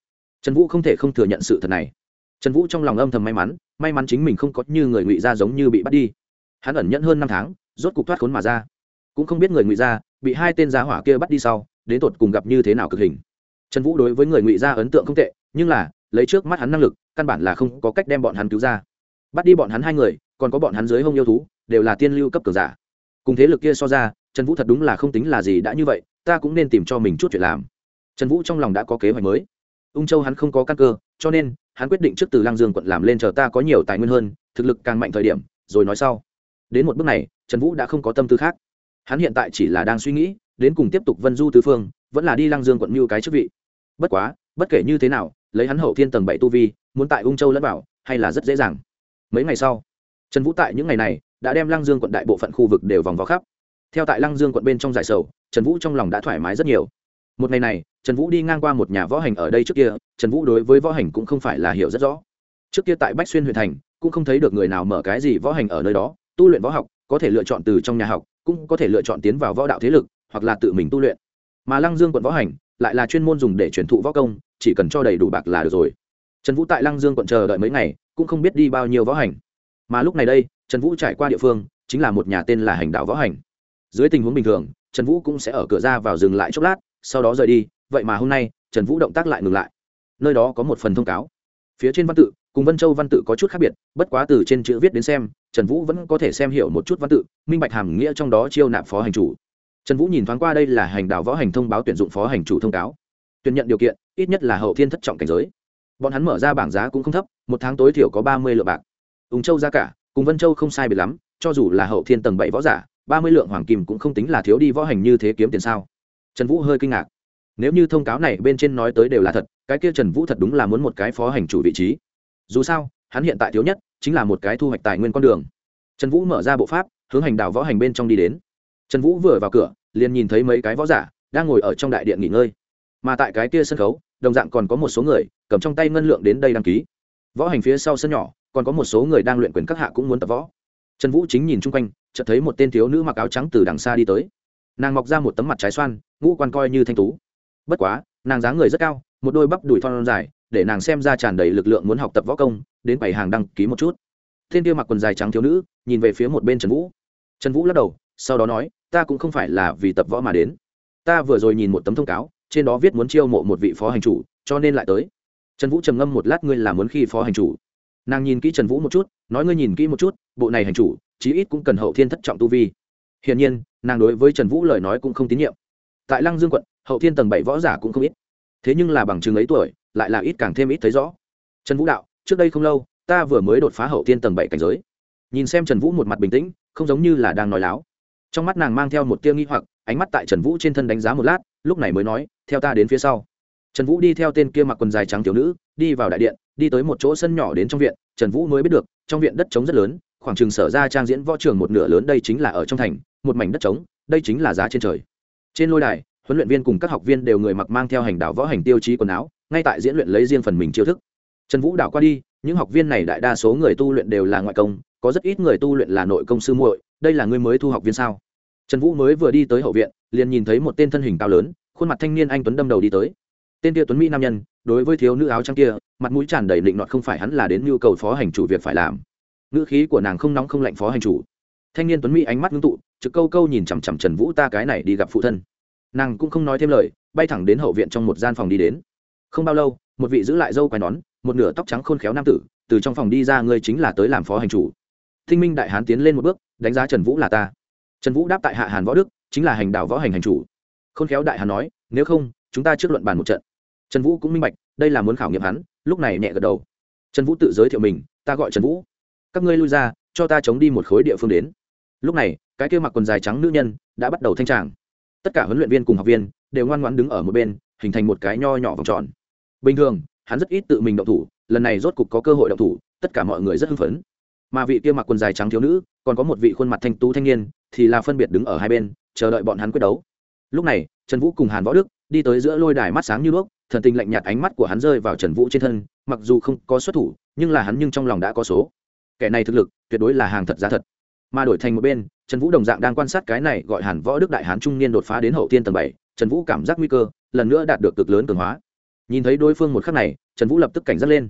Trần vũ không thể không thừa nhận sự thật này. Trần vũ trong lòng âm thầm may mắn may mắn chính mình không có như người ngụy gia giống như bị bắt đi. Hắn ẩn nhẫn hơn năm tháng, rốt cục thoát khốn mà ra. Cũng không biết người ngụy gia bị hai tên giá hỏa kia bắt đi sau, đến tột cùng gặp như thế nào cực hình. Trần vũ đối với người ngụy gia ấn tượng không tệ, nhưng là, lấy trước mắt hắn năng lực căn bản là không có cách đem bọn hắn cứu ra. Bắt đi bọn hắn hai người, còn có bọn hắn dưới hông yêu thú, đều là tiên lưu cấp cường giả. Cùng thế lực kia so ra, trần vũ thật đúng là không tính là gì đã như vậy, ta cũng nên tìm cho mình chút chuyện làm. Trần vũ trong lòng đã có kế hoạch mới. Ung châu hắn không có căn cơ, cho nên, hắn quyết định trước từ lang dương quận làm lên chờ ta có nhiều tài nguyên hơn, thực lực càng mạnh thời điểm, rồi nói sau. Đến một bước này, trần vũ đã không có tâm tư khác. Hắn hiện tại chỉ là đang suy nghĩ, đến cùng tiếp tục vân du tứ phương, vẫn là đi lang dương quận mưu cái chức vị. Bất quá, bất kể như thế nào, lấy hắn hậu thiên tầng bảy tu vi muốn tại ung châu lẫn bảo hay là rất dễ dàng? Mấy ngày sau, trần vũ tại những ngày này đã đem lăng dương quận đại bộ phận khu vực đều vòng vào khắp. Theo tại lăng dương quận bên trong giải sầu, trần vũ trong lòng đã thoải mái rất nhiều. Một ngày này, trần vũ đi ngang qua một nhà võ hành ở đây trước kia, trần vũ đối với võ hành cũng không phải là hiểu rất rõ. Trước kia tại bách xuyên huyện thành, cũng không thấy được người nào mở cái gì võ hành ở nơi đó, tu luyện võ học, có thể lựa chọn từ trong nhà học, cũng có thể lựa chọn tiến vào võ đạo thế lực, hoặc là tự mình tu luyện. Mà lăng dương quận võ hành lại là chuyên môn dùng để truyền thụ võ công, chỉ cần cho đầy đủ bạc là được rồi trần vũ tại lăng dương quận chờ đợi mấy ngày, cũng không biết đi bao nhiêu võ hành. Mà lúc này đây, trần vũ trải qua địa phương, chính là một nhà tên là hành đạo võ hành. Dưới tình huống bình thường, trần vũ cũng sẽ ở cửa ra vào dừng lại chốc lát, sau đó rời đi, vậy mà hôm nay, trần vũ động tác lại ngừng lại. Nơi đó có một phần thông cáo. Phía trên văn tự, cùng vân châu văn tự có chút khác biệt, bất quá từ trên chữ viết đến xem, trần vũ vẫn có thể xem hiểu một chút văn tự, minh bạch hàm nghĩa trong đó chiêu nạp phó hành chủ. Trần vũ nhìn thoáng qua đây là hành đạo võ hành thông báo tuyển dụng phó hành chủ thông cáo. Tuyển nhận điều kiện, ít nhất là hậu thiên thất trọng cảnh giới bọn hắn mở ra bảng giá cũng không thấp, một tháng tối thiểu có ba mươi lượng bạc. Ung châu giá cả, cùng vân châu không sai biệt lắm, cho dù là hậu thiên tầng bảy võ giả, ba mươi lượng hoàng kim cũng không tính là thiếu đi võ hành như thế kiếm tiền sao? Trần vũ hơi kinh ngạc. Nếu như thông cáo này bên trên nói tới đều là thật, cái kia trần vũ thật đúng là muốn một cái phó hành chủ vị trí. Dù sao, hắn hiện tại thiếu nhất chính là một cái thu hoạch tài nguyên con đường. Trần vũ mở ra bộ pháp, hướng hành đảo võ hành bên trong đi đến. Trần vũ vừa vào cửa, liền nhìn thấy mấy cái võ giả đang ngồi ở trong đại điện nghỉ ngơi. Mà tại cái kia sân khấu, đồng dạng còn có một số người cầm trong tay ngân lượng đến đây đăng ký. Võ hành phía sau sân nhỏ, còn có một số người đang luyện quyền các hạ cũng muốn tập võ. Trần vũ chính nhìn chung quanh, chợt thấy một tên thiếu nữ mặc áo trắng từ đằng xa đi tới. Nàng mọc ra một tấm mặt trái xoan, ngũ quan coi như thanh tú. Bất quá, nàng dáng người rất cao, một đôi bắp đùi thon dài, để nàng xem ra tràn đầy lực lượng muốn học tập võ công, đến bảy hàng đăng ký một chút. Thiên tiêu mặc quần dài trắng thiếu nữ, nhìn về phía một bên trần vũ. Trần vũ lắc đầu, sau đó nói, ta cũng không phải là vì tập võ mà đến. Ta vừa rồi nhìn một tấm thông cáo, trên đó viết muốn chiêu mộ một vị phó hành chủ, cho nên lại tới trần vũ trầm ngâm một lát ngươi là muốn khi phó hành chủ. Nàng nhìn kỹ trần vũ một chút, nói ngươi nhìn kỹ một chút, bộ này hành chủ, chí ít cũng cần hậu thiên thất trọng tu vi. Hiển nhiên, nàng đối với trần vũ lời nói cũng không tín nhiệm. Tại lăng dương quận, hậu thiên tầng bảy võ giả cũng không ít. Thế nhưng là bằng chứng ấy tuổi, lại là ít càng thêm ít thấy rõ. Trần vũ đạo, trước đây không lâu, ta vừa mới đột phá hậu thiên tầng bảy cảnh giới. Nhìn xem trần vũ một mặt bình tĩnh, không giống như là đang nói láo. Trong mắt nàng mang theo một tia nghi hoặc, ánh mắt tại trần vũ trên thân đánh giá một lát, lúc này mới nói, theo ta đến phía sau trần vũ đi theo tên kia mặc quần dài trắng tiểu nữ, đi vào đại điện, đi tới một chỗ sân nhỏ đến trong viện, trần vũ mới biết được, trong viện đất trống rất lớn, khoảng chừng sở ra trang diễn võ trường một nửa lớn đây chính là ở trong thành, một mảnh đất trống, đây chính là giá trên trời. Trên lôi đài, huấn luyện viên cùng các học viên đều người mặc mang theo hành đạo võ hành tiêu chí quần áo, ngay tại diễn luyện lấy riêng phần mình chiêu thức. Trần vũ đảo qua đi, những học viên này đại đa số người tu luyện đều là ngoại công, có rất ít người tu luyện là nội công sư muội, đây là người mới thu học viên sao? Trần vũ mới vừa đi tới hậu viện, liền nhìn thấy một tên thân hình cao lớn, khuôn mặt thanh niên anh tuấn đâm đầu đi tới tên kia tuấn mỹ nam nhân, đối với thiếu nữ áo trắng kia, mặt mũi tràn đầy định nọt không phải hắn là đến nhu cầu phó hành chủ việc phải làm. Ngữ khí của nàng không nóng không lạnh phó hành chủ. Thanh niên tuấn mỹ ánh mắt ngưng tụ, trực câu câu nhìn chằm chằm trần vũ ta cái này đi gặp phụ thân. Nàng cũng không nói thêm lời, bay thẳng đến hậu viện trong một gian phòng đi đến. Không bao lâu, một vị giữ lại dâu quai nón, một nửa tóc trắng khôn khéo nam tử, từ trong phòng đi ra ngươi chính là tới làm phó hành chủ. Thinh minh đại hán tiến lên một bước, đánh giá trần vũ là ta. Trần vũ đáp tại hạ hàn võ đức, chính là hành đảo võ hành hành chủ. Khôn khéo đại hán nói, nếu không, chúng ta trước luận bàn một trận trần vũ cũng minh bạch, đây là muốn khảo nghiệm hắn, lúc này nhẹ gật đầu. Trần vũ tự giới thiệu mình, ta gọi trần vũ. Các ngươi lui ra, cho ta chống đi một khối địa phương đến. Lúc này, cái kia mặc quần dài trắng nữ nhân đã bắt đầu thanh tràng. Tất cả huấn luyện viên cùng học viên đều ngoan ngoãn đứng ở một bên, hình thành một cái nho nhỏ vòng tròn. Bình thường, hắn rất ít tự mình động thủ, lần này rốt cục có cơ hội động thủ, tất cả mọi người rất hưng phấn. Mà vị kia mặc quần dài trắng thiếu nữ, còn có một vị khuôn mặt thanh tú thanh niên, thì là phân biệt đứng ở hai bên, chờ đợi bọn hắn quyết đấu. Lúc này, trần vũ cùng hàn võ đức đi tới giữa lôi đài mắt sáng như đuốc thần tình lạnh nhạt ánh mắt của hắn rơi vào trần vũ trên thân, mặc dù không có xuất thủ, nhưng là hắn nhưng trong lòng đã có số. Kẻ này thực lực, tuyệt đối là hàng thật giá thật. Mà đổi thành một bên, trần vũ đồng dạng đang quan sát cái này gọi hàn võ đức đại hán trung niên đột phá đến hậu tiên tầng bảy, trần vũ cảm giác nguy cơ, lần nữa đạt được cực lớn cường hóa. Nhìn thấy đối phương một khắc này, trần vũ lập tức cảnh giác lên.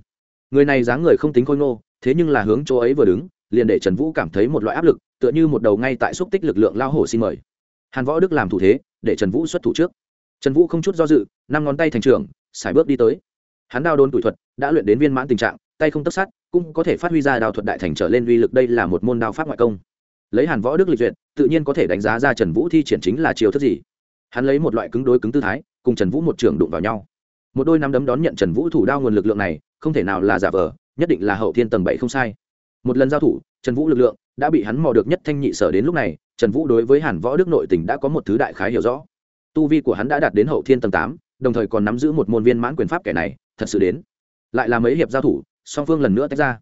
Người này dáng người không tính khôi ngô, thế nhưng là hướng chỗ ấy vừa đứng, liền để trần vũ cảm thấy một loại áp lực, tựa như một đầu ngay tại xúc tích lực lượng lao hổ xin mời. Hàn võ đức làm thủ thế, để trần vũ xuất thủ trước trần vũ không chút do dự, năm ngón tay thành trưởng xài bước đi tới. Hắn đao Đốn tuổi thuật, đã luyện đến viên mãn tình trạng, tay không tất sát, cũng có thể phát huy ra đao thuật đại thành trở lên uy lực đây là một môn đao pháp ngoại công. Lấy hàn võ đức lịch duyệt, tự nhiên có thể đánh giá ra trần vũ thi triển chính là chiêu thức gì. Hắn lấy một loại cứng đối cứng tư thái, cùng trần vũ một trường đụng vào nhau. Một đôi nắm đấm đón nhận trần vũ thủ đao nguồn lực lượng này, không thể nào là giả vờ, nhất định là hậu thiên tầng bảy không sai. Một lần giao thủ, trần vũ lực lượng đã bị hắn mò được nhất thanh nhị sở đến lúc này, trần vũ đối với hàn võ đức nội tình đã có một thứ đại khái hiểu rõ tu vi của hắn đã đạt đến hậu thiên tầng tám, đồng thời còn nắm giữ một môn viên mãn quyền pháp kẻ này, thật sự đến. Lại là mấy hiệp giao thủ, song phương lần nữa tách ra.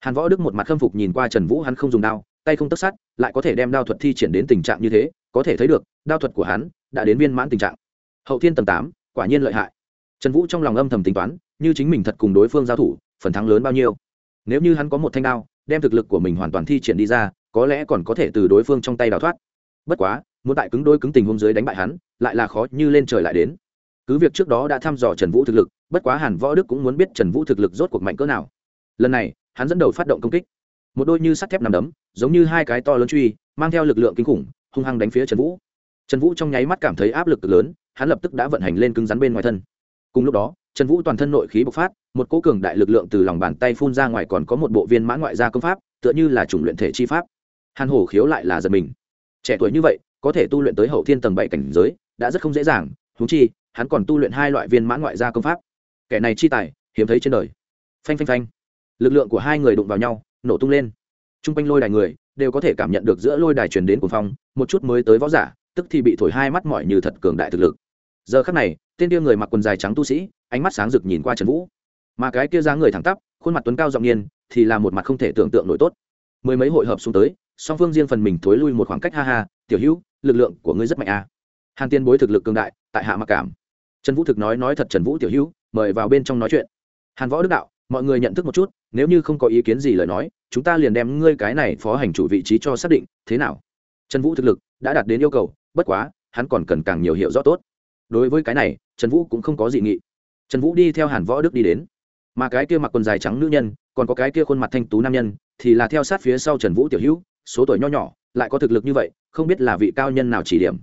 Hàn võ đức một mặt khâm phục nhìn qua trần vũ hắn không dùng đao, tay không tất sát lại có thể đem đao thuật thi triển đến tình trạng như thế, có thể thấy được, đao thuật của hắn đã đến viên mãn tình trạng. Hậu thiên tầng tám, quả nhiên lợi hại. Trần vũ trong lòng âm thầm tính toán, như chính mình thật cùng đối phương giao thủ, phần thắng lớn bao nhiêu. Nếu như hắn có một thanh đao, đem thực lực của mình hoàn toàn thi triển đi ra, có lẽ còn có thể từ đối phương trong tay đào thoát. Bất quá muốn tại cứng đôi cứng tình hôm dưới đánh bại hắn, lại là khó như lên trời lại đến. Cứ việc trước đó đã thăm dò trần vũ thực lực, bất quá hàn võ đức cũng muốn biết trần vũ thực lực rốt cuộc mạnh cỡ nào. Lần này, hắn dẫn đầu phát động công kích. Một đôi như sắt thép nằm đấm, giống như hai cái to lớn truy, mang theo lực lượng kinh khủng, hung hăng đánh phía trần vũ. Trần vũ trong nháy mắt cảm thấy áp lực cực lớn, hắn lập tức đã vận hành lên cứng rắn bên ngoài thân. Cùng lúc đó, trần vũ toàn thân nội khí bộc phát, một cố cường đại lực lượng từ lòng bàn tay phun ra ngoài còn có một bộ viên mã ngoại gia công pháp, tựa như là chủng luyện thể chi pháp. Hàn hổ khiếu lại là giật mình. Trẻ tuổi như vậy có thể tu luyện tới hậu thiên tầng bảy cảnh giới, đã rất không dễ dàng thú chi, hắn còn tu luyện hai loại viên mãn ngoại gia công pháp. Kẻ này chi tài, hiếm thấy trên đời. Phanh phanh phanh. Lực lượng của hai người đụng vào nhau, nổ tung lên. T r u n g quanh lôi đài người, đều có thể cảm nhận được giữa lôi đài truyền đến cuồng phong, một chút mới tới võ giả, tức thì bị thổi hai mắt mỏi như thật cường đại thực lực. Giờ khắc này, tên kia người mặc quần dài trắng tu sĩ, ánh mắt sáng rực nhìn qua trần vũ. Mà cái kia ra người thẳng tắp, khuôn mặt tuấn cao giọng niên, thì là một mặt không thể tưởng tượng nổi tốt. Mười mấy hội hợp xuống tới song phương riêng phần mình thối lui một khoảng cách ha ha, tiểu hữu, lực lượng của ngươi rất mạnh a à. hàn tiên bối thực lực cường đại, tại hạ mặc cảm. Trần vũ thực nói nói thật trần vũ, tiểu hữu, mời vào bên trong nói chuyện. Hàn võ đức đạo, mọi người nhận thức một chút, nếu như không có ý kiến gì lời nói, chúng ta liền đem ngươi cái này phó hành chủ vị trí cho xác định, thế nào? Trần vũ thực lực đã đạt đến yêu cầu, bất quá, hắn còn cần càng nhiều hiệu rõ tốt. Đối với cái này, trần vũ cũng không có dị nghị. Trần vũ đi theo hàn võ đức đi đến. Mà cái kia mặc quần dài trắng nữ nhân, còn có cái kia khuôn mặt thanh tú nam nhân thì là theo sát phía sau trần vũ tiểu hữu, số tuổi nho nhỏ, lại có thực lực như vậy, không biết là vị cao nhân nào chỉ điểm.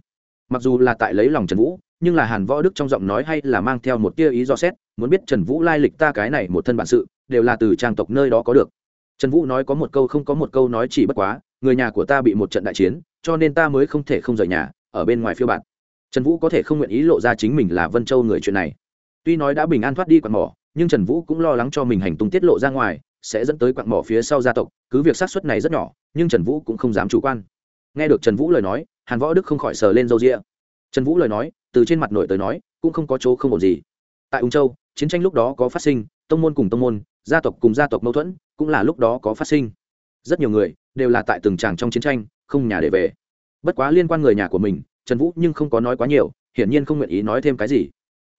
Mặc dù là tại lấy lòng trần vũ, nhưng là hàn võ đức trong giọng nói hay là mang theo một tia ý do xét, muốn biết trần vũ lai lịch ta cái này một thân bản sự, đều là từ trang tộc nơi đó có được. Trần vũ nói có một câu không có một câu nói chỉ bất quá, người nhà của ta bị một trận đại chiến, cho nên ta mới không thể không rời nhà, ở bên ngoài phiêu bạt. Trần vũ có thể không nguyện ý lộ ra chính mình là vân châu người chuyện này. Tuy nói đã bình an thoát đi quạt mỏ, nhưng trần vũ cũng lo lắng cho mình hành tung tiết lộ ra ngoài sẽ dẫn tới quặn mỏ phía sau gia tộc, cứ việc xác suất này rất nhỏ, nhưng trần vũ cũng không dám chủ quan. Nghe được trần vũ lời nói, hàn võ đức không khỏi sờ lên râu rịa trần vũ lời nói, từ trên mặt nội tới nói, cũng không có chỗ không ổn gì. Tại ung châu, chiến tranh lúc đó có phát sinh, tông môn cùng tông môn, gia tộc cùng gia tộc mâu thuẫn cũng là lúc đó có phát sinh. Rất nhiều người đều là tại từng tràng trong chiến tranh, không nhà để về. Bất quá liên quan người nhà của mình, trần vũ nhưng không có nói quá nhiều, hiển nhiên không nguyện ý nói thêm cái gì.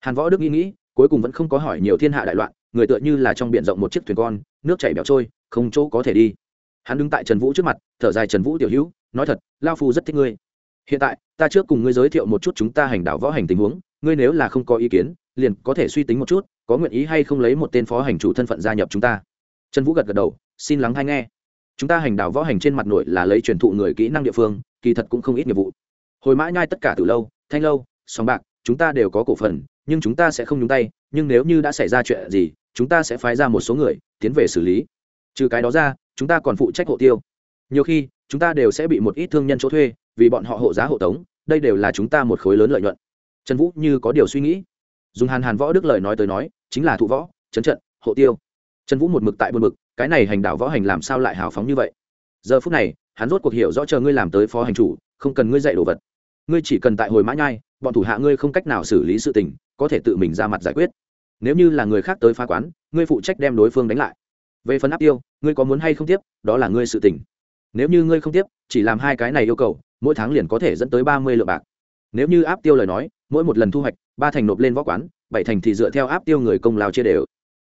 Hàn võ đức nghĩ nghĩ, cuối cùng vẫn không có hỏi nhiều thiên hạ đại loạn, người tựa như là trong b i ể n rộng một chiếc thuyền con nước chảy bẻo trôi, không chỗ có thể đi. Hắn đứng tại trần vũ trước mặt, thở dài, trần vũ tiểu hữu, nói thật lao phu rất thích ngươi. Hiện tại, ta trước cùng ngươi giới thiệu một chút chúng ta hành đạo võ hành tình huống, ngươi nếu là không có ý kiến, liền có thể suy tính một chút, có nguyện ý hay không lấy một tên phó hành chủ thân phận gia nhập chúng ta. Trần vũ gật gật đầu, xin lắng hay nghe. Chúng ta hành đạo võ hành trên mặt nội là lấy truyền thụ người kỹ năng địa phương, kỳ thật cũng không ít nghiệp vụ. Hồi mã nhai tất cả từ lâu, thanh lâu, sòng bạc, chúng ta đều có cổ phần, nhưng chúng ta sẽ không nhúng tay, nhưng nếu như đã xảy ra chuyện gì, chúng ta sẽ phái ra một số người tiến về xử lý. Trừ cái đó ra, chúng ta còn phụ trách hộ tiêu. Nhiều khi, chúng ta đều sẽ bị một ít thương nhân chỗ thuê, vì bọn họ hộ giá hộ tống, đây đều là chúng ta một khối lớn lợi nhuận. Trần vũ như có điều suy nghĩ. Dùng hàn hàn võ đức lời nói tới nói, chính là thụ võ trấn trận, hộ tiêu. Trần vũ một mực tại buôn mực cái này hành đạo võ hành làm sao lại hào phóng như vậy? Giờ phút này, hắn rốt cuộc hiểu rõ chờ ngươi làm tới phó hành chủ, không cần ngươi dạy đồ vật. Ngươi chỉ cần tại hồi mã nhai, bọn thủ hạ ngươi không cách nào xử lý sự tình, có thể tự mình ra mặt giải quyết nếu như là người khác tới phá quán, ngươi phụ trách đem đối phương đánh lại. Về phần áp tiêu, ngươi có muốn hay không tiếp, đó là ngươi sự tình. Nếu như ngươi không tiếp, chỉ làm hai cái này yêu cầu, mỗi tháng liền có thể dẫn tới ba mươi lượng bạc. Nếu như áp tiêu lời nói, mỗi một lần thu hoạch, ba thành nộp lên võ quán, bảy thành thì dựa theo áp tiêu người công lao chia đều.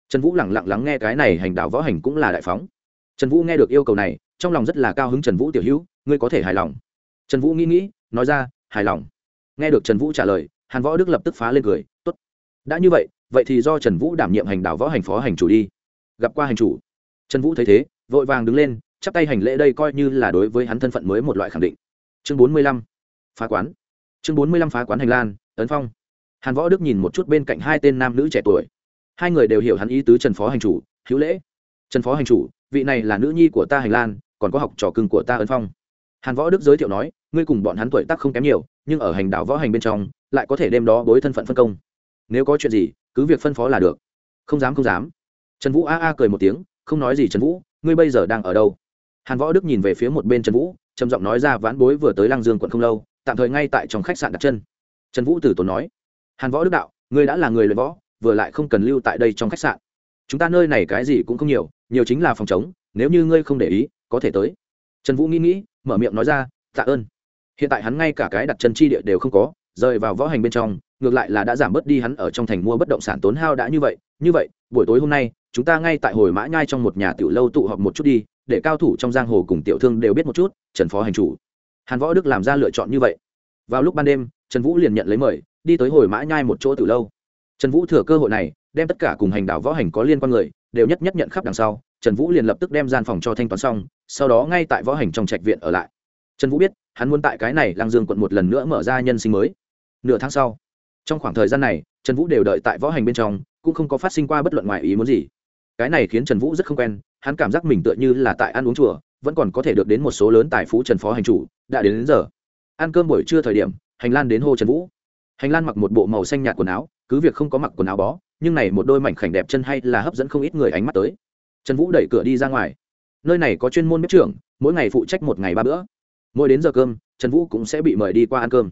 Trần vũ lẳng lặng lắng nghe cái này hành đạo võ hành cũng là đại phóng. Trần vũ nghe được yêu cầu này, trong lòng rất là cao hứng trần vũ tiểu hữu, ngươi có thể hài lòng. Trần vũ nghĩ nghĩ, nói ra, hài lòng. Nghe được trần vũ trả lời, hàn võ đức lập tức phá lên cười t ố t đã như vậy vậy thì do trần vũ đảm nhiệm hành đảo võ hành phó hành chủ đi. Gặp qua hành chủ. Trần vũ thấy thế, vội vàng đứng lên, chắp tay hành lễ đây coi như là đối với hắn thân phận mới một loại khẳng định. Chương bốn mươi lăm, phá quán. Chương bốn mươi lăm, phá quán hành lan, ấn phong. Hàn võ đức nhìn một chút bên cạnh hai tên nam nữ trẻ tuổi. Hai người đều hiểu hắn ý tứ trần phó hành chủ, hữu lễ. Trần phó hành chủ, vị này là nữ nhi của ta hành lan, còn có học trò cưng của ta ấn phong. Hàn võ đức giới thiệu nói, ngươi cùng bọn hắn tuổi tác không kém nhiều, nhưng ở hành đảo võ hành bên trong, lại có thể đem đó bối thân phận phân công. Nếu có chuyện gì cứ việc phân phó là được. Không dám không dám. Trần vũ a a cười một tiếng, không nói gì trần vũ, ngươi bây giờ đang ở đâu? Hàn võ đức nhìn về phía một bên trần vũ, trầm giọng nói ra vãn bối vừa tới lang dương quận không lâu, tạm thời ngay tại trong khách sạn đặt chân. Trần vũ tử tốn nói, hàn võ đức đạo, ngươi đã là người luyện võ, vừa lại không cần lưu tại đây trong khách sạn. Chúng ta nơi này cái gì cũng không nhiều nhiều chính là phòng chống nếu như ngươi không để ý, có thể tới. Trần vũ nghĩ nghĩ, mở miệng nói ra, tạ ơn. Hiện tại hắn ngay cả cái đặt chân chi địa đều không có, rời vào võ hành bên trong ngược lại là đã giảm bớt đi hắn ở trong thành mua bất động sản tốn hao đã như vậy như vậy, buổi tối hôm nay, chúng ta ngay tại hồi mã nhai trong một nhà tiểu lâu tụ họp một chút đi, để cao thủ trong giang hồ cùng tiểu thương đều biết một chút, trần phó hành chủ. Hàn võ đức làm ra lựa chọn như vậy. Vào lúc ban đêm, trần vũ liền nhận lấy mời, đi tới hồi mã nhai một chỗ từ lâu. Trần vũ thừa cơ hội này, đem tất cả cùng hành đảo võ hành có liên quan người, đều nhất nhất nhận khắp đằng sau, trần vũ liền lập tức đem gian phòng cho thanh toán xong, sau đó ngay tại võ hành trong trạch viện ở lại. Trần vũ biết, hắn muốn tại cái này lang dương quận một lần nữa mở ra nhân sinh mới. Nửa tháng sau trong khoảng thời gian này trần vũ đều đợi tại võ hành bên trong cũng không có phát sinh qua bất luận ngoài ý muốn gì. Cái này khiến trần vũ rất không quen hắn cảm giác mình tựa như là tại ăn uống chùa vẫn còn có thể được đến một số lớn tài phú trần phó hành chủ đã đến, đến giờ. Ăn cơm buổi trưa thời điểm hành lan đến hô trần vũ. Hành lan mặc một bộ màu xanh nhạt quần áo cứ việc không có mặc quần áo bó nhưng này một đôi mảnh khảnh đẹp chân hay là hấp dẫn không ít người ánh mắt tới. Trần vũ đẩy cửa đi ra ngoài. Nơi này có chuyên môn bếp trưởng mỗi ngày phụ trách một ngày ba bữa. Mỗi đến giờ cơm trần vũ cũng sẽ bị mời đi qua ăn cơm.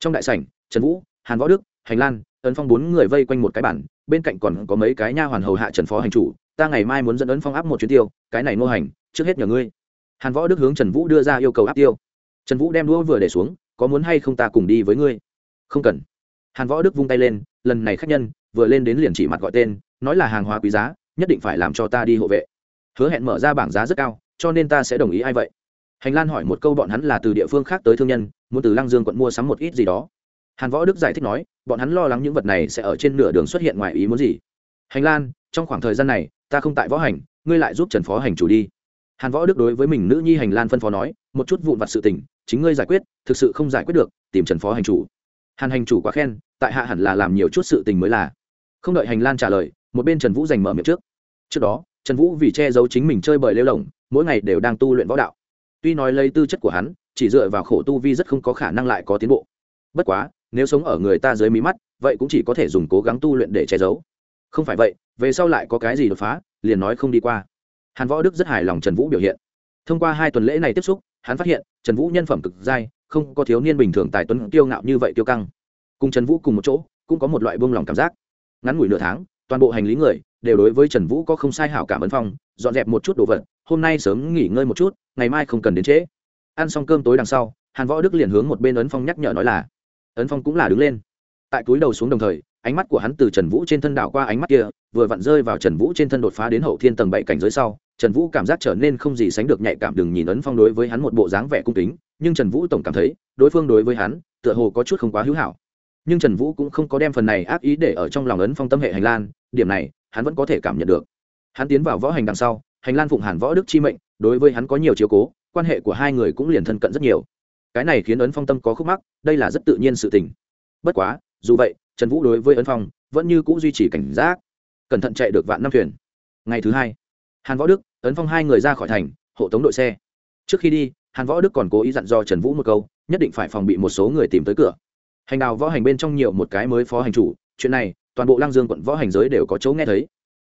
Trong đại sảnh trần vũ hàn võ đức hành lan, ấn phong bốn người vây quanh một cái bản, bên cạnh còn có mấy cái nha hoàn hầu hạ trần phó hành chủ, ta ngày mai muốn dẫn ấn phong áp một chuyến tiêu, cái này nô hành, trước hết nhờ ngươi. Hàn võ đức hướng trần vũ đưa ra yêu cầu áp tiêu. Trần vũ đem đũa vừa để xuống, có muốn hay không ta cùng đi với ngươi? Không cần. Hàn võ đức vung tay lên, lần này khách nhân, vừa lên đến liền chỉ mặt gọi tên, nói là hàng hóa quý giá, nhất định phải làm cho ta đi hộ vệ. Hứa hẹn mở ra bảng giá rất cao, cho nên ta sẽ đồng ý ai vậy? Hành lan hỏi một câu bọn hắn là từ địa phương khác tới thương nhân, muốn từ lăng dương quận mua sắm một ít gì đó hàn võ đức giải thích nói, bọn hắn lo lắng những vật này sẽ ở trên nửa đường xuất hiện ngoài ý muốn gì. Hành lan, trong khoảng thời gian này, ta không tại võ hành, ngươi lại giúp trần phó hành chủ đi. Hàn võ đức đối với mình nữ nhi hành lan phân phó nói, một chút vụn vặt sự tình, chính ngươi giải quyết, thực sự không giải quyết được, tìm trần phó hành chủ. Hàn hành chủ quá khen, tại hạ hẳn là làm nhiều chút sự tình mới là. Không đợi hành lan trả lời, một bên trần vũ giành mở miệng trước. Trước đó, trần vũ vì che giấu chính mình chơi bời lêu lỏng, mỗi ngày đều đang tu luyện võ đạo. Tuy nói lấy tư chất của hắn, chỉ dựa vào khổ tu vi rất không có khả năng lại có tiến bộ. Bất quá nếu sống ở người ta dưới mí mắt, vậy cũng chỉ có thể dùng cố gắng tu luyện để che giấu. Không phải vậy, về sau lại có cái gì đột phá, liền nói không đi qua. Hàn võ đức rất hài lòng trần vũ biểu hiện. Thông qua hai tuần lễ này tiếp xúc, hắn phát hiện, trần vũ nhân phẩm cực dai, không có thiếu niên bình thường tài tuấn kiêu ngạo như vậy kiêu căng. Cùng trần vũ cùng một chỗ, cũng có một loại buông lòng cảm giác. Ngắn ngủi nửa tháng, toàn bộ hành lý người đều đối với trần vũ có không sai hảo cảm ấn phong, dọn dẹp một chút đồ vật, hôm nay sớm nghỉ ngơi một chút, ngày mai không cần đến trễ. Ăn xong cơm tối đằng sau, hàn võ đức liền hướng một bên ấn phong nhắc nhở nói là ấn phong cũng là đứng lên. Tại túi đầu xuống đồng thời, ánh mắt của hắn từ trần vũ trên thân đảo qua ánh mắt kia, vừa vặn rơi vào trần vũ trên thân đột phá đến hậu thiên tầng bảy cảnh giới sau, trần vũ cảm giác trở nên không gì sánh được nhạy cảm đừng nhìn ấn phong đối với hắn một bộ dáng vẻ cung kính, nhưng trần vũ tổng cảm thấy, đối phương đối với hắn, tựa hồ có chút không quá hữu hảo. Nhưng trần vũ cũng không có đem phần này ác ý để ở trong lòng ấn phong tâm hệ hành lan điểm này, hắn vẫn có thể cảm nhận được. Hắn tiến vào võ hành đằng sau, hành lan phụng hàn võ đức chi mệnh, đối với hắn có nhiều chiếu cố, quan hệ của hai người cũng liền thân cận rất nhiều cái này khiến ấn phong tâm có khúc mắc, đây là rất tự nhiên sự tình. Bất quá, dù vậy, trần vũ đối với ấn phong vẫn như c ũ duy trì cảnh giác. Cẩn thận chạy được vạn năm thuyền. Ngày thứ hai, hàn võ đức, ấn phong hai người ra khỏi thành, hộ tống đội xe. Trước khi đi, hàn võ đức còn cố ý dặn do trần vũ một câu, nhất định phải phòng bị một số người tìm tới cửa. Hành đào võ hành bên trong nhiều một cái mới phó hành chủ, chuyện này, toàn bộ lang dương quận võ hành giới đều có chỗ nghe thấy.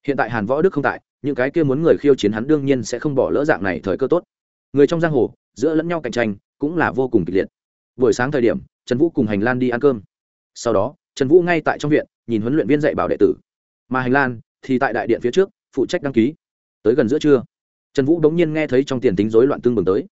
Hiện tại hàn võ đức không tại, những cái kia muốn người khiêu chiến hắn đương nhiên sẽ không bỏ lỡ dạng này thời cơ tốt. Người trong giang hồ, giữa lẫn nhau cạnh tranh cũng là vô cùng kịch liệt. Buổi sáng thời điểm, trần vũ cùng hành lan đi ăn cơm. Sau đó, trần vũ ngay tại trong viện, nhìn huấn luyện viên dạy bảo đệ tử. Mà hành lan thì tại đại điện phía trước, phụ trách đăng ký. Tới gần giữa trưa, trần vũ bỗng nhiên nghe thấy trong tiền tính rối loạn tương bừng tới.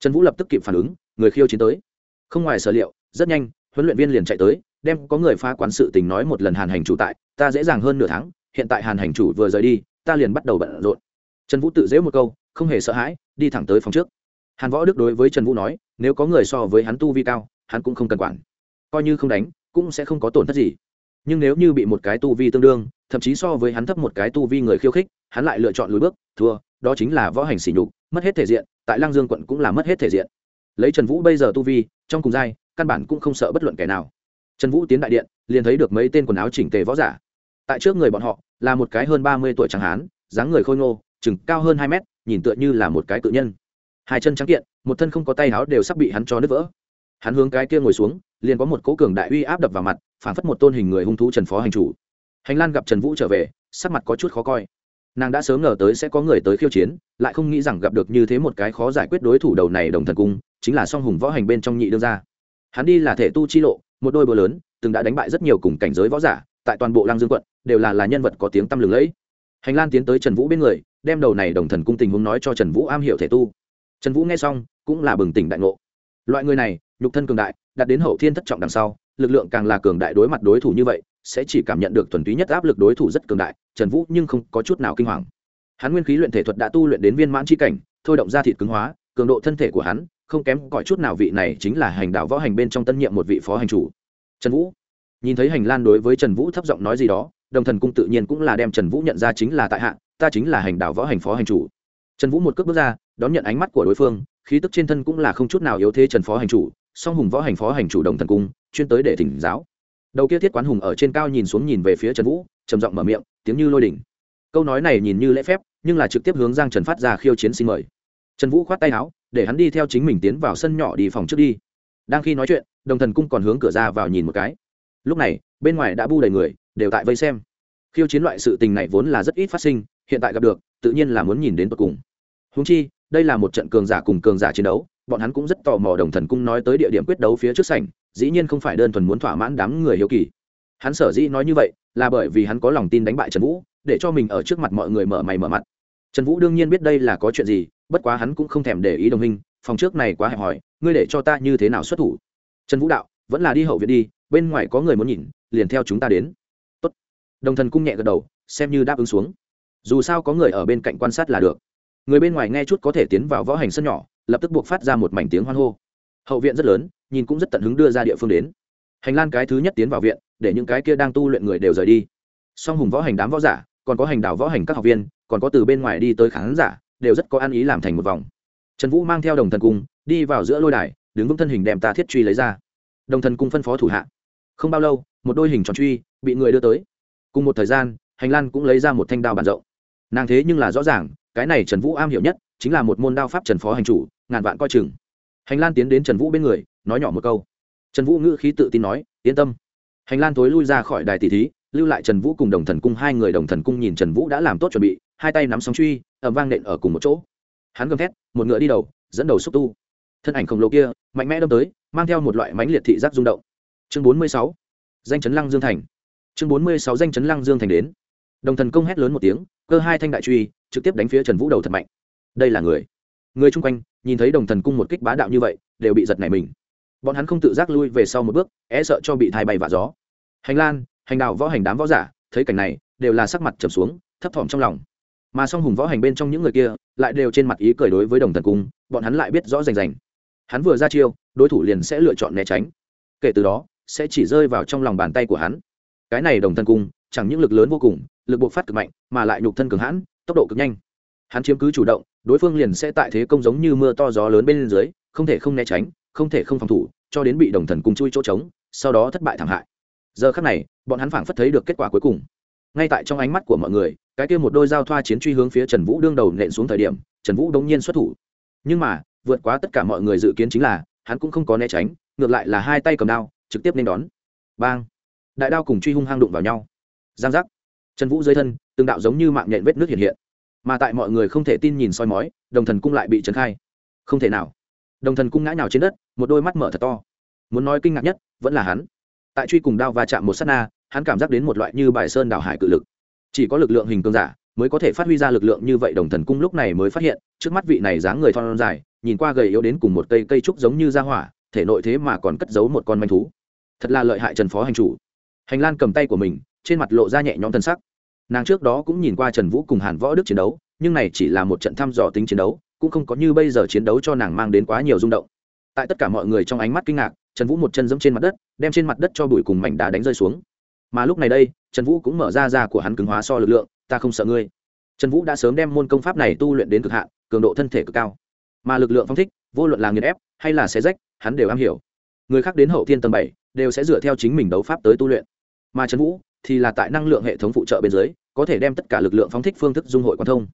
Trần vũ lập tức kịp phản ứng, người khiêu chiến tới. Không ngoài sở liệu, rất nhanh, huấn luyện viên liền chạy tới, đem có người phá quán sự tình nói một lần hàn hành chủ tại, ta dễ dàng hơn nửa tháng, hiện tại hàn hành chủ vừa rời đi, ta liền bắt đầu bận rộn. Trần vũ tự dễ một câu, không hề sợ hãi, đi thẳng tới phòng trước. Hàn võ đức đối với trần vũ nói nếu có người so với hắn tu vi cao, hắn cũng không cần quản. Coi như không đánh, cũng sẽ không có tổn thất gì. Nhưng nếu như bị một cái tu vi tương đương, thậm chí so với hắn thấp một cái tu vi người khiêu khích, hắn lại lựa chọn lùi bước, thua, đó chính là võ hành sỉ nhục, mất hết thể diện, tại lang dương quận cũng là mất hết thể diện. Lấy trần vũ bây giờ tu vi, trong cùng giai, căn bản cũng không sợ bất luận kẻ nào. Trần vũ tiến đại điện, liền thấy được mấy tên quần áo chỉnh tề võ giả. Tại trước người bọn họ, là một cái hơn ba mươi tuổi chẳng hán, dáng người khôi ngô, chừng cao hơn hai mét, nhìn tựa như là một cái cự nhân. Hai chân trắng kiện một thân không có tay áo đều sắp bị hắn cho nứt vỡ. Hắn hướng cái kia ngồi xuống, liền có một cố cường đại uy áp đập vào mặt, phản phất một tôn hình người hung thú trần phó hành chủ. Hành lan gặp trần vũ trở về, sắc mặt có chút khó coi. Nàng đã sớm ngờ tới sẽ có người tới khiêu chiến, lại không nghĩ rằng gặp được như thế một cái khó giải quyết đối thủ đầu này đồng thần cung, chính là song hùng võ hành bên trong nhị đương gia. Hắn đi là thể tu chi lộ, một đôi bờ lớn, từng đã đánh bại rất nhiều cùng cảnh giới võ giả, tại toàn bộ lăng dương quận, đều là là nhân vật có tiếng tăm lừng lẫy. Hành lan tiến tới trần vũ bên người, đem đầu này đồng thần cung tình huống nói cho trần vũ am hiểu thể tu trần vũ nghe xong, cũng là bừng tỉnh đại ngộ. Loại người này, nhục thân cường đại, đạt đến hậu thiên thất trọng đằng sau, lực lượng càng là cường đại đối mặt đối thủ như vậy, sẽ chỉ cảm nhận được thuần túy nhất áp lực đối thủ rất cường đại, trần vũ nhưng không có chút nào kinh hoàng. Hắn nguyên khí luyện thể thuật đã tu luyện đến viên mãn c cảnh, thôi động ra thịt cứng hóa, cường độ thân thể của hắn, không kém cỏi chút nào vị này chính là hành đạo võ hành bên trong tân nhiệm một vị phó hành chủ. Trần vũ nhìn thấy hành lan đối với trần vũ thấp giọng nói gì đó, đồng thần cung tự nhiên cũng là đem trần vũ nhận ra chính là tại hạ, ta chính là hành đạo võ hành phó hành chủ. Trần vũ một cước bước ra đón nhận ánh mắt của đối phương, khí tức trên thân cũng là không chút nào yếu thế trần phó hành chủ, song hùng võ hành phó hành chủ đồng thần cung, chuyên tới để thỉnh giáo. Đầu kia thiết quán hùng ở trên cao nhìn xuống nhìn về phía trần vũ, trầm giọng mở miệng, tiếng như lôi đỉnh. Câu nói này nhìn như lễ phép, nhưng là trực tiếp hướng giang trần phát ra khiêu chiến xin mời. Trần vũ khoát tay áo, để hắn đi theo chính mình tiến vào sân nhỏ đi phòng trước đi. Đang khi nói chuyện, đồng thần cung còn hướng cửa ra vào nhìn một cái. Lúc này, bên ngoài đã bu đầy người, đều tại vây xem. Khiêu chiến loại sự tình này vốn là rất ít phát sinh, hiện tại gặp được, tự nhiên là muốn nhìn đến tột cùng. Húng chi đây là một trận cường giả cùng cường giả chiến đấu, bọn hắn cũng rất tò mò đồng thần cung nói tới địa điểm quyết đấu phía trước sảnh, dĩ nhiên không phải đơn thuần muốn thỏa mãn đám người hiếu kỳ. Hắn sở dĩ nói như vậy, là bởi vì hắn có lòng tin đánh bại trần vũ, để cho mình ở trước mặt mọi người mở mày mở mặt. Trần vũ đương nhiên biết đây là có chuyện gì, bất quá hắn cũng không thèm để ý đồng minh, phòng trước này quá hẹp hòi, ngươi để cho ta như thế nào xuất thủ? Trần vũ đạo, vẫn là đi hậu viện đi, bên ngoài có người muốn nhìn, liền theo chúng ta đến. Tốt. đồng thần cung nhẹ gật đầu, xem như đáp ứng xuống. Dù sao có người ở bên cạnh quan sát là được người bên ngoài nghe chút có thể tiến vào võ hành sân nhỏ, lập tức buộc phát ra một mảnh tiếng hoan hô. Hậu viện rất lớn, nhìn cũng rất tận hứng đưa ra địa phương đến. Hành Lan cái thứ nhất tiến vào viện, để những cái kia đang tu luyện người đều rời đi. Song hùng võ hành đám võ giả, còn có hành đảo võ hành các học viên, còn có từ bên ngoài đi tới khán giả, đều rất có ăn ý làm thành một vòng. Trần vũ mang theo đồng thần cung, đi vào giữa lôi đài, đứng vững thân hình đem ta thiết truy lấy ra. Đồng thần cung phân phó thủ hạ. Không bao lâu, một đôi hình tròn truy bị người đưa tới. Cùng một thời gian, hành lan cũng lấy ra một thanh đao bản rộng. Nàng thế nhưng là rõ ràng cái này trần vũ am hiểu nhất chính là một môn đao pháp trần phó hành chủ, ngàn vạn coi chừng. Hành lan tiến đến trần vũ bên người, nói nhỏ một câu. Trần vũ ngữ khí tự tin nói, yên tâm. Hành lan thối lui ra khỏi đài tỷ thí, lưu lại trần vũ cùng đồng thần cung, hai người đồng thần cung nhìn trần vũ đã làm tốt chuẩn bị, hai tay nắm sóng truy ẩm vang nện ở cùng một chỗ. Hắn gầm thét, một ngựa đi đầu, dẫn đầu xúc tu. Thân ảnh khổng lồ kia, mạnh mẽ đâm tới, mang theo một loại mánh liệt thị giác rung động. Chương bốn mươi sáu, danh chấn lăng dương thành. Chương bốn mươi sáu, danh chấn lăng dương thành đến. Đồng thần công hét lớn một tiếng, cơ hai thanh đại truy trực tiếp đánh phía trần vũ đầu thật mạnh. Đây là người. Người chung quanh, nhìn thấy đồng thần cung một kích bá đạo như vậy, đều bị giật nảy mình. Bọn hắn không tự giác lui về sau một bước é sợ cho bị thai bay vạ gió. Hành lan, hành đạo võ hành đám võ giả, thấy cảnh này, đều là sắc mặt trầm xuống, thấp thỏm trong lòng. Mà song hùng võ hành bên trong những người kia, lại đều trên mặt ý cười đối với đồng thần cung, bọn hắn lại biết rõ rành rành. Hắn vừa ra chiêu, đối thủ liền sẽ lựa chọn né tránh. Kể từ đó, sẽ chỉ rơi vào trong lòng bàn tay của hắn. Cái này đồng thần cung, chẳng những lực lớn vô cùng, lực buộc phát cực mạnh, mà lại nhục thân cường hãn tốc độ cực nhanh. Hắn chiếm cứ chủ động, đối phương liền sẽ tại thế công giống như mưa to gió lớn bên dưới, không thể không né tránh, không thể không phòng thủ, cho đến bị đồng thần cùng chui chỗ trống, sau đó thất bại thảm hại. Giờ khắc này, bọn hắn phảng phất thấy được kết quả cuối cùng. Ngay tại trong ánh mắt của mọi người, cái kia một đôi giao thoa chiến truy hướng phía trần vũ đương đầu nện xuống thời điểm, trần vũ đống nhiên xuất thủ. Nhưng mà, vượt quá tất cả mọi người dự kiến chính là, hắn cũng không có né tránh, ngược lại là hai tay cầm đao, trực tiếp nên đón. Bang! Đại đao cùng truy hung hăng đụng vào nhau. Giang giác! Trần vũ dưới thân, từng đạo giống như mạng nhện vết nước hiện hiện. Mà tại mọi người không thể tin nhìn soi mói, đồng thần cung lại bị trấn khai. Không thể nào. Đồng thần cung ngã nhào trên đất, một đôi mắt mở thật to. Muốn nói kinh ngạc nhất, vẫn là hắn. Tại truy cùng đao va chạm một s á t na, hắn cảm giác đến một loại như bài sơn đảo hải cự lực. Chỉ có lực lượng hình cương giả mới có thể phát huy ra lực lượng như vậy, đồng thần cung lúc này mới phát hiện, trước mắt vị này dáng người thon dài, nhìn qua gầy yếu đến cùng một cây cây trúc giống như da hỏa, thể nội thế mà còn cất giấu một con manh thú. Thật là lợi hại trần phó hành chủ. Hành lan cầm tay của mình trên mặt lộ ra nhẹ nhõm thân sắc. Nàng trước đó cũng nhìn qua trần vũ cùng hàn võ đức chiến đấu, nhưng này chỉ là một trận thăm dò tính chiến đấu, cũng không có như bây giờ chiến đấu cho nàng mang đến quá nhiều rung động. Tại tất cả mọi người trong ánh mắt kinh ngạc, trần vũ một chân giẫm trên mặt đất, đem trên mặt đất cho bụi cùng mảnh đá đánh rơi xuống. Mà lúc này đây, trần vũ cũng mở ra ra của hắn cứng hóa so lực lượng, ta không sợ ngươi. Trần vũ đã sớm đem môn công pháp này tu luyện đến cực hạn, cường độ thân thể cực cao. Mà lực lượng phong thích, vô luận là nghiền ép hay là xé rách, hắn đều am hiểu. Người khác đến hậu thiên tầng bảy, đều sẽ dựa theo chính mình đấu pháp tới tu luyện. Mà trần vũ thì là tại năng lượng hệ thống phụ trợ bên dưới, có thể đem tất cả lực lượng phóng thích phương thức dung hội quan thông.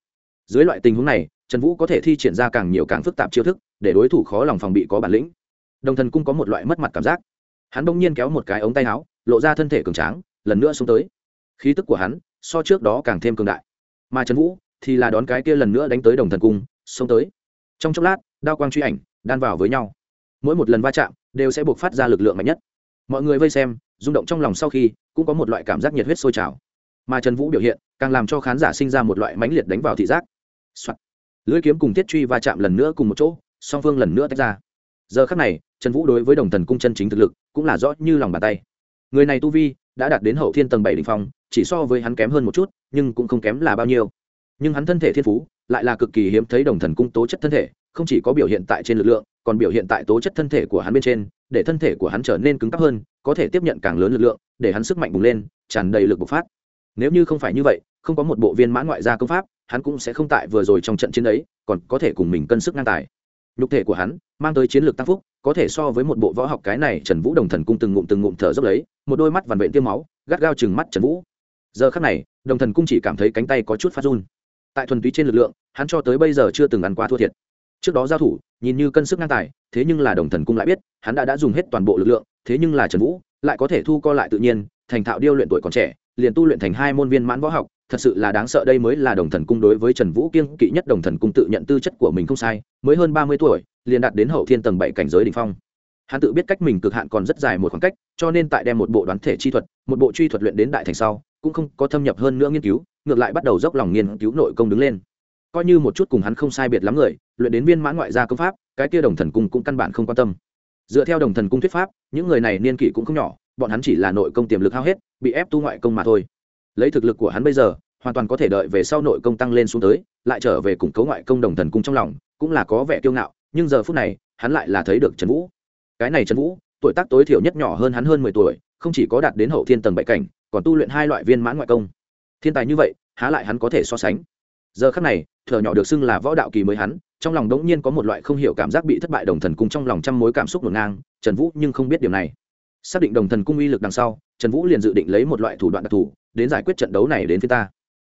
Dưới loại tình huống này, trần vũ có thể thi triển ra càng nhiều càng phức tạp chiêu thức, để đối thủ khó lòng phòng bị có bản lĩnh. Đồng thần cung có một loại mất mặt cảm giác. Hắn bỗng nhiên kéo một cái ống tay áo, lộ ra thân thể cường tráng, lần nữa xuống tới. Khí tức của hắn, so trước đó càng thêm cường đại. Mà trần vũ thì là đón cái kia lần nữa đánh tới đồng thần cung, xông tới. Trong chốc lát, đao quang truy ảnh, đan vào với nhau. Mỗi một lần va chạm, đều sẽ buộc phát ra lực lượng mạnh nhất. Mọi người vây xem rung động trong lòng sau khi, cũng có một loại cảm giác nhiệt huyết sôi trào. Mà trần vũ biểu hiện, càng làm cho khán giả sinh ra một loại mãnh liệt đánh vào thị giác、Soạn. lưỡi kiếm cùng tiết truy va chạm lần nữa cùng một chỗ, song phương lần nữa tách ra. Giờ khắc này, trần vũ đối với đồng thần cung chân chính thực lực, cũng là rõ như lòng bàn tay. Người này tu vi, đã đạt đến hậu thiên tầng bảy đ ỉ n h phong, chỉ so với hắn kém hơn một chút, nhưng cũng không kém là bao nhiêu. Nhưng hắn thân thể thiên phú, lại là cực kỳ hiếm thấy đồng thần cung tố chất thân thể, không chỉ có biểu hiện tại trên lực lượng, còn biểu hiện tại tố chất thân thể của hắn bên trên, để thân thể của hắn trở nên cứng cắp hơn có thể tiếp nhận càng lớn lực lượng, để hắn sức mạnh bùng lên, tràn đầy lực bộc phát. Nếu như không phải như vậy, không có một bộ viên mãn ngoại gia công pháp, hắn cũng sẽ không tại vừa rồi trong trận chiến ấy, còn có thể cùng mình cân sức ngang tài. Nhục thể của hắn mang tới chiến lược tăng phúc, có thể so với một bộ võ học cái này, trần vũ đồng thần cung từng ngụm từng ngụm thở dốc lấy, một đôi mắt vằn vện tiêm máu, gắt gao chừng mắt trần vũ. Giờ khắc này, đồng thần cung chỉ cảm thấy cánh tay có chút phát run. Tại thuần túy trên lực lượng, hắn cho tới bây giờ chưa từng ăn qua thua thiệt trước đó giao thủ, nhìn như cân sức ngang tài, thế nhưng là đồng thần cung lại biết, hắn đã đã dùng hết toàn bộ lực lượng, thế nhưng là trần vũ, lại có thể thu co lại tự nhiên, thành thạo điêu luyện tuổi còn trẻ, liền tu luyện thành hai môn viên mãn võ học, thật sự là đáng sợ đây mới là đồng thần cung đối với trần vũ kiên kỵ nhất đồng thần cung tự nhận tư chất của mình không sai, mới hơn ba mươi tuổi, liền đạt đến hậu thiên tầng bảy cảnh giới đ ỉ n h phong. Hắn tự biết cách mình cực hạn còn rất dài một khoảng cách, cho nên tại đem một bộ đoán thể chi thuật, một bộ truy thuật luyện đến đại thành sau, cũng không có thâm nhập hơn nữa nghiên cứu, ngược lại bắt đầu dốc lòng nghiên cứu nội công đứng lên coi như một chút cùng hắn không sai biệt lắm người, luyện đến viên mãn ngoại gia công pháp, cái kia đồng thần cung cũng căn bản không quan tâm. Dựa theo đồng thần cung thuyết pháp, những người này niên kỷ cũng không nhỏ, bọn hắn chỉ là nội công tiềm lực hao hết, bị ép tu ngoại công mà thôi. Lấy thực lực của hắn bây giờ, hoàn toàn có thể đợi về sau nội công tăng lên xuống tới, lại trở về củng cố ngoại công đồng thần cung trong lòng, cũng là có vẻ kiêu ngạo, nhưng giờ phút này, hắn lại là thấy được trần vũ. Cái này trần vũ, tuổi tác tối thiểu nhất nhỏ hơn hắn hơn mười tuổi, không chỉ có đạt đến hậu thiên tầng bảy cảnh, còn tu luyện hai loại viên mãn ngoại công. Thiên tài như vậy, há lại hắn có thể so sánh? Giờ khắc này, thở nhỏ được xưng là võ đạo kỳ mới hắn, trong lòng đống nhiên có một loại không hiểu cảm giác bị thất bại đồng thần cung trong lòng trăm mối cảm xúc ngổn ngang, trần vũ nhưng không biết điều này. Xác định đồng thần cung uy lực đằng sau, trần vũ liền dự định lấy một loại thủ đoạn đặc thù, đến giải quyết trận đấu này đến phía ta.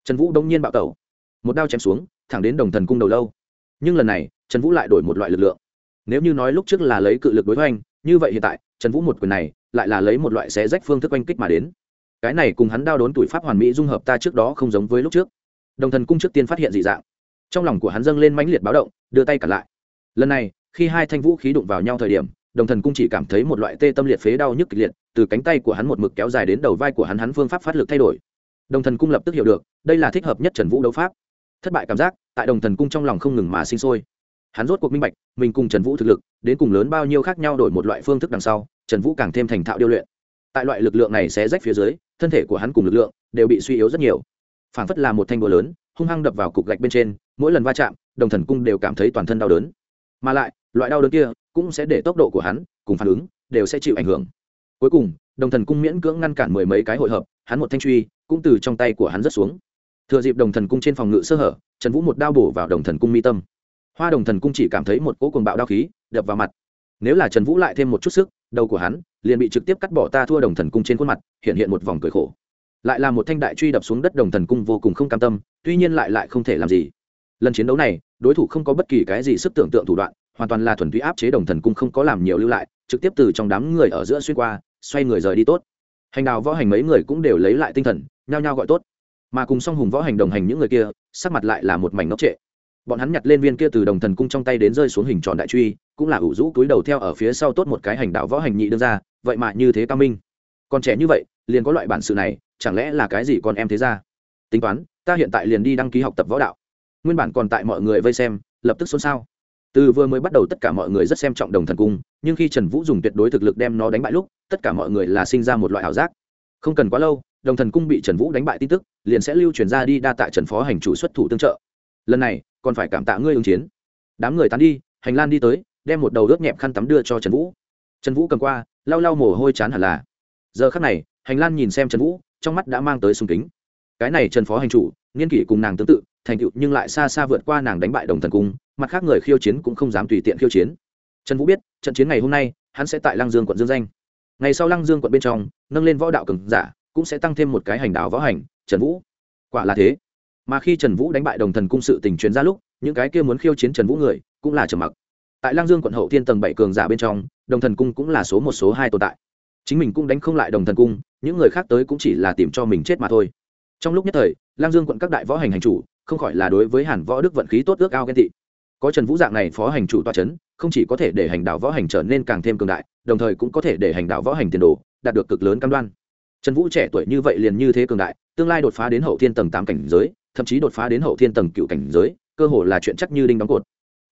Trần vũ đống nhiên bạo tẩu. Một đao chém xuống, thẳng đến đồng thần cung đầu lâu. Nhưng lần này, trần vũ lại đổi một loại lực lượng. Nếu như nói lúc trước là lấy cự lực đối với anh như vậy hiện tại, trần vũ một quyền này, lại là lấy một loại xé rách phương thức oanh kích mà đến. Cái này cùng hắn đao đốn tuổi pháp hoàn mỹ dung hợp ta trước đó không giống với lúc trước đồng thần cung trước tiên phát hiện dị dạng. Trong lòng của hắn dâng lên mãnh liệt báo động, đưa tay cả lại. Lần này, khi hai thanh vũ khí đụng vào nhau thời điểm, đồng thần cung chỉ cảm thấy một loại tê tâm liệt phế đau nhức kịch liệt, từ cánh tay của hắn một mực kéo dài đến đầu vai của hắn hắn phương pháp phát lực thay đổi. Đồng thần cung lập tức hiểu được, đây là thích hợp nhất trần vũ đấu pháp. Thất bại cảm giác, tại đồng thần cung trong lòng không ngừng mà sinh sôi. Hắn rốt cuộc minh bạch, mình cùng trần vũ thực lực, đến cùng lớn bao nhiêu khác nhau đổi một loại phương thức đằng sau, trần vũ càng thêm thành thạo điêu luyện. Tại loại lực lượng này sẽ rách phía dưới, thân thể của hắn cùng lực lượng đều bị suy yếu rất nhiều phảng phất là một thanh búa lớn, hung hăng đập vào cục gạch bên trên, mỗi lần va chạm, đồng thần cung đều cảm thấy toàn thân đau đớn. Mà lại, loại đau đớn kia cũng sẽ để tốc độ của hắn cùng phản ứng đều sẽ chịu ảnh hưởng. Cuối cùng, đồng thần cung miễn cưỡng ngăn cản mười mấy cái hội hợp, hắn một thanh truy cũng từ trong tay của hắn rớt xuống. Thừa dịp đồng thần cung trên phòng ngự sơ hở, trần vũ một đao bổ vào đồng thần cung mi tâm. Hoa đồng thần cung chỉ cảm thấy một cỗ cuồng bạo đao khí đập vào mặt. Nếu là trần vũ lại thêm một chút sức, đầu của hắn liền bị trực tiếp cắt bỏ ta thua đồng thần cung trên khuôn mặt, hiện hiện một vòng cười khổ lại là một thanh đại truy đập xuống đất đồng thần cung vô cùng không cam tâm, tuy nhiên lại lại không thể làm gì. Lần chiến đấu này, đối thủ không có bất kỳ cái gì sức tưởng tượng thủ đoạn, hoàn toàn là thuần túy áp chế đồng thần cung không có làm nhiều lưu lại, trực tiếp từ trong đám người ở giữa xuyên qua, xoay người rời đi tốt. Hành đào võ hành mấy người cũng đều lấy lại tinh thần, nhao nhao gọi tốt. Mà cùng song hùng võ hành đồng hành những người kia, sắc mặt lại là một mảnh ngốc trệ. Bọn hắn nhặt lên viên kia từ đồng thần cung trong tay đến rơi xuống hình tròn đại truy, cũng là ủ rũ túi đầu theo ở phía sau tốt một cái hành đạo võ hành nhị đương ra, vậy mà như thế cao minh. Còn trẻ như vậy, liền có loại bản sự này chẳng lẽ là cái gì con em thế ra? Tính toán, ta hiện tại liền đi đăng ký học tập võ đạo. Nguyên bản còn tại mọi người vây xem, lập tức xôn xao. Từ vừa mới bắt đầu tất cả mọi người rất xem trọng đồng thần cung, nhưng khi trần vũ dùng tuyệt đối thực lực đem nó đánh bại lúc, tất cả mọi người là sinh ra một loại ảo giác. Không cần quá lâu, đồng thần cung bị trần vũ đánh bại tin tức, liền sẽ lưu truyền ra đi đa tạ trần phó hành chủ xuất thủ tương trợ. Lần này, còn phải cảm tạ ngươi ứng chiến. Đám người tán đi, hành lan đi tới, đem một đầu đốt nhẹp khăn tắm đưa cho trần vũ. Trần vũ cầm qua, lau lau mồ hôi chán hẳn là. Giờ khắc này, hành lan nhìn xem trần vũ trong mắt đã mang tới sung kính. Cái này trần phó hành chủ, nghiên kỷ cùng nàng tương tự, thành tựu nhưng lại xa xa vượt qua nàng đánh bại đồng thần cung, mặt khác người khiêu chiến cũng không dám tùy tiện khiêu chiến. Trần vũ biết, trận chiến ngày hôm nay, hắn sẽ tại lăng dương quận dương danh. Ngày sau lăng dương quận bên trong, nâng lên võ đạo cường giả, cũng sẽ tăng thêm một cái hành đạo võ hành, trần vũ. Quả là thế. Mà khi trần vũ đánh bại đồng thần cung sự tình truyền ra lúc, những cái kia muốn khiêu chiến trần vũ người, cũng là trầm mặc. Tại lăng dương quận hậu thiên tầng bảy cường giả bên trong, đồng thần cung cũng là số một, số hai tồn tại. Chính mình cũng đánh không lại đồng thần cung những người khác tới cũng chỉ là tìm cho mình chết mà thôi. Trong lúc nhất thời, lang dương quận các đại võ hành hành chủ, không khỏi là đối với hàn võ đức vận khí tốt ước ao ghen tị. Có trần vũ dạng này phó hành chủ toa c h ấ n không chỉ có thể để hành đạo võ hành trở nên càng thêm cường đại, đồng thời cũng có thể để hành đạo võ hành tiền đồ đạt được cực lớn cam đoan. Trần vũ trẻ tuổi như vậy liền như thế cường đại, tương lai đột phá đến hậu thiên tầng tám cảnh giới, thậm chí đột phá đến hậu thiên tầng cựu cảnh giới, cơ hồ là chuyện chắc như đinh đóng cột.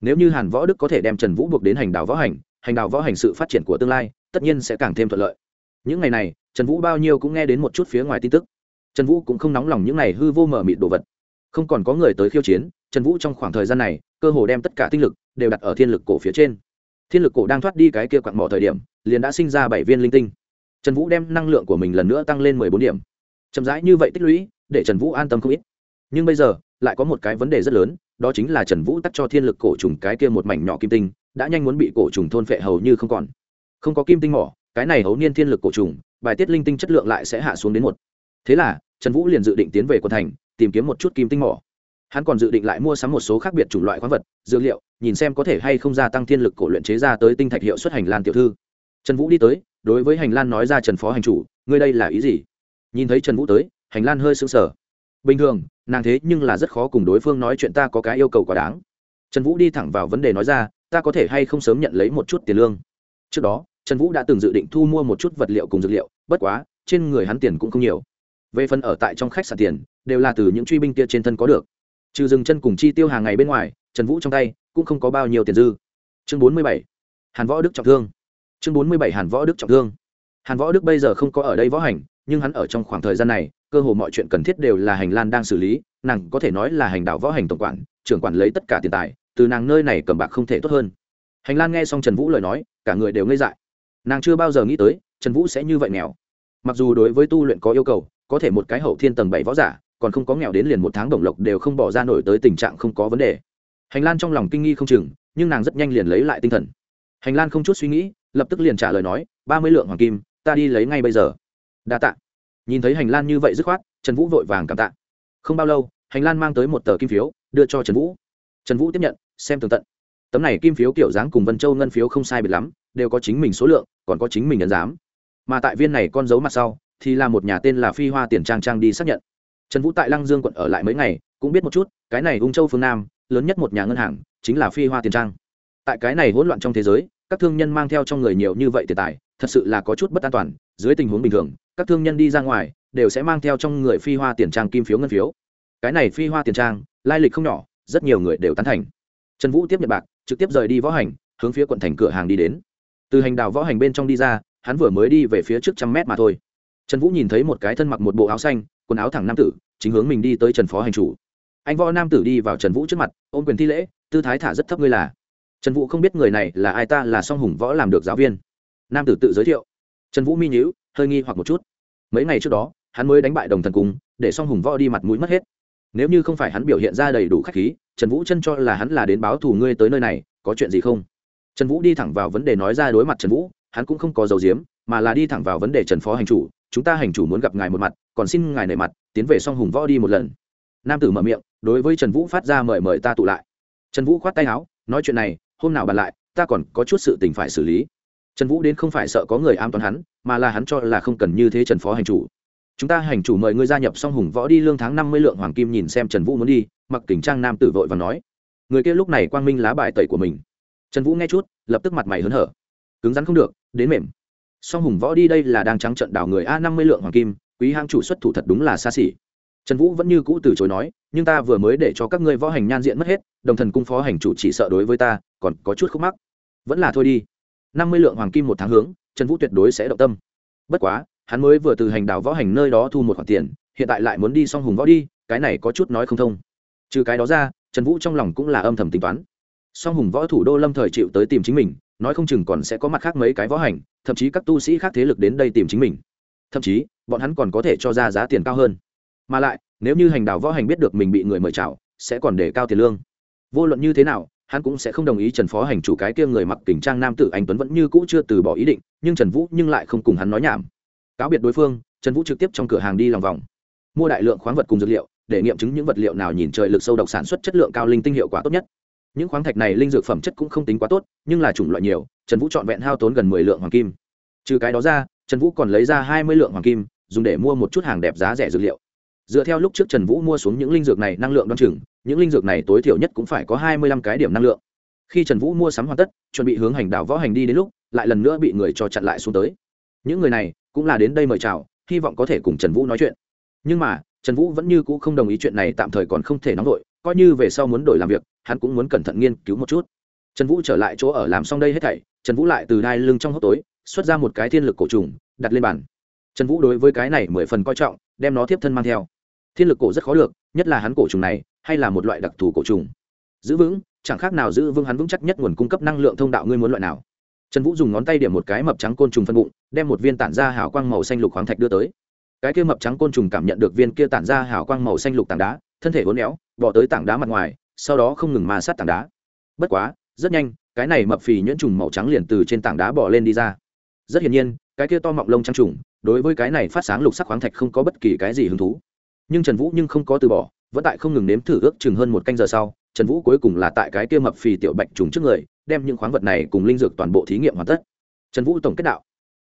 Nếu như hàn võ đức có thể đem trần vũ buộc đến hành đạo võ hành hành đạo võ hành sự phát triển của tương lai, tất nhiên sẽ càng thêm thuận lợi. Những ngày này trần vũ bao nhiêu cũng nghe đến một chút phía ngoài tin tức. Trần vũ cũng không nóng lòng những này hư vô mở mịt đồ vật. Không còn có người tới khiêu chiến, trần vũ trong khoảng thời gian này, cơ hồ đem tất cả tinh lực đều đặt ở thiên lực cổ phía trên. Thiên lực cổ đang thoát đi cái kia quặn mỏ thời điểm, liền đã sinh ra bảy viên linh tinh. Trần vũ đem năng lượng của mình lần nữa tăng lên mười bốn điểm. Chậm rãi như vậy tích lũy, để trần vũ an tâm không ít. Nhưng bây giờ, lại có một cái vấn đề rất lớn, đó chính là trần vũ tắt cho thiên lực cổ trùng cái kia một mảnh nhỏ kim tinh, đã nhanh muốn bị cổ trùng thôn phệ hầu như không còn. Không có kim tinh mỏ, cái này hấu niên thiên lực cổ trùng bài tiết linh tinh chất lượng lại sẽ hạ xuống đến một. Thế là, trần vũ liền dự định tiến về quận thành, tìm kiếm một chút kim tinh mỏ. Hắn còn dự định lại mua sắm một số khác biệt chủng loại khoáng vật, dược liệu, nhìn xem có thể hay không gia tăng thiên lực cổ luyện chế ra tới tinh thạch hiệu xuất hành lan tiểu thư. Trần vũ đi tới, đối với hành lan nói ra trần phó hành chủ, ngươi đây là ý gì? Nhìn thấy trần vũ tới, hành lan hơi sững sờ. Bình thường, nàng thế nhưng là rất khó cùng đối phương nói chuyện ta có cái yêu cầu quá đáng. Trần vũ đi thẳng vào vấn đề nói ra, ta có thể hay không sớm nhận lấy một chút tiền lương? Trước đó trần vũ đã từng dự định thu mua một chút vật liệu cùng dược liệu, bất quá, trên người hắn tiền cũng không nhiều. Về phần ở tại trong khách sạn tiền, đều là từ những truy binh kia trên thân có được. Trừ dừng chân cùng chi tiêu hàng ngày bên ngoài, trần vũ trong tay cũng không có bao nhiêu tiền dư. Chương bốn mươi bảy, hàn võ đức trọng thương. Chương bốn mươi bảy, hàn võ đức trọng thương. Hàn võ đức bây giờ không có ở đây võ hành, nhưng hắn ở trong khoảng thời gian này, cơ hồ mọi chuyện cần thiết đều là hành lan đang xử lý, nàng có thể nói là hành đạo võ hành tổng quản, trưởng quản lấy tất cả tiền tài, từ nàng nơi này cầm bạc không thể tốt hơn. Hành lan nghe xong trần vũ lời nói, cả người đều ngây dại nàng chưa bao giờ nghĩ tới, trần vũ sẽ như vậy nghèo. Mặc dù đối với tu luyện có yêu cầu, có thể một cái hậu thiên tầng bảy võ giả, còn không có nghèo đến liền một tháng đồng lộc đều không bỏ ra nổi tới tình trạng không có vấn đề. Hành lan trong lòng kinh nghi không chừng, nhưng nàng rất nhanh liền lấy lại tinh thần. Hành lan không chút suy nghĩ, lập tức liền trả lời nói, ba mươi lượng hoàng kim, ta đi lấy ngay bây giờ. Đa tạ. Nhìn thấy hành lan như vậy dứt khoát, trần vũ vội vàng cảm tạ. Không bao lâu, hành lan mang tới một tờ kim phiếu, đưa cho trần vũ. Trần vũ tiếp nhận, xem tường tận tấm này kim phiếu kiểu dáng cùng vân châu ngân phiếu không sai biệt lắm, đều có chính mình số lượng, còn có chính mình nhận giám. Mà tại viên này con dấu mặt sau, thì là một nhà tên là phi hoa tiền trang trang đi xác nhận. Trần vũ tại lăng dương quận ở lại mấy ngày, cũng biết một chút, cái này ung châu phương nam, lớn nhất một nhà ngân hàng, chính là phi hoa tiền trang. Tại cái này hỗn loạn trong thế giới, các thương nhân mang theo trong người nhiều như vậy tiền tài, thật sự là có chút bất an toàn, dưới tình huống bình thường, các thương nhân đi ra ngoài, đều sẽ mang theo trong người phi hoa tiền trang kim phiếu ngân phiếu. Cái này phi hoa tiền trang, lai lịch không nhỏ, rất nhiều người đều tán thành trần vũ tiếp nhận bạc, trực tiếp rời đi võ hành, hướng phía quận thành cửa hàng đi đến. Từ hành đào võ hành bên trong đi ra, hắn vừa mới đi về phía trước trăm mét mà thôi. Trần vũ nhìn thấy một cái thân mặc một bộ áo xanh, quần áo thẳng nam tử, chính hướng mình đi tới trần phó hành chủ. Anh võ nam tử đi vào trần vũ trước mặt, ôm quyền thi lễ, tư thái thả rất thấp ngươi là. Trần vũ không biết người này là ai ta là song hùng võ làm được giáo viên. Nam tử tự giới thiệu. Trần vũ mi nhíu, hơi nghi hoặc một chút. Mấy ngày trước đó, hắn mới đánh bại đồng thần cung, để song hùng võ đi mặt mũi mất hết. Nếu như không phải hắn biểu hiện ra đầy đủ khách khí trần vũ chân cho là hắn là đến báo thù ngươi tới nơi này, có chuyện gì không? Trần vũ đi thẳng vào vấn đề nói ra đối mặt trần vũ, hắn cũng không có dầu diếm mà là đi thẳng vào vấn đề trần phó hành chủ, chúng ta hành chủ muốn gặp ngài một mặt, còn xin ngài nể mặt, tiến về song hùng võ đi một lần. Nam tử mở miệng, đối với trần vũ phát ra mời mời ta tụ lại. Trần vũ khoát tay áo, nói chuyện này, hôm nào bàn lại, ta còn có chút sự tình phải xử lý. Trần vũ đến không phải sợ có người am toán hắn, mà là hắn cho là không cần như thế trần phó hành chủ. Chúng ta hành chủ mời ngươi gia nhập song hùng võ đi, lương tháng năm mươi lượng hoàng kim nhìn xem trần vũ muốn đi mặc kính trang nam tử vội và nói, người kia lúc này quang minh lá bài tẩy của mình. Trần vũ nghe chút, lập tức mặt mày hớn hở. Cứng rắn không được, đến mềm. Song hùng võ đi đây là đang trắng trận đảo người a năm mươi lượng hoàng kim, quý hang chủ xuất thủ thật đúng là xa xỉ. Trần vũ vẫn như cũ từ chối nói, nhưng ta vừa mới để cho các ngươi võ hành nhan diện mất hết, đồng thần cung phó hành chủ chỉ sợ đối với ta, còn có chút khúc mắc. Vẫn là thôi đi. năm mươi lượng hoàng kim một tháng hướng, trần vũ tuyệt đối sẽ động tâm. Bất quá, hắn mới vừa từ hành đảo võ hành nơi đó thu một khoản tiền, hiện tại lại muốn đi song hùng võ đi, cái này có chút nói không thông trừ cái đó ra, trần vũ trong lòng cũng là âm thầm tính toán. Song hùng võ thủ đô lâm thời chịu tới tìm chính mình, nói không chừng còn sẽ có mặt khác mấy cái võ hành, thậm chí các tu sĩ khác thế lực đến đây tìm chính mình. Thậm chí, bọn hắn còn có thể cho ra giá tiền cao hơn. Mà lại, nếu như hành đào võ hành biết được mình bị người mời chào, sẽ còn để cao tiền lương. Vô luận như thế nào, hắn cũng sẽ không đồng ý trần phó hành chủ cái kia người mặc kính trang nam tử anh tuấn vẫn như cũ chưa từ bỏ ý định, nhưng trần vũ nhưng lại không cùng hắn nói nhảm. Cáo biệt đối phương, trần vũ trực tiếp trong cửa hàng đi lòng vòng. Mua đại lượng khoáng vật cùng dược liệu để nghiệm chứng những vật liệu nào nhìn trời lực sâu độc sản xuất chất lượng cao linh tinh hiệu quả tốt nhất. Những khoáng thạch này linh dược phẩm chất cũng không tính quá tốt, nhưng là chủng loại nhiều, trần vũ chọn vẹn hao tốn gần mười lượng hoàng kim. Trừ cái đó ra, trần vũ còn lấy ra hai mươi lượng hoàng kim, dùng để mua một chút hàng đẹp giá rẻ dược liệu. Dựa theo lúc trước trần vũ mua xuống những linh dược này năng lượng đ o n chừng, những linh dược này tối thiểu nhất cũng phải có hai mươi lăm cái điểm năng lượng. Khi trần vũ mua sắm hoàn tất, chuẩn bị hướng hành đảo võ hành đi đến lúc, lại lần nữa bị người cho chặn lại xuống tới. Những người này cũng là đến đây mời chào, hy vọng có thể cùng trần vũ nói chuyện. Nhưng mà trần vũ vẫn như c ũ không đồng ý chuyện này, tạm thời còn không thể nóng vội, coi như về sau muốn đổi làm việc, hắn cũng muốn cẩn thận nghiên cứu một chút. Trần vũ trở lại chỗ ở làm xong đây hết thảy, trần vũ lại từ đai lưng trong hốc tối, xuất ra một cái thiên lực cổ trùng, đặt lên bàn. Trần vũ đối với cái này mười phần coi trọng, đem nó tiếp thân mang theo. Thiên lực cổ rất khó được, nhất là hắn cổ trùng này, hay là một loại đặc thù cổ trùng. Giữ vững, chẳng khác nào giữ vững hắn vững chắc nhất nguồn cung cấp năng lượng thông đạo ngươi muốn loại nào. Trần vũ dùng ngón tay điểm một cái mập trắng côn trùng phân bụng, đem một viên tản ra hào quang màu xanh lục khoáng thạch đưa tới cái kia mập trắng côn trùng cảm nhận được viên kia tản ra hào quang màu xanh lục tảng đá, thân thể uốn éo, bỏ tới tảng đá mặt ngoài, sau đó không ngừng ma sát tảng đá. Bất quá, rất nhanh, cái này mập phì nhuyễn trùng màu trắng liền từ trên tảng đá bỏ lên đi ra. Rất hiển nhiên, cái kia to mọng lông trắng trùng, đối với cái này phát sáng lục sắc khoáng thạch không có bất kỳ cái gì hứng thú. Nhưng trần vũ nhưng không có từ bỏ, vẫn tại không ngừng nếm thử ước chừng hơn một canh giờ sau, trần vũ cuối cùng là tại cái kia mập phì tiểu bạch trùng trước người, đem những khoáng vật này cùng linh dược toàn bộ thí nghiệm hoàn tất. Trần vũ tổng kết đạo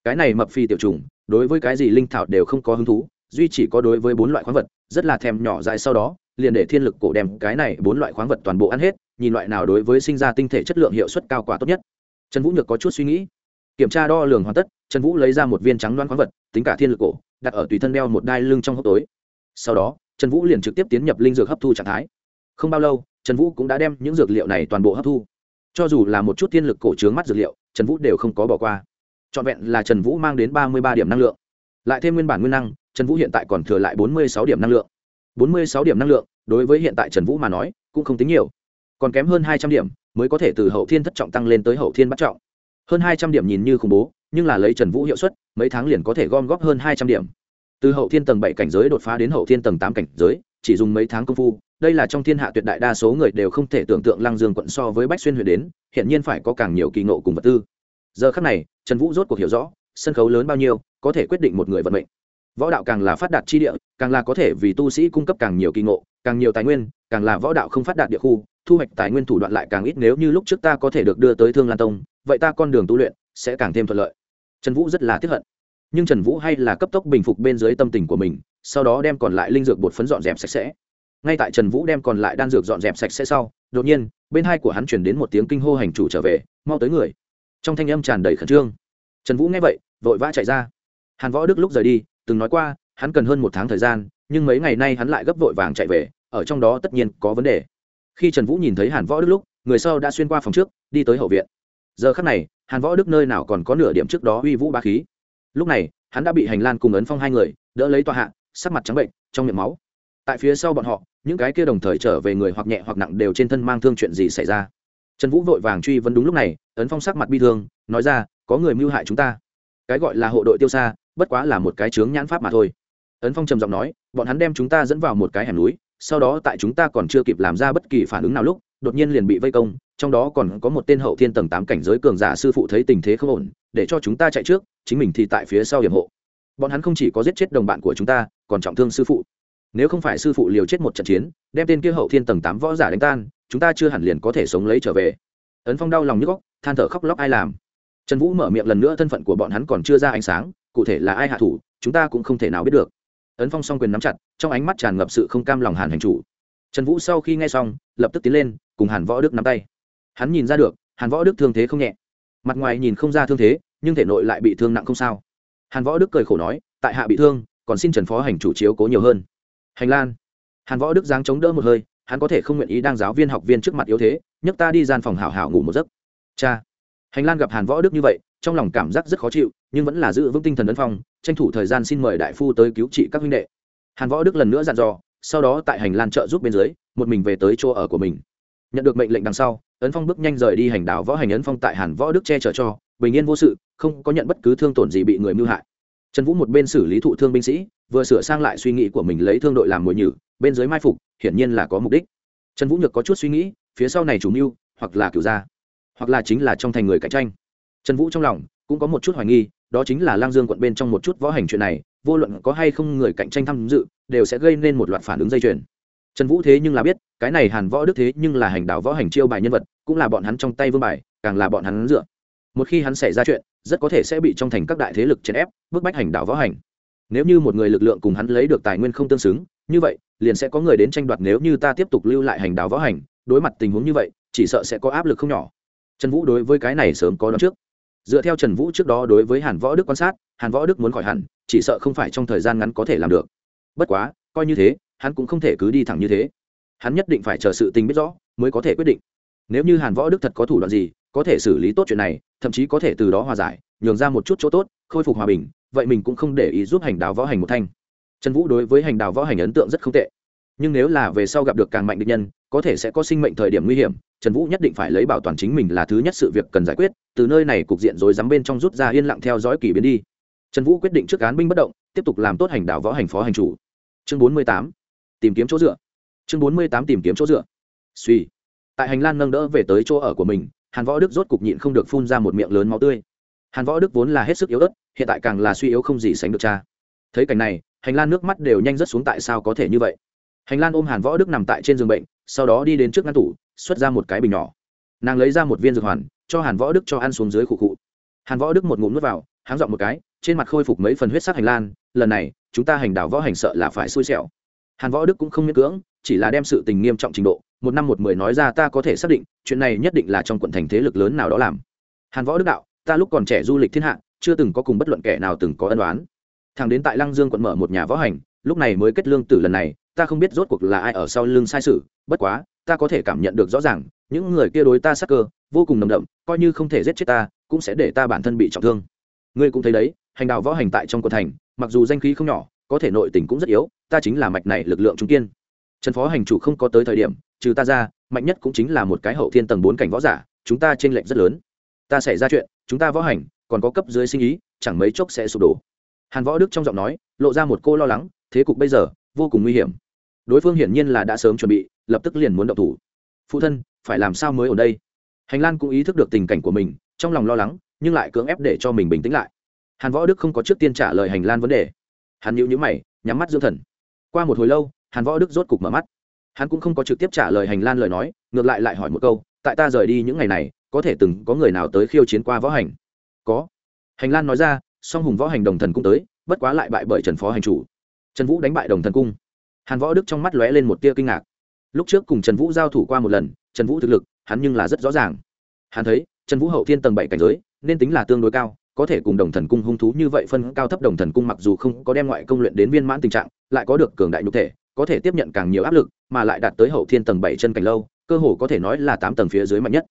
cái này mập phi tiểu trùng, đối với cái gì linh thảo đều không có hứng thú, duy chỉ có đối với bốn loại khoáng vật, rất là thèm nhỏ dại sau đó, liền để thiên lực cổ đem cái này bốn loại khoáng vật toàn bộ ăn hết, nhìn loại nào đối với sinh ra tinh thể chất lượng hiệu suất cao quả tốt nhất. Trần vũ nhược có chút suy nghĩ. Kiểm tra đo lường hoàn tất, trần vũ lấy ra một viên trắng đoán khoáng vật, tính cả thiên lực cổ, đặt ở tùy thân đeo một đai lưng trong hốc tối. Sau đó, trần vũ liền trực tiếp tiến nhập linh dược hấp thu trạng thái. Không bao lâu, trần vũ cũng đã đem những dược liệu này toàn bộ hấp thu. Cho dù là một chút thiên lực cổ trướng mắt dược liệu, trần vũ đều không có bỏ qua trọn vẹn là trần vũ mang đến ba mươi ba điểm năng lượng. Lại thêm nguyên bản nguyên năng, trần vũ hiện tại còn thừa lại bốn mươi sáu điểm năng lượng. bốn mươi sáu điểm năng lượng, đối với hiện tại trần vũ mà nói, cũng không tính nhiều. Còn kém hơn hai trăm điểm, mới có thể từ hậu thiên thất trọng tăng lên tới hậu thiên bắt trọng. Hơn hai trăm điểm nhìn như khủng bố, nhưng là lấy trần vũ hiệu suất, mấy tháng liền có thể gom góp hơn hai trăm điểm. Từ hậu thiên tầng bảy cảnh giới đột phá đến hậu thiên tầng tám cảnh giới, chỉ dùng mấy tháng công phu, đây là trong thiên hạ tuyệt đại đa số người đều không thể tưởng tượng lăng dương quận so với bách xuyên huyện đến hiện nhiên phải có càng nhiều kỳ ngộ cùng vật tư. Giờ khắc này trần vũ rốt cuộc hiểu rõ, sân khấu lớn bao nhiêu, có thể quyết định một người vận mệnh. Võ đạo càng là phát đạt chi địa, càng là có thể vì tu sĩ cung cấp càng nhiều kỳ ngộ, càng nhiều tài nguyên, càng là võ đạo không phát đạt địa khu, thu hoạch tài nguyên thủ đoạn lại càng ít nếu như lúc trước ta có thể được đưa tới thương lan tông, vậy ta con đường tu luyện sẽ càng thêm thuận lợi. Trần vũ rất là tiếp hận. Nhưng trần vũ hay là cấp tốc bình phục bên dưới tâm tình của mình, sau đó đem còn lại linh dược bột phấn dọn dẹp sạch sẽ. Ngay tại trần vũ đem còn lại đan dược dọn dẹp sạch sẽ sau, đột nhiên, bên hai của hắn chuyển đến một tiếng kinh hô hành chủ trở về, mau tới người trong thanh âm tràn đầy khẩn trương. Trần vũ nghe vậy, vội vã chạy ra. Hàn võ đức lúc rời đi, từng nói qua, hắn cần hơn một tháng thời gian, nhưng mấy ngày nay hắn lại gấp vội vàng chạy về, ở trong đó tất nhiên có vấn đề. Khi trần vũ nhìn thấy hàn võ đức lúc, người sau đã xuyên qua phòng trước, đi tới hậu viện. Giờ khắc này, hàn võ đức nơi nào còn có nửa điểm trước đó uy vũ ba khí. Lúc này, hắn đã bị hành lan cùng ấn phong hai người, đỡ lấy tòa hạ, sắc mặt trắng bệnh, trong miệng máu. Tại phía sau bọn họ, những cái kia đồng thời trở về người hoặc nhẹ hoặc nặng đều trên thân mang thương chuyện gì xảy ra trần vũ vội vàng truy vấn đúng lúc này, ấn phong sắc mặt bi thương, nói ra, có người mưu hại chúng ta. Cái gọi là hộ đội tiêu xa, bất quá là một cái chướng nhãn pháp mà thôi. Ấn phong trầm giọng nói, bọn hắn đem chúng ta dẫn vào một cái hẻm núi, sau đó tại chúng ta còn chưa kịp làm ra bất kỳ phản ứng nào lúc, đột nhiên liền bị vây công, trong đó còn có một tên hậu thiên tầng tám cảnh giới cường giả sư phụ thấy tình thế không ổn, để cho chúng ta chạy trước, chính mình thì tại phía sau hiểm hộ. Bọn hắn không chỉ có giết chết đồng bạn của chúng ta, còn trọng thương sư phụ. Nếu không phải sư phụ liều chết một trận chiến, đem tên kia hậu thiên tầng tám võ giả đánh tan chúng ta chưa hẳn liền có thể sống lấy trở về. Ấn phong đau lòng nhức góc than thở khóc lóc ai làm. Trần vũ mở miệng lần nữa thân phận của bọn hắn còn chưa ra ánh sáng, cụ thể là ai hạ thủ, chúng ta cũng không thể nào biết được. Ấn phong s o n g quyền nắm chặt, trong ánh mắt tràn ngập sự không cam lòng hàn hành chủ. Trần vũ sau khi nghe xong, lập tức tiến lên, cùng hàn võ đức nắm tay. Hắn nhìn ra được, hàn võ đức thương thế không nhẹ. Mặt ngoài nhìn không ra thương thế, nhưng thể nội lại bị thương nặng không sao. Hàn võ đức cười khổ nói, tại hạ bị thương, còn xin trần phó hành chủ chiếu cố nhiều hơn. Hành lan. Hàn võ đức giáng chống đỡ một hơi hắn có thể không nguyện ý đang giáo viên học viên trước mặt yếu thế, nhấc ta đi gian phòng hảo hảo ngủ một giấc. Cha. Hành lan gặp hàn võ đức như vậy, trong lòng cảm giác rất khó chịu, nhưng vẫn là giữ vững tinh thần ấn phong, tranh thủ thời gian xin mời đại phu tới cứu trị các huynh đệ. Hàn võ đức lần nữa dặn dò, sau đó tại hành lan trợ giúp bên dưới, một mình về tới chỗ ở của mình. Nhận được mệnh lệnh đằng sau, ấn phong bước nhanh rời đi hành đạo võ hành ấn phong tại hàn võ đức che chở cho, bình yên vô sự, không có nhận bất cứ thương tổn gì bị người mưu hại. Trần vũ một bên xử lý thụ thương binh sĩ, vừa sửa sang lại suy nghĩ của mình lấy thương đội làm mồi nhử bên dưới mai phục, hiển nhiên là có mục đích. Trần vũ nhược có chút suy nghĩ, phía sau này chủ mưu, hoặc là cửu gia, hoặc là chính là trong thành người cạnh tranh. Trần vũ trong lòng cũng có một chút hoài nghi, đó chính là lang dương quận bên trong một chút võ hành chuyện này, vô luận có hay không người cạnh tranh tham dự, đều sẽ gây nên một loạt phản ứng dây chuyền. Trần vũ thế nhưng là biết, cái này hàn võ đức thế nhưng là hành đạo võ hành chiêu bài nhân vật, cũng là bọn hắn trong tay vương bài, càng là bọn hắn dựa. Một khi hắn xảy ra chuyện, rất có thể sẽ bị trong thành các đại thế lực chèn ép, bức bách hành đạo võ hành. Nếu như một người lực lượng cùng hắn lấy được tài nguyên không tương xứng như vậy, liền sẽ có người đến tranh đoạt nếu như ta tiếp tục lưu lại hành đạo võ hành, đối mặt tình huống như vậy, chỉ sợ sẽ có áp lực không nhỏ. Trần vũ đối với cái này sớm có đón trước. Dựa theo trần vũ trước đó đối với hàn võ đức quan sát, hàn võ đức muốn khỏi hẳn, chỉ sợ không phải trong thời gian ngắn có thể làm được. Bất quá, coi như thế, hắn cũng không thể cứ đi thẳng như thế. Hắn nhất định phải chờ sự tình biết rõ, mới có thể quyết định. Nếu như hàn võ đức thật có thủ đoạn gì, có thể xử lý tốt chuyện này, thậm chí có thể từ đó hòa giải, nhường ra một chút chỗ tốt, khôi phục hòa bình, vậy mình cũng không để ý giúp hành đào võ hành một thanh trần vũ đối với hành đào võ hành ấn tượng rất không tệ. Nhưng nếu là về sau gặp được càng mạnh địch nhân, có thể sẽ có sinh mệnh thời điểm nguy hiểm, trần vũ nhất định phải lấy bảo toàn chính mình là thứ nhất sự việc cần giải quyết, từ nơi này cục diện rồi dám bên trong rút ra yên lặng theo dõi kỳ biến đi. Trần vũ quyết định trước cán binh bất động, tiếp tục làm tốt hành đạo võ hành phó hành chủ. Chương bốn mươi tám, tìm kiếm chỗ dựa. Chương bốn mươi tám, tìm kiếm chỗ dựa. Suy tại hành lang nâng đỡ về tới chỗ ở của mình, hàn võ đức rốt cục nhịn không được phun ra một miệng lớn máu tươi. Hàn võ đức vốn là hết sức yếu ớt, hiện tại càng là suy yếu không gì sánh được cha. Thấy cảnh này hành lan nước mắt đều nhanh rớt xuống tại sao có thể như vậy? Hành lan ôm hàn võ đức nằm tại trên giường bệnh, sau đó đi đến trước ngăn tủ, xuất ra một cái bình nhỏ. Nàng lấy ra một viên dược hoàn, cho hàn võ đức cho ăn xuống dưới khụ khụ. Hàn võ đức một ngụm n u ố t vào, háng dọn một cái, trên mặt khôi phục mấy phần huyết sắc hành lan lần này, chúng ta hành đảo võ hành sợ là phải xui xẻo. Hàn võ đức cũng không miễn cưỡng, chỉ là đem sự tình nghiêm trọng trình độ, một năm một mười nói ra ta có thể xác định, chuyện này nhất định là trong quận thành thế lực lớn nào đó làm. Hàn võ đức đạo, ta lúc còn trẻ du lịch thiên hạ, chưa từng có cùng bất luận kẻ nào từng có ân đoán thằng đến tại lăng dương quận mở một nhà võ hành, lúc này mới kết lương tử lần này, ta không biết rốt cuộc là ai ở sau lưng sai sự, bất quá, ta có thể cảm nhận được rõ ràng, những người kia đối ta sắc cơ, vô cùng nồng đậm, coi như không thể giết chết ta, cũng sẽ để ta bản thân bị trọng thương. Ngươi cũng thấy đấy, hành đạo võ hành tại trong quận thành, mặc dù danh khí không nhỏ, có thể nội tình cũng rất yếu, ta chính là mạch này lực lượng trung kiên. Trần phó hành chủ không có tới thời điểm, trừ ta ra, mạnh nhất cũng chính là một cái hậu thiên tầng bốn cảnh võ giả, chúng ta trên lệnh rất lớn. Ta xảy ra chuyện, chúng ta võ hành, còn có cấp dưới sinh ý, chẳng mấy chốc sẽ sụp đổ hàn võ đức trong giọng nói lộ ra một cô lo lắng, thế cục bây giờ vô cùng nguy hiểm. Đối phương hiển nhiên là đã sớm chuẩn bị, lập tức liền muốn động thủ. Phụ thân, phải làm sao mới ở đây? Hành lan cũng ý thức được tình cảnh của mình, trong lòng lo lắng, nhưng lại cưỡng ép để cho mình bình tĩnh lại. Hàn võ đức không có trước tiên trả lời hành lan vấn đề. Hắn nhíu nhíu mày, nhắm mắt dưỡng thần. Qua một hồi lâu, hàn võ đức rốt cục mở mắt. Hắn cũng không có trực tiếp trả lời hành lan lời nói, ngược lại lại hỏi một câu, tại ta rời đi những ngày này, có thể từng có người nào tới khiêu chiến qua võ hành? Có. Hành lan nói ra song hùng võ hành đồng thần cũng tới, bất quá lại bại bởi trần phó hành chủ. Trần vũ đánh bại đồng thần cung. Hàn võ đức trong mắt lóe lên một tia kinh ngạc. Lúc trước cùng trần vũ giao thủ qua một lần, trần vũ thực lực, hắn nhưng là rất rõ ràng. Hắn thấy, trần vũ hậu thiên tầng bảy cảnh giới, nên tính là tương đối cao, có thể cùng đồng thần cung hung thú như vậy phân cao thấp đồng thần cung mặc dù không có đem ngoại công luyện đến viên mãn tình trạng, lại có được cường đại nhục thể, có thể tiếp nhận càng nhiều áp lực, mà lại đạt tới hậu thiên tầng bảy chân cảnh lâu, cơ hồ có thể nói là tám tầng phía dưới mạnh nhất.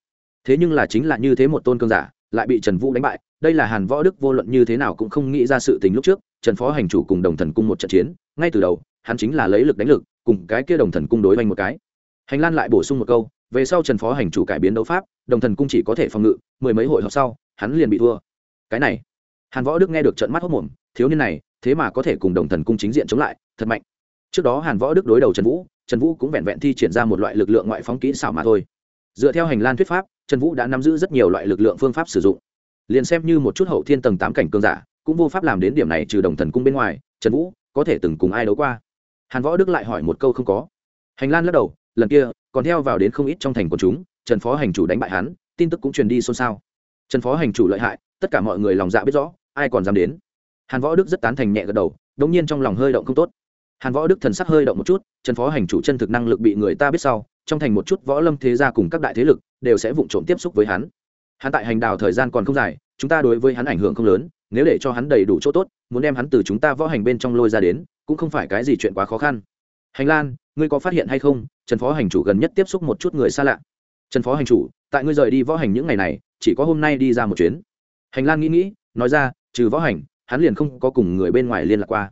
Thế nhưng là chính là như thế một tôn cương giả lại bị trần vũ đánh bại. Đây là hàn võ đức vô luận như thế nào cũng không nghĩ ra sự tình lúc trước, trần phó hành chủ cùng đồng thần cung một trận chiến, ngay từ đầu, hắn chính là lấy lực đánh lực, cùng cái kia đồng thần cung đối oanh một cái. Hành lan lại bổ sung một câu, về sau trần phó hành chủ cải biến đấu pháp, đồng thần cung chỉ có thể phòng ngự, mười mấy hội họp sau, hắn liền bị thua. Cái này, hàn võ đức nghe được trận mắt hốc mồm thiếu niên này, thế mà có thể cùng đồng thần cung chính diện chống lại, thật mạnh. Trước đó hàn võ đức đối đầu trần vũ trần vũ cũng vẹn vẹn thi triển ra một loại lực lượng ngoại phóng kỹ xảo mà thôi. Dựa theo hành lan thuyết pháp trần vũ đã nắm giữ rất nhiều loại lực lượng phương pháp sử dụng. Liền xem như một chút hậu thiên tầng tám cảnh cương giả, cũng vô pháp làm đến điểm này trừ đồng thần cung bên ngoài, trần vũ có thể từng cùng ai đấu qua? Hàn võ đức lại hỏi một câu không có. Hành lan lắc đầu, lần kia, còn theo vào đến không ít trong thành của chúng, trần phó hành chủ đánh bại hắn, tin tức cũng truyền đi xôn xao. Trần phó hành chủ lợi hại, tất cả mọi người lòng dạ biết rõ, ai còn dám đến? Hàn võ đức rất tán thành nhẹ gật đầu, đống nhiên trong lòng hơi động không tốt hàn võ đức thần sắc hơi động một chút, trần phó hành chủ chân thực năng lực bị người ta biết sau, trong thành một chút võ lâm thế gia cùng các đại thế lực đều sẽ vụng trộm tiếp xúc với hắn. Hắn tại hành đào thời gian còn không dài, chúng ta đối với hắn ảnh hưởng không lớn, nếu để cho hắn đầy đủ chỗ tốt, muốn đem hắn từ chúng ta võ hành bên trong lôi ra đến, cũng không phải cái gì chuyện quá khó khăn. Hành lan, ngươi có phát hiện hay không? Trần phó hành chủ gần nhất tiếp xúc một chút người xa lạ. Trần phó hành chủ, tại ngươi rời đi võ hành những ngày này, chỉ có hôm nay đi ra một chuyến. Hành lan nghĩ nghĩ, nói ra, trừ võ hành, hắn liền không có cùng người bên ngoài liên lạc qua.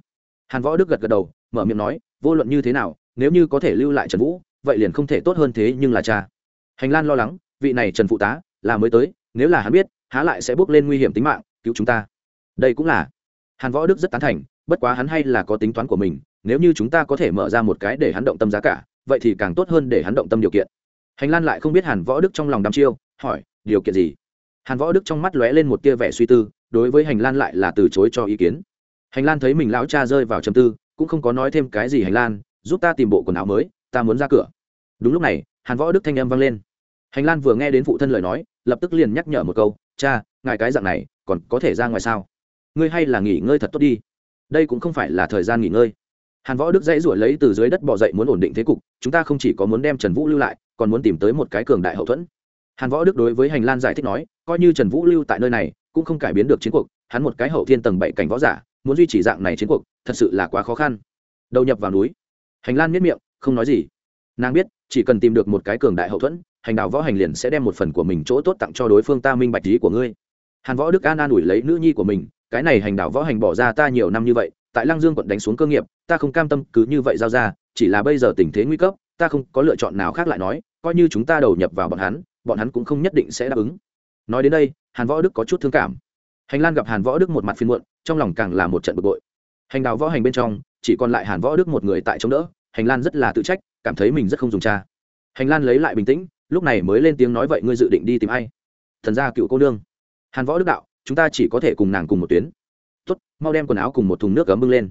Hàn võ đức gật gật đầu mở miệng nói, vô luận như thế nào, nếu như có thể lưu lại trần vũ, vậy liền không thể tốt hơn thế nhưng là cha. Hành lan lo lắng, vị này trần phụ tá, là mới tới, nếu là hắn biết, há lại sẽ bước lên nguy hiểm tính mạng, cứu chúng ta. Đây cũng là, hàn võ đức rất tán thành, bất quá hắn hay là có tính toán của mình, nếu như chúng ta có thể mở ra một cái để hắn động tâm giá cả, vậy thì càng tốt hơn để hắn động tâm điều kiện. Hành lan lại không biết hàn võ đức trong lòng đăm chiêu, hỏi, điều kiện gì? Hàn võ đức trong mắt lóe lên một tia vẻ suy tư, đối với hành lan lại là từ chối cho ý kiến. Hành lan thấy mình lão cha rơi vào trầm tư cũng không có nói thêm cái gì hành lan, giúp ta tìm bộ quần áo mới, ta muốn ra cửa. Đúng lúc này, hàn võ đức thanh âm vang lên. Hành lan vừa nghe đến phụ thân lời nói, lập tức liền nhắc nhở một câu, cha, ngài cái dạng này, còn có thể ra ngoài sao? Ngươi hay là nghỉ ngơi thật tốt đi. Đây cũng không phải là thời gian nghỉ ngơi. Hàn võ đức dãy ruổi lấy từ dưới đất bỏ dậy muốn ổn định thế cục, chúng ta không chỉ có muốn đem trần vũ lưu lại, còn muốn tìm tới một cái cường đại hậu thuẫn. Hàn võ đức đối với hành lan giải thích nói, coi như trần vũ lưu tại nơi này, cũng không cải biến được chiến cuộc, hắn một cái hậu thiên tầng bảy cảnh võ giả muốn duy trì dạng này chiến cuộc, thật sự là quá khó khăn. Đầu nhập vào núi. Hành lan miết miệng, không nói gì. Nàng biết, chỉ cần tìm được một cái cường đại hậu thuẫn, hành đạo võ hành liền sẽ đem một phần của mình chỗ tốt tặng cho đối phương ta minh bạch lý của ngươi. Hàn võ đức an an ủi lấy nữ nhi của mình, cái này hành đạo võ hành bỏ ra ta nhiều năm như vậy, tại lăng dương quận đánh xuống cơ nghiệp, ta không cam tâm, cứ như vậy giao ra, chỉ là bây giờ tình thế nguy cấp, ta không có lựa chọn nào khác lại nói, coi như chúng ta đầu nhập vào bọn hắn bọn hắn cũng không nhất định sẽ đáp ứng. Nói đến đây, hàn võ đức có chút thương cảm hành lan gặp hàn võ đức một mặt phiên muộn, trong lòng càng là một trận bực bội. Hành đào võ hành bên trong, chỉ còn lại hàn võ đức một người tại chống đỡ, hành lan rất là tự trách, cảm thấy mình rất không dùng cha. Hành lan lấy lại bình tĩnh, lúc này mới lên tiếng nói, vậy ngươi dự định đi tìm ai? Thần gia cựu cô nương. Hàn võ đức đạo, chúng ta chỉ có thể cùng nàng cùng một tuyến. Tốt, mau đem quần áo cùng một thùng nước cấm bưng lên.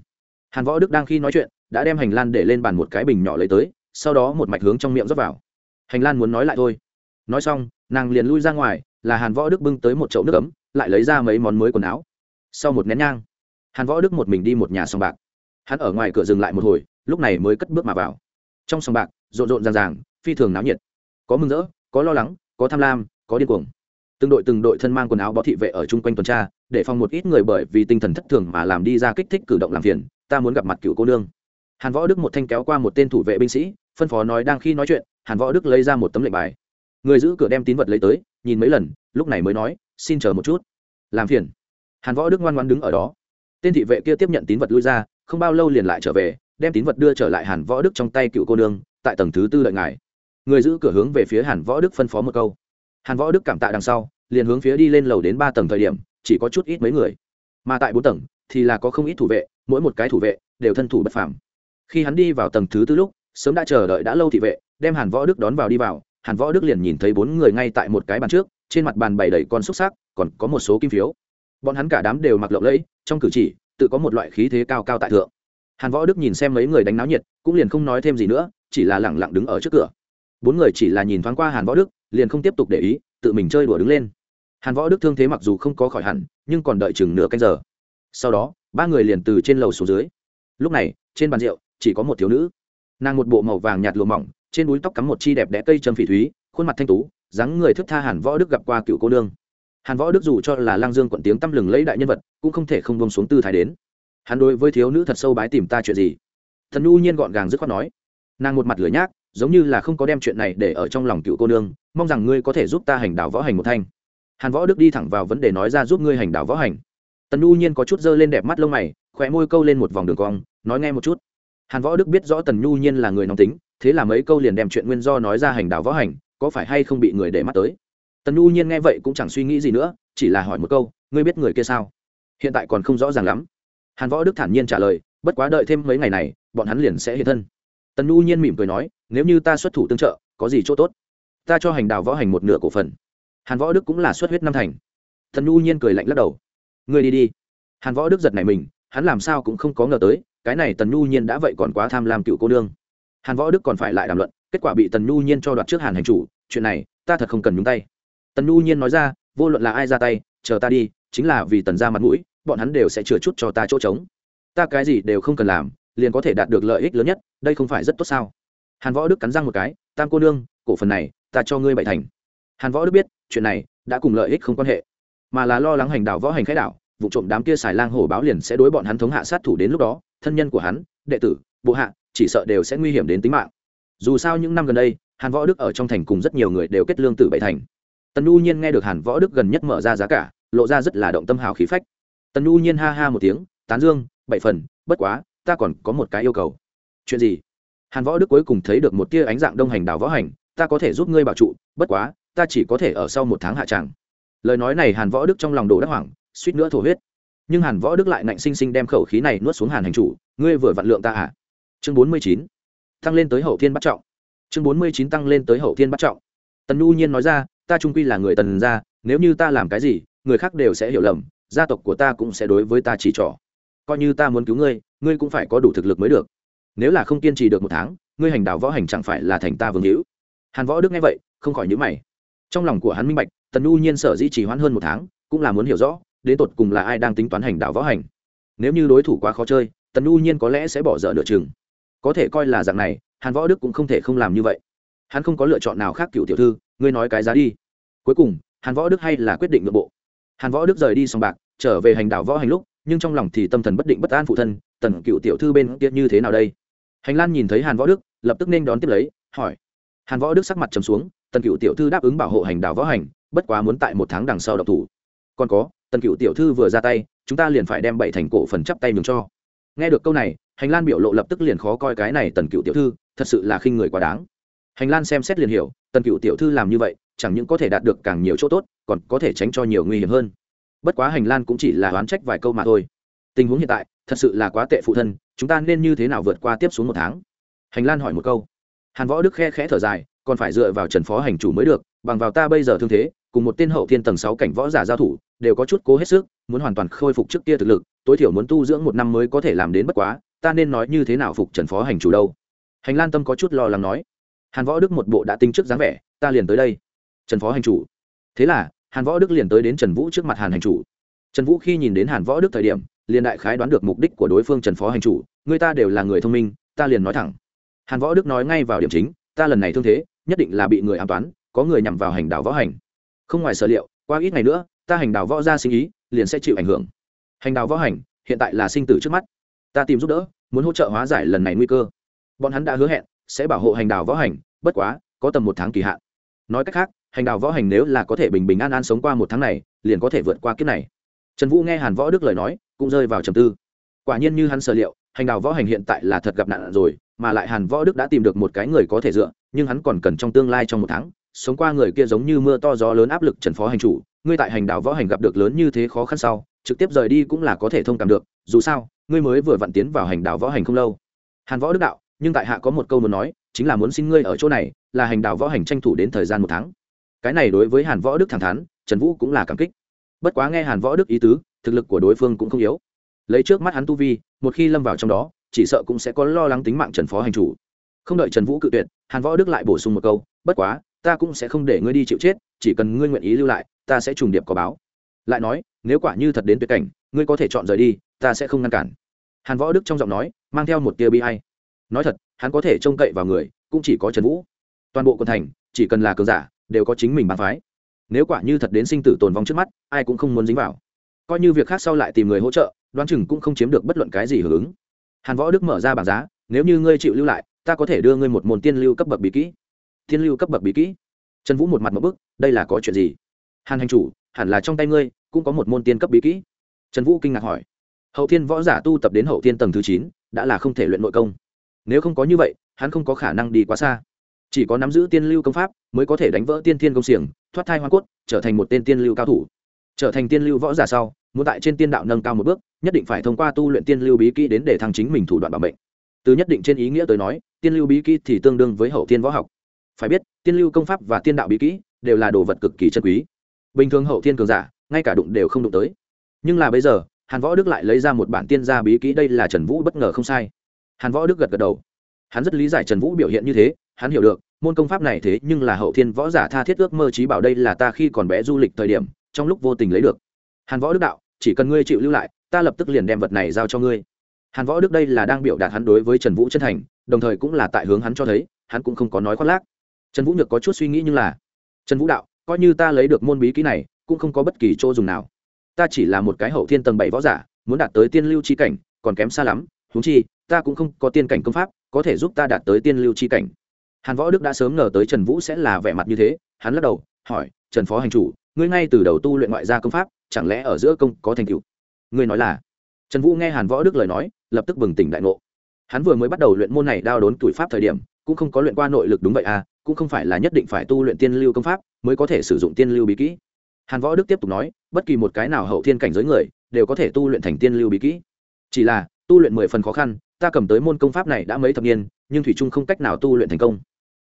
Hàn võ đức đang khi nói chuyện, đã đem hành lan để lên bàn một cái bình nhỏ lấy tới, sau đó một mạch hướng trong miệng rót vào. Hành lan muốn nói lại thôi. Nói xong, nàng liền lui ra ngoài, là hàn võ đức bưng tới một chậu nước ấm lại lấy ra mấy món mới quần áo. Sau một nén nhang, hàn võ đức một mình đi một nhà sòng bạc. Hắn ở ngoài cửa dừng lại một hồi, lúc này mới cất bước mà vào. Trong sòng bạc, rộn rộn ràng ràng, phi thường náo nhiệt. Có mừng rỡ, có lo lắng, có tham lam, có điên cuồng. Từng đội từng đội thân mang quần áo bó thị vệ ở chung quanh tuần tra, để phòng một ít người bởi vì tinh thần thất thường mà làm đi ra kích thích cử động làm phiền, ta muốn gặp mặt cựu cô nương. Hàn võ đức một thanh kéo qua một tên thủ vệ binh sĩ, phân phó nói đang khi nói chuyện, hàn võ đức lấy ra một tấm lệnh bài. Người giữ cửa đem tín vật lấy tới, nhìn mấy lần, lúc này mới nói xin chờ một chút. Làm phiền. Hàn võ đức ngoan ngoan đứng ở đó. Tên thị vệ kia tiếp nhận tín vật lui ra, không bao lâu liền lại trở về, đem tín vật đưa trở lại hàn võ đức trong tay cựu cô nương, tại tầng thứ tư đợi ngài. Người giữ cửa hướng về phía hàn võ đức phân phó một câu. Hàn võ đức cảm tạ đằng sau, liền hướng phía đi lên lầu đến ba tầng thời điểm, chỉ có chút ít mấy người. Mà tại bốn tầng, thì là có không ít thủ vệ, mỗi một cái thủ vệ đều thân thủ bất phàm. Khi hắn đi vào tầng thứ tư lúc, sớm đã chờ đợi đã lâu thị vệ, đem hàn võ đức đón vào đi vào. Hàn võ đức liền nhìn thấy bốn người ngay tại một cái bàn trước trên mặt bàn bày đầy con xúc xác, còn có một số kim phiếu. Bọn hắn cả đám đều mặc lộng lẫy, trong cử chỉ, tự có một loại khí thế cao cao tại thượng. Hàn võ đức nhìn xem mấy người đánh náo nhiệt, cũng liền không nói thêm gì nữa, chỉ là lẳng lặng đứng ở trước cửa. Bốn người chỉ là nhìn thoáng qua hàn võ đức, liền không tiếp tục để ý, tự mình chơi đùa đứng lên. Hàn võ đức thương thế mặc dù không có khỏi hẳn, nhưng còn đợi chừng nửa canh giờ. Sau đó, ba người liền từ trên lầu xuống dưới. Lúc này, trên bàn rượu, chỉ có một thiếu nữ. Nàng một bộ màu vàng nhạt lụa mỏng, trên đuôi tóc cắm một chi đẹp đẽ cây trâm phỉ thúy, khuôn mặt thanh tú dáng người thức tha hàn võ đức gặp qua cựu cô nương. Hàn võ đức dù cho là lang dương quận tiếng tăm lừng lấy đại nhân vật, cũng không thể không bông xuống tư thái đến. Hắn đối với thiếu nữ thật sâu bái tìm ta chuyện gì? Thần nhu nhiên gọn gàng dứt khoát nói. Nàng một mặt lửa nhác, giống như là không có đem chuyện này để ở trong lòng cựu cô nương, mong rằng ngươi có thể giúp ta hành đảo võ hành một thanh. Hàn võ đức đi thẳng vào vấn đề nói ra giúp ngươi hành đảo võ hành. Tần nhu nhiên có chút dơ lên đẹp mắt lông mày khỏe môi câu lên một vòng đường cong, nói nghe một chút. Hàn võ đức biết rõ tần nhu nhiên là người nóng tính, thế là mấy câu liền đem chuyện nguyên do nói ra hành đảo võ hành có phải hay không bị người để mắt tới? Tần nhu nhiên nghe vậy cũng chẳng suy nghĩ gì nữa, chỉ là hỏi một câu, ngươi biết người kia sao? Hiện tại còn không rõ ràng lắm. Hàn võ đức thản nhiên trả lời, bất quá đợi thêm mấy ngày này, bọn hắn liền sẽ hiện thân. Tần nhu nhiên mỉm cười nói, nếu như ta xuất thủ tương trợ, có gì chỗ tốt? Ta cho hành đào võ hành một nửa cổ phần. Hàn võ đức cũng là xuất huyết năm thành. Tần nhu nhiên cười lạnh lắc đầu, ngươi đi đi. Hàn võ đức giật này mình, hắn làm sao cũng không có ngờ tới, cái này tần nhu nhiên đã vậy còn quá tham lam cựu cô nương. Hàn võ đức còn phải lại đàm luận kết quả bị tần nhu nhiên cho đoạt trước hàn hành chủ, chuyện này, ta thật không cần nhúng tay. Tần nhu nhiên nói ra, vô luận là ai ra tay, chờ ta đi, chính là vì tần ra mặt mũi, bọn hắn đều sẽ chừa chút cho ta chỗ trống. Ta cái gì đều không cần làm, liền có thể đạt được lợi ích lớn nhất, đây không phải rất tốt sao? Hàn võ đức cắn răng một cái, tam cô nương, cổ phần này, ta cho ngươi bảy thành. Hàn võ đức biết, chuyện này, đã cùng lợi ích không quan hệ. Mà là lo lắng hành đảo võ hành khai đảo vụ trộm đám kia xài lang hổ báo liền sẽ đối bọn hắn thống hạ sát thủ đến lúc đó, thân nhân của hắn, đệ tử, bộ hạ, chỉ sợ đều sẽ nguy hiểm đến tính mạng dù sao những năm gần đây, hàn võ đức ở trong thành cùng rất nhiều người đều kết lương từ bảy thành. Tần U nhiên nghe được hàn võ đức gần nhất mở ra giá cả, lộ ra rất là động tâm hào khí phách. Tần U nhiên ha ha một tiếng, tán dương, bảy phần, bất quá, ta còn có một cái yêu cầu. Chuyện gì? Hàn võ đức cuối cùng thấy được một tia ánh dạng đông hành đào võ hành, ta có thể giúp ngươi bảo trụ, bất quá, ta chỉ có thể ở sau một tháng hạ tràng. Lời nói này hàn võ đức trong lòng đồ đắc hoảng, suýt nữa thổ huyết. Nhưng hàn võ đức lại nạnh sinh sinh đem khẩu khí này nuốt xuống hàn hành chủ, ngươi vừa vặn lượng ta à? Chương bốn mươi chín tăng lên tới hậu thiên bắt trọng. Chương bốn mươi chín tăng lên tới hậu thiên bắt trọng. Tần nhu nhiên nói ra, ta trung quy là người tần gia, nếu như ta làm cái gì, người khác đều sẽ hiểu lầm, gia tộc của ta cũng sẽ đối với ta chỉ trỏ. Coi như ta muốn cứu ngươi ngươi cũng phải có đủ thực lực mới được. Nếu là không kiên trì được một tháng, ngươi hành đạo võ hành chẳng phải là thành ta vương hữu. Hàn võ đức nghe vậy, không khỏi nhữ mày. Trong lòng của hắn minh bạch, tần nhu nhiên sở dĩ chỉ hoãn hơn một tháng, cũng là muốn hiểu rõ, đến tột cùng là ai đang tính toán hành đạo võ hành. Nếu như đối thủ quá khó chơi, tần nhu nhiên có lẽ sẽ bỏ dở nửa chừng có thể coi là dạng này, hàn võ đức cũng không thể không làm như vậy. Hắn không có lựa chọn nào khác, cựu tiểu thư, ngươi nói cái giá đi. Cuối cùng, hàn võ đức hay là quyết định nội bộ. Hàn võ đức rời đi sòng bạc, trở về hành đạo võ hành lúc, nhưng trong lòng thì tâm thần bất định bất an phụ thân, tần cựu tiểu thư bên kia như thế nào đây? Hành lan nhìn thấy hàn võ đức, lập tức nên đón tiếp lấy, hỏi. Hàn võ đức sắc mặt trầm xuống, tần cựu tiểu thư đáp ứng bảo hộ hành đạo võ hành, bất quá muốn tại một tháng đằng sau độc thủ. Còn có, tần cựu tiểu thư vừa ra tay, chúng ta liền phải đem bảy thành cổ phần chắp tay mừng cho. Nghe được câu này hành lan biểu lộ lập tức liền khó coi cái này tần cựu tiểu thư, thật sự là khinh người quá đáng. Hành lan xem xét liền hiểu, tần cựu tiểu thư làm như vậy, chẳng những có thể đạt được càng nhiều chỗ tốt, còn có thể tránh cho nhiều nguy hiểm hơn. Bất quá hành lan cũng chỉ là oán trách vài câu mà thôi. Tình huống hiện tại, thật sự là quá tệ phụ thân, chúng ta nên như thế nào vượt qua tiếp xuống một tháng? Hành lan hỏi một câu. Hàn võ đức khe khẽ thở dài, còn phải dựa vào trần phó hành chủ mới được, bằng vào ta bây giờ thương thế, cùng một tên hậu thiên tầng sáu cảnh võ giả giao thủ, đều có chút cố hết sức, muốn hoàn toàn khôi phục trước kia thực lực, tối thiểu muốn tu dưỡng một năm mới có thể làm đến bất quá ta nên nói như thế nào phục trần phó hành chủ đâu? Hành lan tâm có chút lo lắng nói. Hàn võ đức một bộ đã tính trước dáng vẻ, ta liền tới đây. Trần phó hành chủ. Thế là, hàn võ đức liền tới đến trần vũ trước mặt hàn hành chủ. Trần vũ khi nhìn đến hàn võ đức thời điểm, liền đại khái đoán được mục đích của đối phương trần phó hành chủ. Người ta đều là người thông minh, ta liền nói thẳng. Hàn võ đức nói ngay vào điểm chính, ta lần này thương thế, nhất định là bị người an toán, có người nhằm vào hành đảo võ hành. Không ngoài sở liệu, qua ít ngày nữa, ta hành đảo võ ra sinh ý, liền sẽ chịu ảnh hưởng. Hành đảo võ hành, hiện tại là sinh tử trước mắt ta tìm giúp đỡ, muốn hỗ trợ hóa giải lần này nguy cơ. Bọn hắn đã hứa hẹn, sẽ bảo hộ hành đào võ hành, bất quá, có tầm một tháng kỳ hạn. Nói cách khác, hành đào võ hành nếu là có thể bình bình an an sống qua một tháng này, liền có thể vượt qua kiếp này. Trần vũ nghe hàn võ đức lời nói, cũng rơi vào trầm tư. Quả nhiên như hắn sở liệu, hành đào võ hành hiện tại là thật gặp nạn rồi, mà lại hàn võ đức đã tìm được một cái người có thể dựa, nhưng hắn còn cần trong tương lai trong một tháng, sống qua người kia giống như mưa to gió lớn áp lực trần phó hành chủ. Ngươi tại hành đảo võ hành gặp được lớn như thế khó khăn sau trực tiếp rời đi cũng là có thể thông cảm được, dù sao, ngươi mới vừa vặn tiến vào hành đạo võ hành không lâu. Hàn võ đức đạo, nhưng tại hạ có một câu muốn nói, chính là muốn xin ngươi ở chỗ này, là hành đạo võ hành tranh thủ đến thời gian một tháng. Cái này đối với hàn võ đức thẳng thắn, trần vũ cũng là cảm kích. Bất quá nghe hàn võ đức ý tứ, thực lực của đối phương cũng không yếu. Lấy trước mắt hắn tu vi, một khi lâm vào trong đó, chỉ sợ cũng sẽ có lo lắng tính mạng trần phó hành chủ. Không đợi trần vũ cự tuyệt, hàn võ đức lại bổ sung một câu, bất quá, ta cũng sẽ không để ngươi đi chịu chết, chỉ cần ngươi nguyện ý lưu lại, ta sẽ trùng điệp có báo. Lại nói nếu quả như thật đến tuyệt cảnh, ngươi có thể chọn rời đi, ta sẽ không ngăn cản. Hàn võ đức trong giọng nói, mang theo một tia bi hay nói thật, hắn có thể trông cậy vào người, cũng chỉ có trần vũ. Toàn bộ quần thành, chỉ cần là cường giả, đều có chính mình bàn phái. Nếu quả như thật đến sinh tử tồn vong trước mắt, ai cũng không muốn dính vào. Coi như việc khác sau lại tìm người hỗ trợ, đoán chừng cũng không chiếm được bất luận cái gì hưởng ứng. Hàn võ đức mở ra bảng giá, nếu như ngươi chịu lưu lại, ta có thể đưa ngươi một môn tiên lưu cấp bậc bí kỹ. Tiên lưu cấp bậc bí kỹ? Trần vũ một mặt một bức, đây là có chuyện gì? Hàn hành chủ, hẳn là trong tay ngươi cũng có một môn tiên cấp bí kỹ. Trần vũ kinh ngạc hỏi. Hậu thiên võ giả tu tập đến hậu thiên tầng thứ chín, đã là không thể luyện nội công. Nếu không có như vậy, hắn không có khả năng đi quá xa. Chỉ có nắm giữ tiên lưu công pháp, mới có thể đánh vỡ tiên thiên công xiềng, thoát thai hoa cốt, trở thành một tên tiên lưu cao thủ. Trở thành tiên lưu võ giả sau, muốn tại trên tiên đạo nâng cao một bước, nhất định phải thông qua tu luyện tiên lưu bí kỹ đến để thăng chính mình thủ đoạn bảo mệnh. Từ nhất định trên ý nghĩa tới nói, tiên lưu bí kỹ thì tương đương với hậu tiên võ học. Phải biết, tiên lưu công pháp và tiên đạo bí kỹ đều là đồ vật cực kỳ chân quý. Bình thường hậu thiên cường giả ngay cả đụng đều không đụng tới. Nhưng là bây giờ, hàn võ đức lại lấy ra một bản tiên gia bí kỹ, đây là trần vũ bất ngờ không sai. Hàn võ đức gật gật đầu. Hắn rất lý giải trần vũ biểu hiện như thế, hắn hiểu được, môn công pháp này thế nhưng là hậu thiên võ giả tha thiết ước mơ trí bảo đây là ta khi còn bé du lịch thời điểm, trong lúc vô tình lấy được. Hàn võ đức đạo, chỉ cần ngươi chịu lưu lại, ta lập tức liền đem vật này giao cho ngươi. Hàn võ đức đây là đang biểu đạt hắn đối với trần vũ chân thành, đồng thời cũng là tại hướng hắn cho thấy, hắn cũng không có nói khoác lác. Trần vũ nhược có chút suy nghĩ nhưng là, trần vũ đạo, coi như ta lấy được môn bí kỹ này cũng không có bất kỳ chỗ dùng nào. Ta chỉ là một cái hậu thiên tầng bảy võ giả, muốn đạt tới tiên lưu c h i cảnh, còn kém xa lắm húng chi, ta cũng không có tiên cảnh công pháp, có thể giúp ta đạt tới tiên lưu c h i cảnh. Hàn võ đức đã sớm ngờ tới trần vũ sẽ là vẻ mặt như thế, hắn lắc đầu, hỏi, trần phó hành chủ, ngươi ngay từ đầu tu luyện ngoại gia công pháp, chẳng lẽ ở giữa công có thành tựu? Ngươi nói là. Trần vũ nghe hàn võ đức lời nói, lập tức bừng tỉnh đại ngộ. Hắn vừa mới bắt đầu luyện môn này đao đốn tuổi pháp thời điểm, cũng không có luyện qua nội lực đúng vậy à cũng không phải là nhất định phải tu luyện tiên lưu công pháp, mới có thể sử dụng tiên lưu bí kỹ hàn võ đức tiếp tục nói, bất kỳ một cái nào hậu thiên cảnh giới người, đều có thể tu luyện thành tiên lưu bí kỹ. Chỉ là, tu luyện mười phần khó khăn, ta cầm tới môn công pháp này đã mấy thập niên, nhưng thủy trung không cách nào tu luyện thành công.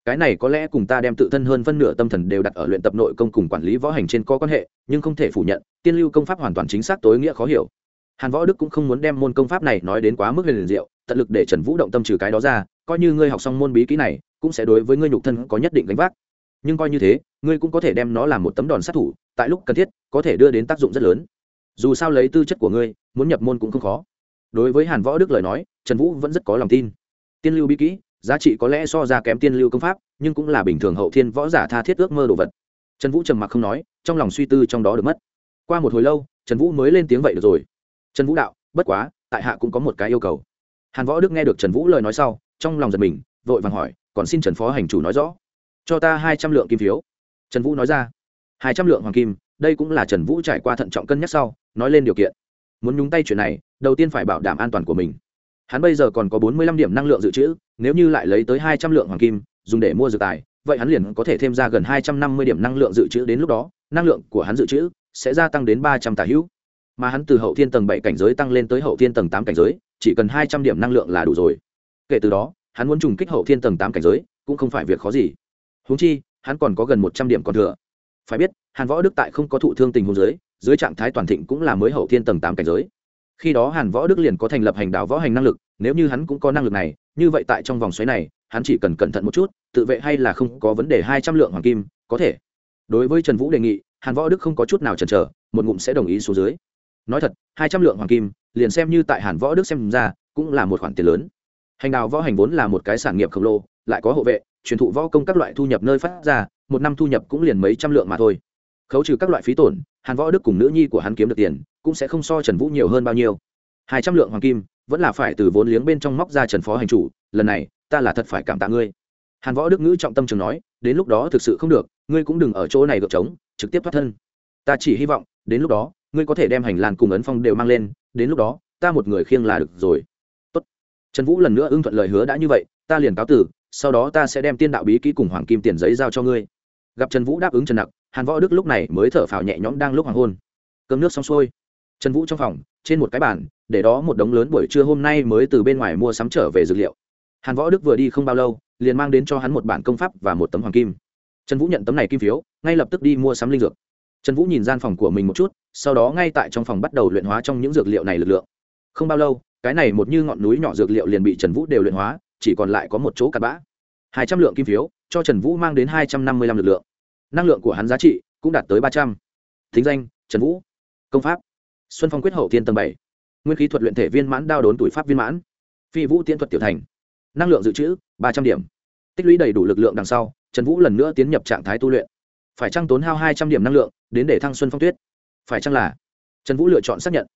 Cái này có lẽ cùng ta đem tự thân hơn phân nửa tâm thần đều đặt ở luyện tập nội công cùng quản lý võ hành trên có quan hệ, nhưng không thể phủ nhận, tiên lưu công pháp hoàn toàn chính xác tối nghĩa khó hiểu. Hàn võ đức cũng không muốn đem môn công pháp này nói đến quá mức huyền diệu, tận lực để trần vũ động tâm trừ cái đó ra, coi như ngươi học xong môn bí kỹ này, cũng sẽ đối với ngươi nhục thân có nhất định gánh vác nhưng coi như thế, ngươi cũng có thể đem nó làm một tấm đòn sát thủ, tại lúc cần thiết, có thể đưa đến tác dụng rất lớn. Dù sao lấy tư chất của ngươi, muốn nhập môn cũng không khó. Đối với hàn võ đức lời nói, trần vũ vẫn rất có lòng tin. Tiên lưu bí kỹ, giá trị có lẽ so ra kém tiên lưu công pháp, nhưng cũng là bình thường hậu thiên võ giả tha thiết ước mơ đồ vật. Trần vũ trầm mặc không nói, trong lòng suy tư trong đó được mất. Qua một hồi lâu, trần vũ mới lên tiếng vậy được rồi. Trần vũ đạo, bất quá, tại hạ cũng có một cái yêu cầu. Hàn võ đức nghe được trần vũ lời nói sau, trong lòng giật mình, vội vàng hỏi, còn xin trần phó hành chủ nói rõ cho ta hai trăm lượng kim phiếu. Trần vũ nói ra. Hai trăm lượng hoàng kim, đây cũng là trần vũ trải qua thận trọng cân nhắc sau, nói lên điều kiện. Muốn nhúng tay chuyện này, đầu tiên phải bảo đảm an toàn của mình. Hắn bây giờ còn có bốn mươi lăm điểm năng lượng dự trữ, nếu như lại lấy tới hai trăm lượng hoàng kim, dùng để mua dược tài, vậy hắn liền có thể thêm ra gần hai trăm năm mươi điểm năng lượng dự trữ đến lúc đó, năng lượng của hắn dự trữ sẽ gia tăng đến ba trăm tà hữu. Mà hắn từ hậu thiên tầng bảy cảnh giới tăng lên tới hậu thiên tầng tám cảnh giới, chỉ cần hai trăm điểm năng lượng là đủ rồi. Kể từ đó, hắn muốn trùng kích hậu thiên tầng tám cảnh giới, cũng không phải việc khó gì. Huống chi, hắn còn có gần một trăm điểm còn thừa. Phải biết, hàn võ đức tại không có thụ thương tình hôn giới dưới trạng thái toàn thịnh cũng là mới hậu thiên tầng tám cảnh giới. Khi đó hàn võ đức liền có thành lập hành đạo võ hành năng lực, nếu như hắn cũng có năng lực này, như vậy tại trong vòng xoáy này, hắn chỉ cần cẩn thận một chút, tự vệ hay là không có vấn đề hai trăm lượng hoàng kim, có thể. Đối với trần vũ đề nghị, hàn võ đức không có chút nào chần chờ, một ngụm sẽ đồng ý xuống dưới. Nói thật, hai trăm lượng hoàng kim, liền xem như tại hàn võ đức xem ra, cũng là một khoản tiền lớn. Hành đạo võ hành vốn là một cái sản nghiệp khổng lồ, lại có hộ vệ truyền thụ võ công các loại thu nhập nơi phát ra, một năm thu nhập cũng liền mấy trăm lượng mà thôi. Khấu trừ các loại phí tổn, hàn võ đức cùng nữ nhi của hắn kiếm được tiền, cũng sẽ không so trần vũ nhiều hơn bao nhiêu. Hai trăm lượng hoàng kim, vẫn là phải từ vốn liếng bên trong móc ra trần phó hành chủ, lần này, ta là thật phải cảm tạ ngươi. Hàn võ đức ngữ trọng tâm trường nói, đến lúc đó thực sự không được, ngươi cũng đừng ở chỗ này gợp trống, trực tiếp thoát thân. Ta chỉ hy vọng, đến lúc đó, ngươi có thể đem hành lan cùng ấn phong đều mang lên, đến lúc đó, ta một người khiêng là được rồi. Tốt. trần vũ lần nữa ưng thuận lời hứa đã như vậy, ta liền cáo tử sau đó ta sẽ đem tiên đạo bí kỹ cùng hoàng kim tiền giấy giao cho ngươi. Gặp trần vũ đáp ứng trần nặc, hàn võ đức lúc này mới thở phào nhẹ nhõm đang lúc hoàng hôn. Cơm nước xong xuôi, trần vũ trong phòng, trên một cái bàn, để đó một đống lớn buổi trưa hôm nay mới từ bên ngoài mua sắm trở về dược liệu. Hàn võ đức vừa đi không bao lâu, liền mang đến cho hắn một bản công pháp và một tấm hoàng kim. Trần vũ nhận tấm này kim phiếu, ngay lập tức đi mua sắm linh dược. Trần vũ nhìn gian phòng của mình một chút, sau đó ngay tại trong phòng bắt đầu luyện hóa trong những dược liệu này lực lượng. Không bao lâu, cái này một như ngọn núi nhỏ dược liệu liền bị trần vũ đều luyện hóa chỉ còn lại có một chỗ cặn bã. Hai trăm lượng kim phiếu, cho trần vũ mang đến hai trăm năm mươi lăm lực lượng. Năng lượng của hắn giá trị cũng đạt tới ba trăm. Thính danh, trần vũ. Công pháp, xuân phong quyết hậu thiên tầng bảy. Nguyên khí thuật luyện thể viên mãn đao đốn tuổi pháp viên mãn. Phi vũ tiễn thuật tiểu thành. Năng lượng dự trữ, ba trăm điểm. Tích lũy đầy đủ lực lượng đằng sau, trần vũ lần nữa tiến nhập trạng thái tu luyện. Phải trăng tốn hao hai trăm điểm năng lượng đến để thăng xuân phong tuyết? Phải chăng là? Trần vũ lựa chọn xác nhận.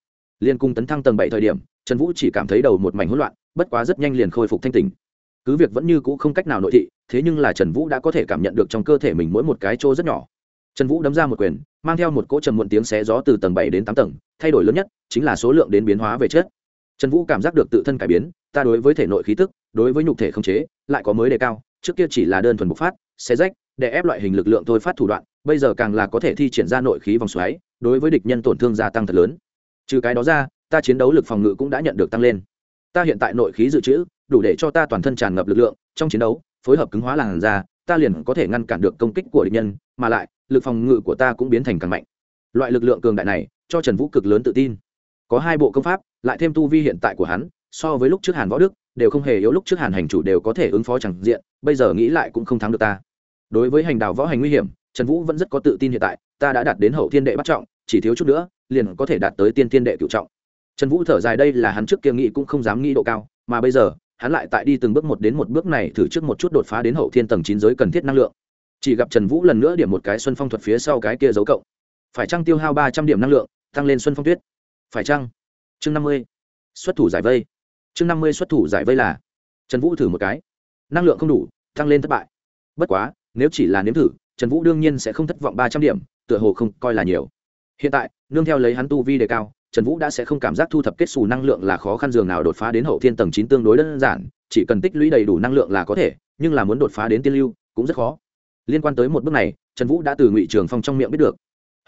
Liên cung tấn thăng tầng bảy thời điểm, trần vũ chỉ cảm thấy đầu một mảnh hỗn loạn bất quá rất nhanh liền khôi phục thanh tình cứ việc vẫn như cũ không cách nào nội thị, thế nhưng là trần vũ đã có thể cảm nhận được trong cơ thể mình mỗi một cái chỗ rất nhỏ. Trần vũ đấm ra một quyền, mang theo một cỗ trầm muộn tiếng xé gió từ tầng bảy đến tám tầng, thay đổi lớn nhất chính là số lượng đến biến hóa về chất. Trần vũ cảm giác được tự thân cải biến, ta đối với thể nội khí tức, đối với nhục thể không chế, lại có mới đề cao, trước kia chỉ là đơn thuần bộc phát, xé rách, để ép loại hình lực lượng thôi phát thủ đoạn, bây giờ càng là có thể thi triển ra nội khí vòng xoáy, đối với địch nhân tổn thương gia tăng thật lớn. Trừ cái đó ra, ta chiến đấu lực phòng ngự cũng đã nhận được tăng lên ta hiện tại nội khí dự trữ, đủ để cho ta toàn thân tràn ngập lực lượng, trong chiến đấu, phối hợp cứng hóa làn da, ta liền có thể ngăn cản được công kích của địch nhân, mà lại, lực phòng ngự của ta cũng biến thành càng mạnh. Loại lực lượng cường đại này, cho trần vũ cực lớn tự tin. Có hai bộ công pháp, lại thêm tu vi hiện tại của hắn, so với lúc trước hàn võ đức, đều không hề yếu lúc trước hàn hành chủ đều có thể ứng phó chẳng diện, bây giờ nghĩ lại cũng không thắng được ta. Đối với hành đào võ hành nguy hiểm, trần vũ vẫn rất có tự tin hiện tại, ta đã đạt đến hậu thiên đệ bắt trọng, chỉ thiếu chút nữa, liền có thể đạt tới tiên thiên đệ cựu trọng trần vũ thở dài, đây là hắn trước kia nghĩ cũng không dám nghĩ độ cao, mà bây giờ, hắn lại tại đi từng bước một đến một bước này thử trước một chút đột phá đến hậu thiên tầng chín giới cần thiết năng lượng. Chỉ gặp trần vũ lần nữa điểm một cái xuân phong thuật phía sau cái kia dấu cộng. Phải trăng tiêu hao ba trăm điểm năng lượng, tăng lên xuân phong tuyết? Phải trăng chương năm mươi, xuất thủ giải vây. Chương năm mươi xuất thủ giải vây là, trần vũ thử một cái. Năng lượng không đủ, tăng lên thất bại. Bất quá, nếu chỉ là nếm thử, trần vũ đương nhiên sẽ không thất vọng ba trăm điểm, tựa hồ không coi là nhiều. Hiện tại, nương theo lấy hắn tu vi đề cao trần vũ đã sẽ không cảm giác thu thập kết xù năng lượng là khó khăn dường nào đột phá đến hậu thiên tầng chín tương đối đơn giản, chỉ cần tích lũy đầy đủ năng lượng là có thể, nhưng là muốn đột phá đến tiên lưu cũng rất khó. Liên quan tới một bước này, trần vũ đã từ ngụy trường phong trong miệng biết được.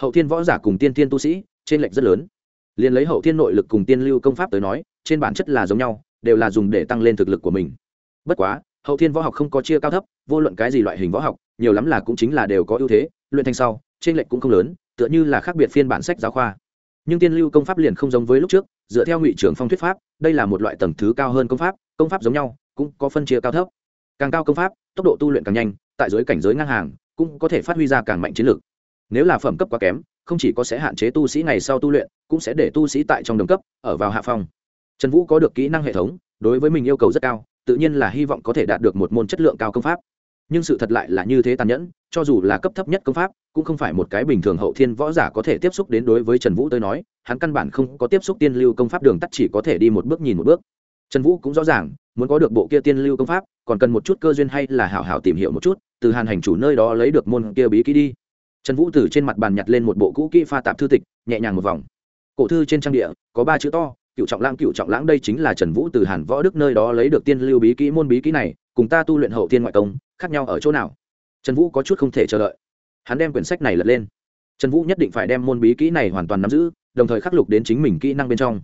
Hậu thiên võ giả cùng tiên thiên tu sĩ trên lệch rất lớn. Liền lấy hậu thiên nội lực cùng tiên lưu công pháp tới nói, trên bản chất là giống nhau, đều là dùng để tăng lên thực lực của mình. Bất quá, hậu thiên võ học không có chia cao thấp, vô luận cái gì loại hình võ học, nhiều lắm là cũng chính là đều có ưu thế, luyện thành sau trên lệch cũng không lớn, tựa như là khác biệt phiên bản sách giáo khoa nhưng tiên lưu công pháp liền không giống với lúc trước, dựa theo ngụy trưởng phong thuyết pháp, đây là một loại tầng thứ cao hơn công pháp công pháp giống nhau, cũng có phân chia cao thấp. Càng cao công pháp, tốc độ tu luyện càng nhanh, tại giới cảnh giới ngang hàng, cũng có thể phát huy ra càng mạnh chiến lược. Nếu là phẩm cấp quá kém, không chỉ có sẽ hạn chế tu sĩ ngày sau tu luyện, cũng sẽ để tu sĩ tại trong đồng cấp, ở vào hạ phong. Trần vũ có được kỹ năng hệ thống, đối với mình yêu cầu rất cao, tự nhiên là hy vọng có thể đạt được một môn chất lượng cao công pháp nhưng sự thật lại là như thế tàn nhẫn, cho dù là cấp thấp nhất công pháp, cũng không phải một cái bình thường hậu thiên võ giả có thể tiếp xúc đến đối với trần vũ tới nói, hắn căn bản không có tiếp xúc tiên lưu công pháp đường tắt chỉ có thể đi một bước nhìn một bước. Trần vũ cũng rõ ràng, muốn có được bộ kia tiên lưu công pháp, còn cần một chút cơ duyên hay là hảo hảo tìm hiểu một chút, từ hàn hành chủ nơi đó lấy được môn kia bí kỹ đi. Trần vũ từ trên mặt bàn nhặt lên một bộ cũ kỹ pha tạp thư tịch, nhẹ nhàng một vòng. Cổ thư trên trang địa, có ba chữ to, cựu trọng lãng, cựu trọng lãng, đây chính là trần vũ từ hàn võ đức nơi đó lấy được tiên lưu bí kỹ môn bí kỹ này cùng ta tu luyện hậu thiên ngoại công khác nhau ở chỗ nào? Trần vũ có chút không thể chờ đợi. Hắn đem quyển sách này lật lên. Trần vũ nhất định phải đem môn bí kỹ này hoàn toàn nắm giữ, đồng thời khắc lục đến chính mình kỹ năng bên trong.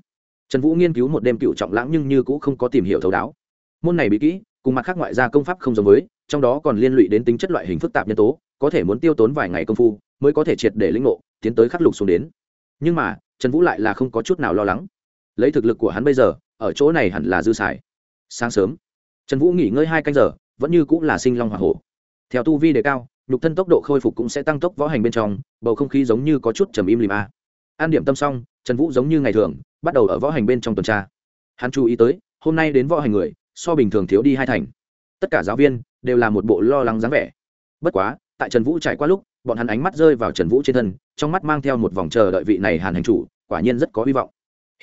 Trần vũ nghiên cứu một đêm cựu trọng lãng nhưng như cũng không có tìm hiểu thấu đáo. Môn này bí kỹ, cùng mặt khác ngoại gia công pháp không giống với, trong đó còn liên lụy đến tính chất loại hình phức tạp nhân tố, có thể muốn tiêu tốn vài ngày công phu, mới có thể triệt để lĩnh ngộ, tiến tới khắc lục xuống đến. Nhưng mà, trần vũ lại là không có chút nào lo lắng. Lấy thực lực của hắn bây giờ, ở chỗ này hẳn là dư xài. Sáng sớm trần vũ nghỉ ngơi hai canh giờ, vẫn như cũng là sinh long hoa hổ. Theo tu vi đề cao, nhục thân tốc độ khôi phục cũng sẽ tăng tốc võ hành bên trong, bầu không khí giống như có chút trầm im lìm a. An điểm tâm xong, trần vũ giống như ngày thường, bắt đầu ở võ hành bên trong tuần tra. Hắn chú ý tới, hôm nay đến võ hành người, so bình thường thiếu đi hai thành. Tất cả giáo viên đều là một bộ lo lắng dáng vẻ. Bất quá, tại trần vũ trải qua lúc, bọn hắn ánh mắt rơi vào trần vũ trên thân, trong mắt mang theo một vòng chờ đợi vị này hàn hành chủ, quả nhiên rất có hy vọng.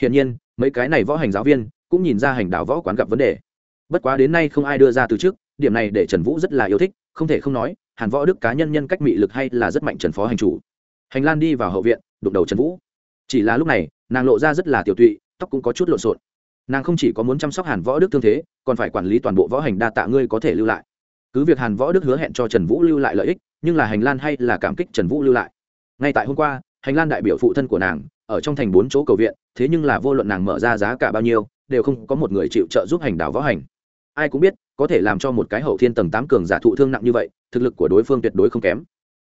Hiển nhiên, mấy cái này võ hành giáo viên cũng nhìn ra hành đạo võ quán gặp vấn đề bất quá đến nay không ai đưa ra từ trước, điểm này để trần vũ rất là yêu thích, không thể không nói, hàn võ đức cá nhân nhân cách mị lực hay là rất mạnh trần phó hành chủ. Hành lan đi vào hậu viện, đụng đầu trần vũ. Chỉ là lúc này, nàng lộ ra rất là tiểu tụy, tóc cũng có chút lộn xộn. Nàng không chỉ có muốn chăm sóc hàn võ đức thương thế, còn phải quản lý toàn bộ võ hành đa tạ ngươi có thể lưu lại. Cứ việc hàn võ đức hứa hẹn cho trần vũ lưu lại lợi ích, nhưng là hành lan hay là cảm kích trần vũ lưu lại. Ngay tại hôm qua, hành lan đại biểu phụ thân của nàng, ở trong thành bốn chỗ cầu viện, thế nhưng là vô luận nàng mở ra giá cả bao nhiêu, đều không có một người chịu trợ giúp hành đảo võ hành ai cũng biết, có thể làm cho một cái hậu thiên tầng tám cường giả thụ thương nặng như vậy, thực lực của đối phương tuyệt đối không kém.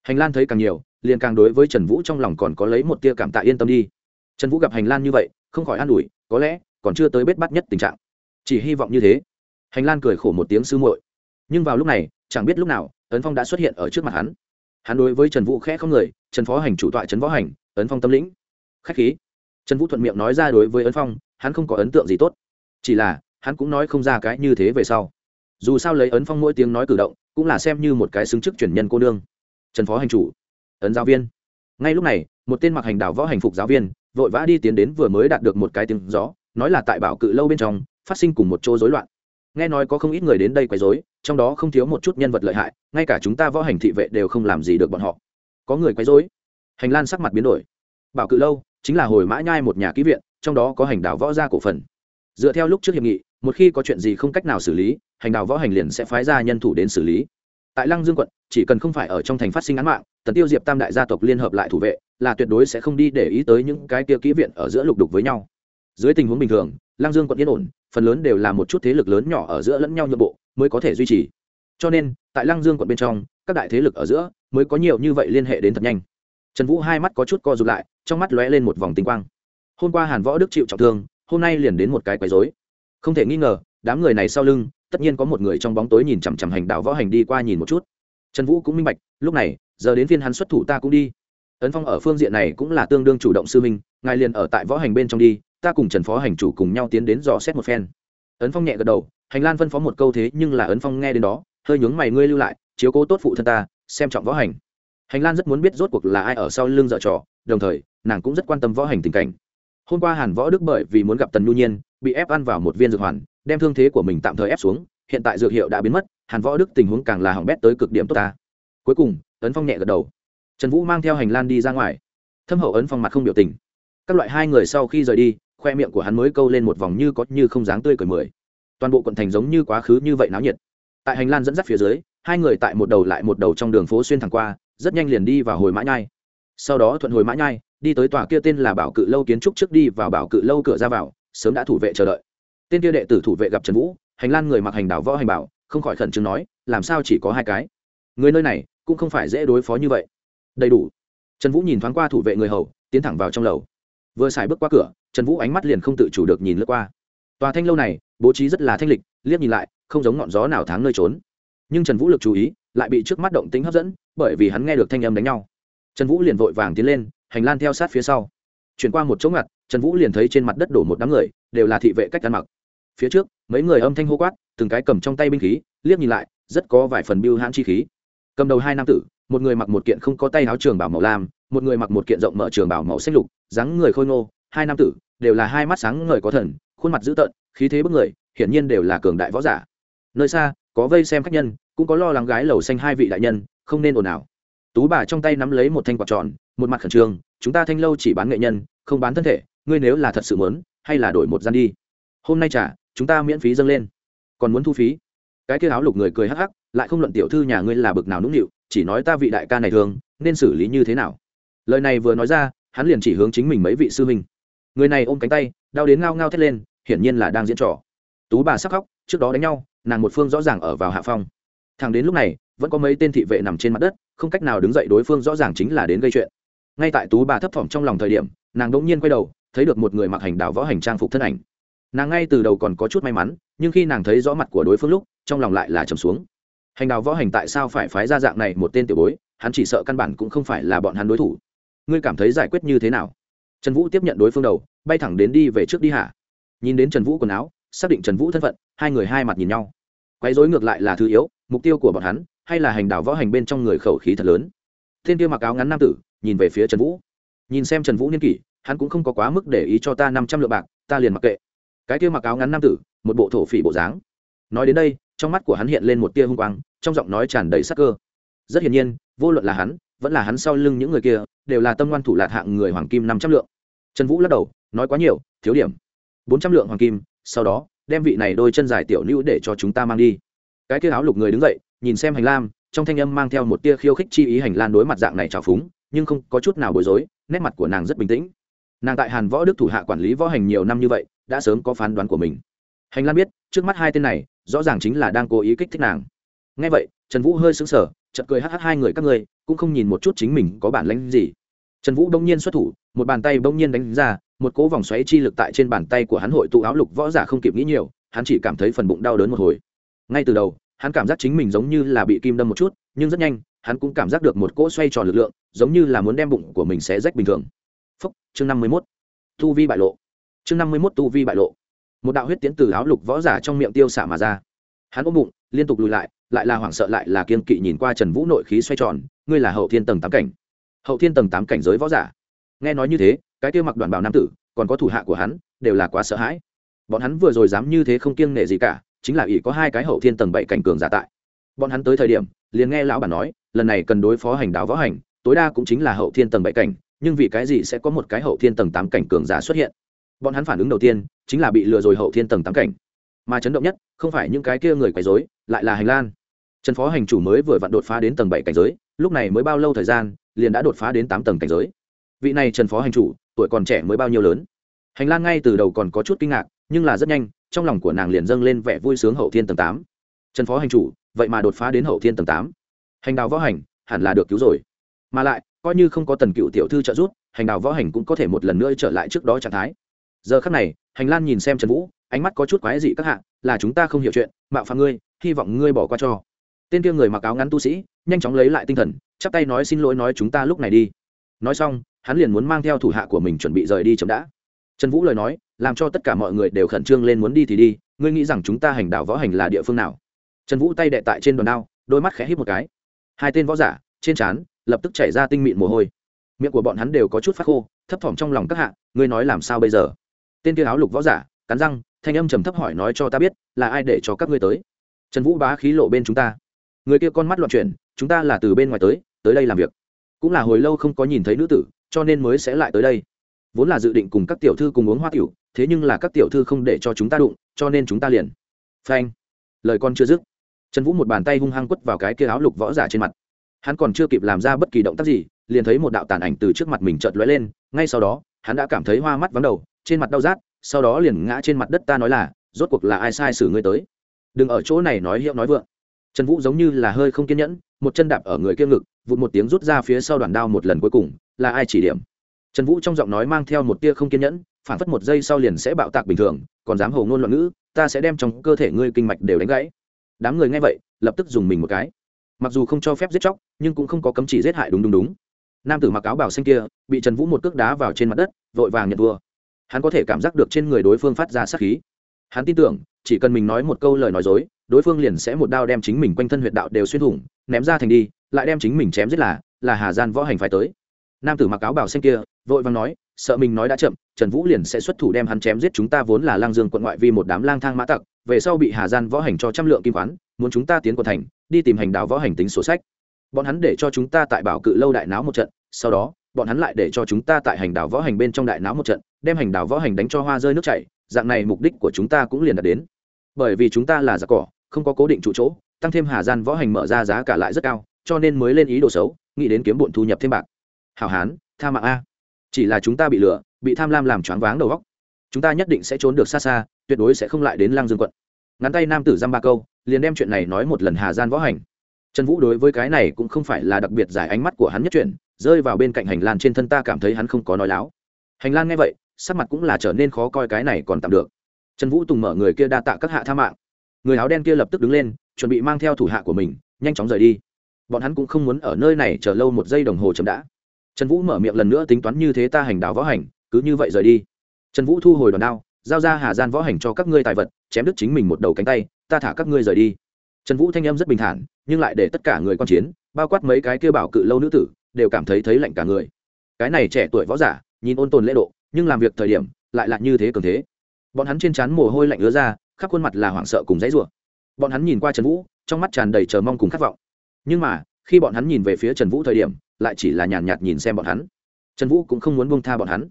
Hành lan thấy càng nhiều, liền càng đối với trần vũ trong lòng còn có lấy một tia cảm tạ yên tâm đi. Trần vũ gặp hành lan như vậy, không khỏi an ủi, có lẽ còn chưa tới bết bắt nhất tình trạng. Chỉ hy vọng như thế. Hành lan cười khổ một tiếng sư muội. Nhưng vào lúc này, chẳng biết lúc nào, ấn phong đã xuất hiện ở trước mặt hắn. Hắn đối với trần vũ khẽ không người, trần phó hành chủ tọa trấn võ hành, ấn phong tâm lĩnh. Khách khí. Trần vũ thuận miệng nói ra đối với ấn phong, hắn không có ấn tượng gì tốt. Chỉ là hắn cũng nói không ra cái như thế về sau. Dù sao lấy ấn phong mỗi tiếng nói cử động, cũng là xem như một cái xứng chức truyền nhân cô nương. Trần phó hành chủ, ấn giáo viên. Ngay lúc này, một tên mặc hành đảo võ hành phục giáo viên, vội vã đi tiến đến vừa mới đạt được một cái tiếng gió, nói là tại bảo cự lâu bên trong, phát sinh cùng một chỗ rối loạn. Nghe nói có không ít người đến đây quấy rối, trong đó không thiếu một chút nhân vật lợi hại, ngay cả chúng ta võ hành thị vệ đều không làm gì được bọn họ. Có người quấy rối. Hành lan sắc mặt biến đổi. Bảo cự lâu chính là hồi mã nhai một nhà ký viện, trong đó có hành đảo võ gia cổ phần. Dựa theo lúc trước hiệp nghị một khi có chuyện gì không cách nào xử lý, hành đào võ hành liền sẽ phái ra nhân thủ đến xử lý. Tại lăng dương quận, chỉ cần không phải ở trong thành phát sinh án mạng, tần tiêu diệp tam đại gia tộc liên hợp lại thủ vệ, là tuyệt đối sẽ không đi để ý tới những cái kia kỹ viện ở giữa lục đục với nhau. Dưới tình huống bình thường, lăng dương quận yên ổn, phần lớn đều là một chút thế lực lớn nhỏ ở giữa lẫn nhau nhượng bộ, mới có thể duy trì. Cho nên, tại lăng dương quận bên trong, các đại thế lực ở giữa mới có nhiều như vậy liên hệ đến thật nhanh. Trần vũ hai mắt có chút co rụt lại, trong mắt lóe lên một vòng tinh quang. Hôm qua hàn võ đức chịu trọng thương, hôm nay liền đến một cái quấy dối không thể nghi ngờ, đám người này sau lưng, tất nhiên có một người trong bóng tối nhìn chằm chằm hành đạo võ hành đi qua nhìn một chút. Trần vũ cũng minh bạch, lúc này, giờ đến phiên hắn xuất thủ ta cũng đi. Ấn phong ở phương diện này cũng là tương đương chủ động sư minh ngài liền ở tại võ hành bên trong đi, ta cùng trần phó hành chủ cùng nhau tiến đến dò xét một phen. Ấn phong nhẹ gật đầu, hành lan phân phó một câu thế nhưng là ấn phong nghe đến đó, hơi nhướng mày ngươi lưu lại, chiếu cố tốt phụ thân ta, xem trọng võ hành. Hành lan rất muốn biết rốt cuộc là ai ở sau lưng dợ trò, đồng thời, nàng cũng rất quan tâm võ hành tình cảnh. Hôm qua hàn võ đức bởi vì muốn gặp tần nhu nhiên bị ép ăn vào một viên dược hoàn, đem thương thế của mình tạm thời ép xuống, hiện tại dược hiệu đã biến mất, hàn võ đức tình huống càng là hỏng bét tới cực điểm tốt ta. Cuối cùng, ấn phong nhẹ gật đầu. Trần vũ mang theo hành lan đi ra ngoài. Thâm hậu ấn phong mặt không biểu tình. Các loại hai người sau khi rời đi, khoe miệng của hắn mới câu lên một vòng như có như không dáng tươi cười mười. Toàn bộ quận thành giống như quá khứ như vậy náo nhiệt. Tại hành lan dẫn dắt phía dưới, hai người tại một đầu lại một đầu trong đường phố xuyên thẳng qua, rất nhanh liền đi vào hồi mã nhai. Sau đó thuận hồi mã nhai, đi tới tòa kia tên là bảo cự lâu kiến trúc trước đi vào bảo cự lâu cửa ra vào sớm đã thủ vệ chờ đợi. Tên kia đệ tử thủ vệ gặp trần vũ, hành lan người mặc hành đảo võ hành bảo, không khỏi khẩn trương nói, làm sao chỉ có hai cái? Người nơi này cũng không phải dễ đối phó như vậy. Đầy đủ. Trần vũ nhìn thoáng qua thủ vệ người hầu, tiến thẳng vào trong lầu. Vừa xài bước qua cửa, trần vũ ánh mắt liền không tự chủ được nhìn lướt qua. Tòa thanh lâu này, bố trí rất là thanh lịch, liếc nhìn lại, không giống ngọn gió nào tháng nơi trốn. Nhưng trần vũ lực chú ý, lại bị trước mắt động tính hấp dẫn, bởi vì hắn nghe được thanh âm đánh nhau. Trần vũ liền vội vàng tiến lên, hành lan theo sát phía sau. Chuyển qua một chỗ ngặt trần vũ liền thấy trên mặt đất đổ một đám người, đều là thị vệ cách ăn mặc. Phía trước, mấy người âm thanh hô quát, từng cái cầm trong tay binh khí, liếc nhìn lại, rất có vài phần biêu hãn chi khí. Cầm đầu hai nam tử, một người mặc một kiện không có tay áo trường bảo màu lam, một người mặc một kiện rộng mở trường bảo màu xanh lục, dáng người khôi ngô, hai nam tử, đều là hai mắt sáng ngời có thần, khuôn mặt dữ tợn, khí thế bức người, hiển nhiên đều là cường đại võ giả. Nơi xa, có vây xem khách nhân, cũng có lo lắng gái lầu xanh hai vị đại nhân, không nên ồn ào. Tú bà trong tay nắm lấy một thanh quạt tròn, một mặt khẩn trương, chúng ta thanh lâu chỉ bán nghệ nhân, không bán thân thể ngươi nếu là thật sự muốn, hay là đổi một gian đi. Hôm nay trả chúng ta miễn phí dâng lên. Còn muốn thu phí? Cái kia áo lục người cười hắc hắc, lại không luận tiểu thư nhà ngươi là bực nào nũng nịu, chỉ nói ta vị đại ca này thường, nên xử lý như thế nào? Lời này vừa nói ra, hắn liền chỉ hướng chính mình mấy vị sư huynh. Người này ôm cánh tay, đau đến ngao ngao thét lên, hiển nhiên là đang diễn trò. Tú bà sắc khóc, trước đó đánh nhau, nàng một phương rõ ràng ở vào hạ phong. Thằng đến lúc này, vẫn có mấy tên thị vệ nằm trên mặt đất, không cách nào đứng dậy đối phương rõ ràng chính là đến gây chuyện. Ngay tại tú bà thấp thỏm trong lòng thời điểm, nàng đ ỗ n g nhiên quay đầu thấy được một người mặc hành đạo võ hành trang phục thân ảnh. Nàng ngay từ đầu còn có chút may mắn, nhưng khi nàng thấy rõ mặt của đối phương lúc, trong lòng lại là trầm xuống. Hành đạo võ hành tại sao phải phái ra dạng này một tên tiểu bối, hắn chỉ sợ căn bản cũng không phải là bọn hắn đối thủ. Ngươi cảm thấy giải quyết như thế nào? Trần vũ tiếp nhận đối phương đầu, bay thẳng đến đi về trước đi hả? Nhìn đến trần vũ quần áo, xác định trần vũ thân phận, hai người hai mặt nhìn nhau. Quấy dối ngược lại là thứ yếu, mục tiêu của bọn hắn hay là hành đạo võ hành bên trong người khẩu khí thật lớn. Thiên kia mặc áo ngắn nam tử, nhìn về phía trần vũ. Nhìn xem trần vũ niên kỷ hắn cũng không có quá mức để ý cho ta năm trăm lượng bạc, ta liền mặc kệ. Cái kia mặc áo ngắn nam tử, một bộ thổ phỉ bộ dáng. Nói đến đây, trong mắt của hắn hiện lên một tia hung quang, trong giọng nói tràn đầy sắc cơ. Rất hiển nhiên, vô luận là hắn, vẫn là hắn sau lưng những người kia, đều là tâm ngoan thủ lạt hạng người hoàng kim năm trăm lượng. Trần vũ lắc đầu, nói quá nhiều, thiếu điểm. Bốn trăm lượng hoàng kim, sau đó, đem vị này đôi chân dài tiểu nữ để cho chúng ta mang đi. Cái kia áo lục người đứng dậy, nhìn xem hành lam trong thanh âm mang theo một tia khiêu khích chi ý hành lan đối mặt dạng này trào phúng, nhưng không có chút nào bối rối, nét mặt của nàng rất bình tĩnh nàng tại hàn võ đức thủ hạ quản lý võ hành nhiều năm như vậy, đã sớm có phán đoán của mình. Hành lan biết, trước mắt hai tên này, rõ ràng chính là đang cố ý kích thích nàng. Ngay vậy, trần vũ hơi sững sờ chật cười hh hai người các ngươi, cũng không nhìn một chút chính mình có bản lãnh gì. Trần vũ đông nhiên xuất thủ, một bàn tay bỗng nhiên đánh ra, một cỗ vòng xoáy chi lực tại trên bàn tay của hắn hội tụ áo lục võ giả không kịp nghĩ nhiều, hắn chỉ cảm thấy phần bụng đau đớn một hồi. Ngay từ đầu, hắn cảm giác chính mình giống như là bị kim đâm một chút, nhưng rất nhanh, hắn cũng cảm giác được một cỗ xoay tròn lực lượng, giống như là muốn đem bụng của mình xé rách bình thường phúc, chương năm mươi mốt. Tu vi bại lộ. Chương năm mươi mốt tu vi bại lộ. Một đạo huyết tiến từ áo lục võ giả trong miệng tiêu xả mà ra. Hắn ôm bụng, liên tục lùi lại lại là hoảng sợ lại là kiên kỵ nhìn qua trần vũ nội khí xoay tròn, ngươi là hậu thiên tầng tám cảnh. Hậu thiên tầng tám cảnh giới võ giả. Nghe nói như thế, cái tiêu mặc đoàn bảo nam tử, còn có thủ hạ của hắn, đều là quá sợ hãi. Bọn hắn vừa rồi dám như thế không kiêng nể gì cả, chính là ỷ có hai cái hậu thiên tầng bảy cảnh cường giả tại. Bọn hắn tới thời điểm, liền nghe lão bản nói, lần này cần đối phó hành đạo võ hành, tối đa cũng chính là hậu thiên tầng bảy cảnh nhưng vì cái gì sẽ có một cái hậu thiên tầng tám cảnh cường giả xuất hiện? Bọn hắn phản ứng đầu tiên chính là bị lừa rồi hậu thiên tầng tám cảnh. Mà chấn động nhất, không phải những cái kia người quấy dối lại là hành lan trần phó hành chủ mới vừa vặn đột phá đến tầng bảy cảnh giới, lúc này mới bao lâu thời gian, liền đã đột phá đến tám tầng cảnh giới. Vị này trần phó hành chủ, tuổi còn trẻ mới bao nhiêu lớn? Hành lan ngay từ đầu còn có chút kinh ngạc, nhưng là rất nhanh, trong lòng của nàng liền dâng lên vẻ vui sướng hậu thiên tầng tám. Trần phó hành chủ, vậy mà đột phá đến hậu thiên tầng tám. Hành đào võ hành, hẳn là được cứu rồi. Mà lại coi như không có tần cựu tiểu thư trợ giúp, hành đào võ hành cũng có thể một lần nữa trở lại trước đó trạng thái. Giờ khắc này, hành lan nhìn xem trần vũ, ánh mắt có chút quái dị các hạ, là chúng ta không hiểu chuyện, mạo phạm ngươi, hy vọng ngươi bỏ qua cho. Tên kia người mặc áo ngắn tu sĩ, nhanh chóng lấy lại tinh thần, chắp tay nói xin lỗi nói chúng ta lúc này đi. Nói xong, hắn liền muốn mang theo thủ hạ của mình chuẩn bị rời đi chậm đã. Trần vũ lời nói, làm cho tất cả mọi người đều khẩn trương lên muốn đi thì đi, ngươi nghĩ rằng chúng ta hành đạo võ hành là địa phương nào? Trần vũ tay đệ tại trên đòn đao, đôi mắt khẽ hít một cái. Hai tên võ giả, trên trán lập tức chảy ra tinh mịn mồ hôi. Miệng của bọn hắn đều có chút phát khô, thấp thỏm trong lòng các hạ, ngươi nói làm sao bây giờ? Tên kia áo lục võ giả, cắn răng, thanh âm trầm thấp hỏi nói cho ta biết, là ai để cho các ngươi tới? Trần vũ bá khí lộ bên chúng ta. Người kia con mắt loạn chuyển, chúng ta là từ bên ngoài tới tới đây làm việc. Cũng là hồi lâu không có nhìn thấy nữ tử, cho nên mới sẽ lại tới đây. Vốn là dự định cùng các tiểu thư cùng uống hoa tiểu, thế nhưng là các tiểu thư không để cho chúng ta đụng, cho nên chúng ta liền. Phanh. Lời con chưa dứt, trần vũ một bàn tay hung hăng quất vào cái kia áo lục võ giả trên mặt hắn còn chưa kịp làm ra bất kỳ động tác gì, liền thấy một đạo tàn ảnh từ trước mặt mình chợt lóe lên, ngay sau đó, hắn đã cảm thấy hoa mắt vắng đầu, trên mặt đau rát, sau đó liền ngã trên mặt đất ta nói là, rốt cuộc là ai sai xử ngươi tới? Đừng ở chỗ này nói hiệu nói vượng. Trần vũ giống như là hơi không kiên nhẫn, một chân đạp ở người kia ngực, vụt một tiếng rút ra phía sau đoàn đao một lần cuối cùng, là ai chỉ điểm? Trần vũ trong giọng nói mang theo một tia không kiên nhẫn phản phất một giây sau liền sẽ bạo tạc bình thường, còn dám hầu ngôn loạn ngữ, ta sẽ đem trong cơ thể ngươi kinh mạch đều đánh gãy. Đám người nghe vậy, lập tức dùng mình một cái mặc dù không cho phép giết chóc, nhưng cũng không có cấm chỉ giết hại đúng đúng đúng. Nam tử mặc áo bảo xanh kia, bị trần vũ một cước đá vào trên mặt đất, vội vàng nhận thua. Hắn có thể cảm giác được trên người đối phương phát ra sát khí. Hắn tin tưởng, chỉ cần mình nói một câu lời nói dối, đối phương liền sẽ một đao đem chính mình quanh thân huyệt đạo đều xuyên thủng, ném ra thành đi, lại đem chính mình chém giết là là hà gian võ hành phải tới. Nam tử mặc áo bảo xanh kia, vội vàng nói, sợ mình nói đã chậm, trần vũ liền sẽ xuất thủ đem hắn chém giết chúng ta vốn là lang dương quận ngoại vì một đám lang thang mã tặc về sau bị hà gian võ hành cho trăm lượng kim khoán, muốn chúng ta tiến quận thành, đi tìm hành đạo võ hành tính sổ sách. Bọn hắn để cho chúng ta tại bảo cự lâu đại náo một trận, sau đó, bọn hắn lại để cho chúng ta tại hành đạo võ hành bên trong đại náo một trận, đem hành đạo võ hành đánh cho hoa rơi nước chảy, dạng này mục đích của chúng ta cũng liền đạt đến. Bởi vì chúng ta là giặc cỏ, không có cố định trụ chỗ, tăng thêm hà gian võ hành mở ra giá cả lại rất cao, cho nên mới lên ý đồ xấu, nghĩ đến kiếm bộn thu nhập thêm bạc. Hảo hán, tha mạng a. Chỉ là chúng ta bị lừa, bị tham lam làm choáng váng đầu góc chúng ta nhất định sẽ trốn được xa xa, tuyệt đối sẽ không lại đến Lang dương quận. Ngắn tay nam tử giam ba câu, liền đem chuyện này nói một lần hà gian võ hành. Trần vũ đối với cái này cũng không phải là đặc biệt giải ánh mắt của hắn nhất chuyển rơi vào bên cạnh hành Lan trên thân ta cảm thấy hắn không có nói láo. Hành Lan nghe vậy, sắc mặt cũng là trở nên khó coi cái này còn tạm được. Trần vũ tùng mở người kia đa tạ các hạ tha mạng. Người áo đen kia lập tức đứng lên, chuẩn bị mang theo thủ hạ của mình, nhanh chóng rời đi. Bọn hắn cũng không muốn ở nơi này chờ lâu một giây đồng hồ chậm đã. Trần vũ mở miệng lần nữa tính toán như thế ta hành đào võ hành, cứ như vậy rời đi trần vũ thu hồi đòn đao, giao ra hà gian võ hành cho các ngươi tài vật, chém đứt chính mình một đầu cánh tay, ta thả các ngươi rời đi. Trần vũ thanh âm rất bình thản, nhưng lại để tất cả người con chiến, bao quát mấy cái kia bảo cự lâu nữ tử, đều cảm thấy thấy lạnh cả người. Cái này trẻ tuổi võ giả, nhìn ôn tồn lễ độ, nhưng làm việc thời điểm, lại là như thế cường thế. Bọn hắn trên trán mồ hôi lạnh ứa ra, khắp khuôn mặt là hoảng sợ cùng dãy rủa. Bọn hắn nhìn qua trần vũ, trong mắt tràn đầy chờ mong cùng khát vọng. Nhưng mà, khi bọn hắn nhìn về phía trần vũ thời điểm, lại chỉ là nhàn nhạt nhìn xem bọn hắn. Trần vũ cũng không muốn buông tha bọn hắn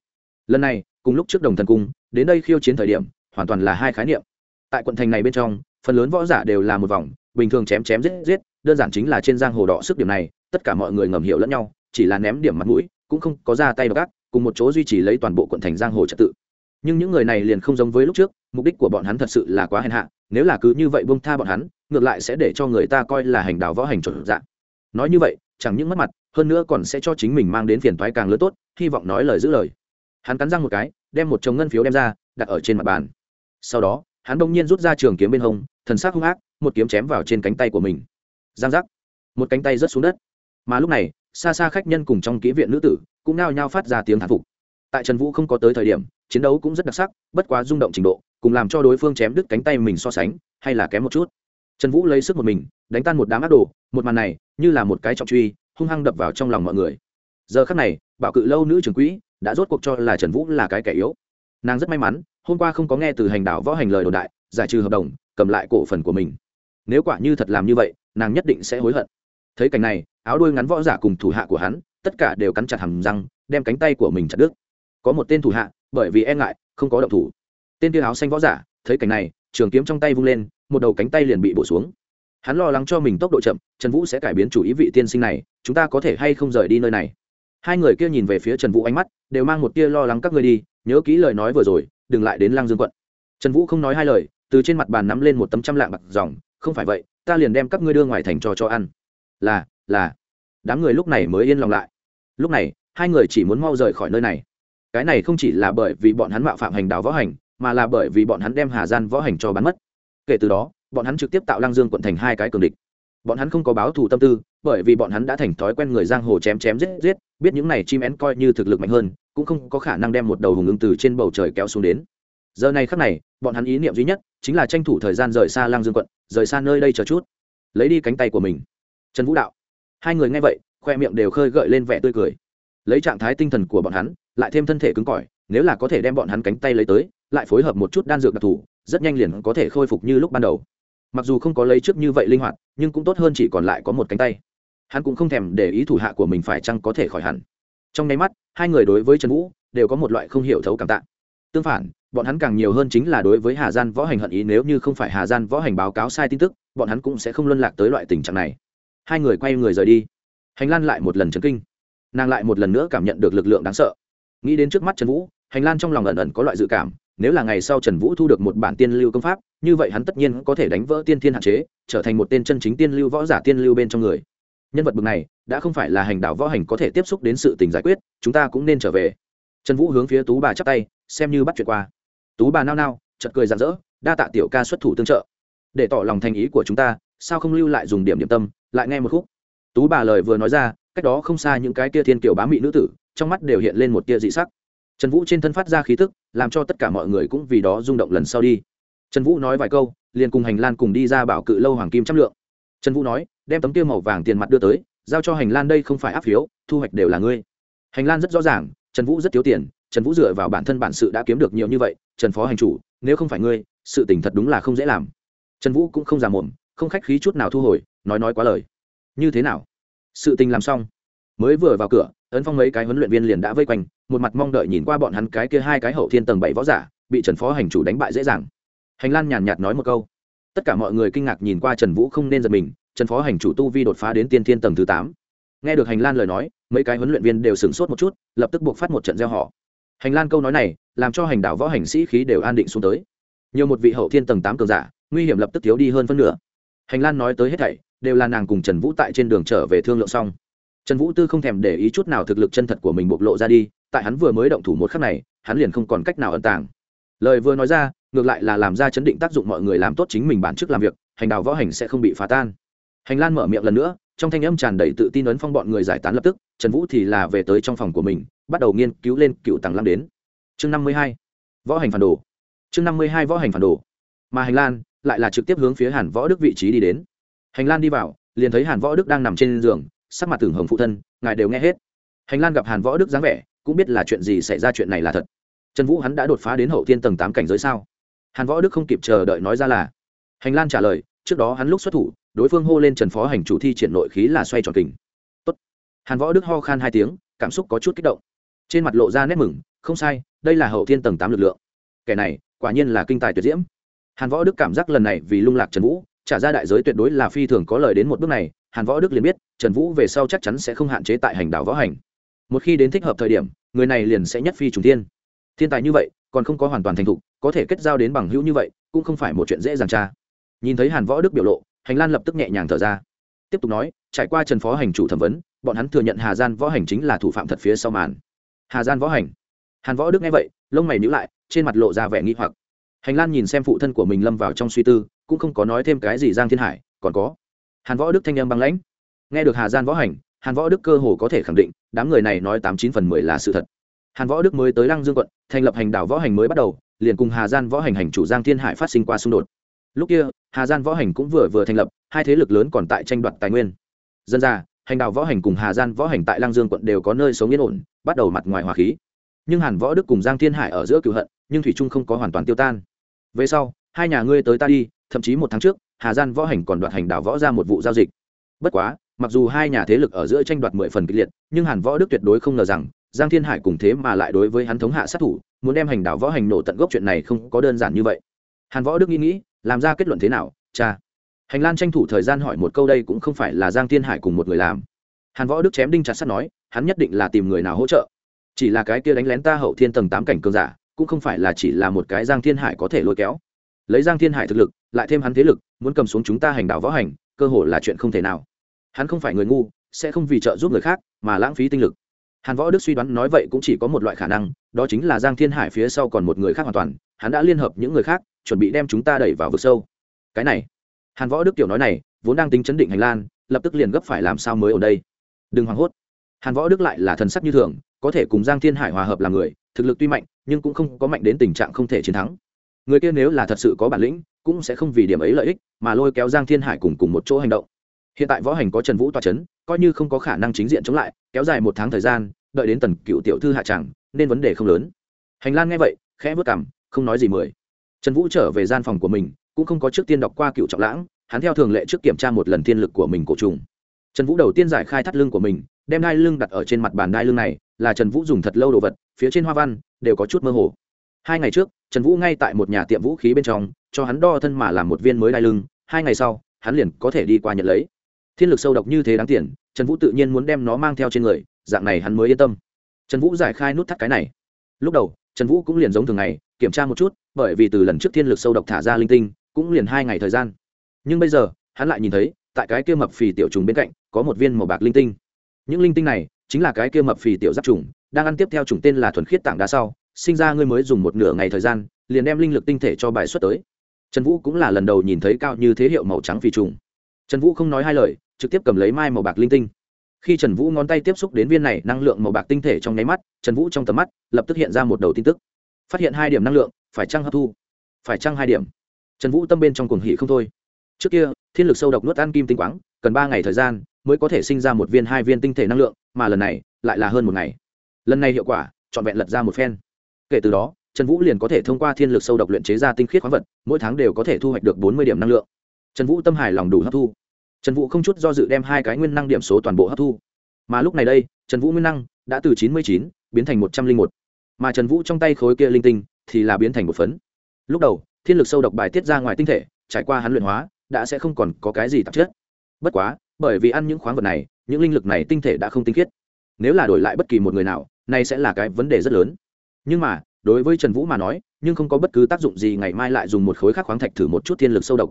lần này, cùng lúc trước đồng thần cung, đến đây khiêu chiến thời điểm, hoàn toàn là hai khái niệm. Tại quận thành này bên trong, phần lớn võ giả đều là một vòng, bình thường chém chém giết giết, đơn giản chính là trên giang hồ đỏ sức điểm này, tất cả mọi người ngầm hiểu lẫn nhau, chỉ là ném điểm mặt mũi, cũng không có ra tay đ gác cùng một chỗ duy trì lấy toàn bộ quận thành giang hồ trật tự. Nhưng những người này liền không giống với lúc trước, mục đích của bọn hắn thật sự là quá hèn hạ, nếu là cứ như vậy bông tha bọn hắn, ngược lại sẽ để cho người ta coi là hành đạo võ hành chuẩn dạng. Nói như vậy, chẳng những mất mặt, hơn nữa còn sẽ cho chính mình mang đến phiền toái càng lớn tốt, hy vọng nói lời giữ lời hắn cắn răng một cái, đem một chồng ngân phiếu đem ra, đặt ở trên mặt bàn. Sau đó, hắn đông nhiên rút ra trường kiếm bên hông, thần s ắ c hung ác, một kiếm chém vào trên cánh tay của mình. Giang giác. Một cánh tay rớt xuống đất. Mà lúc này, xa xa khách nhân cùng trong kỹ viện nữ tử cũng nao nhao phát ra tiếng thán phục. Tại trần vũ không có tới thời điểm, chiến đấu cũng rất đặc sắc, bất quá rung động trình độ, cùng làm cho đối phương chém đứt cánh tay mình so sánh, hay là kém một chút. Trần vũ lấy sức một mình, đánh tan một đám ác đồ, một màn này, như là một cái trọng truy, hung hăng đập vào trong lòng mọi người. Giờ khắc này bảo cự lâu nữ trưởng quỹ đã rốt cuộc cho là trần vũ là cái kẻ yếu. Nàng rất may mắn, hôm qua không có nghe từ hành đạo võ hành lời đồn đại, giải trừ hợp đồng, cầm lại cổ phần của mình. Nếu quả như thật làm như vậy, nàng nhất định sẽ hối hận. Thấy cảnh này, áo đuôi ngắn võ giả cùng thủ hạ của hắn, tất cả đều cắn chặt hầm răng, đem cánh tay của mình chặt đứt. Có một tên thủ hạ, bởi vì e ngại, không có động thủ. Tên tiêu áo xanh võ giả, thấy cảnh này, trường kiếm trong tay vung lên, một đầu cánh tay liền bị bổ xuống. Hắn lo lắng cho mình tốc độ chậm, trần vũ sẽ cải biến chủ ý vị tiên sinh này, chúng ta có thể hay không rời đi nơi này? Hai người kia nhìn về phía trần vũ ánh mắt, đều mang một tia lo lắng các ngươi đi, nhớ kỹ lời nói vừa rồi, đừng lại đến Lang dương quận. Trần vũ không nói hai lời, từ trên mặt bàn nắm lên một tấm trăm lạng bạc dòng, không phải vậy, ta liền đem các ngươi đưa ngoài thành cho cho ăn. Là là. Đám người lúc này mới yên lòng lại. Lúc này, hai người chỉ muốn mau rời khỏi nơi này. Cái này không chỉ là bởi vì bọn hắn mạo phạm hành đạo võ hành, mà là bởi vì bọn hắn đem hà gian võ hành cho bắn mất. Kể từ đó, bọn hắn trực tiếp tạo Lang dương quận thành hai cái cường địch. Bọn hắn không có báo thù tâm tư bởi vì bọn hắn đã thành thói quen người giang hồ chém chém giết giết, biết những này chim én coi như thực lực mạnh hơn, cũng không có khả năng đem một đầu hùng ứng từ trên bầu trời kéo xuống đến. Giờ này khắc này, bọn hắn ý niệm duy nhất chính là tranh thủ thời gian rời xa lang dương quận, rời xa nơi đây chờ chút. Lấy đi cánh tay của mình. Trần vũ đạo. Hai người nghe vậy, khoe miệng đều khơi gợi lên vẻ tươi cười. Lấy trạng thái tinh thần của bọn hắn, lại thêm thân thể cứng cỏi, nếu là có thể đem bọn hắn cánh tay lấy tới, lại phối hợp một chút đan dược đặc thù, rất nhanh liền có thể khôi phục như lúc ban đầu. Mặc dù không có lấy trước như vậy linh hoạt, nhưng cũng tốt hơn chỉ còn lại có một cánh tay hắn cũng không thèm để ý thủ hạ của mình phải chăng có thể khỏi hẳn. Trong nháy mắt, hai người đối với trần vũ đều có một loại không hiểu thấu cảm tạ. Tương phản, bọn hắn càng nhiều hơn chính là đối với hà gian võ hành hận ý, nếu như không phải hà gian võ hành báo cáo sai tin tức, bọn hắn cũng sẽ không luân lạc tới loại tình trạng này. Hai người quay người rời đi. Hành lan lại một lần chấn kinh. Nàng lại một lần nữa cảm nhận được lực lượng đáng sợ. Nghĩ đến trước mắt trần vũ, hành lan trong lòng ẩn ẩn có loại dự cảm, nếu là ngày sau trần vũ thu được một bản tiên lưu công pháp, như vậy hắn tất nhiên có thể đánh vỡ tiên thiên hạn chế, trở thành một tên chân chính tiên lưu võ giả tiên lưu bên trong người nhân vật bực này, đã không phải là hành đạo võ hành có thể tiếp xúc đến sự tình giải quyết, chúng ta cũng nên trở về. Trần vũ hướng phía tú bà chắp tay, xem như bắt chuyện qua. Tú bà nao nao chật cười rạng rỡ, đa tạ tiểu ca xuất thủ tương trợ. Để tỏ lòng thành ý của chúng ta, sao không lưu lại dùng điểm điểm tâm, lại nghe một khúc. Tú bà lời vừa nói ra, cách đó không xa những cái tia thiên kiểu bá mị nữ tử, trong mắt đều hiện lên một tia dị sắc. Trần vũ trên thân phát ra khí tức, làm cho tất cả mọi người cũng vì đó rung động lần sau đi. Trần vũ nói vài câu, liền cùng hành lan cùng đi ra bảo cự lâu hoàng kim trăm lượng. Trần vũ nói đem tấm kia màu vàng tiền mặt đưa tới, giao cho hành lan đây không phải áp phiếu, thu hoạch đều là ngươi. Hành lan rất rõ ràng, trần vũ rất thiếu tiền, trần vũ dựa vào bản thân bản sự đã kiếm được nhiều như vậy, trần phó hành chủ, nếu không phải ngươi, sự tỉnh thật đúng là không dễ làm. Trần vũ cũng không già mồm không khách khí chút nào thu hồi, nói nói quá lời. Như thế nào? Sự tình làm xong. Mới vừa vào cửa, ấn phong mấy cái huấn luyện viên liền đã vây quanh, một mặt mong đợi nhìn qua bọn hắn cái kia hai cái hậu thiên tầng bảy võ giả, bị trần phó hành chủ đánh bại dễ dàng. Hành lan nhàn nhạt nói một câu. Tất cả mọi người kinh ngạc nhìn qua trần vũ không nên giật mình trần phó hành chủ tu vi đột phá đến tiên thiên tầng thứ tám. Nghe được hành lan lời nói, mấy cái huấn luyện viên đều sửng sốt một chút, lập tức buộc phát một trận gieo họ. Hành lan câu nói này, làm cho hành đảo võ hành sĩ khí đều an định xuống tới. Nhiều một vị hậu thiên tầng tám cường giả, nguy hiểm lập tức thiếu đi hơn phân nửa. Hành lan nói tới hết thảy, đều là nàng cùng trần vũ tại trên đường trở về thương lượng xong. Trần vũ tư không thèm để ý chút nào thực lực chân thật của mình bộc lộ ra đi, tại hắn vừa mới động thủ một khắc này, hắn liền không còn cách nào ẩn tàng. Lời vừa nói ra, ngược lại là làm ra chấn định tác dụng mọi người làm tốt chính mình bản chức làm việc, hành đào võ hành sẽ không bị phá tan hành lan mở miệng lần nữa, trong thanh âm tràn đầy tự tin ấn phong bọn người giải tán lập tức, trần vũ thì là về tới trong phòng của mình, bắt đầu nghiên cứu lên cựu tàng lam đến. Chương năm mươi hai, võ hành phản đồ. Chương năm mươi hai, võ hành phản đồ. Mà hành lan lại là trực tiếp hướng phía hàn võ đức vị trí đi đến. Hành lan đi vào, liền thấy hàn võ đức đang nằm trên giường, sắc mặt tưởng hồng phụ thân, ngài đều nghe hết. Hành lan gặp hàn võ đức dáng vẻ, cũng biết là chuyện gì xảy ra chuyện này là thật. Trần vũ hắn đã đột phá đến hậu thiên tầng tám cảnh giới sao? Hàn võ đức không kịp chờ đợi nói ra là. Hành lan trả lời trước đó hắn lúc xuất thủ, đối phương hô lên trần phó hành chủ thi triển nội khí là xoay tròn kình. Tốt. hàn võ đức ho khan hai tiếng, cảm xúc có chút kích động. Trên mặt lộ ra nét mừng, không sai, đây là hậu thiên tầng tám lực lượng. Kẻ này, quả nhiên là kinh tài tuyệt diễm. Hàn võ đức cảm giác lần này vì lung lạc trần vũ, trả ra đại giới tuyệt đối là phi thường có lời đến một bước này, hàn võ đức liền biết, trần vũ về sau chắc chắn sẽ không hạn chế tại hành đảo võ hành. Một khi đến thích hợp thời điểm, người này liền sẽ nhất phi trùng thiên. Thiên tài như vậy, còn không có hoàn toàn thành thục, có thể kết giao đến bằng hữu như vậy, cũng không phải một chuyện dễ dàng tra nhìn thấy hàn võ đức biểu lộ hành lan lập tức nhẹ nhàng thở ra tiếp tục nói trải qua trần phó hành chủ thẩm vấn bọn hắn thừa nhận hà gian võ hành chính là thủ phạm thật phía sau màn hà gian võ hành hàn võ đức nghe vậy lông mày nhữ lại trên mặt lộ ra vẻ nghi hoặc hành lan nhìn xem phụ thân của mình lâm vào trong suy tư cũng không có nói thêm cái gì giang thiên hải còn có hàn võ đức thanh âm băng lãnh nghe được hà gian võ hành hàn võ đức cơ hồ có thể khẳng định đám người này nói tám chín phần mười là sự thật hàn võ đức mới tới lăng dương quận thành lập hành đảo võ hành mới bắt đầu liền cùng hà gian võ hành hành chủ giang thiên hải phát sinh qua xung đột lúc kia, hà gian võ hành cũng vừa vừa thành lập, hai thế lực lớn còn tại tranh đoạt tài nguyên. Dân ra, hành đạo võ hành cùng hà gian võ hành tại Lang dương quận đều có nơi sống yên ổn, bắt đầu mặt ngoài hòa khí. Nhưng hàn võ đức cùng giang thiên hải ở giữa cựu hận, nhưng thủy trung không có hoàn toàn tiêu tan. Về sau, hai nhà ngươi tới ta đi, thậm chí một tháng trước, hà gian võ hành còn đoạt hành đạo võ ra một vụ giao dịch. Bất quá, mặc dù hai nhà thế lực ở giữa tranh đoạt mười phần kịch liệt, nhưng hàn võ đức tuyệt đối không ngờ rằng, giang thiên hải cùng thế mà lại đối với hắn thống hạ sát thủ, muốn đem hành đảo võ hành nổ tận gốc chuyện này không có đơn giản như vậy. Hàn võ đức nghĩ nghĩ làm ra kết luận thế nào, cha? Hành lan tranh thủ thời gian hỏi một câu đây cũng không phải là giang thiên hải cùng một người làm. Hàn võ đức chém đinh chặt sắt nói, hắn nhất định là tìm người nào hỗ trợ. Chỉ là cái kia đánh lén ta hậu thiên tầng tám cảnh cường giả, cũng không phải là chỉ là một cái giang thiên hải có thể lôi kéo. Lấy giang thiên hải thực lực, lại thêm hắn thế lực, muốn cầm xuống chúng ta hành đạo võ hành, cơ hội là chuyện không thể nào. Hắn không phải người ngu, sẽ không vì trợ giúp người khác, mà lãng phí tinh lực. Hàn võ đức suy đoán nói vậy cũng chỉ có một loại khả năng, đó chính là giang thiên hải phía sau còn một người khác hoàn toàn, hắn đã liên hợp những người khác chuẩn bị đem chúng ta đẩy vào vực sâu. Cái này, hàn võ đức tiểu nói này, vốn đang tính chấn định hành lan, lập tức liền gấp phải làm sao mới ở đây. Đừng hoảng hốt. Hàn võ đức lại là thần sắc như thường, có thể cùng giang thiên hải hòa hợp làm người, thực lực tuy mạnh, nhưng cũng không có mạnh đến tình trạng không thể chiến thắng. Người kia nếu là thật sự có bản lĩnh, cũng sẽ không vì điểm ấy lợi ích, mà lôi kéo giang thiên hải cùng cùng một chỗ hành động. Hiện tại võ hành có trần vũ toa c h ấ n coi như không có khả năng chính diện chống lại, kéo dài một tháng thời gian, đợi đến tần cựu tiểu thư hạ tràng nên vấn đề không lớn. Hành lan nghe vậy, khẽ vất cảm không nói gì mười trần vũ trở về gian phòng của mình, cũng không có trước tiên đọc qua cựu trọng lãng, hắn theo thường lệ trước kiểm tra một lần thiên lực của mình cổ trùng. Trần vũ đầu tiên giải khai thắt lưng của mình, đem đai lưng đặt ở trên mặt bàn đai lưng này, là trần vũ dùng thật lâu đồ vật, phía trên hoa văn, đều có chút mơ hồ. Hai ngày trước, trần vũ ngay tại một nhà tiệm vũ khí bên trong, cho hắn đo thân mà làm một viên mới đai lưng, hai ngày sau, hắn liền có thể đi qua nhận lấy. Thiên lực sâu độc như thế đáng tiền, trần vũ tự nhiên muốn đem nó mang theo trên người, dạng này hắn mới yên tâm. Trần vũ giải khai nút thắt cái này. Lúc đầu, trần vũ cũng liền giống thường ngày kiểm tra một chút, bởi vì từ lần trước thiên lực sâu độc thả ra linh tinh, cũng liền hai ngày thời gian. Nhưng bây giờ, hắn lại nhìn thấy, tại cái kia mập phì tiểu trùng bên cạnh, có một viên màu bạc linh tinh. Những linh tinh này, chính là cái kia mập phì tiểu giáp trùng, đang ăn tiếp theo trùng tên là thuần khiết tảng đá sau, sinh ra ngươi mới dùng một nửa ngày thời gian, liền đem linh lực tinh thể cho bài xuất tới. Trần vũ cũng là lần đầu nhìn thấy cao như thế hiệu màu trắng phì trùng. Trần vũ không nói hai lời, trực tiếp cầm lấy mai màu bạc linh tinh. Khi trần vũ ngón tay tiếp xúc đến viên này năng lượng màu bạc tinh thể trong nháy mắt, trần vũ trong tầm mắt, lập tức hiện ra một đầu tin tức phát hiện hai điểm năng lượng, phải trăng hấp thu? Phải trăng hai điểm? Trần vũ tâm bên trong cuồng hỉ không thôi. Trước kia, thiên lực sâu độc nuốt ăn kim tinh quáng, cần ba ngày thời gian mới có thể sinh ra một viên, hai viên tinh thể năng lượng, mà lần này lại là hơn một ngày. Lần này hiệu quả, trọn vẹn lật ra một phen. Kể từ đó, trần vũ liền có thể thông qua thiên lực sâu độc luyện chế ra tinh khiết khoáng vật, mỗi tháng đều có thể thu hoạch được bốn mươi điểm năng lượng. Trần vũ tâm hài lòng đủ hấp thu. Trần vũ không chút do dự đem hai cái nguyên năng điểm số toàn bộ hấp thu. Mà lúc này đây, trần vũ nguyên năng đã từ chín mươi chín biến thành một trăm linh một mà trần vũ trong tay khối kia linh tinh thì là biến thành một phấn. Lúc đầu, thiên lực sâu độc bài tiết ra ngoài tinh thể, trải qua hắn luyện hóa, đã sẽ không còn có cái gì tạp chất. Bất quá, bởi vì ăn những khoáng vật này, những linh lực này tinh thể đã không tinh khiết. Nếu là đổi lại bất kỳ một người nào, này sẽ là cái vấn đề rất lớn. Nhưng mà, đối với trần vũ mà nói, nhưng không có bất cứ tác dụng gì, ngày mai lại dùng một khối khác khoáng thạch thử một chút thiên lực sâu độc.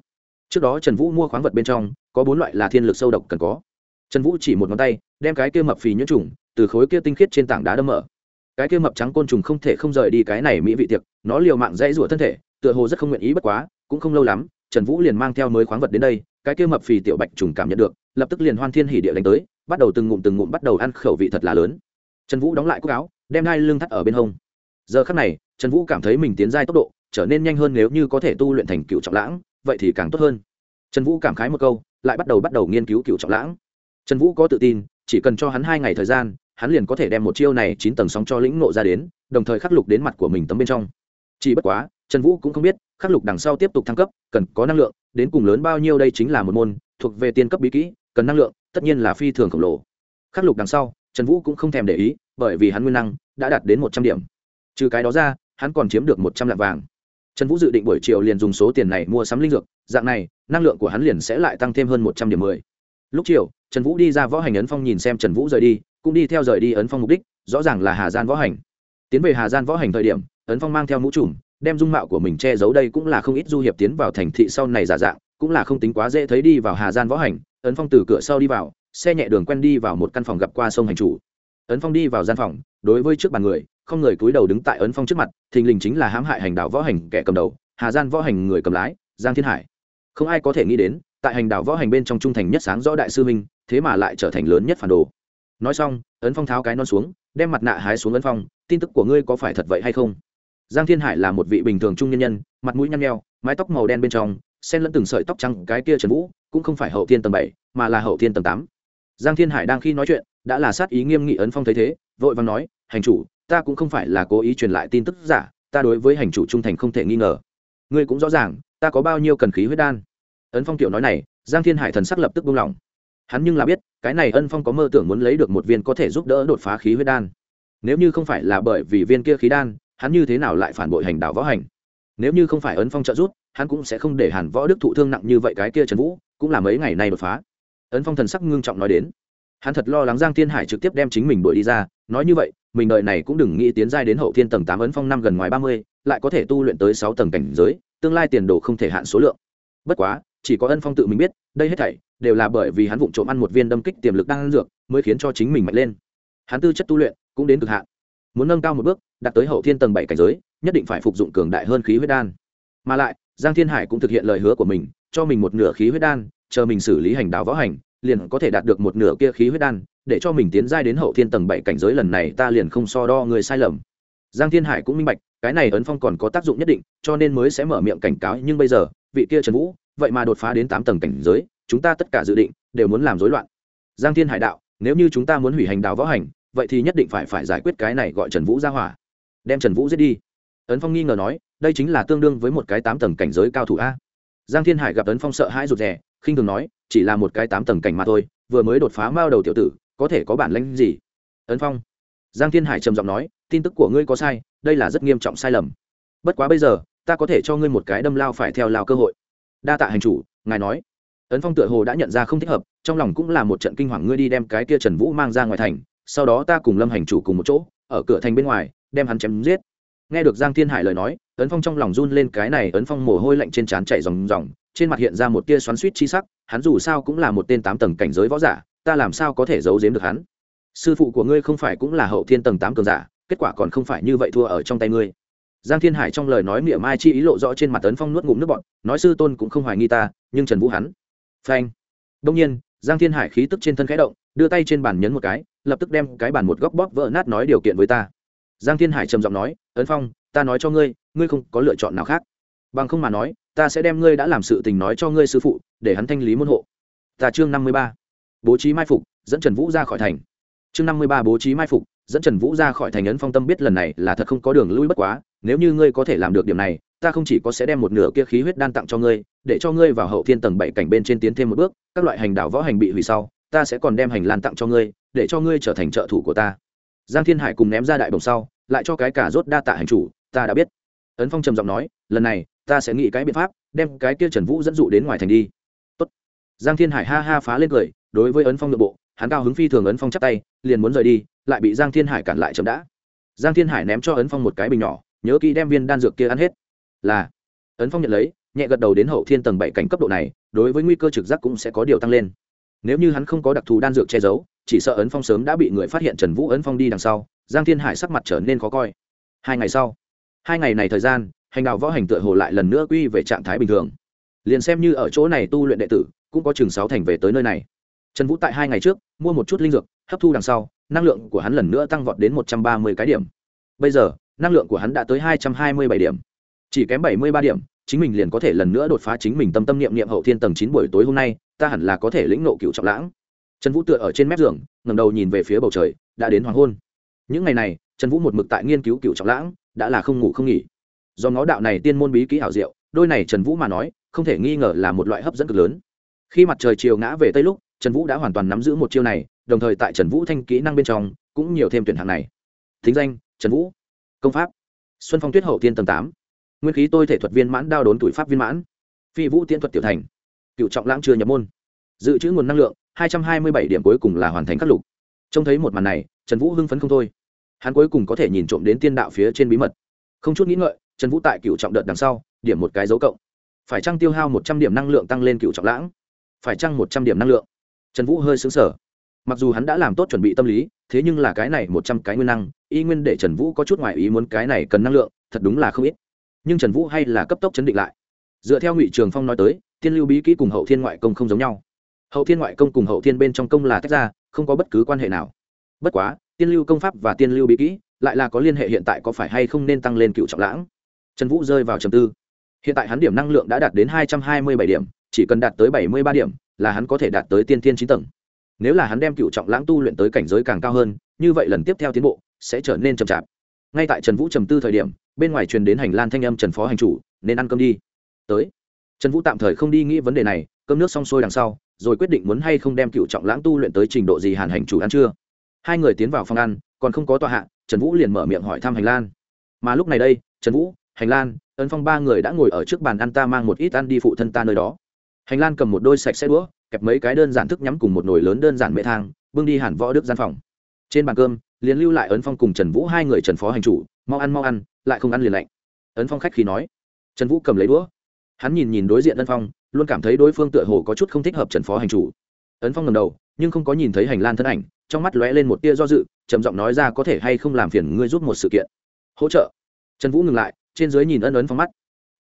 Trước đó trần vũ mua khoáng vật bên trong, có bốn loại là thiên lực sâu độc cần có. Trần vũ chỉ một ngón tay, đem cái kia mập phì nhiễm trùng từ khối kia tinh khiết trên tảng đá đâm mở cái kia mập trắng côn trùng không thể không rời đi cái này mỹ vị tiệc, nó liều mạng dãy rủa thân thể, tựa hồ rất không nguyện ý bất quá, cũng không lâu lắm, trần vũ liền mang theo mới khoáng vật đến đây, cái kia mập phì tiểu bạch trùng cảm nhận được, lập tức liền hoan thiên hỉ địa đánh tới, bắt đầu từng ngụm từng ngụm bắt đầu ăn khẩu vị thật là lớn. Trần vũ đóng lại cúc áo, đem hai lưng thắt ở bên hông. Giờ khắc này, trần vũ cảm thấy mình tiến giai tốc độ, trở nên nhanh hơn nếu như có thể tu luyện thành cựu trọng lãng, vậy thì càng tốt hơn. Trần vũ cảm khái một câu, lại bắt đầu bắt đầu nghiên cứu cựu trọng lãng. Trần vũ có tự tin, chỉ cần cho hắn hai ngày thời gian hắn liền có thể đem một chiêu này chín tầng sóng cho lĩnh nộ ra đến, đồng thời khắc lục đến mặt của mình tấm bên trong. Chỉ bất quá, trần vũ cũng không biết, khắc lục đằng sau tiếp tục thăng cấp, cần có năng lượng, đến cùng lớn bao nhiêu đây chính là một môn, thuộc về tiên cấp bí kỹ, cần năng lượng, tất nhiên là phi thường khổng lồ. Khắc lục đằng sau, trần vũ cũng không thèm để ý, bởi vì hắn nguyên năng đã đạt đến một trăm điểm. Trừ cái đó ra, hắn còn chiếm được một trăm lạng vàng. Trần vũ dự định buổi chiều liền dùng số tiền này mua sắm linh dược, dạng này, năng lượng của hắn liền sẽ lại tăng thêm hơn một trăm điểm mười. Lúc chiều, trần vũ đi ra võ hành ấn phong nhìn xem trần vũ rời đi cũng đi theo rời đi ấn phong mục đích, rõ ràng là hà gian võ hành. Tiến về hà gian võ hành thời điểm, ấn phong mang theo mũ trùm, đem dung mạo của mình che giấu đây cũng là không ít du hiệp tiến vào thành thị sau này giả dạng, cũng là không tính quá dễ thấy đi vào hà gian võ hành. Ấn phong từ cửa sau đi vào, xe nhẹ đường quen đi vào một căn phòng gặp qua sông hành chủ. Ấn phong đi vào gian phòng, đối với trước bàn người, không người cúi đầu đứng tại ấn phong trước mặt, thình lình chính là hãm hại hành đạo võ hành kẻ cầm đầu, hà gian võ hành người cầm lái, giang thiên hải. Không ai có thể nghĩ đến, tại hành đạo võ hành bên trong trung thành nhất sáng rõ đại sư minh thế mà lại trở thành lớn nhất phản đồ nói xong, ấn phong tháo cái non xuống, đem mặt nạ hái xuống ấn phong, tin tức của ngươi có phải thật vậy hay không? Giang thiên hải là một vị bình thường trung nhân nhân, mặt mũi nhăn nheo, mái tóc màu đen bên trong, xen lẫn từng sợi tóc trắng, cái kia trần vũ, cũng không phải hậu thiên tầng bảy, mà là hậu thiên tầng tám. Giang thiên hải đang khi nói chuyện, đã là sát ý nghiêm nghị ấn phong thấy thế, vội vàng nói, hành chủ, ta cũng không phải là cố ý truyền lại tin tức giả, ta đối với hành chủ trung thành không thể nghi ngờ. Ngươi cũng rõ ràng, ta có bao nhiêu cần khí huyết đan. Ấn phong tiểu nói này, giang thiên hải thần sắc lập tức buông lỏng. Hắn nhưng là biết cái này ân phong có mơ tưởng muốn lấy được một viên có thể giúp đỡ đột phá khí huyết đan. Nếu như không phải là bởi vì viên kia khí đan, hắn như thế nào lại phản bội hành đạo võ hành? Nếu như không phải ấn phong trợ giúp, hắn cũng sẽ không để hàn võ đức thụ thương nặng như vậy cái kia trần vũ, cũng là mấy ngày nay đột phá. Ấn phong thần sắc ngưng trọng nói đến. Hắn thật lo lắng giang thiên hải trực tiếp đem chính mình đuổi đi ra, nói như vậy, mình đợi này cũng đừng nghĩ tiến giai đến hậu thiên tầng tám ấn phong năm gần ngoài ba mươi, lại có thể tu luyện tới sáu tầng cảnh giới, tương lai tiền đồ không thể hạn số lượng. Bất quá chỉ có ân phong tự mình biết, đây hết thảy đều là bởi vì hắn vụng trộm ăn một viên đâm kích tiềm lực đang ăn dược mới khiến cho chính mình mạnh lên. Hắn tư chất tu luyện cũng đến cực hạn, muốn nâng cao một bước, đạt tới hậu thiên tầng bảy cảnh giới, nhất định phải phục dụng cường đại hơn khí huyết đan. Mà lại, giang thiên hải cũng thực hiện lời hứa của mình, cho mình một nửa khí huyết đan, chờ mình xử lý hành đạo võ hành, liền có thể đạt được một nửa kia khí huyết đan, để cho mình tiến giai đến hậu thiên tầng bảy cảnh giới lần này ta liền không so đo người sai lầm. Giang thiên hải cũng minh bạch, cái này ấn phong còn có tác dụng nhất định, cho nên mới sẽ mở miệng cảnh cáo, nhưng bây giờ, vị kia trần vũ vậy mà đột phá đến tám tầng cảnh giới, chúng ta tất cả dự định đều muốn làm rối loạn. Giang thiên hải đạo, nếu như chúng ta muốn hủy hành đào võ hành, vậy thì nhất định phải phải giải quyết cái này gọi trần vũ ra hỏa. Đem trần vũ giết đi. Ấn phong nghi ngờ nói, đây chính là tương đương với một cái tám tầng cảnh giới cao thủ a. Giang thiên hải gặp ấn phong sợ hãi rụt rè, khinh thường nói, chỉ là một cái tám tầng cảnh mà thôi, vừa mới đột phá mao đầu tiểu tử, có thể có bản lãnh gì? Ấn phong. Giang thiên hải trầm giọng nói, tin tức của ngươi có sai, đây là rất nghiêm trọng sai lầm. Bất quá bây giờ, ta có thể cho ngươi một cái đâm lao phải theo lao cơ hội đa tạ hành chủ, ngài nói. Ấn phong tựa hồ đã nhận ra không thích hợp, trong lòng cũng là một trận kinh hoàng, ngươi đi đem cái kia trần vũ mang ra ngoài thành, sau đó ta cùng lâm hành chủ cùng một chỗ, ở cửa thành bên ngoài, đem hắn chém giết. Nghe được giang thiên hải lời nói ấn phong trong lòng run lên, cái này ấn phong mồ hôi lạnh trên trán chảy ròng ròng, trên mặt hiện ra một tia xoắn suýt chi sắc, hắn dù sao cũng là một tên tám tầng cảnh giới võ giả, ta làm sao có thể giấu giếm được hắn? Sư phụ của ngươi không phải cũng là hậu thiên tầng tám cường giả, kết quả còn không phải như vậy thua ở trong tay ngươi giang thiên hải trong lời nói miệng mai chi ý lộ rõ trên mặt Tấn phong nuốt ngụm nước bọn nói sư tôn cũng không hoài nghi ta, nhưng trần vũ hắn. Phanh. Đông nhiên, giang thiên hải khí tức trên thân khẽ động, đưa tay trên bàn nhấn một cái, lập tức đem cái bàn một góc bóp vỡ nát nói điều kiện với ta. Giang thiên hải trầm giọng nói, ấn phong, ta nói cho ngươi ngươi không có lựa chọn nào khác. Bằng không mà nói, ta sẽ đem ngươi đã làm sự tình nói cho ngươi sư phụ, để hắn thanh lý môn hộ. Ta chương năm mươi ba. Bố trí mai phục, dẫn trần vũ ra khỏi thành. Chương năm mươi ba bố trí mai phục, dẫn trần vũ ra khỏi thành ấn phong tâm biết lần này là thật không có đường lui bất quá nếu như ngươi có thể làm được điểm này, ta không chỉ có sẽ đem một nửa kia khí huyết đan tặng cho ngươi, để cho ngươi vào hậu thiên tầng bảy cảnh bên trên tiến thêm một bước, các loại hành đảo võ hành bị hủy sau, ta sẽ còn đem hành lan tặng cho ngươi, để cho ngươi trở thành trợ thủ của ta. Giang thiên hải cùng ném ra đại bồng sau, lại cho cái cả rốt đa tạ hành chủ, ta đã biết. Ấn phong trầm giọng nói, lần này, ta sẽ nghĩ cái biện pháp, đem cái kia trần vũ dẫn dụ đến ngoài thành đi. Tốt. giang thiên hải ha ha phá lên cười, đối với ấn phong nội bộ, hắn cao hứng phi thường ấn phong chắp tay, liền muốn rời đi, lại bị giang thiên hải cản lại chậm đã. Giang thiên hải ném cho ấn phong một cái bình nhỏ nhớ kỹ đem viên đan dược kia ăn hết. Là, ấn phong nhận lấy, nhẹ gật đầu đến hậu thiên tầng bảy cảnh cấp độ này, đối với nguy cơ trực giác cũng sẽ có điều tăng lên. Nếu như hắn không có đặc thù đan dược che giấu, chỉ sợ ấn phong sớm đã bị người phát hiện trần vũ ấn phong đi đằng sau, giang thiên hải sắc mặt trở nên khó coi. Hai ngày sau, hai ngày này thời gian, hành đạo võ hành tựa hồ lại lần nữa quy về trạng thái bình thường. Liền xem như ở chỗ này tu luyện đệ tử, cũng có chừng sáu thành về tới nơi này. Trần vũ tại hai ngày trước, mua một chút linh dược, hấp thu đằng sau, năng lượng của hắn lần nữa tăng vọt đến một trăm ba mươi cái điểm. Bây giờ năng lượng của hắn đã tới hai trăm hai mươi bảy điểm. Chỉ kém bảy mươi ba điểm, chính mình liền có thể lần nữa đột phá chính mình tâm tâm niệm niệm hậu thiên tầng chín buổi tối hôm nay, ta hẳn là có thể lĩnh nộ cựu trọng lãng. Trần vũ tựa ở trên mép giường ngầm đầu nhìn về phía bầu trời, đã đến hoàng hôn. Những ngày này, trần vũ một mực tại nghiên cứu cựu trọng lãng, đã là không ngủ không nghỉ. Do ngó đạo này tiên môn bí kỹ hảo diệu, đôi này trần vũ mà nói, không thể nghi ngờ là một loại hấp dẫn cực lớn. Khi mặt trời chiều ngã về tây lúc, trần vũ đã hoàn toàn nắm giữ một chiêu này, đồng thời tại trần vũ thanh kỹ năng bên trong, cũng nhiều thêm tuyển hạng này. Thính danh, trần vũ công pháp. Xuân phong tuyết hậu tiên tầng tám. Nguyên khí tôi thể thuật viên mãn đao đốn tuổi pháp viên mãn. Phi vũ tiễn thuật tiểu thành. Cựu trọng lãng chưa nhập môn. Dự trữ nguồn năng lượng, hai trăm hai mươi bảy điểm cuối cùng là hoàn thành khắc lục. Trông thấy một màn này, trần vũ hưng phấn không thôi. Hắn cuối cùng có thể nhìn trộm đến tiên đạo phía trên bí mật. Không chút nghĩ ngợi, trần vũ tại cựu trọng đợt đằng sau, điểm một cái dấu cộng. Phải trăng tiêu hao một trăm điểm năng lượng tăng lên cựu trọng lãng? Phải trăng một trăm điểm năng lượng? Trần vũ hơi xứng sở mặc dù hắn đã làm tốt chuẩn bị tâm lý, thế nhưng là cái này một trăm cái nguyên năng, y nguyên để trần vũ có chút ngoại ý muốn cái này cần năng lượng, thật đúng là không ít. Nhưng trần vũ hay là cấp tốc chấn định lại. Dựa theo ngụy trường phong nói tới, Thiên lưu bí kỹ cùng hậu thiên ngoại công không giống nhau. Hậu thiên ngoại công cùng hậu thiên bên trong công là tách ra, không có bất cứ quan hệ nào. Bất quá tiên lưu công pháp và tiên lưu bí kỹ lại là có liên hệ hiện tại có phải hay không nên tăng lên cựu trọng lãng. Trần vũ rơi vào trầm tư. Hiện tại hắn điểm năng lượng đã đạt đến hai trăm hai mươi bảy điểm, chỉ cần đạt tới bảy mươi ba điểm là hắn có thể đạt tới tiên thiên chín tầng nếu là hắn đem cựu trọng lãng tu luyện tới cảnh giới càng cao hơn, như vậy lần tiếp theo tiến bộ sẽ trở nên chậm chạp. Ngay tại trần vũ trầm tư thời điểm, bên ngoài truyền đến hành lan thanh âm trần phó hành chủ, nên ăn cơm đi. Tới. Trần vũ tạm thời không đi nghĩ vấn đề này, cơm nước xong sôi đằng sau, rồi quyết định muốn hay không đem cựu trọng lãng tu luyện tới trình độ gì hàn hành chủ ăn chưa. Hai người tiến vào phòng ăn, còn không có tòa hạ, trần vũ liền mở miệng hỏi thăm hành lan mà lúc này đây, trần vũ, hành lan ấn phong ba người đã ngồi ở trước bàn ăn ta mang một ít ăn đi phụ thân ta nơi đó hành lan cầm một đôi sạch xe đũa, kẹp mấy cái đơn giản thức nhắm cùng một nồi lớn đơn giản mệ thang, bưng đi hẳn võ đức gian phòng. Trên bàn cơm, liền lưu lại ấn phong cùng trần vũ hai người trần phó hành chủ, mau ăn mau ăn, lại không ăn liền lạnh. Ấn phong khách khi nói. Trần vũ cầm lấy đũa. Hắn nhìn nhìn đối diện ấn phong, luôn cảm thấy đối phương tựa hồ có chút không thích hợp trần phó hành chủ. Ấn phong ngầm đầu, nhưng không có nhìn thấy hành lan thân ảnh, trong mắt lóe lên một tia do dự, trầm giọng nói ra có thể hay không làm phiền ngươi giúp một sự kiện. Hỗ trợ. Trần vũ ngừng lại, trên dưới nhìn ân ấn phong mắt.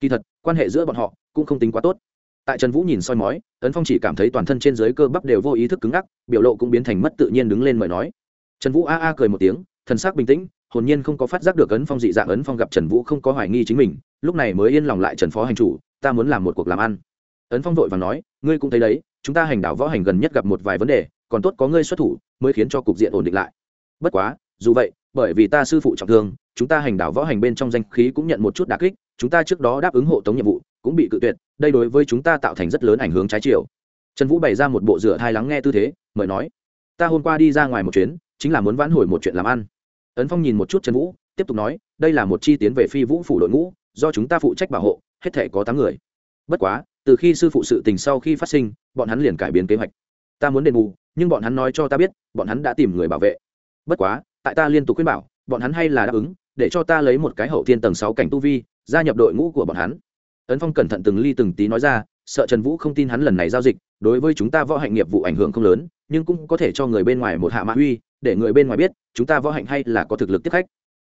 Kỳ thật, quan hệ giữa bọn họ cũng không tính quá tốt tại trần vũ nhìn soi mói ấn phong chỉ cảm thấy toàn thân trên dưới cơ bắp đều vô ý thức cứng ngắc, biểu lộ cũng biến thành mất tự nhiên đứng lên mời nói. Trần vũ a a cười một tiếng, thần sắc bình tĩnh, hồn nhiên không có phát giác được ấn phong dị dạng ấn phong gặp trần vũ không có hoài nghi chính mình, lúc này mới yên lòng lại trần phó hành chủ, ta muốn làm một cuộc làm ăn. Ấn phong vội và nói, ngươi cũng thấy đấy, chúng ta hành đảo võ hành gần nhất gặp một vài vấn đề, còn tốt có ngươi xuất thủ, mới khiến cho cục diện ổn định lại. Bất quá, dù vậy, bởi vì ta sư phụ trọng thương, chúng ta hành đảo võ hành bên trong danh khí cũng nhận một chút đà kích chúng ta trước đó đáp ứng hộ tống nhiệm vụ, cũng bị cự tuyệt, đây đối với chúng ta tạo thành rất lớn ảnh hưởng trái chiều. Trần vũ bày ra một bộ rửa thai lắng nghe tư thế, mời nói, ta hôm qua đi ra ngoài một chuyến, chính là muốn vãn hồi một chuyện làm ăn. Ấn phong nhìn một chút trần vũ, tiếp tục nói, đây là một chi tiến về phi vũ phủ đội ngũ, do chúng ta phụ trách bảo hộ, hết thể có tám người. Bất quá, từ khi sư phụ sự tình sau khi phát sinh, bọn hắn liền cải biến kế hoạch. Ta muốn đền bù, nhưng bọn hắn nói cho ta biết, bọn hắn đã tìm người bảo vệ. Bất quá, tại ta liên tục khuyên bảo, bọn hắn hay là đáp ứng để cho ta lấy một cái hậu thiên tầng sáu cảnh tu vi, gia nhập đội ngũ của bọn hắn. Ấn phong cẩn thận từng ly từng tí nói ra, sợ trần vũ không tin hắn lần này giao dịch, đối với chúng ta võ hạnh nghiệp vụ ảnh hưởng không lớn, nhưng cũng có thể cho người bên ngoài một hạ mã uy, để người bên ngoài biết, chúng ta võ hạnh hay là có thực lực tiếp khách.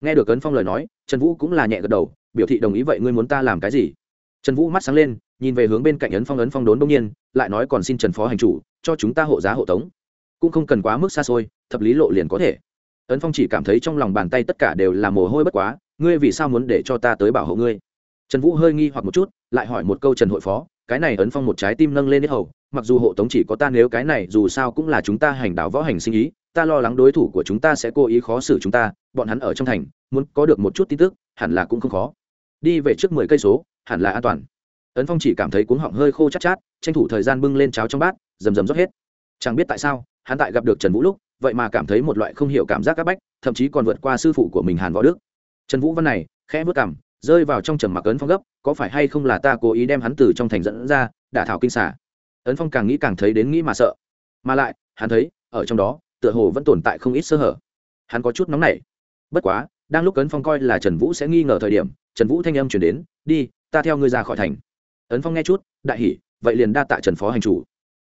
Nghe được ấn phong lời nói, trần vũ cũng là nhẹ gật đầu, biểu thị đồng ý vậy ngươi muốn ta làm cái gì? Trần vũ mắt sáng lên, nhìn về hướng bên cạnh ấn phong ấn phong đốn đông nhiên, lại nói còn xin trần phó hành chủ, cho chúng ta hộ giá hộ tống. Cũng không cần quá mức xa xôi, thập lý lộ liền có thể ấn phong chỉ cảm thấy trong lòng bàn tay tất cả đều là mồ hôi bất quá, ngươi vì sao muốn để cho ta tới bảo hộ ngươi? Trần vũ hơi nghi hoặc một chút, lại hỏi một câu trần hội phó, cái này ấn phong một trái tim nâng lên hết hầu, mặc dù hộ tống chỉ có ta nếu cái này, dù sao cũng là chúng ta hành đạo võ hành sinh ý, ta lo lắng đối thủ của chúng ta sẽ cố ý khó xử chúng ta, bọn hắn ở trong thành, muốn có được một chút tin tức, hẳn là cũng không khó. Đi về trước mười cây số, hẳn là an toàn. Ấn phong chỉ cảm thấy cuống họng hơi khô chát chát, tranh thủ thời gian bưng lên cháo trong bát, rầm rầm rót hết. Chẳng biết tại sao, hắn tại gặp được trần vũ lúc vậy mà cảm thấy một loại không hiểu cảm giác các bách, thậm chí còn vượt qua sư phụ của mình hàn võ đức. Trần vũ văn này, khẽ vất cảm rơi vào trong trầm mặc ấn phong gấp, có phải hay không là ta cố ý đem hắn từ trong thành dẫn ra, đả thảo kinh xả? Ấn phong càng nghĩ càng thấy đến nghĩ mà sợ. Mà lại, hắn thấy, ở trong đó, tựa hồ vẫn tồn tại không ít sơ hở. Hắn có chút nóng nảy. Bất quá, đang lúc ấn phong coi là trần vũ sẽ nghi ngờ thời điểm, trần vũ thanh âm chuyển đến, đi, ta theo ngươi ra khỏi thành. Ấn phong nghe chút, đại hỉ, vậy liền đa tạ trần phó hành chủ.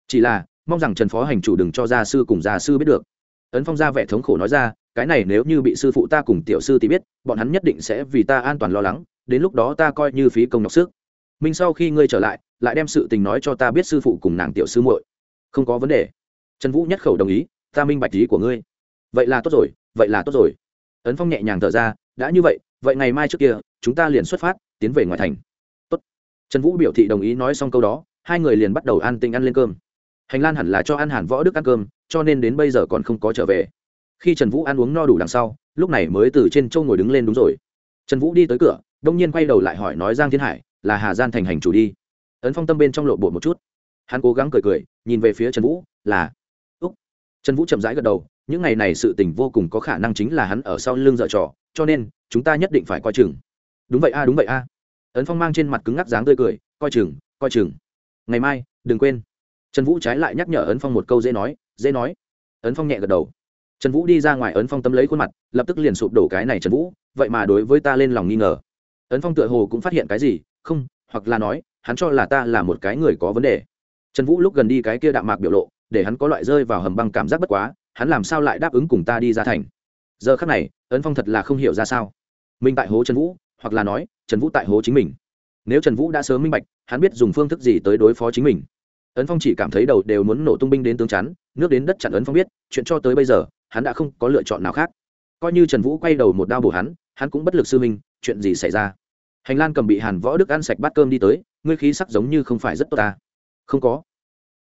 Chỉ là, mong rằng trần phó hành chủ đừng cho gia sư cùng gia sư biết được ấn phong ra vẻ thống khổ nói ra, cái này nếu như bị sư phụ ta cùng tiểu sư thì biết, bọn hắn nhất định sẽ vì ta an toàn lo lắng, đến lúc đó ta coi như phí công nhọc sức. Minh sau khi ngươi trở lại lại đem sự tình nói cho ta biết sư phụ cùng nàng tiểu sư muội. Không có vấn đề. Trần vũ nhất khẩu đồng ý, ta minh bạch ý của ngươi. Vậy là tốt rồi, vậy là tốt rồi. Ấn phong nhẹ nhàng thở ra, đã như vậy vậy ngày mai trước kia, chúng ta liền xuất phát, tiến về ngoài thành. Tốt. Trần vũ biểu thị đồng ý nói xong câu đó, hai người liền bắt đầu ăn tinh ăn lên cơm hành lan hẳn là cho ăn hàn võ đức ăn cơm, cho nên đến bây giờ còn không có trở về. Khi trần vũ ăn uống no đủ đằng sau, lúc này mới từ trên châu ngồi đứng lên đúng rồi. Trần vũ đi tới cửa, đông nhiên quay đầu lại hỏi nói giang thiên hải, là hà gian thành hành chủ đi. Ấn phong tâm bên trong lộ bột một chút. Hắn cố gắng cười cười, nhìn về phía trần vũ, là úc. Trần vũ chậm rãi gật đầu, những ngày này sự tình vô cùng có khả năng chính là hắn ở sau lưng dợ trò, cho nên, chúng ta nhất định phải coi chừng. Đúng vậy a, đúng vậy a. Ấn phong mang trên mặt cứng ngắc dáng tươi cười, coi chừng coi chừng. Ngày mai, đừng quên trần vũ trái lại nhắc nhở ấn phong một câu dễ nói dễ nói. Ấn phong nhẹ gật đầu. Trần vũ đi ra ngoài, ấn phong tâm lấy khuôn mặt, lập tức liền sụp đổ cái này trần vũ, vậy mà đối với ta lên lòng nghi ngờ. Ấn phong tựa hồ cũng phát hiện cái gì, không, hoặc là nói, hắn cho là ta là một cái người có vấn đề. Trần vũ lúc gần đi cái kia đạm mạc biểu lộ, để hắn có loại rơi vào hầm băng cảm giác bất quá, hắn làm sao lại đáp ứng cùng ta đi ra thành? Giờ khắc này, ấn phong thật là không hiểu ra sao. Mình tại hố trần vũ, hoặc là nói, trần vũ tại hố chính mình. Nếu trần vũ đã sớm minh bạch, hắn biết dùng phương thức gì tới đối phó chính mình ấn phong chỉ cảm thấy đầu đều muốn nổ tung binh đến tướng chắn, nước đến đất chặn ấn phong biết, chuyện cho tới bây giờ, hắn đã không có lựa chọn nào khác. Coi như trần vũ quay đầu một đao bổ hắn hắn cũng bất lực sư minh chuyện gì xảy ra? Hành lan cầm bị hàn võ đức ăn sạch bát cơm đi tới, ngươi khí sắc giống như không phải rất tốt ta. Không có.